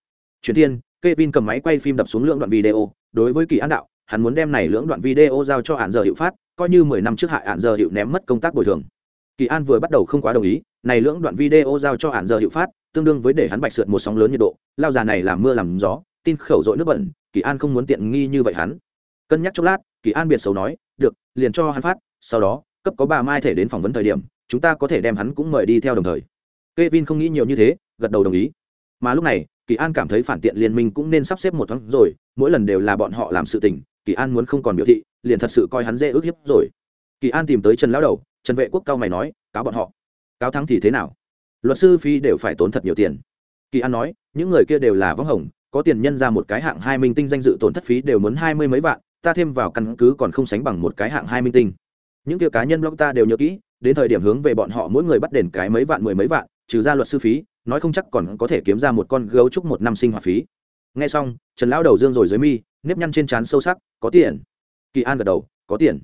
Chuyển thiên Kevin cầm máy quay phim đập xuống lượng đoạn video, đối với Kỳ An đạo, hắn muốn đem này lưỡng đoạn video giao cho hạn giờ hiệu phát, coi như mười năm trước hại hạn giờ hiệu ném mất công tác bồi thường. Kỳ An vừa bắt đầu không quá đồng ý, này lưỡng đoạn video giao cho hạn giờ hiệu phát, tương đương với để hắn bạch sượt một sóng lớn nhiệt độ, lao già này làm mưa làm gió, tin khẩu dội nước bẩn, Kỳ An không muốn tiện nghi như vậy hắn. Cân nhắc chốc lát, Kỳ An biệt xấu nói, được, liền cho hắn phát, sau đó, cấp có bà Mai thể đến phỏng vấn thời điểm, chúng ta có thể đem hắn cũng mời đi theo đồng thời. Kevin không nghĩ nhiều như thế, gật đầu đồng ý. Mà lúc này, kỳ an cảm thấy phản tiện liên minh cũng nên sắp xếp một thoáng rồi, mỗi lần đều là bọn họ làm sự tình, kỳ an muốn không còn biểu thị, liền thật sự coi hắn dễ ước hiếp rồi. Kỳ an tìm tới trần lão đầu, trần vệ quốc cao mày nói, cáo bọn họ, cáo thắng thì thế nào? Luật sư phi đều phải tốn thật nhiều tiền. Kỳ an nói, những người kia đều là võng hồng, có tiền nhân ra một cái hạng hai minh tinh danh dự tổn thất phí đều muốn hai mươi mấy vạn, ta thêm vào căn cứ còn không sánh bằng một cái hạng hai minh tinh. Những kia cá nhân blog ta đều nhớ kỹ, đến thời điểm hướng về bọn họ mỗi người bắt đền cái mấy vạn, mười mấy vạn trừ ra luật sư phí, nói không chắc còn có thể kiếm ra một con gấu trúc một năm sinh hoạt phí. Nghe xong, trần lão đầu dương rồi dưới mi, nếp nhăn trên trán sâu sắc, có tiền. Kỳ an gật đầu, có tiền.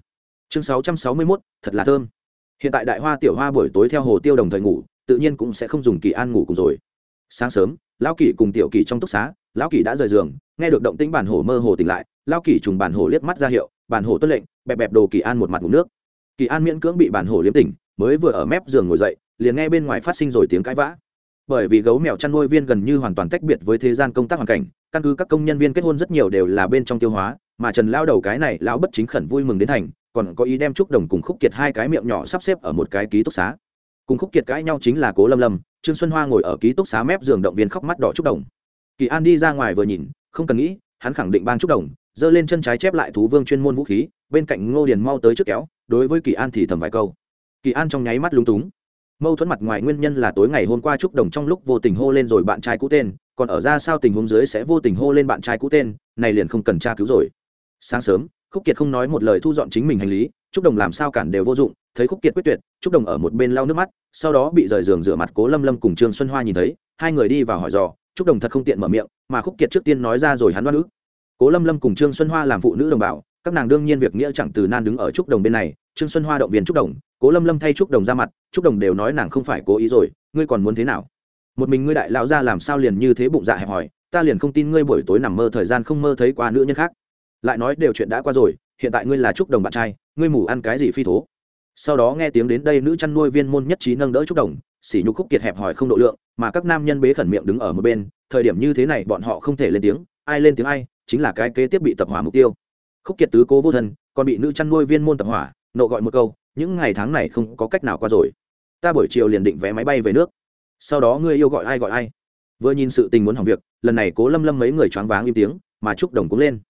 Chương sáu trăm sáu mươi mốt, thật là thơm. Hiện tại đại hoa tiểu hoa buổi tối theo hồ tiêu đồng thời ngủ, tự nhiên cũng sẽ không dùng kỳ an ngủ cùng rồi. Sáng sớm, lão kỳ cùng tiểu kỳ trong túc xá, lão kỳ đã rời giường, nghe được động tĩnh bản hồ mơ hồ tỉnh lại, lão kỳ trùng bản hồ liếc mắt ra hiệu, bản hồ tuân lệnh, bẹp bẹp đồ kỳ an một mặt ngủ nước. Kỳ an miễn cưỡng bị bản hồ liếm tỉnh, mới vừa ở mép giường ngồi dậy liền nghe bên ngoài phát sinh rồi tiếng cãi vã. Bởi vì gấu mèo chăn nuôi viên gần như hoàn toàn tách biệt với thế gian công tác hoàn cảnh, căn cứ các công nhân viên kết hôn rất nhiều đều là bên trong tiêu hóa, mà trần lao đầu cái này lão bất chính khẩn vui mừng đến thành, còn có ý đem trúc đồng cùng khúc kiệt hai cái miệng nhỏ sắp xếp ở một cái ký túc xá. Cùng khúc kiệt cãi nhau chính là cố lâm lâm, trương xuân hoa ngồi ở ký túc xá mép giường động viên khóc mắt đỏ trúc đồng. Kỳ an đi ra ngoài vừa nhìn, không cần nghĩ, hắn khẳng định bang trúc đồng, giơ lên chân trái chép lại thú vương chuyên môn vũ khí, bên cạnh ngô điền mau tới trước kéo, đối với kỳ an thì thầm vài câu. Kỳ an trong nháy mắt lúng túng mâu thuẫn mặt ngoài nguyên nhân là tối ngày hôm qua trúc đồng trong lúc vô tình hô lên rồi bạn trai cũ tên, còn ở ra sao tình huống dưới sẽ vô tình hô lên bạn trai cũ tên, này liền không cần tra cứu rồi. Sáng sớm, khúc kiệt không nói một lời thu dọn chính mình hành lý, trúc đồng làm sao cản đều vô dụng, thấy khúc kiệt quyết tuyệt, trúc đồng ở một bên lau nước mắt, sau đó bị rời giường rửa mặt cố lâm lâm cùng trương xuân hoa nhìn thấy, hai người đi vào hỏi dò, trúc đồng thật không tiện mở miệng, mà khúc kiệt trước tiên nói ra rồi hắn đoán ức cố lâm lâm cùng trương xuân hoa làm phụ nữ đồng bào, các nàng đương nhiên việc nghĩa chẳng từ nan đứng ở trúc đồng bên này trương xuân hoa động viên trúc đồng, cố lâm lâm thay trúc đồng ra mặt, trúc đồng đều nói nàng không phải cố ý rồi, ngươi còn muốn thế nào? Một mình ngươi đại lão ra làm sao liền như thế bụng dạ hẹp hòi, ta liền không tin ngươi buổi tối nằm mơ thời gian không mơ thấy qua nữ nhân khác. Lại nói đều chuyện đã qua rồi, hiện tại ngươi là trúc đồng bạn trai, ngươi mủ ăn cái gì phi thố? Sau đó nghe tiếng đến đây nữ chăn nuôi viên môn nhất trí nâng đỡ trúc đồng xỉ nhục khúc kiệt hẹp hòi không độ lượng, mà các nam nhân bế khẩn miệng đứng ở một bên, thời điểm như thế này bọn họ không thể lên tiếng, ai lên tiếng ai, chính là cái kế tiếp bị tập hỏa mục tiêu. Khúc kiệt tứ cố vô thân, còn bị nữ chăn nuôi viên môn tập hỏa nộ gọi một câu, những ngày tháng này không có cách nào qua rồi. Ta buổi chiều liền định vé máy bay về nước. Sau đó ngươi yêu gọi ai gọi ai. Vừa nhìn sự tình muốn hỏng việc, lần này cố lâm lâm mấy người choáng váng im tiếng, mà chúc đồng cũng lên.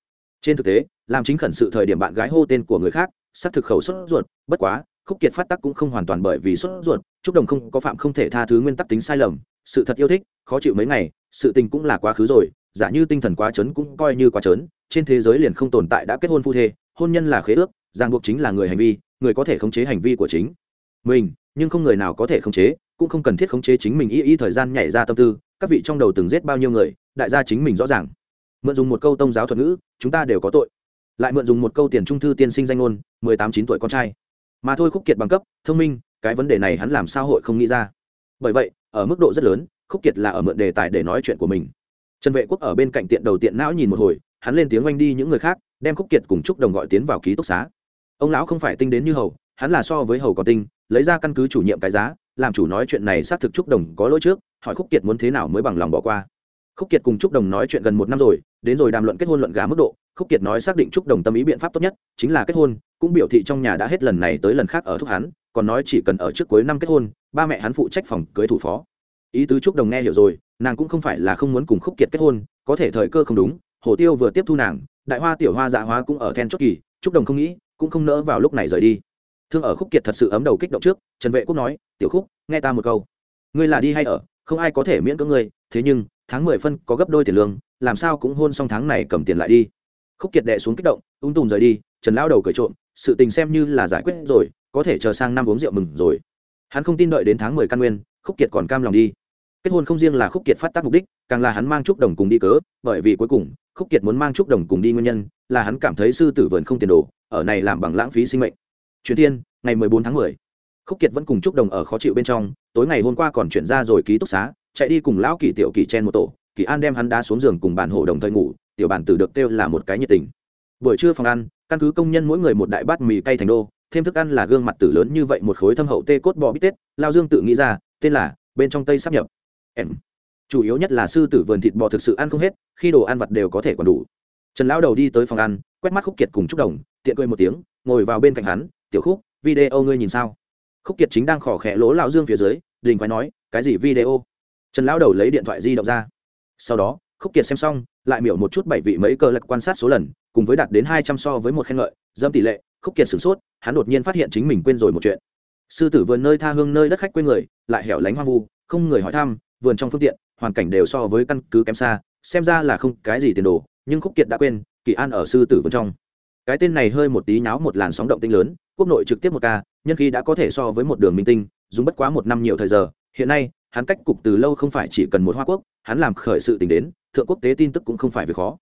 Trên thực tế, làm chính khẩn sự thời điểm bạn gái hô tên của người khác, xác thực khẩu xuất ruột, bất quá, khúc kiệt phát tắc cũng không hoàn toàn bởi vì xuất ruột chúc đồng không có phạm không thể tha thứ nguyên tắc tính sai lầm, sự thật yêu thích, khó chịu mấy ngày, sự tình cũng là quá khứ rồi, giả như tinh thần quá chấn cũng coi như quá chấn, trên thế giới liền không tồn tại đã kết hôn phu thê, hôn nhân là khế ước ràng buộc chính là người hành vi, người có thể khống chế hành vi của chính mình, nhưng không người nào có thể khống chế, cũng không cần thiết khống chế chính mình. Y y thời gian nhảy ra tâm tư, các vị trong đầu từng giết bao nhiêu người, đại gia chính mình rõ ràng. Mượn dùng một câu tông giáo thuật ngữ, chúng ta đều có tội. Lại mượn dùng một câu tiền trung thư tiên sinh danh ngôn, mười tám chín tuổi con trai. Mà thôi khúc kiệt bằng cấp, thông minh, cái vấn đề này hắn làm sao hội không nghĩ ra? Bởi vậy, ở mức độ rất lớn, khúc kiệt là ở mượn đề tài để nói chuyện của mình. Trần vệ quốc ở bên cạnh tiện đầu tiện não nhìn một hồi, hắn lên tiếng oanh đi những người khác, đem khúc kiệt cùng trúc đồng gọi tiến vào ký túc xá ông lão không phải tinh đến như hầu, hắn là so với hầu có tinh, lấy ra căn cứ chủ nhiệm cái giá, làm chủ nói chuyện này xác thực trúc đồng có lỗi trước, hỏi khúc kiệt muốn thế nào mới bằng lòng bỏ qua. Khúc kiệt cùng trúc đồng nói chuyện gần một năm rồi, đến rồi đàm luận kết hôn luận gà mức độ, khúc kiệt nói xác định trúc đồng tâm ý biện pháp tốt nhất, chính là kết hôn, cũng biểu thị trong nhà đã hết lần này tới lần khác ở thúc hắn, còn nói chỉ cần ở trước cuối năm kết hôn, ba mẹ hắn phụ trách phòng cưới thủ phó. Ý tứ trúc đồng nghe hiểu rồi, nàng cũng không phải là không muốn cùng khúc kiệt kết hôn, có thể thời cơ không đúng, hồ tiêu vừa tiếp thu nàng, đại hoa tiểu hoa dạ hoa cũng ở then chốt kỳ, trúc đồng không nghĩ cũng không nỡ vào lúc này rời đi. Thương ở khúc kiệt thật sự ấm đầu kích động trước, trần vệ quốc nói, tiểu khúc, nghe ta một câu. Ngươi là đi hay ở, không ai có thể miễn cưỡng ngươi, thế nhưng, tháng mười phân có gấp đôi tiền lương, làm sao cũng hôn xong tháng này cầm tiền lại đi. Khúc kiệt đệ xuống kích động, ung tùm rời đi, trần lão đầu cười trộm, sự tình xem như là giải quyết rồi, có thể chờ sang năm uống rượu mừng rồi. Hắn không tin đợi đến tháng mười căn nguyên, khúc kiệt còn cam lòng đi. Kết hôn không riêng là khúc kiệt phát tác mục đích, càng là hắn mang trúc đồng cùng đi cớ, bởi vì cuối cùng, khúc kiệt muốn mang trúc đồng cùng đi nguyên nhân là hắn cảm thấy sư tử vườn không tiền đồ, ở này làm bằng lãng phí sinh mệnh. Truyền thiên, ngày mười bốn tháng mười. Khúc kiệt vẫn cùng trúc đồng ở khó chịu bên trong, tối ngày hôm qua còn chuyển ra rồi ký túc xá, chạy đi cùng lão kỳ tiểu kỳ chen một tổ, kỳ an đem hắn đá xuống giường cùng bàn hộ đồng thời ngủ, tiểu bản tử được kêu là một cái nhiệt tình. Buổi trưa phòng ăn, căn cứ công nhân mỗi người một đại bát mì cay thành đô, thêm thức ăn là gương mặt tử lớn như vậy một khối thâm hậu tê cốt bò bít tết, lao dương tự nghĩ ra, tên là, bên trong tây sắp nhập. Em. Chủ yếu nhất là sư tử vườn thịt bò thực sự ăn không hết, khi đồ ăn vặt đều có thể còn đủ trần lão đầu đi tới phòng ăn, quét mắt khúc kiệt cùng trúc đồng, tiện cười một tiếng, ngồi vào bên cạnh hắn, tiểu khúc, video ngươi nhìn sao? Khúc kiệt chính đang khỏ khẽ lỗ lão dương phía dưới, đình quái nói, cái gì video? Trần lão đầu lấy điện thoại di động ra. Sau đó, khúc kiệt xem xong, lại miểu một chút bảy vị mấy cờ lật quan sát số lần, cùng với đạt đến hai trăm so với một khen ngợi dâm tỷ lệ, khúc kiệt sửng sốt, hắn đột nhiên phát hiện chính mình quên rồi một chuyện. Sư tử vườn nơi tha hương nơi đất khách quê người, lại hẻo lánh hoang vu, không người hỏi thăm, vườn trong phương tiện, hoàn cảnh đều so với căn cứ kém xa, xem ra là không cái gì tiền đồ nhưng khúc kiệt đã quên, kỳ an ở sư tử vườn trong. Cái tên này hơi một tí nháo một làn sóng động tinh lớn, quốc nội trực tiếp một ca, nhân khí đã có thể so với một đường minh tinh, dùng bất quá một năm nhiều thời giờ. Hiện nay, hắn cách cục từ lâu không phải chỉ cần một hoa quốc, hắn làm khởi sự tình đến, thượng quốc tế tin tức cũng không phải việc khó.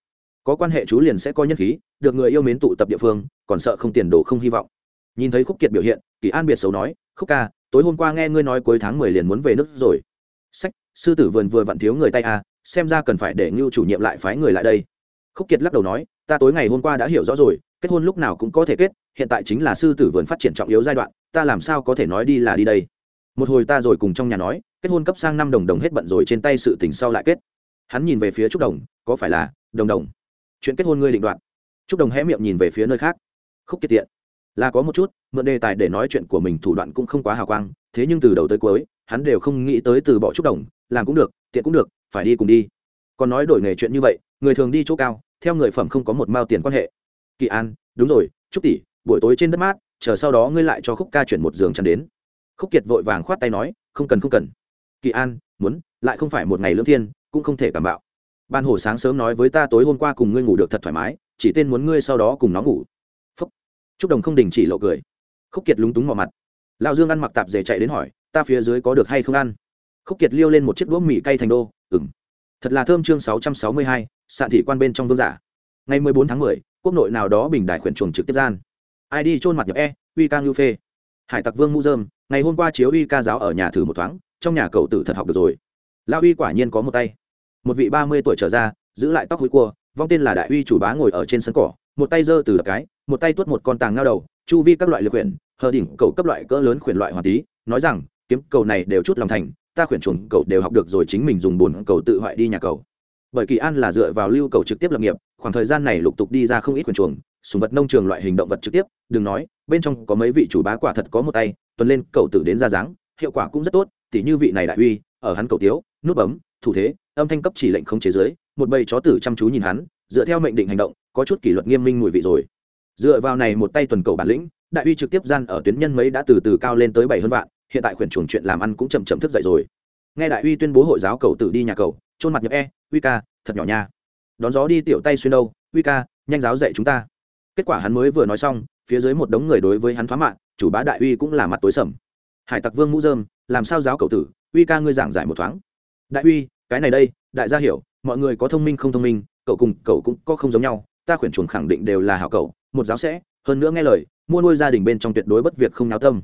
Có quan hệ chú liền sẽ có nhân khí, được người yêu mến tụ tập địa phương, còn sợ không tiền đồ không hy vọng. Nhìn thấy khúc kiệt biểu hiện, kỳ an biệt xấu nói, khúc ca, tối hôm qua nghe ngươi nói cuối tháng mười liền muốn về nước rồi. Sách, sư tử vườn vừa vặn thiếu người tay à xem ra cần phải để ngưu chủ nhiệm lại phái người lại đây khúc kiệt lắc đầu nói, ta tối ngày hôm qua đã hiểu rõ rồi, kết hôn lúc nào cũng có thể kết, hiện tại chính là sư tử vườn phát triển trọng yếu giai đoạn, ta làm sao có thể nói đi là đi đây? Một hồi ta rồi cùng trong nhà nói, kết hôn cấp sang năm đồng đồng hết bận rồi trên tay sự tình sau lại kết. Hắn nhìn về phía trúc đồng, có phải là, đồng đồng, chuyện kết hôn ngươi định đoạn? Trúc đồng hé miệng nhìn về phía nơi khác. Khúc kiệt tiện, là có một chút, mượn đề tài để nói chuyện của mình thủ đoạn cũng không quá hào quang, thế nhưng từ đầu tới cuối, hắn đều không nghĩ tới từ bỏ Trúc đồng, làm cũng được, tiện cũng được, phải đi cùng đi. Còn nói đổi nghề chuyện như vậy người thường đi chỗ cao, theo người phẩm không có một mao tiền quan hệ. Kỳ an, đúng rồi chúc tỷ, buổi tối trên đất mát, chờ sau đó ngươi lại cho khúc ca chuyển một giường chăn đến. Khúc kiệt vội vàng khoát tay nói, không cần không cần. Kỳ an, muốn, lại không phải một ngày lưỡng thiên, cũng không thể cảm bạo. Ban hồ sáng sớm nói với ta tối hôm qua cùng ngươi ngủ được thật thoải mái, chỉ tên muốn ngươi sau đó cùng nó ngủ. Phúc. Chúc đồng không đình chỉ lộ cười. Khúc kiệt lúng túng mò mặt. Lão dương ăn mặc tạp dề chạy đến hỏi, ta phía dưới có được hay không ăn? Khúc kiệt liêu lên một chiếc đũa mì cay thành đô ừng thật là thơm chương sáu trăm sáu mươi hai sạn thị quan bên trong vương giả. Ngày mười bốn tháng mười, quốc nội nào đó bình đại khuyển chuồng trực tiếp gian. Ai đi trôn mặt nhập e uy ca ngưu phê. Hải tặc vương mu dơm, ngày hôm qua chiếu uy ca giáo ở nhà thử một thoáng, trong nhà cậu tử thật học được rồi. Lao uy quả nhiên có một tay. Một vị ba mươi tuổi trở ra, giữ lại tóc hối cua, vong tên là đại uy chủ bá ngồi ở trên sân cỏ, một tay giơ từ đập cái, một tay tuốt một con tàng ngao đầu, chu vi các loại lực quyển hờ đỉnh cầu cấp loại cỡ lớn khuyển loại hòa tí, nói rằng, kiếm cầu này đều chút lòng thành, ta khuyển chuồng cầu đều học được rồi chính mình dùng bồn cầu tự hoại đi nhà cầu bởi kỳ an là dựa vào lưu cầu trực tiếp lập nghiệp, khoảng thời gian này lục tục đi ra không ít quyền chuồng, sùng vật nông trường loại hình động vật trực tiếp, đừng nói, bên trong có mấy vị chủ bá quả thật có một tay, tuần lên cầu tử đến ra dáng, hiệu quả cũng rất tốt, tỉ như vị này đại uy, ở hắn cầu tiếu, nút bấm, thủ thế, âm thanh cấp chỉ lệnh không chế giới, một bầy chó tử chăm chú nhìn hắn, dựa theo mệnh định hành động, có chút kỷ luật nghiêm minh mùi vị rồi. Dựa vào này một tay tuần cầu bản lĩnh, đại uy trực tiếp gian ở tuyến nhân mấy đã từ từ cao lên tới bảy hơn vạn, hiện tại khuyển chuồng chuyện làm ăn cũng chậm chậm thức dậy rồi nghe đại uy tuyên bố hội giáo cầu tử đi nhà cầu trôn mặt nhập e uy ca, thật nhỏ nha. Đón gió đi tiểu tay xuyên đâu, uy ca, nhanh giáo dạy chúng ta. Kết quả hắn mới vừa nói xong, phía dưới một đống người đối với hắn thoá mạng, chủ bá đại uy cũng là mặt tối sầm. Hải tặc vương mũ dơm làm sao giáo cầu tử, uy ca ngươi giảng giải một thoáng. Đại uy, cái này đây, đại gia hiểu, mọi người có thông minh không thông minh, cậu cùng cậu cũng có không giống nhau, ta khuyển chuồng khẳng định đều là hảo cậu, một giáo sẽ, hơn nữa nghe lời, mua nuôi gia đình bên trong tuyệt đối bất việc không náo tâm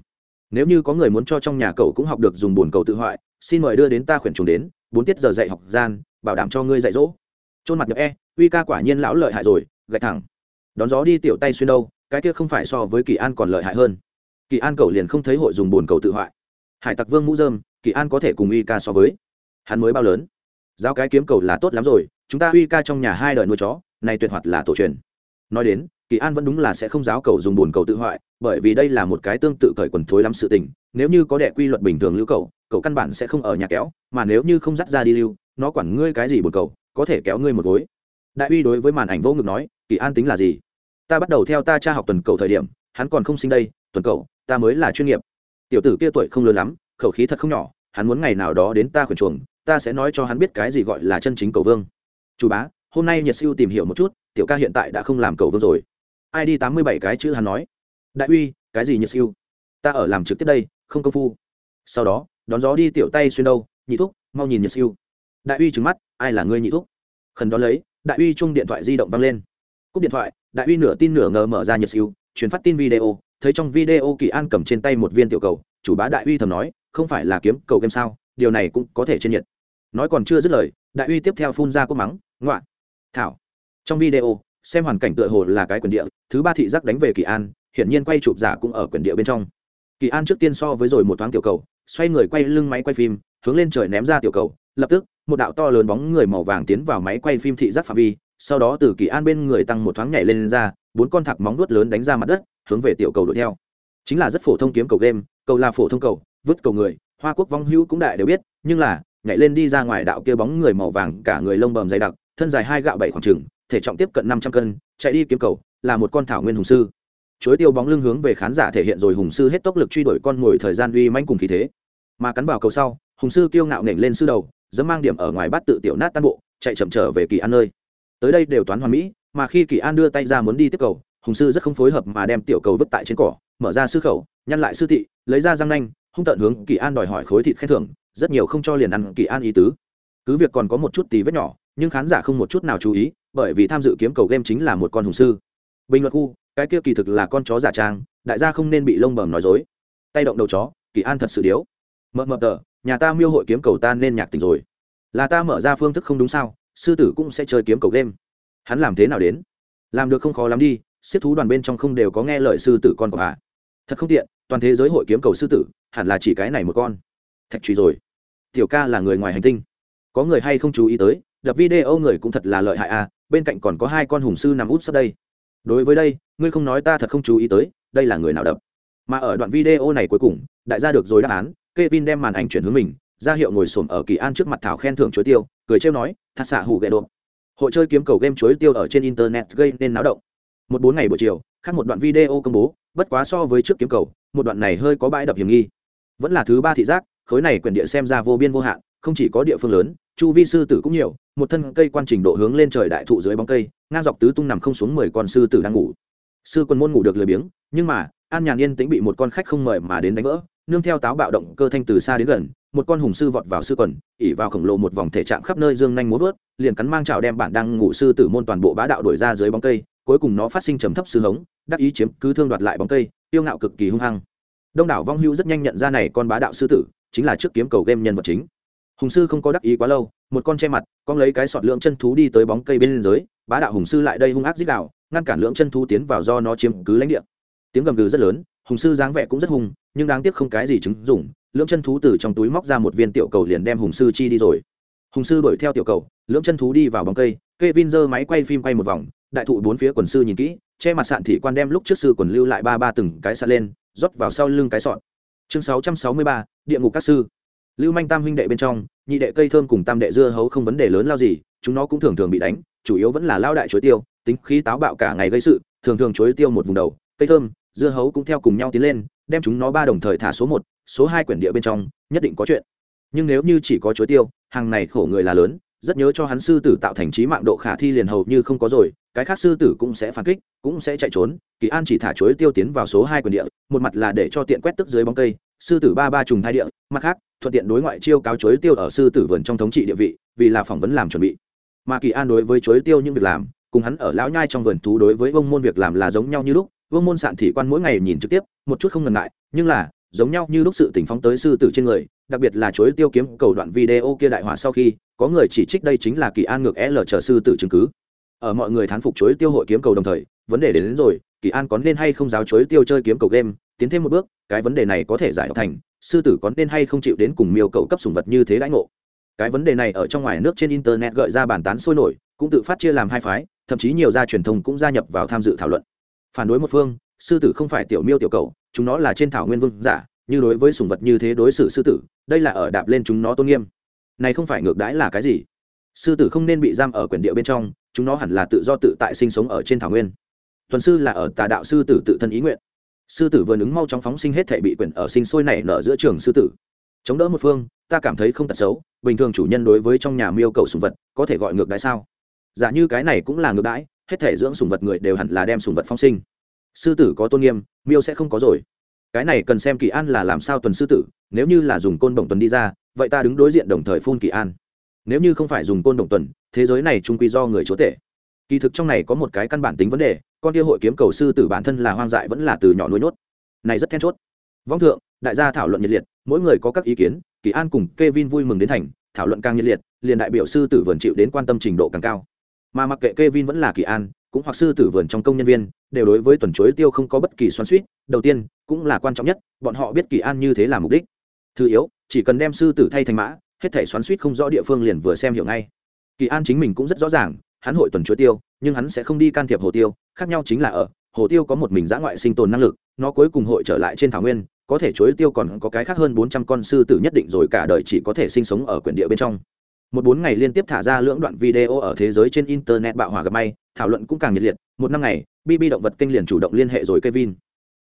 nếu như có người muốn cho trong nhà cậu cũng học được dùng bồn cầu tự hoại, xin mời đưa đến ta khuyển trùng đến, bốn tiết giờ dạy học gian, bảo đảm cho ngươi dạy dỗ. Trôn mặt nhập e uy ca quả nhiên lão lợi hại rồi, gạch thẳng. Đón gió đi tiểu tay xuyên đâu, cái kia không phải so với kỳ an còn lợi hại hơn. Kỳ an cậu liền không thấy hội dùng bồn cầu tự hoại. Hải tặc vương mũ dơm kỳ an có thể cùng uy ca so với. Hắn mới bao lớn. Giao cái kiếm cầu là tốt lắm rồi, chúng ta uy ca trong nhà hai đời nuôi chó này tuyệt hoạt là tổ truyền. Nói đến kỳ an vẫn đúng là sẽ không giáo cầu dùng buồn cầu tự hoại, bởi vì đây là một cái tương tự cởi quần thối lắm sự tình, nếu như có đệ quy luật bình thường lưu cầu cầu căn bản sẽ không ở nhà kéo, mà nếu như không dắt ra đi lưu, nó quản ngươi cái gì buồn cầu, có thể kéo ngươi một gối. Đại uy đối với màn ảnh vô ngực nói, kỳ an tính là gì? Ta bắt đầu theo ta cha học tuần cầu thời điểm, hắn còn không sinh đây, tuần cầu, ta mới là chuyên nghiệp. Tiểu tử kia tuổi không lớn lắm, khẩu khí thật không nhỏ, hắn muốn ngày nào đó đến ta khuyển chuồng, ta sẽ nói cho hắn biết cái gì gọi là chân chính cầu vương. Chủ bá, hôm nay nhật siêu tìm hiểu một chút, tiểu ca hiện tại đã không làm cầu vương rồi ai đi tám mươi bảy cái chữ hắn nói. Đại uy, cái gì nhật siêu? Ta ở làm trực tiếp đây, không công phu. Sau đó, đón gió đi tiểu tay xuyên đâu, nhị thúc, mau nhìn nhật siêu. Đại uy trừng mắt, ai là ngươi nhị thúc? Khẩn đón lấy, đại uy chung điện thoại di động văng lên. Cúp điện thoại, đại uy nửa tin nửa ngờ mở ra nhật siêu, truyền phát tin video, thấy trong video kỳ an cầm trên tay một viên tiểu cầu, chủ bá đại uy thầm nói, không phải là kiếm cầu game sao? Điều này cũng có thể trên nhiệt nói còn chưa dứt lời, đại uy tiếp theo phun ra cốt mắng, ngoạ, thảo. Trong video xem hoàn cảnh tựa hồ là cái quyền địa thứ ba thị giác đánh về kỳ an hiển nhiên quay chụp giả cũng ở quyền địa bên trong. Kỳ an trước tiên so với rồi một thoáng tiểu cầu xoay người quay lưng máy quay phim hướng lên trời ném ra tiểu cầu lập tức một đạo to lớn bóng người màu vàng tiến vào máy quay phim thị giác phạm vi sau đó từ kỳ an bên người tăng một thoáng nhảy lên, lên ra bốn con thạc móng nuốt lớn đánh ra mặt đất hướng về tiểu cầu đuổi theo. Chính là rất phổ thông kiếm cầu game cầu là phổ thông cầu vứt cầu người hoa quốc vong hữu cũng đại đều biết nhưng là nhảy lên đi ra ngoài đạo kia bóng người màu vàng cả người lông bầm dày đặc thân dài hai gạo bảy khoảng trừng thể trọng tiếp cận năm trăm cân, chạy đi kiếm cầu, là một con thảo nguyên hùng sư. Chuối tiêu bóng lưng hướng về khán giả thể hiện rồi hùng sư hết tốc lực truy đuổi con ngồi thời gian uy manh cùng khí thế. Mà cắn vào cầu sau, hùng sư kiêu ngạo nểnh lên sư đầu dẫm mang điểm ở ngoài bắt tự tiểu nát tan bộ, chạy chậm trở về kỳ an nơi. Tới đây đều toán hoàn mỹ, mà khi kỳ an đưa tay ra muốn đi tiếp cầu, hùng sư rất không phối hợp mà đem tiểu cầu vứt tại trên cỏ, mở ra sư khẩu, nhăn lại sư thị, lấy ra răng nanh, hung tận hướng kỳ an đòi hỏi khối thịt khen thưởng, rất nhiều không cho liền ăn kỳ an ý tứ. Cứ việc còn có một chút tí vết nhỏ, nhưng khán giả không một chút nào chú ý bởi vì tham dự kiếm cầu game chính là một con hùng sư. Bình luận khu, cái kia kỳ thực là con chó giả trang, đại gia không nên bị lông bầm nói dối. Tay động đầu chó, kỳ an thật sự điếu. Mợ mợ tờ, nhà ta miêu hội kiếm cầu ta nên nhạc tình rồi. Là ta mở ra phương thức không đúng sao, sư tử cũng sẽ chơi kiếm cầu game. Hắn làm thế nào đến? Làm được không khó lắm đi, siết thú đoàn bên trong không đều có nghe lời sư tử con của bà. Thật không tiện, toàn thế giới hội kiếm cầu sư tử, hẳn là chỉ cái này một con. Thạch truy rồi. Tiểu ca là người ngoài hành tinh. Có người hay không chú ý tới, đập video người cũng thật là lợi hại à bên cạnh còn có hai con hùng sư nằm út sắp đây. Đối với đây, ngươi không nói ta thật không chú ý tới, đây là người nào đập? Mà ở đoạn video này cuối cùng, đại gia được rồi đáp án, Kevin đem màn ảnh chuyển hướng mình, ra hiệu ngồi xổm ở kỳ an trước mặt thảo khen thưởng chuối tiêu, cười trêu nói, thật xạ hủ ghệ độp hội chơi kiếm cầu game chuối tiêu ở trên internet gây nên náo động. Một bốn ngày buổi chiều, khác một đoạn video công bố, bất quá so với trước kiếm cầu, một đoạn này hơi có bãi đập hiểm nghi. Vẫn là thứ ba thị giác, khối này quyển địa xem ra vô biên vô hạn, không chỉ có địa phương lớn chu vi sư tử cũng nhiều, một thân cây quan trình độ hướng lên trời đại thụ dưới bóng cây, ngang dọc tứ tung nằm không xuống mười con sư tử đang ngủ. Sư quân môn ngủ được lười biếng, nhưng mà, an nhàn yên tĩnh bị một con khách không mời mà đến đánh vỡ, nương theo táo bạo động cơ thanh từ xa đến gần, một con hùng sư vọt vào sư quần, ỉ vào khổng lồ một vòng thể trạng khắp nơi dương nhanh múa vớt, liền cắn mang trào đem bản đang ngủ sư tử môn toàn bộ bá đạo đuổi ra dưới bóng cây, cuối cùng nó phát sinh trầm thấp sư hống, đắc ý chiếm cứ thương đoạt lại bóng cây, tiêu ngạo cực kỳ hung hăng. Đông đảo vong hưu rất nhanh nhận ra này con bá đạo sư tử, chính là trước kiếm cầu game nhân vật chính hùng sư không có đắc ý quá lâu, một con che mặt, con lấy cái sọt lượng chân thú đi tới bóng cây bên dưới bá đạo hùng sư lại đây hung ác dích đạo, ngăn cản lượng chân thú tiến vào do nó chiếm cứ lãnh địa. Tiếng gầm gừ rất lớn, hùng sư dáng vẻ cũng rất hùng, nhưng đáng tiếc không cái gì chứng dụng, lượng chân thú từ trong túi móc ra một viên tiểu cầu liền đem hùng sư chi đi rồi. Hùng sư đuổi theo tiểu cầu, lượng chân thú đi vào bóng cây cây vin giơ máy quay phim quay một vòng, đại thụ bốn phía quần sư nhìn kỹ, che mặt sạn thị quan đem lúc trước sư quần lưu lại ba ba từng cái sạn lên, rót vào sau lưng cái sọt. Chương sáu trăm sáu mươi ba, địa ngục các sư lưu manh tam huynh đệ bên trong, nhị đệ cây thơm cùng tam đệ dưa hấu không vấn đề lớn lao gì, chúng nó cũng thường thường bị đánh, chủ yếu vẫn là lao đại chuối tiêu, tính khí táo bạo cả ngày gây sự, thường thường chuối tiêu một vùng đầu, cây thơm, dưa hấu cũng theo cùng nhau tiến lên, đem chúng nó ba đồng thời thả số một, số hai quyển địa bên trong, nhất định có chuyện. Nhưng nếu như chỉ có chuối tiêu, hàng này khổ người là lớn, rất nhớ cho hắn sư tử tạo thành trí mạng độ khả thi liền hầu như không có rồi, cái khác sư tử cũng sẽ phản kích, cũng sẽ chạy trốn, kỳ an chỉ thả chuối tiêu tiến vào số hai quyền địa, một mặt là để cho tiện quét tức dưới bóng cây sư tử ba ba trùng thai địa mặt khác thuận tiện đối ngoại chiêu cáo chuối tiêu ở sư tử vườn trong thống trị địa vị vì là phỏng vấn làm chuẩn bị. Mà kỳ an đối với chuối tiêu những việc làm cùng hắn ở lão nhai trong vườn thú đối với vông môn việc làm là giống nhau như lúc vông môn sạn thị quan mỗi ngày nhìn trực tiếp một chút không ngần ngại nhưng là giống nhau như lúc sự tình phóng tới sư tử trên người đặc biệt là chuối tiêu kiếm cầu đoạn video kia đại hỏa sau khi có người chỉ trích đây chính là kỳ an ngược l chờ sư tử chứng cứ. Ở mọi người thán phục chuối tiêu hội kiếm cầu đồng thời vấn đề đến, đến rồi kỳ an có nên hay không giáo chối tiêu chơi kiếm cầu game, tiến thêm một bước, cái vấn đề này có thể giải đọc thành, sư tử có nên hay không chịu đến cùng miêu cầu cấp sùng vật như thế đãi ngộ. Cái vấn đề này ở trong ngoài nước trên internet gợi ra bàn tán sôi nổi, cũng tự phát chia làm hai phái, thậm chí nhiều gia truyền thông cũng gia nhập vào tham dự thảo luận. Phản đối một phương, sư tử không phải tiểu miêu tiểu cầu, chúng nó là trên thảo nguyên vương giả, như đối với sùng vật như thế đối xử sư tử, đây là ở đạp lên chúng nó tôn nghiêm. Này không phải ngược đãi là cái gì? Sư tử không nên bị giam ở quyển địa bên trong, chúng nó hẳn là tự do tự tại sinh sống ở trên thảo nguyên tuần sư là ở tà đạo sư tử tự thân ý nguyện. Sư tử vừa ứng mau chóng phóng sinh hết thể bị quyển ở sinh sôi nảy nở giữa trường sư tử. Chống đỡ một phương, ta cảm thấy không tật xấu, bình thường chủ nhân đối với trong nhà miêu cầu sùng vật, có thể gọi ngược đãi sao? Giả như cái này cũng là ngược đãi, hết thể dưỡng sùng vật người đều hẳn là đem sùng vật phóng sinh. Sư tử có tôn nghiêm, miêu sẽ không có rồi. Cái này cần xem kỳ an là làm sao tuần sư tử, nếu như là dùng côn đồng tuần đi ra, vậy ta đứng đối diện đồng thời phun kỳ an. Nếu như không phải dùng côn đồng tuần, thế giới này trung quy do người chúa tể kỳ thực trong này có một cái căn bản tính vấn đề, con kia hội kiếm cầu sư tử bản thân là hoang dại vẫn là từ nhỏ nuôi nhốt. Này rất then chốt. Vong thượng, đại gia thảo luận nhiệt liệt, mỗi người có các ý kiến, kỳ an cùng k e vin vui mừng đến thành, thảo luận càng nhiệt liệt, liền đại biểu sư tử vườn chịu đến quan tâm trình độ càng cao. Mà mặc kệ k e vin vẫn là kỳ an, cũng hoặc sư tử vườn trong công nhân viên, đều đối với tuần chuối tiêu không có bất kỳ xoắn suýt đầu tiên, cũng là quan trọng nhất, bọn họ biết kỳ an như thế là mục đích. Thứ yếu, chỉ cần đem sư tử thay thành mã, hết thể xoắn suýt không rõ địa phương liền vừa xem hiểu ngay. Kỳ an chính mình cũng rất rõ ràng hắn hội tuần chuối tiêu, nhưng hắn sẽ không đi can thiệp hồ tiêu, khác nhau chính là ở, hồ tiêu có một mình giã ngoại sinh tồn năng lực, nó cuối cùng hội trở lại trên thảo nguyên, có thể chuối tiêu còn có cái khác hơn bốn trăm con sư tử nhất định rồi cả đời chỉ có thể sinh sống ở quyển địa bên trong. Một bốn ngày liên tiếp thả ra lưỡng đoạn video ở thế giới trên internet bạo hòa gặp may, thảo luận cũng càng nhiệt liệt, một năm ngày bb động vật kênh liền chủ động liên hệ rồi kevin.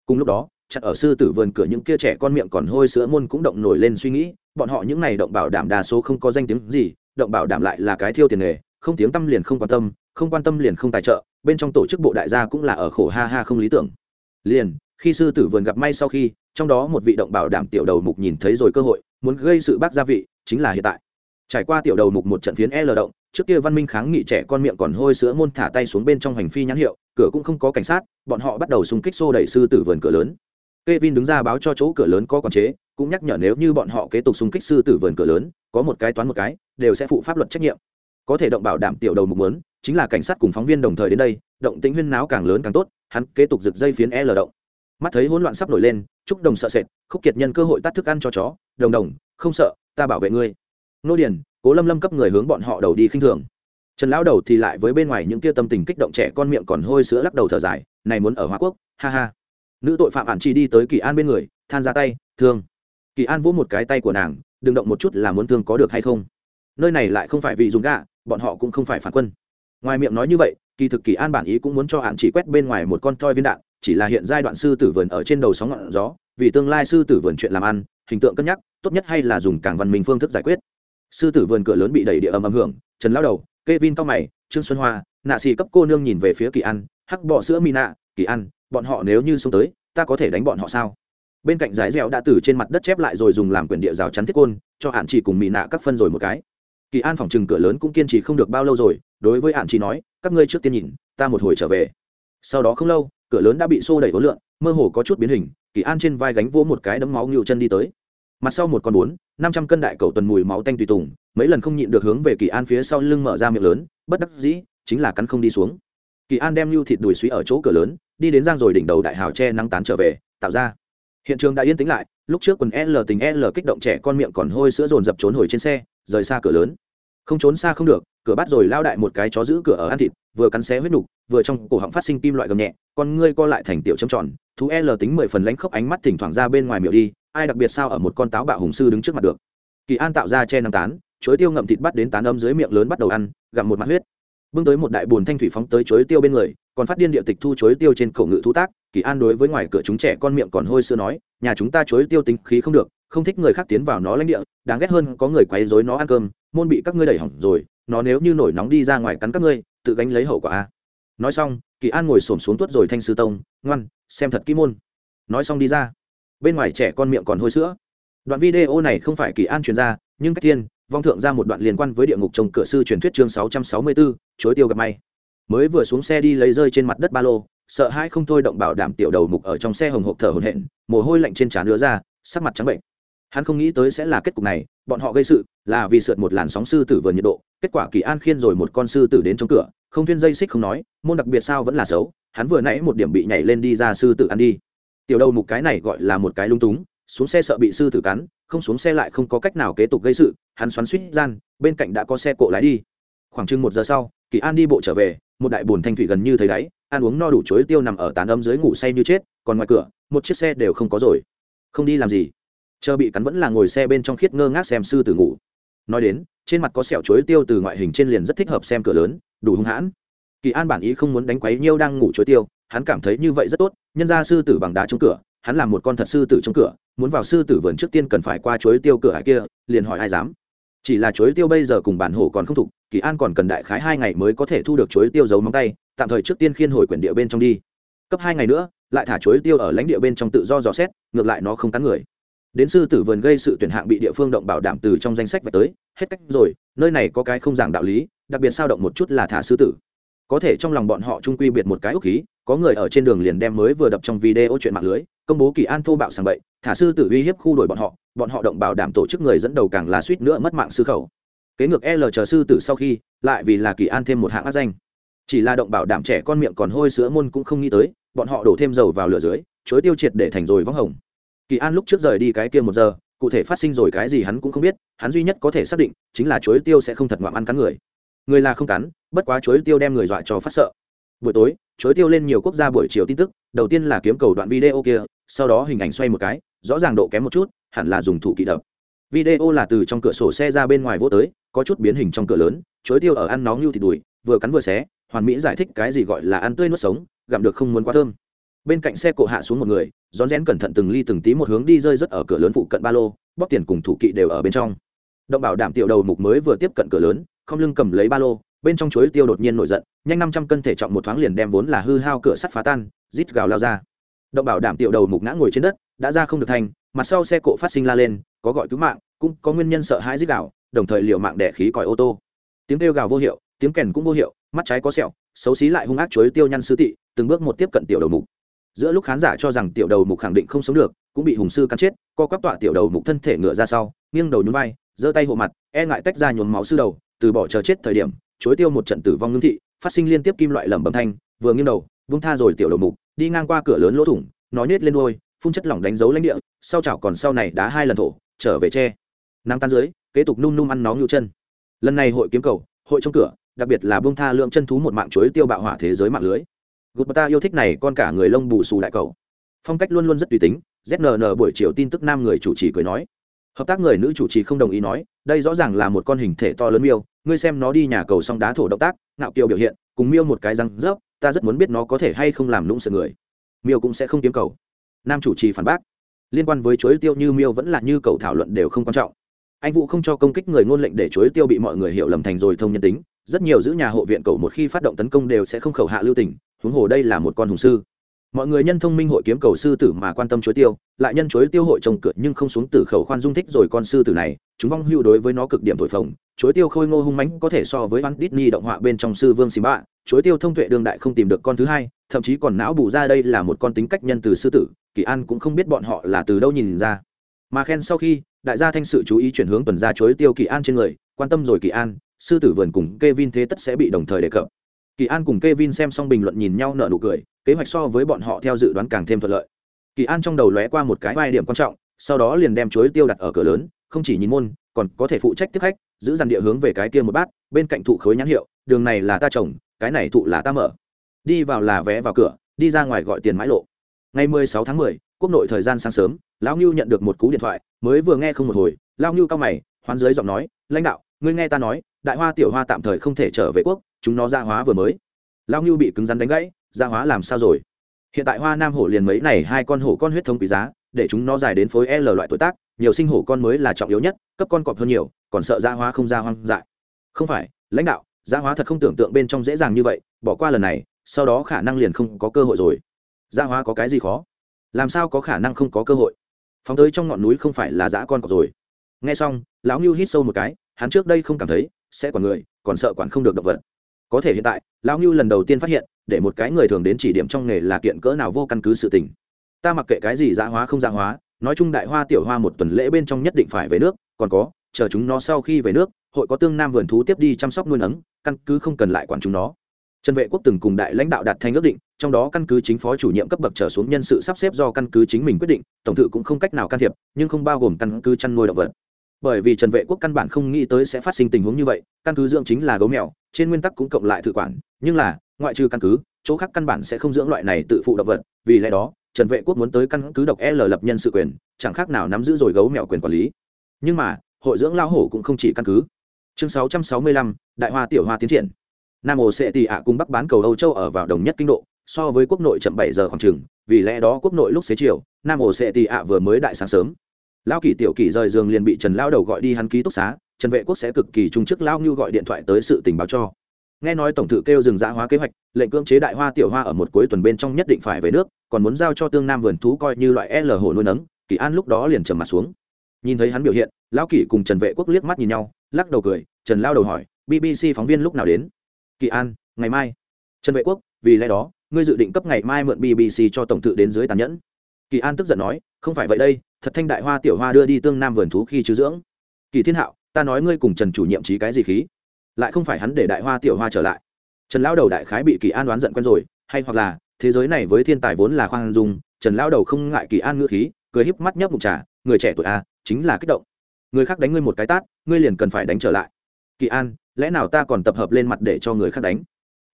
Cùng lúc đó, chặt ở sư tử vườn cửa những kia trẻ con miệng còn hôi sữa môn cũng động nổi lên suy nghĩ, bọn họ những này động bảo đảm đa số không có danh tiếng gì, động bảo đảm lại là cái thiêu tiền nghề không tiếng tâm liền không quan tâm không quan tâm liền không tài trợ bên trong tổ chức bộ đại gia cũng là ở khổ ha ha không lý tưởng. Liền khi sư tử vườn gặp may sau khi trong đó một vị động bảo đảm tiểu đầu mục nhìn thấy rồi cơ hội muốn gây sự bác gia vị chính là hiện tại. Trải qua tiểu đầu mục một trận phiến l động trước kia văn minh kháng nghị trẻ con miệng còn hôi sữa môn thả tay xuống bên trong hành phi nhãn hiệu cửa cũng không có cảnh sát bọn họ bắt đầu xung kích xô đẩy sư tử vườn cửa lớn. Kevin đứng ra báo cho chỗ cửa lớn có quản chế, cũng nhắc nhở nếu như bọn họ kế tục xung kích sư tử vườn cửa lớn, có một cái toán một cái, đều sẽ phụ pháp luật trách nhiệm. Có thể động bảo đảm tiểu đầu mục muốn, chính là cảnh sát cùng phóng viên đồng thời đến đây, động tĩnh huyên náo càng lớn càng tốt, hắn kế tục giật dây phiến L động. Mắt thấy hỗn loạn sắp nổi lên, Trúc Đồng sợ sệt, Khúc Kiệt nhân cơ hội tắt thức ăn cho chó, "Đồng Đồng, không sợ, ta bảo vệ ngươi." Nô Điền, Cố Lâm Lâm cấp người hướng bọn họ đầu đi khinh thường. trần lão đầu thì lại với bên ngoài những kia tâm tình kích động trẻ con miệng còn hôi sữa lắc đầu thở dài này muốn ở hoa quốc ha ha nữ tội phạm ản chi đi tới kỳ an bên người than ra tay thương kỳ an vỗ một cái tay của nàng đừng động một chút là muốn thương có được hay không nơi này lại không phải vì dùng gạ bọn họ cũng không phải phản quân. Ngoài miệng nói như vậy, kỳ thực kỳ an bản ý cũng muốn cho hạn chỉ quét bên ngoài một con toi viên đạn, chỉ là hiện giai đoạn sư tử vườn ở trên đầu sóng ngọn gió, vì tương lai sư tử vườn chuyện làm ăn, hình tượng cân nhắc, tốt nhất hay là dùng càng văn minh phương thức giải quyết. Sư tử vườn cửa lớn bị đẩy địa ầm ầm hưởng, trần lao đầu kê vin cao mày, trương xuân hoa, nạ xì cấp cô nương nhìn về phía kỳ an, hắc bọ sữa mi nạ, kỳ an, bọn họ nếu như xông tới, ta có thể đánh bọn họ sao? Bên cạnh dái dẻo đã từ trên mặt đất chép lại rồi dùng làm quyển địa rào chắn thiết côn, cho hạn chỉ cùng mỹ nạ các phân rồi một cái kỳ an phòng trừng cửa lớn cũng kiên trì không được bao lâu rồi, đối với hạn chỉ nói, các ngươi trước tiên nhìn, ta một hồi trở về. Sau đó không lâu, cửa lớn đã bị xô đẩy vốn lượn, mơ hồ có chút biến hình, kỳ an trên vai gánh vỗ một cái đấm máu ngựu chân đi tới. Mặt sau một con bốn, năm trăm cân đại cầu tuần mùi máu tanh tùy tùng, mấy lần không nhịn được hướng về kỳ an phía sau lưng mở ra miệng lớn, bất đắc dĩ, chính là cắn không đi xuống. Kỳ an đem lưu thịt đùi suý ở chỗ cửa lớn, đi đến giang rồi đỉnh đầu đại hào che nắng tán trở về, tạo ra. Hiện trường đã yên tĩnh lại, lúc trước quần l tình l kích động trẻ con miệng còn hôi sữa dồn dập trốn hồi trên xe rời xa cửa lớn. Không trốn xa không được, cửa bắt rồi lao đại một cái chó giữ cửa ở ăn thịt, vừa cắn xé huyết nục vừa trong cổ họng phát sinh kim loại gầm nhẹ, con ngươi co lại thành tiểu châm tròn, thú e l tính mười phần lánh khóc ánh mắt thỉnh thoảng ra bên ngoài miệng đi, ai đặc biệt sao ở một con táo bạo hùng sư đứng trước mặt được. Kỳ an tạo ra che nắng tán, chuối tiêu ngậm thịt bắt đến tán âm dưới miệng lớn bắt đầu ăn, gặm một mặt huyết. Bưng tới một đại bùn thanh thủy phóng tới chuối tiêu bên người, còn phát điên địa tịch thu chuối tiêu trên cổ ngự thú tác, kỳ an đối với ngoài cửa chúng trẻ con miệng còn hôi sữa nói, nhà chúng ta chuối tiêu tính khí không được không thích người khác tiến vào nó lãnh địa, đáng ghét hơn có người quấy rối nó ăn cơm, môn bị các ngươi đẩy hỏng rồi, nó nếu như nổi nóng đi ra ngoài cắn các ngươi, tự gánh lấy hậu quả a. Nói xong, kỳ an ngồi xổm xuống tuốt rồi thanh sư tông, ngoan, xem thật kỹ môn. Nói xong đi ra. Bên ngoài trẻ con miệng còn hôi sữa. Đoạn video này không phải kỳ an truyền ra, nhưng cách thiên, vong thượng ra một đoạn liên quan với địa ngục trồng cửa sư truyền thuyết chương sáu trăm sáu mươi bốn chối tiêu gặp may. Mới vừa xuống xe đi lấy rơi trên mặt đất ba lô, sợ hãi không thôi động bảo đảm tiểu đầu mục ở trong xe hồng hộp thở hổn hển, mồ hôi lạnh trên trán đứa ra, sắc mặt trắng bệnh hắn không nghĩ tới sẽ là kết cục này, bọn họ gây sự là vì sượt một làn sóng sư tử vườn nhiệt độ, kết quả kỳ an khiên rồi một con sư tử đến chống cửa, không thuyên dây xích không nói, môn đặc biệt sao vẫn là xấu, hắn vừa nãy một điểm bị nhảy lên đi ra sư tử ăn đi. Tiểu đầu mục cái này gọi là một cái lung túng, xuống xe sợ bị sư tử cắn, không xuống xe lại không có cách nào kế tục gây sự, hắn xoắn suýt gian, bên cạnh đã có xe cộ lái đi. Khoảng chừng một giờ sau, kỳ an đi bộ trở về, một đại bồn thanh thủy gần như thấy đáy, ăn uống no đủ chuối tiêu nằm ở tán âm dưới ngủ say như chết, còn ngoài cửa, một chiếc xe đều không có rồi. Không đi làm gì chờ bị cắn vẫn là ngồi xe bên trong khiết ngơ ngác xem sư tử ngủ. Nói đến, trên mặt có sẹo chuối tiêu từ ngoại hình trên liền rất thích hợp xem cửa lớn, đủ hung hãn. Kỳ an bản ý không muốn đánh quấy nhiêu đang ngủ chuối tiêu, hắn cảm thấy như vậy rất tốt, nhân ra sư tử bằng đá chống cửa, hắn làm một con thật sư tử trong cửa, muốn vào sư tử vườn trước tiên cần phải qua chuối tiêu cửa hải kia, liền hỏi ai dám. Chỉ là chuối tiêu bây giờ cùng bản hổ còn không thục kỳ an còn cần đại khái hai ngày mới có thể thu được chuối tiêu giấu móng tay, tạm thời trước tiên khiên hồi quyển địa bên trong đi. Cấp hai ngày nữa, lại thả chuối tiêu ở lãnh địa bên trong tự do dò xét, ngược lại nó không cắn người đến sư tử vườn gây sự tuyển hạng bị địa phương động bảo đảm từ trong danh sách về tới, hết cách rồi, nơi này có cái không giảng đạo lý, đặc biệt sao động một chút là thả sư tử. Có thể trong lòng bọn họ trung quy biệt một cái ốc khí, có người ở trên đường liền đem mới vừa đập trong video chuyện mạng lưới, công bố kỳ an thô bạo sàng bậy, thả sư tử uy hiếp khu đuổi bọn họ bọn họ động bảo đảm tổ chức người dẫn đầu càng là suýt nữa mất mạng sư khẩu. Kế ngược l chờ sư tử sau khi, lại vì là kỳ an thêm một hạng áp danh. Chỉ là động bảo đảm trẻ con miệng còn hôi sữa môn cũng không nghĩ tới, bọn họ đổ thêm dầu vào lửa dưới, chối tiêu triệt để thành rồi vắng hồng kỳ an lúc trước rời đi cái kia một giờ, cụ thể phát sinh rồi cái gì hắn cũng không biết, hắn duy nhất có thể xác định chính là chuối tiêu sẽ không thật ngoạm ăn cắn người. Người là không cắn, bất quá chuối tiêu đem người dọa cho phát sợ. Buổi tối, chuối tiêu lên nhiều quốc gia buổi chiều tin tức, đầu tiên là kiếm cầu đoạn video kia, sau đó hình ảnh xoay một cái, rõ ràng độ kém một chút, hẳn là dùng thủ kỹ đập. Video là từ trong cửa sổ xe ra bên ngoài vô tới, có chút biến hình trong cửa lớn, chuối tiêu ở ăn nóng như thịt đùi, vừa cắn vừa xé, hoàn mỹ giải thích cái gì gọi là ăn tươi nuốt sống, gặm được không muốn quá thơm. Bên cạnh xe cộ hạ xuống một người rón rén cẩn thận từng ly từng tí một hướng đi rơi rất ở cửa lớn phụ cận ba lô, bóp tiền cùng thủ kỵ đều ở bên trong. Động bảo đảm tiểu đầu mục mới vừa tiếp cận cửa lớn, không lưng cầm lấy ba lô, bên trong chuối tiêu đột nhiên nổi giận, nhanh năm trăm cân thể trọng một thoáng liền đem vốn là hư hao cửa sắt phá tan, rít gào lao ra. Động bảo đảm tiểu đầu mục ngã ngồi trên đất, đã ra không được thành, mặt sau xe cộ phát sinh la lên, có gọi cứu mạng, cũng có nguyên nhân sợ hãi rít gào, đồng thời liều mạng đẻ khí còi ô tô. Tiếng kêu gào vô hiệu, tiếng kèn cũng vô hiệu, mắt trái có sẹo, xấu xí lại hung ác chuối tiêu nhăn sư tị, từng bước một tiếp cận tiểu đầu mục giữa lúc khán giả cho rằng tiểu đầu mục khẳng định không sống được, cũng bị hùng sư cắn chết, co quắp tọa tiểu đầu mục thân thể ngựa ra sau, nghiêng đầu nhún vai, giơ tay hộ mặt e ngại tách ra nhuốm máu sư đầu, từ bỏ chờ chết thời điểm, chối tiêu một trận tử vong ngưng thị, phát sinh liên tiếp kim loại lẩm bẩm thanh, vừa nghiêng đầu, vung tha rồi tiểu đầu mục, đi ngang qua cửa lớn lỗ thủng nói nhét lên đôi phun chất lỏng đánh dấu lãnh địa, sau chảo còn sau này đá hai lần thổ, trở về tre. Nắng tan dưới, kế tục nung nung ăn nó ngưu chân. Lần này hội kiếm cầu, hội trong cửa, đặc biệt là bông tha lượng chân thú một mạng chuối tiêu bạo hỏa thế giới mạng lưới gút ta yêu thích này con cả người lông bù xù đại cầu phong cách luôn luôn rất tùy tính znn buổi chiều tin tức nam người chủ trì cười nói. Hợp tác người nữ chủ trì không đồng ý nói, đây rõ ràng là một con hình thể to lớn miêu, ngươi xem nó đi nhà cầu xong đá thổ động tác, ngạo kiều biểu hiện, cùng miêu một cái răng rớp, ta rất muốn biết nó có thể hay không làm lũng sợ người. Miêu cũng sẽ không kiếm cầu. Nam chủ trì phản bác. Liên quan với chuối tiêu như miêu vẫn là như cầu thảo luận đều không quan trọng. Anh vũ không cho công kích người ngôn lệnh để chuối tiêu bị mọi người hiểu lầm thành rồi thông nhân tính, rất nhiều giữ nhà hộ viện cầu một khi phát động tấn công đều sẽ không khẩu hạ lưu tình huống hồ đây là một con hùng sư. Mọi người nhân thông minh hội kiếm cầu sư tử mà quan tâm chuối tiêu, lại nhân chuối tiêu hội trồng cửa nhưng không xuống tử khẩu khoan dung thích rồi con sư tử này, chúng vong hưu đối với nó cực điểm thổi phồng. Chuối tiêu khôi ngô hung mãnh có thể so với văn Disney động họa bên trong sư vương xì bạ chuối tiêu thông tuệ đương đại không tìm được con thứ hai, thậm chí còn não bù ra đây là một con tính cách nhân từ sư tử, kỳ an cũng không biết bọn họ là từ đâu nhìn ra. Mà khen sau khi, đại gia thanh sự chú ý chuyển hướng tuần ra chuối tiêu kỳ an trên người, quan tâm rồi kỳ an, sư tử vườn cùng Kevin thế tất sẽ bị đồng thời đề cập kỳ an cùng Kevin xem xong bình luận nhìn nhau nở nụ cười kế hoạch so với bọn họ theo dự đoán càng thêm thuận lợi. Kỳ an trong đầu lóe qua một cái vai điểm quan trọng sau đó liền đem chuối tiêu đặt ở cửa lớn không chỉ nhìn môn còn có thể phụ trách tiếp khách giữ dàn địa hướng về cái kia một bát bên cạnh thụ khối nhãn hiệu đường này là ta trồng cái này thụ là ta mở. Đi vào là vé vào cửa đi ra ngoài gọi tiền mãi lộ. Ngày 16 tháng 10, quốc nội thời gian sáng sớm lão Nưu nhận được một cú điện thoại mới vừa nghe không một hồi lão Nưu cao mày hoán dưới giọng nói lãnh đạo ngươi nghe ta nói đại hoa tiểu hoa tạm thời không thể trở về quốc chúng nó ra hóa vừa mới. Lão ngưu bị cứng rắn đánh gãy, ra hóa làm sao rồi? Hiện tại hoa nam hổ liền mấy này hai con hổ con huyết thống quý giá, để chúng nó dài đến phối l loại tuổi tác, nhiều sinh hổ con mới là trọng yếu nhất, cấp con cọp hơn nhiều, còn sợ gia hóa không ra hoang dại. Không phải, lãnh đạo gia hóa thật không tưởng tượng bên trong dễ dàng như vậy, bỏ qua lần này, sau đó khả năng liền không có cơ hội rồi. Gia hóa có cái gì khó? Làm sao có khả năng không có cơ hội? Phóng tới trong ngọn núi không phải là dã con cọp rồi. Nghe xong, lão ngưu hít sâu một cái, hắn trước đây không cảm thấy, sẽ quản người, còn sợ quản không được động vật có thể hiện tại, lão ngưu lần đầu tiên phát hiện, để một cái người thường đến chỉ điểm trong nghề là kiện cỡ nào vô căn cứ sự tình. Ta mặc kệ cái gì dạ hóa không dạ hóa, nói chung đại hoa tiểu hoa một tuần lễ bên trong nhất định phải về nước, còn có, chờ chúng nó sau khi về nước, hội có tương nam vườn thú tiếp đi chăm sóc nuôi nấng, căn cứ không cần lại quản chúng nó. Trần vệ quốc từng cùng đại lãnh đạo đạt thành ước định, trong đó căn cứ chính phó chủ nhiệm cấp bậc trở xuống nhân sự sắp xếp do căn cứ chính mình quyết định, tổng thự cũng không cách nào can thiệp, nhưng không bao gồm căn cứ chăn nuôi động vật bởi vì trần vệ quốc căn bản không nghĩ tới sẽ phát sinh tình huống như vậy căn cứ dưỡng chính là gấu mèo trên nguyên tắc cũng cộng lại thử quản nhưng là ngoại trừ căn cứ chỗ khác căn bản sẽ không dưỡng loại này tự phụ động vật vì lẽ đó trần vệ quốc muốn tới căn cứ độc l lập nhân sự quyền chẳng khác nào nắm giữ rồi gấu mèo quyền quản lý. Nhưng mà hội dưỡng lao hổ cũng không chỉ căn cứ. Chương 665, đại hoa tiểu hoa tiến triển. Nam ồ sẽ tị ạ cùng bắc bán cầu âu châu ở vào đồng nhất kinh độ so với quốc nội chậm bảy giờ khoảng chừng vì lẽ đó quốc nội lúc xế chiều nam ồ sẽ tị ạ vừa mới đại sáng sớm lao kỳ tiểu kỳ rời giường liền bị trần lao đầu gọi đi hắn ký túc xá, trần vệ quốc sẽ cực kỳ trung chức lao ngưu gọi điện thoại tới sự tình báo cho. Nghe nói tổng thự kêu dừng giã hóa kế hoạch, lệnh cưỡng chế đại hoa tiểu hoa ở một cuối tuần bên trong nhất định phải về nước, còn muốn giao cho tương nam vườn thú coi như loại l hồ nuôi nấng kỳ an lúc đó liền trầm mặt xuống. Nhìn thấy hắn biểu hiện, lão kỳ cùng trần vệ quốc liếc mắt nhìn nhau, lắc đầu cười, trần lao đầu hỏi bbc phóng viên lúc nào đến? Kỳ an, ngày mai. Trần vệ quốc, vì lẽ đó, ngươi dự định cấp ngày mai mượn bbc cho tổng thự đến dưới tàn nhẫn. Kỳ an tức giận nói, không phải vậy đây thật thanh đại hoa tiểu hoa đưa đi tương nam vườn thú khi chứ dưỡng. Kỳ thiên hạo, ta nói ngươi cùng trần chủ nhiệm trí cái gì khí? Lại không phải hắn để đại hoa tiểu hoa trở lại. Trần lão đầu đại khái bị kỳ an đoán giận quen rồi, hay hoặc là, thế giới này với thiên tài vốn là khoan dung, trần lão đầu không ngại kỳ an ngữ khí, cười híp mắt nhấp mục trà, người trẻ tuổi a chính là kích động. Người khác đánh ngươi một cái tát, ngươi liền cần phải đánh trở lại. Kỳ an, lẽ nào ta còn tập hợp lên mặt để cho người khác đánh?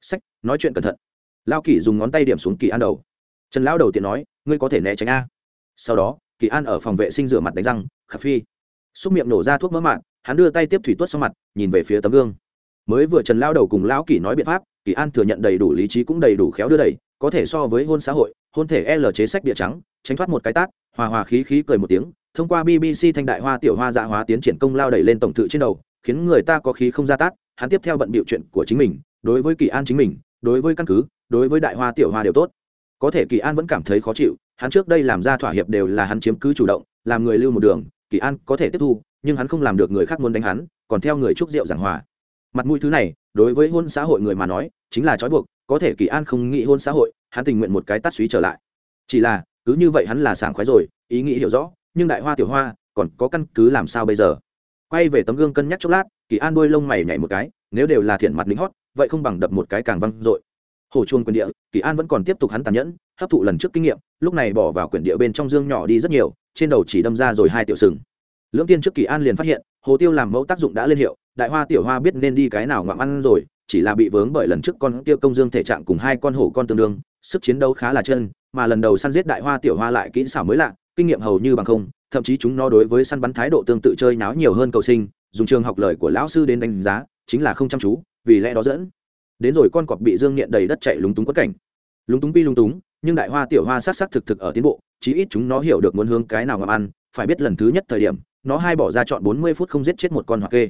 Sách, nói chuyện cẩn thận. Lao kỳ dùng ngón tay điểm xuống kỳ an đầu. Trần lão đầu tiện nói, ngươi có thể né tránh a. Sau đó kỳ an ở phòng vệ sinh rửa mặt đánh răng, khả phi. Xúc miệng nổ ra thuốc mỡ mạn hắn đưa tay tiếp thủy tuất sau mặt, nhìn về phía tấm gương. Mới vừa trần lao đầu cùng lão kỳ nói biện pháp, kỳ an thừa nhận đầy đủ lý trí cũng đầy đủ khéo đưa đẩy có thể so với hôn xã hội, hôn thể l chế sách địa trắng, tránh thoát một cái tát, hòa hòa khí khí cười một tiếng, thông qua bbc thanh đại hoa tiểu hoa dạ hóa tiến triển công lao đẩy lên tổng thự trên đầu, khiến người ta có khí không ra tát, hắn tiếp theo bận bịu chuyện của chính mình, đối với kỳ an chính mình, đối với căn cứ, đối với đại hoa tiểu hoa đều tốt. Có thể kỳ an vẫn cảm thấy khó chịu hắn trước đây làm ra thỏa hiệp đều là hắn chiếm cứ chủ động, làm người lưu một đường, kỳ an có thể tiếp thu, nhưng hắn không làm được người khác muốn đánh hắn, còn theo người chúc rượu giảng hòa. Mặt mũi thứ này, đối với hôn xã hội người mà nói, chính là trói buộc, có thể kỳ an không nghĩ hôn xã hội, hắn tình nguyện một cái tắt suý trở lại. Chỉ là, cứ như vậy hắn là sảng khoái rồi, ý nghĩ hiểu rõ, nhưng đại hoa tiểu hoa, còn có căn cứ làm sao bây giờ? Quay về tấm gương cân nhắc chốc lát, kỳ an đôi lông mày nhảy một cái, nếu đều là thiện mặt lính hót, vậy không bằng đập một cái càng văng rồi hồ chuông quyền địa, kỳ an vẫn còn tiếp tục hắn tàn nhẫn, hấp thụ lần trước kinh nghiệm, lúc này bỏ vào quyển địa bên trong dương nhỏ đi rất nhiều, trên đầu chỉ đâm ra rồi hai tiểu sừng. Lưỡng tiên trước kỳ an liền phát hiện, hồ tiêu làm mẫu tác dụng đã lên hiệu, đại hoa tiểu hoa biết nên đi cái nào ngoạm ăn rồi, chỉ là bị vướng bởi lần trước con Tiêu công dương thể trạng cùng hai con hổ con tương đương, sức chiến đấu khá là chân, mà lần đầu săn giết đại hoa tiểu hoa lại kỹ xảo mới lạ, kinh nghiệm hầu như bằng không, thậm chí chúng nó đối với săn bắn thái độ tương tự chơi náo nhiều hơn cầu sinh, dùng trường học lời của lão sư đến đánh giá, chính là không chăm chú, vì lẽ đó dẫn đến rồi con cọp bị dương nghiện đầy đất chạy lúng túng quất cảnh. Lúng túng pi lúng túng, nhưng đại hoa tiểu hoa s á c s á c thực thực ở tiến bộ, chí ít chúng nó hiểu được muốn hướng cái nào ngầm ăn, phải biết lần thứ nhất thời điểm, nó hai bỏ ra chọn bốn mươi phút không giết chết một con hoặc kê.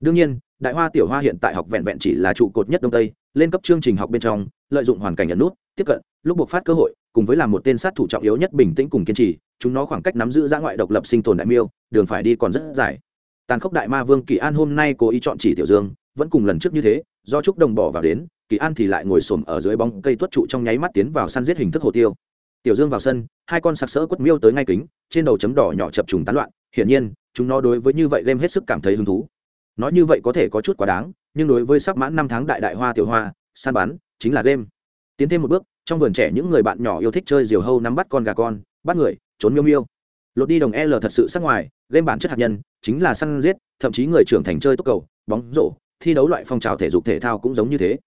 Đương nhiên, đại hoa tiểu hoa hiện tại học vẹn vẹn chỉ là trụ cột nhất đông tây, lên cấp chương trình học bên trong, lợi dụng hoàn cảnh nhận nút, tiếp cận, lúc buộc phát cơ hội, cùng với làm một tên sát thủ trọng yếu nhất bình tĩnh cùng kiên trì, chúng nó khoảng cách nắm giữ giã ngoại độc lập sinh tồn đại miêu, đường phải đi còn rất dài. Tàn khốc đại ma vương kỳ an hôm nay cố ý chọn chỉ tiểu dương, vẫn cùng lần trước như thế do trúc đồng bỏ vào đến, kỳ an thì lại ngồi xổm ở dưới bóng cây tuất trụ trong nháy mắt tiến vào săn giết hình thức hồ tiêu. Tiểu dương vào sân, hai con sặc sỡ quất miêu tới ngay kính, trên đầu chấm đỏ nhỏ chập trùng tán loạn, hiển nhiên, chúng nó đối với như vậy game hết sức cảm thấy hứng thú. Nói như vậy có thể có chút quá đáng, nhưng đối với sắp mãn năm tháng đại đại hoa tiểu hoa, săn bắn chính là game tiến thêm một bước, trong vườn trẻ những người bạn nhỏ yêu thích chơi diều hâu nắm bắt con gà con, bắt người, trốn miêu miêu. Lột đi đồng l thật sự sắc ngoài game bản chất hạt nhân, chính là săn giết, thậm chí người trưởng thành chơi tốc cầu, bóng rổ thi đấu loại phong trào thể dục thể thao cũng giống như thế.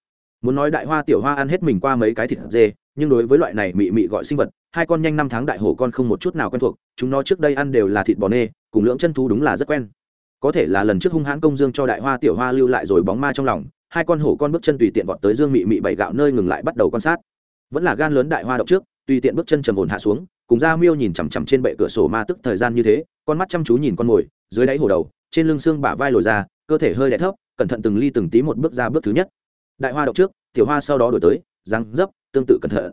Muốn nói đại hoa tiểu hoa ăn hết mình qua mấy cái thịt dê, nhưng đối với loại này mị mị gọi sinh vật, hai con nhanh năm tháng đại hổ con không một chút nào quen thuộc, chúng nó trước đây ăn đều là thịt bò nê, cùng lưỡng chân thú đúng là rất quen. Có thể là lần trước hung hãn công dương cho đại hoa tiểu hoa lưu lại rồi bóng ma trong lòng, hai con hổ con bước chân tùy tiện vọt tới dương mị mị bảy gạo nơi ngừng lại bắt đầu quan sát. Vẫn là gan lớn đại hoa động trước, tùy tiện bước chân trầm ổn hạ xuống, cùng ra miêu nhìn chằm chằm trên bệ cửa sổ ma tức thời gian như thế, con mắt chăm chú nhìn con mồi, dưới đáy hổ đầu, trên lưng xương bả vai lồi ra, cơ thể hơi đẻ thấp cẩn thận từng ly từng tí một bước ra bước thứ nhất. Đại hoa động trước, tiểu hoa sau đó đổi tới, răng dấp, tương tự cẩn thận.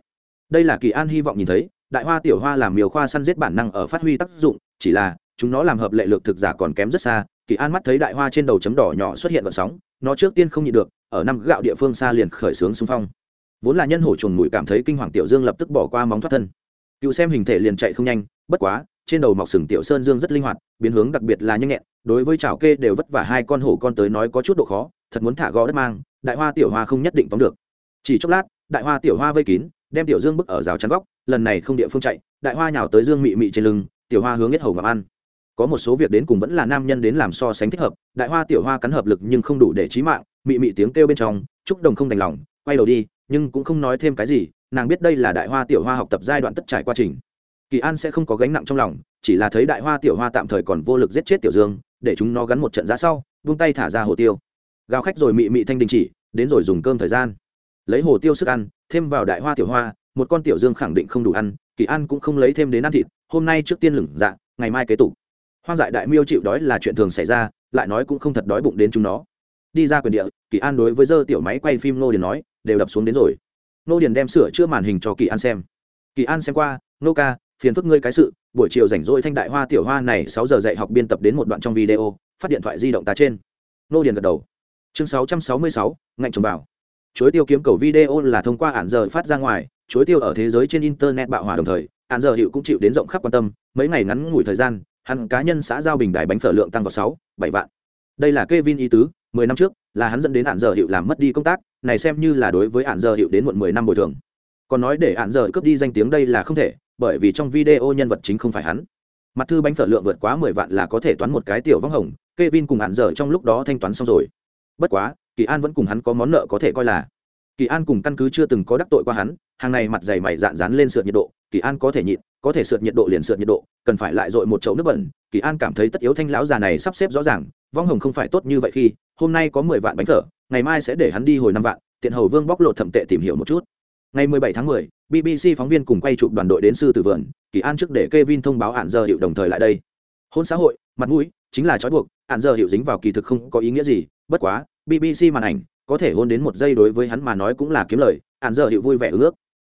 Đây là kỳ an hy vọng nhìn thấy, đại hoa tiểu hoa làm miều khoa săn giết bản năng ở phát huy tác dụng, chỉ là, chúng nó làm hợp lệ lực thực giả còn kém rất xa, kỳ an mắt thấy đại hoa trên đầu chấm đỏ nhỏ xuất hiện vận sóng, nó trước tiên không nhịn được, ở năm gạo địa phương xa liền khởi xướng xung phong. Vốn là nhân hổ chuồn mùi cảm thấy kinh hoàng tiểu dương lập tức bỏ qua móng thoát thân. Cựu xem hình thể liền chạy không nhanh, bất quá, trên đầu mọc sừng tiểu sơn dương rất linh hoạt, biến hướng đặc biệt là nhanh nhẹn đối với chảo kê đều vất vả hai con hổ con tới nói có chút độ khó, thật muốn thả gõ đất mang, đại hoa tiểu hoa không nhất định tóm được. Chỉ chốc lát, đại hoa tiểu hoa vây kín, đem tiểu dương bức ở rào chắn góc, lần này không địa phương chạy, đại hoa nhào tới dương mị mị trên lưng, tiểu hoa hướng nhất hầu ngậm ăn. Có một số việc đến cùng vẫn là nam nhân đến làm so sánh thích hợp, đại hoa tiểu hoa cắn hợp lực nhưng không đủ để trí mạng, mị mị tiếng kêu bên trong, chúc đồng không đành lòng, quay đầu đi, nhưng cũng không nói thêm cái gì, nàng biết đây là đại hoa tiểu hoa học tập giai đoạn tất trải quá trình. Kỳ an sẽ không có gánh nặng trong lòng, chỉ là thấy đại hoa tiểu hoa tạm thời còn vô lực giết chết tiểu dương để chúng nó gắn một trận giá sau, vung tay thả ra hồ tiêu. Gào khách rồi mị mị thanh đình chỉ, đến rồi dùng cơm thời gian. Lấy hồ tiêu sức ăn, thêm vào đại hoa tiểu hoa, một con tiểu dương khẳng định không đủ ăn, kỳ an cũng không lấy thêm đến ăn thịt, hôm nay trước tiên lửng dạ ngày mai kế tục. Hoang dại đại miêu chịu đói là chuyện thường xảy ra, lại nói cũng không thật đói bụng đến chúng nó. Đi ra quyền địa, kỳ an đối với dơ tiểu máy quay phim nô điền nói, đều đập xuống đến rồi. Nô điền đem sửa chữa màn hình cho kỳ an xem. Kỳ an xem qua nô ca phiền phức ngươi cái sự, buổi chiều rảnh rỗi thanh đại hoa tiểu hoa này sáu giờ dạy học biên tập đến một đoạn trong video, phát điện thoại di động ta trên. Nô điền gật đầu. Chương sáu trăm sáu mươi sáu, ngạnh trồng bảo. Chuối tiêu kiếm cầu video là thông qua ản giờ phát ra ngoài, chuối tiêu ở thế giới trên internet bạo hòa đồng thời ản giờ hiệu cũng chịu đến rộng khắp quan tâm, mấy ngày ngắn ngủi thời gian, hắn cá nhân xã giao bình đài bánh phở lượng tăng vào sáu, bảy vạn. Đây là Kevin ý tứ, mười năm trước, là hắn dẫn đến ản giờ hiệu làm mất đi công tác, này xem như là đối với ản giờ hiệu đến muộn mười năm bồi thường. Còn nói để ản giờ cướp đi danh tiếng đây là không thể bởi vì trong video nhân vật chính không phải hắn. Mặt thư bánh phở lượng vượt quá mười vạn là có thể toán một cái tiểu vong hồng, Kevin cùng ản giờ trong lúc đó thanh toán xong rồi. Bất quá, kỳ an vẫn cùng hắn có món nợ có thể coi là. Kỳ an cùng căn cứ chưa từng có đắc tội qua hắn, hàng này mặt dày mày dạn dán lên sượt nhiệt độ, kỳ an có thể nhịn, có thể sượt nhiệt độ liền sượt nhiệt độ, cần phải lại dội một chậu nước bẩn. Kỳ an cảm thấy tất yếu thanh lão già này sắp xếp rõ ràng, vong hồng không phải tốt như vậy khi, hôm nay có mười vạn bánh phở, ngày mai sẽ để hắn đi hồi năm vạn, tiện hầu vương bóc lột thẩm tệ tìm hiểu một chút ngày mười bảy tháng mười, bbc phóng viên cùng quay chụp đoàn đội đến sư tử vườn kỳ an trước để Kevin thông báo hạn giờ hiệu đồng thời lại đây. Hôn xã hội mặt mũi chính là trói buộc hạn giờ hiệu dính vào kỳ thực không có ý nghĩa gì bất quá bbc màn ảnh có thể hôn đến một giây đối với hắn mà nói cũng là kiếm lời hạn giờ hiệu vui vẻ ước.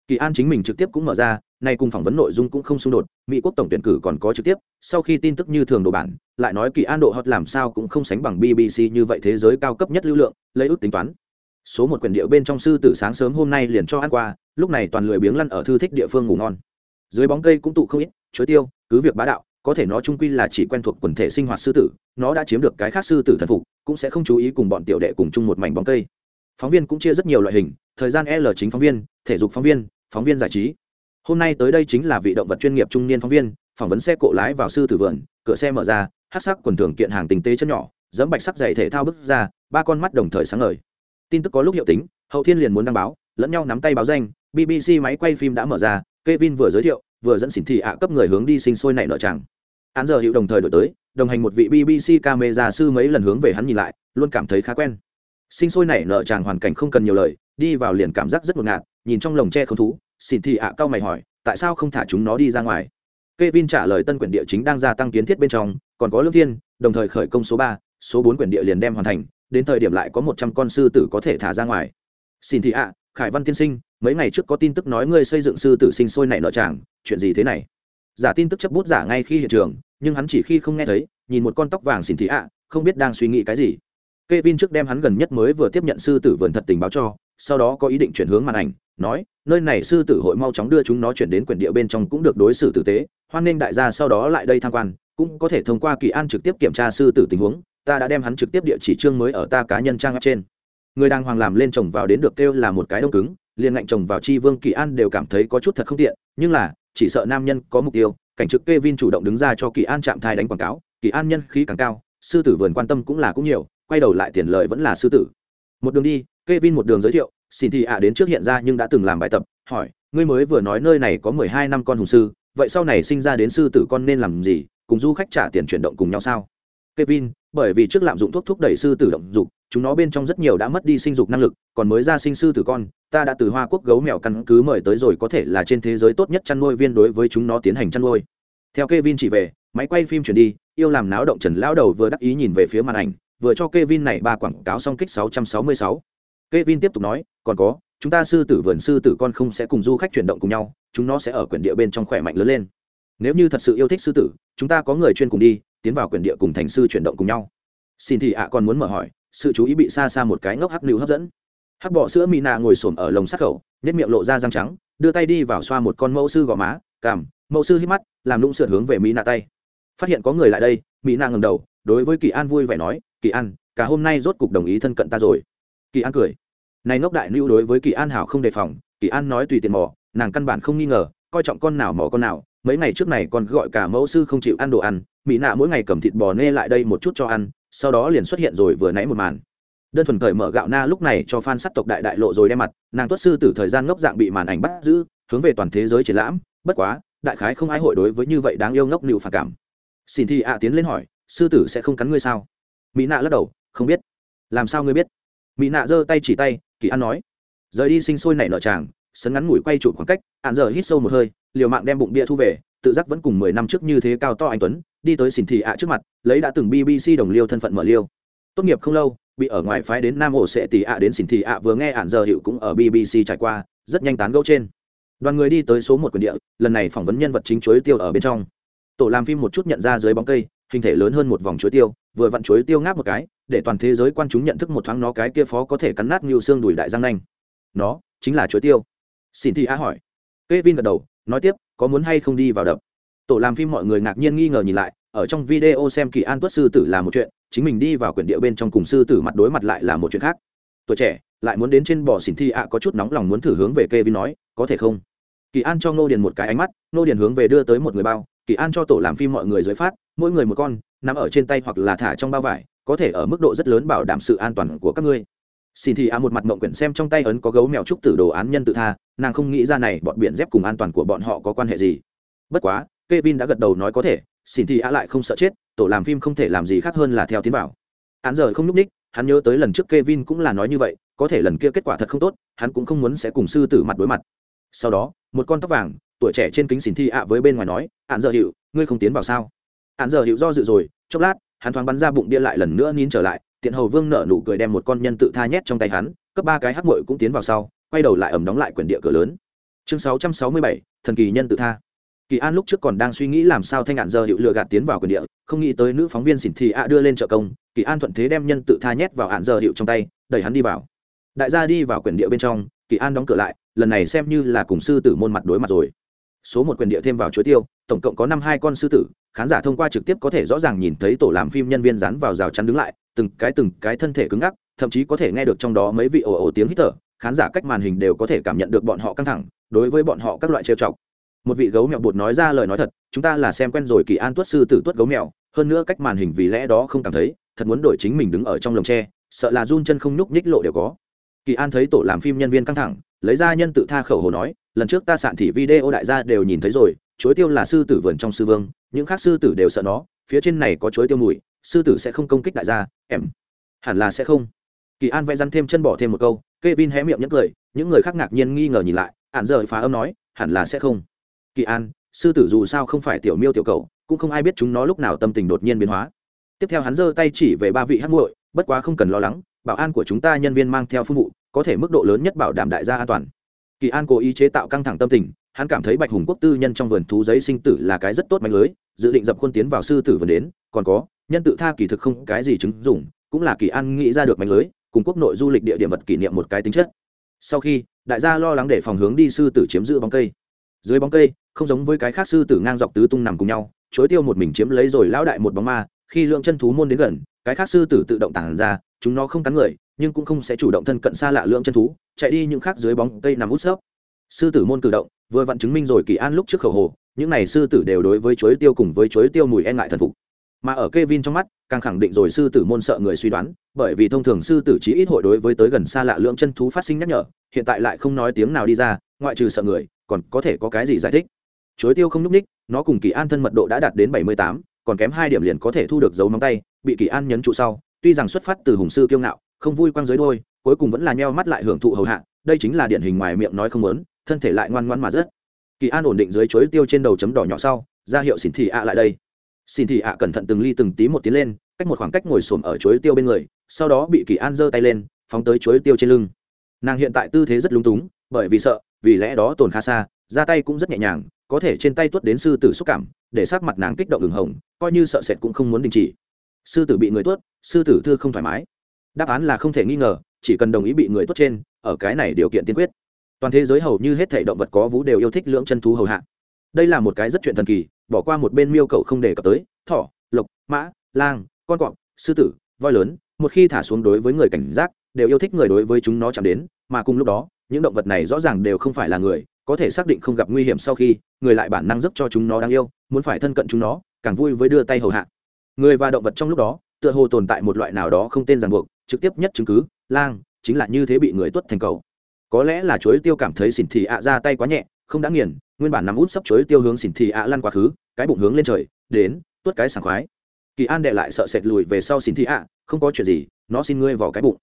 Kỳ an chính mình trực tiếp cũng mở ra nay cùng phỏng vấn nội dung cũng không xung đột mỹ quốc tổng tuyển cử còn có trực tiếp sau khi tin tức như thường đồ bản lại nói kỳ an độ hot làm sao cũng không sánh bằng bbc như vậy thế giới cao cấp nhất lưu lượng lấy ước tính toán số một quyển điệu bên trong sư tử sáng sớm hôm nay liền cho ăn qua, lúc này toàn lười biếng lăn ở thư thích địa phương ngủ ngon. Dưới bóng cây cũng tụ không ít, chuối tiêu, cứ việc bá đạo, có thể nó trung quy là chỉ quen thuộc quần thể sinh hoạt sư tử, nó đã chiếm được cái khác sư tử thần phục, cũng sẽ không chú ý cùng bọn tiểu đệ cùng chung một mảnh bóng cây. Phóng viên cũng chia rất nhiều loại hình, thời gian l chính phóng viên, thể dục phóng viên phóng viên giải trí. Hôm nay tới đây chính là vị động vật chuyên nghiệp trung niên phóng viên, phỏng vấn xe cộ lái vào sư tử vườn, cửa xe mở ra, hát sắc quần thường kiện hàng tinh tế chân nhỏ, dẫm bạch sắc dày thể thao bước ra, ba con mắt đồng thời sáng ngời tin tức có lúc hiệu tính hậu thiên liền muốn đăng báo lẫn nhau nắm tay báo danh bbc máy quay phim đã mở ra Kevin vừa giới thiệu, vừa dẫn xỉn thị ạ cấp người hướng đi sinh sôi nảy nở chẳng. Án giờ hiệu đồng thời đổi tới, đồng hành một vị BBC camera sư mấy lần hướng về hắn nhìn lại, luôn cảm thấy khá quen. Sinh sôi nảy nở chàng hoàn cảnh không cần nhiều lời, đi vào liền cảm giác rất ngột ngạt, nhìn trong lồng tre không thú, xỉn thị ạ cao mày hỏi, tại sao không thả chúng nó đi ra ngoài? Kevin trả lời tân quyển địa chính đang gia tăng kiến thiết bên trong, còn có lương thiên, đồng thời khởi công số ba, số bốn quyển địa liền đem hoàn thành, đến thời điểm lại có một trăm con sư tử có thể thả ra ngoài. Xin thị ạ, Khải Văn tiên sinh, mấy ngày trước có tin tức nói ngươi xây dựng sư tử sinh sôi nảy nợ chẳng, chuyện gì thế này giả tin tức chấp bút giả ngay khi hiện trường nhưng hắn chỉ khi không nghe thấy nhìn một con tóc vàng xin thị ạ không biết đang suy nghĩ cái gì Kevin trước đem hắn gần nhất mới vừa tiếp nhận sư tử vườn thật tình báo cho, sau đó có ý định chuyển hướng màn ảnh, nói, nơi này sư tử hội mau chóng đưa chúng nó chuyển đến quyển địa bên trong cũng được đối xử tử tế, hoan nên đại gia sau đó lại đây tham quan, cũng có thể thông qua kỳ an trực tiếp kiểm tra sư tử tình huống, ta đã đem hắn trực tiếp địa chỉ trương mới ở ta cá nhân trang web trên. Người đang hoàng làm lên chồng vào đến được kêu là một cái đông cứng, liền ngạnh chồng vào chi vương kỳ an đều cảm thấy có chút thật không tiện nhưng là chỉ sợ nam nhân có mục tiêu cảnh trực Kevin chủ động đứng ra cho kỳ an chạm thai đánh quảng cáo kỳ an nhân khí càng cao sư tử vườn quan tâm cũng là cũng nhiều quay đầu lại tiền lợi vẫn là sư tử một đường đi Kevin một đường giới thiệu xin thì ạ à đến trước hiện ra nhưng đã từng làm bài tập hỏi ngươi mới vừa nói nơi này có mười hai năm con hùng sư vậy sau này sinh ra đến sư tử con nên làm gì cùng du khách trả tiền chuyển động cùng nhau sao Kevin, bởi vì trước lạm dụng thuốc thúc đẩy sư tử động dục, chúng nó bên trong rất nhiều đã mất đi sinh dục năng lực, còn mới ra sinh sư tử con, ta đã từ Hoa Quốc gấu mèo căn cứ mời tới rồi có thể là trên thế giới tốt nhất chăn nuôi viên đối với chúng nó tiến hành chăn nuôi. Theo Kevin chỉ về, máy quay phim chuyển đi, yêu làm náo động Trần lão đầu vừa đắc ý nhìn về phía màn ảnh, vừa cho Kevin này ba quảng cáo xong kích 666. Kevin tiếp tục nói, còn có, chúng ta sư tử vườn sư tử con không sẽ cùng du khách chuyển động cùng nhau, chúng nó sẽ ở quyển địa bên trong khỏe mạnh lớn lên. Nếu như thật sự yêu thích sư tử, chúng ta có người chuyên cùng đi, tiến vào quyền địa cùng thành sư chuyển động cùng nhau. Xin thì ạ còn muốn mở hỏi sự chú ý bị xa xa một cái ngốc hắc lưu hấp dẫn. Hắc bọ sữa mỹ nạ ngồi xổm ở lồng sắt khẩu nhét miệng lộ ra răng trắng đưa tay đi vào xoa một con mẫu sư gò má cảm, mẫu sư hít mắt làm lũng sượt hướng về mỹ nạ tay. Phát hiện có người lại đây mỹ nạ ngầm đầu đối với kỳ an vui vẻ nói kỳ an cả hôm nay rốt cục đồng ý thân cận ta rồi. Kỳ an cười. Này ngốc đại lưu đối với kỳ an hảo không đề phòng kỳ an nói tùy tiền mỏ nàng căn bản không nghi ngờ coi trọng con nào mỏ con nào mấy ngày trước này còn gọi cả mẫu sư không chịu ăn đồ ăn mỹ nạ mỗi ngày cầm thịt bò nê lại đây một chút cho ăn, sau đó liền xuất hiện rồi vừa nãy một màn. Đơn thuần cởi mở gạo na lúc này cho fan sắc tộc đại đại lộ rồi đem mặt, nàng tuất sư từ thời gian ngốc dạng bị màn ảnh bắt giữ, hướng về toàn thế giới triển lãm, bất quá, đại khái không ai hội đối với như vậy đáng yêu ngốc nịu phản cảm. Xin thi ạ tiến lên hỏi, sư tử sẽ không cắn ngươi sao? Mỹ nạ lắc đầu, không biết. Làm sao ngươi biết? Mỹ nạ giơ tay chỉ tay, kỳ an nói. Rời đi sinh sôi nảy nở tràng sấn ngắn ngủi quay chụp khoảng cách hạn giờ hít sâu một hơi, liều mạng đem bụng bia thu về tự giác vẫn cùng mười năm trước như thế cao to anh tuấn, đi tới xỉn thị ạ trước mặt, lấy đã từng bbc đồng liêu thân phận mở liêu. Tốt nghiệp không lâu, bị ở ngoài phái đến nam ổ sẽ tỷ ạ đến xỉn thị ạ vừa nghe ạn giờ hiệu cũng ở bbc trải qua, rất nhanh tán gẫu trên. Đoàn người đi tới số một quyền địa, lần này phỏng vấn nhân vật chính chuối tiêu ở bên trong. Tổ làm phim một chút nhận ra dưới bóng cây, hình thể lớn hơn một vòng chuối tiêu, vừa vặn chuối tiêu ngáp một cái, để toàn thế giới quan chúng nhận thức một thoáng nó cái kia phó có thể cắn nát nhiều xương đùi đại giang nanh. Nó chính là chuối tiêu. Xin thị ạ hỏi. Kevin gật đầu nói tiếp, có muốn hay không đi vào đập. Tổ làm phim mọi người ngạc nhiên nghi ngờ nhìn lại, ở trong video xem kỳ an tuất sư tử là một chuyện, chính mình đi vào quyển địa bên trong cùng sư tử mặt đối mặt lại là một chuyện khác. Tuổi trẻ, lại muốn đến trên bò xỉn thi ạ, có chút nóng lòng muốn thử hướng về kê vi nói, có thể không? Kỳ an cho ngô điền một cái ánh mắt, ngô điền hướng về đưa tới một người bao. Kỳ an cho tổ làm phim mọi người dưới phát, mỗi người một con, nằm ở trên tay hoặc là thả trong bao vải, có thể ở mức độ rất lớn bảo đảm sự an toàn của các ngươi xin thì a một mặt mộng quyển xem trong tay ấn có gấu mèo trúc tử đồ án nhân tự tha nàng không nghĩ ra này bọn biển dép cùng an toàn của bọn họ có quan hệ gì bất quá Kevin đã gật đầu nói có thể, xin thì á lại không sợ chết, tổ làm phim không thể làm gì khác hơn là theo tiến bảo. Hắn giờ không lúc ních, hắn nhớ tới lần trước Kevin cũng là nói như vậy, có thể lần kia kết quả thật không tốt, hắn cũng không muốn sẽ cùng sư tử mặt đối mặt. Sau đó, một con tóc vàng, tuổi trẻ trên kính xin thi ạ với bên ngoài nói, "Án giờ hiệu, ngươi không tiến vào sao?" Án giờ hiệu do dự rồi, chốc lát, hắn thoáng bắn ra bụng bia lại lần nữa nín trở lại, tiện hầu vương nở nụ cười đem một con nhân tự tha nhét trong tay hắn, cấp ba cái hắc muội cũng tiến vào sau, quay đầu lại ẩm đóng lại quyển địa cửa lớn. Chương 667, thần kỳ nhân tự tha. Kỳ an lúc trước còn đang suy nghĩ làm sao thanh ngạn giờ hiệu lựa gạt tiến vào quyền địa không nghĩ tới nữ phóng viên xỉn thị ạ đưa lên trợ công kỳ an thuận thế đem nhân tự tha nhét vào hạn giờ hiệu trong tay đẩy hắn đi vào. Đại gia đi vào quyền địa bên trong kỳ an đóng cửa lại lần này xem như là cùng sư tử môn mặt đối mặt rồi. Số một quyền địa thêm vào chuối tiêu tổng cộng có năm hai con sư tử khán giả thông qua trực tiếp có thể rõ ràng nhìn thấy tổ làm phim nhân viên dán vào rào chắn đứng lại từng cái từng cái thân thể cứng ngắc, thậm chí có thể nghe được trong đó mấy vị ồ ồ tiếng hít thở, khán giả cách màn hình đều có thể cảm nhận được bọn họ căng thẳng, đối với bọn họ các loại trêu chọc. Một vị gấu mèo bột nói ra lời nói thật, chúng ta là xem quen rồi kỳ an tuất sư tử tuất gấu mèo, hơn nữa cách màn hình vì lẽ đó không cảm thấy, thật muốn đổi chính mình đứng ở trong lồng tre, sợ là run chân không nhúc nhích lộ đều có. Kỳ an thấy tổ làm phim nhân viên căng thẳng, lấy ra nhân tự tha khẩu hồ nói, lần trước ta sạn thị video đại gia đều nhìn thấy rồi, chuối tiêu là sư tử vườn trong sư vương, những khác sư tử đều sợ nó, phía trên này có chuối tiêu mùi sư tử sẽ không công kích đại gia, em. Hẳn là sẽ không. Kỳ an vẽ răn thêm chân bỏ thêm một câu k e vin hé miệng nhấc cười, những người khác ngạc nhiên nghi ngờ nhìn lại hạn giờ phá âm nói, hẳn là sẽ không. Kỳ an, sư tử dù sao không phải tiểu miêu tiểu cầu cũng không ai biết chúng nó lúc nào tâm tình đột nhiên biến hóa. Tiếp theo hắn giơ tay chỉ về ba vị hát muội, bất quá không cần lo lắng, bảo an của chúng ta nhân viên mang theo phương vụ, có thể mức độ lớn nhất bảo đảm đại gia an toàn. Kỳ an cố ý chế tạo căng thẳng tâm tình, hắn cảm thấy bạch hùng quốc tư nhân trong vườn thú giấy sinh tử là cái rất tốt mạnh lưới, dự định dập khuôn tiến vào sư tử vườn đến, còn có nhân tự tha kỳ thực không cái gì chứng dụng, cũng là kỳ an nghĩ ra được mạnh lưới, cùng quốc nội du lịch địa điểm vật kỷ niệm một cái tính chất. Sau khi, đại gia lo lắng để phòng hướng đi sư tử chiếm giữ bóng cây. Dưới bóng cây, không giống với cái khác sư tử ngang dọc tứ tung nằm cùng nhau, chối tiêu một mình chiếm lấy rồi lão đại một bóng ma, khi lượng chân thú môn đến gần, cái khác sư tử tự động tản ra, chúng nó không cắn người, nhưng cũng không sẽ chủ động thân cận xa lạ lượng chân thú, chạy đi những khác dưới bóng cây nằm út xớp sư tử môn cử động, vừa vặn chứng minh rồi kỳ an lúc trước khẩu hồ, những này sư tử đều đối với chuối tiêu cùng với chuối tiêu mùi e ngại thần phục mà ở Kevin trong mắt, càng khẳng định rồi sư tử môn sợ người suy đoán, bởi vì thông thường sư tử chí ít hội đối với tới gần xa lạ lượng chân thú phát sinh nhắc nhở, hiện tại lại không nói tiếng nào đi ra, ngoại trừ sợ người, còn có thể có cái gì giải thích? Chuối tiêu không núp ních, nó cùng kỳ an thân mật độ đã đạt đến bảy mươi tám, còn kém hai điểm liền có thể thu được dấu móng tay, bị kỳ an nhấn trụ sau, tuy rằng xuất phát từ hùng sư kiêu ngạo, không vui quang dưới đôi, cuối cùng vẫn là nheo mắt lại hưởng thụ hầu hạ, đây chính là điển hình ngoài miệng nói không muốn, thân thể lại ngoan ngoãn mà rất kỳ an ổn định dưới chuối tiêu trên đầu chấm đỏ nhỏ sau, ra hiệu xỉn thị ạ lại đây xin thị ạ cẩn thận từng ly từng tí một tiến lên, cách một khoảng cách ngồi xổm ở chuối tiêu bên người, sau đó bị kỳ an giơ tay lên, phóng tới chuối tiêu trên lưng. Nàng hiện tại tư thế rất lúng túng, bởi vì sợ, vì lẽ đó tồn khá xa ra tay cũng rất nhẹ nhàng, có thể trên tay tuốt đến sư tử xúc cảm, để sát mặt nàng kích động đường hồng, coi như sợ sệt cũng không muốn đình chỉ. Sư tử bị người tuốt, sư tử thư không thoải mái. Đáp án là không thể nghi ngờ, chỉ cần đồng ý bị người tuốt trên, ở cái này điều kiện tiên quyết. Toàn thế giới hầu như hết thể động vật có vú đều yêu thích lưỡng chân thú hầu hạ. Đây là một cái rất chuyện thần kỳ bỏ qua một bên miêu cầu không đề cập tới, thỏ, lộc, mã, lang, con cọp sư tử, voi lớn, một khi thả xuống đối với người cảnh giác, đều yêu thích người đối với chúng nó chạm đến, mà cùng lúc đó, những động vật này rõ ràng đều không phải là người, có thể xác định không gặp nguy hiểm sau khi, người lại bản năng giúp cho chúng nó đáng yêu, muốn phải thân cận chúng nó, càng vui với đưa tay hầu hạ. Người và động vật trong lúc đó, tựa hồ tồn tại một loại nào đó không tên ràng buộc, trực tiếp nhất chứng cứ, lang, chính là như thế bị người tuất thành cầu. Có lẽ là chuối tiêu cảm thấy xỉn thì ạ ra tay quá nhẹ, không đã nghiền nguyên bản nằm út sấp chuối tiêu hướng xỉn thì ạ lăn quá khứ, cái bụng hướng lên trời, đến, tuốt cái sảng khoái. Kỳ an đệ lại sợ sệt lùi về sau xỉn thì ạ, không có chuyện gì, nó xin ngươi vào cái bụng.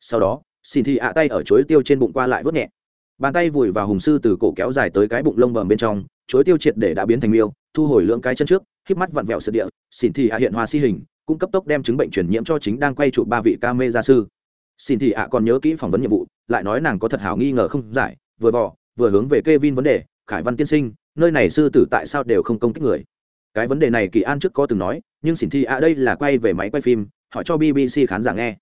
Sau đó, xỉn thì ạ tay ở chuối tiêu trên bụng qua lại vớt nhẹ. Bàn tay vùi vào hùng sư từ cổ kéo dài tới cái bụng lông bờm bên trong, chuối tiêu triệt để đã biến thành miêu, thu hồi lượng cái chân trước, híp mắt vặn vẹo sự địa, xỉn thì ạ hiện hoa si hình, cũng cấp tốc đem chứng bệnh truyền nhiễm cho chính đang quay trụ ba vị ca mê gia sư. Xin thị ạ còn nhớ kỹ phỏng vấn nhiệm vụ, lại nói nàng có thật hảo nghi ngờ không giải, vừa vò, vừa hướng về k e vin vấn đề khải văn tiên sinh nơi này sư tử tại sao đều không công kích người? Cái vấn đề này kỳ an trước có từng nói nhưng xin thị ạ đây là quay về máy quay phim họ cho bbc khán giả nghe.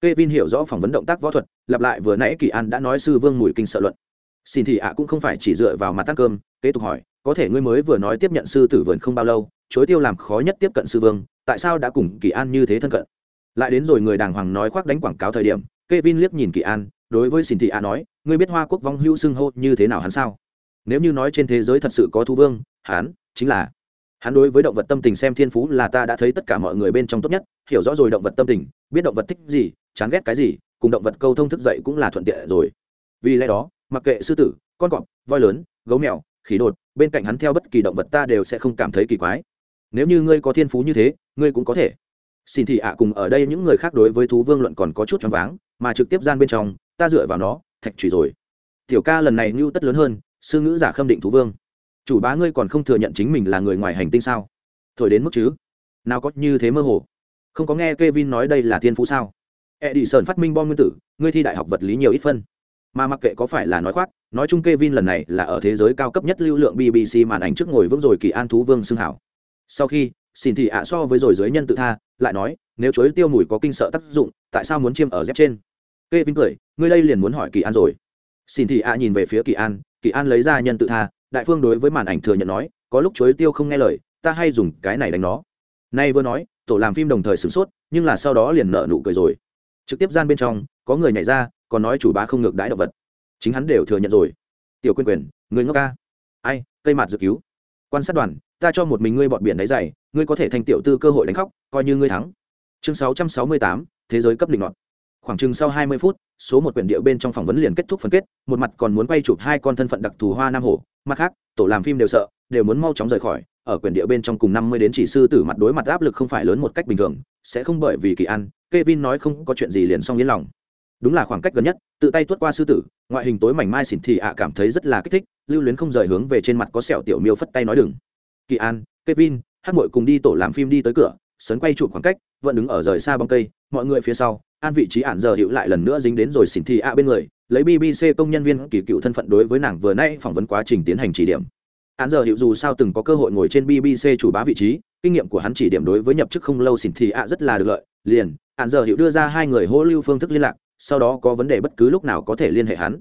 K e vin hiểu rõ phỏng vấn động tác võ thuật lặp lại vừa nãy kỳ an đã nói sư vương mùi kinh sợ luận. Xin thị ạ cũng không phải chỉ dựa vào mặt ăn cơm kế tục hỏi có thể ngươi mới vừa nói tiếp nhận sư tử vườn không bao lâu chối tiêu làm khó nhất tiếp cận sư vương tại sao đã cùng kỳ an như thế thân cận? Lại đến rồi người đàng hoàng nói khoác đánh quảng cáo thời điểm Kevin liếc nhìn Kỳ An, đối với Xin Thị A nói, ngươi biết Hoa Quốc vong hưu xưng hô như thế nào hắn sao? Nếu như nói trên thế giới thật sự có thú vương, hắn chính là hắn đối với động vật tâm tình xem thiên phú là ta đã thấy tất cả mọi người bên trong tốt nhất, hiểu rõ rồi động vật tâm tình, biết động vật thích gì, chán ghét cái gì, cùng động vật câu thông thức dậy cũng là thuận tiện rồi. Vì lẽ đó, mặc kệ sư tử, con cọp, voi lớn, gấu mèo, khí đột, bên cạnh hắn theo bất kỳ động vật ta đều sẽ không cảm thấy kỳ quái. Nếu như ngươi có thiên phú như thế, ngươi cũng có thể. Xin thị ạ cùng ở đây những người khác đối với thú vương luận còn có chút choáng váng, mà trực tiếp gian bên trong ta dựa vào nó thạch trùy rồi tiểu ca lần này mưu tất lớn hơn sư ngữ giả khâm định thú vương. Chủ bá ngươi còn không thừa nhận chính mình là người ngoài hành tinh sao? Thổi đến mức chứ? Nào có như thế mơ hồ? Không có nghe Kevin nói đây là thiên phú sao? E dị sơn phát minh bom nguyên tử, ngươi thi đại học vật lý nhiều ít phân. Mà mặc kệ có phải là nói khoác, nói chung Kevin lần này là ở thế giới cao cấp nhất lưu lượng BBC màn ảnh trước ngồi vững rồi kỳ an thú vương xưng hảo. Sau khi, xin thị ạ so với rồi dưới nhân tự tha, lại nói, nếu chối tiêu mùi có kinh sợ tác dụng, tại sao muốn chiêm ở dép trên? K e vin cười, ngươi đây liền muốn hỏi kỳ an rồi. Xin thị ạ nhìn về phía kỳ an kỳ an lấy ra nhân tự tha đại phương đối với màn ảnh thừa nhận nói có lúc chối tiêu không nghe lời ta hay dùng cái này đánh nó. Nay vừa nói tổ làm phim đồng thời sửng sốt nhưng là sau đó liền nợ nụ cười rồi. Trực tiếp gian bên trong có người nhảy ra còn nói chủ bá không ngược đãi động vật. Chính hắn đều thừa nhận rồi. Tiểu quyền quyền người ngốc ca. Ai cây mạt dự cứu. Quan sát đoàn ta cho một mình ngươi bọn biển đáy dày ngươi có thể thành tiểu tư cơ hội đánh khóc coi như ngươi thắng. Chương 668, thế giới cấp định ngọn khoảng chừng sau 20 phút số một quyển địa bên trong phỏng vấn liền kết thúc phân kết, một mặt còn muốn quay chụp hai con thân phận đặc thù hoa nam hổ mặt khác, tổ làm phim đều sợ, đều muốn mau chóng rời khỏi, ở quyển địa bên trong cùng năm mươi đến chỉ sư tử mặt đối mặt áp lực không phải lớn một cách bình thường, sẽ không bởi vì kỳ ăn Kevin nói không có chuyện gì liền xong yên lòng. Đúng là khoảng cách gần nhất, tự tay tuốt qua sư tử, ngoại hình tối mảnh mai xỉn thì ạ cảm thấy rất là kích thích, lưu luyến không rời hướng về trên mặt có sẹo tiểu miêu phất tay nói đừng. Kỳ an, kevin, hát mội cùng đi tổ làm phim đi tới cửa sấn quay chụp khoảng cách, vẫn đứng ở rời xa bóng cây, mọi người phía sau an vị trí ạn giờ hiệu lại lần nữa dính đến rồi xỉn thị ạ bên người, lấy bbc công nhân viên kỳ cựu thân phận đối với nàng vừa nay phỏng vấn quá trình tiến hành chỉ điểm. Ạn giờ hiệu dù sao từng có cơ hội ngồi trên bbc chủ bá vị trí, kinh nghiệm của hắn chỉ điểm đối với nhập chức không lâu xỉn thị ạ rất là được lợi. Liền ạn giờ hiệu đưa ra hai người hô lưu phương thức liên lạc, sau đó có vấn đề bất cứ lúc nào có thể liên hệ hắn.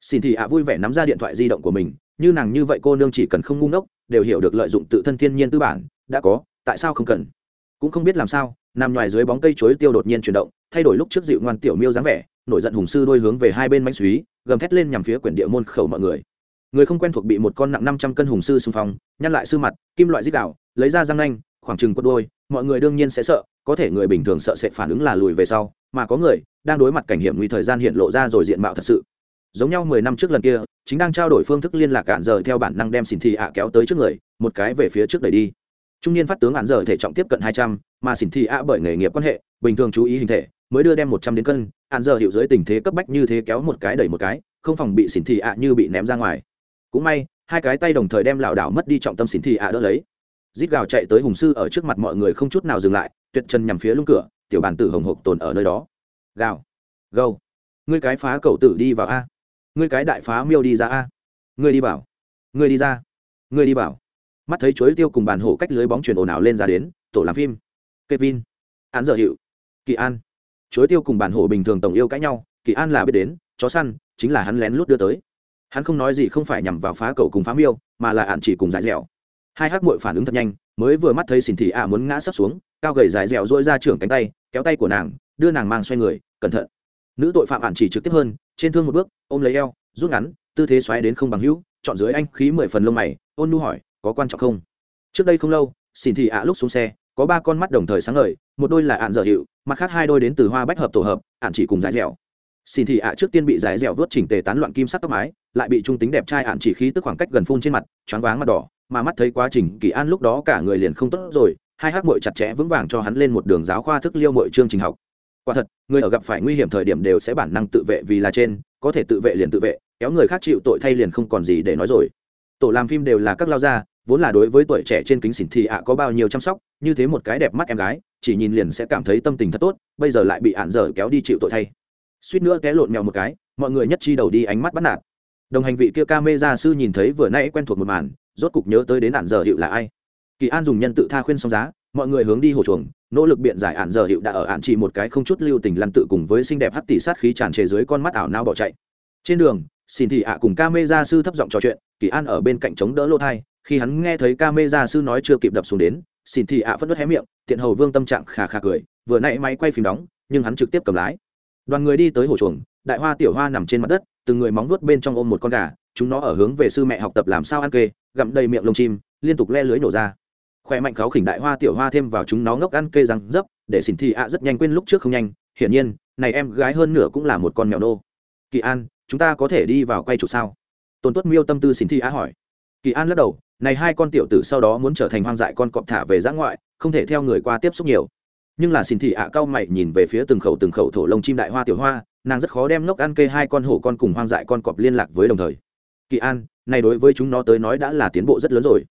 Xin thị ạ vui vẻ nắm ra điện thoại di động của mình, như nàng như vậy cô nương chỉ cần không ngu ngốc, đều hiểu được lợi dụng tự thân thiên nhiên tư bản, đã có, tại sao không cần? Cũng không biết làm sao, nằm ngoài dưới bóng cây chuối tiêu đột nhiên chuyển động, thay đổi lúc trước dịu ngoan tiểu miêu dáng vẻ, nổi giận hùng sư đôi hướng về hai bên mánh suý gầm thét lên nhằm phía quyển địa môn khẩu mọi người. Người không quen thuộc bị một con nặng năm trăm cân hùng sư xung phong, nhăn lại sư mặt, kim loại dích đạo lấy ra răng nanh, khoảng chừng quất đôi, mọi người đương nhiên sẽ sợ, có thể người bình thường sợ sẽ phản ứng là lùi về sau, mà có người đang đối mặt cảnh hiểm nguy thời gian hiện lộ ra rồi diện mạo thật sự. Giống nhau mười năm trước lần kia, chính đang trao đổi phương thức liên lạc cạn giờ theo bản năng đem xin thị ạ kéo tới trước người, một cái về phía trước đẩy đi trung niên phát tướng hạn giờ thể trọng tiếp cận hai trăm, mà xỉn thị ạ bởi nghề nghiệp quan hệ, bình thường chú ý hình thể, mới đưa đem một trăm đến cân hạn giờ hiệu dưới tình thế cấp bách như thế kéo một cái đẩy một cái, không phòng bị xỉn thị ạ như bị ném ra ngoài. Cũng may, hai cái tay đồng thời đem lảo đảo mất đi trọng tâm xỉn thị ạ đỡ lấy. Rít gào chạy tới hùng sư ở trước mặt mọi người không chút nào dừng lại, tuyệt chân nhằm phía lưng cửa, tiểu bàn tử hồng hộc tồn ở nơi đó. Gào. Gâu. Ngươi cái phá cầu tử đi vào a. Ngươi cái đại phá miêu đi ra a. Ngươi đi vào. Ngươi đi ra. Ngươi đi vào mắt thấy chuối tiêu cùng bàn hổ cách lưới bóng chuyển ồn ào lên ra đến, tổ làm phim. Kevin. Án giờ hiệu. Kỳ an. Chuối tiêu cùng bàn hổ bình thường tổng yêu cãi nhau, kỳ an là biết đến, chó săn chính là hắn lén lút đưa tới. Hắn không nói gì không phải nhằm vào phá cầu cùng phá miêu, mà là ạn chỉ cùng dại dẻo. Hai hắc mội phản ứng thật nhanh, mới vừa mắt thấy xỉn thị ạ muốn ngã sắp xuống, cao gầy dài dẻo dỗi ra trưởng cánh tay, kéo tay của nàng, đưa nàng mang xoay người, cẩn thận. Nữ tội phạm ạn chỉ trực tiếp hơn, trên thương một bước, ôm lấy eo, rút ngắn, tư thế xoáy đến không bằng hữu, chọn dưới anh khí mười phần lông mày, ôn nu hỏi có quan trọng không? Trước đây không lâu xin thị ạ lúc xuống xe, có ba con mắt đồng thời sáng ngời, một đôi là ạn dở hiệu, mặt khác hai đôi đến từ hoa bách hợp tổ hợp, ạn chỉ cùng dài dẻo. Xin thị ạ trước tiên bị giải dẻo vớt chỉnh tề tán loạn kim sắc tóc mái, lại bị trung tính đẹp trai ạn chỉ khí tức khoảng cách gần phun trên mặt, choáng váng mặt đỏ, mà mắt thấy quá trình kỳ an lúc đó cả người liền không tốt rồi, hai hắc mội chặt chẽ vững vàng cho hắn lên một đường giáo khoa thức liêu mội chương trình học. Quả thật, người ở gặp phải nguy hiểm thời điểm đều sẽ bản năng tự vệ vì là trên, có thể tự vệ liền tự vệ, kéo người khác chịu tội thay liền không còn gì để nói rồi. Tổ làm phim đều là các lao gia vốn là đối với tuổi trẻ trên kính xỉn thì ạ có bao nhiêu chăm sóc, như thế một cái đẹp mắt em gái, chỉ nhìn liền sẽ cảm thấy tâm tình thật tốt, bây giờ lại bị ạn dở kéo đi chịu tội thay. Suýt nữa té lộn mèo một cái, mọi người nhất chi đầu đi ánh mắt bắt nạt. Đồng hành vị kia ca mê gia sư nhìn thấy vừa nãy quen thuộc một màn, rốt cục nhớ tới đến ạn dở hiệu là ai. Kỳ an dùng nhân tự tha khuyên xong giá, mọi người hướng đi hồ chuồng, nỗ lực biện giải ạn dở hiệu đã ở ạn chỉ một cái không chút lưu tình lăn tự cùng với xinh đẹp hắt tỷ sát khí tràn trề dưới con mắt ảo nao bỏ chạy. Trên đường xin thị ạ cùng ca mê gia sư thấp giọng trò chuyện, kỳ an ở bên cạnh chống đỡ lô thai khi hắn nghe thấy ca mê gia sư nói chưa kịp đập xuống đến xin thị ạ phất đất hé miệng, tiện hầu vương tâm trạng khà khà cười, vừa nãy máy quay phim đóng, nhưng hắn trực tiếp cầm lái. Đoàn người đi tới hồ chuồng, đại hoa tiểu hoa nằm trên mặt đất, từng người móng vuốt bên trong ôm một con gà, chúng nó ở hướng về sư mẹ học tập làm sao ăn kê, gặm đầy miệng lông chim, liên tục le lưới nổ ra. Khỏe mạnh kháo khỉnh đại hoa tiểu hoa thêm vào chúng nó ngốc ăn kê răng dấp, để xỉn thị ạ rất nhanh quên lúc trước không nhanh, hiển nhiên, này em gái hơn nửa cũng là một con mèo nô. Kỳ an, chúng ta có thể đi vào quay chủ sao? Tôn tuất miêu tâm tư xỉn thị ạ hỏi. Kỳ an lắc đầu này hai con tiểu tử sau đó muốn trở thành hoang dại con cọp thả về giã ngoại, không thể theo người qua tiếp xúc nhiều. Nhưng là xin thị ạ cao mày nhìn về phía từng khẩu từng khẩu thổ lông chim đại hoa tiểu hoa, nàng rất khó đem ngốc ăn kê hai con hổ con cùng hoang dại con cọp liên lạc với đồng thời. Kỳ an, này đối với chúng nó tới nói đã là tiến bộ rất lớn rồi.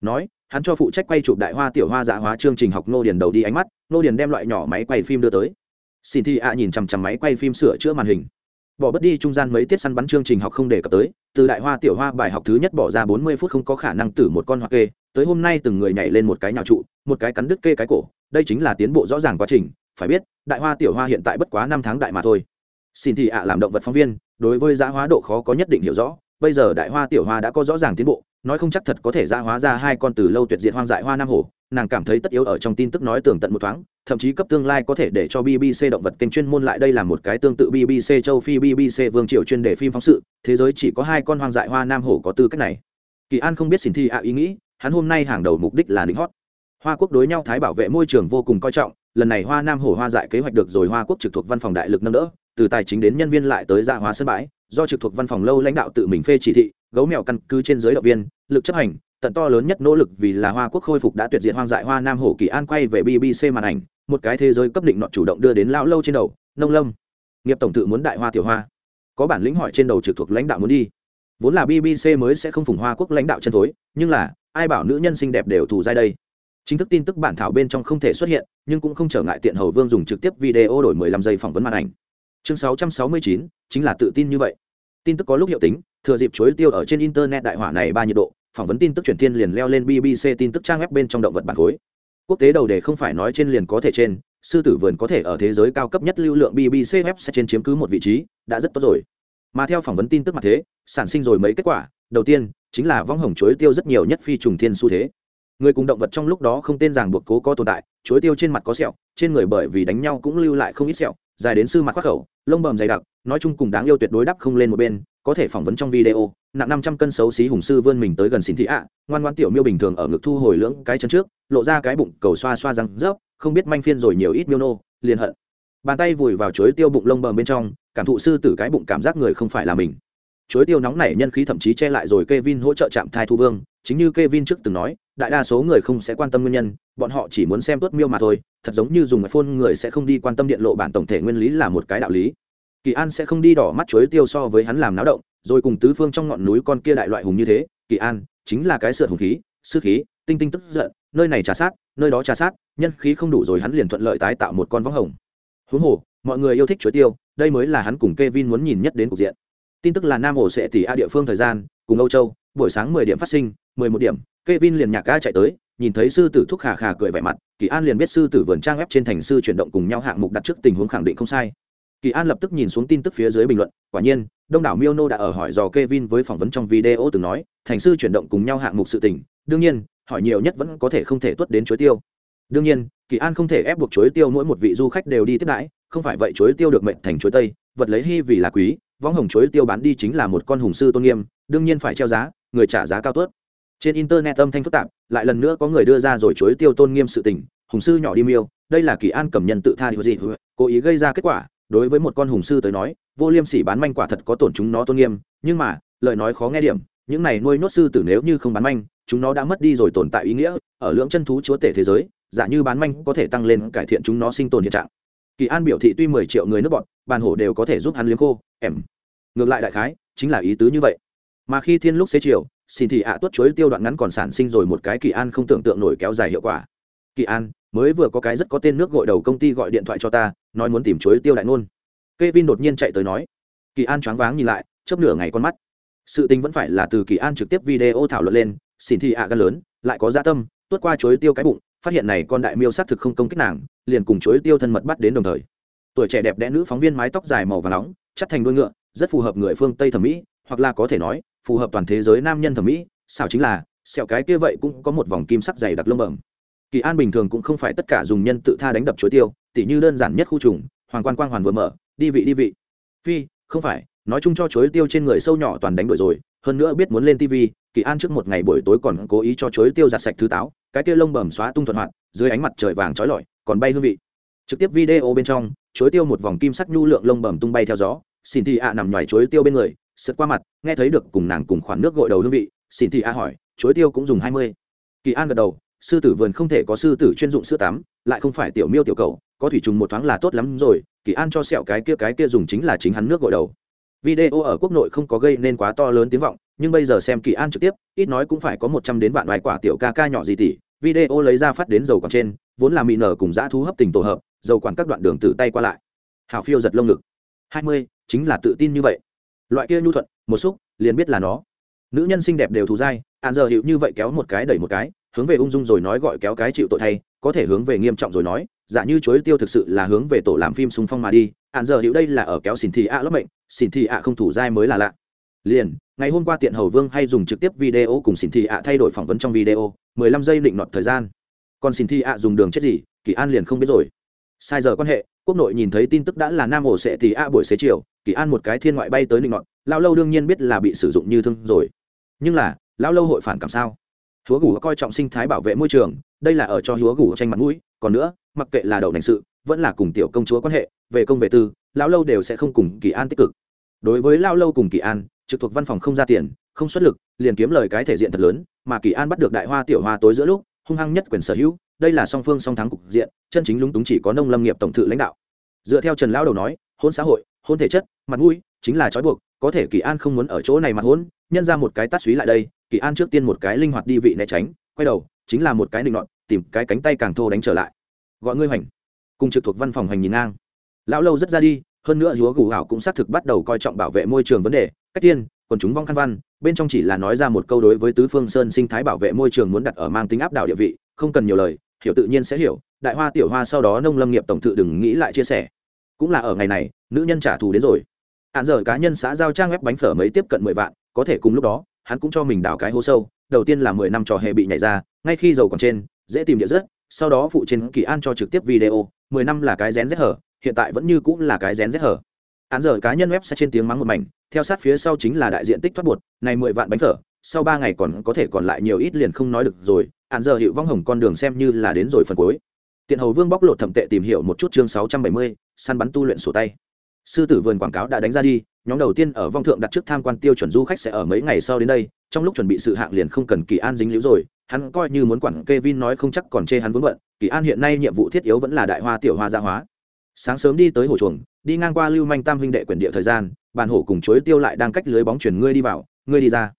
Nói, hắn cho phụ trách quay chụp đại hoa tiểu hoa dạ hóa chương trình học nô điền đầu đi ánh mắt nô điền đem loại nhỏ máy quay phim đưa tới. Xin thị a nhìn chằm chằm máy quay phim sửa chữa màn hình bỏ bất đi trung gian mấy tiết săn bắn chương trình học không đề cập tới, từ đại hoa tiểu hoa bài học thứ nhất bỏ ra bốn mươi phút không có khả năng tử một con hoa kê, tới hôm nay từng người nhảy lên một cái nhào trụ, một cái cắn đứt kê cái cổ, đây chính là tiến bộ rõ ràng quá trình, phải biết, đại hoa tiểu hoa hiện tại bất quá năm tháng đại mà thôi. Xin thị ạ làm động vật phóng viên, đối với giá hóa độ khó có nhất định hiểu rõ, bây giờ đại hoa tiểu hoa đã có rõ ràng tiến bộ, nói không chắc thật có thể giã hóa ra hai con từ lâu tuyệt diệt hoang dại hoa nam hổ nàng cảm thấy tất yếu ở trong tin tức nói tường tận một thoáng, thậm chí cấp tương lai có thể để cho bbc động vật kênh chuyên môn lại đây là một cái tương tự bbc châu phi bbc vương triều chuyên đề phim phóng sự, thế giới chỉ có hai con hoang dại hoa nam hổ có tư cách này. Kỳ an không biết xin thi ạ ý nghĩ, hắn hôm nay hàng đầu mục đích là đính hót. Hoa quốc đối nhau thái bảo vệ môi trường vô cùng coi trọng, lần này hoa nam hổ hoa dại kế hoạch được rồi hoa quốc trực thuộc văn phòng đại lực nâng đỡ, từ tài chính đến nhân viên lại tới dạ hóa sân bãi, do trực thuộc văn phòng lâu lãnh đạo tự mình phê chỉ thị, gấu mèo căn cứ trên giới động viên, lực chấp hành tận to lớn nhất nỗ lực vì là hoa quốc khôi phục đã tuyệt diệt hoang dại hoa nam hổ kỳ an quay về bbc màn ảnh một cái thế giới cấp định nọ chủ động đưa đến lão lâu trên đầu nông lâm nghiệp tổng tự muốn đại hoa tiểu hoa. Có bản lĩnh hỏi trên đầu trực thuộc lãnh đạo muốn đi. Vốn là bbc mới sẽ không phùng hoa quốc lãnh đạo chân thối nhưng là ai bảo nữ nhân xinh đẹp đều thù ra đây? Chính thức tin tức bản thảo bên trong không thể xuất hiện nhưng cũng không trở ngại tiện hầu vương dùng trực tiếp video đổi 15 giây phỏng vấn màn ảnh. Chương 669, chính là tự tin như vậy. Tin tức có lúc hiệu tính thừa dịp chuối tiêu ở trên internet đại hỏa này ba nhiệt độ phỏng vấn tin tức chuyển thiên liền leo lên bbc tin tức trang web bên trong động vật bản khối. Quốc tế đầu đề không phải nói trên liền có thể trên, sư tử vườn có thể ở thế giới cao cấp nhất lưu lượng bbc web sẽ trên chiếm cứ một vị trí, đã rất tốt rồi. Mà theo phỏng vấn tin tức mặt thế, sản sinh rồi mấy kết quả. Đầu tiên, chính là vong hồng chuối tiêu rất nhiều nhất phi trùng thiên xu thế. Người cùng động vật trong lúc đó không tên ràng buộc cố có tồn tại, chuối tiêu trên mặt có sẹo, trên người bởi vì đánh nhau cũng lưu lại không ít sẹo, dài đến sư mặt khoác khẩu, lông bầm dày đặc, nói chung cùng đáng yêu tuyệt đối đắp không lên một bên, có thể phỏng vấn trong video nặng năm trăm cân xấu xí hùng sư vươn mình tới gần xin thị ạ. Ngoan ngoan tiểu miêu bình thường ở ngực thu hồi lưỡng cái chân trước lộ ra cái bụng cầu xoa xoa răng rớp không biết manh phiên rồi nhiều ít miêu nô liền hận. Bàn tay vùi vào chuối tiêu bụng lông bờm bên trong cảm thụ sư tử cái bụng cảm giác người không phải là mình. Chuối tiêu nóng nảy nhân khí thậm chí che lại rồi Kevin hỗ trợ chạm thai thu vương, chính như Kevin trước từng nói, đại đa số người không sẽ quan tâm nguyên nhân, bọn họ chỉ muốn xem tốt miêu mà thôi, thật giống như dùng iPhone người sẽ không đi quan tâm điện lộ bản tổng thể nguyên lý là một cái đạo lý. Kỳ An sẽ không đi đỏ mắt chuối tiêu so với hắn làm náo động, rồi cùng tứ phương trong ngọn núi con kia đại loại hùng như thế, Kỳ An chính là cái sượt hùng khí, sư khí, tinh tinh tức giận, nơi này trà sát, nơi đó trà sát, nhân khí không đủ rồi hắn liền thuận lợi tái tạo một con võng hồng. Huống hồ, mọi người yêu thích chuối tiêu, đây mới là hắn cùng Kevin muốn nhìn nhất đến cục diện tin tức là nam ổ sẽ tỷ a địa phương thời gian cùng âu châu buổi sáng mười điểm phát sinh mười một điểm Kevin liền nhạc ca chạy tới nhìn thấy sư tử thúc khà khà cười vẻ mặt kỳ an liền biết sư tử vườn trang web trên thành sư chuyển động cùng nhau hạng mục đặt trước tình huống khẳng định không sai kỳ an lập tức nhìn xuống tin tức phía dưới bình luận, quả nhiên, đông đảo miêu nô đã ở hỏi dò Kevin với phỏng vấn trong video từng nói, thành sư chuyển động cùng nhau hạng mục sự tình, đương nhiên, hỏi nhiều nhất vẫn có thể không thể tuất đến chuối tiêu. Đương nhiên, kỳ an không thể ép buộc chuối tiêu mỗi một vị du khách đều đi tiếp đãi, không phải vậy chuối tiêu được mệnh thành chuối tây, vật lấy hy vì là quý, võng hồng chuối tiêu bán đi chính là một con hùng sư tôn nghiêm, đương nhiên phải treo giá, người trả giá cao tuất trên internet âm thanh phức tạp, lại lần nữa có người đưa ra rồi chuối tiêu tôn nghiêm sự tình, hùng sư nhỏ đi miêu, đây là kỳ an cầm nhân tự tha điều gì, cố ý gây ra kết quả đối với một con hùng sư tới nói, vô liêm sỉ bán manh quả thật có tổn chúng nó tôn nghiêm, nhưng mà, lời nói khó nghe điểm, những này nuôi nốt sư tử nếu như không bán manh, chúng nó đã mất đi rồi tồn tại ý nghĩa, ở lưỡng chân thú chúa tể thế giới, giả như bán manh có thể tăng lên cải thiện chúng nó sinh tồn hiện trạng. Kỳ an biểu thị tuy mười triệu người nước bọn, bàn hổ đều có thể giúp hắn liếm khô ẻm ngược lại đại khái, chính là ý tứ như vậy. Mà khi thiên lúc xế chiều, xin thì ạ tuất chuối tiêu đoạn ngắn còn sản sinh rồi một cái kỳ an không tưởng tượng nổi kéo dài hiệu quả. Kỳ an, mới vừa có cái rất có tên nước gội đầu công ty gọi điện thoại cho ta nói muốn tìm chuối tiêu đại nôn Kevin đột nhiên chạy tới nói. Kỳ an choáng váng nhìn lại, chớp nửa ngày con mắt. Sự tình vẫn phải là từ kỳ an trực tiếp video thảo luận lên, xin thì ạ gan lớn, lại có gia dạ tâm, tuốt qua chuối tiêu cái bụng, phát hiện này con đại miêu sát thực không công kích nàng, liền cùng chuối tiêu thân mật bắt đến đồng thời. Tuổi trẻ đẹp đẽ nữ phóng viên mái tóc dài màu và nóng chắt thành đuôi ngựa, rất phù hợp người phương tây thẩm mỹ, hoặc là có thể nói, phù hợp toàn thế giới nam nhân thẩm mỹ sao chính là sẹo cái kia vậy cũng có một vòng kim sắc dày đặc lông bẩm. Kỳ an bình thường cũng không phải tất cả dùng nhân tự tha đánh đập chuối tiêu tỉ như đơn giản nhất khu trùng, hoàng quan quang hoàn vừa mở, đi vị đi vị. Phi, không phải, nói chung cho chuối tiêu trên người sâu nhỏ toàn đánh đuổi rồi, hơn nữa biết muốn lên tv kỳ an trước một ngày buổi tối còn cố ý cho chuối tiêu giặt sạch thứ táo, cái kia lông bẩm xóa tung thuận hoạt, dưới ánh mặt trời vàng trói lọi, còn bay hương vị. Trực tiếp video bên trong, chuối tiêu một vòng kim sắc nhu lượng lông bẩm tung bay theo gió, xin thị ạ nằm ngoài chuối tiêu bên người, sượt qua mặt, nghe thấy được cùng nàng cùng khoản nước gội đầu hương vị, xin thị ạ hỏi, chuối tiêu cũng dùng hai mươi. Kỳ an gật đầu, sư tử vườn không thể có sư tử chuyên dụng sữa tắm, lại không phải tiểu miêu tiểu cầu có thủy trùng một thoáng là tốt lắm rồi, kỳ an cho sẹo cái kia cái kia dùng chính là chính hắn nước gội đầu. Video ở quốc nội không có gây nên quá to lớn tiếng vọng, nhưng bây giờ xem kỳ an trực tiếp, ít nói cũng phải có một trăm đến vạn vài quả tiểu ca ca nhỏ gì tỷ video lấy ra phát đến dầu còn trên, vốn là mị nở cùng dã thú hấp tình tổ hợp, dầu quản các đoạn đường từ tay qua lại. Hào phiêu giật lông ngực. Hai mươi, chính là tự tin như vậy. Loại kia nhu thuận, một xúc, liền biết là nó. Nữ nhân xinh đẹp đều thù dai ạn giờ hiệu như vậy kéo một cái đẩy một cái, hướng về ung dung rồi nói gọi kéo cái chịu tội thay, có thể hướng về nghiêm trọng rồi nói giả như chối tiêu thực sự là hướng về tổ làm phim sung phong mà đi, hạn giờ hiểu đây là ở kéo xỉn thị ạ à mệnh, xỉn thị ạ không thủ dai mới là lạ. Liền, ngày hôm qua tiện hầu vương hay dùng trực tiếp video cùng xỉn thị ạ thay đổi phỏng vấn trong video, mười lăm giây định nọt thời gian. Còn xỉn thị ạ dùng đường chết gì, kỳ an liền không biết rồi. Sai giờ quan hệ, quốc nội nhìn thấy tin tức đã là nam ổ sẽ thì ạ buổi xế chiều, kỳ an một cái thiên ngoại bay tới định ngọn lao lâu đương nhiên biết là bị sử dụng như thương rồi. Nhưng là, lao lâu hội phản cảm sao? Húa gù coi trọng sinh thái bảo vệ môi trường, đây là ở cho húa gù tranh mặt mũi, còn nữa, mặc kệ là đậu nành sự, vẫn là cùng tiểu công chúa quan hệ, về công về tư, lão lâu đều sẽ không cùng kỳ an tích cực. Đối với lão lâu cùng kỳ an, trực thuộc văn phòng không ra tiền, không xuất lực, liền kiếm lời cái thể diện thật lớn, mà kỳ an bắt được đại hoa tiểu hoa tối giữa lúc, hung hăng nhất quyền sở hữu, đây là song phương song thắng cục diện, chân chính lúng túng chỉ có nông lâm nghiệp tổng thự lãnh đạo. Dựa theo trần lão đầu nói, hôn xã hội, hôn thể chất, mặt mũi chính là trói buộc, có thể kỳ an không muốn ở chỗ này mà hôn nhân ra một cái tắt xúy lại đây, kỳ an trước tiên một cái linh hoạt đi vị né tránh, quay đầu, chính là một cái định nọn tìm cái cánh tay càng thô đánh trở lại. Gọi ngươi hoành. Cùng trực thuộc văn phòng hành nhìn ngang. Lão lâu rất ra đi, hơn nữa húa gù hảo cũng xác thực bắt đầu coi trọng bảo vệ môi trường vấn đề, cách tiên, còn chúng vong khăn văn, bên trong chỉ là nói ra một câu đối với tứ phương sơn sinh thái bảo vệ môi trường muốn đặt ở mang tính áp đảo địa vị, không cần nhiều lời, hiểu tự nhiên sẽ hiểu, đại hoa tiểu hoa sau đó nông lâm nghiệp tổng thự đừng nghĩ lại chia sẻ. Cũng là ở ngày này, nữ nhân trả thù đến rồi hạn giờ cá nhân xã giao trang web bánh phở mấy tiếp cận mười vạn, có thể cùng lúc đó, hắn cũng cho mình đào cái hố sâu, đầu tiên là mười năm trò hề bị nhảy ra, ngay khi dầu còn trên, dễ tìm địa rất sau đó phụ trên kỳ an cho trực tiếp video, mười năm là cái rén rét hở, hiện tại vẫn như cũng là cái rén rét hở. Án giờ cá nhân web sẽ trên tiếng mắng một mảnh, theo sát phía sau chính là đại diện tích thoát bột, này mười vạn bánh phở, sau ba ngày còn có thể còn lại nhiều ít liền không nói được rồi, án giờ hiệu vong hồng con đường xem như là đến rồi phần cuối. Tiện hầu vương bóc lột thẩm tệ tìm hiểu một chút chương sáu trăm bảy mươi, săn bắn tu luyện sổ tay sư tử vườn quảng cáo đã đánh ra đi, nhóm đầu tiên ở vong thượng đặt trước tham quan tiêu chuẩn du khách sẽ ở mấy ngày sau đến đây, trong lúc chuẩn bị sự hạng liền không cần kỳ an dính liễu rồi, hắn coi như muốn quản Kevin nói không chắc còn chê hắn vướng bận, kỳ an hiện nay nhiệm vụ thiết yếu vẫn là đại hoa tiểu hoa gia hóa. Sáng sớm đi tới hồ chuồng, đi ngang qua lưu manh tam huynh đệ quyền địa thời gian, bàn hổ cùng chối tiêu lại đang cách lưới bóng chuyển ngươi đi vào, ngươi đi ra.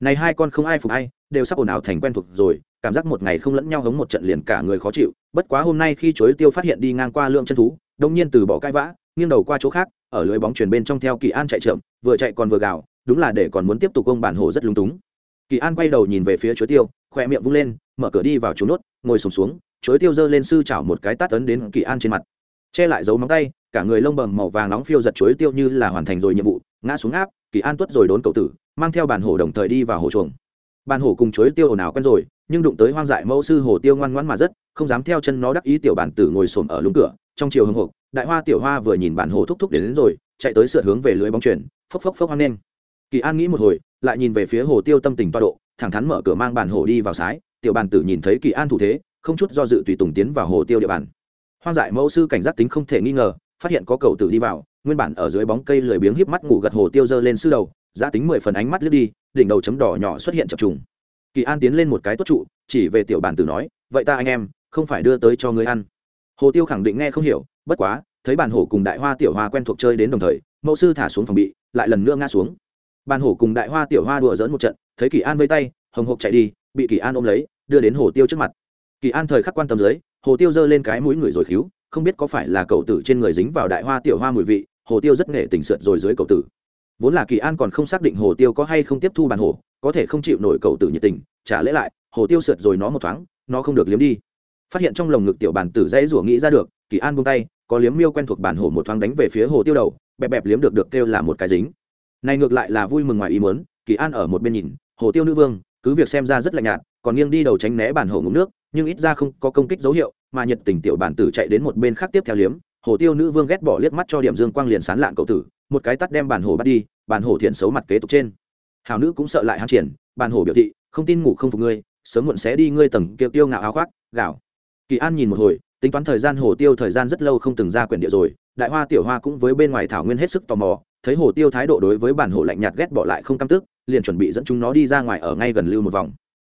Này hai con không ai phục ai, đều sắp ồn ào thành quen thuộc rồi, cảm giác một ngày không lẫn nhau hống một trận liền cả người khó chịu, bất quá hôm nay khi chối tiêu phát hiện đi ngang qua lượng chân thú đông nhiên từ bỏ cãi vã, nghiêng đầu qua chỗ khác ở lưới bóng chuyển bên trong theo kỳ an chạy chậm, vừa chạy còn vừa gào đúng là để còn muốn tiếp tục công bản hổ rất lúng túng. Kỳ an quay đầu nhìn về phía chuối tiêu khoe miệng vung lên mở cửa đi vào chú nốt ngồi sùng xuống, xuống tiêu giơ lên sư chảo một cái tát ấn đến kỳ an trên mặt. Che lại dấu móng tay cả người lông bầm màu vàng nóng phiêu giật chuối tiêu như là hoàn thành rồi nhiệm vụ ngã xuống áp kỳ an tuất rồi đốn cậu tử mang theo bản hổ đồng thời đi vào hồ chuồng. Bản hổ cùng chuối tiêu ồn ào quen rồi nhưng đụng tới hoang dại mẫu sư hồ tiêu ngoan ngoãn mà rất không dám theo chân nó đắc ý tiểu bản tử ngồi xổm ở lúng cửa trong chiều hưng hộp đại hoa tiểu hoa vừa nhìn bản hồ thúc thúc đến, đến rồi chạy tới sửa hướng về lưới bóng chuyển phốc phốc phốc hoang lên kỳ an nghĩ một hồi lại nhìn về phía hồ tiêu tâm tình toa độ thẳng thắn mở cửa mang bản hồ đi vào sái tiểu bản tử nhìn thấy kỳ an thủ thế không chút do dự tùy tùng tiến vào hồ tiêu địa bàn. Hoang dại mẫu sư cảnh giác tính không thể nghi ngờ phát hiện có cầu tử đi vào nguyên bản ở dưới bóng cây lười biếng híp mắt ngủ gật hồ tiêu dơ lên sư đầu giá tính mười phần ánh mắt lướt đi đỉnh đầu chấm đỏ nhỏ xuất hiện chập trùng. Kỳ an tiến lên một cái tốt trụ chỉ về tiểu bản tử nói vậy ta anh em không phải đưa tới cho người ăn. Hồ tiêu khẳng định nghe không hiểu bất quá thấy bàn hổ cùng đại hoa tiểu hoa quen thuộc chơi đến đồng thời mẫu sư thả xuống phòng bị lại lần nữa ngã xuống. Bàn hổ cùng đại hoa tiểu hoa đùa dỡn một trận thấy kỳ an vây tay hồng hộc chạy đi bị kỳ an ôm lấy đưa đến hồ tiêu trước mặt. Kỳ an thời khắc quan tâm dưới hồ tiêu giơ lên cái mũi người rồi khíu không biết có phải là cậu tử trên người dính vào đại hoa tiểu hoa mùi vị hồ tiêu rất nghệ tình sượt rồi dưới cậu tử. Vốn là kỳ an còn không xác định hồ tiêu có hay không tiếp thu bàn hổ, có thể không chịu nổi cậu tử nhiệt tình trả lễ lại hồ tiêu sượt rồi nó một thoáng nó không được liếm đi. Phát hiện trong lồng ngực tiểu bàn tử dãy rủa nghĩ ra được kỳ an buông tay, có liếm miêu quen thuộc bản hồ một thoáng đánh về phía hồ tiêu đầu, bẹp bẹp liếm được được kêu là một cái dính. Này ngược lại là vui mừng ngoài ý muốn, kỳ an ở một bên nhìn, hồ tiêu nữ vương, cứ việc xem ra rất lạnh nhạt, còn nghiêng đi đầu tránh né bản hồ ngụm nước, nhưng ít ra không có công kích dấu hiệu, mà nhiệt tình tiểu bản tử chạy đến một bên khác tiếp theo liếm. Hồ tiêu nữ vương ghét bỏ liếc mắt cho điểm dương quang liền sán lạn cậu tử, một cái tắt đem bản hồ bắt đi, bản hồ thiện xấu mặt kế tục trên. Hào nữ cũng sợ lại hăng triển, bản hồ biểu thị, không tin ngủ không phục ngươi, sớm muộn sẽ đi ngươi tầng kiệu tiêu ngạo áo khoác gạo kỳ an nhìn một hồi tính toán thời gian hồ tiêu thời gian rất lâu không từng ra quyển địa rồi, đại hoa tiểu hoa cũng với bên ngoài thảo nguyên hết sức tò mò, thấy hồ tiêu thái độ đối với bản hồ lạnh nhạt ghét bỏ lại không căm tức, liền chuẩn bị dẫn chúng nó đi ra ngoài ở ngay gần lưu một vòng.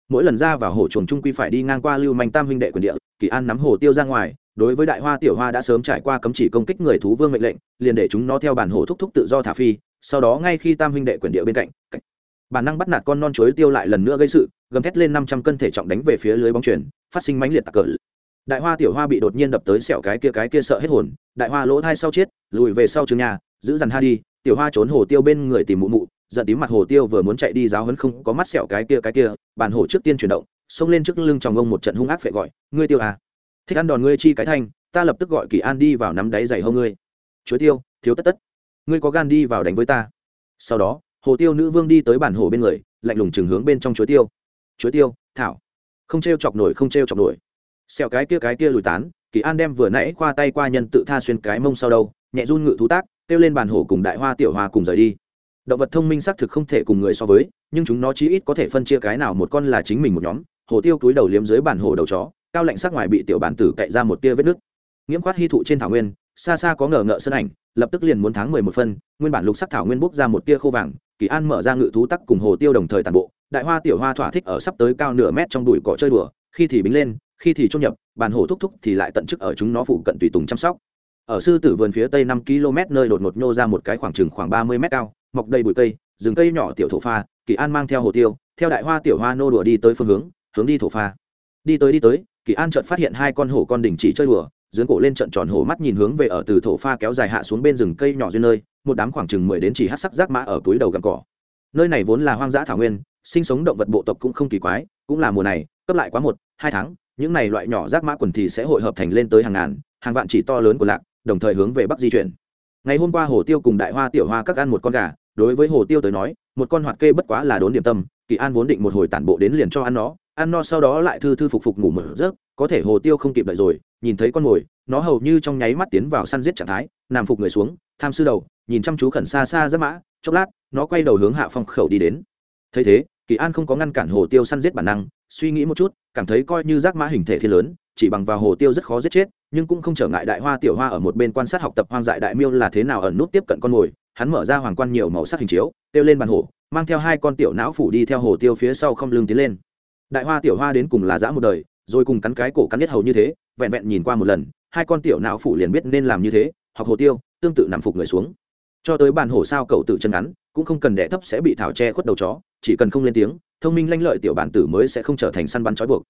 Mỗi lần ra vào hồ chuồng trung quy phải đi ngang qua lưu manh tam huynh đệ quyền địa, kỳ an nắm hồ tiêu ra ngoài, đối với đại hoa tiểu hoa đã sớm trải qua cấm chỉ công kích người thú vương mệnh lệnh, liền để chúng nó theo bản hồ thúc thúc tự do thả phi, sau đó ngay khi tam huynh đệ quyền địa bên cạnh bản năng bắt nạt con non chuối tiêu lại lần nữa gây sự, gầm thét lên năm trăm cân thể trọng đánh về phía lưới bóng chuyển phát sinh mãnh liệt tạc cỡ đại hoa tiểu hoa bị đột nhiên đập tới sẹo cái kia cái kia sợ hết hồn, đại hoa lỗ thai sau chết, lùi về sau trường nhà, giữ dằn ha đi, tiểu hoa trốn hồ tiêu bên người tìm mụ mụ, giận tím mặt hồ tiêu vừa muốn chạy đi giáo hấn không có mắt sẹo cái kia cái kia, bàn hổ trước tiên chuyển động, xông lên trước lưng chồng ông một trận hung ác phệ gọi, ngươi tiêu à? Thích ăn đòn ngươi chi cái thanh, ta lập tức gọi kỳ an đi vào nắm đáy giày hông ngươi. Chuối tiêu, thiếu tất tất, ngươi có gan đi vào đánh với ta. Sau đó, hồ tiêu nữ vương đi tới bản hồ bên người, lạnh lùng chừng hướng bên trong chuối tiêu. Chuối tiêu, thảo. Không t chọc nổi, không t chọc nổi xẹo cái kia cái kia lùi tán, kỳ an đem vừa nãy khoa tay qua nhân tự tha xuyên cái mông sau đâu nhẹ run ngự thú tác, kêu lên bàn hổ cùng đại hoa tiểu hoa cùng rời đi. Động vật thông minh xác thực không thể cùng người so với, nhưng chúng nó chí ít có thể phân chia cái nào một con là chính mình một nhóm. Hồ tiêu túi đầu liếm dưới bản hồ đầu chó, cao lạnh sắc ngoài bị tiểu bản tử cậy ra một tia vết nước nghiễm khoát hy thụ trên thảo nguyên, xa xa có ngờ ngợ sân ảnh, lập tức liền muốn tháng mười một phân, nguyên bản lục sắc thảo nguyên bốc ra một tia khô vàng, kỳ an mở ra ngự thú tắc cùng hồ tiêu đồng thời tàn bộ, đại hoa tiểu hoa thỏa thích ở sắp tới cao nửa mét trong đùi cỏ chơi đùa, khi thì bính lên khi thì trôn nhập, bàn hổ thúc thúc thì lại tận chức ở chúng nó phụ cận tùy tùng chăm sóc. Ở sư tử vườn phía tây năm km nơi đột ngột nhô ra một cái khoảng chừng khoảng ba mươi mét cao, mọc đầy bụi cây, rừng cây nhỏ tiểu thổ pha, kỳ an mang theo hồ tiêu, theo đại hoa tiểu hoa nô đùa đi tới phương hướng hướng đi thổ pha. Đi tới đi tới, kỳ an chợt phát hiện hai con hổ con đình chỉ chơi đùa dưỡng cổ lên trận tròn hổ mắt nhìn hướng về ở từ thổ pha kéo dài hạ xuống bên rừng cây nhỏ duyên nơi, một đám khoảng chừng mười đến chỉ hát sắc rác mã ở túi đầu gặm cỏ. Nơi này vốn là hoang dã thảo nguyên, sinh sống động vật bộ tộc cũng không kỳ quái, cũng là mùa này, cấp lại quá một, hai tháng những này loại nhỏ rác mã quần thì sẽ hội hợp thành lên tới hàng ngàn, hàng vạn chỉ to lớn của lạc, đồng thời hướng về bắc di chuyển. Ngày hôm qua hồ tiêu cùng đại hoa tiểu hoa các ăn một con gà, đối với hồ tiêu tới nói, một con hoạt kê bất quá là đốn điểm tâm, kỳ an vốn định một hồi tản bộ đến liền cho ăn nó, ăn no sau đó lại thư thư phục phục ngủ mở rớt có thể hồ tiêu không kịp đợi rồi, nhìn thấy con mồi, nó hầu như trong nháy mắt tiến vào săn giết trạng thái, nằm phục người xuống, tham sư đầu, nhìn chăm chú khẩn xa xa rất mã, chốc lát, nó quay đầu hướng hạ phong khẩu đi đến. Thấy thế, kỳ an không có ngăn cản hồ tiêu săn giết bản năng, suy nghĩ một chút cảm thấy coi như rác mã hình thể thiên lớn, chỉ bằng vào hồ tiêu rất khó giết chết, nhưng cũng không trở ngại đại hoa tiểu hoa ở một bên quan sát học tập hoang dại đại miêu là thế nào ẩn nút tiếp cận con mồi. Hắn mở ra hoàng quan nhiều màu sắc hình chiếu tiêu lên bàn hổ, mang theo hai con tiểu não phủ đi theo hồ tiêu phía sau không lưng tiến lên. Đại hoa tiểu hoa đến cùng là dã một đời, rồi cùng cắn cái cổ cắn nhất hầu như thế, vẹn vẹn nhìn qua một lần, hai con tiểu não phủ liền biết nên làm như thế, học hồ tiêu, tương tự nằm phục người xuống. Cho tới bàn hổ sao cậu tự chân ngắn, cũng không cần đẻ thấp sẽ bị thảo che khuất đầu chó, chỉ cần không lên tiếng thông minh lanh lợi tiểu bản tử mới sẽ không trở thành săn bắn trói buộc.